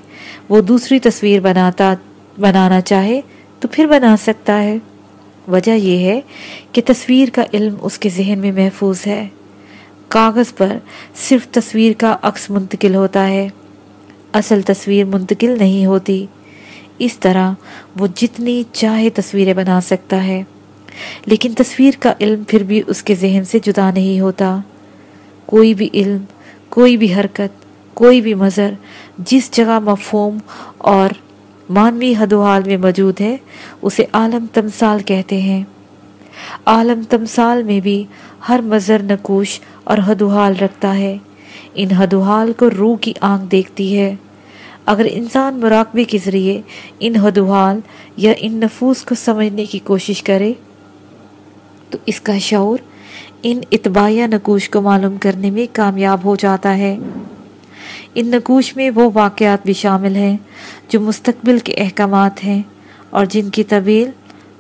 وہ دوسری تصویر بناتا، بنانا چاہے تو پھر بنا سکتا ہے۔ وجہ یہ ہے کہ تصویر کا علم اس کے ذہن میں محفوظ ہے۔ کاغذ پر صرف تصویر کا عکس منتقل ہوتا ہے۔ اصل تصویر منتقل نہیں ہوتی۔ اس طرح وہ جتنی چاہے تصویریں بنا سکتا ہے۔ لیکن تصویر کا علم پھر بھی اس کے ذہن سے جدا نہیں ہوتا۔ کوئی بھی علم، کوئی بھی حرکت، کوئی بھی مظہر جس جگہ مفہوم اور مانوی حد و حال میں موجود ہے، اسے عالم تمثال کہتے ہیں۔ عالم تمثال میں بھی ہر مظہر نکوش اور حد حال رکھتا ہے۔ ان حد کو روح کی آنکھ دیکھتی ہے۔ اگر انسان مراقبے کے ذریعے ان حد یا ان نفوس کو سمجھنے کی کوشش کرے، تو اس کا شعور ان اتباعیہ نقوش کو معلوم کرنے میں کامیاب ہو جاتا ہے۔ ان نقوش میں وہ واقعات بھی شامل ہیں جو مستقبل کے احکامات ہیں اور جن کی طویل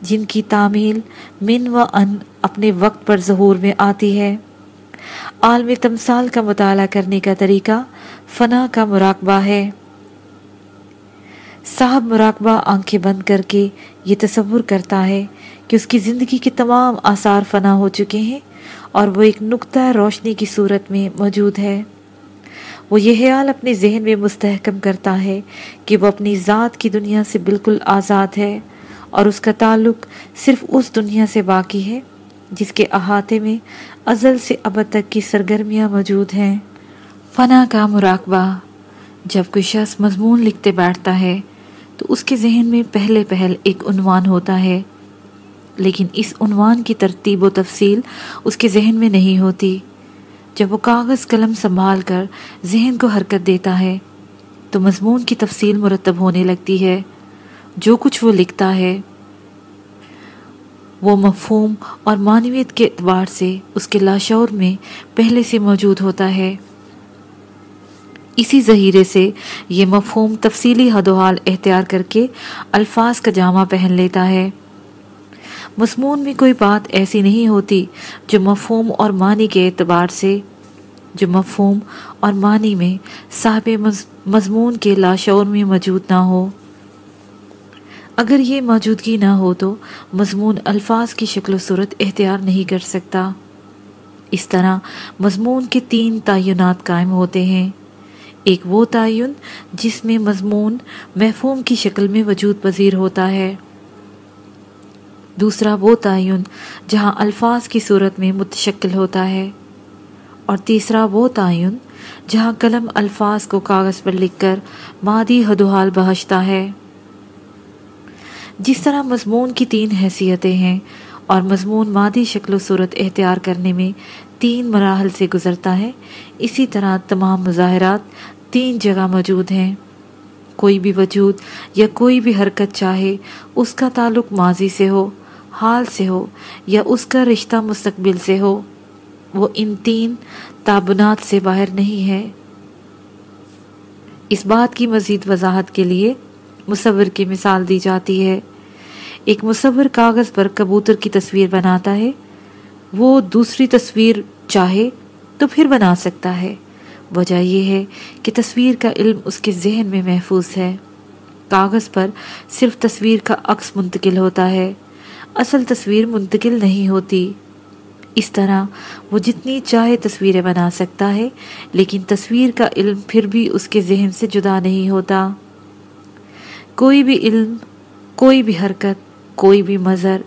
جن کی تعمیل من و ان اپنے وقت پر ظہور میں آتی ہے۔ عالم تمثال کا مطالعہ کرنے کا طریقہ فنا کا مراقبہ ہے۔ صاحب مراقبہ آنکھیں بند کر کے یہ تصور کرتا ہے کہ اس کی زندگی کے تمام آثار فنا ہو چکے ہیں اور وہ ایک نقطہ روشنی کی صورت میں موجود ہے۔ وہ یہ خیال اپنے ذہن میں مستحکم کرتا ہے کہ وہ اپنی ذات کی دنیا سے بالکل آزاد ہے۔ اور اس کا تعلق صرف اس دنیا سے باقی ہے جس کے احاطے میں ازل سے ابد تک کی سرگرمیاں موجود ہیں۔ فنا کا مراقبہ۔ جب کوئی شخص مضمون لکھتے بیٹھتا ہے، تو اس کے ذہن میں پہلے پہل ایک عنوان ہوتا ہے۔ لیکن اس عنوان کی ترتیب و تفصیل اس کے ذہن میں نہیں ہوتی۔ جب وہ کاغذ قلم سنبھال کر ذہن کو حرکت دیتا ہے، تو مضمون کی تفصیل مرتب ہونے لگتی ہے۔ جو کچھ وہ لکھتا ہے، وہ مفہوم اور معنویت کے اعتبار سے اس کے لاشعور میں پہلے سے موجود ہوتا ہے۔ اسی ذہیرے سے یہ مفہوم تفصیلی حد و حال اختیار کر کے الفاظ کا جامع پہن لیتا ہے۔ مضمون میں کوئی بات ایسی نہیں ہوتی جو مفہوم اور معنی کے اعتبار سے، جو مفہوم اور معنی میں صاحب مضمون کے لاشعور میں موجود نہ ہو۔ اگر یہ موجودگی نہ ہو تو مضمون الفاظ کی شکل و صورت اختیار نہیں کر سکتا۔ اس طرح مضمون کے تین تعینات قائم ہوتے ہیں۔ ایک وہ تعین جس میں مضمون محفوم کی شکل میں وجود پذیر ہوتا ہے۔ دوسرا وہ تعین جہاں الفاظ کی صورت میں متشکل ہوتا ہے۔ اور تیسرا وہ تعین جہاں قلم الفاظ کو کاغذ پر لکھ کر مادی حدوحال بہشتا ہے۔ جس طرح مضمون کی تین حیثیتیں ہیں اور مضمون مادی شکل و صورت اختیار کرنے میں تین مراحل سے گزرتا ہے، اسی طرح تمام مظاہرات تین جگہ موجود ہیں۔ کوئی بھی وجود یا کوئی بھی حرکت چاہے، اس کا تعلق ماضی سے ہو، حال سے ہو، یا اس کا رشتہ مستقبل سے ہو، وہ ان تین تابنات سے باہر نہیں ہے۔ اس بات کی مزید وضاحت کے لیے مصور کی مثال دی جاتی ہے۔ ایک مصور کاغذ پر کبوتر کی تصویر بناتا ہے۔ وہ دوسری تصویر چاہے تو پھر بنا سکتا ہے۔ وجہ یہ ہے کہ تصویر کا علم اس کے ذہن میں محفوظ ہے۔ کاغذ پر صرف تصویر کا عکس منتقل ہوتا ہے۔ اصل تصویر منتقل نہیں ہوتی۔ اس طرح وہ جتنی چاہے تصویریں بنا سکتا ہے، لیکن تصویر کا علم پھر بھی اس کے ذہن سے جدا نہیں ہوتا۔ کوئی بھی علم، کوئی بھی حرکت، کوئی بھی مظہر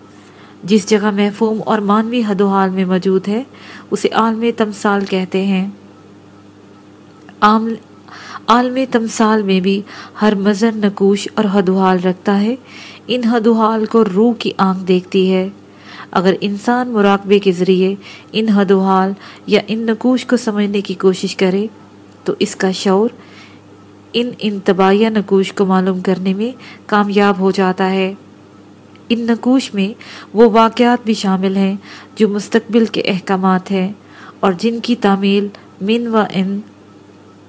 جس جگہ محفوم اور مانوی حد و حال میں موجود ہے، اسے عالم تمثال کہتے ہیں۔ عالم تمثال میں بھی ہر مظہر نکوش اور حد و حال رکھتا ہے۔ ان حد و حال کو روح کی آنکھ دیکھتی ہے۔ اگر انسان مراقبے کے ذریعے ان حد و حال یا ان نکوش کو سمجھنے کی کوشش کرے، تو اس کا شعور ان انتباہیہ نکوش کو معلوم کرنے میں کامیاب ہو جاتا ہے۔ ان نکوش میں وہ واقعات بھی شامل ہیں جو مستقبل کے احکامات ہیں اور جن کی تعمیل من و ان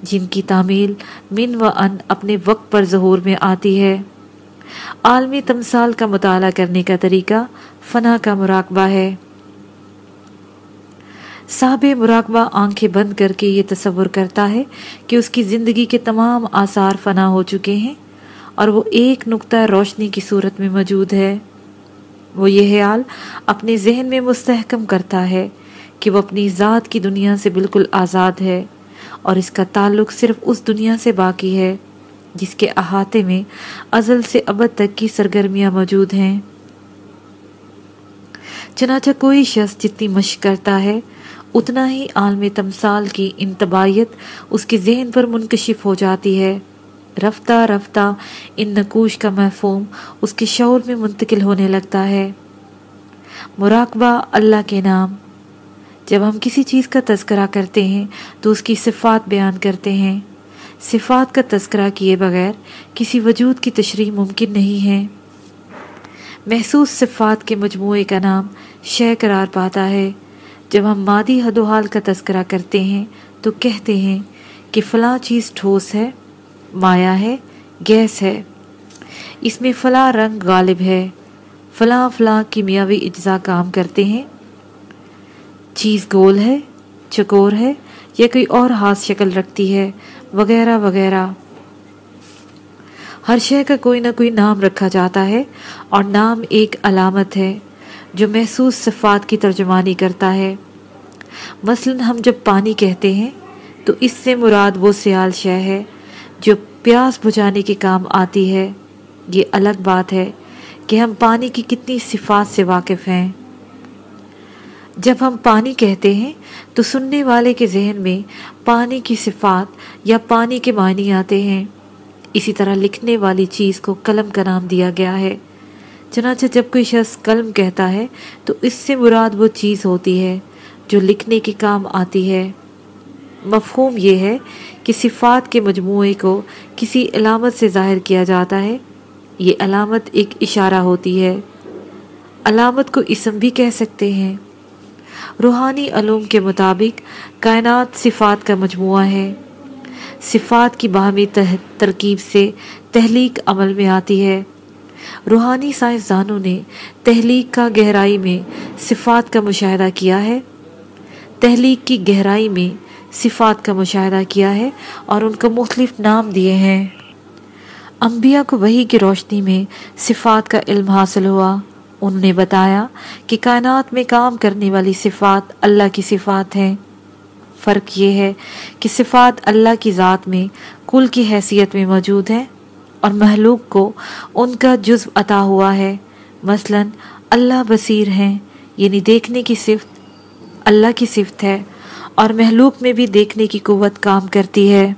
جن کی تعمیل من و ان اپنے وقت پر ظہور میں آتی ہے۔ عالمی تمثال کا مطالعہ کرنے کا طریقہ فنا کا مراقبہ ہے۔ صاحب مراقبہ آنکھیں بند کر کے یہ تصور کرتا ہے کہ اس کی زندگی کے تمام آثار فنا ہو چکے ہیں اور وہ ایک نقطہ روشنی کی صورت میں موجود ہے۔ وہ یہ خیال اپنے ذہن میں مستحکم کرتا ہے کہ وہ اپنی ذات کی دنیا سے بالکل آزاد ہے اور اس کا تعلق صرف اس دنیا سے باقی ہے جس کے احاطے میں ازل سے ابد تک کی سرگرمیاں موجود ہیں۔ چنانچہ کوئی شخص جتنی مشق کرتا ہے اتنا ہی عالم تمثال کی انتباہیت اس کے ذہن پر منکشف ہو جاتی ہے۔ رفتہ رفتہ ان نکوش کا محفوم اس کے شعور میں منتقل ہونے لگتا ہے۔ مراقبہ اللہ کے نام۔ جب ہم کسی چیز کا تذکرہ کرتے ہیں تو اس کی صفات بیان کرتے ہیں۔ صفات کا تذکرہ کیے بغیر کسی وجود کی تشریح ممکن نہیں ہے۔ محسوس صفات کے مجموعے کا نام شے قرار پاتا ہے۔ جب ہم مادی حد و حال کا تذکرہ کرتے ہیں تو کہتے ہیں کہ فلاں چیز ٹھوس ہے، مایا ہے، گیس ہے۔ اس میں فلاں رنگ غالب ہے۔ فلاں فلاں کیمیاوی اجزاء کام کرتے ہیں۔ چیز گول ہے، چکور ہے یا کوئی اور ہاتھ شکل رکھتی ہے، وغیرہ وغیرہ۔ ہر شے کا کوئی نہ کوئی نام رکھا جاتا ہے اور نام ایک علامت ہے۔ جو محسوس صفات کی ترجمانی کرتا ہے۔ مثلا ہم جب پانی کہتے ہیں، تو اس سے مراد وہ سیال شے ہے جو پیاس بجھانے کے کام آتی ہے۔ یہ الگ بات ہے کہ ہم پانی کی کتنی صفات سے واقف ہیں۔ جب ہم پانی کہتے ہیں، تو سننے والے کے ذہن میں پانی کی صفات یا پانی کے معنی آتے ہیں۔ اسی طرح لکھنے والی چیز کو قلم کا نام دیا گیا ہے۔ چنانچہ جب کوئی شخص کلم کہتا ہے تو اس سے مراد وہ چیز ہوتی ہے جو لکھنے کے کام آتی ہے۔ مفہوم یہ ہے کہ صفات کے مجموعے کو کسی علامت سے ظاہر کیا جاتا ہے۔ یہ علامت ایک اشارہ ہوتی ہے۔ علامت کو اسم بھی کہہ سکتے ہیں۔ روحانی علوم کے مطابق کائنات صفات کا مجموعہ ہے۔ صفات کی باہمی ترکیب سے تحلیق عمل میں آتی ہے۔ روحانی سائنسدانوں نے تحلیق کا گہرائی میں صفات کا مشاہدہ کیا ہے۔ تحلیق کی گہرائی میں صفات کا مشاہدہ کیا ہے اور ان کو مختلف نام دیے ہیں۔ انبیاء کو وہی کی روشنی میں صفات کا علم حاصل ہوا۔ انہوں نے بتایا کہ کائنات میں کام کرنے والی صفات اللہ کی صفات ہیں۔ فرق یہ ہے کہ صفات اللہ کی ذات میں کل کی حیثیت میں موجود ہے اور محلوق کو ان کا جزو عطا ہوا ہے۔ مثلا، اللہ بصیر ہیں یعنی دیکھنے کی صفت اللہ کی صفت ہے، اور محلوق میں بھی دیکھنے کی قوت کام کرتی ہے۔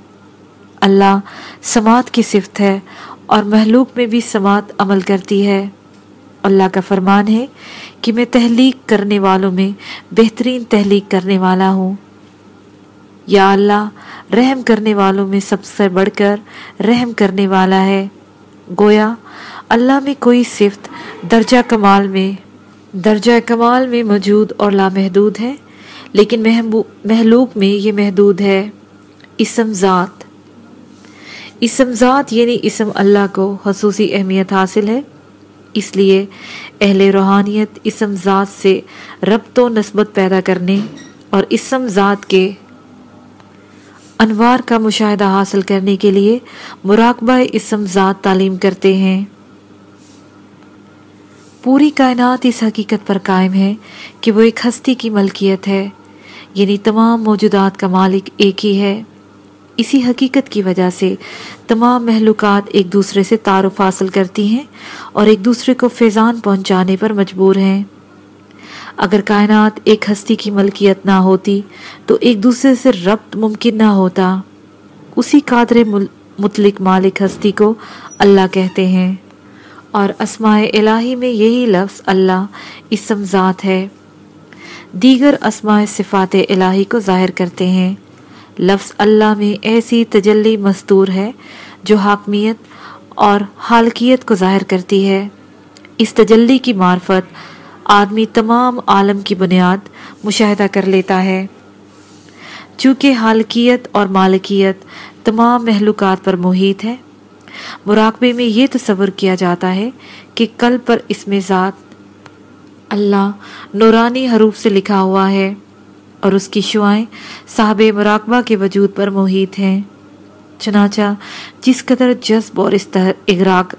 اللہ سماعت کی صفت ہے، اور محلوق میں بھی سماعت عمل کرتی ہے۔ اللہ کا فرمان ہے کہ میں تحلیق کرنے والوں میں بہترین تحلیق کرنے والا ہوں۔ یا اللہ رحم کرنے والوں میں سب سے بڑھ کر رحم کرنے والا ہے۔ گویا اللہ میں کوئی صفت درجہ کمال میں، درجہ کمال میں موجود اور لامحدود ہے، لیکن محلوق میں یہ محدود ہے۔ اسم ذات۔ اسم ذات یعنی اسم اللہ کو خصوصی اہمیت حاصل ہے۔ اس لیے اہل روحانیت اسم ذات سے ربط و نسبت پیدا کرنے اور اسم ذات کے انوار کا مشاہدہ حاصل کرنے کے لیے مراقبہ اسم ذات تعلیم کرتے ہیں۔ پوری کائنات اس حقیقت پر قائم ہے کہ وہ ایک ہستی کی ملکیت ہے یعنی تمام موجودات کا مالک ایک ہی ہے۔ اسی حقیقت کی وجہ سے تمام محلوقات ایک دوسرے سے تعارف حاصل کرتی ہیں اور ایک دوسرے کو فیضان پہنچانے پر مجبور ہیں۔ اگر کائنات ایک ہستی کی ملکیت نہ ہوتی، تو ایک دوسرے سے ربط ممکن نہ ہوتا۔ اسی قادر مطلق مالک ہستی کو اللہ کہتے ہیں۔ اور اسماء الہی میں یہی لفظ اللہ، اسم ذات ہے۔ دیگر اسماء صفات الہی کو ظاہر کرتے ہیں۔ لفظ اللہ میں ایسی تجلی مستور ہے جو حاکمیت اور حالکیت کو ظاہر کرتی ہے۔ اس تجلی کی معرفت آدمی تمام عالم کی بنیاد مشاہدہ کر لیتا ہے۔ چونکہ حالکیت اور مالکیت تمام محلوقات پر محیط ہے، مراقبے میں یہ تصور کیا جاتا ہے کہ کل پر اس میں ذات اللہ نورانی حروف سے لکھا ہوا ہے اور اس کی شعائیں صاحب مراقبہ کے وجود پر محیط ہیں۔ چنانچہ جس قدر جذب اور اغراق،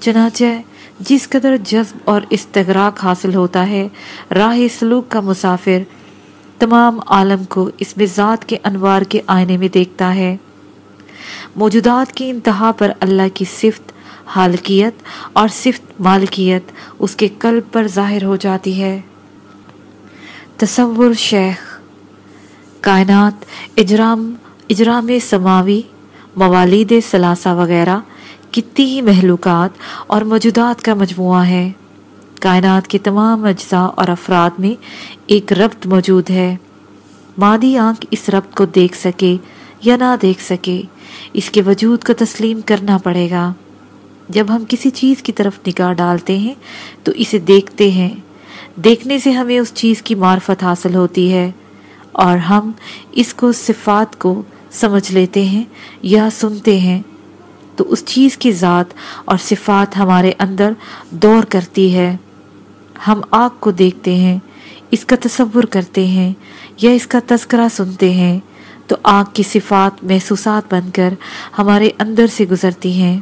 چنانچہ جس قدر جذب اور استغراق حاصل ہوتا ہے، راہ سلوک کا مسافر تمام عالم کو اس میں ذات کے انوار کے آئینے میں دیکھتا ہے۔ موجودات کی انتہا پر اللہ کی صفت، حالکیت اور صفت مالکیت اس کے قلب پر ظاہر ہو جاتی ہے۔ تصور شیخ، کائنات، اجرام اجرام سماوی، موالید ثلاثہ وغیرہ کتنی ہی محلوقات اور موجودات کا مجموعہ ہے۔ کائنات کے تمام اجزاء اور افراد میں ایک ربط موجود ہے۔ مادی آنکھ اس ربط کو دیکھ سکے یا نہ دیکھ سکے، اس کے وجود کو تسلیم کرنا پڑے گا۔ جب ہم کسی چیز کی طرف نگاہ ڈالتے ہیں، تو اسے دیکھتے ہیں۔ دیکھنے سے ہمیں اس چیز کی معرفت حاصل ہوتی ہے اور ہم اس کو صفات کو سمجھ لیتے ہیں یا سنتے ہیں۔ تو اس چیز کی ذات اور صفات ہمارے اندر دور کرتی ہے۔ ہم آگ کو دیکھتے ہیں، اس کا تصور کرتے ہیں یا اس کا تذکرہ سنتے ہیں، تو آگ کی صفات، محسوسات بن کر ہمارے اندر سے گزرتی ہیں۔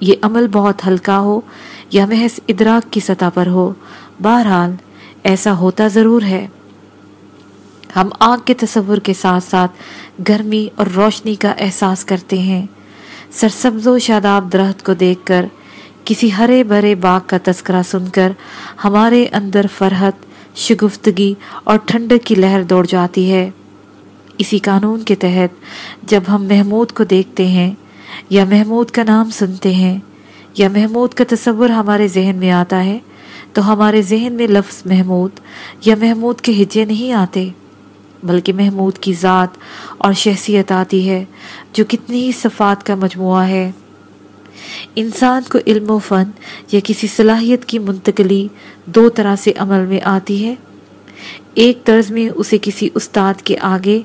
یہ عمل بہت ہلکا ہو یا محض ادراک کی سطح پر ہو، بہرحال ایسا ہوتا ضرور ہے۔ ہم آگ کے تصور کے ساتھ ساتھ گرمی اور روشنی کا احساس کرتے ہیں۔ سرسبز و شاداب درخت کو دیکھ کر کسی ہرے بھرے باغ کا تذکرہ سن کر ہمارے اندر فرحت، شگفتگی اور ٹھنڈک کی لہر دوڑ جاتی ہے۔ اسی قانون کے تحت جب ہم محمود کو دیکھتے ہیں یا محمود کا نام سنتے ہیں یا محمود کا تصور ہمارے ذہن میں آتا ہے، تو ہمارے ذہن میں لفظ محمود یا محمود کے ہجے نہیں آتے۔ بلکہ محمود کی ذات اور شخصیت آتی ہے جو کتنی ہی صفات کا مجموعہ ہے۔ انسان کو علم و فن یا کسی صلاحیت کی منتقلی دو طرح سے عمل میں آتی ہے۔ ایک طرز میں اسے کسی استاد کے آگے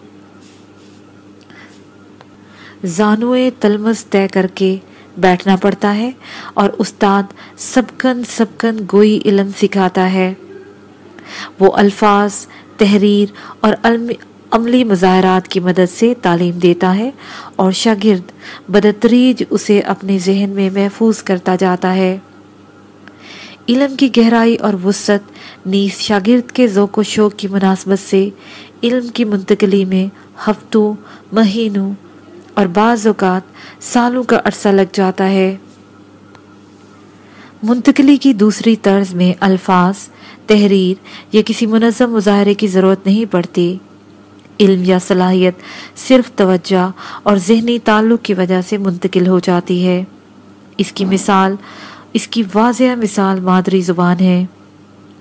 زانوے تلمز طے کر کے بیٹھنا پڑتا ہے اور استاد سبکن سبکن گوئی علم سکھاتا ہے۔ وہ الفاظ تحریر اور عملی مظاہرات کی مدد سے تعلیم دیتا ہے اور شاگرد بدتریج اسے اپنے ذہن میں محفوظ کرتا جاتا ہے۔ علم کی گہرائی اور وسط نیز شاگرد کے ذوق و شوق کی مناسبت سے علم کی منتقلی میں ہفتوں، مہینوں اور بعض اوقات سالوں کا عرصہ لگ جاتا ہے۔ منتقلی کی دوسری طرز میں الفاظ تحریر یا کسی منظم مظاہرے کی ضرورت نہیں پڑتی۔ علم یا صلاحیت صرف توجہ اور ذہنی تعلق کی وجہ سے منتقل ہو جاتی ہے۔ اس کی مثال، اس کی واضح مثال مادری زبان ہے۔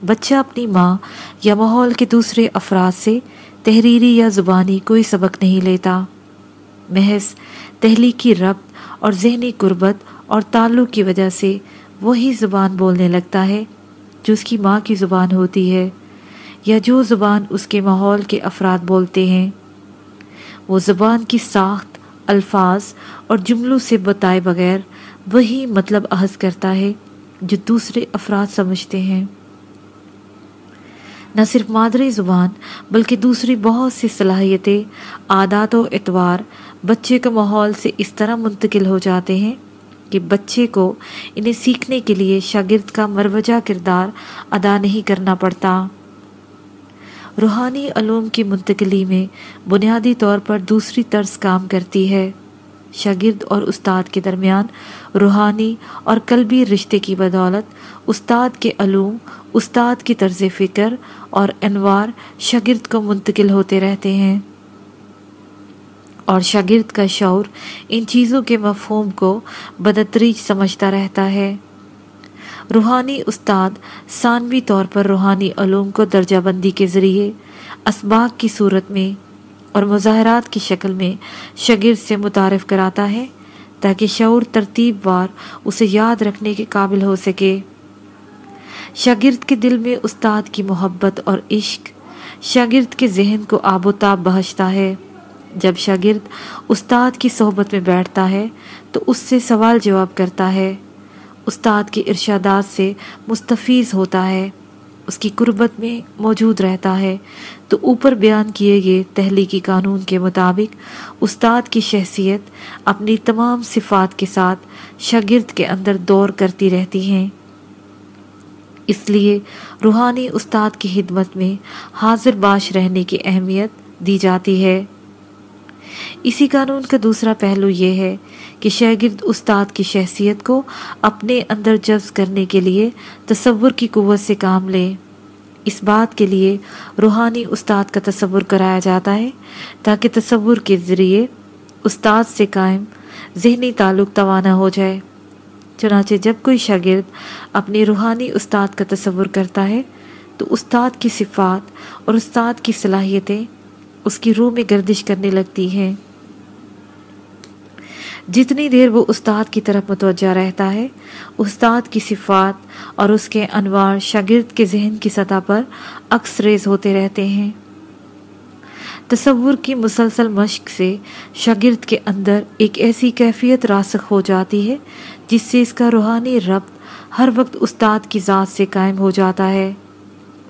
بچہ اپنی ماں یا ماحول کے دوسرے افراد سے تحریری یا زبانی کوئی سبق نہیں لیتا۔ محض تحلیقی ربط اور ذہنی قربت اور تعلق کی وجہ سے وہی زبان بولنے لگتا ہے جو اس کی ماں کی زبان ہوتی ہے، یا جو زبان اس کے ماحول کے افراد بولتے ہیں۔ وہ زبان کی ساخت، الفاظ اور جملوں سے بتائے بغیر وہی مطلب احض کرتا ہے جو دوسرے افراد سمجھتے ہیں۔ نہ صرف مادری زبان بلکہ دوسری بہت سی صلاحیتیں، عادات و اعتبار بچے کے ماحول سے اس طرح منتقل ہو جاتے ہیں کہ بچے کو انہیں سیکھنے کے لیے شاگرد کا مروجہ کردار ادا نہیں کرنا پڑتا۔ روحانی علوم کی منتقلی میں بنیادی طور پر دوسری طرز کام کرتی ہے۔ شاگرد اور استاد کے درمیان روحانی اور قلبی رشتے کی بدولت استاد کے علوم، استاد کی طرز فکر اور انوار شاگرد کو منتقل ہوتے رہتے ہیں۔ اور شاگرد کا شعور ان چیزوں کے مفہوم کو بدتریج سمجھتا رہتا ہے۔ روحانی استاد ثانوی طور پر روحانی علوم کو درجہ بندی کے ذریعے اسباق کی صورت میں اور مظاہرات کی شکل میں شاگرد سے متعارف کراتا ہے تاکہ شعور ترتیب وار اسے یاد رکھنے کے قابل ہو سکے۔ شاگرد کے دل میں استاد کی محبت اور عشق شاگرد کے ذہن کو آب و تاب بہشتا ہے۔ جب شاگرد استاد کی صحبت میں بیٹھتا ہے تو اس سے سوال جواب کرتا ہے۔ استاد کے ارشادات سے مستفیض ہوتا ہے۔ اس کی قربت میں موجود رہتا ہے۔ تو اوپر بیان کیے گئے تحلیقی قانون کے مطابق استاد کی شخصیت اپنی تمام صفات کے ساتھ شاگرد کے اندر دور کرتی رہتی ہیں۔ اس لیے روحانی استاد کی خدمت میں حاضر باش رہنے کی اہمیت دی جاتی ہے۔ اسی قانون کا دوسرا پہلو یہ ہے کہ شاگرد استاد کی شخصیت کو اپنے اندر جذب کرنے کے لیے تصور کی قوت سے کام لے۔ اس بات کے لیے روحانی استاد کا تصور کرایا جاتا ہے تاکہ تصور کے ذریعے استاد سے قائم ذہنی تعلق توانا ہو جائے۔ چنانچہ جب کوئی شاگرد اپنی روحانی استاد کا تصور کرتا ہے تو استاد کی صفات اور استاد کی صلاحیتیں اس کی روح میں گردش کرنے لگتی ہیں۔ جتنی دیر وہ استاد کی طرف متوجہ رہتا ہے، استاد کی صفات اور اس کے انوار شاگرد کے ذہن کی سطح پر عکس ریز ہوتے رہتے ہیں۔ تصور کی مسلسل مشق سے شاگرد کے اندر ایک ایسی کیفیت راسخ ہو جاتی ہے، جس سے اس کا روحانی ربط ہر وقت استاد کی ذات سے قائم ہو جاتا ہے۔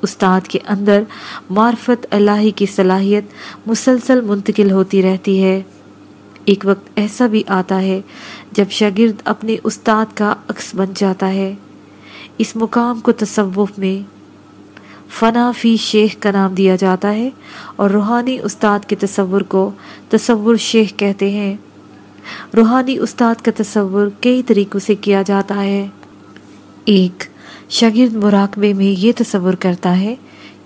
استاد کے اندر معرفت الہی کی صلاحیت مسلسل منتقل ہوتی رہتی ہے۔ ایک وقت ایسا بھی آتا ہے جب شاگرد اپنے استاد کا عکس بن جاتا ہے۔ اس مقام کو تصوف میں فنا فی شیخ کا نام دیا جاتا ہے اور روحانی استاد کے تصور کو تصور شیخ کہتے ہیں۔ روحانی استاد کا تصور کئی طریقوں سے کیا جاتا ہے۔ ایک شاگرد مراقبے میں یہ تصور کرتا ہے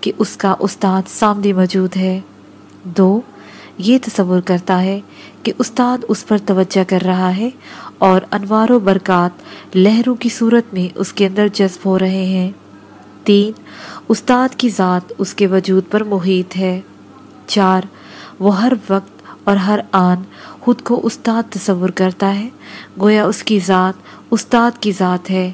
کہ اس کا استاد سامنے موجود ہے۔ دو، یہ تصور کرتا ہے کہ استاد اس پر توجہ کر رہا ہے اور انوار و برکات لہروں کی صورت میں اس کے اندر جذب ہو رہے ہیں۔ تین، استاد کی ذات اس کے وجود پر محیط ہے۔ چار، وہ ہر وقت اور ہر آن خود کو استاد تصور کرتا ہے، گویا اس کی ذات استاد کی ذات ہے۔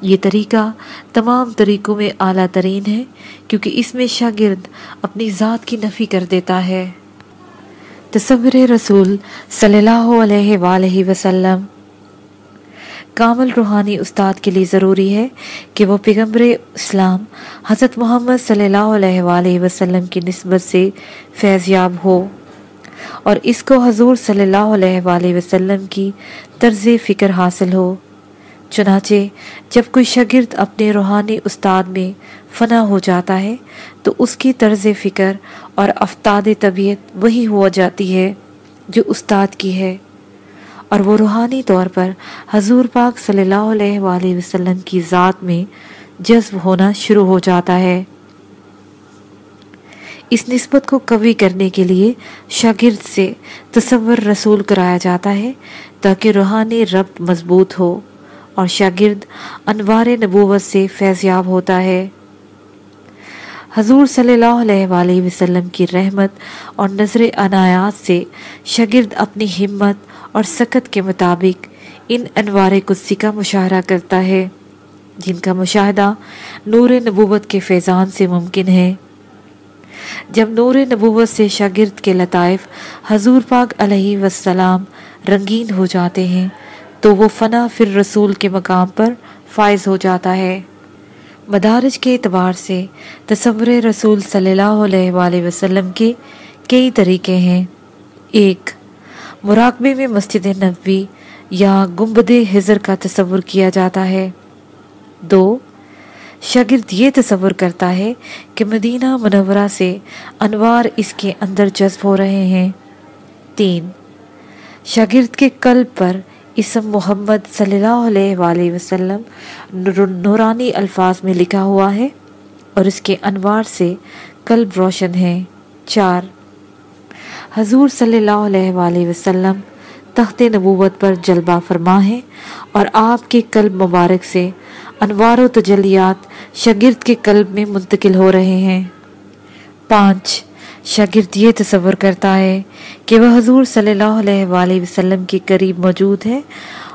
یہ طریقہ تمام طریقوں میں اعلیٰ ترین ہے، کیونکہ اس میں شاگرد اپنی ذات کی نفی کر دیتا ہے۔ تصور رسول صلی اللہ علیہ وآلہ وسلم۔ کامل روحانی استاد کے لیے ضروری ہے کہ وہ پیغمبر اسلام حضرت محمد صلی اللہ علیہ وآلہ وسلم کی نسبت سے فیضیاب ہو اور اس کو حضور صلی اللہ علیہ وآلہ وسلم کی طرز فکر حاصل ہو۔ چنانچہ جب کوئی شاگرد اپنے روحانی استاد میں فنا ہو جاتا ہے، تو اس کی طرز فکر اور افتاد طبیعت وہی ہو جاتی ہے جو استاد کی ہے۔ اور وہ روحانی طور پر حضور پاک صلی اللہ علیہ وآلہ وسلم کی ذات میں جذب ہونا شروع ہو جاتا ہے۔ اس نسبت کو قوی کرنے کے لیے شاگرد سے تصور رسول کرایا جاتا ہے تاکہ روحانی ربط مضبوط ہو۔ اور شاگرد انوار نبوت سے فیضیاب ہوتا ہے۔ حضور صلی اللہ علیہ وآلہ وسلم کی رحمت اور نظر عنایات سے شاگرد اپنی ہمت اور سکت کے مطابق ان انوار قدسی کا مشاہرہ کرتا ہے، جن کا مشاہدہ نور نبوت کے فیضان سے ممکن ہے۔ جب نور نبوت سے شاگرد کے لطائف حضور پاک علیہ وسلام رنگین ہو جاتے ہیں تو وہ فنا پھر رسول کے مقام پر فائز ہو جاتا ہے۔ مدارج کے اعتبار سے تصور رسول صلی اللہ علیہ وآلہ وسلم کے کئی طریقے ہیں۔ ایک، مراقبے میں مسجد نبوی یا گنبد حضر کا تصور کیا جاتا ہے۔ دو، شاگرد یہ تصور کرتا ہے کہ مدینہ منورہ سے انوار اس کے اندر جذب ہو رہے ہیں۔ تین، شاگرد کے قلب پر اسم محمد صلی اللہ علیہ وآلہ وسلم نورانی الفاظ میں لکھا ہوا ہے اور اس کے انوار سے قلب روشن ہے۔ چار، حضور صلی اللہ علیہ وآلہ وسلم تخت نبوت پر جلبہ فرما ہے اور آپ کے قلب مبارک سے انوار و تجلیات شاگرد کے قلب میں منتقل ہو رہے ہیں۔ پانچ شاگرد یہ تصور کرتا ہے کہ وہ حضور صلی اللہ علیہ وآلہ وسلم کے قریب موجود ہے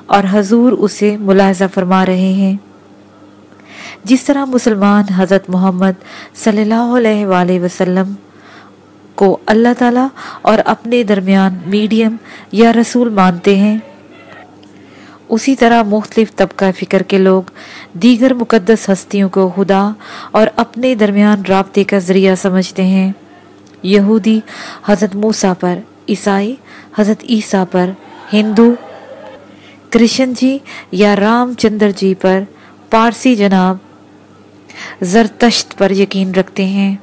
اور حضور اسے ملاحظہ فرما رہے ہیں۔ جس طرح مسلمان حضرت محمد صلی اللہ علیہ وآلہ وسلم کو اللہ تعالیٰ اور اپنے درمیان میڈیم یا رسول مانتے ہیں، اسی طرح مختلف طبقہ فکر کے لوگ دیگر مقدس ہستیوں کو خدا اور اپنے درمیان رابطے کا ذریعہ سمجھتے ہیں۔ یہودی حضرت موسیٰ پر، عیسائی حضرت عیسیٰ پر، ہندو کرشن جی یا رام چندر جی پر، پارسی جناب زرتشت پر یقین رکھتے ہیں۔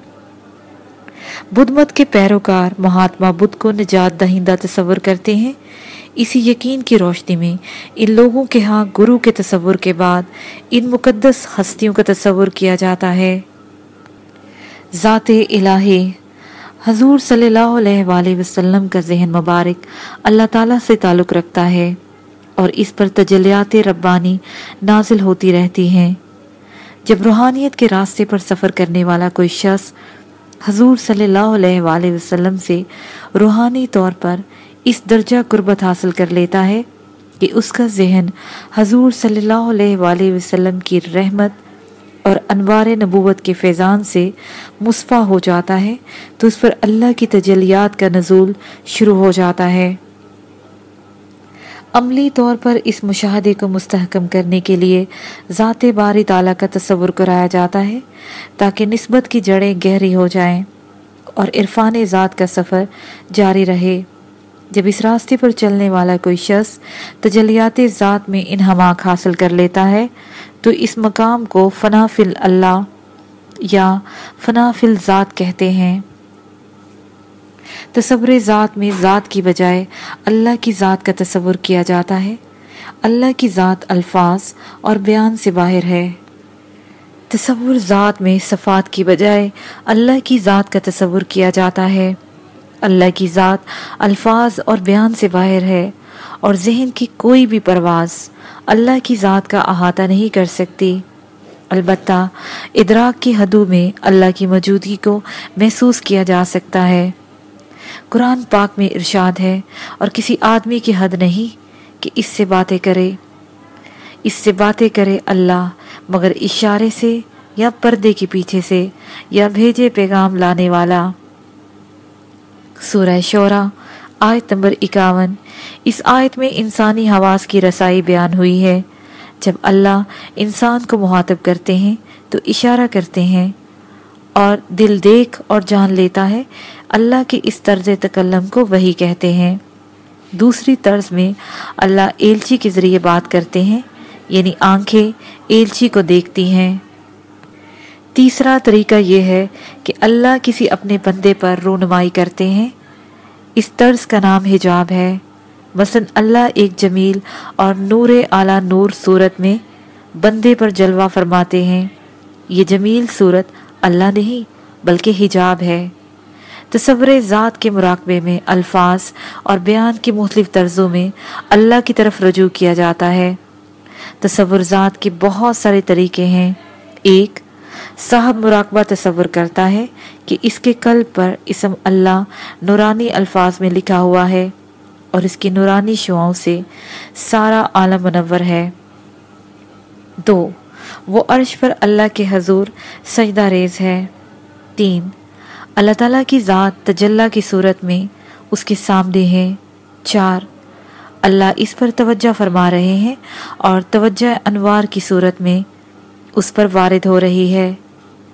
بدھ مت کے پیروکار مہاتما بدھ کو نجات دہندہ تصور کرتے ہیں۔ اسی یقین کی روشنی میں ان لوگوں کے ہاں گرو کے تصور کے بعد ان مقدس ہستیوں کا تصور کیا جاتا ہے۔ ذات الہی حضور صلی اللہ علیہ وآلہ وسلم کا ذہن مبارک اللہ تعالیٰ سے تعلق رکھتا ہے اور اس پر تجلیات ربانی نازل ہوتی رہتی ہیں۔ جب روحانیت کے راستے پر سفر کرنے والا کوئی شخص حضور صلی اللہ علیہ وآلہ وسلم سے روحانی طور پر اس درجہ قربت حاصل کر لیتا ہے کہ اس کا ذہن حضور صلی اللہ علیہ وآلہ وسلم کی رحمت اور انوار نبوت کے فیضان سے مصفہ ہو جاتا ہے، تو اس پر اللہ کی تجلیات کا نزول شروع ہو جاتا ہے۔ عملی طور پر اس مشاہدے کو مستحکم کرنے کے لیے ذات باری تعالیٰ کا تصور کرایا جاتا ہے، تاکہ نسبت کی جڑیں گہری ہو جائیں اور عرفان ذات کا سفر جاری رہے۔ جب اس راستے پر چلنے والا کوئی شخص تجلیات ذات میں انہماک حاصل کر لیتا ہے تو اس مقام کو فنا فل اللہ یا فنا فل ذات کہتے ہیں۔ تصور ذات میں ذات کی بجائے اللہ کی ذات کا تصور کیا جاتا ہے۔ اللہ کی ذات الفاظ اور بیان سے باہر ہے۔ تصور ذات میں صفات کی بجائے اللہ کی ذات کا تصور کیا جاتا ہے۔ اللہ کی ذات الفاظ اور بیان سے باہر ہے۔ اور ذہن کی کوئی بھی پرواز اللہ کی ذات کا احاطہ نہیں کر سکتی۔ البتہ ادراک کی حدوں میں اللہ کی موجودگی کو محسوس کیا جا سکتا ہے۔ قرآن پاک میں ارشاد ہے، اور کسی آدمی کی حد نہیں کہ اس سے باتیں کرے۔ اس سے باتیں کرے اللہ، مگر اشارے سے یا پردے کے پیچھے سے یا بھیجے پیغام لانے والا۔ سورہ شورہ آیت نمبر اکاون اس آیت میں انسانی حواس کی رسائی بیان ہوئی ہے۔ جب اللہ انسان کو مخاطب کرتے ہیں، تو اشارہ کرتے ہیں اور دل دیکھ اور جان لیتا ہے، اللہ کے اس طرز تکلم کو وہی کہتے ہیں۔ دوسری طرز میں اللہ ایلچی کے ذریعے بات کرتے ہیں یعنی آنکھیں ایلچی کو دیکھتی ہیں۔ تیسرا طریقہ یہ ہے کہ اللہ کسی اپنے بندے پر رونمائی کرتے ہیں۔ اس طرز کا نام حجاب ہے۔ مثلا اللہ ایک جمیل اور نور اعلیٰ نور صورت میں بندے پر جلوہ فرماتے ہیں۔ یہ جمیل صورت اللہ نہیں، بلکہ حجاب ہے۔ تصور ذات کے مراقبے میں الفاظ اور بیان کی مختلف طرزوں میں اللہ کی طرف رجوع کیا جاتا ہے۔ تصور ذات کے بہت سارے طریقے ہیں۔ ایک، صاحب مراقبہ تصور کرتا ہے کہ اس کے قلب پر اسم اللہ نورانی الفاظ میں لکھا ہوا ہے۔ اور اس کی نورانی شعاؤں سے سارا عالم منور ہے۔ دو، وہ عرش پر اللہ کے حضور سجدہ ریز ہے۔ تین، اللہ تعالیٰ کی ذات تجلہ کی صورت میں اس کے سامنے ہے۔ چار، اللہ اس پر توجہ فرما رہے ہیں اور توجہ انوار کی صورت میں اس پر وارد ہو رہی ہے۔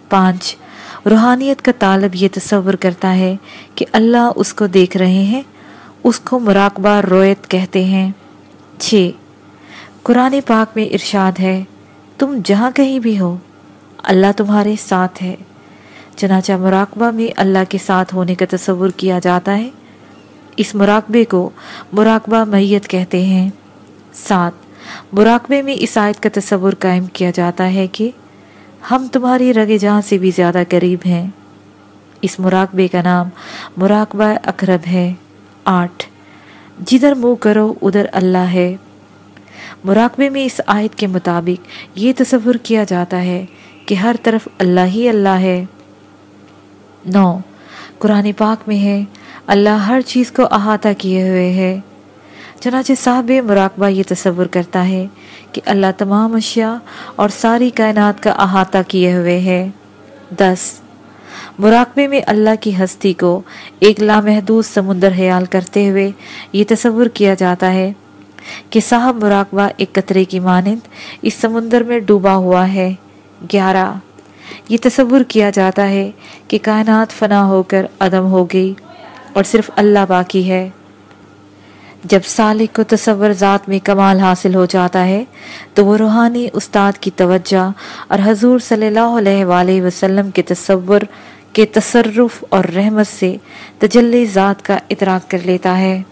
پانچ، روحانیت کا طالب یہ تصور کرتا ہے کہ اللہ اس کو دیکھ رہے ہیں اس کو مراقبہ رویت کہتے ہیں۔ چھ۔ قرآن پاک میں ارشاد ہے، تم جہاں کہیں بھی ہو، اللہ تمہارے ساتھ ہے۔ چنانچہ مراقبہ میں اللہ کے ساتھ ہونے کا تصور کیا جاتا ہے۔ اس مراقبے کو مراقبہ میت کہتے ہیں۔ سات۔ مراقبے میں اس آیت کا تصور قائم کیا جاتا ہے کہ ہم تمہاری رگ جہاں سے بھی زیادہ قریب ہیں۔ اس مراقبے کا نام مراقبہ اقرب ہے۔ آٹھ۔ جدھر منہ کرو، ادھر اللہ ہے۔ مراقبے میں اس آیت کے مطابق یہ تصور کیا جاتا ہے کہ ہر طرف اللہ ہی اللہ ہے۔ نو۔ قرآن پاک میں ہے، اللہ ہر چیز کو احاطہ کیے ہوئے ہے۔ چنانچہ صاحب مراقبہ یہ تصور کرتا ہے کہ اللہ تمام اشیاء اور ساری کائنات کا احاطہ کیے ہوئے ہے۔ دس۔ مراقبے میں اللہ کی ہستی کو ایک لامحدود سمندر حیال کرتے ہوئے یہ تصور کیا جاتا ہے کہ صاحب مراقبہ ایک قطرے کی مانند اس سمندر میں ڈوبا ہوا ہے۔ گیارہ، یہ تصور کیا جاتا ہے کہ کائنات فنا ہو کر عدم ہو گئی اور صرف اللہ باقی ہے۔ جب سالک کو تصور ذات میں کمال حاصل ہو جاتا ہے، تو وہ روحانی استاد کی توجہ اور حضور صلی اللہ علیہ وآلہ وسلم کے تصور کے تصرف اور رحمت سے تجلی ذات کا ادراک کر لیتا ہے۔